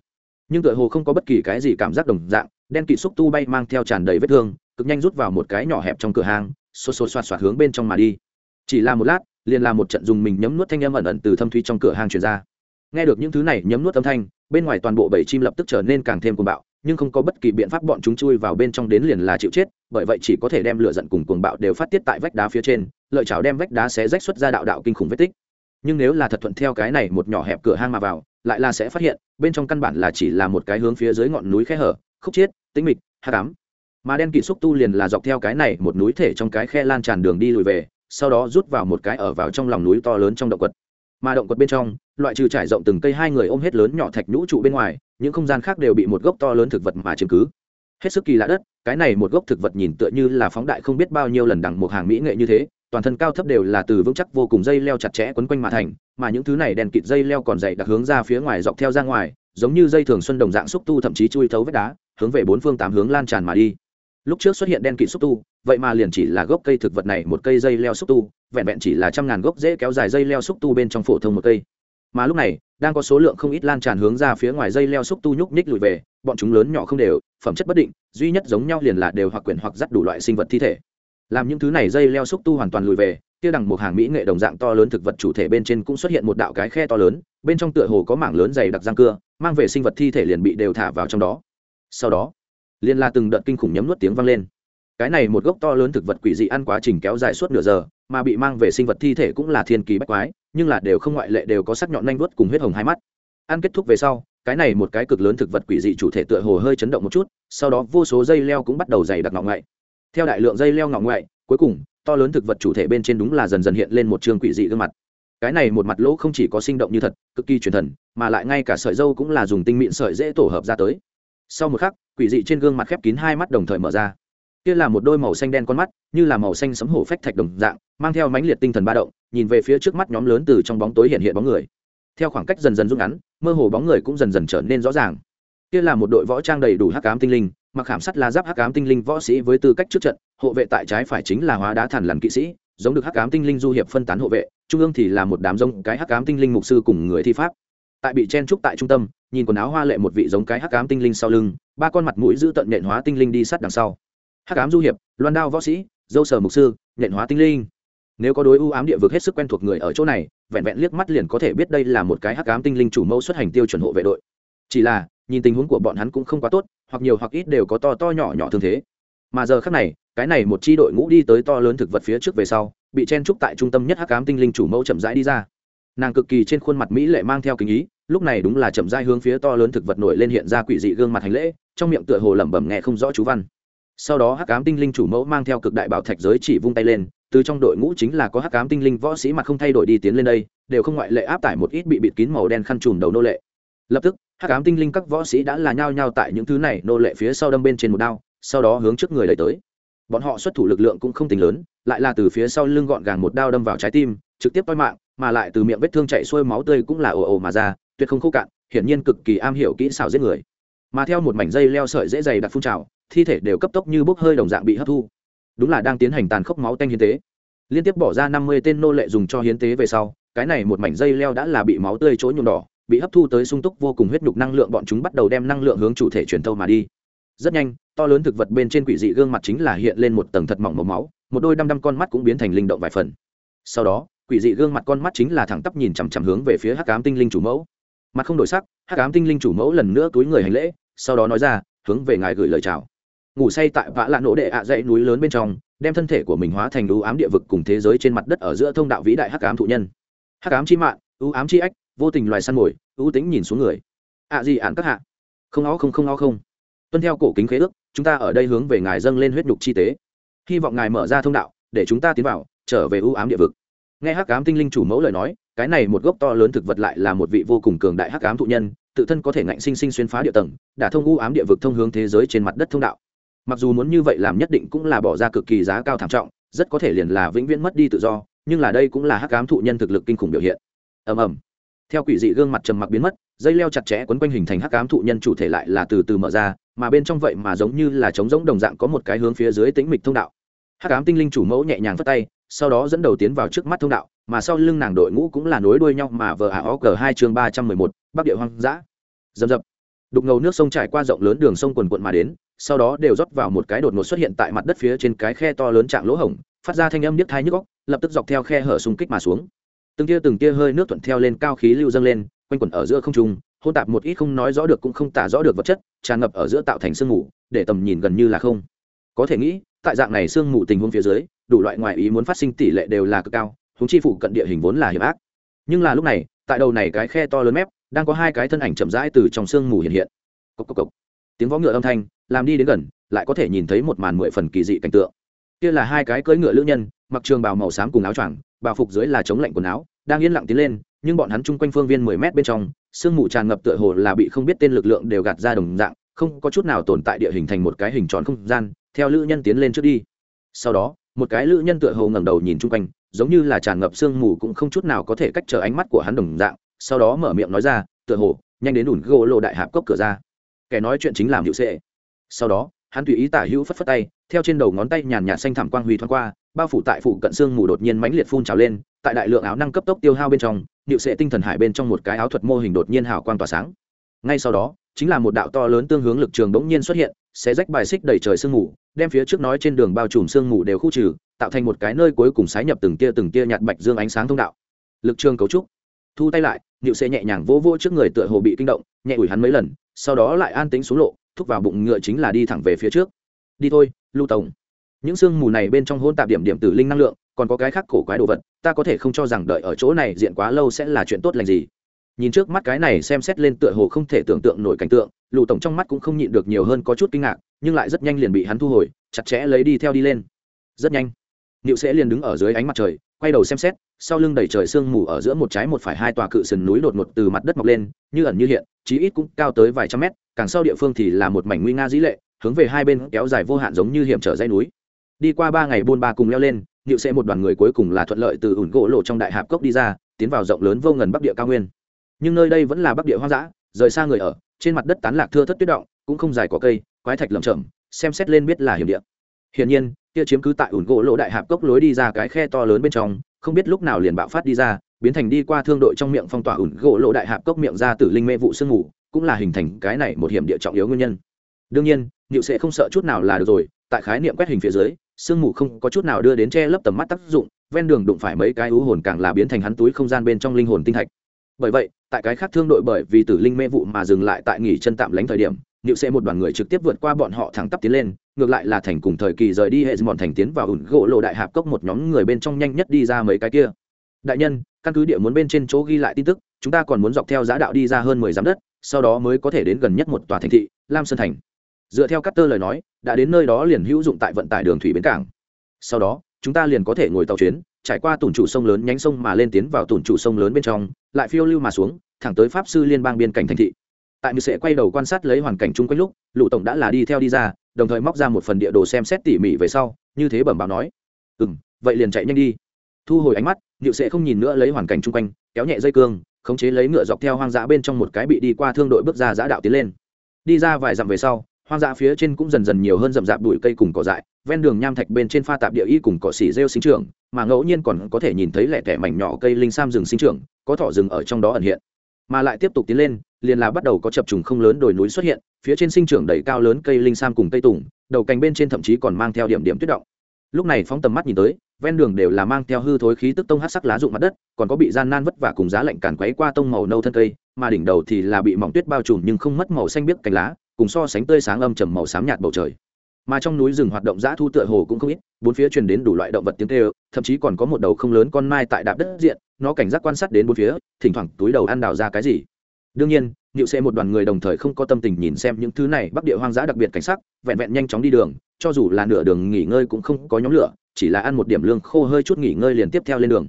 Nhưng tựa hồ không có bất kỳ cái gì cảm giác đồng dạng, đen kỵ xúc tu bay mang theo tràn đầy vết thương, cực nhanh rút vào một cái nhỏ hẹp trong cửa hàng xô xô xoạt xoạt hướng bên trong mà đi. Chỉ là một lát, liền là một trận dùng mình nhấm nuốt thanh âm ẩn ẩn từ thâm thúy trong cửa hàng truyền ra. Nghe được những thứ này nhấm nuốt âm thanh, bên ngoài toàn bộ bảy chim lập tức trở nên càng thêm cuồng bạo nhưng không có bất kỳ biện pháp bọn chúng chui vào bên trong đến liền là chịu chết, bởi vậy chỉ có thể đem lửa giận cùng cuồng bạo đều phát tiết tại vách đá phía trên, lợi chảo đem vách đá xé rách xuất ra đạo đạo kinh khủng vết tích. Nhưng nếu là thật thuận theo cái này một nhỏ hẹp cửa hang mà vào, lại là sẽ phát hiện, bên trong căn bản là chỉ là một cái hướng phía dưới ngọn núi khe hở, khúc chiết, tĩnh mịch hát cám mà đen kỵ xúc tu liền là dọc theo cái này một núi thể trong cái khe lan tràn đường đi lùi về, sau đó rút vào một cái ở vào trong lòng núi to lớn trong động quật mà động quật bên trong, loại trừ trải rộng từng cây hai người ôm hết lớn nhỏ thạch nhũ trụ bên ngoài, những không gian khác đều bị một gốc to lớn thực vật mà chiếm cứ. Hết sức kỳ lạ đất, cái này một gốc thực vật nhìn tựa như là phóng đại không biết bao nhiêu lần đằng một hàng mỹ nghệ như thế, toàn thân cao thấp đều là từ vững chắc vô cùng dây leo chặt chẽ quấn quanh mà thành, mà những thứ này đèn kịt dây leo còn dày đặc hướng ra phía ngoài dọc theo ra ngoài, giống như dây thường xuân đồng dạng xúc tu thậm chí chui thấu vết đá, hướng về bốn phương tám hướng lan tràn mà đi lúc trước xuất hiện đen kịt xúc tu, vậy mà liền chỉ là gốc cây thực vật này một cây dây leo xúc tu, vẹn vẹn chỉ là trăm ngàn gốc dễ kéo dài dây leo xúc tu bên trong phổ thông một cây. Mà lúc này, đang có số lượng không ít lan tràn hướng ra phía ngoài dây leo xúc tu nhúc nhích lùi về, bọn chúng lớn nhỏ không đều, phẩm chất bất định, duy nhất giống nhau liền là đều hoặc quyển hoặc dắt đủ loại sinh vật thi thể. Làm những thứ này dây leo xúc tu hoàn toàn lùi về, kia đằng một hàng mỹ nghệ đồng dạng to lớn thực vật chủ thể bên trên cũng xuất hiện một đạo cái khe to lớn, bên trong tựa hồ có mảng lớn dày đặc răng cưa, mang về sinh vật thi thể liền bị đều thả vào trong đó. Sau đó liên la từng đợt kinh khủng nhấm nuốt tiếng vang lên. Cái này một gốc to lớn thực vật quỷ dị ăn quá trình kéo dài suốt nửa giờ, mà bị mang về sinh vật thi thể cũng là thiên kỳ bách quái, nhưng là đều không ngoại lệ đều có sắc nhọn nanh vuốt cùng huyết hồng hai mắt. Ăn kết thúc về sau, cái này một cái cực lớn thực vật quỷ dị chủ thể tựa hồ hơi chấn động một chút, sau đó vô số dây leo cũng bắt đầu dày đặc ngọng ngậy theo đại lượng dây leo ngọng ngậy cuối cùng, to lớn thực vật chủ thể bên trên đúng là dần dần hiện lên một trường quỷ dị gương mặt. Cái này một mặt lỗ không chỉ có sinh động như thật, cực kỳ truyền thần, mà lại ngay cả sợi dâu cũng là dùng tinh mịn sợi dễ tổ hợp ra tới sau một khắc, quỷ dị trên gương mặt khép kín hai mắt đồng thời mở ra. Kia là một đôi màu xanh đen con mắt, như là màu xanh sấm hổ phách thạch đồng dạng, mang theo mãnh liệt tinh thần ba động, nhìn về phía trước mắt nhóm lớn từ trong bóng tối hiện hiện bóng người. Theo khoảng cách dần dần rút ngắn, mơ hồ bóng người cũng dần dần trở nên rõ ràng. Kia là một đội võ trang đầy đủ hắc ám tinh linh, mặc khảm sắt là giáp hắc ám tinh linh võ sĩ với tư cách trước trận, hộ vệ tại trái phải chính là hóa đá thản lằn kỵ sĩ, giống được hắc ám tinh linh du hiệp phân tán hộ vệ, trung ương thì là một đám giống cái hắc ám tinh linh mục sư cùng người thi pháp tại bị chen trúc tại trung tâm, nhìn quần áo hoa lệ một vị giống cái hắc ám tinh linh sau lưng, ba con mặt mũi giữ tận nện hóa tinh linh đi sát đằng sau. Hắc ám du hiệp, loan đao võ sĩ, dâu sở mục sư, nện hóa tinh linh. Nếu có đối ưu ám địa vực hết sức quen thuộc người ở chỗ này, vẹn vẹn liếc mắt liền có thể biết đây là một cái hắc ám tinh linh chủ mẫu xuất hành tiêu chuẩn hộ vệ đội. Chỉ là, nhìn tình huống của bọn hắn cũng không quá tốt, hoặc nhiều hoặc ít đều có to to nhỏ nhỏ thương thế. Mà giờ khác này, cái này một chi đội ngũ đi tới to lớn thực vật phía trước về sau, bị chen trúc tại trung tâm nhất hắc ám tinh linh chủ mẫu chậm rãi đi ra nàng cực kỳ trên khuôn mặt mỹ lệ mang theo kính ý, lúc này đúng là chậm rãi hướng phía to lớn thực vật nổi lên hiện ra quỷ dị gương mặt hành lễ, trong miệng tựa hồ lẩm bẩm nghe không rõ chú văn. Sau đó hắc ám tinh linh chủ mẫu mang theo cực đại bảo thạch giới chỉ vung tay lên, từ trong đội ngũ chính là có hắc ám tinh linh võ sĩ mặt không thay đổi đi tiến lên đây, đều không ngoại lệ áp tải một ít bị bịt kín màu đen khăn trùm đầu nô lệ. Lập tức, hắc ám tinh linh các võ sĩ đã là nhao nhao tại những thứ này nô lệ phía sau đâm bên trên một đao, sau đó hướng trước người đẩy tới. Bọn họ xuất thủ lực lượng cũng không tính lớn, lại là từ phía sau lưng gọn gàng một đao đâm vào trái tim, trực tiếp toi mạng mà lại từ miệng vết thương chảy xuôi máu tươi cũng là ồ ồ mà ra, tuyệt không khô cạn, hiển nhiên cực kỳ am hiểu kỹ xảo giết người. Mà theo một mảnh dây leo sợi dễ dày đặt phun trào, thi thể đều cấp tốc như bốc hơi đồng dạng bị hấp thu. Đúng là đang tiến hành tàn khốc máu tanh hiến tế. Liên tiếp bỏ ra năm mươi tên nô lệ dùng cho hiến tế về sau, cái này một mảnh dây leo đã là bị máu tươi chỗ nhuộm đỏ, bị hấp thu tới sung túc vô cùng huyết nhục năng lượng bọn chúng bắt đầu đem năng lượng hướng chủ thể truyền thâu mà đi. Rất nhanh, to lớn thực vật bên trên quỷ dị gương mặt chính là hiện lên một tầng thật mỏng màu máu, một đôi đăm đăm con mắt cũng biến thành linh động vài phần. Sau đó quỷ dị gương mặt con mắt chính là thẳng tắp nhìn chằm chằm hướng về phía hắc ám tinh linh chủ mẫu. Mặt không đổi sắc, hắc ám tinh linh chủ mẫu lần nữa túi người hành lễ, sau đó nói ra, hướng về ngài gửi lời chào. Ngủ say tại vã lạ nỗ đệ ạ dãy núi lớn bên trong, đem thân thể của mình hóa thành ưu ám địa vực cùng thế giới trên mặt đất ở giữa thông đạo vĩ đại hắc ám thụ nhân. Hắc ám chi mạng ưu ám chi ách, vô tình loài săn mồi, ưu tính nhìn xuống người. Ạ gì ạn các hạ? Không ó không không ó không. Tuân theo cổ kính khế ước, chúng ta ở đây hướng về ngài dâng lên huyết nhục chi tế. Hy vọng ngài mở ra thông đạo, để chúng ta tiến vào, trở về ưu ám địa vực nghe hắc ám tinh linh chủ mẫu lời nói, cái này một gốc to lớn thực vật lại là một vị vô cùng cường đại hắc ám thụ nhân, tự thân có thể ngạnh sinh sinh xuyên phá địa tầng đã thông u ám địa vực thông hướng thế giới trên mặt đất thông đạo. Mặc dù muốn như vậy làm nhất định cũng là bỏ ra cực kỳ giá cao thảm trọng, rất có thể liền là vĩnh viễn mất đi tự do, nhưng là đây cũng là hắc ám thụ nhân thực lực kinh khủng biểu hiện. Ầm ầm. Theo quỷ dị gương mặt trầm mặc biến mất, dây leo chặt chẽ quấn quanh hình thành hắc ám thụ nhân chủ thể lại là từ từ mở ra, mà bên trong vậy mà giống như là trống rỗng đồng dạng có một cái hướng phía dưới tĩnh mịch thông đạo. Hắc ám tinh linh chủ mẫu nhẹ nhàng vất tay sau đó dẫn đầu tiến vào trước mắt thông đạo, mà sau lưng nàng đội ngũ cũng là nối đuôi nhau mà vờ ả ó cờ hai chương ba trăm mười một, bắc địa hoang dã. Dầm dập đục ngầu nước sông trải qua rộng lớn đường sông quần quận mà đến, sau đó đều rót vào một cái đột ngột xuất hiện tại mặt đất phía trên cái khe to lớn trạng lỗ hổng, phát ra thanh âm niết thai nhức góc lập tức dọc theo khe hở xung kích mà xuống. Từng tia từng tia hơi nước thuận theo lên cao khí lưu dâng lên, quanh quẩn ở giữa không trung hôn tạp một ít không nói rõ được cũng không tả rõ được vật chất, tràn ngập ở giữa tạo thành sương ngủ để tầm nhìn gần như là không. Có thể nghĩ tại dạng này sương mù tình huống phía dưới, đủ loại ngoại ý muốn phát sinh tỷ lệ đều là cực cao húng chi phủ cận địa hình vốn là hiểm ác. Nhưng là lúc này, tại đầu này cái khe to lớn mép, đang có hai cái thân ảnh chậm rãi từ trong sương mù hiện hiện. Cốc cốc cốc. tiếng võ ngựa âm thanh, làm đi đến gần, lại có thể nhìn thấy một màn mười phần kỳ dị cảnh tượng. Kia là hai cái cưỡi ngựa lữ nhân, mặc trường bào màu xám cùng áo choàng, bào phục dưới là chống lạnh quần áo, đang yên lặng tiến lên, nhưng bọn hắn chung quanh phương viên mười mét bên trong, sương mù tràn ngập tựa hồ là bị không biết tên lực lượng đều gạt ra đồng dạng không có chút nào tồn tại địa hình thành một cái hình tròn không gian, theo lữ nhân tiến lên trước đi. Sau đó, một cái lữ nhân tựa hồ ngẩng đầu nhìn chung quanh, giống như là tràn ngập sương mù cũng không chút nào có thể cách trở ánh mắt của hắn đồng dạng, sau đó mở miệng nói ra, tựa hồ, nhanh đến ủn gỗ lộ đại hạp cốc cửa ra. Kẻ nói chuyện chính làm hữu sệ. Sau đó, hắn tùy ý tả hữu phất phất tay, theo trên đầu ngón tay nhàn nhạt xanh thảm quang huy thoáng qua, bao phủ tại phủ cận xương mù đột nhiên mãnh liệt phun trào lên, tại đại lượng áo năng cấp tốc tiêu hao bên trong nịu sệ tinh thần hải bên trong một cái áo thuật mô hình đột nhiên hào quang tỏa sáng. Ngay sau đó chính là một đạo to lớn tương hướng lực trường bỗng nhiên xuất hiện sẽ rách bài xích đầy trời sương mù, đem phía trước nói trên đường bao trùm sương mù đều khu trừ, tạo thành một cái nơi cuối cùng sái nhập từng tia từng tia nhạt bạch dương ánh sáng thông đạo. Lực trường cấu trúc. Thu tay lại nịu sệ nhẹ nhàng vỗ vỗ trước người tựa hồ bị kinh động, nhẹ ủi hắn mấy lần, sau đó lại an tính xuống lộ, thúc vào bụng ngựa chính là đi thẳng về phía trước. Đi thôi, lưu tổng. Những sương mù này bên trong hôn tạp điểm điểm tử linh năng lượng, còn có cái khác cổ quái đồ vật, ta có thể không cho rằng đợi ở chỗ này diện quá lâu sẽ là chuyện tốt lành gì nhìn trước mắt cái này xem xét lên tựa hồ không thể tưởng tượng nổi cảnh tượng, lù tổng trong mắt cũng không nhịn được nhiều hơn có chút kinh ngạc, nhưng lại rất nhanh liền bị hắn thu hồi, chặt chẽ lấy đi theo đi lên. Rất nhanh, niệu sẽ liền đứng ở dưới ánh mặt trời, quay đầu xem xét, sau lưng đầy trời sương mù ở giữa một trái một phải hai tòa cự sườn núi đột ngột từ mặt đất mọc lên, như ẩn như hiện, chí ít cũng cao tới vài trăm mét, càng sau địa phương thì là một mảnh nguy nga dĩ lệ, hướng về hai bên kéo dài vô hạn giống như hiểm trở dây núi. Đi qua ba ngày buôn ba cùng leo lên, niệu sẽ một đoàn người cuối cùng là thuận lợi từ ủn gỗ lộ trong đại hạp cốc đi ra, tiến vào rộng lớn vô ngần bắc địa cao nguyên nhưng nơi đây vẫn là bắc địa hoang dã, rời xa người ở, trên mặt đất tán lạc thưa thất tuyết động, cũng không dài có cây, quái thạch lầm chậm xem xét lên biết là hiểm địa. Hiển nhiên, kia chiếm cứ tại ủn gỗ lỗ đại hạp cốc lối đi ra cái khe to lớn bên trong, không biết lúc nào liền bạo phát đi ra, biến thành đi qua thương đội trong miệng phong tỏa ủn gỗ lỗ đại hạp cốc miệng ra tử linh mê vụ sương ngủ cũng là hình thành cái này một hiểm địa trọng yếu nguyên nhân. Đương nhiên nhịu sẽ không sợ chút nào là được rồi, tại khái niệm quét hình phía dưới, sương mù không có chút nào đưa đến che lấp tầm mắt tác dụng, ven đường đụng phải mấy cái ú hồn càng là biến thành hắn túi không gian bên trong linh hồn tinh thạch bởi vậy tại cái khác thương đội bởi vì tử linh mê vụ mà dừng lại tại nghỉ chân tạm lánh thời điểm nịu sẽ một đoàn người trực tiếp vượt qua bọn họ thẳng tắp tiến lên, ngược lại là thành cùng thời kỳ rời đi hệ mòn thành tiến vào ủn gỗ lộ đại hạp cốc một nhóm người bên trong nhanh nhất đi ra mấy cái kia. Đại nhân, căn cứ địa muốn bên trên chỗ ghi lại tin tức, chúng ta còn muốn dọc theo giá đạo đi ra hơn mười dặm đất, sau đó mới có thể đến gần nhất một tòa thành thị, Lam Sơn thành. Dựa theo các tơ lời nói, đã đến nơi đó liền hữu dụng tại vận tải đường thủy bến cảng. Sau đó, chúng ta liền có thể ngồi tàu chuyến, trải qua tủn trụ sông lớn nhánh sông mà lên tiến vào tủn trụ sông lớn bên trong, lại phiêu lưu mà xuống, thẳng tới pháp sư liên bang biên cảnh thành thị. Tại như sẽ quay đầu quan sát lấy hoàn cảnh chung quanh lúc lụ tổng đã là đi theo đi ra đồng thời móc ra một phần địa đồ xem xét tỉ mỉ về sau như thế bẩm báo nói ừ m vậy liền chạy nhanh đi. Thu hồi ánh mắt liệu sẽ không nhìn nữa lấy hoàn cảnh chung quanh kéo nhẹ dây cương khống chế lấy ngựa dọc theo hoang dã bên trong một cái bị đi qua thương đội bước ra giã đạo tiến lên. Đi ra vài dặm về sau hoang dã phía trên cũng dần dần nhiều hơn rậm rạp bụi cây cùng cỏ dại, ven đường nham thạch bên trên pha tạp địa y cùng cỏ xỉ rêu sinh trưởng, mà ngẫu nhiên còn có thể nhìn thấy lẻ tẻ mảnh nhỏ cây linh sam rừng sinh trưởng, có thỏ rừng ở trong đó ẩn hiện. Mà lại tiếp tục tiến lên, liền là bắt đầu có chập trùng không lớn đồi núi xuất hiện, phía trên sinh trưởng đầy cao lớn cây linh sam cùng cây tùng, đầu cành bên trên thậm chí còn mang theo điểm điểm tuyết động. Lúc này phóng tầm mắt nhìn tới, ven đường đều là mang theo hư thối khí tức tông hát sắc lá rụng mặt đất, còn có bị gian nan vất vả cùng giá lạnh càn quấy qua tông màu nâu thân cây, mà đỉnh đầu thì là bị mỏng tuyết bao trùm nhưng không mất màu xanh biếc cành lá cùng so sánh tươi sáng âm trầm màu xám nhạt bầu trời. Mà trong núi rừng hoạt động dã thu tựa hồ cũng không ít, bốn phía truyền đến đủ loại động vật tiếng kêu, thậm chí còn có một đầu không lớn con mai tại đạp đất diện, nó cảnh giác quan sát đến bốn phía, thỉnh thoảng túi đầu ăn đào ra cái gì. Đương nhiên nhịu xê một đoàn người đồng thời không có tâm tình nhìn xem những thứ này, bắc địa hoang dã đặc biệt cảnh sắc, vẹn vẹn nhanh chóng đi đường, cho dù là nửa đường nghỉ ngơi cũng không có nhóm lửa, chỉ là ăn một điểm lương khô hơi chút nghỉ ngơi liền tiếp theo lên đường.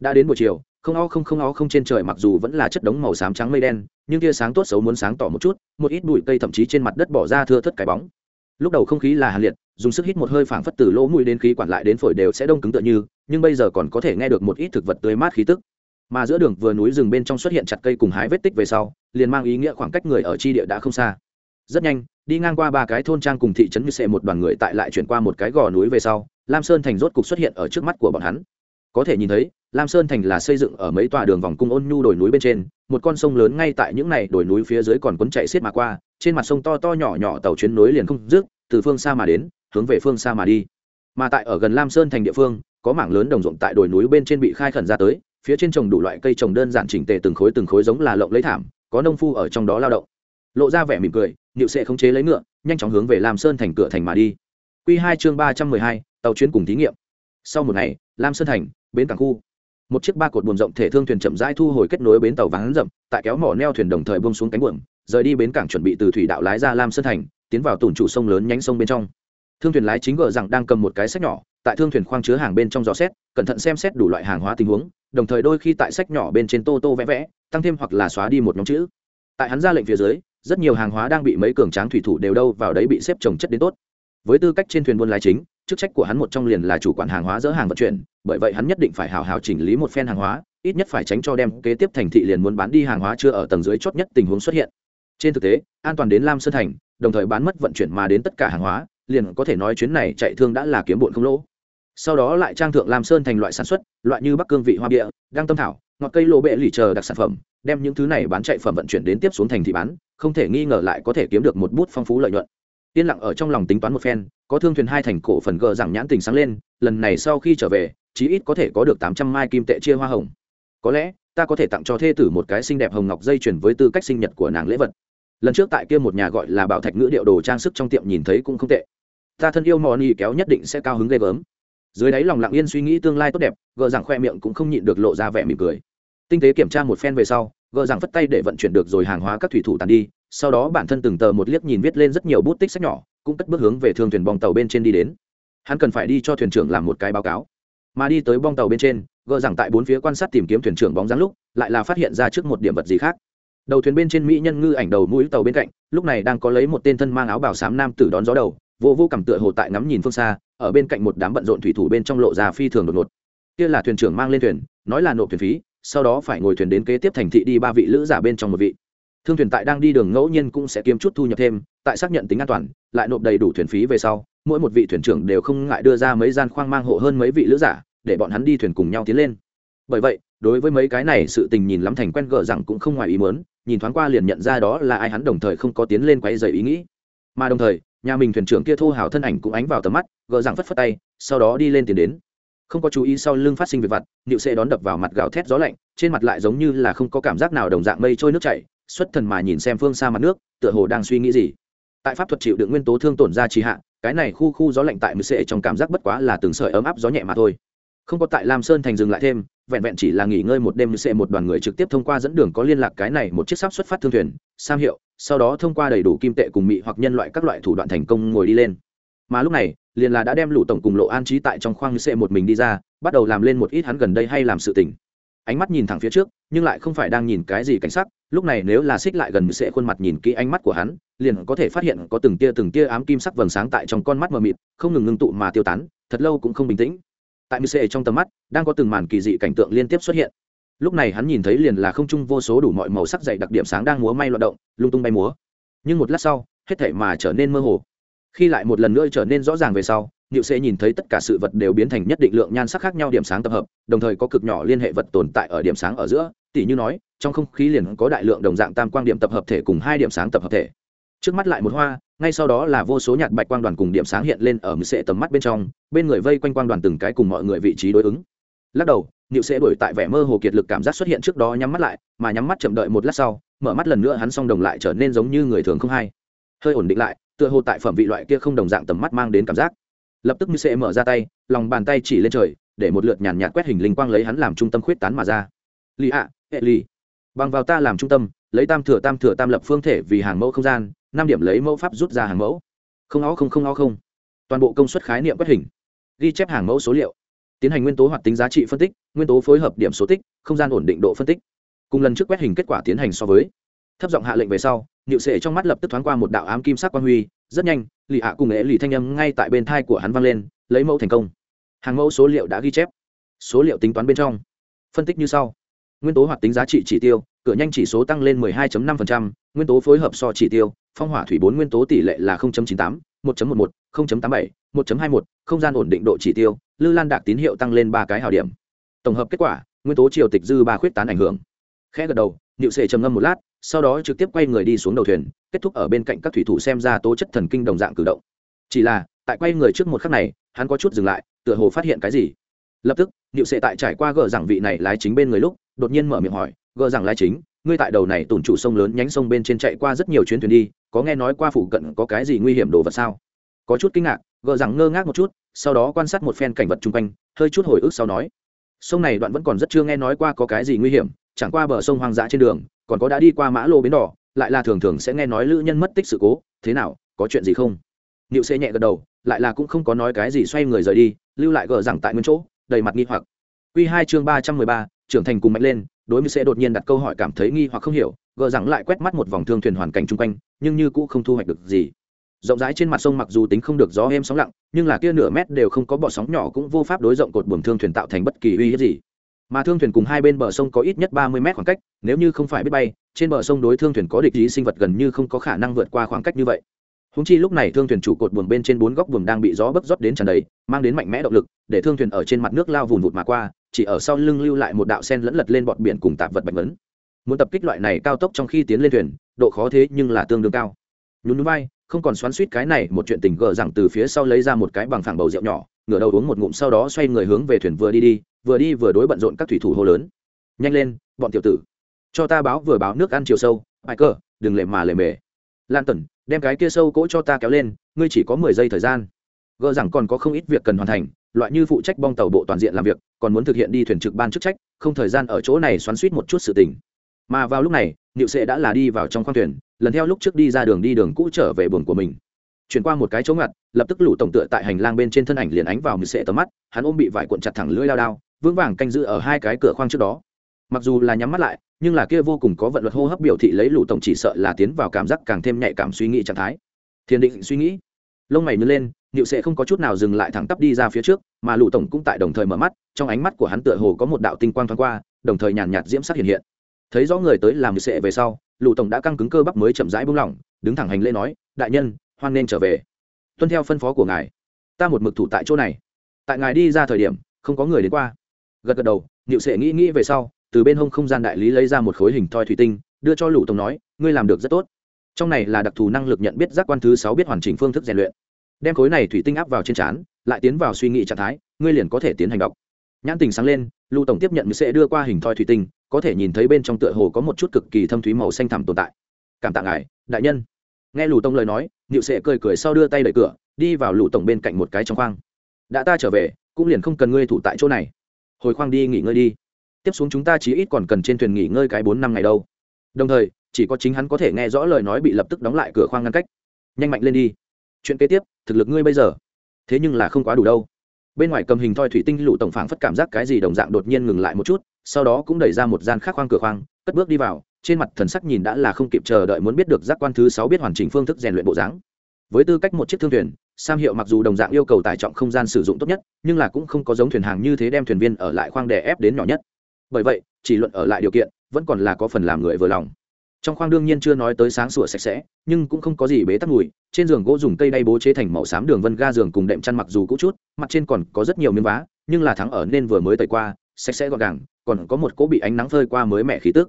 Đã đến buổi chiều không o không không o không trên trời mặc dù vẫn là chất đống màu xám trắng mây đen, nhưng tia sáng tốt xấu muốn sáng tỏ một chút, một ít bụi cây thậm chí trên mặt đất bỏ ra thưa thất cái bóng. Lúc đầu không khí là hàn liệt, dùng sức hít một hơi phảng phất từ lỗ mũi đến khí quản lại đến phổi đều sẽ đông cứng tựa như, nhưng bây giờ còn có thể nghe được một ít thực vật tươi mát khí tức. Mà giữa đường vừa núi rừng bên trong xuất hiện chặt cây cùng hái vết tích về sau, liền mang ý nghĩa khoảng cách người ở tri địa đã không xa. Rất nhanh, đi ngang qua ba cái thôn trang cùng thị trấn như sệ một đoàn người tại lại chuyển qua một cái gò núi về sau, lam sơn thành rốt cục xuất hiện ở trước mắt của bọn hắn có thể nhìn thấy, lam sơn thành là xây dựng ở mấy tòa đường vòng cung ôn nhu đồi núi bên trên, một con sông lớn ngay tại những này đồi núi phía dưới còn quấn chạy xiết mà qua, trên mặt sông to to nhỏ nhỏ tàu chuyến nối liền không dứt, từ phương xa mà đến, hướng về phương xa mà đi. Mà tại ở gần lam sơn thành địa phương, có mảng lớn đồng ruộng tại đồi núi bên trên bị khai khẩn ra tới, phía trên trồng đủ loại cây trồng đơn giản chỉnh tề từng khối từng khối giống là lộng lấy thảm, có nông phu ở trong đó lao động. Lộ ra vẻ mỉm cười nịu sẽ khống chế lấy ngựa, nhanh chóng hướng về lam sơn thành cửa thành mà đi. Q hai chương ba trăm mười hai, tàu chuyến cùng thí nghiệm. Sau một ngày, lam sơn thành bến cảng khu. Một chiếc ba cột buồm rộng thể thương thuyền chậm rãi thu hồi kết nối bến tàu vắng rậm, tại kéo mỏ neo thuyền đồng thời bông xuống cánh buồm, rời đi bến cảng chuẩn bị từ thủy đạo lái ra lam sơn thành, tiến vào tủn trụ sông lớn nhánh sông bên trong. Thương thuyền lái chính gờ rằng đang cầm một cái sách nhỏ, tại thương thuyền khoang chứa hàng bên trong gió xét, cẩn thận xem xét đủ loại hàng hóa tình huống, đồng thời đôi khi tại sách nhỏ bên trên tô tô vẽ vẽ, tăng thêm hoặc là xóa đi một nhóm chữ. Tại hắn ra lệnh phía dưới, rất nhiều hàng hóa đang bị mấy cường tráng thủy thủ đều đâu vào đấy bị xếp trồng chất đến tốt với tư cách trên thuyền buôn lái chính, chức trách của hắn một trong liền là chủ quản hàng hóa dỡ hàng vận chuyển, bởi vậy hắn nhất định phải hào hào chỉnh lý một phen hàng hóa, ít nhất phải tránh cho đem kế tiếp thành thị liền muốn bán đi hàng hóa chưa ở tầng dưới chót nhất tình huống xuất hiện. Trên thực tế, an toàn đến lam sơn thành, đồng thời bán mất vận chuyển mà đến tất cả hàng hóa, liền có thể nói chuyến này chạy thương đã là kiếm bụn không lỗ. Sau đó lại trang thượng lam sơn thành loại sản xuất, loại như bắc cương vị hoa bịa đang tâm thảo, ngọt cây lộ bệ lì chờ đặc sản phẩm, đem những thứ này bán chạy phẩm vận chuyển đến tiếp xuống thành thị bán, không thể nghi ngờ lại có thể kiếm được một bút phong phú lợi nhuận yên lặng ở trong lòng tính toán một phen, có thương thuyền hai thành cổ phần gờ rằng nhãn tình sáng lên, lần này sau khi trở về, chí ít có thể có được tám trăm mai kim tệ chia hoa hồng. Có lẽ, ta có thể tặng cho thê tử một cái xinh đẹp hồng ngọc dây chuyển với tư cách sinh nhật của nàng lễ vật. Lần trước tại kia một nhà gọi là bảo thạch ngữ điệu đồ trang sức trong tiệm nhìn thấy cũng không tệ. Ta thân yêu mò ni kéo nhất định sẽ cao hứng ghê gớm. Dưới đáy lòng lặng yên suy nghĩ tương lai tốt đẹp, gờ rằng khoe miệng cũng không nhịn được lộ ra vẻ mỉm cười. Tinh tế kiểm tra một phen về sau, gờ rằng phất tay để vận chuyển được rồi hàng hóa các thủy thủ tàn đi sau đó bản thân từng tờ một liếc nhìn viết lên rất nhiều bút tích sách nhỏ, cũng cất bước hướng về thương thuyền bong tàu bên trên đi đến. Hắn cần phải đi cho thuyền trưởng làm một cái báo cáo. Mà đi tới bong tàu bên trên gờ rằng tại bốn phía quan sát tìm kiếm thuyền trưởng bóng dáng lúc, lại là phát hiện ra trước một điểm vật gì khác. Đầu thuyền bên trên mỹ nhân ngư ảnh đầu mũi tàu bên cạnh, lúc này đang có lấy một tên thân mang áo bảo xám nam tử đón gió đầu, vô vô cầm tựa hồ tại ngắm nhìn phương xa, ở bên cạnh một đám bận rộn thủy thủ bên trong lộ ra phi thường đột ngột. Kia là thuyền trưởng mang lên thuyền, nói là nộp thuyền phí, sau đó phải ngồi thuyền đến kế tiếp thành thị đi ba vị lữ giả bên trong một vị thương thuyền tại đang đi đường ngẫu nhiên cũng sẽ kiếm chút thu nhập thêm, tại xác nhận tính an toàn, lại nộp đầy đủ thuyền phí về sau, mỗi một vị thuyền trưởng đều không ngại đưa ra mấy gian khoang mang hộ hơn mấy vị lữ giả, để bọn hắn đi thuyền cùng nhau tiến lên. Bởi vậy, đối với mấy cái này sự tình nhìn lắm thành quen gở rằng cũng không ngoài ý muốn, nhìn thoáng qua liền nhận ra đó là ai hắn đồng thời không có tiến lên quay dày ý nghĩ. Mà đồng thời, nhà mình thuyền trưởng kia thô hào thân ảnh cũng ánh vào tầm mắt gỡ rằng phất phất tay, sau đó đi lên tiến đến. Không có chú ý sau lưng phát sinh việc vặt nịu sẽ đón đập vào mặt gào thét gió lạnh, trên mặt lại giống như là không có cảm giác nào đồng dạng mây trôi nước chảy xuất thần mà nhìn xem phương xa mặt nước, tựa hồ đang suy nghĩ gì. Tại pháp thuật chịu đựng nguyên tố thương tổn ra trì hạ, cái này khu khu gió lạnh tại mười sệ trong cảm giác bất quá là từng sợi ấm áp gió nhẹ mà thôi. Không có tại lam sơn thành dừng lại thêm, vẹn vẹn chỉ là nghỉ ngơi một đêm mười sệ một đoàn người trực tiếp thông qua dẫn đường có liên lạc cái này một chiếc sắp xuất phát thương thuyền, sam hiệu, sau đó thông qua đầy đủ kim tệ cùng mị hoặc nhân loại các loại thủ đoạn thành công ngồi đi lên. Mà lúc này, liền là đã đem lũ tổng cùng lộ an trí tại trong khoang mười sệ một mình đi ra, bắt đầu làm lên một ít hắn gần đây hay làm sự tình. Ánh mắt nhìn thẳng phía trước nhưng lại không phải đang nhìn cái gì cảnh sắc, lúc này nếu là xích lại gần sẽ khuôn mặt nhìn kỹ ánh mắt của hắn, liền có thể phát hiện có từng tia từng tia ám kim sắc vầng sáng tại trong con mắt mờ mịt, không ngừng ngưng tụ mà tiêu tán, thật lâu cũng không bình tĩnh. Tại mười sệ trong tầm mắt, đang có từng màn kỳ dị cảnh tượng liên tiếp xuất hiện. Lúc này hắn nhìn thấy liền là không trung vô số đủ mọi màu sắc dày đặc điểm sáng đang múa may loạt động, lung tung bay múa. Nhưng một lát sau, hết thể mà trở nên mơ hồ. Khi lại một lần nữa trở nên rõ ràng về sau Niệu sẽ nhìn thấy tất cả sự vật đều biến thành nhất định lượng nhan sắc khác nhau điểm sáng tập hợp, đồng thời có cực nhỏ liên hệ vật tồn tại ở điểm sáng ở giữa, tỉ như nói, trong không khí liền có đại lượng đồng dạng tam quang điểm tập hợp thể cùng hai điểm sáng tập hợp thể. Trước mắt lại một hoa, ngay sau đó là vô số nhạt bạch quang đoàn cùng điểm sáng hiện lên ở mười sệ tầm mắt bên trong, bên người vây quanh quang đoàn từng cái cùng mọi người vị trí đối ứng. Lắc đầu, Niệu sẽ đổi tại vẻ mơ hồ kiệt lực cảm giác xuất hiện trước đó nhắm mắt lại, mà nhắm mắt chậm đợi một lát sau, mở mắt lần nữa hắn song đồng lại trở nên giống như người thường không hay. Hơi ổn định lại, tựa hồ tại phẩm vị loại kia không đồng dạng tầm mắt mang đến cảm giác lập tức như sẽ mở ra tay, lòng bàn tay chỉ lên trời, để một lượt nhàn nhạt quét hình linh quang lấy hắn làm trung tâm khuyết tán mà ra. Lì ạ, hệ lì. Bằng vào ta làm trung tâm, lấy tam thừa tam thừa tam lập phương thể vì hàng mẫu không gian, năm điểm lấy mẫu pháp rút ra hàng mẫu. Không ó không không ó không. Toàn bộ công suất khái niệm quét hình. Ghi chép hàng mẫu số liệu. Tiến hành nguyên tố hoạt tính giá trị phân tích, nguyên tố phối hợp điểm số tích, không gian ổn định độ phân tích. Cùng lần trước quét hình kết quả tiến hành so với. Thấp giọng hạ lệnh về sau, niệu sệ trong mắt lập tức thoáng qua một đạo ám kim sắc quang huy rất nhanh lì ạ cùng ế lì thanh âm ngay tại bên thai của hắn vang lên lấy mẫu thành công. Hàng mẫu số liệu đã ghi chép. Số liệu tính toán bên trong. Phân tích như sau. Nguyên tố hoạt tính giá trị chỉ tiêu cửa nhanh chỉ số tăng lên 12.5%, nguyên tố phối hợp so chỉ tiêu phong hỏa thủy bốn nguyên tố tỷ lệ là 0.98, 1.11, 0.87, 1.21, không gian ổn định độ chỉ tiêu lư lan đạc tín hiệu tăng lên ba cái hào điểm. Tổng hợp kết quả nguyên tố triều tịch dư ba khuyết tán ảnh hưởng. Khẽ gật đầu nịu sệ trầm ngâm một lát sau đó trực tiếp quay người đi xuống đầu thuyền, kết thúc ở bên cạnh các thủy thủ xem ra tố chất thần kinh đồng dạng cử động. Chỉ là, tại quay người trước một khắc này, hắn có chút dừng lại, tựa hồ phát hiện cái gì. Lập tức, niệu sệ tại trải qua gờ rằng vị này lái chính bên người lúc, đột nhiên mở miệng hỏi, gờ rằng lái chính, ngươi tại đầu này tổn chủ sông lớn nhánh sông bên trên chạy qua rất nhiều chuyến thuyền đi, có nghe nói qua phụ cận có cái gì nguy hiểm đồ vật sao? Có chút kinh ngạc, gờ rằng ngơ ngác một chút, sau đó quan sát một phen cảnh vật chung quanh, hơi chút hồi ức sau nói, sông này đoạn vẫn còn rất chưa nghe nói qua có cái gì nguy hiểm, chẳng qua bờ sông hoang dã trên đường còn có đã đi qua mã lô bến đỏ, lại là thường thường sẽ nghe nói lữ nhân mất tích sự cố, thế nào, có chuyện gì không? Niệu xê nhẹ gật đầu, lại là cũng không có nói cái gì xoay người rời đi, lưu lại gờ rằng tại nguyên chỗ, đầy mặt nghi hoặc. Quy hai chương ba trăm mười ba, trưởng thành cùng mạnh lên, đối với sẽ đột nhiên đặt câu hỏi cảm thấy nghi hoặc không hiểu, gờ rằng lại quét mắt một vòng thương thuyền hoàn cảnh chung quanh, nhưng như cũ không thu hoạch được gì. Rộng rãi trên mặt sông mặc dù tính không được gió êm sóng lặng, nhưng là kia nửa mét đều không có bọ sóng nhỏ cũng vô pháp đối rộng cột buồm thương thuyền tạo thành bất kỳ uy hiếp gì mà thương thuyền cùng hai bên bờ sông có ít nhất ba mươi mét khoảng cách, nếu như không phải biết bay, trên bờ sông đối thương thuyền có địch ý sinh vật gần như không có khả năng vượt qua khoảng cách như vậy. Húng chi lúc này thương thuyền chủ cột buồm bên trên bốn góc buồm đang bị gió bấc rót đến tràn đầy, mang đến mạnh mẽ động lực, để thương thuyền ở trên mặt nước lao vùn vụt mà qua, chỉ ở sau lưng lưu lại một đạo sen lẫn lật lên bọt biển cùng tạp vật bạch vấn muốn tập kích loại này cao tốc trong khi tiến lên thuyền, độ khó thế nhưng là tương đương cao. Nhún vai, không còn xoắn suýt cái này, một chuyện tình gờ rằng từ phía sau lấy ra một cái bằng phẳng bầu rượu nhỏ, ngửa đầu uống một ngụm sau đó xoay người hướng về thuyền vừa đi đi vừa đi vừa đối bận rộn các thủy thủ hô lớn. Nhanh lên, bọn tiểu tử. Cho ta báo vừa báo nước ăn chiều sâu bài cơ, đừng lệ mà lệ mề. Lan tần đem cái kia sâu cỗ cho ta kéo lên, ngươi chỉ có mười giây thời gian. Gờ rằng còn có không ít việc cần hoàn thành, loại như phụ trách bong tàu bộ toàn diện làm việc, còn muốn thực hiện đi thuyền trực ban chức trách, không thời gian ở chỗ này xoắn suýt một chút sự tình. Mà vào lúc này, niệu sệ đã là đi vào trong khoang thuyền, lần theo lúc trước đi ra đường đi đường cũ trở về buồng của mình. Chuyển qua một cái chỗ ngặt, lập tức lũ tổng tựa tại hành lang bên trên thân ảnh liền ánh vào mười sệ tầm mắt, hắn ôm bị vải cuộn chặt thẳng lưỡi lao đao vững vàng canh giữ ở hai cái cửa khoang trước đó. Mặc dù là nhắm mắt lại, nhưng là kia vô cùng có vận luật hô hấp biểu thị lấy lũ tổng chỉ sợ là tiến vào cảm giác càng thêm nhạy cảm suy nghĩ trạng thái. Thiền định suy nghĩ. Lông mày nhớ lên nịu sẽ không có chút nào dừng lại thẳng tắp đi ra phía trước, mà lũ tổng cũng tại đồng thời mở mắt, trong ánh mắt của hắn tựa hồ có một đạo tinh quang thoáng qua, đồng thời nhàn nhạt diễm sắc hiện hiện. Thấy rõ người tới làm nịu sẽ về sau, lũ tổng đã căng cứng cơ bắp mới chậm rãi buông lỏng, đứng thẳng hành lễ nói, đại nhân, hoan nên trở về. Tuân theo phân phó của ngài. Ta một mực thủ tại chỗ này. Tại ngài đi ra thời điểm, không có người đến qua gật gật đầu nịu Sệ nghĩ nghĩ về sau, từ bên hông không gian đại lý lấy ra một khối hình thoi thủy tinh, đưa cho lũ tổng nói, ngươi làm được rất tốt. Trong này là đặc thù năng lực nhận biết giác quan thứ sáu biết hoàn chỉnh phương thức rèn luyện. Đem khối này thủy tinh áp vào trên trán, lại tiến vào suy nghĩ trạng thái, ngươi liền có thể tiến hành đọc. Nhãn tình sáng lên, lũ tổng tiếp nhận sẽ đưa qua hình thoi thủy tinh, có thể nhìn thấy bên trong tựa hồ có một chút cực kỳ thâm thúy màu xanh thẳm tồn tại. Cảm tạ ngài, đại nhân. Nghe lũ tông lời nói nịu sệ cười cười sau đưa tay đẩy cửa, đi vào lũ tổng bên cạnh một cái trong khoang. Đã ta trở về, cũng liền không cần ngươi thủ tại chỗ này hồi khoang đi nghỉ ngơi đi. Tiếp xuống chúng ta chỉ ít còn cần trên thuyền nghỉ ngơi cái bốn năm ngày đâu. Đồng thời, chỉ có chính hắn có thể nghe rõ lời nói bị lập tức đóng lại cửa khoang ngăn cách. Nhanh mạnh lên đi. Chuyện kế tiếp, thực lực ngươi bây giờ. Thế nhưng là không quá đủ đâu. Bên ngoài cầm hình thoi thủy tinh lụ tổng phảng phất cảm giác cái gì đồng dạng đột nhiên ngừng lại một chút, sau đó cũng đẩy ra một gian khác khoang cửa khoang, cất bước đi vào, trên mặt thần sắc nhìn đã là không kịp chờ đợi muốn biết được giác quan thứ sáu biết hoàn chỉnh phương thức rèn luyện bộ dáng. Với tư cách một chiếc thương thuyền sam hiệu mặc dù đồng dạng yêu cầu tải trọng không gian sử dụng tốt nhất, nhưng là cũng không có giống thuyền hàng như thế đem thuyền viên ở lại khoang đè ép đến nhỏ nhất. Bởi vậy, chỉ luận ở lại điều kiện, vẫn còn là có phần làm người vừa lòng. Trong khoang đương nhiên chưa nói tới sáng sủa sạch sẽ, nhưng cũng không có gì bế tắc mùi. Trên giường gỗ dùng cây đay bố chế thành màu xám đường vân ga giường cùng đệm chăn mặc dù cũ chút, mặt trên còn có rất nhiều miếng vá, nhưng là thắng ở nên vừa mới tẩy qua, sạch sẽ gọn gàng, còn có một cỗ bị ánh nắng phơi qua mới mẻ khí tức.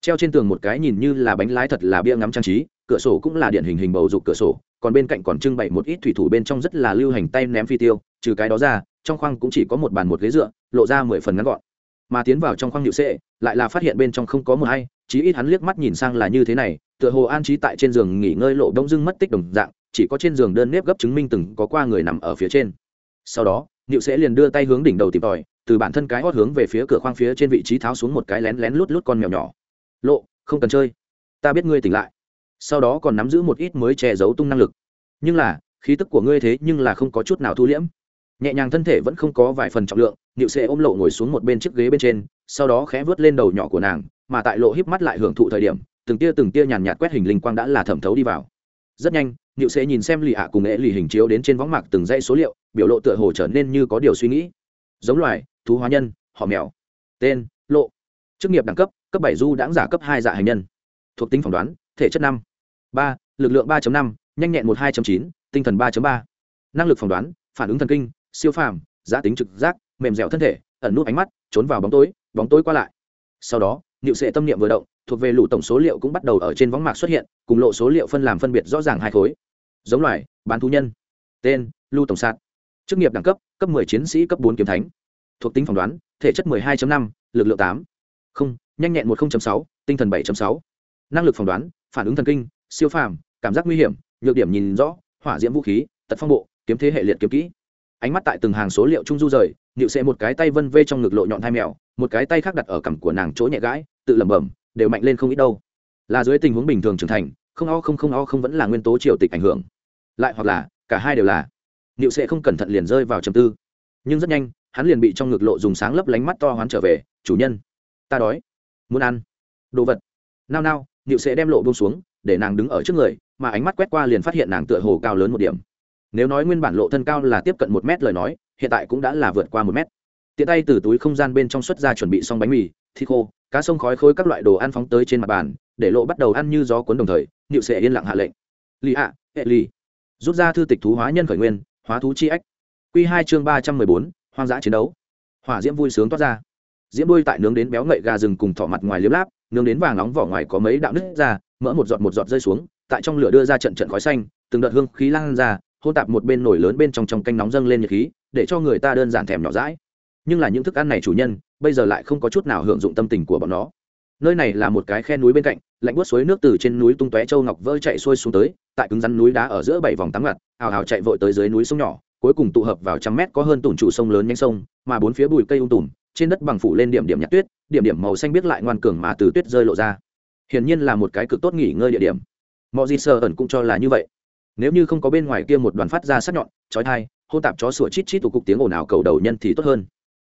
Treo trên tường một cái nhìn như là bánh lái thật là bia ngắm trang trí cửa sổ cũng là điển hình hình bầu dục cửa sổ, còn bên cạnh còn trưng bày một ít thủy thủ bên trong rất là lưu hành tay ném phi tiêu, trừ cái đó ra, trong khoang cũng chỉ có một bàn một ghế dựa, lộ ra mười phần ngắn gọn. Mà tiến vào trong khoang nhự sệ lại là phát hiện bên trong không có mờ hay, chí ít hắn liếc mắt nhìn sang là như thế này, tựa hồ an trí tại trên giường nghỉ ngơi lộ đông dưng mất tích đồng dạng, chỉ có trên giường đơn nếp gấp chứng minh từng có qua người nằm ở phía trên. Sau đó nhự sẽ liền đưa tay hướng đỉnh đầu tìm tòi, từ bản thân cái hót hướng về phía cửa khoang phía trên vị trí tháo xuống một cái lén lén lút lút con mèo nhỏ. Lộ, không cần chơi. Ta biết ngươi tỉnh lại sau đó còn nắm giữ một ít mới che giấu tung năng lực. Nhưng là, khí tức của ngươi thế nhưng là không có chút nào thu liễm. Nhẹ nhàng thân thể vẫn không có vài phần trọng lượng nịu sẽ ôm lộ ngồi xuống một bên chiếc ghế bên trên, sau đó khẽ vớt lên đầu nhỏ của nàng, mà tại lộ híp mắt lại hưởng thụ thời điểm, từng tia từng tia nhàn nhạt quét hình linh quang đã là thẩm thấu đi vào. Rất nhanh nịu sẽ nhìn xem lì ạ cùng nghệ lì hình chiếu đến trên võng mạc từng dãy số liệu, biểu lộ tựa hồ trở nên như có điều suy nghĩ. Giống loài, thú hóa nhân, họ mèo. Tên, lộ. Chức nghiệp đẳng cấp cấp bảy du đãng giả cấp hai dạ hành nhân. Thuộc tính phỏng đoán, thể chất năm ba lực lượng ba năm nhanh nhẹn một hai chín tinh thần ba ba. Năng lực phỏng đoán phản ứng thần kinh siêu phàm giá tính trực giác mềm dẻo thân thể ẩn nút ánh mắt trốn vào bóng tối bóng tối qua lại. Sau đó niệu sệ tâm niệm vừa động thuộc về lũ tổng số liệu cũng bắt đầu ở trên võng mạc xuất hiện cùng lộ số liệu phân làm phân biệt rõ ràng hai khối. Giống loài bán thú nhân. Tên lưu tổng sạt. Chức nghiệp đẳng cấp cấp 10 chiến sĩ cấp 4 kiếm thánh. Thuộc tính phỏng đoán thể chất 12.5, lực lượng 8. không nhanh nhẹn 10.6, tinh thần 7.6. năng lực phỏng đoán phản ứng thần kinh siêu phàm, cảm giác nguy hiểm, nhược điểm nhìn rõ, hỏa diễm vũ khí, tật phong bộ, kiếm thế hệ liệt kiếm kỹ. Ánh mắt tại từng hàng số liệu trung du rời nịu sẽ một cái tay vân vê trong ngực lộ nhọn hai mèo, một cái tay khác đặt ở cằm của nàng chỗ nhẹ gãi, tự lẩm bẩm, đều mạnh lên không ít đâu. Là dưới tình huống bình thường trưởng thành, không o không không o không vẫn là nguyên tố triều tịch ảnh hưởng. Lại hoặc là, cả hai đều là. Nịu sẽ không cẩn thận liền rơi vào trầm tư. Nhưng rất nhanh, hắn liền bị trong ngực lộ dùng sáng lấp lánh mắt to hoán trở về, chủ nhân, ta đói, muốn ăn đồ vật. Nao nao nịu sẽ đem lộ bông xuống để nàng đứng ở trước người, mà ánh mắt quét qua liền phát hiện nàng tựa hồ cao lớn một điểm. Nếu nói nguyên bản lộ thân cao là tiếp cận một mét lời nói, hiện tại cũng đã là vượt qua một mét. Tiện tay từ túi không gian bên trong xuất ra chuẩn bị xong bánh mì, thịt khô, cá sông khói khối các loại đồ ăn phóng tới trên mặt bàn, để lộ bắt đầu ăn như gió cuốn đồng thời nịu sẽ yên lặng hạ lệnh. Lì ạ, hệ lì. Rút ra thư tịch thú hóa nhân khởi nguyên, hóa thú chi ách. Q hai chương ba trăm mười bốn, hoang dã chiến đấu. Hỏa diễm vui sướng toát ra. Diễm đuôi tại nướng đến béo ngậy gà rừng cùng thỏ mặt ngoài liếm láp, nướng đến vàng nóng vỏ ngoài có mấy đạo nứt ra mỡ một giọt một giọt rơi xuống, tại trong lửa đưa ra trận trận khói xanh, từng đợt hương khí lan ra, hôn tạp một bên nổi lớn bên trong trong canh nóng dâng lên nhiệt khí, để cho người ta đơn giản thèm nhỏ rãi nhưng là những thức ăn này chủ nhân, bây giờ lại không có chút nào hưởng dụng tâm tình của bọn nó. Nơi này là một cái khe núi bên cạnh, lạnh buốt suối nước từ trên núi tung tóe châu ngọc vỡ chạy xuôi xuống tới, tại cứng rắn núi đá ở giữa bảy vòng tắm ngặt hào hào chạy vội tới dưới núi sông nhỏ, cuối cùng tụ hợp vào trăm mét có hơn tủn trụ sông lớn nhanh sông, mà bốn phía bụi cây ung tùm, trên đất bằng phủ lên điểm điểm nhặt tuyết, điểm điểm màu xanh biết lại ngoan cường mà từ tuyết rơi lộ ra hiển nhiên là một cái cực tốt nghỉ ngơi địa điểm. Mọi gì sơ ẩn cũng cho là như vậy. Nếu như không có bên ngoài kia một đoàn phát ra sắc nhọn, chói thai hô tạp chó sủa chít chít tụ cục tiếng ồn ào cầu đầu nhân thì tốt hơn.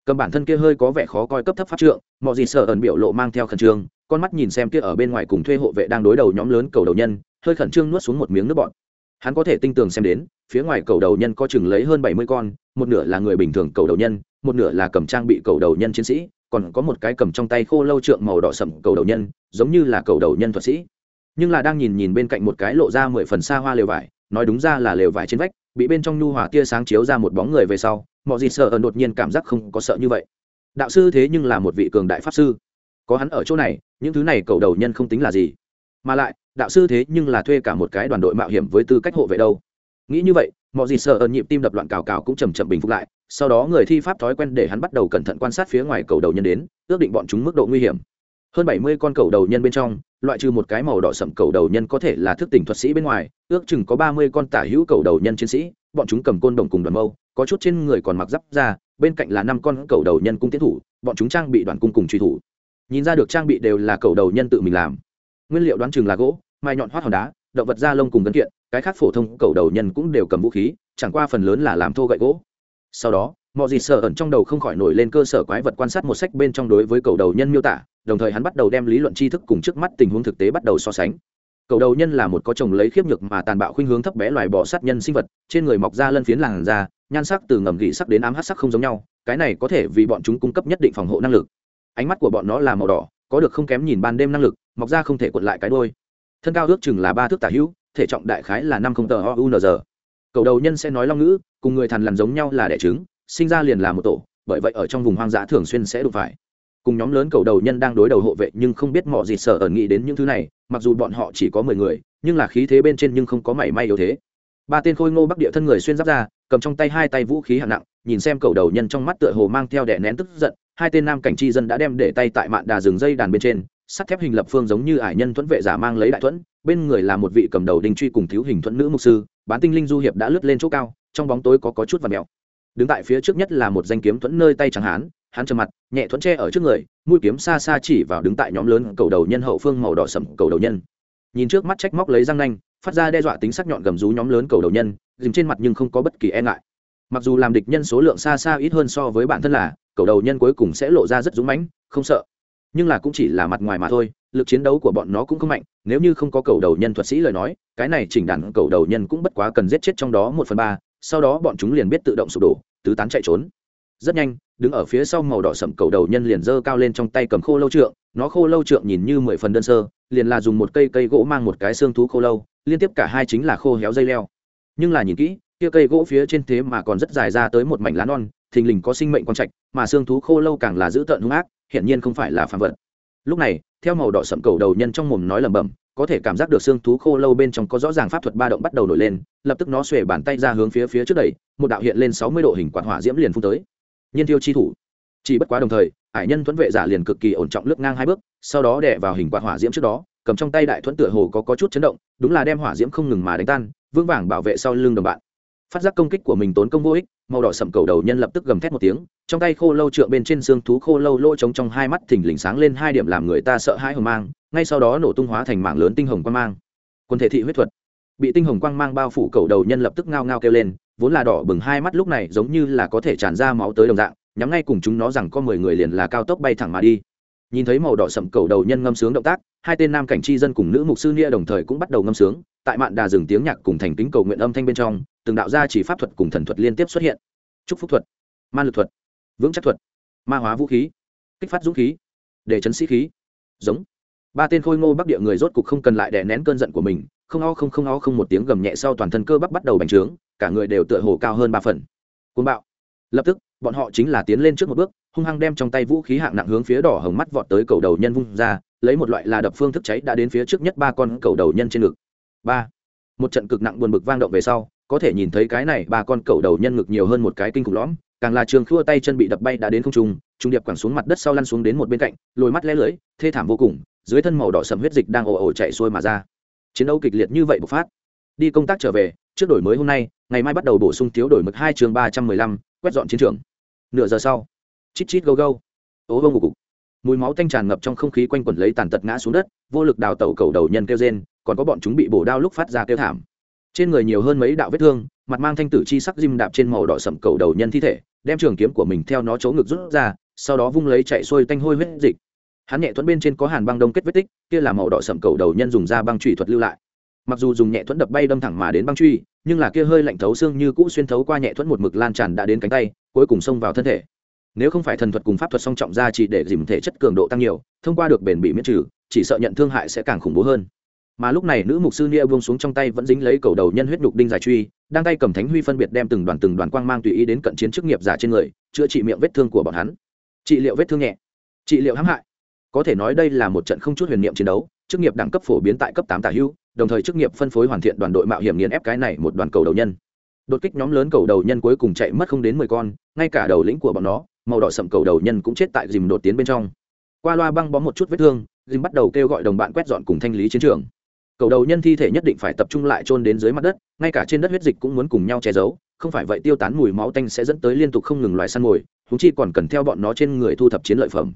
Cầm bản thân kia hơi có vẻ khó coi cấp thấp pháp trượng, mọi gì sơ ẩn biểu lộ mang theo khẩn trương, con mắt nhìn xem kia ở bên ngoài cùng thuê hộ vệ đang đối đầu nhóm lớn cầu đầu nhân, hơi khẩn trương nuốt xuống một miếng nước bọt. Hắn có thể tinh tường xem đến, phía ngoài cầu đầu nhân có chừng lấy hơn bảy mươi con, một nửa là người bình thường cầu đầu nhân, một nửa là cầm trang bị cầu đầu nhân chiến sĩ còn có một cái cầm trong tay khô lâu trượng màu đỏ sậm cầu đầu nhân, giống như là cầu đầu nhân thuật sĩ. Nhưng là đang nhìn nhìn bên cạnh một cái lộ ra mười phần xa hoa lều vải, nói đúng ra là lều vải trên vách, bị bên trong nhu hòa tia sáng chiếu ra một bóng người về sau mọi gì sợ ẩn đột nhiên cảm giác không có sợ như vậy. Đạo sư thế nhưng là một vị cường đại pháp sư. Có hắn ở chỗ này, những thứ này cầu đầu nhân không tính là gì. Mà lại, đạo sư thế nhưng là thuê cả một cái đoàn đội mạo hiểm với tư cách hộ vệ đâu. Nghĩ như vậy mọi gì sợ ẩn nhịp tim đập loạn cào cào cũng chầm chậm bình phục lại, sau đó người thi pháp thói quen để hắn bắt đầu cẩn thận quan sát phía ngoài cầu đầu nhân đến, ước định bọn chúng mức độ nguy hiểm. Hơn bảy mươi con cầu đầu nhân bên trong, loại trừ một cái màu đỏ sậm cầu đầu nhân có thể là thức tỉnh thuật sĩ bên ngoài, ước chừng có ba mươi con tả hữu cầu đầu nhân chiến sĩ, bọn chúng cầm côn đồng cùng đoàn mâu, có chút trên người còn mặc giáp ra bên cạnh là năm con cầu đầu nhân cung tiến thủ, bọn chúng trang bị đoàn cung cùng truy thủ. Nhìn ra được trang bị đều là cầu đầu nhân tự mình làm. Nguyên liệu đoán chừng là gỗ, mai nhọn hoắt hòn đá động vật da lông cùng gân kiện, cái khác phổ thông cầu đầu nhân cũng đều cầm vũ khí, chẳng qua phần lớn là làm thô gậy gỗ. Sau đó mọi gì sợ ẩn trong đầu không khỏi nổi lên cơ sở quái vật quan sát một sách bên trong đối với cầu đầu nhân miêu tả, đồng thời hắn bắt đầu đem lý luận tri thức cùng trước mắt tình huống thực tế bắt đầu so sánh. Cầu đầu nhân là một có chồng lấy khiếp nhược mà tàn bạo khuynh hướng thấp bé loài bò sát nhân sinh vật, trên người mọc ra lân phiến làn da, nhan sắc từ ngầm gỉ sắc đến ám hát sắc không giống nhau, cái này có thể vì bọn chúng cung cấp nhất định phòng hộ năng lực. Ánh mắt của bọn nó là màu đỏ, có được không kém nhìn ban đêm năng lực, mọc ra không thể cuộn lại cái đôi thân cao ước chừng là ba thước tả hữu, thể trọng đại khái là năm không tờ ounz cầu đầu nhân sẽ nói long ngữ, cùng người thằn lằn giống nhau là đẻ trứng, sinh ra liền là một tổ, bởi vậy ở trong vùng hoang dã thường xuyên sẽ đụng phải. Cùng nhóm lớn cầu đầu nhân đang đối đầu hộ vệ nhưng không biết mọi gì sợ ẩn nghĩ đến những thứ này, mặc dù bọn họ chỉ có mười người, nhưng là khí thế bên trên nhưng không có mảy may yếu thế. Ba tên khôi ngô bắc địa thân người xuyên giáp ra, cầm trong tay hai tay vũ khí hạng nặng, nhìn xem cầu đầu nhân trong mắt tựa hồ mang theo đẻ nén tức giận, hai tên nam cảnh chi dân đã đem để tay tại mạn đà rừng dây đàn bên trên sắt thép hình lập phương giống như ải nhân thuẫn vệ giả mang lấy đại thuẫn bên người là một vị cầm đầu đình truy cùng thiếu hình thuẫn nữ mục sư bán tinh linh du hiệp đã lướt lên chỗ cao trong bóng tối có, có chút và mèo đứng tại phía trước nhất là một danh kiếm thuẫn nơi tay chẳng hán hắn trầm mặt nhẹ thuẫn tre ở trước người mũi kiếm xa xa chỉ vào đứng tại nhóm lớn cầu đầu nhân hậu phương màu đỏ sầm cầu đầu nhân. Nhìn trước mắt trách móc lấy răng nanh phát ra đe dọa tính sắc nhọn gầm rú nhóm lớn cầu đầu nhân dìm trên mặt nhưng không có bất kỳ e ngại. Mặc dù làm địch nhân số lượng xa xa ít hơn so với bản thân là cầu đầu nhân cuối cùng sẽ lộ ra rất dũng mãnh không sợ nhưng là cũng chỉ là mặt ngoài mà thôi, lực chiến đấu của bọn nó cũng không mạnh, nếu như không có cầu đầu nhân thuật sĩ lời nói, cái này chỉnh đàn cầu đầu nhân cũng bất quá cần giết chết trong đó một phần ba, sau đó bọn chúng liền biết tự động sụp đổ, tứ tán chạy trốn. Rất nhanh, đứng ở phía sau màu đỏ sậm cầu đầu nhân liền giơ cao lên trong tay cầm khô lâu trượng, nó khô lâu trượng nhìn như mười phần đơn sơ, liền là dùng một cây cây gỗ mang một cái xương thú khô lâu, liên tiếp cả hai chính là khô héo dây leo. Nhưng là nhìn kỹ, kia cây gỗ phía trên thế mà còn rất dài ra tới một mảnh lá non, thình lình có sinh mệnh quang trạch, mà xương thú khô lâu càng là dữ tợn hung ác hiển nhiên không phải là phàm vật. Lúc này theo màu đỏ sậm cầu đầu nhân trong mồm nói lẩm bẩm có thể cảm giác được xương thú khô lâu bên trong có rõ ràng pháp thuật ba động bắt đầu nổi lên lập tức nó xuề bàn tay ra hướng phía phía trước đẩy một đạo hiện lên sáu mươi độ hình quạt hỏa diễm liền phun tới. Nhiên tiêu chi thủ. Chỉ bất quá đồng thời hải nhân thuẫn vệ giả liền cực kỳ ổn trọng lướt ngang hai bước sau đó đè vào hình quạt hỏa diễm trước đó cầm trong tay đại thuẫn tựa hồ có, có chút chấn động đúng là đem hỏa diễm không ngừng mà đánh tan vững vàng bảo vệ sau lưng đồng bạn. Phát giác công kích của mình tốn công vô ích màu đỏ sậm cầu đầu nhân lập tức gầm thét một tiếng, trong tay khô lâu trượng bên trên xương thú khô lâu lỗ trống trong hai mắt thỉnh lình sáng lên hai điểm làm người ta sợ hãi hồng mang, ngay sau đó nổ tung hóa thành mảng lớn tinh hồng quang mang. Quân thể thị huyết thuật. Bị tinh hồng quang mang bao phủ cầu đầu nhân lập tức ngao ngao kêu lên, vốn là đỏ bừng hai mắt lúc này giống như là có thể tràn ra máu tới đồng dạng, nhắm ngay cùng chúng nó rằng có mười người liền là cao tốc bay thẳng mà đi. Nhìn thấy màu đỏ sậm cầu đầu nhân ngâm sướng động tác, hai tên nam cảnh chi dân cùng nữ mục sư nia đồng thời cũng bắt đầu ngâm sướng, tại mạn đà dừng tiếng nhạc cùng thành kính cầu nguyện âm thanh bên trong từng đạo gia chỉ pháp thuật cùng thần thuật liên tiếp xuất hiện. Chúc phúc thuật, ma lực thuật, vững chắc thuật, ma hóa vũ khí, kích phát dũng khí, để chấn sĩ khí. Giống. Ba tên khôi ngô bắc địa người rốt cục không cần lại đè nén cơn giận của mình, không o không không o không một tiếng gầm nhẹ sau toàn thân cơ bắp bắt đầu bành trướng, cả người đều tựa hồ cao hơn ba phần. Côn bạo. Lập tức, bọn họ chính là tiến lên trước một bước, hung hăng đem trong tay vũ khí hạng nặng hướng phía đỏ hồng mắt vọt tới cầu đầu nhân vung ra, lấy một loại là đập phương thức cháy đã đến phía trước nhất ba con cầu đầu nhân trên ngực. Ba. Một trận cực nặng buồn bực vang động về sau có thể nhìn thấy cái này ba con cầu đầu nhân ngực nhiều hơn một cái kinh khủng lõm, càng là trường khua tay chân bị đập bay đã đến không trung trung điệp quẳng xuống mặt đất sau lăn xuống đến một bên cạnh lồi mắt lẽ lưỡi thê thảm vô cùng, dưới thân màu đỏ sầm huyết dịch đang ồ ồ chạy xuôi mà ra. Chiến đấu kịch liệt như vậy bộc phát. Đi công tác trở về, trước đổi mới hôm nay, ngày mai bắt đầu bổ sung thiếu đổi mực hai chương ba trăm mười lăm, quét dọn chiến trường. Nửa giờ sau, chít chít go go. Ố vông ngục cục mùi máu tanh tràn ngập trong không khí quanh quẩn lấy tàn tật ngã xuống đất, vô lực đào tẩu cầu đầu nhân kêu rên, còn có bọn chúng bị bổ đao lúc phát ra kêu thảm trên người nhiều hơn mấy đạo vết thương, mặt mang thanh tử chi sắc diêm đạp trên màu đỏ sậm cầu đầu nhân thi thể, đem trường kiếm của mình theo nó chỗ ngực rút ra, sau đó vung lấy chạy xuôi tanh hôi huyết dịch. Hắn nhẹ thuẫn bên trên có hàn băng đông kết vết tích, kia là màu đỏ sậm cầu đầu nhân dùng da băng trụy thuật lưu lại. Mặc dù dùng nhẹ thuẫn đập bay đâm thẳng mà đến băng truy nhưng là kia hơi lạnh thấu xương như cũ xuyên thấu qua nhẹ thuẫn một mực lan tràn đã đến cánh tay, cuối cùng xông vào thân thể. Nếu không phải thần thuật cùng pháp thuật song trọng ra chỉ để dìm thể chất cường độ tăng nhiều, thông qua được bền bị miễn trừ, chỉ sợ nhận thương hại sẽ càng khủng bố hơn mà lúc này nữ mục sư nia buông xuống trong tay vẫn dính lấy cầu đầu nhân huyết nhục đinh dài truy, đang tay cầm thánh huy phân biệt đem từng đoàn từng đoàn quang mang tùy ý đến cận chiến chức nghiệp giả trên người, chữa trị miệng vết thương của bọn hắn. Trị liệu vết thương nhẹ, trị liệu hãm hại. Có thể nói đây là một trận không chút huyền niệm chiến đấu, chức nghiệp đẳng cấp phổ biến tại cấp tám tả hưu, đồng thời chức nghiệp phân phối hoàn thiện đoàn đội mạo hiểm nghiền ép cái này một đoàn cầu đầu nhân. Đột kích nhóm lớn cầu đầu nhân cuối cùng chạy mất không đến mười con, ngay cả đầu lĩnh của bọn nó, màu đỏ sậm cầu đầu nhân cũng chết tại dìm đột tiến bên trong. Qua loa băng bó một chút vết thương dìm bắt đầu kêu gọi đồng bạn quét dọn cùng thanh lý chiến trường cầu đầu nhân thi thể nhất định phải tập trung lại trôn đến dưới mặt đất, ngay cả trên đất huyết dịch cũng muốn cùng nhau che giấu, không phải vậy tiêu tán mùi máu tanh sẽ dẫn tới liên tục không ngừng loài săn mồi húng chi còn cần theo bọn nó trên người thu thập chiến lợi phẩm.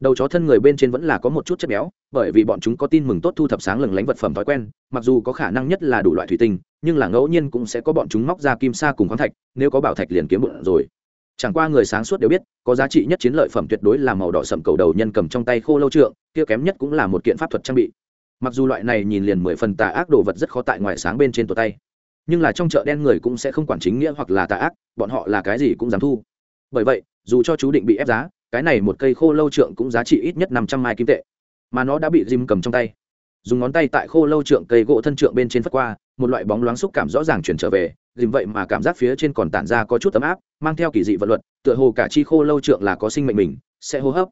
Đầu chó thân người bên trên vẫn là có một chút chất béo, bởi vì bọn chúng có tin mừng tốt thu thập sáng lừng lánh vật phẩm thói quen, mặc dù có khả năng nhất là đủ loại thủy tinh, nhưng là ngẫu nhiên cũng sẽ có bọn chúng móc ra kim sa cùng khoáng thạch, nếu có bảo thạch liền kiếm bụng rồi. Chẳng qua người sáng suốt đều biết, có giá trị nhất chiến lợi phẩm tuyệt đối là màu đỏ sầm cầu đầu nhân cầm trong tay khô lâu trượng, kia kém nhất cũng là một kiện pháp thuật trang bị mặc dù loại này nhìn liền mười phần tà ác đồ vật rất khó tại ngoài sáng bên trên tổ tay. Nhưng là trong chợ đen người cũng sẽ không quản chính nghĩa hoặc là tà ác, bọn họ là cái gì cũng dám thu. Bởi vậy, dù cho chú định bị ép giá, cái này một cây khô lâu trượng cũng giá trị ít nhất năm trăm mai kim tệ. Mà nó đã bị Jim cầm trong tay. Dùng ngón tay tại khô lâu trượng cây gỗ thân trượng bên trên phất qua, một loại bóng loáng xúc cảm rõ ràng chuyển trở về Dìm vậy mà cảm giác phía trên còn tản ra có chút ấm áp, mang theo kỳ dị vật luật, tựa hồ cả chi khô lâu trượng là có sinh mệnh mình, sẽ hô hấp.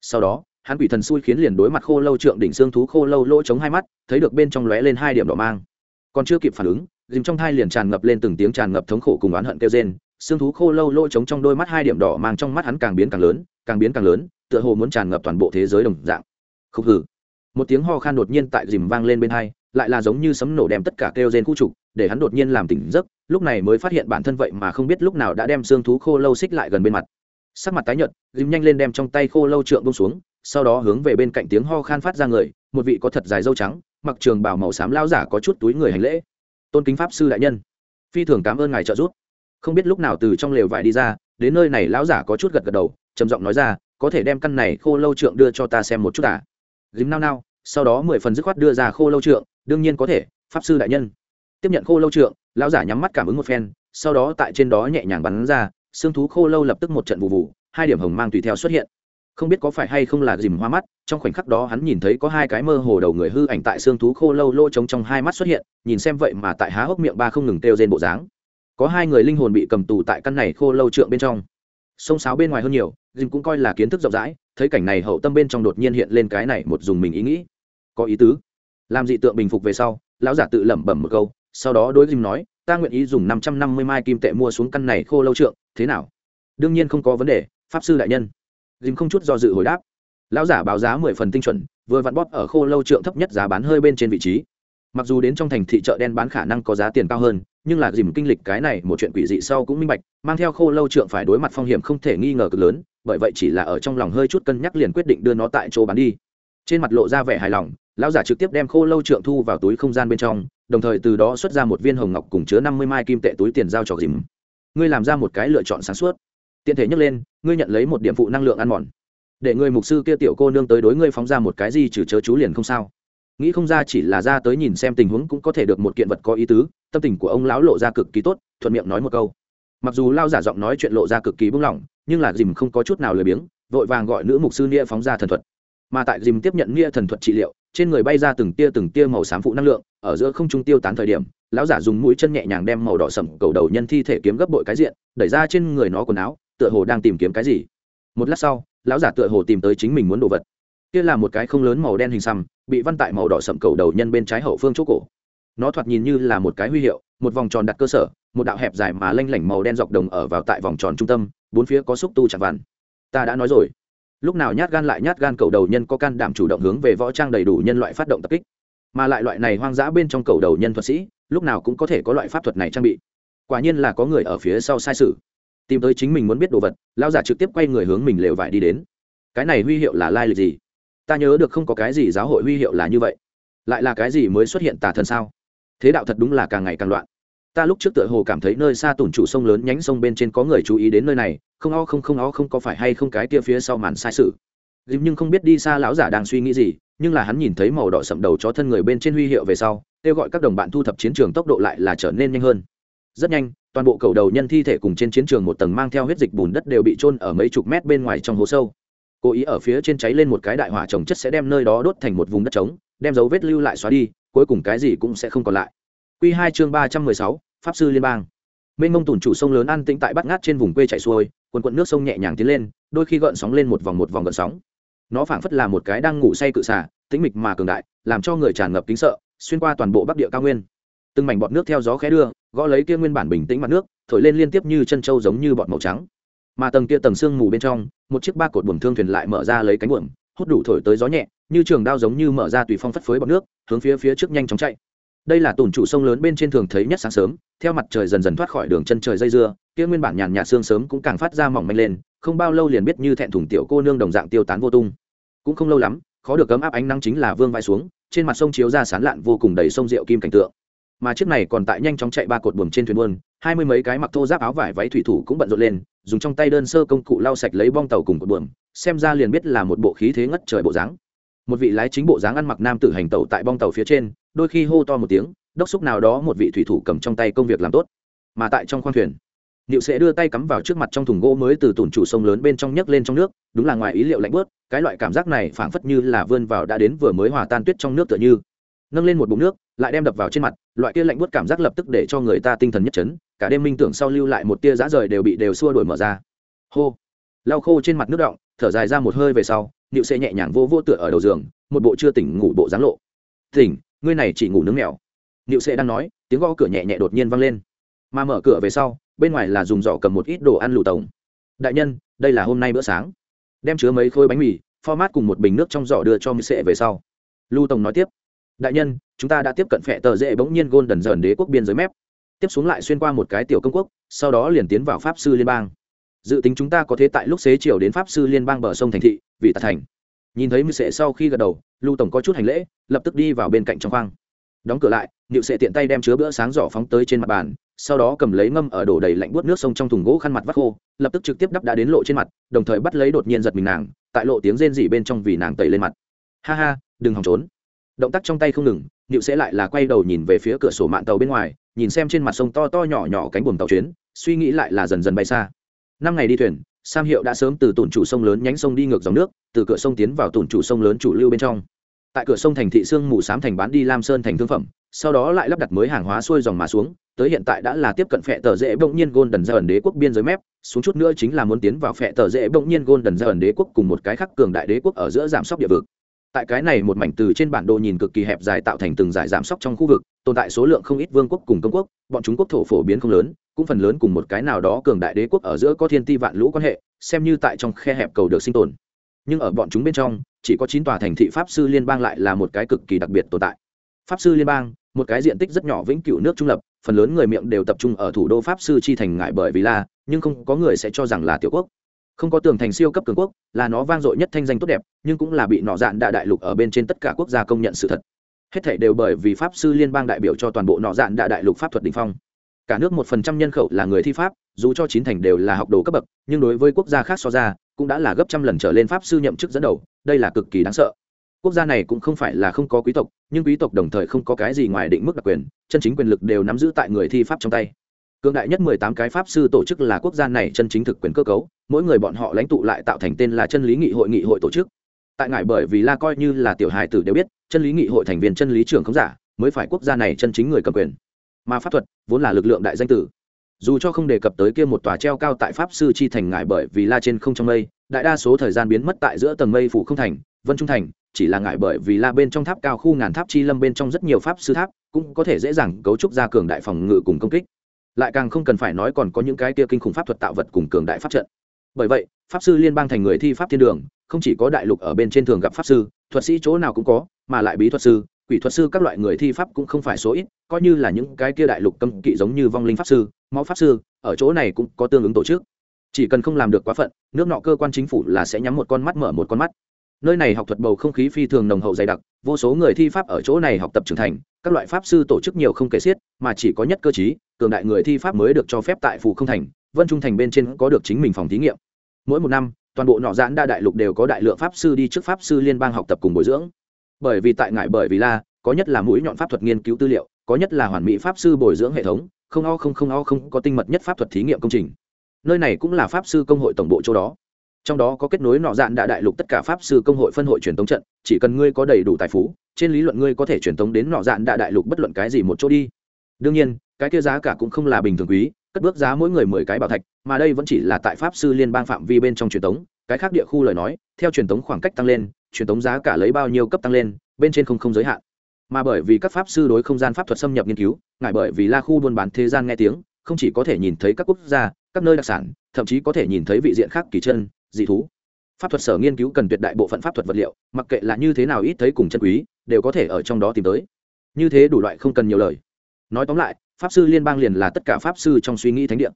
Sau đó hắn quỷ thần xui khiến liền đối mặt khô lâu trượng đỉnh xương thú khô lâu lỗ chống hai mắt, thấy được bên trong lóe lên hai điểm đỏ mang. Còn chưa kịp phản ứng dìm trong thai liền tràn ngập lên từng tiếng tràn ngập thống khổ cùng oán hận kêu rên, xương thú khô lâu lỗ trống trong đôi mắt hai điểm đỏ mang trong mắt hắn càng biến càng lớn, càng biến càng lớn, tựa hồ muốn tràn ngập toàn bộ thế giới đồng dạng. Khúc hử một tiếng ho khan đột nhiên tại dìm vang lên bên hai, lại là giống như sấm nổ đem tất cả kêu rên khu trục, để hắn đột nhiên làm tỉnh giấc, lúc này mới phát hiện bản thân vậy mà không biết lúc nào đã đem xương thú khô lâu xích lại gần bên mặt. Sắc mặt tái nhợt dìm nhanh lên đem trong tay khô lâu trượng bông xuống sau đó hướng về bên cạnh tiếng ho khan phát ra người, một vị có thật dài dâu trắng, mặc trường bào màu xám lao giả có chút túi người hành lễ. Tôn kính pháp sư đại nhân, phi thường cảm ơn ngài trợ giúp. Không biết lúc nào từ trong lều vải đi ra, đến nơi này lão giả có chút gật gật đầu, trầm giọng nói ra, có thể đem căn này khô lâu trượng đưa cho ta xem một chút à? Dím nao nao, sau đó mười phần dứt khoát đưa ra khô lâu trượng, đương nhiên có thể, pháp sư đại nhân. Tiếp nhận khô lâu trượng, lão giả nhắm mắt cảm ứng một phen, sau đó tại trên đó nhẹ nhàng bắn ra, xương thú khô lâu lập tức một trận vụ vụ, hai điểm hồng mang tùy theo xuất hiện không biết có phải hay không là dìm hoa mắt, trong khoảnh khắc đó hắn nhìn thấy có hai cái mơ hồ đầu người hư ảnh tại xương thú khô lâu lô trống trong hai mắt xuất hiện, nhìn xem vậy mà tại há hốc miệng ba không ngừng kêu trên bộ dáng. Có hai người linh hồn bị cầm tù tại căn này khô lâu trượng bên trong. Sông sáo bên ngoài hơn nhiều, dìm cũng coi là kiến thức rộng rãi, thấy cảnh này hậu tâm bên trong đột nhiên hiện lên cái này một dùng mình ý nghĩ. Có ý tứ. Làm dị tượng bình phục về sau, lão giả tự lẩm bẩm một câu, sau đó đối dìm nói, ta nguyện ý dùng năm trăm năm mươi mai kim tệ mua xuống căn này khô lâu trượng, thế nào? Đương nhiên không có vấn đề, pháp sư đại nhân dìm không chút do dự hồi đáp. Lão giả báo giá mười phần tinh chuẩn, vừa vặn bóp ở khô lâu trượng thấp nhất giá bán hơi bên trên vị trí. Mặc dù đến trong thành thị chợ đen bán khả năng có giá tiền cao hơn, nhưng là dìm kinh lịch cái này một chuyện quỷ dị sau cũng minh bạch, mang theo khô lâu trượng phải đối mặt phong hiểm không thể nghi ngờ cực lớn, bởi vậy chỉ là ở trong lòng hơi chút cân nhắc liền quyết định đưa nó tại chỗ bán đi. Trên mặt lộ ra vẻ hài lòng, lão giả trực tiếp đem khô lâu trượng thu vào túi không gian bên trong, đồng thời từ đó xuất ra một viên hồng ngọc cùng chứa năm mươi mai kim tệ túi tiền giao cho dìm ngươi làm ra một cái lựa chọn sáng suốt tiện thể nhắc lên, ngươi nhận lấy một điểm phụ năng lượng ăn mòn. Để người mục sư kia tiểu cô nương tới đối ngươi phóng ra một cái gì trừ chớ chú liền không sao. Nghĩ không ra chỉ là ra tới nhìn xem tình huống cũng có thể được một kiện vật có ý tứ, tâm tình của ông lão lộ ra cực kỳ tốt, thuận miệng nói một câu. Mặc dù lao giả giọng nói chuyện lộ ra cực kỳ bung lỏng nhưng là dìm không có chút nào lười biếng, vội vàng gọi nữ mục sư nia phóng ra thần thuật. Mà tại dìm tiếp nhận nia thần thuật trị liệu, trên người bay ra từng tia từng tia màu xám phụ năng lượng, ở giữa không trung tiêu tán thời điểm, lão giả dùng mũi chân nhẹ nhàng đem màu đỏ sậm cầu đầu nhân thi thể kiếm gấp bội cái diện, đẩy ra trên người nó quần áo tựa hồ đang tìm kiếm cái gì. Một lát sau, lão giả tựa hồ tìm tới chính mình muốn đồ vật. Kia là một cái không lớn màu đen hình xăm, bị văn tại màu đỏ sậm cầu đầu nhân bên trái hậu phương chỗ cổ. Nó thoạt nhìn như là một cái huy hiệu, một vòng tròn đặt cơ sở, một đạo hẹp dài mà lênh lảnh màu đen dọc đồng ở vào tại vòng tròn trung tâm, bốn phía có xúc tu chặt vằn. Ta đã nói rồi. Lúc nào nhát gan lại nhát gan cầu đầu nhân có can đảm chủ động hướng về võ trang đầy đủ nhân loại phát động tập kích. Mà lại loại này hoang dã bên trong cầu đầu nhân thuật sĩ, lúc nào cũng có thể có loại pháp thuật này trang bị. Quả nhiên là có người ở phía sau sai sự tìm tới chính mình muốn biết đồ vật lao giả trực tiếp quay người hướng mình lều vải đi đến. Cái này huy hiệu là lai lịch gì? Ta nhớ được không có cái gì giáo hội huy hiệu là như vậy. Lại là cái gì mới xuất hiện tà thần sao? Thế đạo thật đúng là càng ngày càng loạn. Ta lúc trước tựa hồ cảm thấy nơi xa tủn chủ sông lớn nhánh sông bên trên có người chú ý đến nơi này, không o không không o không có phải hay không cái kia phía sau màn sai sự. Dìm nhưng không biết đi xa lão giả đang suy nghĩ gì, nhưng là hắn nhìn thấy màu đỏ sậm đầu chó thân người bên trên huy hiệu về sau, kêu gọi các đồng bạn thu thập chiến trường tốc độ lại là trở nên nhanh hơn. Rất nhanh toàn bộ cầu đầu nhân thi thể cùng trên chiến trường một tầng mang theo huyết dịch bùn đất đều bị trôn ở mấy chục mét bên ngoài trong hố sâu. Cố ý ở phía trên cháy lên một cái đại hỏa trồng chất sẽ đem nơi đó đốt thành một vùng đất trống, đem dấu vết lưu lại xóa đi, cuối cùng cái gì cũng sẽ không còn lại. Q hai chương ba trăm mười sáu, pháp sư liên bang. Mênh mông tùn chủ sông lớn an tĩnh tại bắt ngát trên vùng quê chảy xuôi, quần quận nước sông nhẹ nhàng tiến lên, đôi khi gợn sóng lên một vòng một vòng gợn sóng. Nó phảng phất là một cái đang ngủ say cự xả tĩnh mịch mà cường đại, làm cho người tràn ngập kính sợ, xuyên qua toàn bộ bắc địa cao nguyên từng mảnh bọt nước theo gió khẽ đưa, gõ lấy kia nguyên bản bình tĩnh mặt nước, thổi lên liên tiếp như chân trâu giống như bọt màu trắng. Mà tầng kia tầng sương mù bên trong, một chiếc ba cột buồm thương thuyền lại mở ra lấy cánh buồm, hút đủ thổi tới gió nhẹ, như trường đao giống như mở ra tùy phong phất phới bọt nước, hướng phía phía trước nhanh chóng chạy. Đây là tủn trụ sông lớn bên trên thường thấy nhất sáng sớm, theo mặt trời dần dần thoát khỏi đường chân trời dây dưa, kia nguyên bản nhàn nhạt sương sớm cũng càng phát ra mỏng manh lên, không bao lâu liền biết như thẹn thùng tiểu cô nương đồng dạng tiêu tán vô tung. Cũng không lâu lắm, khó được cấm áp ánh nắng chính là vương vai xuống, trên mặt sông chiếu ra sán lạn vô cùng đầy sông rượu kim cảnh tượng mà chiếc này còn tại nhanh chóng chạy ba cột buồm trên thuyền buôn hai mươi mấy cái mặc thô giáp áo vải váy thủy thủ cũng bận rộn lên dùng trong tay đơn sơ công cụ lau sạch lấy bong tàu cùng cột buồm xem ra liền biết là một bộ khí thế ngất trời bộ dáng một vị lái chính bộ dáng ăn mặc nam tử hành tàu tại bong tàu phía trên đôi khi hô to một tiếng đốc xúc nào đó một vị thủy thủ cầm trong tay công việc làm tốt mà tại trong khoang thuyền Niệu sẽ đưa tay cắm vào trước mặt trong thùng gỗ mới từ tủn chủ sông lớn bên trong nhấc lên trong nước, đúng là ngoài ý liệu lạnh bớt, cái loại cảm giác này phảng phất như là vươn vào đã đến vừa mới hòa tan tuyết trong nước tựa như. Nâng lên một bụng nước, lại đem đập vào trên mặt, loại kia lạnh buốt cảm giác lập tức để cho người ta tinh thần nhất chấn, cả đêm minh tưởng sau lưu lại một tia dã rời đều bị đều xua đuổi mở ra. Hô. Lau khô trên mặt nước động, thở dài ra một hơi về sau, Niệu sẽ nhẹ nhàng vô vô tựa ở đầu giường, một bộ chưa tỉnh ngủ bộ dáng lộ. "Tỉnh, ngươi này chỉ ngủ nướng mèo." Niệu sẽ đang nói, tiếng gõ cửa nhẹ nhẹ đột nhiên vang lên. Mà mở cửa về sau, bên ngoài là dùng giỏ cầm một ít đồ ăn lù tổng đại nhân đây là hôm nay bữa sáng đem chứa mấy khối bánh mì format cùng một bình nước trong giỏ đưa cho mỹ sệ về sau lưu tổng nói tiếp đại nhân, chúng ta đã tiếp cận phệ tờ dễ bỗng nhiên gôn đần dần đế quốc biên giới mép. Tiếp xuống lại xuyên qua một cái tiểu công quốc, sau đó liền tiến vào pháp sư liên bang. Dự tính chúng ta có thế tại lúc xế chiều đến pháp sư liên bang bờ sông thành thị vị tạ thành. Nhìn thấy mưu sệ sau khi gật đầu, lưu tổng có chút hành lễ, lập tức đi vào bên cạnh trong khoang. Đóng cửa lại nịu sệ tiện tay đem chứa bữa sáng giỏ phóng tới trên mặt bàn, sau đó cầm lấy ngâm ở đổ đầy lạnh buốt nước sông trong thùng gỗ khăn mặt vắt khô, lập tức trực tiếp đắp đã đến lộ trên mặt, đồng thời bắt lấy đột nhiên giật mình nàng, tại lộ tiếng rên rỉ bên trong vì nàng tẩy lên mặt. Ha ha, đừng hòng trốn động tác trong tay không ngừng nịu sẽ lại là quay đầu nhìn về phía cửa sổ mạng tàu bên ngoài, nhìn xem trên mặt sông to to nhỏ nhỏ cánh buồm tàu chuyến, suy nghĩ lại là dần dần bay xa. Năm ngày đi thuyền, sam hiệu đã sớm từ Tùn chủ sông lớn nhánh sông đi ngược dòng nước, từ cửa sông tiến vào Tùn chủ sông lớn chủ lưu bên trong. Tại cửa sông thành thị sương mù sám thành bán đi lam sơn thành thương phẩm, sau đó lại lắp đặt mới hàng hóa xuôi dòng mà xuống, tới hiện tại đã là tiếp cận phệ tờ dễ bỗng nhiên golden ra ẩn đế quốc biên giới mép, xuống chút nữa chính là muốn tiến vào phệ tờ dễ bỗng nhiên golden ra ẩn đế quốc cùng một cái khác cường đại đế quốc ở giữa giảm sóc địa vực tại cái này một mảnh từ trên bản đồ nhìn cực kỳ hẹp dài tạo thành từng giải giảm sóc trong khu vực, tồn tại số lượng không ít vương quốc cùng công quốc, bọn chúng quốc thổ phổ biến không lớn, cũng phần lớn cùng một cái nào đó cường đại đế quốc ở giữa có thiên ti vạn lũ quan hệ, xem như tại trong khe hẹp cầu được sinh tồn. Nhưng ở bọn chúng bên trong, chỉ có chín tòa thành thị pháp sư liên bang lại là một cái cực kỳ đặc biệt tồn tại. Pháp sư liên bang, một cái diện tích rất nhỏ vĩnh cửu nước trung lập, phần lớn người miệng đều tập trung ở thủ đô pháp sư chi thành ngại bởi vì là, nhưng không có người sẽ cho rằng là tiểu quốc không có tường thành siêu cấp cường quốc, là nó vang dội nhất thanh danh tốt đẹp, nhưng cũng là bị nọ dạn đại đại lục ở bên trên tất cả quốc gia công nhận sự thật. Hết thể đều bởi vì pháp sư liên bang đại biểu cho toàn bộ nọ dạn đại đại lục pháp thuật đỉnh phong. Cả nước một phần trăm nhân khẩu là người thi pháp, dù cho chín thành đều là học đồ cấp bậc, nhưng đối với quốc gia khác so ra, cũng đã là gấp trăm lần trở lên pháp sư nhậm chức dẫn đầu, đây là cực kỳ đáng sợ. Quốc gia này cũng không phải là không có quý tộc, nhưng quý tộc đồng thời không có cái gì ngoài định mức đặc quyền, chân chính quyền lực đều nắm giữ tại người thi pháp trong tay cường đại nhất mười tám cái pháp sư tổ chức là quốc gia này chân chính thực quyền cơ cấu, mỗi người bọn họ lãnh tụ lại tạo thành tên là chân lý nghị hội nghị hội tổ chức. Tại ngại bởi vì la coi như là tiểu hài tử đều biết, chân lý nghị hội thành viên chân lý trưởng không giả, mới phải quốc gia này chân chính người cầm quyền. Mà pháp thuật, vốn là lực lượng đại danh tử. Dù cho không đề cập tới kia một tòa treo cao tại pháp sư chi thành ngại bởi vì la trên không trong mây, đại đa số thời gian biến mất tại giữa tầng mây phủ không thành, vân trung thành, chỉ là ngại bởi vì la bên trong tháp cao khu ngàn tháp chi lâm bên trong rất nhiều pháp sư tháp, cũng có thể dễ dàng cấu trúc ra cường đại phòng ngự cùng công kích lại càng không cần phải nói còn có những cái kia kinh khủng pháp thuật tạo vật cùng cường đại pháp trận. Bởi vậy, pháp sư liên bang thành người thi pháp thiên đường, không chỉ có đại lục ở bên trên thường gặp pháp sư, thuật sĩ chỗ nào cũng có, mà lại bí thuật sư, quỷ thuật sư các loại người thi pháp cũng không phải số ít, coi như là những cái kia đại lục cấm kỵ giống như vong linh pháp sư, máu pháp sư, ở chỗ này cũng có tương ứng tổ chức. Chỉ cần không làm được quá phận, nước nọ cơ quan chính phủ là sẽ nhắm một con mắt mở một con mắt nơi này học thuật bầu không khí phi thường nồng hậu dày đặc, vô số người thi pháp ở chỗ này học tập trưởng thành, các loại pháp sư tổ chức nhiều không kể xiết, mà chỉ có nhất cơ chí cường đại người thi pháp mới được cho phép tại phủ không thành, vân trung thành bên trên có được chính mình phòng thí nghiệm. Mỗi một năm, toàn bộ nọ giãn đa đại lục đều có đại lượng pháp sư đi trước pháp sư liên bang học tập cùng bồi dưỡng. Bởi vì tại ngại bởi vì la, có nhất là mũi nhọn pháp thuật nghiên cứu tư liệu, có nhất là hoàn mỹ pháp sư bồi dưỡng hệ thống, không o không không o không có tinh mật nhất pháp thuật thí nghiệm công trình. Nơi này cũng là pháp sư công hội tổng bộ chỗ đó trong đó có kết nối nọ dạn đại đại lục tất cả pháp sư công hội phân hội truyền tống trận, chỉ cần ngươi có đầy đủ tài phú, trên lý luận ngươi có thể truyền tống đến nọ dạn đại đại lục bất luận cái gì một chỗ đi. Đương nhiên, cái kia giá cả cũng không là bình thường quý, cất bước giá mỗi người mười cái bảo thạch, mà đây vẫn chỉ là tại pháp sư liên bang phạm vi bên trong truyền tống, cái khác địa khu lời nói, theo truyền tống khoảng cách tăng lên, truyền tống giá cả lấy bao nhiêu cấp tăng lên, bên trên không không giới hạn. Mà bởi vì các pháp sư đối không gian pháp thuật xâm nhập nghiên cứu, ngại bởi vì la khu buôn bán thế gian nghe tiếng, không chỉ có thể nhìn thấy các quốc gia, các nơi đặc sản, thậm chí có thể nhìn thấy vị diện khác kỳ chân dị thú. Pháp thuật sở nghiên cứu cần tuyệt đại bộ phận pháp thuật vật liệu, mặc kệ là như thế nào ít thấy cùng chân quý, đều có thể ở trong đó tìm tới. Như thế đủ loại không cần nhiều lời. Nói tóm lại, pháp sư liên bang liền là tất cả pháp sư trong suy nghĩ thánh địa.